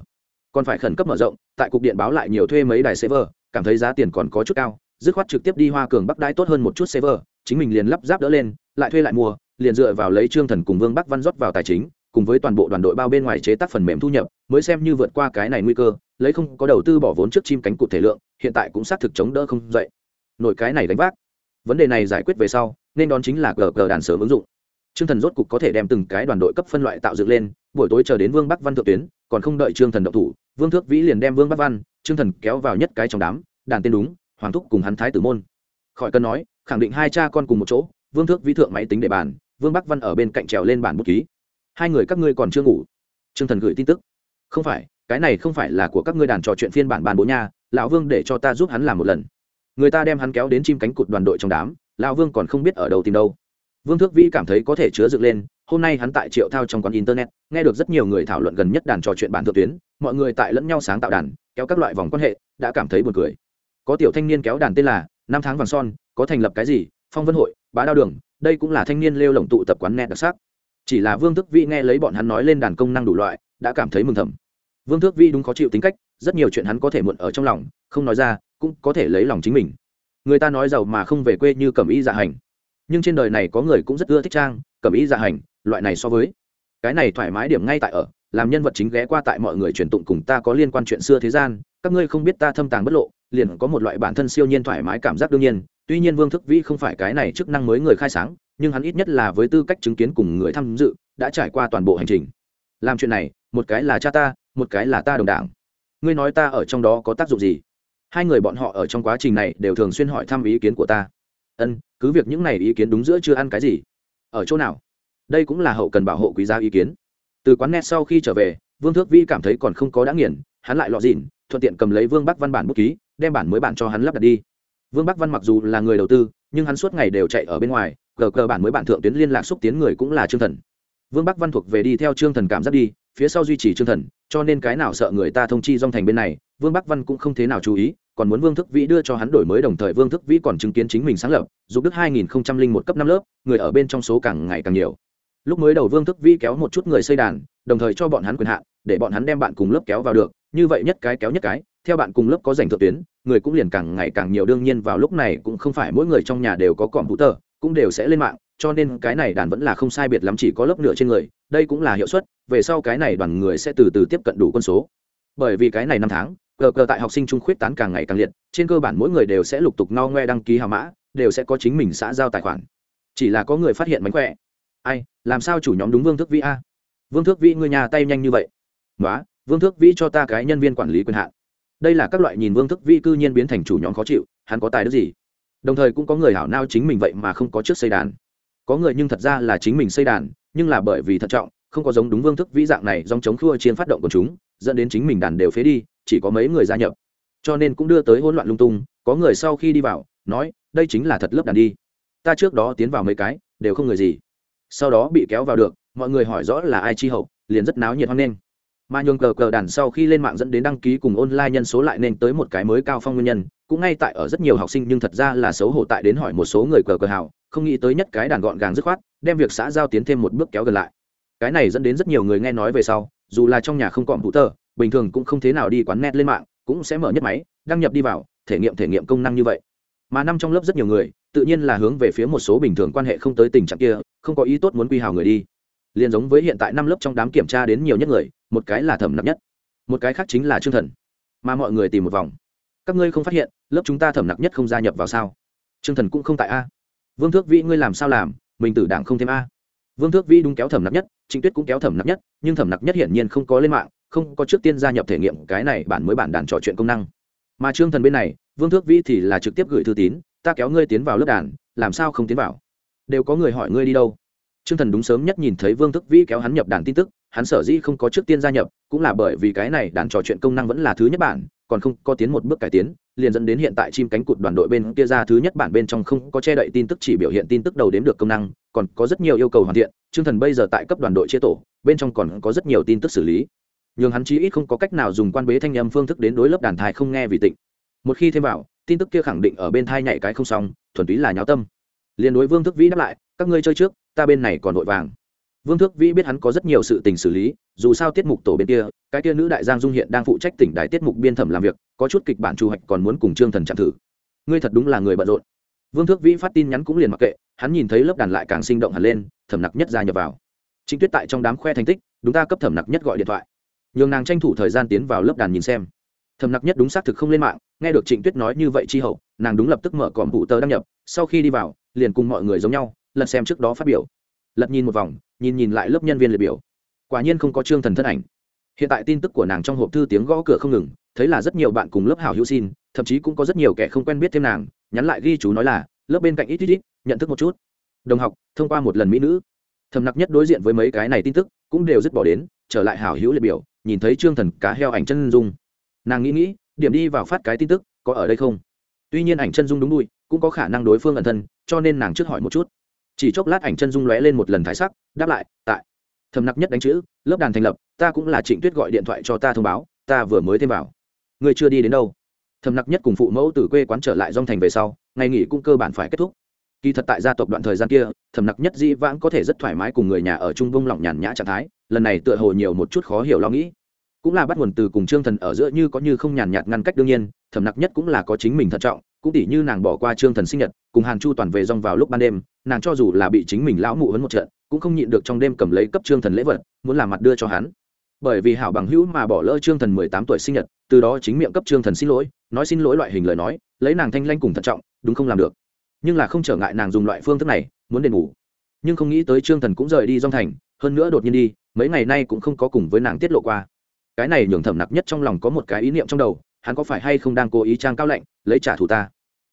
Còn phải khẩn cấp mở rộng, tại cục điện báo lại nhiều thuê mấy đài server, cảm thấy giá tiền còn có chút cao, dứt khoát trực tiếp đi hoa cường bắc đai tốt hơn một chút server, chính mình liền lắp ráp đỡ lên, lại thuê lại mua, liền dựa vào lấy trương thần cùng vương bắc văn rót vào tài chính cùng với toàn bộ đoàn đội bao bên ngoài chế tác phần mềm thu nhập mới xem như vượt qua cái này nguy cơ lấy không có đầu tư bỏ vốn trước chim cánh cụt thể lượng hiện tại cũng xác thực chống đỡ không dậy nổi cái này đánh vác vấn đề này giải quyết về sau nên đón chính là cờ cờ đàn sớm ứng dụng Trương Thần rốt cục có thể đem từng cái đoàn đội cấp phân loại tạo dựng lên, buổi tối chờ đến Vương Bắc Văn thượng tuyến, còn không đợi Trương Thần động thủ, Vương Thước Vĩ liền đem Vương Bắc Văn, Trương Thần kéo vào nhất cái trong đám, đàn tên đúng, Hoàng thúc cùng hắn thái tử môn. Khỏi cần nói, khẳng định hai cha con cùng một chỗ, Vương Thước Vĩ thượng máy tính để bàn, Vương Bắc Văn ở bên cạnh trèo lên bản bút ký. Hai người các ngươi còn chưa ngủ. Trương Thần gửi tin tức. Không phải, cái này không phải là của các ngươi đàn trò chuyện phiên bản bàn bố nha lão vương để cho ta giúp hắn làm một lần. Người ta đem hắn kéo đến chim cánh cụt đoàn đội trong đám lão vương còn không biết ở đâu tìm đâu. Vương thước vĩ cảm thấy có thể chứa dựng lên hôm nay hắn tại triệu thao trong quán internet nghe được rất nhiều người thảo luận gần nhất đàn trò chuyện bản thượng tuyến mọi người tại lẫn nhau sáng tạo đàn kéo các loại vòng quan hệ đã cảm thấy buồn cười. Có tiểu thanh niên kéo đàn tên là năm tháng vàng son có thành lập cái gì? Phong vân hội bá đao đường đây cũng là thanh niên lêu lồng tụ tập quán net đặc sắc chỉ là vương thức vĩ nghe lấy bọn hắn nói lên đàn công năng đủ loại, đã cảm thấy mừng thầm. Vương thước vi đúng khó chịu tính cách, rất nhiều chuyện hắn có thể muộn ở trong lòng, không nói ra, cũng có thể lấy lòng chính mình. Người ta nói giàu mà không về quê như cẩm y dạ hành. Nhưng trên đời này có người cũng rất ưa thích trang, cẩm y dạ hành, loại này so với. Cái này thoải mái điểm ngay tại ở, làm nhân vật chính ghé qua tại mọi người truyền tụng cùng ta có liên quan chuyện xưa thế gian, các ngươi không biết ta thâm tàng bất lộ, liền có một loại bản thân siêu nhiên thoải mái cảm giác đương nhiên. Tuy nhiên vương thức vĩ không phải cái này chức năng mới người khai sáng nhưng hắn ít nhất là với tư cách chứng kiến cùng người tham dự, đã trải qua toàn bộ hành trình. Làm chuyện này, một cái là cha ta, một cái là ta đồng đảng. Ngươi nói ta ở trong đó có tác dụng gì? Hai người bọn họ ở trong quá trình này đều thường xuyên hỏi thăm ý kiến của ta. Ân, cứ việc những này ý kiến đúng giữa chưa ăn cái gì. Ở chỗ nào? Đây cũng là hậu cần bảo hộ quý giá ý kiến. Từ quán net sau khi trở về, vương thước vi cảm thấy còn không có đã nghiền, hắn lại lọ dịn, thuận tiện cầm lấy vương bắc văn bản bút ký, đem bản mới bản cho hắn lắp đặt đi. Vương bắc văn mặc dù là người đầu tư, nhưng hắn suốt ngày đều chạy ở bên ngoài gờ cờ bản mới bản thượng tuyến liên lạc xúc tiến người cũng là trương thần. Vương bắc văn thuộc về đi theo trương thần cảm giác đi, phía sau duy trì trương thần, cho nên cái nào sợ người ta thông chi dong thành bên này, vương bắc văn cũng không thế nào chú ý, còn muốn vương thức vĩ đưa cho hắn đổi mới đồng thời vương thức vĩ còn chứng kiến chính mình sáng lập giúp đức hai nghìn một cấp năm lớp, người ở bên trong số càng ngày càng nhiều. Lúc mới đầu vương thức vĩ kéo một chút người xây đàn, đồng thời cho bọn hắn quyền hạn, để bọn hắn đem bạn cùng lớp kéo vào được, như vậy nhất cái kéo nhất cái, theo bạn cùng lớp có giành thượng tuyến, người cũng liền càng ngày càng nhiều, đương nhiên vào lúc này cũng không phải mỗi người trong nhà đều có cọm hữu tờ cũng đều sẽ lên mạng, cho nên cái này đàn vẫn là không sai biệt lắm, chỉ có lớp nửa trên người, đây cũng là hiệu suất, về sau cái này đoàn người sẽ từ từ tiếp cận đủ quân số. Bởi vì cái này năm tháng, cờ cờ tại học sinh trung khuyết tán càng ngày càng liệt, trên cơ bản mỗi người đều sẽ lục tục no ngoe đăng ký hào mã, đều sẽ có chính mình xã giao tài khoản. Chỉ là có người phát hiện mánh khỏe. Ai, làm sao chủ nhóm đúng vương thước vĩ a? Vương thước vĩ người nhà tay nhanh như vậy. Nói vương thước vĩ cho ta cái nhân viên quản lý quyền hạn. Đây là các loại nhìn vương thước vĩ cư nhiên biến thành chủ nhóm khó chịu, hắn có tài đức gì? Đồng thời cũng có người hảo nao chính mình vậy mà không có trước xây đàn. Có người nhưng thật ra là chính mình xây đàn, nhưng là bởi vì thận trọng, không có giống đúng vương thức vĩ dạng này dòng chống khua chiến phát động của chúng, dẫn đến chính mình đàn đều phế đi, chỉ có mấy người gia nhập. Cho nên cũng đưa tới hỗn loạn lung tung, có người sau khi đi vào, nói, đây chính là thật lớp đàn đi. Ta trước đó tiến vào mấy cái, đều không người gì. Sau đó bị kéo vào được, mọi người hỏi rõ là ai chi hậu, liền rất náo nhiệt hoang lên mà nhường cờ cờ đàn sau khi lên mạng dẫn đến đăng ký cùng online nhân số lại nên tới một cái mới cao phong nguyên nhân, cũng ngay tại ở rất nhiều học sinh nhưng thật ra là xấu hổ tại đến hỏi một số người cờ cờ hào, không nghĩ tới nhất cái đàn gọn gàng dứt khoát, đem việc xã giao tiến thêm một bước kéo gần lại. Cái này dẫn đến rất nhiều người nghe nói về sau, dù là trong nhà không còn hữu tờ bình thường cũng không thế nào đi quán net lên mạng, cũng sẽ mở nhất máy, đăng nhập đi vào, thể nghiệm thể nghiệm công năng như vậy. Mà năm trong lớp rất nhiều người, tự nhiên là hướng về phía một số bình thường quan hệ không tới tình trạng kia, không có ý tốt muốn quy hào người đi. Liền giống với hiện tại năm lớp trong đám kiểm tra đến nhiều nhất người một cái là thẩm nạp nhất một cái khác chính là trương thần. Mà mọi người tìm một vòng. Các ngươi không phát hiện lớp chúng ta thẩm nạp nhất không gia nhập vào sao? Trương thần cũng không tại a. Vương thước vĩ ngươi làm sao làm? Mình tử đảng không thêm a. Vương thước vĩ đúng kéo thẩm nạp nhất trịnh tuyết cũng kéo thẩm nạp nhất nhưng thẩm nạp nhất hiển nhiên không có lên mạng không có trước tiên gia nhập thể nghiệm cái này bản mới bản đàn trò chuyện công năng. Mà trương thần bên này vương thước vĩ thì là trực tiếp gửi thư tín ta kéo ngươi tiến vào lớp đàn làm sao không tiến vào? Đều có người hỏi ngươi đi đâu? Trương Thần đúng sớm nhất nhìn thấy Vương thước Vĩ kéo hắn nhập đàn tin tức, hắn sở dĩ không có trước tiên gia nhập, cũng là bởi vì cái này đàn trò chuyện công năng vẫn là thứ nhất bản, còn không có tiến một bước cải tiến, liền dẫn đến hiện tại chim cánh cụt đoàn đội bên kia ra thứ nhất bản bên trong không có che đậy tin tức chỉ biểu hiện tin tức đầu đếm được công năng, còn có rất nhiều yêu cầu hoàn thiện, Trương Thần bây giờ tại cấp đoàn đội chia tổ, bên trong còn có rất nhiều tin tức xử lý. Nhưng hắn chí ít không có cách nào dùng quan bế thanh âm phương thức đến đối lớp đàn thai không nghe vì tịnh. Một khi thêm vào, tin tức kia khẳng định ở bên thai nhảy cái không xong, thuần túy là nháo tâm. Liên đối Vương Thức Vĩ đáp lại, các ngươi chơi trước, ta bên này còn vội vàng vương thước vĩ biết hắn có rất nhiều sự tình xử lý, dù sao tiết mục tổ bên kia, cái kia nữ đại giang dung hiện đang phụ trách tỉnh đại tiết mục biên thẩm làm việc, có chút kịch bản chủ hoạch còn muốn cùng trương thần chạm thử. Ngươi thật đúng là người bận rộn. Vương thước vĩ phát tin nhắn cũng liền mặc kệ, hắn nhìn thấy lớp đàn lại càng sinh động hẳn lên, thẩm nặc nhất ra nhập vào. Chính tuyết tại trong đám khoe thành tích, đúng ta cấp thẩm nặc nhất gọi điện thoại. Nhường nàng tranh thủ thời gian tiến vào lớp đàn nhìn xem. Thẩm nặc nhất đúng xác thực không lên mạng, nghe được trịnh tuyết nói như vậy chi hậu, nàng đúng lập tức mở còm vụ tờ đăng nhập, sau khi đi vào, liền cùng mọi người giống nhau lần xem trước đó phát biểu lật nhìn một vòng, nhìn nhìn lại lớp nhân viên liệt biểu. Quả nhiên không có trương thần thân ảnh. Hiện tại tin tức của nàng trong hộp thư tiếng gõ cửa không ngừng, thấy là rất nhiều bạn cùng lớp hảo hữu xin, thậm chí cũng có rất nhiều kẻ không quen biết thêm nàng, nhắn lại ghi chú nói là, lớp bên cạnh ít ít ít, nhận thức một chút. Đồng học, thông qua một lần mỹ nữ. Thầm nặc nhất đối diện với mấy cái này tin tức, cũng đều dứt bỏ đến, trở lại hảo hữu liệt biểu, nhìn thấy trương thần cá heo ảnh chân dung. Nàng nghĩ nghĩ, điểm đi vào phát cái tin tức, có ở đây không? Tuy nhiên ảnh chân dung đúng đuôi cũng có khả năng đối phương ẩn thân, cho nên nàng trước hỏi một chút chỉ chốc lát ảnh chân dung lóe lên một lần thái sắc, đáp lại, tại. Thầm nặc nhất đánh chữ, lớp đàn thành lập, ta cũng là trịnh tuyết gọi điện thoại cho ta thông báo, ta vừa mới thêm vào. Người chưa đi đến đâu? Thầm nặc nhất cùng phụ mẫu từ quê quán trở lại dong thành về sau, ngày nghỉ cũng cơ bản phải kết thúc. Kỳ thật tại gia tộc đoạn thời gian kia, thầm nặc nhất dĩ vãng có thể rất thoải mái cùng người nhà ở trung vông lỏng nhàn nhã trạng thái, lần này tựa hồ nhiều một chút khó hiểu lo nghĩ. Cũng là bắt nguồn từ cùng trương thần ở giữa như có như không nhàn nhạt ngăn cách đương nhiên, thầm nặc nhất cũng là có chính mình thận trọng cũng tỉ như nàng bỏ qua trương thần sinh nhật, cùng hàn chu toàn về rong vào lúc ban đêm, nàng cho dù là bị chính mình lão mụ hấn một trận, cũng không nhịn được trong đêm cầm lấy cấp trương thần lễ vật, muốn làm mặt đưa cho hắn. Bởi vì hảo bằng hữu mà bỏ lỡ trương thần mười tám tuổi sinh nhật, từ đó chính miệng cấp trương thần xin lỗi, nói xin lỗi loại hình lời nói, lấy nàng thanh lanh cùng thận trọng, đúng không làm được. Nhưng là không trở ngại nàng dùng loại phương thức này, muốn đền ngủ. nhưng không nghĩ tới trương thần cũng rời đi dong thành, hơn nữa đột nhiên đi, mấy ngày nay cũng không có cùng với nàng tiết lộ qua. Cái này nhường thẩm nặc nhất trong lòng có một cái ý niệm trong đầu hắn có phải hay không đang cố ý trang cao lạnh, lấy trả thù ta?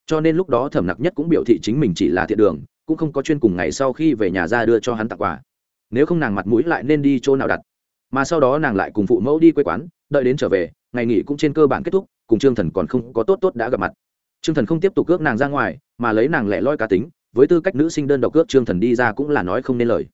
Cho nên lúc đó thẩm nặc nhất cũng biểu thị chính mình chỉ là thiện đường, cũng không có chuyên cùng ngày sau khi về nhà ra đưa cho hắn tặng quà. Nếu không nàng mặt mũi lại nên đi chỗ nào đặt? Mà sau đó nàng lại cùng phụ mẫu đi quê quán, đợi đến trở về, ngày nghỉ cũng trên cơ bản kết thúc, cùng trương thần còn không có tốt tốt đã gặp mặt. Trương thần không tiếp tục cướp nàng ra ngoài, mà lấy nàng lẻ loi cá tính, với tư cách nữ sinh đơn độc cướp trương thần đi ra cũng là nói không nên lời.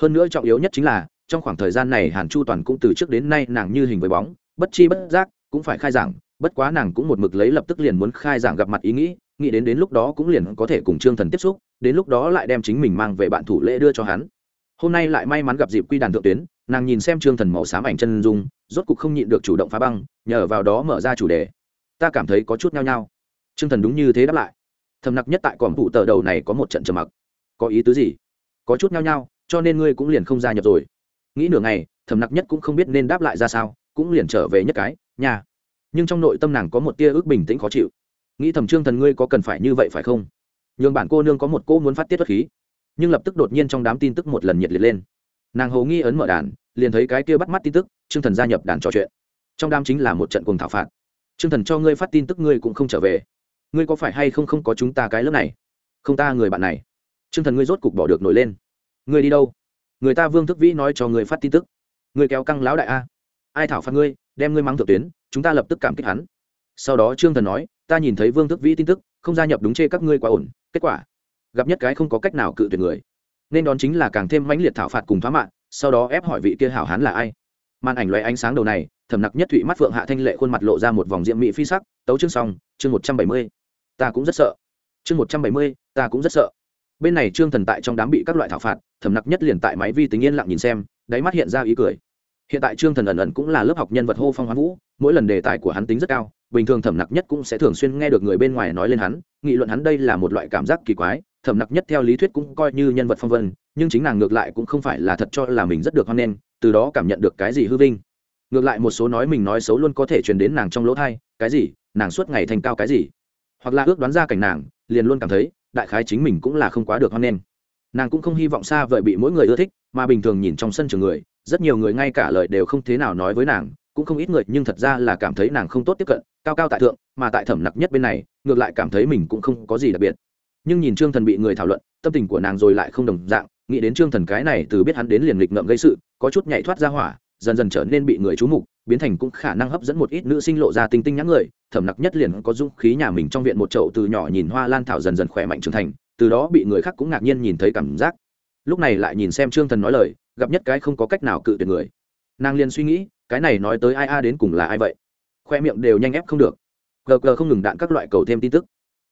Hơn nữa trọng yếu nhất chính là, trong khoảng thời gian này hàn chu toàn cũng từ trước đến nay nàng như hình với bóng, bất chi bất giác, cũng phải khai giảng bất quá nàng cũng một mực lấy lập tức liền muốn khai giảng gặp mặt ý nghĩ nghĩ đến đến lúc đó cũng liền có thể cùng trương thần tiếp xúc, đến lúc đó lại đem chính mình mang về bạn thủ lễ đưa cho hắn. Hôm nay lại may mắn gặp dịp quy đàn thượng tuyến, nàng nhìn xem trương thần màu xám ảnh chân dung, rốt cục không nhịn được chủ động phá băng, nhờ vào đó mở ra chủ đề. Ta cảm thấy có chút nhao nhao. Trương thần đúng như thế đáp lại. Thầm nặc nhất tại còm phụ tờ đầu này có một trận trầm mặc. Có ý tứ gì? Có chút nhao nhao, cho nên ngươi cũng liền không gia nhập rồi. Nghĩ nửa ngày, thầm nặc nhất cũng không biết nên đáp lại ra sao, cũng liền trở về nhất cái, nhà nhưng trong nội tâm nàng có một tia ước bình tĩnh khó chịu. Nghĩ thầm trương thần ngươi có cần phải như vậy phải không? Nhường bản cô nương có một cô muốn phát tiết bất khí. Nhưng lập tức đột nhiên trong đám tin tức một lần nhiệt liệt lên. Nàng hầu nghi ấn mở đàn, liền thấy cái kia bắt mắt tin tức, trương thần gia nhập đàn trò chuyện. Trong đám chính là một trận cùng thảo phạt. Trương thần cho ngươi phát tin tức ngươi cũng không trở về. Ngươi có phải hay không không có chúng ta cái lớp này? Không ta người bạn này. Trương thần ngươi rốt cục bỏ được nổi lên. Ngươi đi đâu? Người ta vương thức vĩ nói cho ngươi phát tin tức. Ngươi kéo căng lão đại a. Ai thảo phạt ngươi, đem ngươi mắng thượng tuyến chúng ta lập tức cảm kích hắn. Sau đó trương thần nói, ta nhìn thấy vương thức vĩ tin tức, không gia nhập đúng chê các ngươi quá ổn, kết quả, gặp nhất cái không có cách nào cự tuyệt người. Nên đón chính là càng thêm mãnh liệt thảo phạt cùng thoá mạng, sau đó ép hỏi vị kia hảo hán là ai. Màn ảnh loay ánh sáng đầu này, thẩm nặc nhất thụy mắt phượng hạ thanh lệ khuôn mặt lộ ra một vòng diệm mỹ phi sắc, tấu chương xong, chương một trăm bảy mươi. Ta cũng rất sợ. Chương một trăm bảy mươi, ta cũng rất sợ. Bên này trương thần tại trong đám bị các loại thảo phạt, thẩm nặc nhất liền tại máy vi tính yên lặng nhìn xem, đáy mắt hiện ra ý cười hiện tại trương thần ẩn ẩn cũng là lớp học nhân vật hô phong hoán vũ, mỗi lần đề tài của hắn tính rất cao, bình thường thẩm nặc nhất cũng sẽ thường xuyên nghe được người bên ngoài nói lên hắn, nghị luận hắn đây là một loại cảm giác kỳ quái, thẩm nặc nhất theo lý thuyết cũng coi như nhân vật phong vân, nhưng chính nàng ngược lại cũng không phải là thật cho là mình rất được hoan nghênh, từ đó cảm nhận được cái gì hư vinh. Ngược lại một số nói mình nói xấu luôn có thể truyền đến nàng trong lỗ thai, cái gì? Nàng suốt ngày thành cao cái gì? Hoặc là ước đoán ra cảnh nàng, liền luôn cảm thấy, đại khái chính mình cũng là không quá được hoan nghênh. Nàng cũng không hy vọng xa vời bị mỗi người ưa thích, mà bình thường nhìn trong sân trường người rất nhiều người ngay cả lời đều không thế nào nói với nàng, cũng không ít người, nhưng thật ra là cảm thấy nàng không tốt tiếp cận, cao cao tại thượng, mà tại thẩm nặc nhất bên này, ngược lại cảm thấy mình cũng không có gì đặc biệt. Nhưng nhìn trương thần bị người thảo luận, tâm tình của nàng rồi lại không đồng dạng, nghĩ đến trương thần cái này từ biết hắn đến liền lịch ngậm gây sự, có chút nhảy thoát ra hỏa, dần dần trở nên bị người chú mục, biến thành cũng khả năng hấp dẫn một ít nữ sinh lộ ra tinh tinh nhãn người, thẩm nặc nhất liền có dũng khí nhà mình trong viện một chậu từ nhỏ nhìn hoa lan thảo dần dần khỏe mạnh trưởng thành, từ đó bị người khác cũng ngạc nhiên nhìn thấy cảm giác. Lúc này lại nhìn xem trương thần nói lời gặp nhất cái không có cách nào cự tuyệt người. Nàng liền suy nghĩ, cái này nói tới ai a đến cùng là ai vậy? Khoe miệng đều nhanh ép không được. Gờ gờ không ngừng đạn các loại cầu thêm tin tức.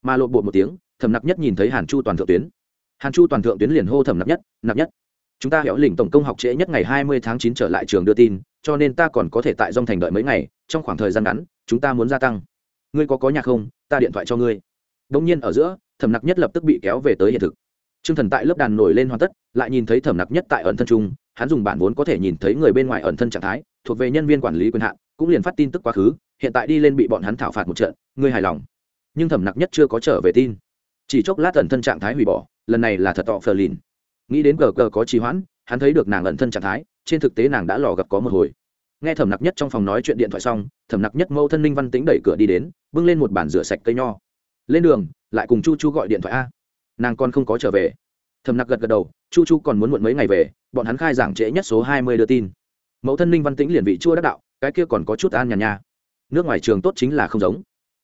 Mà lộ bột một tiếng, thẩm nặc nhất nhìn thấy hàn chu toàn thượng tuyến. Hàn chu toàn thượng tuyến liền hô thẩm nặc nhất nặc nhất, chúng ta héo lĩnh tổng công học trễ nhất ngày hai mươi tháng chín trở lại trường đưa tin, cho nên ta còn có thể tại dòng thành đợi mấy ngày, trong khoảng thời gian ngắn, chúng ta muốn gia tăng. Ngươi có có nhạc không? Ta điện thoại cho ngươi. Đông nhiên ở giữa, thẩm nặc nhất lập tức bị kéo về tới hiện thực. Trương thần tại lớp đàn nổi lên hoàn tất, lại nhìn thấy thẩm nặc nhất tại ẩn thân trung hắn dùng bản vốn có thể nhìn thấy người bên ngoài ẩn thân trạng thái, thuộc về nhân viên quản lý quyền hạn, cũng liền phát tin tức quá khứ, hiện tại đi lên bị bọn hắn thảo phạt một trận, ngươi hài lòng. Nhưng thẩm nặc nhất chưa có trở về tin. Chỉ chốc lát ẩn thân trạng thái hủy bỏ, lần này là thật tọ phờ lìn. Nghĩ đến gờ gờ có trì hoãn, hắn thấy được nàng ẩn thân trạng thái, trên thực tế nàng đã lò gặp có một hồi. Nghe thẩm nặc nhất trong phòng nói chuyện điện thoại xong, thẩm nặc nhất mâu thân ninh văn tĩnh đẩy cửa đi đến, bưng lên một bản rửa sạch cây nho. Lên đường, lại cùng chu chu gọi điện thoại a nàng con không có trở về. Thầm nặc gật gật đầu, chu chu còn muốn muộn mấy ngày về, bọn hắn khai giảng trễ nhất số hai mươi đưa tin. Mẫu thân ninh văn tĩnh liền vị chua đắc đạo, cái kia còn có chút an nhàn nha. Nước ngoài trường tốt chính là không giống.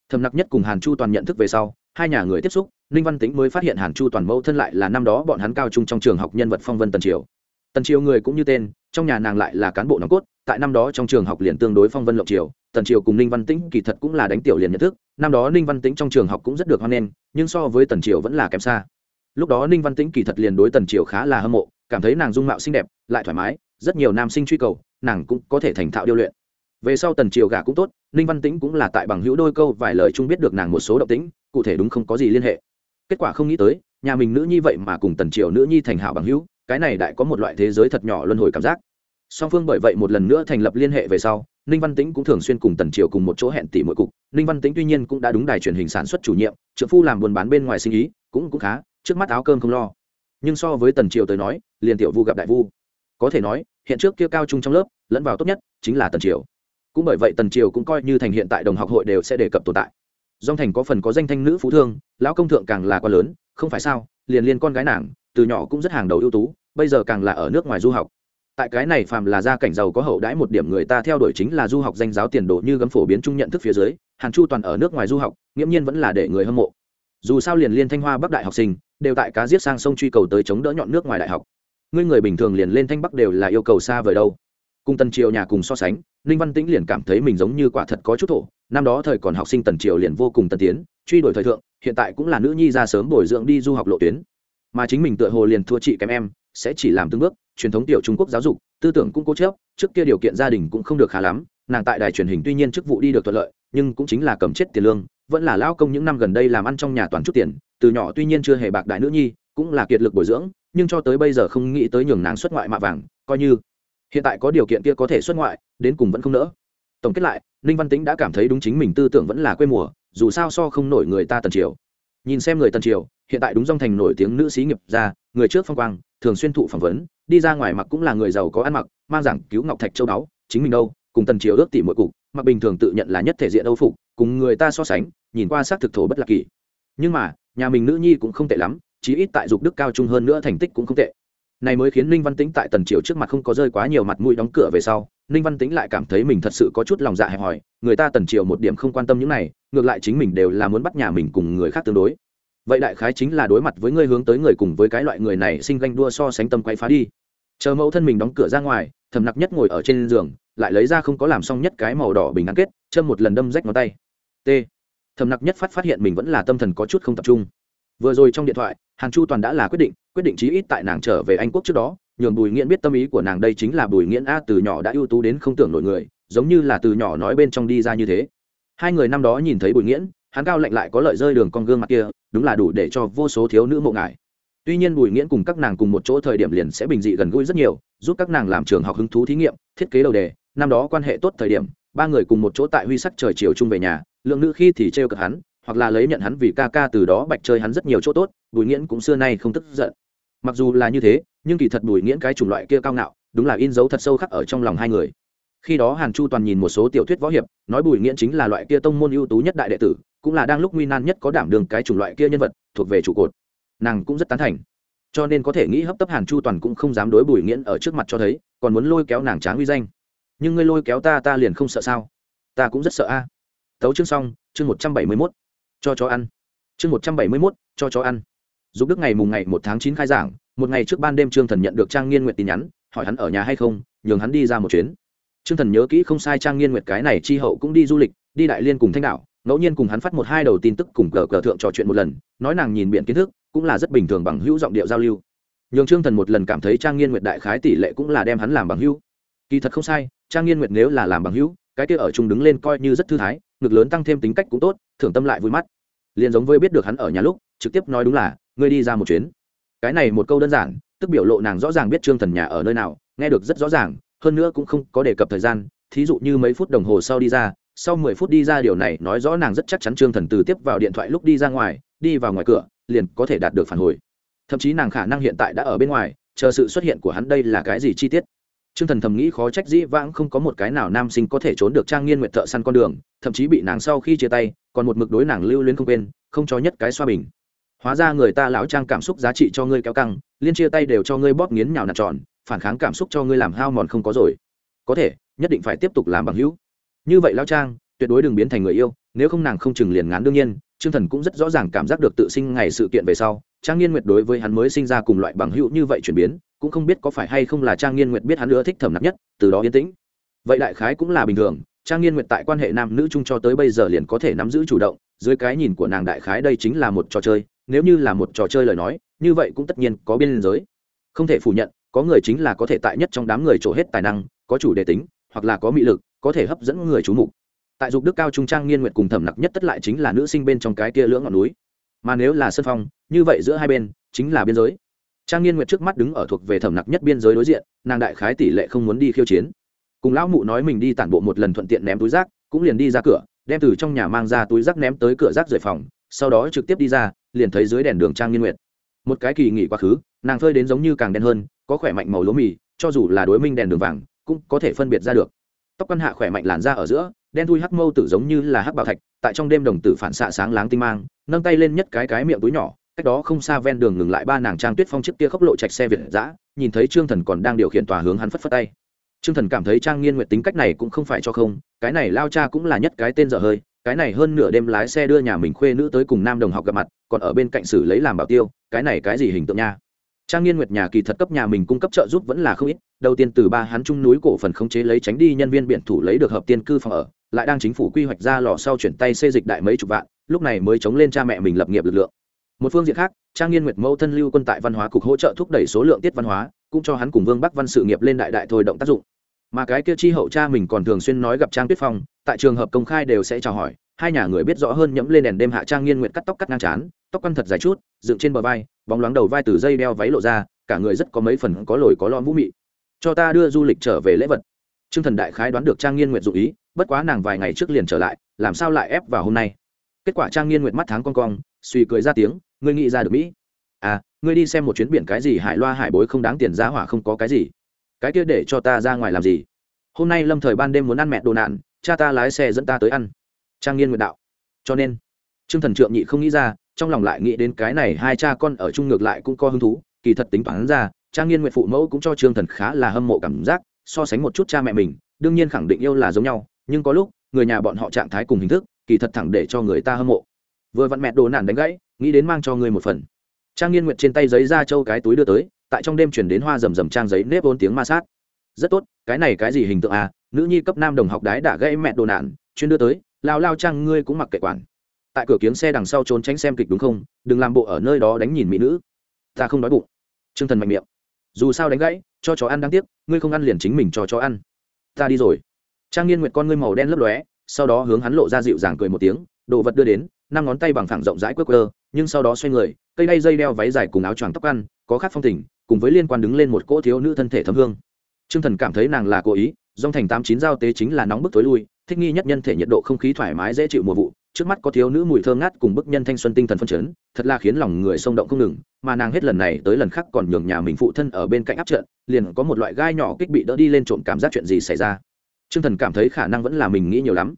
Thầm nặc nhất cùng hàn chu toàn nhận thức về sau, hai nhà người tiếp xúc, ninh văn tĩnh mới phát hiện hàn chu toàn mẫu thân lại là năm đó bọn hắn cao trung trong trường học nhân vật phong vân tần triều. Tần triều người cũng như tên, trong nhà nàng lại là cán bộ nòng cốt, tại năm đó trong trường học liền tương đối phong vân lộng triều tần triều cùng ninh văn tĩnh kỳ thật cũng là đánh tiểu liền nhận thức, năm đó ninh văn tĩnh trong trường học cũng rất được hoan nghênh, nhưng so với tần triều vẫn là kém xa. Lúc đó ninh văn tĩnh kỳ thật liền đối tần triều khá là hâm mộ, cảm thấy nàng dung mạo xinh đẹp, lại thoải mái, rất nhiều nam sinh truy cầu, nàng cũng có thể thành thạo điêu luyện. Về sau tần triều gả cũng tốt, ninh văn tĩnh cũng là tại bằng hữu đôi câu vài lời chung biết được nàng một số động tĩnh, cụ thể đúng không có gì liên hệ. Kết quả không nghĩ tới, nhà mình nữ nhi vậy mà cùng tần triều nữ nhi thành hảo bằng hữu, cái này đại có một loại thế giới thật nhỏ luân hồi cảm giác. Song phương bởi vậy một lần nữa thành lập liên hệ về sau ninh văn tĩnh cũng thường xuyên cùng tần triều cùng một chỗ hẹn tỷ mỗi cục. Ninh văn tĩnh tuy nhiên cũng đã đúng đài truyền hình sản xuất chủ nhiệm trợ phu làm buôn bán bên ngoài sinh ý, cũng cũng khá, trước mắt áo cơm không lo. Nhưng so với tần triều tới nói, liền tiểu vu gặp đại vu. Có thể nói, hiện trước kia cao trung trong lớp, lẫn vào tốt nhất chính là tần triều. Cũng bởi vậy tần triều cũng coi như thành hiện tại đồng học hội đều sẽ đề cập tồn tại. Dòng thành có phần có danh thanh nữ phú thương, lão công thượng càng là quá lớn, không phải sao, liền liên con gái nàng, từ nhỏ cũng rất hàng đầu ưu tú, bây giờ càng là ở nước ngoài du học tại cái này phàm là gia cảnh giàu có hậu đãi một điểm người ta theo đuổi chính là du học danh giáo tiền đồ như gấm phổ biến chung nhận thức phía dưới, hàn chu toàn ở nước ngoài du học, nghiễm nhiên vẫn là để người hâm mộ. Dù sao liền liên thanh hoa bắc đại học sinh, đều tại cá giết sang sông truy cầu tới chống đỡ nhọn nước ngoài đại học. Ngươi người bình thường liền lên thanh bắc đều là yêu cầu xa vời đâu. Cùng tần triều nhà cùng so sánh, ninh văn tĩnh liền cảm thấy mình giống như quả thật có chút thổ, năm đó thời còn học sinh tần triều liền vô cùng tân tiến, truy đuổi thời thượng, hiện tại cũng là nữ nhi ra sớm bồi dưỡng đi du học lộ tuyến. Mà chính mình tựa hồ liền thua chị kém em sẽ chỉ làm từng bước, truyền thống tiểu trung quốc giáo dục, tư tưởng cũng cố chớp trước kia điều kiện gia đình cũng không được khá lắm, nàng tại đài truyền hình tuy nhiên chức vụ đi được thuận lợi, nhưng cũng chính là cầm chết tiền lương, vẫn là lao công những năm gần đây làm ăn trong nhà toàn chút tiền, từ nhỏ tuy nhiên chưa hề bạc đại nữ nhi, cũng là kiệt lực bồi dưỡng, nhưng cho tới bây giờ không nghĩ tới nhường nàng xuất ngoại mạ vàng, coi như hiện tại có điều kiện kia có thể xuất ngoại, đến cùng vẫn không nỡ. Tổng kết lại, ninh văn tính đã cảm thấy đúng chính mình tư tưởng vẫn là quê mùa, dù sao so không nổi người ta tần triều. Nhìn xem người tần triều, hiện tại đúng dòng thành nổi tiếng nữ sĩ nghiệp ra người trước phong quang thường xuyên thụ phỏng vấn, đi ra ngoài mặc cũng là người giàu có ăn mặc, mang giảng cứu ngọc thạch châu đáo chính mình đâu, cùng tần triều ước tỷ mỗi cục, mặc bình thường tự nhận là nhất thể diện âu phục, cùng người ta so sánh, nhìn qua xác thực thổ bất lạc kỳ. Nhưng mà, nhà mình nữ nhi cũng không tệ lắm, chí ít tại dục đức cao trung hơn nữa thành tích cũng không tệ. Này mới khiến ninh văn tĩnh tại tần triều trước mặt không có rơi quá nhiều mặt mũi đóng cửa về sau, ninh văn tĩnh lại cảm thấy mình thật sự có chút lòng dạ hẹp hòi, người ta tần triều một điểm không quan tâm những này, ngược lại chính mình đều là muốn bắt nhà mình cùng người khác tương đối vậy đại khái chính là đối mặt với người hướng tới người cùng với cái loại người này sinh ganh đua so sánh tâm quay phá đi. Chờ mẫu thân mình đóng cửa ra ngoài, thầm nặc nhất ngồi ở trên giường, lại lấy ra không có làm xong nhất cái màu đỏ bình ngắn kết, châm một lần đâm rách ngón tay. T. Thầm nặc nhất phát phát hiện mình vẫn là tâm thần có chút không tập trung. Vừa rồi trong điện thoại, hàn chu toàn đã là quyết định quyết định chí ít tại nàng trở về anh quốc trước đó, nhường bùi nghiễn biết tâm ý của nàng đây chính là bùi nghiễn a từ nhỏ đã ưu tú đến không tưởng nổi người, giống như là từ nhỏ nói bên trong đi ra như thế. Hai người năm đó nhìn thấy bùi nghiễn hắn cao lạnh lại có lợi rơi đường con gương mặt kia, đúng là đủ để cho vô số thiếu nữ mộ ngại tuy nhiên bùi nghiễn cùng các nàng cùng một chỗ thời điểm liền sẽ bình dị gần gũi rất nhiều, giúp các nàng làm trường học hứng thú thí nghiệm, thiết kế đầu đề, năm đó quan hệ tốt thời điểm, ba người cùng một chỗ tại huy sắc trời chiều chung về nhà, lượng nữ khi thì trêu cực hắn, hoặc là lấy nhận hắn vì ca ca từ đó bạch chơi hắn rất nhiều chỗ tốt, bùi nghiễn cũng xưa nay không tức giận. Mặc dù là như thế, nhưng kỳ thật bùi nghiễn cái chủng loại kia cao ngạo, đúng là in dấu thật sâu khắc ở trong lòng hai người. Khi đó hàn chu toàn nhìn một số tiểu thuyết võ hiệp, nói bùi nghiễn chính là loại kia tông môn ưu tú nhất đại đệ tử cũng là đang lúc nguy nan nhất có đảm đường cái chủng loại kia nhân vật, thuộc về trụ cột. Nàng cũng rất tán thành. Cho nên có thể nghĩ hấp tấp hàn chu toàn cũng không dám đối bùi nghiễn ở trước mặt cho thấy, còn muốn lôi kéo nàng tráng uy danh. Nhưng ngươi lôi kéo ta ta liền không sợ sao? Ta cũng rất sợ a. Tấu chương xong, chương một trăm bảy mươi mốt. Cho chó ăn. Chương một trăm bảy mươi mốt, cho chó ăn. Giúp đức ngày mùng ngày một tháng chín khai giảng, một ngày trước ban đêm trương thần nhận được trang nghiên nguyện tin nhắn, hỏi hắn ở nhà hay không, nhường hắn đi ra một chuyến. Trương thần nhớ kỹ không sai trang nghiên nguyệt cái này chi hậu cũng đi du lịch, đi đại liên cùng thanh đạo ngẫu nhiên cùng hắn phát một hai đầu tin tức cùng cờ cờ thượng trò chuyện một lần, nói nàng nhìn biện kiến thức, cũng là rất bình thường bằng hữu giọng điệu giao lưu. Nhường trương thần một lần cảm thấy trang nghiên nguyệt đại khái tỷ lệ cũng là đem hắn làm bằng hữu. Kỳ thật không sai, trang nghiên nguyệt nếu là làm bằng hữu, cái kia ở chung đứng lên coi như rất thư thái, ngực lớn tăng thêm tính cách cũng tốt, thưởng tâm lại vui mắt. Liền giống với biết được hắn ở nhà lúc, trực tiếp nói đúng là, ngươi đi ra một chuyến. Cái này một câu đơn giản, tức biểu lộ nàng rõ ràng biết trương thần nhà ở nơi nào, nghe được rất rõ ràng, hơn nữa cũng không có đề cập thời gian, thí dụ như mấy phút đồng hồ sau đi ra sau mười phút đi ra điều này nói rõ nàng rất chắc chắn trương thần từ tiếp vào điện thoại lúc đi ra ngoài đi vào ngoài cửa liền có thể đạt được phản hồi thậm chí nàng khả năng hiện tại đã ở bên ngoài chờ sự xuất hiện của hắn đây là cái gì chi tiết Trương Thần thầm nghĩ khó trách dĩ vãng không có một cái nào nam sinh có thể trốn được Trang Nghiên Nguyệt thợ săn con đường, thậm chí bị nàng sau khi chia tay, còn một mực đối nàng lưu luyến không quên, không cho nhất cái xoa bình. Hóa ra người ta lão Trang cảm xúc giá trị cho ngươi kéo căng, liên chia tay đều cho ngươi bóp nghiến nhào nặn tròn, phản kháng cảm xúc cho ngươi làm hao mòn không có rồi. Có thể, nhất định phải tiếp tục làm bằng hữu. Như vậy lão Trang, tuyệt đối đừng biến thành người yêu, nếu không nàng không chừng liền ngán đương nhiên, Trương Thần cũng rất rõ ràng cảm giác được tự sinh ngày sự kiện về sau, Trang Nghiên Nguyệt đối với hắn mới sinh ra cùng loại bằng hữu như vậy chuyển biến, cũng không biết có phải hay không là trang nghiên nguyệt biết hắn nữa thích thẩm nặng nhất từ đó yên tĩnh. Vậy đại khái cũng là bình thường trang nghiên nguyệt tại quan hệ nam nữ chung cho tới bây giờ liền có thể nắm giữ chủ động dưới cái nhìn của nàng đại khái đây chính là một trò chơi nếu như là một trò chơi lời nói như vậy cũng tất nhiên có biên giới. Không thể phủ nhận có người chính là có thể tại nhất trong đám người trổ hết tài năng có chủ đề tính hoặc là có mị lực, có thể hấp dẫn người chú mục. Tại dục đức cao trung trang nghiên nguyện cùng thẩm nặc nhất tất lại chính là nữ sinh bên trong cái kia lưỡng ngọn núi. Mà nếu là sân phong, như vậy giữa hai bên, chính là biên giới. Trang nghiên nguyệt trước mắt đứng ở thuộc về thẩm nặc nhất biên giới đối diện, nàng đại khái tỷ lệ không muốn đi khiêu chiến. Cùng lão mụ nói mình đi tản bộ một lần thuận tiện ném túi rác, cũng liền đi ra cửa, đem từ trong nhà mang ra túi rác ném tới cửa rác rời phòng, sau đó trực tiếp đi ra, liền thấy dưới đèn đường trang nghiên nguyệt. Một cái kỳ nghỉ quá khứ, nàng phơi đến giống như càng đen hơn, có khỏe mạnh màu lúa mì, cho dù là đối minh đèn đường vàng cũng có thể phân biệt ra được. Tóc căn hạ khỏe mạnh làn ra ở giữa, đen thui hắc mâu tử giống như là hắc bảo thạch, tại trong đêm đồng tử phản xạ sáng láng tinh mang, nâng tay lên nhất cái cái miệng túi nhỏ, cách đó không xa ven đường ngừng lại ba nàng trang tuyết phong chiếc kia khốc lộ chạch xe việt giã nhìn thấy trương thần còn đang điều khiển tòa hướng hắn phất phất tay. Trương thần cảm thấy trang nghiên nguyện tính cách này cũng không phải cho không, cái này lao cha cũng là nhất cái tên dở hơi, cái này hơn nửa đêm lái xe đưa nhà mình khuê nữ tới cùng nam đồng học gặp mặt, còn ở bên cạnh xử lấy làm bảo tiêu, cái này cái gì hình tượng nha? Trang nghiên nguyệt nhà kỳ thật cấp nhà mình cung cấp trợ giúp vẫn là không ít đầu tiên từ ba hắn trung núi cổ phần khống chế lấy tránh đi nhân viên biển thủ lấy được hợp tiên cư phòng ở, lại đang chính phủ quy hoạch ra lò sau chuyển tay xây dịch đại mấy chục vạn, lúc này mới chống lên cha mẹ mình lập nghiệp lực lượng. Một phương diện khác, trang nghiên nguyệt mẫu thân lưu quân tại văn hóa cục hỗ trợ thúc đẩy số lượng tiết văn hóa, cũng cho hắn cùng vương bắc văn sự nghiệp lên đại đại thôi động tác dụng. Mà cái kia chi hậu cha mình còn thường xuyên nói gặp trang tuyết phong, tại trường hợp công khai đều sẽ chào hỏi, hai nhà người biết rõ hơn nhẫm lên đèn đêm hạ trang nghiên nguyệt cắt tóc cắt ngang chán, tóc quăn thật dài chút, dựng trên bờ vai, bóng loáng đầu vai từ dây đeo váy lộ ra, cả người rất có mấy phần có lồi có lõm vũ mị cho ta đưa du lịch trở về lễ vật. Trương thần đại khái đoán được trang nghiên nguyệt dụ ý, bất quá nàng vài ngày trước liền trở lại, làm sao lại ép vào hôm nay? Kết quả trang nghiên nguyệt mắt tháng con cong, suy cười ra tiếng, ngươi nghĩ ra được mỹ? À ngươi đi xem một chuyến biển cái gì hải loa hải bối không đáng tiền giá hỏa không có cái gì. Cái kia để cho ta ra ngoài làm gì? Hôm nay lâm thời ban đêm muốn ăn mẹ đồ nạn, cha ta lái xe dẫn ta tới ăn. Trang nghiên nguyện đạo. Cho nên, trương thần trượng nhị không nghĩ ra, trong lòng lại nghĩ đến cái này hai cha con ở chung ngược lại cũng có hứng thú, kỳ thật tính toán ra trang nghiên nguyện phụ mẫu cũng cho trương thần khá là hâm mộ cảm giác, so sánh một chút cha mẹ mình, đương nhiên khẳng định yêu là giống nhau, nhưng có lúc, người nhà bọn họ trạng thái cùng hình thức, kỳ thật thẳng để cho người ta hâm mộ. Vừa vặn mẹ đồ nản đánh gãy, nghĩ đến mang cho ngươi một phần. Trang nghiên nguyệt trên tay giấy ra châu cái túi đưa tới, tại trong đêm chuyển đến hoa rầm rầm trang giấy nếp ôn tiếng ma sát. Rất tốt, cái này cái gì hình tượng à nữ nhi cấp nam đồng học đái đã gãy mẹ đồ nạn chuyên đưa tới, lao lao trang ngươi cũng mặc kệ quản. Tại cửa kiếng xe đằng sau trốn tránh xem kịch đúng không, đừng làm bộ ở nơi đó đánh nhìn mỹ nữ. Ta không nói bụng. T r ư ơ n g thần mạnh miệng dù sao đánh gãy, cho chó ăn đáng tiếc, ngươi không ăn liền chính mình cho chó ăn. Ta đi rồi. Trang nghiên nguyệt con ngươi màu đen lấp lóe, sau đó hướng hắn lộ ra dịu dàng cười một tiếng, đồ vật đưa đến, năm ngón tay bằng phẳng rộng rãi quơ quơ, nhưng sau đó xoay người, cây đay dây đeo váy dài cùng áo choàng tóc ăn, có khác phong tình, cùng với liên quan đứng lên một cỗ thiếu nữ thân thể thấm hương. T r ư ơ n g thần cảm thấy nàng là cố ý, dòng thành tám chín giao tế chính là nóng bức tối lui, thích nghi nhất nhân thể nhiệt độ không khí thoải mái dễ chịu mùa vụ trước mắt có thiếu nữ mùi thơm ngát cùng bức nhân thanh xuân tinh thần phân chấn, thật là khiến lòng người xông động không ngừng, mà nàng hết lần này tới lần khác còn nhường nhà mình phụ thân ở bên cạnh áp trận, liền có một loại gai nhỏ kích bị đỡ đi lên trộm cảm giác chuyện gì xảy ra. T r ư ơ n g thần cảm thấy khả năng vẫn là mình nghĩ nhiều lắm.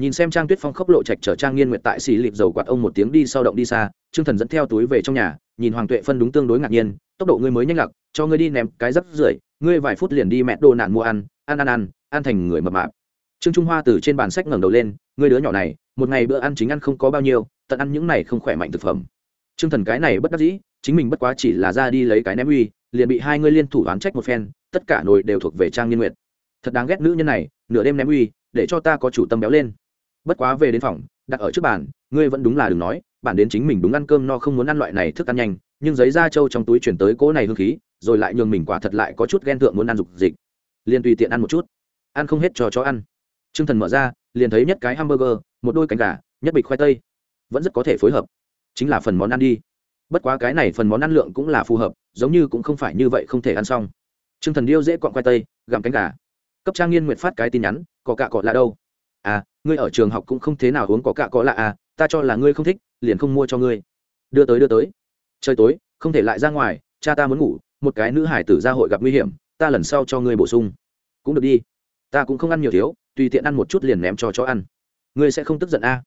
Nhìn xem trang tuyết phong khốc lộ trạch chở trang nghiên nguyệt tại xì lịp dầu quạt ông một tiếng đi sau động đi xa, trương thần dẫn theo túi về trong nhà, nhìn hoàng tuệ phân đúng tương đối ngạc nhiên, tốc độ ngươi mới nhanh lặc, cho ngươi đi ném cái rắp rưởi, ngươi vài phút liền đi mẹ đồ nạn mua ăn ăn ăn ăn ăn thành người mập mạp trương trung hoa từ trên bàn sách ngẩng đầu lên, ngươi đứa nhỏ này, một ngày bữa ăn chính ăn không có bao nhiêu, tận ăn những này không khỏe mạnh thực phẩm. Trương thần cái này bất đắc dĩ, chính mình bất quá chỉ là ra đi lấy cái ném uy, liền bị hai người liên thủ oán trách một phen, tất cả nồi đều thuộc về trang nghiên nguyệt. Thật đáng ghét nữ nhân này, nửa đêm ném uy, để cho ta có chủ tâm béo lên. Bất quá về đến phòng, đặt ở trước bàn, ngươi vẫn đúng là đừng nói, bản đến chính mình đúng ăn cơm no không muốn ăn loại này thức ăn nhanh, nhưng giấy da trâu trong túi chuyển tới cỗ này hương khí, rồi lại nhường mình quả thật lại có chút ghen thượng muốn ăn dục dịch. Liền tùy tiện ăn một chút. Ăn không hết cho chó ăn t r ư ơ n g thần mở ra, liền thấy nhất cái hamburger, một đôi cánh gà, nhất bịch khoai tây. Vẫn rất có thể phối hợp. Chính là phần món ăn đi. Bất quá cái này phần món ăn lượng cũng là phù hợp, giống như cũng không phải như vậy không thể ăn xong. T r ư ơ n g thần điêu dễ cọn khoai tây, gặm cánh gà. Cấp trang nghiên nguyện phát cái tin nhắn, có cạ cọ lạ đâu? À ngươi ở trường học cũng không thế nào uống có cạ cọ lạ à ta cho là ngươi không thích, liền không mua cho ngươi. Đưa tới đưa tới. Trời tối, không thể lại ra ngoài, cha ta muốn ngủ, một cái nữ hải tử ra hội gặp nguy hiểm, ta lần sau cho ngươi bổ sung. Cũng được đi. Ta cũng không ăn nhiều thiếu tùy tiện ăn một chút liền ném cho chó ăn. Ngươi sẽ không tức giận a? À.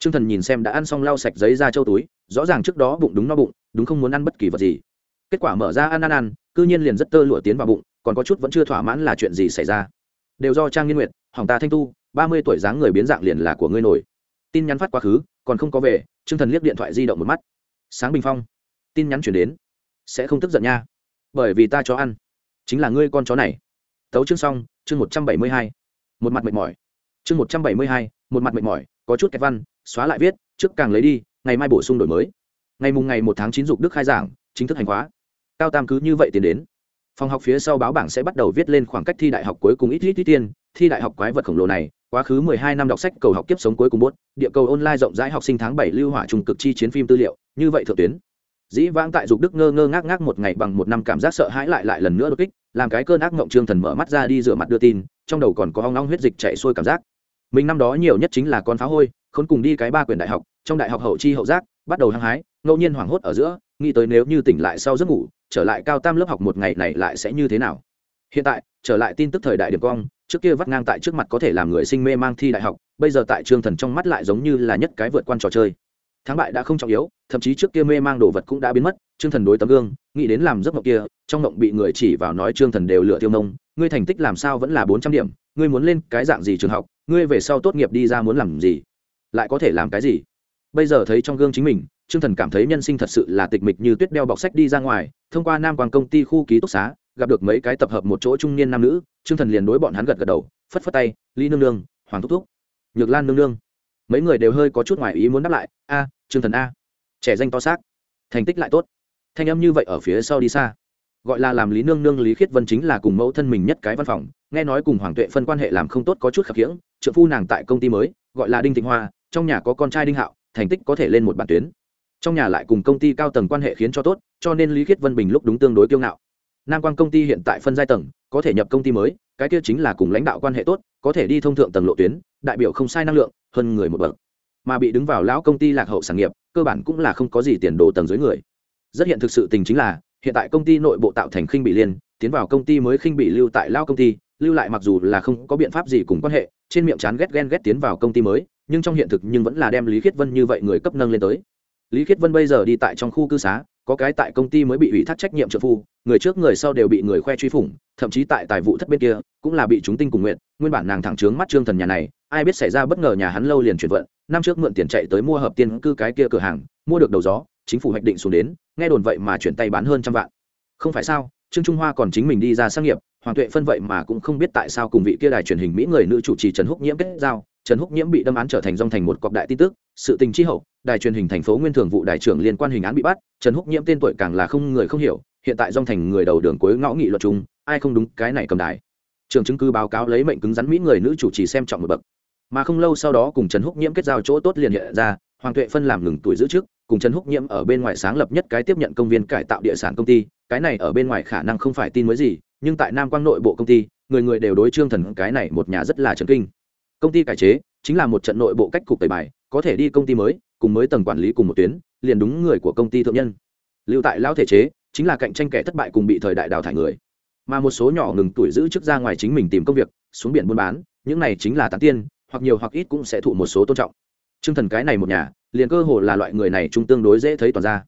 t r ư ơ n g thần nhìn xem đã ăn xong lau sạch giấy ra châu túi, rõ ràng trước đó bụng đúng no bụng, đúng không muốn ăn bất kỳ vật gì. Kết quả mở ra ăn ăn ăn c ư nhiên liền rất tơ lụa tiến vào bụng, còn có chút vẫn chưa thỏa mãn là chuyện gì xảy ra. Đều do trang nghiên nguyệt hỏng ta thanh tu, ba mươi tuổi dáng người biến dạng liền là của ngươi nổi. Tin nhắn phát quá khứ, còn không có về t r ư ơ n g thần liếc điện thoại di động một mắt. Sáng bình phong. Tin nhắn chuyển đến. Sẽ không tức giận nha. Bởi vì ta cho ăn. Chính là ngươi con chó này. Tấu chương xong, chương một trăm bảy mươi hai một mặt mệt mỏi. Chương một trăm bảy mươi hai, một mặt mệt mỏi, có chút kẹt văn, xóa lại viết, trước càng lấy đi, ngày mai bổ sung đổi mới. Ngày mùng ngày một tháng chín dục đức khai giảng, chính thức hành khóa. Cao tam cứ như vậy tiến đến. Phòng học phía sau báo bảng sẽ bắt đầu viết lên khoảng cách thi đại học cuối cùng ít ít ít tiên thi đại học quái vật khổng lồ này, quá khứ 12 năm đọc sách, cầu học kiếp sống cuối cùng bốt địa cầu online rộng rãi học sinh tháng 7 lưu hỏa trùng cực chi chiến phim tư liệu, như vậy thượng tuyến. Dĩ vãng tại dục đức ngơ ngơ ngác ngác một ngày bằng một năm cảm giác sợ hãi lại lại lần nữa đột kích, làm cái cơn ác mộng trương thần mở mắt ra đi rửa mặt đưa tin trong đầu còn có hong long huyết dịch chạy xuôi cảm giác. Mình năm đó nhiều nhất chính là con phá hôi, khốn cùng đi cái ba quyển đại học, trong đại học hậu chi hậu giác, bắt đầu hăng hái, ngẫu nhiên hoảng hốt ở giữa, nghĩ tới nếu như tỉnh lại sau giấc ngủ, trở lại cao tam lớp học một ngày này lại sẽ như thế nào. Hiện tại, trở lại tin tức thời đại điểm cong, trước kia vắt ngang tại trước mặt có thể làm người sinh mê mang thi đại học, bây giờ tại trương thần trong mắt lại giống như là nhất cái vượt quan trò chơi. Thắng bại đã không trọng yếu, thậm chí trước kia mê mang đồ vật cũng đã biến mất, trương thần đối tấm gương, nghĩ đến làm giấc mộng kia, trong mộng bị người chỉ vào nói trương thần đều lựa tiêu nông ngươi thành tích làm sao vẫn là bốn trăm điểm, ngươi muốn lên cái dạng gì trường học, ngươi về sau tốt nghiệp đi ra muốn làm gì, lại có thể làm cái gì? Bây giờ thấy trong gương chính mình, trương thần cảm thấy nhân sinh thật sự là tịch mịch như tuyết đeo bọc sách đi ra ngoài, thông qua nam quang công ty khu ký túc xá, gặp được mấy cái tập hợp một chỗ trung niên nam nữ, trương thần liền đối bọn hắn gật gật đầu, phất phất tay, lý nương nương, hoàng thúc thúc, nhược lan nương nương. Mấy người đều hơi có chút ngoài ý muốn đáp lại, a, trương thần a, trẻ danh to xác, thành tích lại tốt. Thanh âm như vậy ở phía sau đi xa gọi là làm lý nương nương lý khiết vân chính là cùng mẫu thân mình nhất cái văn phòng, nghe nói cùng hoàng tuệ phân quan hệ làm không tốt có chút khập khiễng trợ phu nàng tại công ty mới, gọi là đinh thịnh hoa, trong nhà có con trai đinh hạo, thành tích có thể lên một bản tuyến. Trong nhà lại cùng công ty cao tầng quan hệ khiến cho tốt, cho nên lý khiết vân bình lúc đúng tương đối kiêu ngạo. Nam quan công ty hiện tại phân giai tầng, có thể nhập công ty mới, cái kia chính là cùng lãnh đạo quan hệ tốt, có thể đi thông thượng tầng lộ tuyến, đại biểu không sai năng lượng, hơn người một bậc. Mà bị đứng vào lão công ty lạc hậu sản nghiệp, cơ bản cũng là không có gì tiền đồ tầng dưới người. Rất hiện thực sự tình chính là hiện tại công ty nội bộ tạo thành khinh bị liên, tiến vào công ty mới khinh bị lưu tại lao công ty, lưu lại mặc dù là không có biện pháp gì cùng quan hệ, trên miệng chán ghét ghen ghét tiến vào công ty mới, nhưng trong hiện thực nhưng vẫn là đem lý khiết vân như vậy người cấp nâng lên tới. Lý khiết vân bây giờ đi tại trong khu cư xá, có cái tại công ty mới bị ủy thác trách nhiệm trợ phu, người trước người sau đều bị người khoe truy phủng, thậm chí tại tài vụ thất bên kia, cũng là bị chúng tinh cùng nguyện, nguyên bản nàng thẳng trướng mắt trương thần nhà này, ai biết xảy ra bất ngờ nhà hắn lâu liền chuyển vận, năm trước mượn tiền chạy tới mua hợp tiên cư cái kia cửa hàng, mua được đầu gió chính phủ hoạch định xuống đến, nghe đồn vậy mà chuyển tay bán hơn trăm vạn. Không phải sao, trương trung hoa còn chính mình đi ra sang nghiệp, hoàng tuệ phân vậy mà cũng không biết tại sao cùng vị kia đài truyền hình mỹ người nữ chủ trì trần húc nhiễm kết giao. Trần húc nhiễm bị đâm án trở thành dòng thành một cọc đại tin tức, sự tình chi hậu, đài truyền hình thành phố nguyên thường vụ đại trưởng liên quan hình án bị bắt, trần húc nhiễm tên tuổi càng là không người không hiểu, hiện tại dòng thành người đầu đường cuối ngõ nghị luật chung, ai không đúng, cái này cầm đài. Trường chứng cứ báo cáo lấy mệnh cứng rắn mỹ người nữ chủ trì xem trọng một bậc. Mà không lâu sau đó cùng trần húc nhiễm kết giao chỗ tốt liền hiện ra, hoàng tuệ phân làm ngừng tuổi giữ trước cùng trần húc nhiễm ở bên ngoài sáng lập nhất cái tiếp nhận công viên cải tạo địa sản công ty, cái này ở bên ngoài khả năng không phải tin mới gì, nhưng tại nam quang nội bộ công ty, người người đều đối trương thần cái này một nhà rất là trần kinh. Công ty cải chế chính là một trận nội bộ cách cục tẩy bài, có thể đi công ty mới, cùng mới tầng quản lý cùng một tuyến, liền đúng người của công ty thượng nhân. Lưu tại lão thể chế chính là cạnh tranh kẻ thất bại cùng bị thời đại đào thải người. Mà một số nhỏ ngừng tuổi giữ chức ra ngoài chính mình tìm công việc, xuống biển buôn bán, những này chính là tán tiên, hoặc nhiều hoặc ít cũng sẽ thụ một số tôn trọng. T thần cái này một nhà liền cơ hồ là loại người này chúng tương đối dễ thấy toàn ra.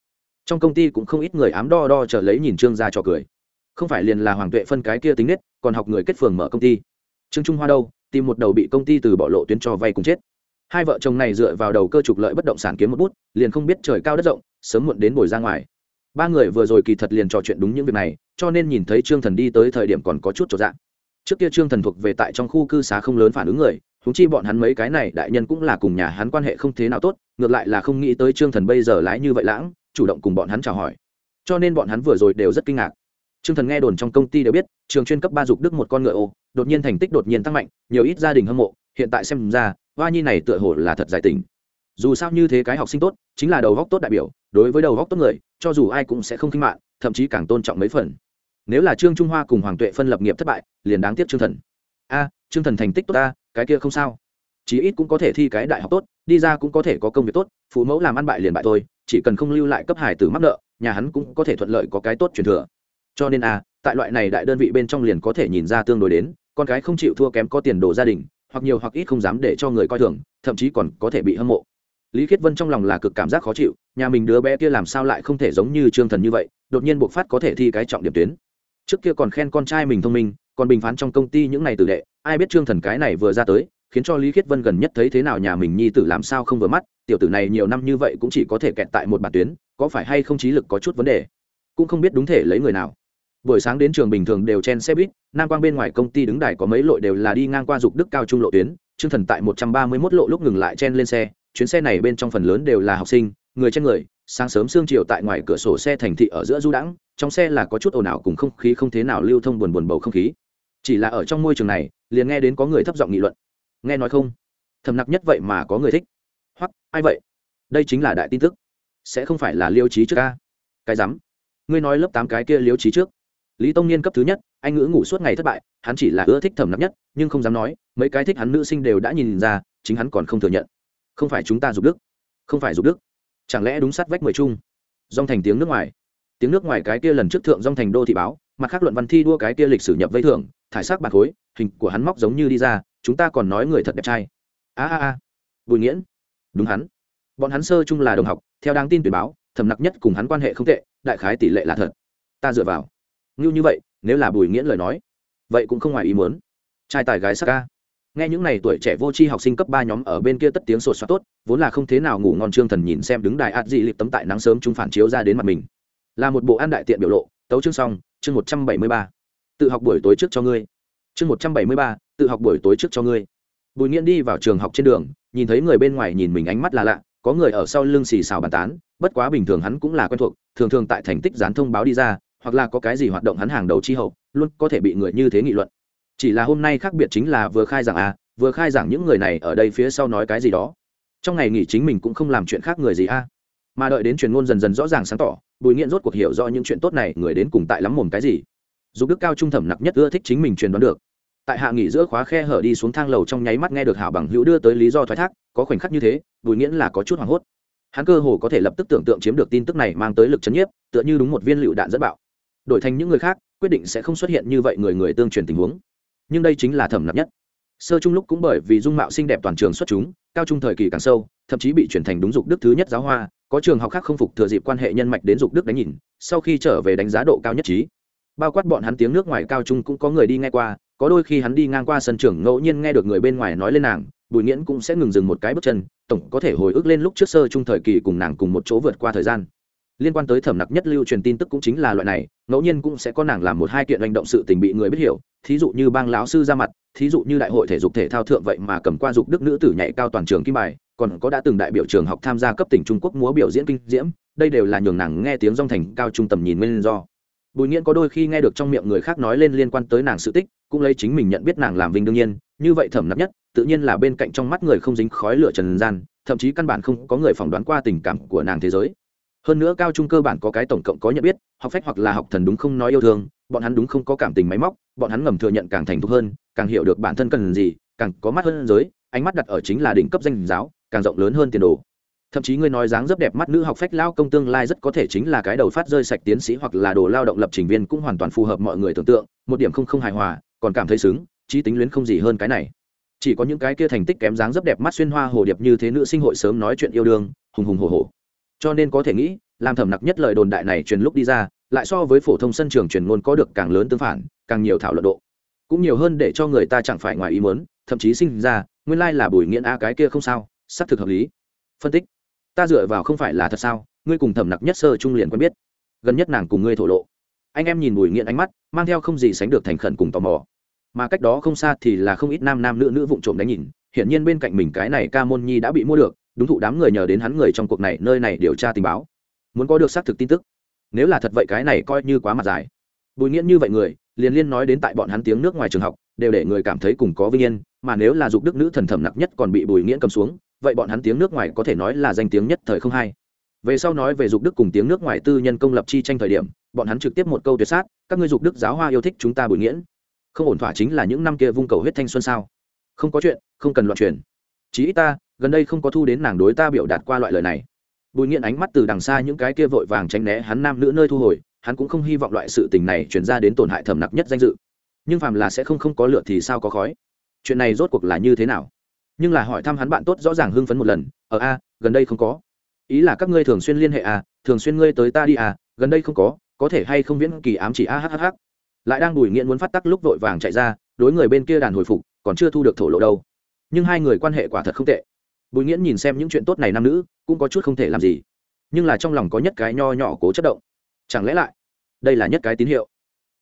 Trong công ty cũng không ít người ám đo đo chờ lấy nhìn trương gia cho cười. Không phải liền là hoàng tuệ phân cái kia tính nết, còn học người kết phường mở công ty. Trương trung hoa đâu, tìm một đầu bị công ty từ bỏ lộ tuyến cho vay cùng chết. Hai vợ chồng này dựa vào đầu cơ trục lợi bất động sản kiếm một bút, liền không biết trời cao đất rộng, sớm muộn đến bồi ra ngoài. Ba người vừa rồi kỳ thật liền trò chuyện đúng những việc này, cho nên nhìn thấy trương thần đi tới thời điểm còn có chút trọn dạng trước kia trương thần thuộc về tại trong khu cư xá không lớn phản ứng người húng chi bọn hắn mấy cái này đại nhân cũng là cùng nhà hắn quan hệ không thế nào tốt, ngược lại là không nghĩ tới trương thần bây giờ lái như vậy lãng, chủ động cùng bọn hắn chào hỏi. Cho nên bọn hắn vừa rồi đều rất kinh ngạc. Trương thần nghe đồn trong công ty đều biết, trường chuyên cấp ba dục đức một con ngựa ô, đột nhiên thành tích đột nhiên tăng mạnh, nhiều ít gia đình hâm mộ, hiện tại xem ra, hoa nhi này tựa hồ là thật giải tình. Dù sao như thế cái học sinh tốt, chính là đầu góc tốt đại biểu, đối với đầu góc tốt người, cho dù ai cũng sẽ không khinh mạng, thậm chí càng tôn trọng mấy phần. Nếu là trương trung hoa cùng hoàng tuệ phân lập nghiệp thất bại, liền đáng tiếc trương thần. A, trương thần thành tích tốt ta cái kia không sao. Chí ít cũng có thể thi cái đại học tốt, đi ra cũng có thể có công việc tốt, phụ mẫu làm ăn bại liền bại thôi, chỉ cần không lưu lại cấp hải từ mắc nợ, nhà hắn cũng có thể thuận lợi có cái tốt truyền thừa. Cho nên a tại loại này đại đơn vị bên trong liền có thể nhìn ra tương đối đến, con cái không chịu thua kém có tiền đồ gia đình, hoặc nhiều hoặc ít không dám để cho người coi thường, thậm chí còn có thể bị hâm mộ. Lý khiết vân trong lòng là cực cảm giác khó chịu, nhà mình đứa bé kia làm sao lại không thể giống như trương thần như vậy, đột nhiên buộc phát có thể thi cái trọng điểm tuyến. Trước kia còn khen con trai mình thông minh, còn bình phán trong công ty những ngày tử đệ ai biết trương thần cái này vừa ra tới, khiến cho lý khiết vân gần nhất thấy thế nào nhà mình nhi tử làm sao không vừa mắt, tiểu tử này nhiều năm như vậy cũng chỉ có thể kẹt tại một bản tuyến, có phải hay không trí lực có chút vấn đề? Cũng không biết đúng thể lấy người nào. Buổi sáng đến trường bình thường đều chen xe buýt, nam quang bên ngoài công ty đứng đài có mấy lội đều là đi ngang qua dục đức cao trung lộ tuyến chương thần tại một trăm ba mươi 131 lộ lúc ngừng lại chen lên xe, chuyến xe này bên trong phần lớn đều là học sinh, người trên người, sáng sớm sương chiều tại ngoài cửa sổ xe thành thị ở giữa du đãng, trong xe là có chút ồn ào cùng không khí không thế nào lưu thông buồn buồn bầu không khí. Chỉ là ở trong môi trường này liền nghe đến có người thấp giọng nghị luận. Nghe nói không? Thầm nặc nhất vậy mà có người thích. Hoặc, ai vậy? Đây chính là đại tin tức. Sẽ không phải là liêu trí trước ca. Cái rắm. Ngươi nói lớp tám cái kia liêu trí trước. Lý tông niên cấp thứ nhất, anh ngữ ngủ suốt ngày thất bại, hắn chỉ là ưa thích thầm nặc nhất, nhưng không dám nói, mấy cái thích hắn nữ sinh đều đã nhìn ra, chính hắn còn không thừa nhận. Không phải chúng ta dục đức. Không phải dục đức. Chẳng lẽ đúng sát vách mười chung? Dòng thành tiếng nước ngoài. Tiếng nước ngoài cái kia lần trước thượng dòng thành đô thị báo, mặt khác luận văn thi đua cái kia lịch sử nhập vây thưởng thải sắc bạc khối, hình của hắn móc giống như đi ra, chúng ta còn nói người thật đẹp trai. A a a. Bùi nghiễn. Đúng hắn. Bọn hắn sơ chung là đồng học, theo đáng tin tuyển báo, thầm nặc nhất cùng hắn quan hệ không tệ, đại khái tỷ lệ là thật. Ta dựa vào. Ngưu như vậy, nếu là bùi nghiễn lời nói, vậy cũng không ngoài ý muốn. Trai tài gái sắc ca. Nghe những n à y tuổi trẻ vô tri học sinh cấp ba nhóm ở bên kia tất tiếng sột soát tốt, vốn là không thế nào ngủ ngon trương thần nhìn xem đứng đài ạt dị lịp tấm tại nắng sớm chúng phản chiếu ra đến mặt mình. Là một bộ an đại tiện biểu lộ, tấu chương xong, chương một trăm bảy mươi ba tự học buổi tối trước cho ngươi. Chương một trăm bảy mươi ba, tự học buổi tối trước cho ngươi. Bùi nghiễn đi vào trường học trên đường, nhìn thấy người bên ngoài nhìn mình ánh mắt là lạ, có người ở sau lưng xì xào bàn tán, bất quá bình thường hắn cũng là quen thuộc, thường thường tại thành tích dán thông báo đi ra, hoặc là có cái gì hoạt động hắn hàng đầu chi hậu, luôn có thể bị người như thế nghị luận. Chỉ là hôm nay khác biệt chính là vừa khai giảng à vừa khai giảng những người này ở đây phía sau nói cái gì đó. Trong ngày nghỉ chính mình cũng không làm chuyện khác người gì a mà đợi đến truyền ngôn dần dần rõ ràng sáng tỏ, bùi nghiện rốt cuộc hiểu rõ những chuyện tốt này, người đến cùng tại lắm mồm cái gì. Dục đức cao trung thẩm nặc nhất ưa thích chính mình truyền đoán được. Tại hạ nghỉ giữa khóa khe hở đi xuống thang lầu trong nháy mắt nghe được hảo bằng hữu đưa tới lý do thoái thác, có khoảnh khắc như thế, bùi nghĩa là có chút hoảng hốt. Hắn cơ hồ có thể lập tức tưởng tượng chiếm được tin tức này mang tới lực chấn nhiếp, tựa như đúng một viên lựu đạn dẫn bạo. Đổi thành những người khác, quyết định sẽ không xuất hiện như vậy người người tương truyền tình huống. Nhưng đây chính là thẩm nặc nhất. Sơ trung lúc cũng bởi vì dung mạo xinh đẹp toàn trường xuất chúng, cao trung thời kỳ càng sâu, thậm chí bị chuyển thành đúng dục đức thứ nhất giáo hoa, có trường học khác không phục thừa dịp quan hệ nhân mạch đến dục đức đánh nhìn, sau khi trở về đánh giá độ cao nhất trí bao quát bọn hắn tiếng nước ngoài cao trung cũng có người đi nghe qua, có đôi khi hắn đi ngang qua sân trường ngẫu nhiên nghe được người bên ngoài nói lên nàng, bùi nghiễn cũng sẽ ngừng dừng một cái bước chân, tổng có thể hồi ức lên lúc trước sơ trung thời kỳ cùng nàng cùng một chỗ vượt qua thời gian. Liên quan tới thẩm nặc nhất lưu truyền tin tức cũng chính là loại này, ngẫu nhiên cũng sẽ có nàng làm một hai kiện hành động sự tình bị người biết hiểu, thí dụ như bang lão sư ra mặt, thí dụ như đại hội thể dục thể thao thượng vậy mà cầm qua dục đức nữ tử nhảy cao toàn trường kim bài, còn có đã từng đại biểu trường học tham gia cấp tỉnh trung quốc múa biểu diễn kinh diễm, đây đều là nhường nàng nghe tiếng rong thành cao trung tầm nhìn nguyên do bùi nghiễn có đôi khi nghe được trong miệng người khác nói lên liên quan tới nàng sự tích, cũng lấy chính mình nhận biết nàng làm vinh đương nhiên, như vậy thẩm nặng nhất, tự nhiên là bên cạnh trong mắt người không dính khói lửa trần gian, thậm chí căn bản không có người phỏng đoán qua tình cảm của nàng thế giới. Hơn nữa cao trung cơ bản có cái tổng cộng có nhận biết, học phách hoặc là học thần đúng không nói yêu thương, bọn hắn đúng không có cảm tình máy móc, bọn hắn ngầm thừa nhận càng thành thục hơn, càng hiểu được bản thân cần gì, càng có mắt hơn giới, ánh mắt đặt ở chính là đỉnh cấp danh giáo, càng rộng lớn hơn tiền đồ thậm chí ngươi nói dáng rất đẹp mắt nữ học phách lao công tương lai rất có thể chính là cái đầu phát rơi sạch tiến sĩ hoặc là đồ lao động lập trình viên cũng hoàn toàn phù hợp mọi người tưởng tượng, một điểm không không hài hòa, còn cảm thấy xứng, trí tính luyến không gì hơn cái này. Chỉ có những cái kia thành tích kém dáng rất đẹp mắt xuyên hoa hồ điệp như thế nữ sinh hội sớm nói chuyện yêu đương, hùng hùng hồ hồ cho nên có thể nghĩ, làm thẩm nặc nhất lời đồn đại này truyền lúc đi ra, lại so với phổ thông sân trường truyền ngôn có được càng lớn tương phản, càng nhiều thảo luận độ. Cũng nhiều hơn để cho người ta chẳng phải ngoài ý muốn, thậm chí sinh ra, nguyên lai là bùi nghiện a cái kia không sao, xác thực hợp lý. Phân tích ta dựa vào không phải là thật sao? Ngươi cùng thẩm nặc nhất sơ trung liền quen biết. Gần nhất nàng cùng ngươi thổ lộ. Anh em nhìn bùi nghiện ánh mắt, mang theo không gì sánh được thành khẩn cùng tò mò. Mà cách đó không xa thì là không ít nam nam nữ nữ vụng trộm đánh nhìn. Hiển nhiên bên cạnh mình cái này ca môn nhi đã bị mua được, đúng thụ đám người nhờ đến hắn người trong cuộc này, nơi này điều tra tình báo. Muốn có được xác thực tin tức. Nếu là thật vậy cái này coi như quá mặt dài. Bùi nghiễn như vậy người, liền liên nói đến tại bọn hắn tiếng nước ngoài trường học, đều để người cảm thấy cùng có vinh yên, mà nếu là dục đức nữ thần thẩm nặc nhất còn bị bùi nghiễn cầm xuống vậy bọn hắn tiếng nước ngoài có thể nói là danh tiếng nhất thời không hai. Về sau nói về dục đức cùng tiếng nước ngoài tư nhân công lập chi tranh thời điểm, bọn hắn trực tiếp một câu tuyệt sát, các ngươi dục đức giáo hoa yêu thích chúng ta bùi nghiễn. Không ổn thỏa chính là những năm kia vung cầu huyết thanh xuân sao? Không có chuyện, không cần loạn truyền. Chí ít ta, gần đây không có thu đến nàng đối ta biểu đạt qua loại lời này. Bùi nghiễn ánh mắt từ đằng xa những cái kia vội vàng tránh né hắn nam nữ nơi thu hồi, hắn cũng không hy vọng loại sự tình này chuyển ra đến tổn hại thầm nặc nhất danh dự. Nhưng phàm là sẽ không không có lửa thì sao có khói? Chuyện này rốt cuộc là như thế nào? Nhưng là hỏi thăm hắn bạn tốt rõ ràng hưng phấn một lần ở a, gần đây không có. Ý là các ngươi thường xuyên liên hệ à thường xuyên ngươi tới ta đi à gần đây không có có thể hay không viễn kỳ ám chỉ, a hhh lại đang bùi nghiện muốn phát tắc lúc vội vàng chạy ra, đối người bên kia đàn hồi phục, còn chưa thu được thổ lộ đâu. Nhưng hai người quan hệ quả thật không tệ. Bùi nghiễn nhìn xem những chuyện tốt này nam nữ, cũng có chút không thể làm gì. Nhưng là trong lòng có nhất cái nho nhỏ cố chất động. Chẳng lẽ lại, đây là nhất cái tín hiệu?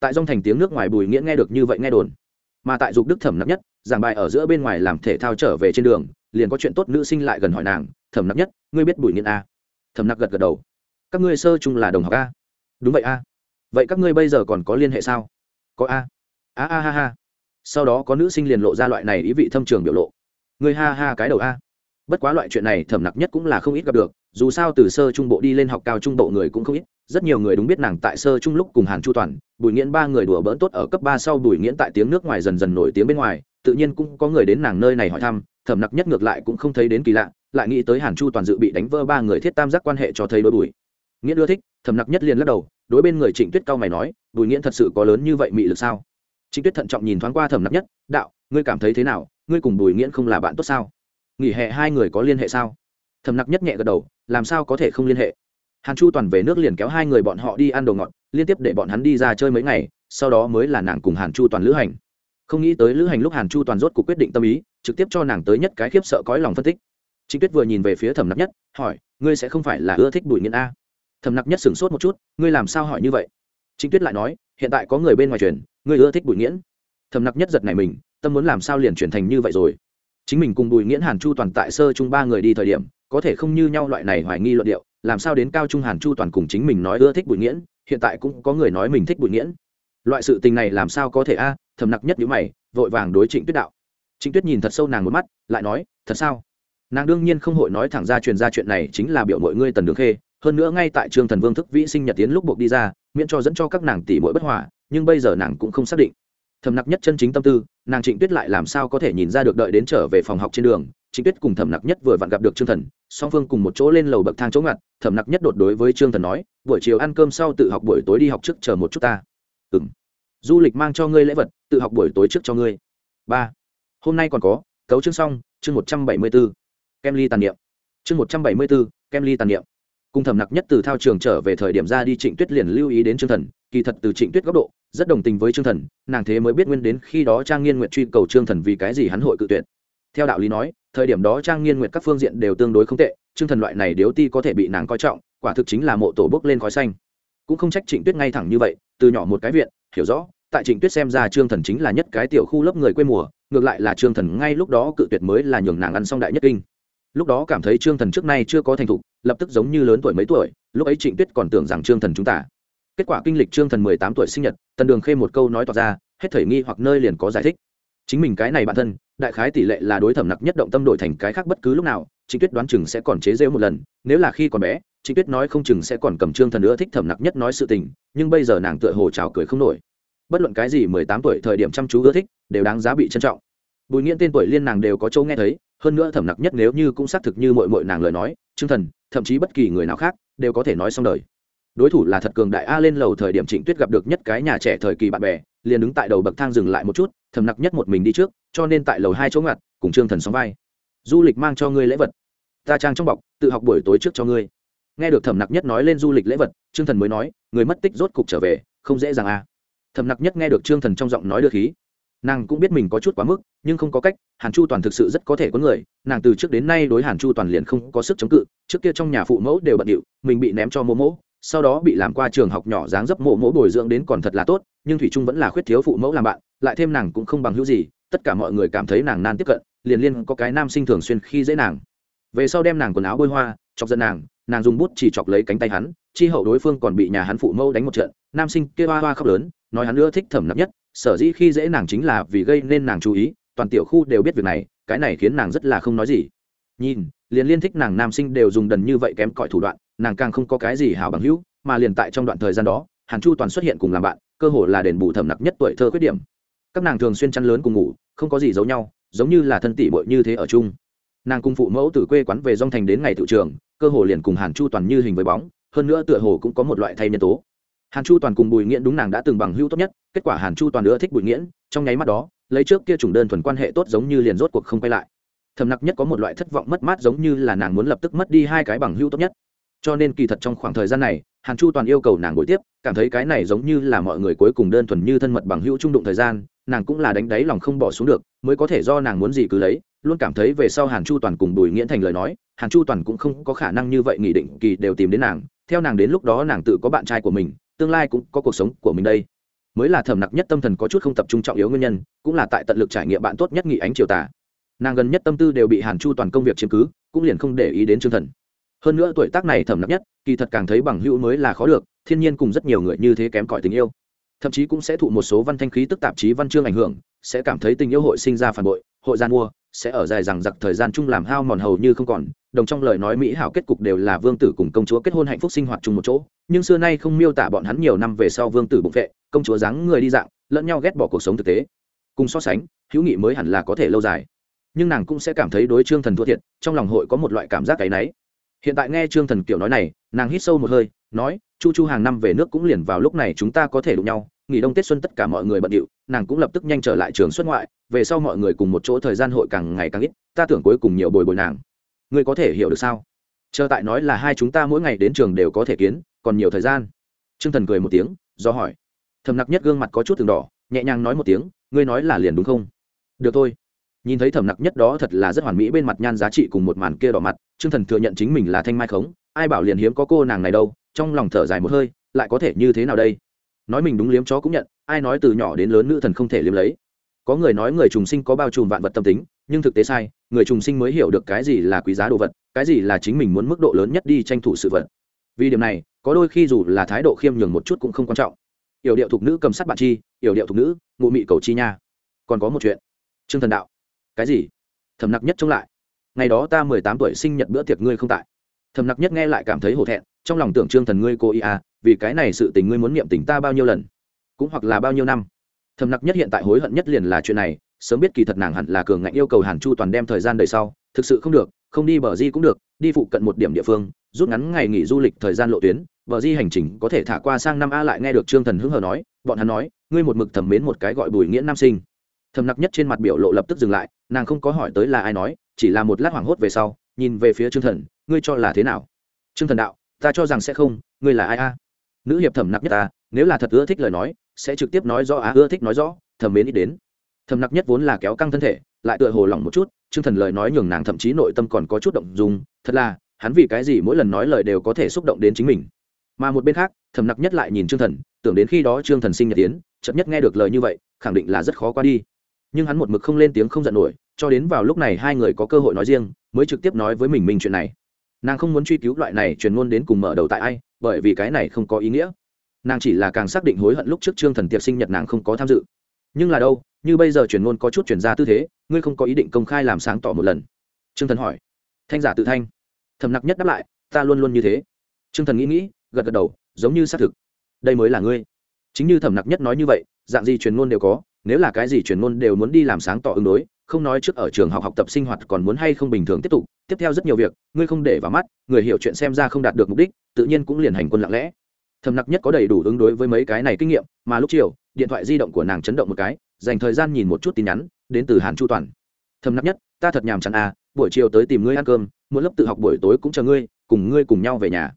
Tại dòng thành tiếng nước ngoài bùi nghiễn nghe được như vậy nghe đồn mà tại dục đức thẩm nặng nhất, giảng bài ở giữa bên ngoài làm thể thao trở về trên đường, liền có chuyện tốt nữ sinh lại gần hỏi nàng, thẩm nặng nhất, ngươi biết bùi nghiện a? Thẩm nặng gật gật đầu. Các ngươi sơ chung là đồng học a. Đúng vậy a. Vậy các ngươi bây giờ còn có liên hệ sao? Có a. A a ha ha sau đó có nữ sinh liền lộ ra loại này ý vị thâm trường biểu lộ. Ngươi ha ha cái đầu a bất quá loại chuyện này thẩm nặc nhất cũng là không ít gặp được, dù sao từ sơ trung bộ đi lên học cao trung bộ người cũng không ít, rất nhiều người đúng biết nàng tại sơ trung lúc cùng hàn chu toàn, bùi nghiễn ba người đùa bỡn tốt ở cấp ba sau bùi nghiễn tại tiếng nước ngoài dần dần nổi tiếng bên ngoài, tự nhiên cũng có người đến nàng nơi này hỏi thăm, thẩm nặc nhất ngược lại cũng không thấy đến kỳ lạ, lại nghĩ tới hàn chu toàn dự bị đánh vỡ ba người thiết tam giác quan hệ cho thấy đôi bùi nghĩa ưa thích, thẩm nặc nhất liền lắc đầu, đối bên người trịnh tuyết cao mày nói, bùi nghiễn thật sự có lớn như vậy mị lực sao? Trịnh tuyết thận trọng nhìn thoáng qua thẩm nặc nhất, đạo, ngươi cảm thấy thế nào? Ngươi cùng bùi nghiễn không là bạn tốt sao? Nghỉ hè hai người có liên hệ sao? Thầm nặc nhất nhẹ gật đầu, làm sao có thể không liên hệ? Hàn chu toàn về nước liền kéo hai người bọn họ đi ăn đồ ngọt, liên tiếp để bọn hắn đi ra chơi mấy ngày, sau đó mới là nàng cùng hàn chu toàn lữ hành. Không nghĩ tới lữ hành lúc hàn chu toàn rốt cuộc quyết định tâm ý, trực tiếp cho nàng tới nhất cái khiếp sợ cõi lòng phân tích. Chính tuyết vừa nhìn về phía thẩm nặc nhất, hỏi, ngươi sẽ không phải là ưa thích bùi nghiện a? Thẩm nặc nhất sửng sốt một chút, ngươi làm sao hỏi như vậy? Chính tuyết lại nói, hiện tại có người bên ngoài truyền, ngươi ưa thích bùi nghiễn thẩm nặc nhất giật này mình, tâm muốn làm sao liền chuyển thành như vậy rồi? Chính mình cùng bùi nghiễn hàn chu toàn tại sơ chung ba người đi thời điểm có thể không như nhau loại này hoài nghi luận điệu làm sao đến cao trung hàn chu toàn cùng chính mình nói ưa thích bùi nghiễn hiện tại cũng có người nói mình thích bùi nghiễn. Loại sự tình này làm sao có thể a à, thầm nặc nhất nhữ mày vội vàng đối trịnh tuyết đạo. Trịnh tuyết nhìn thật sâu nàng một mắt lại nói thật sao? Nàng đương nhiên không hội nói thẳng ra truyền ra chuyện này chính là biểu mọi ngươi tần đường khê hơn nữa ngay tại trường thần vương thức vĩ sinh nhật tiến lúc buộc đi ra miễn cho dẫn cho các nàng tỷ mỗi bất hòa nhưng bây giờ nàng cũng không xác định thầm nặc nhất chân chính tâm tư, nàng trịnh tuyết lại làm sao có thể nhìn ra được đợi đến trở về phòng học trên đường, trịnh tuyết cùng thầm nặc nhất vừa vặn gặp được trương thần, song phương cùng một chỗ lên lầu bậc thang chỗ ngặt, thầm nặc nhất đột đối với trương thần nói, buổi chiều ăn cơm sau tự học, buổi tối đi học trước, chờ một chút ta. Ừ m du lịch mang cho ngươi lễ vật, tự học buổi tối trước cho ngươi. Ba, hôm nay còn có, cấu chương xong, chương một trăm bảy mươi b ố kem ly tàn niệm. Chương một trăm bảy mươi b ố kem ly tàn niệm. Cùng thầm nặc nhất từ thao trường trở về thời điểm ra đi, trịnh tuyết liền lưu ý đến trương thần kỳ thật từ trịnh tuyết góc độ, rất đồng tình với trương thần, nàng thế mới biết nguyên đến khi đó trang nghiên nguyện truy cầu trương thần vì cái gì hắn hội cự tuyệt. Theo đạo lý nói, thời điểm đó trang nghiên nguyện các phương diện đều tương đối không tệ, trương thần loại này điếu ti có thể bị nàng coi trọng, quả thực chính là mộ tổ bốc lên khói xanh. Cũng không trách trịnh tuyết ngay thẳng như vậy, từ nhỏ một cái viện, hiểu rõ, tại trịnh tuyết xem ra trương thần chính là nhất cái tiểu khu lớp người quê mùa, ngược lại là trương thần ngay lúc đó cự tuyệt mới là nhường nàng ăn xong đại nhất kinh. Lúc đó cảm thấy trương thần trước nay chưa có thành thục, lập tức giống như lớn tuổi mấy tuổi, lúc ấy trịnh tuyết còn tưởng rằng trương thần chúng ta kết quả kinh lịch trương thần mười tám tuổi sinh nhật, tần đường khê một câu nói tỏ ra, hết thời nghi hoặc nơi liền có giải thích. Chính mình cái này bản thân, đại khái tỷ lệ là đối thẩm nặc nhất động tâm đổi thành cái khác bất cứ lúc nào, trịnh tuyết đoán chừng sẽ còn chế rêu một lần, nếu là khi còn bé, trịnh tuyết nói không chừng sẽ còn cầm trương thần nữa thích thẩm nặc nhất nói sự tình, nhưng bây giờ nàng tựa hồ trào cười không nổi. Bất luận cái gì mười tám tuổi thời điểm chăm chú ưa thích, đều đáng giá bị trân trọng. Bùi nghiễn tên tuổi liên nàng đều có châu nghe thấy, hơn nữa thẩm nặc nhất nếu như cũng xác thực như mội mội nàng lời nói, trương thần, thậm chí bất kỳ người nào khác, đều có thể nói xong đời đối thủ là thật cường đại a lên lầu thời điểm trịnh tuyết gặp được nhất cái nhà trẻ thời kỳ bạn bè, liền đứng tại đầu bậc thang dừng lại một chút, thầm nặc nhất một mình đi trước, cho nên tại lầu hai chỗ ngặt, cùng trương thần sóng vai. Du lịch mang cho ngươi lễ vật. Ta trang trong bọc, tự học buổi tối trước cho ngươi. Nghe được thẩm nặc nhất nói lên du lịch lễ vật, trương thần mới nói, người mất tích rốt cục trở về, không dễ dàng à. Thẩm nặc nhất nghe được trương thần trong giọng nói đưa khí. Nàng cũng biết mình có chút quá mức, nhưng không có cách, hàn chu toàn thực sự rất có thể có người, nàng từ trước đến nay đối hàn chu toàn liền không có sức chống cự, trước kia trong nhà phụ mẫu đều bận điệu, mình bị ném cho mô mẫu sau đó bị làm qua trường học nhỏ dáng dấp mộ mỗ bồi dưỡng đến còn thật là tốt, nhưng thủy trung vẫn là khuyết thiếu phụ mẫu làm bạn, lại thêm nàng cũng không bằng hữu gì, tất cả mọi người cảm thấy nàng nan tiếp cận, liền liên có cái nam sinh thường xuyên khi dễ nàng. Về sau đem nàng quần áo bôi hoa, chọc giận nàng nàng dùng bút chỉ chọc lấy cánh tay hắn, chi hậu đối phương còn bị nhà hắn phụ mẫu đánh một trận, nam sinh kia hoa hoa khóc lớn, nói hắn nữa thích thẩm nặng nhất, sở dĩ khi dễ nàng chính là vì gây nên nàng chú ý, toàn tiểu khu đều biết việc này, cái này khiến nàng rất là không nói gì. Nhìn, liền liên thích nàng nam sinh đều dùng đần như vậy kém cỏi thủ đoạn nàng càng không có cái gì hảo bằng hữu, mà liền tại trong đoạn thời gian đó, hàn chu toàn xuất hiện cùng làm bạn, cơ hồ là đền bù thẩm nặc nhất tuổi thơ khuyết điểm. Các nàng thường xuyên chăn lớn cùng ngủ, không có gì giấu nhau, giống như là thân tỷ bội như thế ở chung. Nàng cùng phụ mẫu từ quê quán về dong thành đến ngày tự trường, cơ hồ liền cùng hàn chu toàn như hình với bóng, hơn nữa tựa hồ cũng có một loại thay nhân tố. Hàn chu toàn cùng bùi nghiễn đúng nàng đã từng bằng hữu tốt nhất, kết quả hàn chu toàn nữa thích bùi nghiễn, trong nháy mắt đó, lấy trước kia chủng đơn thuần quan hệ tốt giống như liền rốt cuộc không quay lại. Thầm nặc nhất có một loại thất vọng mất mát giống như là nàng muốn lập tức mất đi hai cái bằng hữu tốt nhất cho nên kỳ thật trong khoảng thời gian này, hàn chu toàn yêu cầu nàng buổi tiếp, cảm thấy cái này giống như là mọi người cuối cùng đơn thuần như thân mật bằng hữu trung đụng thời gian, nàng cũng là đánh đáy lòng không bỏ xuống được, mới có thể do nàng muốn gì cứ lấy, luôn cảm thấy về sau hàn chu toàn cùng bùi nghiễn thành lời nói, hàn chu toàn cũng không có khả năng như vậy nghị định kỳ đều tìm đến nàng, theo nàng đến lúc đó nàng tự có bạn trai của mình, tương lai cũng có cuộc sống của mình đây. Mới là thầm nặc nhất tâm thần có chút không tập trung trọng yếu nguyên nhân, cũng là tại tận lực trải nghiệm bạn tốt nhất nghị ánh triều tả nàng gần nhất tâm tư đều bị hàn chu toàn công việc chiếm cứ, cũng liền không để ý đến chương thần hơn nữa tuổi tác này thầm nặng nhất, kỳ thật càng thấy bằng hữu mới là khó được, thiên nhiên cùng rất nhiều người như thế kém cỏi tình yêu. Thậm chí cũng sẽ thụ một số văn thanh khí tức tạp chí văn chương ảnh hưởng, sẽ cảm thấy tình yêu hội sinh ra phản bội, hội gian mua, sẽ ở dài rằng giặc thời gian chung làm hao mòn hầu như không còn. Đồng trong lời nói mỹ hảo kết cục đều là vương tử cùng công chúa kết hôn hạnh phúc sinh hoạt chung một chỗ, nhưng xưa nay không miêu tả bọn hắn nhiều năm về sau vương tử bụng vệ công chúa dáng người đi dạng, lẫn nhau ghét bỏ cuộc sống thực tế. Cùng so sánh, hữu nghị mới hẳn là có thể lâu dài. Nhưng nàng cũng sẽ cảm thấy đối trương thần thua thiệt, trong lòng hội có một loại cảm giác cái náy hiện tại nghe trương thần kiểu nói này, nàng hít sâu một hơi, nói, chu chu hàng năm về nước cũng liền vào lúc này chúng ta có thể đụng nhau, nghỉ đông tết xuân tất cả mọi người bận điệu, nàng cũng lập tức nhanh trở lại trường xuất ngoại, về sau mọi người cùng một chỗ thời gian hội càng ngày càng ít, ta tưởng cuối cùng nhiều bồi bồi nàng. Ngươi có thể hiểu được sao? Chờ tại nói là hai chúng ta mỗi ngày đến trường đều có thể kiến, còn nhiều thời gian. Trương thần cười một tiếng, do hỏi. Thầm nặc nhất gương mặt có chút từng đỏ, nhẹ nhàng nói một tiếng, ngươi nói là liền đúng không? Được thôi nhìn thấy thẩm nặc nhất đó thật là rất hoàn mỹ bên mặt nhan giá trị cùng một màn kia đỏ mặt chương thần thừa nhận chính mình là thanh mai khống, ai bảo liền hiếm có cô nàng này đâu, trong lòng thở dài một hơi, lại có thể như thế nào đây? Nói mình đúng liếm chó cũng nhận, ai nói từ nhỏ đến lớn nữ thần không thể liếm lấy. Có người nói người trùng sinh có bao trùm vạn vật tâm tính, nhưng thực tế sai, người trùng sinh mới hiểu được cái gì là quý giá đồ vật, cái gì là chính mình muốn mức độ lớn nhất đi tranh thủ sự vật. Vì điểm này, có đôi khi dù là thái độ khiêm nhường một chút cũng không quan trọng. Yểu điệu thục nữ cầm sắt bạn chi, yểu điệu thục nữ, ngụ mị cầu chi nha. Còn có một chuyện. Trương thần đạo cái gì? Thầm nặc nhất chống lại. Ngày đó ta mười tám tuổi sinh nhật bữa tiệc ngươi không tại. Thầm nặc nhất nghe lại cảm thấy hổ thẹn, trong lòng tưởng trương thần ngươi cô ý à vì cái này sự tình ngươi muốn niệm tình ta bao nhiêu lần? Cũng hoặc là bao nhiêu năm? Thầm nặc nhất hiện tại hối hận nhất liền là chuyện này, sớm biết kỳ thật nàng hẳn là cường ngạnh yêu cầu hàn chu toàn đem thời gian đời sau, thực sự không được, không đi bờ di cũng được, đi phụ cận một điểm địa phương, rút ngắn ngày nghỉ du lịch thời gian lộ tuyến, bờ di hành trình có thể thả qua sang năm a lại nghe được trương thần hứng hờ nói, bọn hắn nói, ngươi một mực thầm mến một cái gọi bùi nghĩa nam sinh thầm nặc nhất trên mặt biểu lộ lập tức dừng lại, nàng không có hỏi tới là ai nói, chỉ là một lát hoảng hốt về sau, nhìn về phía trương thần, ngươi cho là thế nào? Trương thần đạo, ta cho rằng sẽ không, ngươi là ai a? Nữ hiệp thẩm nặc nhất ta, nếu là thật ưa thích lời nói, sẽ trực tiếp nói rõ á, ưa thích nói rõ, thầm mến ít đến. Thầm nặc nhất vốn là kéo căng thân thể, lại tựa hồ lỏng một chút, Trương thần lời nói nhường nàng thậm chí nội tâm còn có chút động dùng thật là, hắn vì cái gì mỗi lần nói lời đều có thể xúc động đến chính mình. Mà một bên khác, thầm nặc nhất lại nhìn trương thần, tưởng đến khi đó trương thần sinh nhật tiến chậm nhất nghe được lời như vậy, khẳng định là rất khó qua đi nhưng hắn một mực không lên tiếng không giận nổi, cho đến vào lúc này hai người có cơ hội nói riêng, mới trực tiếp nói với mình mình chuyện này. Nàng không muốn truy cứu loại này truyền ngôn đến cùng mở đầu tại ai, bởi vì cái này không có ý nghĩa. Nàng chỉ là càng xác định hối hận lúc trước trương thần tiệp sinh nhật nàng không có tham dự. Nhưng là đâu, như bây giờ truyền ngôn có chút chuyển ra tư thế, ngươi không có ý định công khai làm sáng tỏ một lần. Trương thần hỏi. Thanh giả tự thanh. Thầm nặc nhất đáp lại, ta luôn luôn như thế. Trương thần nghĩ nghĩ, gật gật đầu, giống như xác thực. Đây mới là ngươi. Chính như thầm nặc nhất nói như vậy, dạng gì truyền ngôn đều có nếu là cái gì truyền ngôn đều muốn đi làm sáng tỏ ứng đối, không nói trước ở trường học học tập sinh hoạt còn muốn hay không bình thường tiếp tục, tiếp theo rất nhiều việc, ngươi không để vào mắt, người hiểu chuyện xem ra không đạt được mục đích, tự nhiên cũng liền hành quân lặng lẽ. Thầm nặc nhất có đầy đủ ứng đối với mấy cái này kinh nghiệm, mà lúc chiều, điện thoại di động của nàng chấn động một cái, dành thời gian nhìn một chút tin nhắn, đến từ hàn chu toàn. Thầm nặc nhất, ta thật nhàm chán à buổi chiều tới tìm ngươi ăn cơm mỗi lớp tự học buổi tối cũng chờ ngươi, cùng ngươi cùng nhau về nhà.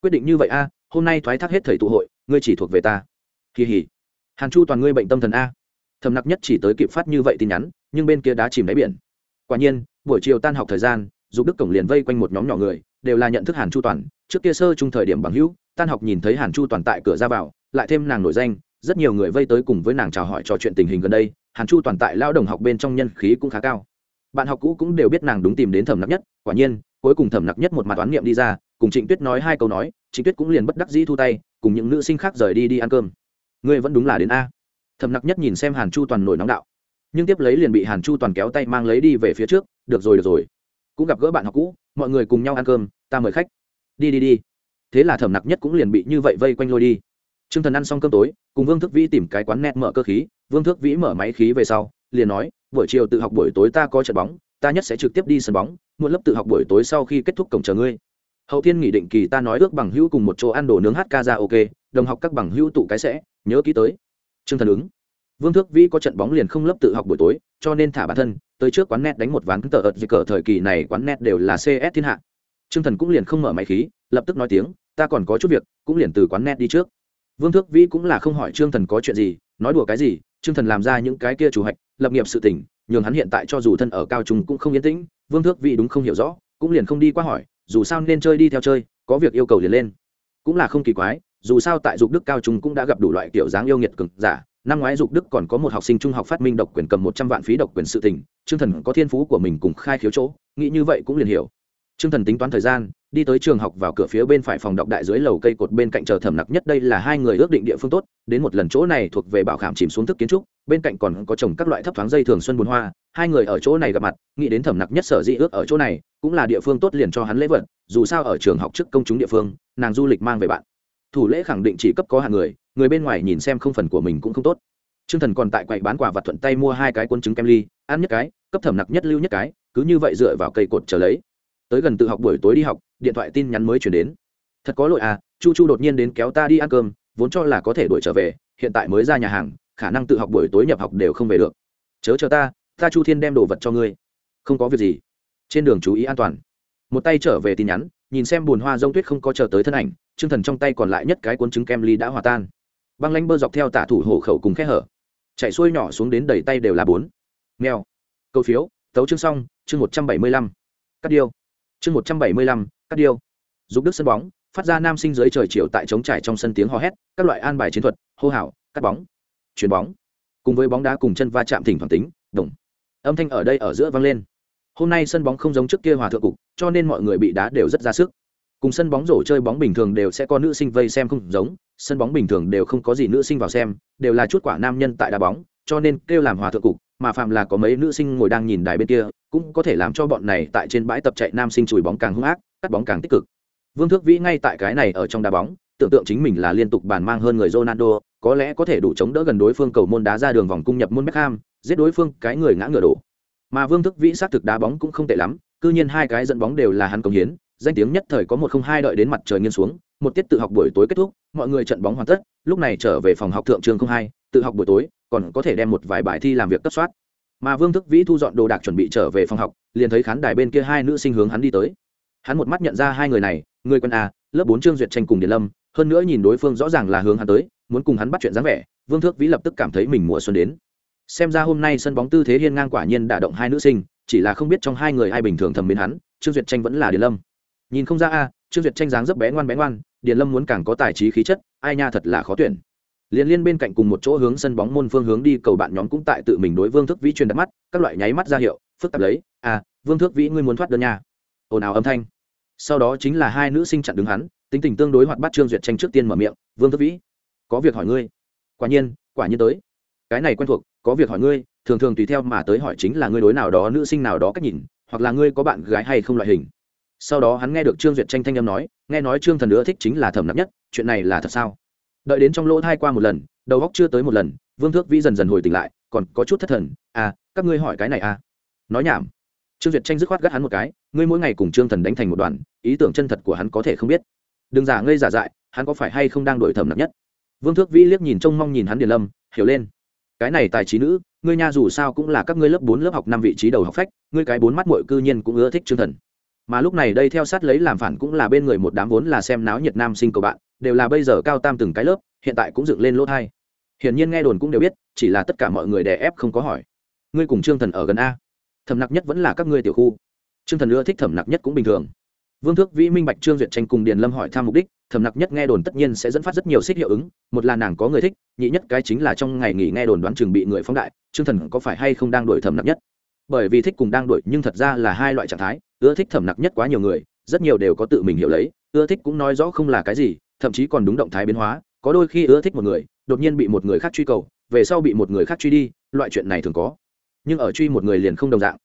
Quyết định như vậy a hôm nay thoái thác hết thầy tụ hội, ngươi chỉ thuộc về ta. Kỳ hỉ. Hàn chu toàn ngươi bệnh tâm thần a thầm nặc nhất chỉ tới kịp phát như vậy tin nhắn, nhưng bên kia đã chìm đáy biển. Quả nhiên, buổi chiều tan học thời gian, dục đức cổng liền vây quanh một nhóm nhỏ người, đều là nhận thức hàn chu toàn, trước kia sơ chung thời điểm bằng hữu, tan học nhìn thấy hàn chu toàn tại cửa ra vào, lại thêm nàng nổi danh, rất nhiều người vây tới cùng với nàng chào hỏi trò chuyện tình hình gần đây, hàn chu toàn tại lao đồng học bên trong nhân khí cũng khá cao. Bạn học cũ cũng đều biết nàng đúng tìm đến thẩm nặc nhất, quả nhiên, cuối cùng thẩm nặc nhất một mặt toán niệm đi ra, cùng trịnh tuyết nói hai câu nói, trịnh tuyết cũng liền bất đắc dĩ thu tay, cùng những nữ sinh khác rời đi đi ăn cơm. Ngươi vẫn đúng là đến a thẩm nặc nhất nhìn xem hàn chu toàn nổi nóng đạo. Nhưng tiếp lấy liền bị hàn chu toàn kéo tay mang lấy đi về phía trước, được rồi được rồi. Cũng gặp gỡ bạn học cũ, mọi người cùng nhau ăn cơm, ta mời khách. Đi đi đi. Thế là thẩm nặc nhất cũng liền bị như vậy vây quanh lôi đi. T r ư ơ n g thần ăn xong cơm tối, cùng vương thức vĩ tìm cái quán net mở cơ khí, vương thức vĩ mở máy khí về sau, liền nói, buổi chiều tự học buổi tối ta có trận bóng, ta nhất sẽ trực tiếp đi sân bóng, muộn lớp tự học buổi tối sau khi kết thúc cổng chờ ngươi. Hậu thiên nghị định kỳ ta nói ước bằng hữu cùng một chỗ ăn đồ nướng hát ca ra ok, đồng học các bằng hữu tụ cái sẽ, nhớ ký tới. Trương thần ứng. Vương thước vĩ có trận bóng liền không lớp tự học buổi tối, cho nên thả bản thân, tới trước quán net đánh một ván tờ ợt dịch cờ thời kỳ này quán net đều là cs thiên hạ. Trương thần cũng liền không mở máy khí, lập tức nói tiếng, ta còn có chút việc, cũng liền từ quán net đi trước. Vương thước vĩ cũng là không hỏi trương thần có chuyện gì, nói đùa cái gì, trương thần làm ra những cái kia chủ hạch, lập nghiệp sự tỉnh nhường hắn hiện tại cho dù thân ở cao trung cũng không yên tĩnh, vương thước vĩ đúng không hiểu rõ, cũng liền không đi qua hỏi, dù sao nên chơi đi theo chơi, có việc yêu cầu liền lên. Cũng là không kỳ quái dù sao tại dục đức cao trung cũng đã gặp đủ loại kiểu dáng yêu nghiệt cực giả. Năm ngoái dục đức còn có một học sinh trung học phát minh độc quyền cầm một trăm vạn phí độc quyền sự tình. Chương thần có thiên phú của mình cùng khai khiếu chỗ, nghĩ như vậy cũng liền hiểu. Chương thần tính toán thời gian, đi tới trường học vào cửa phía bên phải phòng đọc đại dưới lầu cây cột bên cạnh chờ thẩm nặc nhất đây là hai người ước định địa phương tốt. Đến một lần chỗ này thuộc về bảo khảm chìm xuống thức kiến trúc, bên cạnh còn có trồng các loại thấp thoáng dây thường xuân bùn hoa. Hai người ở chỗ này gặp mặt, nghĩ đến thẩm nặc nhất sở dĩ ước ở chỗ này, cũng là địa phương tốt liền cho hắn lễ vật. Dù sao ở trường học trước công chúng địa phương, nàng du lịch mang về bạn thủ lễ khẳng định chỉ cấp có hàng người người bên ngoài nhìn xem không phần của mình cũng không tốt. T r ư ơ n g thần còn tại quậy bán quà vặt thuận tay mua hai cái quân trứng kem ly, ăn nhất cái, cấp thẩm nặc nhất lưu nhất cái, cứ như vậy dựa vào cây cột trở lấy. Tới gần tự học buổi tối đi học, điện thoại tin nhắn mới chuyển đến. Thật có lỗi à chu chu đột nhiên đến kéo ta đi ăn cơm, vốn cho là có thể đuổi trở về, hiện tại mới ra nhà hàng, khả năng tự học buổi tối nhập học đều không về được. Chớ chờ ta ta chu thiên đem đồ vật cho ngươi. Không có việc gì. Trên đường chú ý an toàn một tay trở về tin nhắn, nhìn xem bùn hoa rông tuyết không có chờ tới thân ảnh chương thần trong tay còn lại nhất cái cuốn trứng kem ly đã hòa tan. Băng lanh bơ dọc theo tả thủ hộ khẩu cùng khe hở. Chạy xuôi nhỏ xuống đến đầy tay đều là bốn. Nghèo câu phiếu, tấu chương xong, chương một trăm bảy mươi lăm. Cắt điêu. Chương một trăm bảy mươi lăm, cắt điêu. Giúp đức sân bóng, phát ra nam sinh dưới trời chiều tại trống trải trong sân tiếng hò hét, các loại an bài chiến thuật, hô hào, cắt bóng. Chuyền bóng. Cùng với bóng đá cùng chân va chạm thỉnh thoảng tính, đồng. Âm thanh ở đây ở giữa vang lên hôm nay sân bóng không giống trước kia hòa thượng cục, cho nên mọi người bị đá đều rất ra sức. Cùng sân bóng rổ chơi bóng bình thường đều sẽ có nữ sinh vây xem không giống, sân bóng bình thường đều không có gì nữ sinh vào xem, đều là chút quả nam nhân tại đá bóng, cho nên kêu làm hòa thượng cục, mà phạm là có mấy nữ sinh ngồi đang nhìn đài bên kia, cũng có thể làm cho bọn này tại trên bãi tập chạy nam sinh chùi bóng càng hung ác, cắt bóng càng tích cực. Vương thước vĩ ngay tại cái này ở trong đá bóng, tưởng tượng chính mình là liên tục bàn mang hơn người ronaldo, có lẽ có thể đủ chống đỡ gần đối phương cầu môn đá ra đường vòng cung nhập môn beckham, giết đối phương cái người ngã ngựa đổ mà vương thức vĩ xác thực đá bóng cũng không tệ lắm, cư nhiên hai cái dẫn bóng đều là hắn công hiến, danh tiếng nhất thời có một không hai đợi đến mặt trời nghiêng xuống, một tiết tự học buổi tối kết thúc, mọi người trận bóng hoàn tất, lúc này trở về phòng học thượng trường không hai, tự học buổi tối, còn có thể đem một vài bài thi làm việc cấp soát. Mà vương thức vĩ thu dọn đồ đạc chuẩn bị trở về phòng học, liền thấy khán đài bên kia hai nữ sinh hướng hắn đi tới. Hắn một mắt nhận ra hai người này, người quân a, lớp bốn trương duyệt tranh cùng điền lâm, hơn nữa nhìn đối phương rõ ràng là hướng hắn tới, muốn cùng hắn bắt chuyện dáng vẻ, vương thước vĩ lập tức cảm thấy mình mùa xuân đến xem ra hôm nay sân bóng tư thế hiên ngang quả nhiên đả động hai nữ sinh, chỉ là không biết trong hai người ai bình thường thầm mến hắn, trương duyệt tranh vẫn là điền lâm. Nhìn không ra a, trương duyệt tranh dáng rất bé ngoan bé ngoan, điền lâm muốn càng có tài trí khí chất, ai nha thật là khó tuyển. Liên liên bên cạnh cùng một chỗ hướng sân bóng môn phương hướng đi, cầu bạn nhóm cũng tại tự mình đối vương thức vĩ truyền đặt mắt, các loại nháy mắt ra hiệu, phức tạp lấy à vương thức vĩ ngươi muốn thoát đơn nha. Ồn ào âm thanh. Sau đó chính là hai nữ sinh chặn đứng hắn, tính tình tương đối hoạt bát trương duyệt tranh trước tiên mở miệng, vương thức vĩ, có việc hỏi ngươi. Quả nhiên quả nhiên tới cái này quen thuộc, có việc hỏi ngươi, thường thường tùy theo mà tới hỏi chính là ngươi đối nào đó, nữ sinh nào đó cách nhìn, hoặc là ngươi có bạn gái hay không loại hình. Sau đó hắn nghe được trương duyệt tranh thanh âm nói, nghe nói trương thần nữa thích chính là thẩm nặng nhất, chuyện này là thật sao? Đợi đến trong lỗ thai qua một lần, đầu góc chưa tới một lần, vương thước vĩ dần dần hồi tỉnh lại, còn có chút thất thần à các ngươi hỏi cái này à? Nói nhảm. Trương duyệt tranh dứt khoát gắt hắn một cái, ngươi mỗi ngày cùng trương thần đánh thành một đoàn, ý tưởng chân thật của hắn có thể không biết. Đừng giả ngây giả dại, hắn có phải hay không đang đổi thẩm nặng nhất? Vương thước vĩ liếc nhìn trông mong nhìn hắn điền lâm, hiểu lên cái này tài trí nữ, ngươi nha dù sao cũng là các ngươi lớp bốn lớp học năm vị trí đầu học phách, ngươi cái bốn mắt mội cư nhiên cũng ưa thích chương thần. Mà lúc này đây theo sát lấy làm phản cũng là bên người một đám vốn là xem náo nhiệt nam sinh cầu bạn, đều là bây giờ cao tam từng cái lớp, hiện tại cũng dựng lên lỗ thai. Hiển nhiên nghe đồn cũng đều biết, chỉ là tất cả mọi người đè ép không có hỏi. Ngươi cùng trương thần ở gần a. Thầm nặc nhất vẫn là các ngươi tiểu khu. Trương thần ưa thích thẩm nặc nhất cũng bình thường. Vương thước vĩ minh bạch trương duyệt tranh cùng điền lâm hỏi thăm mục đích thẩm nặc nhất nghe đồn tất nhiên sẽ dẫn phát rất nhiều xích hiệu ứng một là nàng có người thích nhị nhất cái chính là trong ngày nghỉ nghe đồn đoán chừng bị người phóng đại trương thần có phải hay không đang đổi thẩm nặc nhất? Bởi vì thích cùng đang đổi nhưng thật ra là hai loại trạng thái ưa thích thẩm nặc nhất quá nhiều người rất nhiều đều có tự mình hiểu lấy ưa thích cũng nói rõ không là cái gì thậm chí còn đúng động thái biến hóa có đôi khi ưa thích một người đột nhiên bị một người khác truy cầu về sau bị một người khác truy đi loại chuyện này thường có. Nhưng ở truy một người liền không đồng dạng.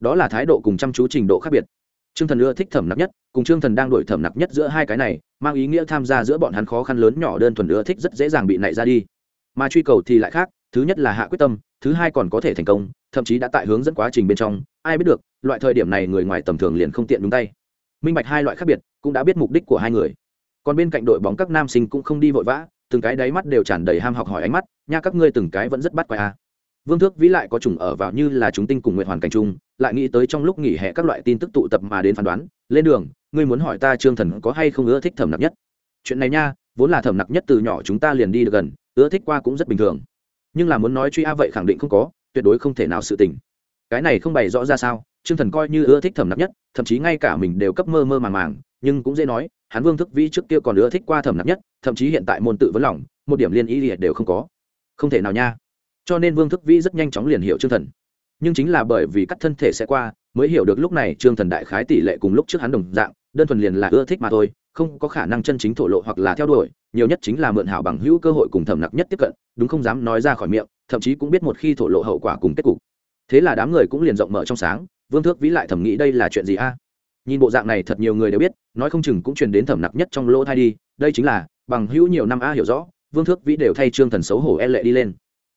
Đó là thái độ cùng chăm chú trình độ khác biệt. Trương Thần ưa thích Thẩm Nặc nhất, cùng Trương Thần đang đổi Thẩm Nặc nhất giữa hai cái này, mang ý nghĩa tham gia giữa bọn hắn khó khăn lớn nhỏ đơn thuần ưa thích rất dễ dàng bị nảy ra đi. Mà truy cầu thì lại khác, thứ nhất là hạ quyết tâm, thứ hai còn có thể thành công, thậm chí đã tại hướng dẫn quá trình bên trong, ai biết được, loại thời điểm này người ngoài tầm thường liền không tiện đúng tay. Minh bạch hai loại khác biệt, cũng đã biết mục đích của hai người. Còn bên cạnh đội bóng các nam sinh cũng không đi vội vã, từng cái đáy mắt đều tràn đầy ham học hỏi ánh mắt, nha các ngươi từng cái vẫn rất bắt quái a. À vương thước vĩ lại có trùng ở vào như là chúng tinh cùng nguyện hoàn cảnh chung, lại nghĩ tới trong lúc nghỉ hè các loại tin tức tụ tập mà đến phán đoán, lên đường, ngươi muốn hỏi ta trương thần có hay không ưa thích thẩm nặc nhất? Chuyện này nha, vốn là thẩm nặc nhất từ nhỏ chúng ta liền đi được gần, ưa thích qua cũng rất bình thường. Nhưng là muốn nói truy a vậy khẳng định không có, tuyệt đối không thể nào sự tình. Cái này không bày rõ ra sao, trương thần coi như ưa thích thẩm nặc nhất, thậm chí ngay cả mình đều cấp mơ mơ màng màng, nhưng cũng dễ nói, hắn vương thức vĩ trước kia còn ưa thích qua thẩm nặc nhất, thậm chí hiện tại môn tự vấn lòng, một điểm liên ý liệt đều không có. Không thể nào nha cho nên vương thức vĩ rất nhanh chóng liền hiểu trương thần. Nhưng chính là bởi vì cắt thân thể sẽ qua, mới hiểu được lúc này trương thần đại khái tỷ lệ cùng lúc trước hắn đồng dạng, đơn thuần liền là ưa thích mà thôi, không có khả năng chân chính thổ lộ hoặc là theo đuổi, nhiều nhất chính là mượn hảo bằng hữu cơ hội cùng thẩm nặc nhất tiếp cận, đúng không dám nói ra khỏi miệng, thậm chí cũng biết một khi thổ lộ hậu quả cùng kết cục. Thế là đám người cũng liền rộng mở trong sáng, vương thước vĩ lại thẩm nghĩ đây là chuyện gì a? Nhìn bộ dạng này thật nhiều người đều biết, nói không chừng cũng truyền đến thẩm nặc nhất trong lỗ thai đi, đây chính là, bằng hữu nhiều năm a hiểu rõ, vương thước vĩ đều thay trương thần xấu hổ e lệ đi lên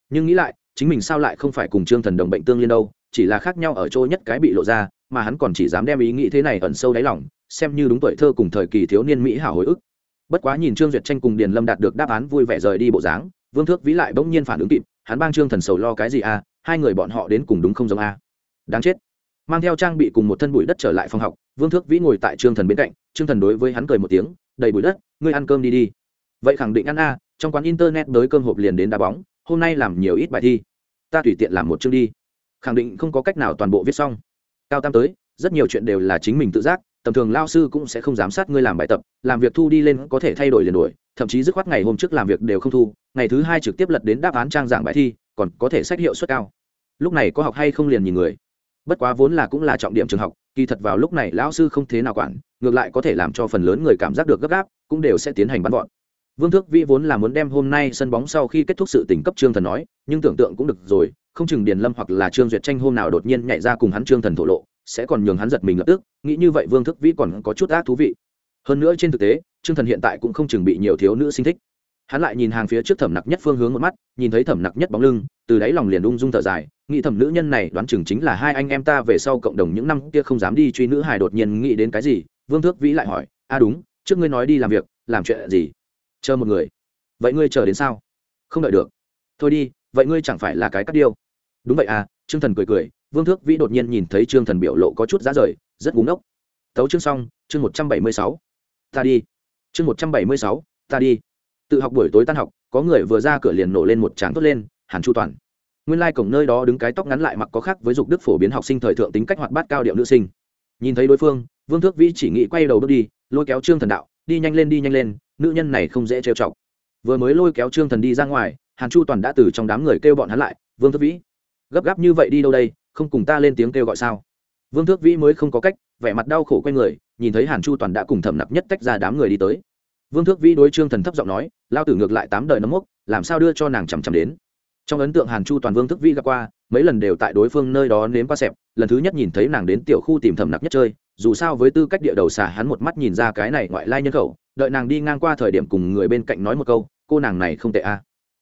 nhưng nghĩ lại, chính mình sao lại không phải cùng trương thần đồng bệnh tương liên đâu, chỉ là khác nhau ở chỗ nhất cái bị lộ ra, mà hắn còn chỉ dám đem ý nghĩ thế này ẩn sâu đáy lòng, xem như đúng tuổi thơ cùng thời kỳ thiếu niên mỹ hảo hồi ức bất quá nhìn trương duyệt tranh cùng điền lâm đạt được đáp án vui vẻ rời đi bộ dáng, vương thước vĩ lại bỗng nhiên phản ứng kịp, hắn bang trương thần sầu lo cái gì a à? hai người bọn họ đến cùng đúng không giống a à? đáng chết mang theo trang bị cùng một thân bụi đất trở lại phòng học, vương thước vĩ ngồi tại trương thần bên cạnh, trương thần đối với hắn cười một tiếng, đầy bụi đất, ngươi ăn cơm đi đi vậy khẳng định ăn a trong quán internet tới cơm hộp liền đến đá bóng hôm nay làm nhiều ít bài thi. Ta tùy tiện làm một chương đi. Khẳng định không có cách nào toàn bộ viết xong. Cao tam tới, rất nhiều chuyện đều là chính mình tự giác, tầm thường lao sư cũng sẽ không giám sát ngươi làm bài tập, làm việc thu đi lên có thể thay đổi liền đổi, thậm chí dứt khoát ngày hôm trước làm việc đều không thu, ngày thứ hai trực tiếp lật đến đáp án trang giảng bài thi, còn có thể sách hiệu suất cao. Lúc này có học hay không liền nhìn người. Bất quá vốn là cũng là trọng điểm trường học, kỳ thật vào lúc này lão sư không thế nào quản, ngược lại có thể làm cho phần lớn người cảm giác được gấp gáp, cũng đều sẽ tiến hành bắn gọn Vương Thước Vĩ vốn là muốn đem hôm nay sân bóng sau khi kết thúc sự tình cấp Trương Thần nói, nhưng tưởng tượng cũng được rồi, không chừng Điền Lâm hoặc là Trương Duyệt Tranh hôm nào đột nhiên nhảy ra cùng hắn Trương Thần thổ lộ, sẽ còn nhường hắn giật mình lập tức, nghĩ như vậy Vương Thước Vĩ còn có chút ác thú vị. Hơn nữa trên thực tế, Trương Thần hiện tại cũng không chừng bị nhiều thiếu nữ sinh thích. Hắn lại nhìn hàng phía trước Thẩm Nặc Nhất phương hướng một mắt, nhìn thấy Thẩm Nặc Nhất bóng lưng, từ đáy lòng liền ung dung thở dài, nghĩ thẩm nữ nhân này đoán chừng chính là hai anh em ta về sau cộng đồng những năm kia không dám đi truy nữ hài đột nhiên nghĩ đến cái gì, Vương Thước Vĩ lại hỏi, "A đúng, trước ngươi nói đi làm việc, làm chuyện gì?" Chờ một người. Vậy ngươi chờ đến sao? Không đợi được. Thôi đi, vậy ngươi chẳng phải là cái cắt điêu. Đúng vậy à trương thần cười cười, vương thước vĩ đột nhiên nhìn thấy trương thần biểu lộ có chút giá rời, rất búng ốc tấu chương xong, chương một trăm bảy mươi sáu. Ta đi. Chương một trăm bảy mươi sáu, ta đi. Tự học buổi tối tan học, có người vừa ra cửa liền nổ lên một tràng tốt lên, hàn chu toàn. Nguyên lai、like、cổng nơi đó đứng cái tóc ngắn lại mặc có khác với dục đức phổ biến học sinh thời thượng tính cách hoạt bát cao điệu nữ sinh. Nhìn thấy đối phương, vương thước vĩ chỉ nghĩ quay đầu bước đi, lôi kéo trương thần đạo, đi nhanh lên, đi nhanh lên nữ nhân này không dễ trêu chọc. Vừa mới lôi kéo trương thần đi ra ngoài, hàn chu toàn đã từ trong đám người kêu bọn hắn lại, vương thước vĩ, gấp gáp như vậy đi đâu đây, không cùng ta lên tiếng kêu gọi sao? Vương thước vĩ mới không có cách, vẻ mặt đau khổ q u a y người, nhìn thấy hàn chu toàn đã cùng thẩm nặc nhất tách ra đám người đi tới. Vương thước vĩ đối trương thần thấp giọng nói, lao tử ngược lại tám đời nấm mốc, làm sao đưa cho nàng chằm chằm đến? Trong ấn tượng hàn chu toàn vương thước vĩ gặp qua mấy lần đều tại đối phương nơi đó nếm qua xẹp, lần thứ nhất nhìn thấy nàng đến tiểu khu tìm thẩm nặc nhất chơi, dù sao với tư cách địa đầu xà hắn một mắt nhìn ra cái này ngoại lai nhân khẩu, đợi nàng đi ngang qua thời điểm cùng người bên cạnh nói một câu, cô nàng này không tệ a.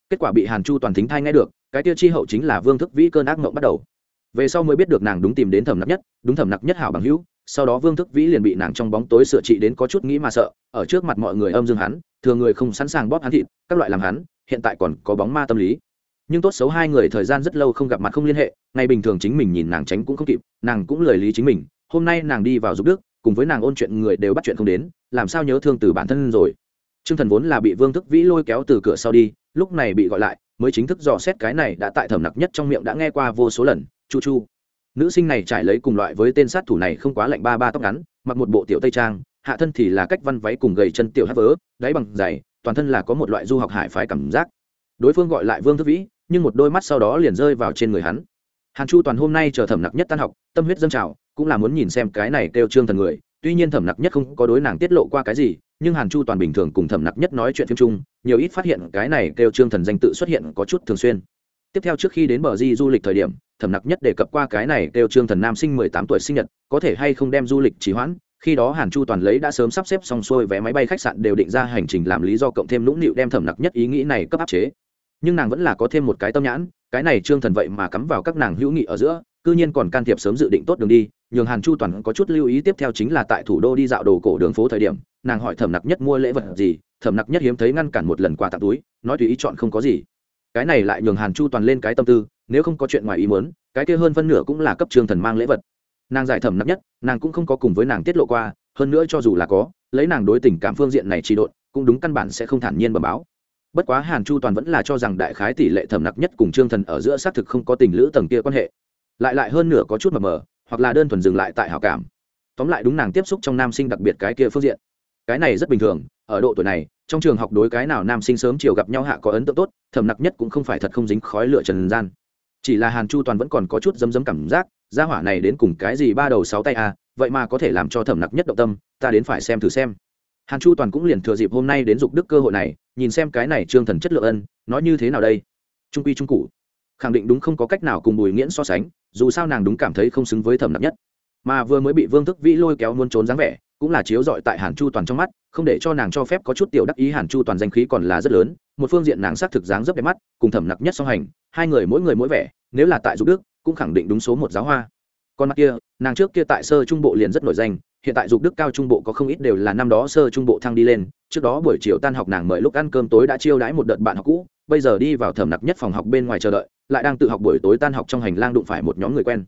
Kết quả bị hàn chu toàn thính thai nghe được, cái tiêu chi hậu chính là vương thức vĩ cơn ác mộng bắt đầu. Về sau mới biết được nàng đúng tìm đến thẩm nặc nhất, đúng thẩm nặc nhất hảo bằng hữu, sau đó vương thức vĩ liền bị nàng trong bóng tối sửa trị đến có chút nghĩ mà sợ, ở trước mặt mọi người âm dương hắn thường người không sẵn sàng bóp hắn thịt, các loại làm hắn, hiện tại còn có bóng ma tâm lý nhưng tốt xấu hai người thời gian rất lâu không gặp mặt không liên hệ ngày bình thường chính mình nhìn nàng tránh cũng không kịp, nàng cũng lời lý chính mình, hôm nay nàng đi vào giúp đức, cùng với nàng ôn chuyện người đều bắt chuyện không đến, làm sao nhớ thương từ bản thân rồi. T r ư ơ n g thần vốn là bị vương thức vĩ lôi kéo từ cửa sau đi, lúc này bị gọi lại, mới chính thức dò xét cái này đã tại thẩm nặc nhất trong miệng đã nghe qua vô số lần, chu chu. Nữ sinh này trải lấy cùng loại với tên sát thủ này không quá lạnh ba ba tóc ngắn, mặc một bộ tiểu tây trang, hạ thân thì là cách văn váy cùng gầy chân tiểu hát vớ, đáy bằng dày toàn thân là có một loại du học hải phái cảm giác. Đối phương gọi lại vương thức vĩ nhưng một đôi mắt sau đó liền rơi vào trên người hắn. Hàn chu toàn hôm nay chờ thẩm nặc nhất tan học, tâm huyết dâng trào, cũng là muốn nhìn xem cái này kêu trương thần người, tuy nhiên thẩm nặc nhất không có đối nàng tiết lộ qua cái gì, nhưng hàn chu toàn bình thường cùng thẩm nặc nhất nói chuyện phim chung, nhiều ít phát hiện cái này kêu trương thần danh tự xuất hiện có chút thường xuyên. Tiếp theo trước khi đến bờ di du lịch thời điểm, thẩm nặc nhất đề cập qua cái này kêu trương thần nam sinh mười tám tuổi sinh nhật, có thể hay không đem du lịch trì hoãn, khi đó hàn chu toàn lấy đã sớm sắp xếp xong xuôi vé máy bay khách sạn đều định ra hành trình làm lý do cộng thêm lũng nịu đem thẩm nặc nhất ý nghĩ này cấp áp chế nhưng nàng vẫn là có thêm một cái tâm nhãn, cái này trương thần vậy mà cắm vào các nàng hữu nghị ở giữa, cư nhiên còn can thiệp sớm dự định tốt đường đi, nhường hàn chu toàn có chút lưu ý tiếp theo chính là tại thủ đô đi dạo đồ cổ đường phố thời điểm, nàng hỏi thẩm nặc nhất mua lễ vật gì, thẩm nặc nhất hiếm thấy ngăn cản một lần quà tặng túi, nói tùy ý chọn không có gì. Cái này lại nhường hàn chu toàn lên cái tâm tư, nếu không có chuyện ngoài ý muốn, cái kia hơn phân nửa cũng là cấp trương thần mang lễ vật. Nàng giải thẩm nặc nhất, nàng cũng không có cùng với nàng tiết lộ qua, hơn nữa cho dù là có, lấy nàng đối tình cảm phương diện này trị độn, cũng đúng căn bản sẽ không thản nhiên bờ báo bất quá hàn chu toàn vẫn là cho rằng đại khái tỷ lệ thẩm nặc nhất cùng trương thần ở giữa xác thực không có tình lữ tầng kia quan hệ. Lại lại hơn nửa có chút mờ mờ, hoặc là đơn thuần dừng lại tại hảo cảm. Tóm lại đúng nàng tiếp xúc trong nam sinh đặc biệt cái kia phương diện. Cái này rất bình thường, ở độ tuổi này, trong trường học đối cái nào nam sinh sớm chiều gặp nhau hạ có ấn tượng tốt, thẩm nặc nhất cũng không phải thật không dính khói lửa trần gian. Chỉ là hàn chu toàn vẫn còn có chút dấm dấm cảm giác, gia hỏa này đến cùng cái gì ba đầu sáu tay à vậy mà có thể làm cho thẩm nặc nhất động tâm, ta đến phải xem thử xem. Hàn chu toàn cũng liền thừa dịp hôm nay đến dục đức cơ hội này nhìn xem cái này trương thần chất lượng ân, nói như thế nào đây? Trung quy trung cụ. Khẳng định đúng không có cách nào cùng bùi nghiễn so sánh, dù sao nàng đúng cảm thấy không xứng với thẩm nạp nhất. Mà vừa mới bị vương thức vĩ lôi kéo muốn trốn dáng vẻ, cũng là chiếu dọi tại hàn chu toàn trong mắt, không để cho nàng cho phép có chút tiểu đắc ý hàn chu toàn danh khí còn là rất lớn, một phương diện nàng xác thực dáng rất đẹp mắt, cùng thẩm nặc nhất song hành, hai người mỗi người mỗi vẻ, nếu là tại dục đức, cũng khẳng định đúng số một giáo hoa. Còn mặt kia, nàng trước kia tại sơ trung bộ liền rất nổi danh hiện tại dục đức cao trung bộ có không ít đều là năm đó sơ trung bộ thăng đi lên, trước đó buổi chiều tan học nàng mời lúc ăn cơm tối đã chiêu đãi một đợt bạn học cũ, bây giờ đi vào thẩm nặc nhất phòng học bên ngoài chờ đợi, lại đang tự học buổi tối tan học trong hành lang đụng phải một nhóm người quen.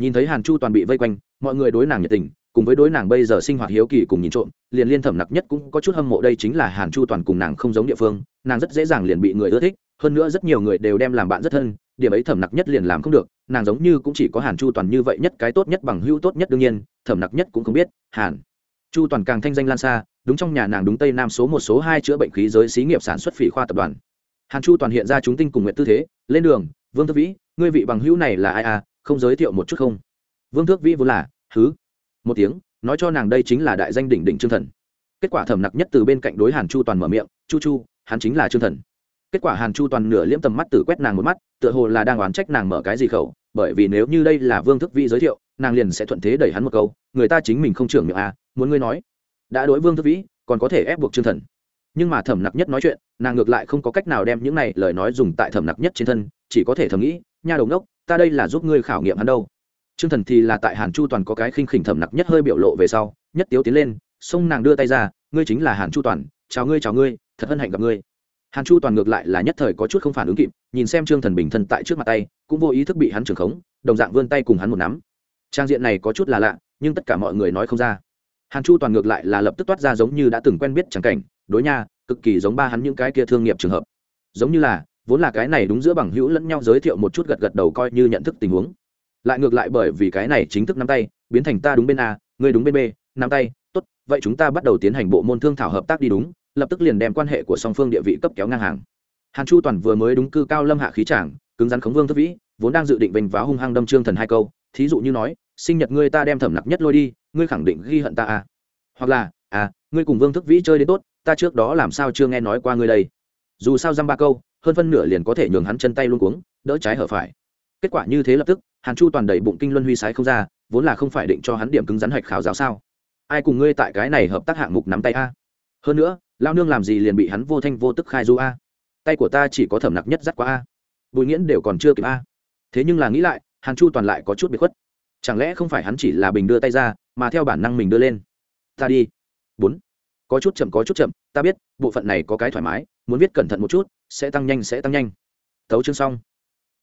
Nhìn thấy hàn chu toàn bị vây quanh, mọi người đối nàng nhiệt tình, cùng với đối nàng bây giờ sinh hoạt hiếu kỳ cùng nhìn trộm, liền liên thẩm nặc nhất cũng có chút hâm mộ đây chính là hàn chu toàn cùng nàng không giống địa phương, nàng rất dễ dàng liền bị người ưa thích, hơn nữa rất nhiều người đều đem làm bạn rất thân điểm ấy thẩm nặc nhất liền làm không được, nàng giống như cũng chỉ có hàn chu toàn như vậy nhất cái tốt nhất bằng hữu tốt nhất đương nhiên, thẩm nặc nhất cũng không biết, hàn chu toàn càng thanh danh lan xa, đúng trong nhà nàng đúng tây nam số một số hai chữa bệnh khí giới xí nghiệp sản xuất phỉ khoa tập đoàn. Hàn chu toàn hiện ra chúng tinh cùng nguyện tư thế, lên đường, vương thước vĩ, ngươi vị bằng hữu này là ai à không giới thiệu một chút không? Vương thước vĩ vốn là thứ một tiếng, nói cho nàng đây chính là đại danh đỉnh đỉnh trương thần. Kết quả thẩm nặc nhất từ bên cạnh đối hàn chu toàn mở miệng, chu chu, hắn chính là trương thần kết quả hàn chu toàn nửa liễm tầm mắt tử quét nàng một mắt, tựa hồ là đang oán trách nàng mở cái gì khẩu, bởi vì nếu như đây là vương thức vĩ giới thiệu, nàng liền sẽ thuận thế đẩy hắn một câu, người ta chính mình không trưởng miệng à muốn ngươi nói. Đã đối vương thức vĩ, còn có thể ép buộc trương thần. Nhưng mà thẩm nặc nhất nói chuyện, nàng ngược lại không có cách nào đem những này lời nói dùng tại thẩm nặc nhất trên thân, chỉ có thể thầm nghĩ, nha đầu ngốc, ta đây là giúp ngươi khảo nghiệm hắn đâu. Trương thần thì là tại hàn chu toàn có cái khinh khỉnh thẩm nặc nhất hơi biểu lộ về sau, nhất tiếu tiến lên, xông nàng đưa tay ra, ngươi chính là hàn chu toàn, chào ngươi chào ngươi, thật hân hạnh gặp ngươi hàn chu toàn ngược lại là nhất thời có chút không phản ứng kịp, nhìn xem trương thần bình thân tại trước mặt tay, cũng vô ý thức bị hắn trường khống, đồng dạng vươn tay cùng hắn một nắm. Trang diện này có chút là lạ, nhưng tất cả mọi người nói không ra. Hàn chu toàn ngược lại là lập tức toát ra giống như đã từng quen biết chẳng cảnh, đối nha, cực kỳ giống ba hắn những cái kia thương nghiệp trường hợp. Giống như là, vốn là cái này đúng giữa bằng hữu lẫn nhau giới thiệu một chút gật gật đầu coi như nhận thức tình huống. Lại ngược lại bởi vì cái này chính thức nắm tay, biến thành ta đúng bên a người đúng bên b, nắm tay, tốt, vậy chúng ta bắt đầu tiến hành bộ môn thương thảo hợp tác đi đúng lập tức liền đem quan hệ của song phương địa vị cấp kéo ngang hàng. Hàn chu toàn vừa mới đúng cư cao lâm hạ khí trảng cứng rắn khống vương thất vĩ, vốn đang dự định vênh váo hung hăng đâm trương thần hai câu, thí dụ như nói, sinh nhật ngươi ta đem thẩm nặc nhất lôi đi, ngươi khẳng định ghi hận ta à? Hoặc là à ngươi cùng vương thức vĩ chơi đến tốt, ta trước đó làm sao chưa nghe nói qua ngươi đây? Dù sao dăm ba câu, hơn phân nửa liền có thể nhường hắn chân tay luôn cuống, đỡ trái hở phải. Kết quả như thế lập tức, hàn chu toàn đầy bụng kinh luân huy sái không ra, vốn là không phải định cho hắn điểm cứng rắn hạch khảo giáo sao. Ai cùng ngươi tại cái này hợp tác hạng mục nắm tay a? Hơn nữa lao nương làm gì liền bị hắn vô thanh vô tức khai du a? Tay của ta chỉ có thẩm nặc nhất dắt qua a. Bùi nghiễn đều còn chưa kịp a. Thế nhưng là nghĩ lại, hàn chu toàn lại có chút bị khuất. Chẳng lẽ không phải hắn chỉ là bình đưa tay ra, mà theo bản năng mình đưa lên? Ta đi. Bốn. Có chút chậm, có chút chậm, ta biết, bộ phận này có cái thoải mái, muốn viết cẩn thận một chút, sẽ tăng nhanh, sẽ tăng nhanh. Tấu chương xong.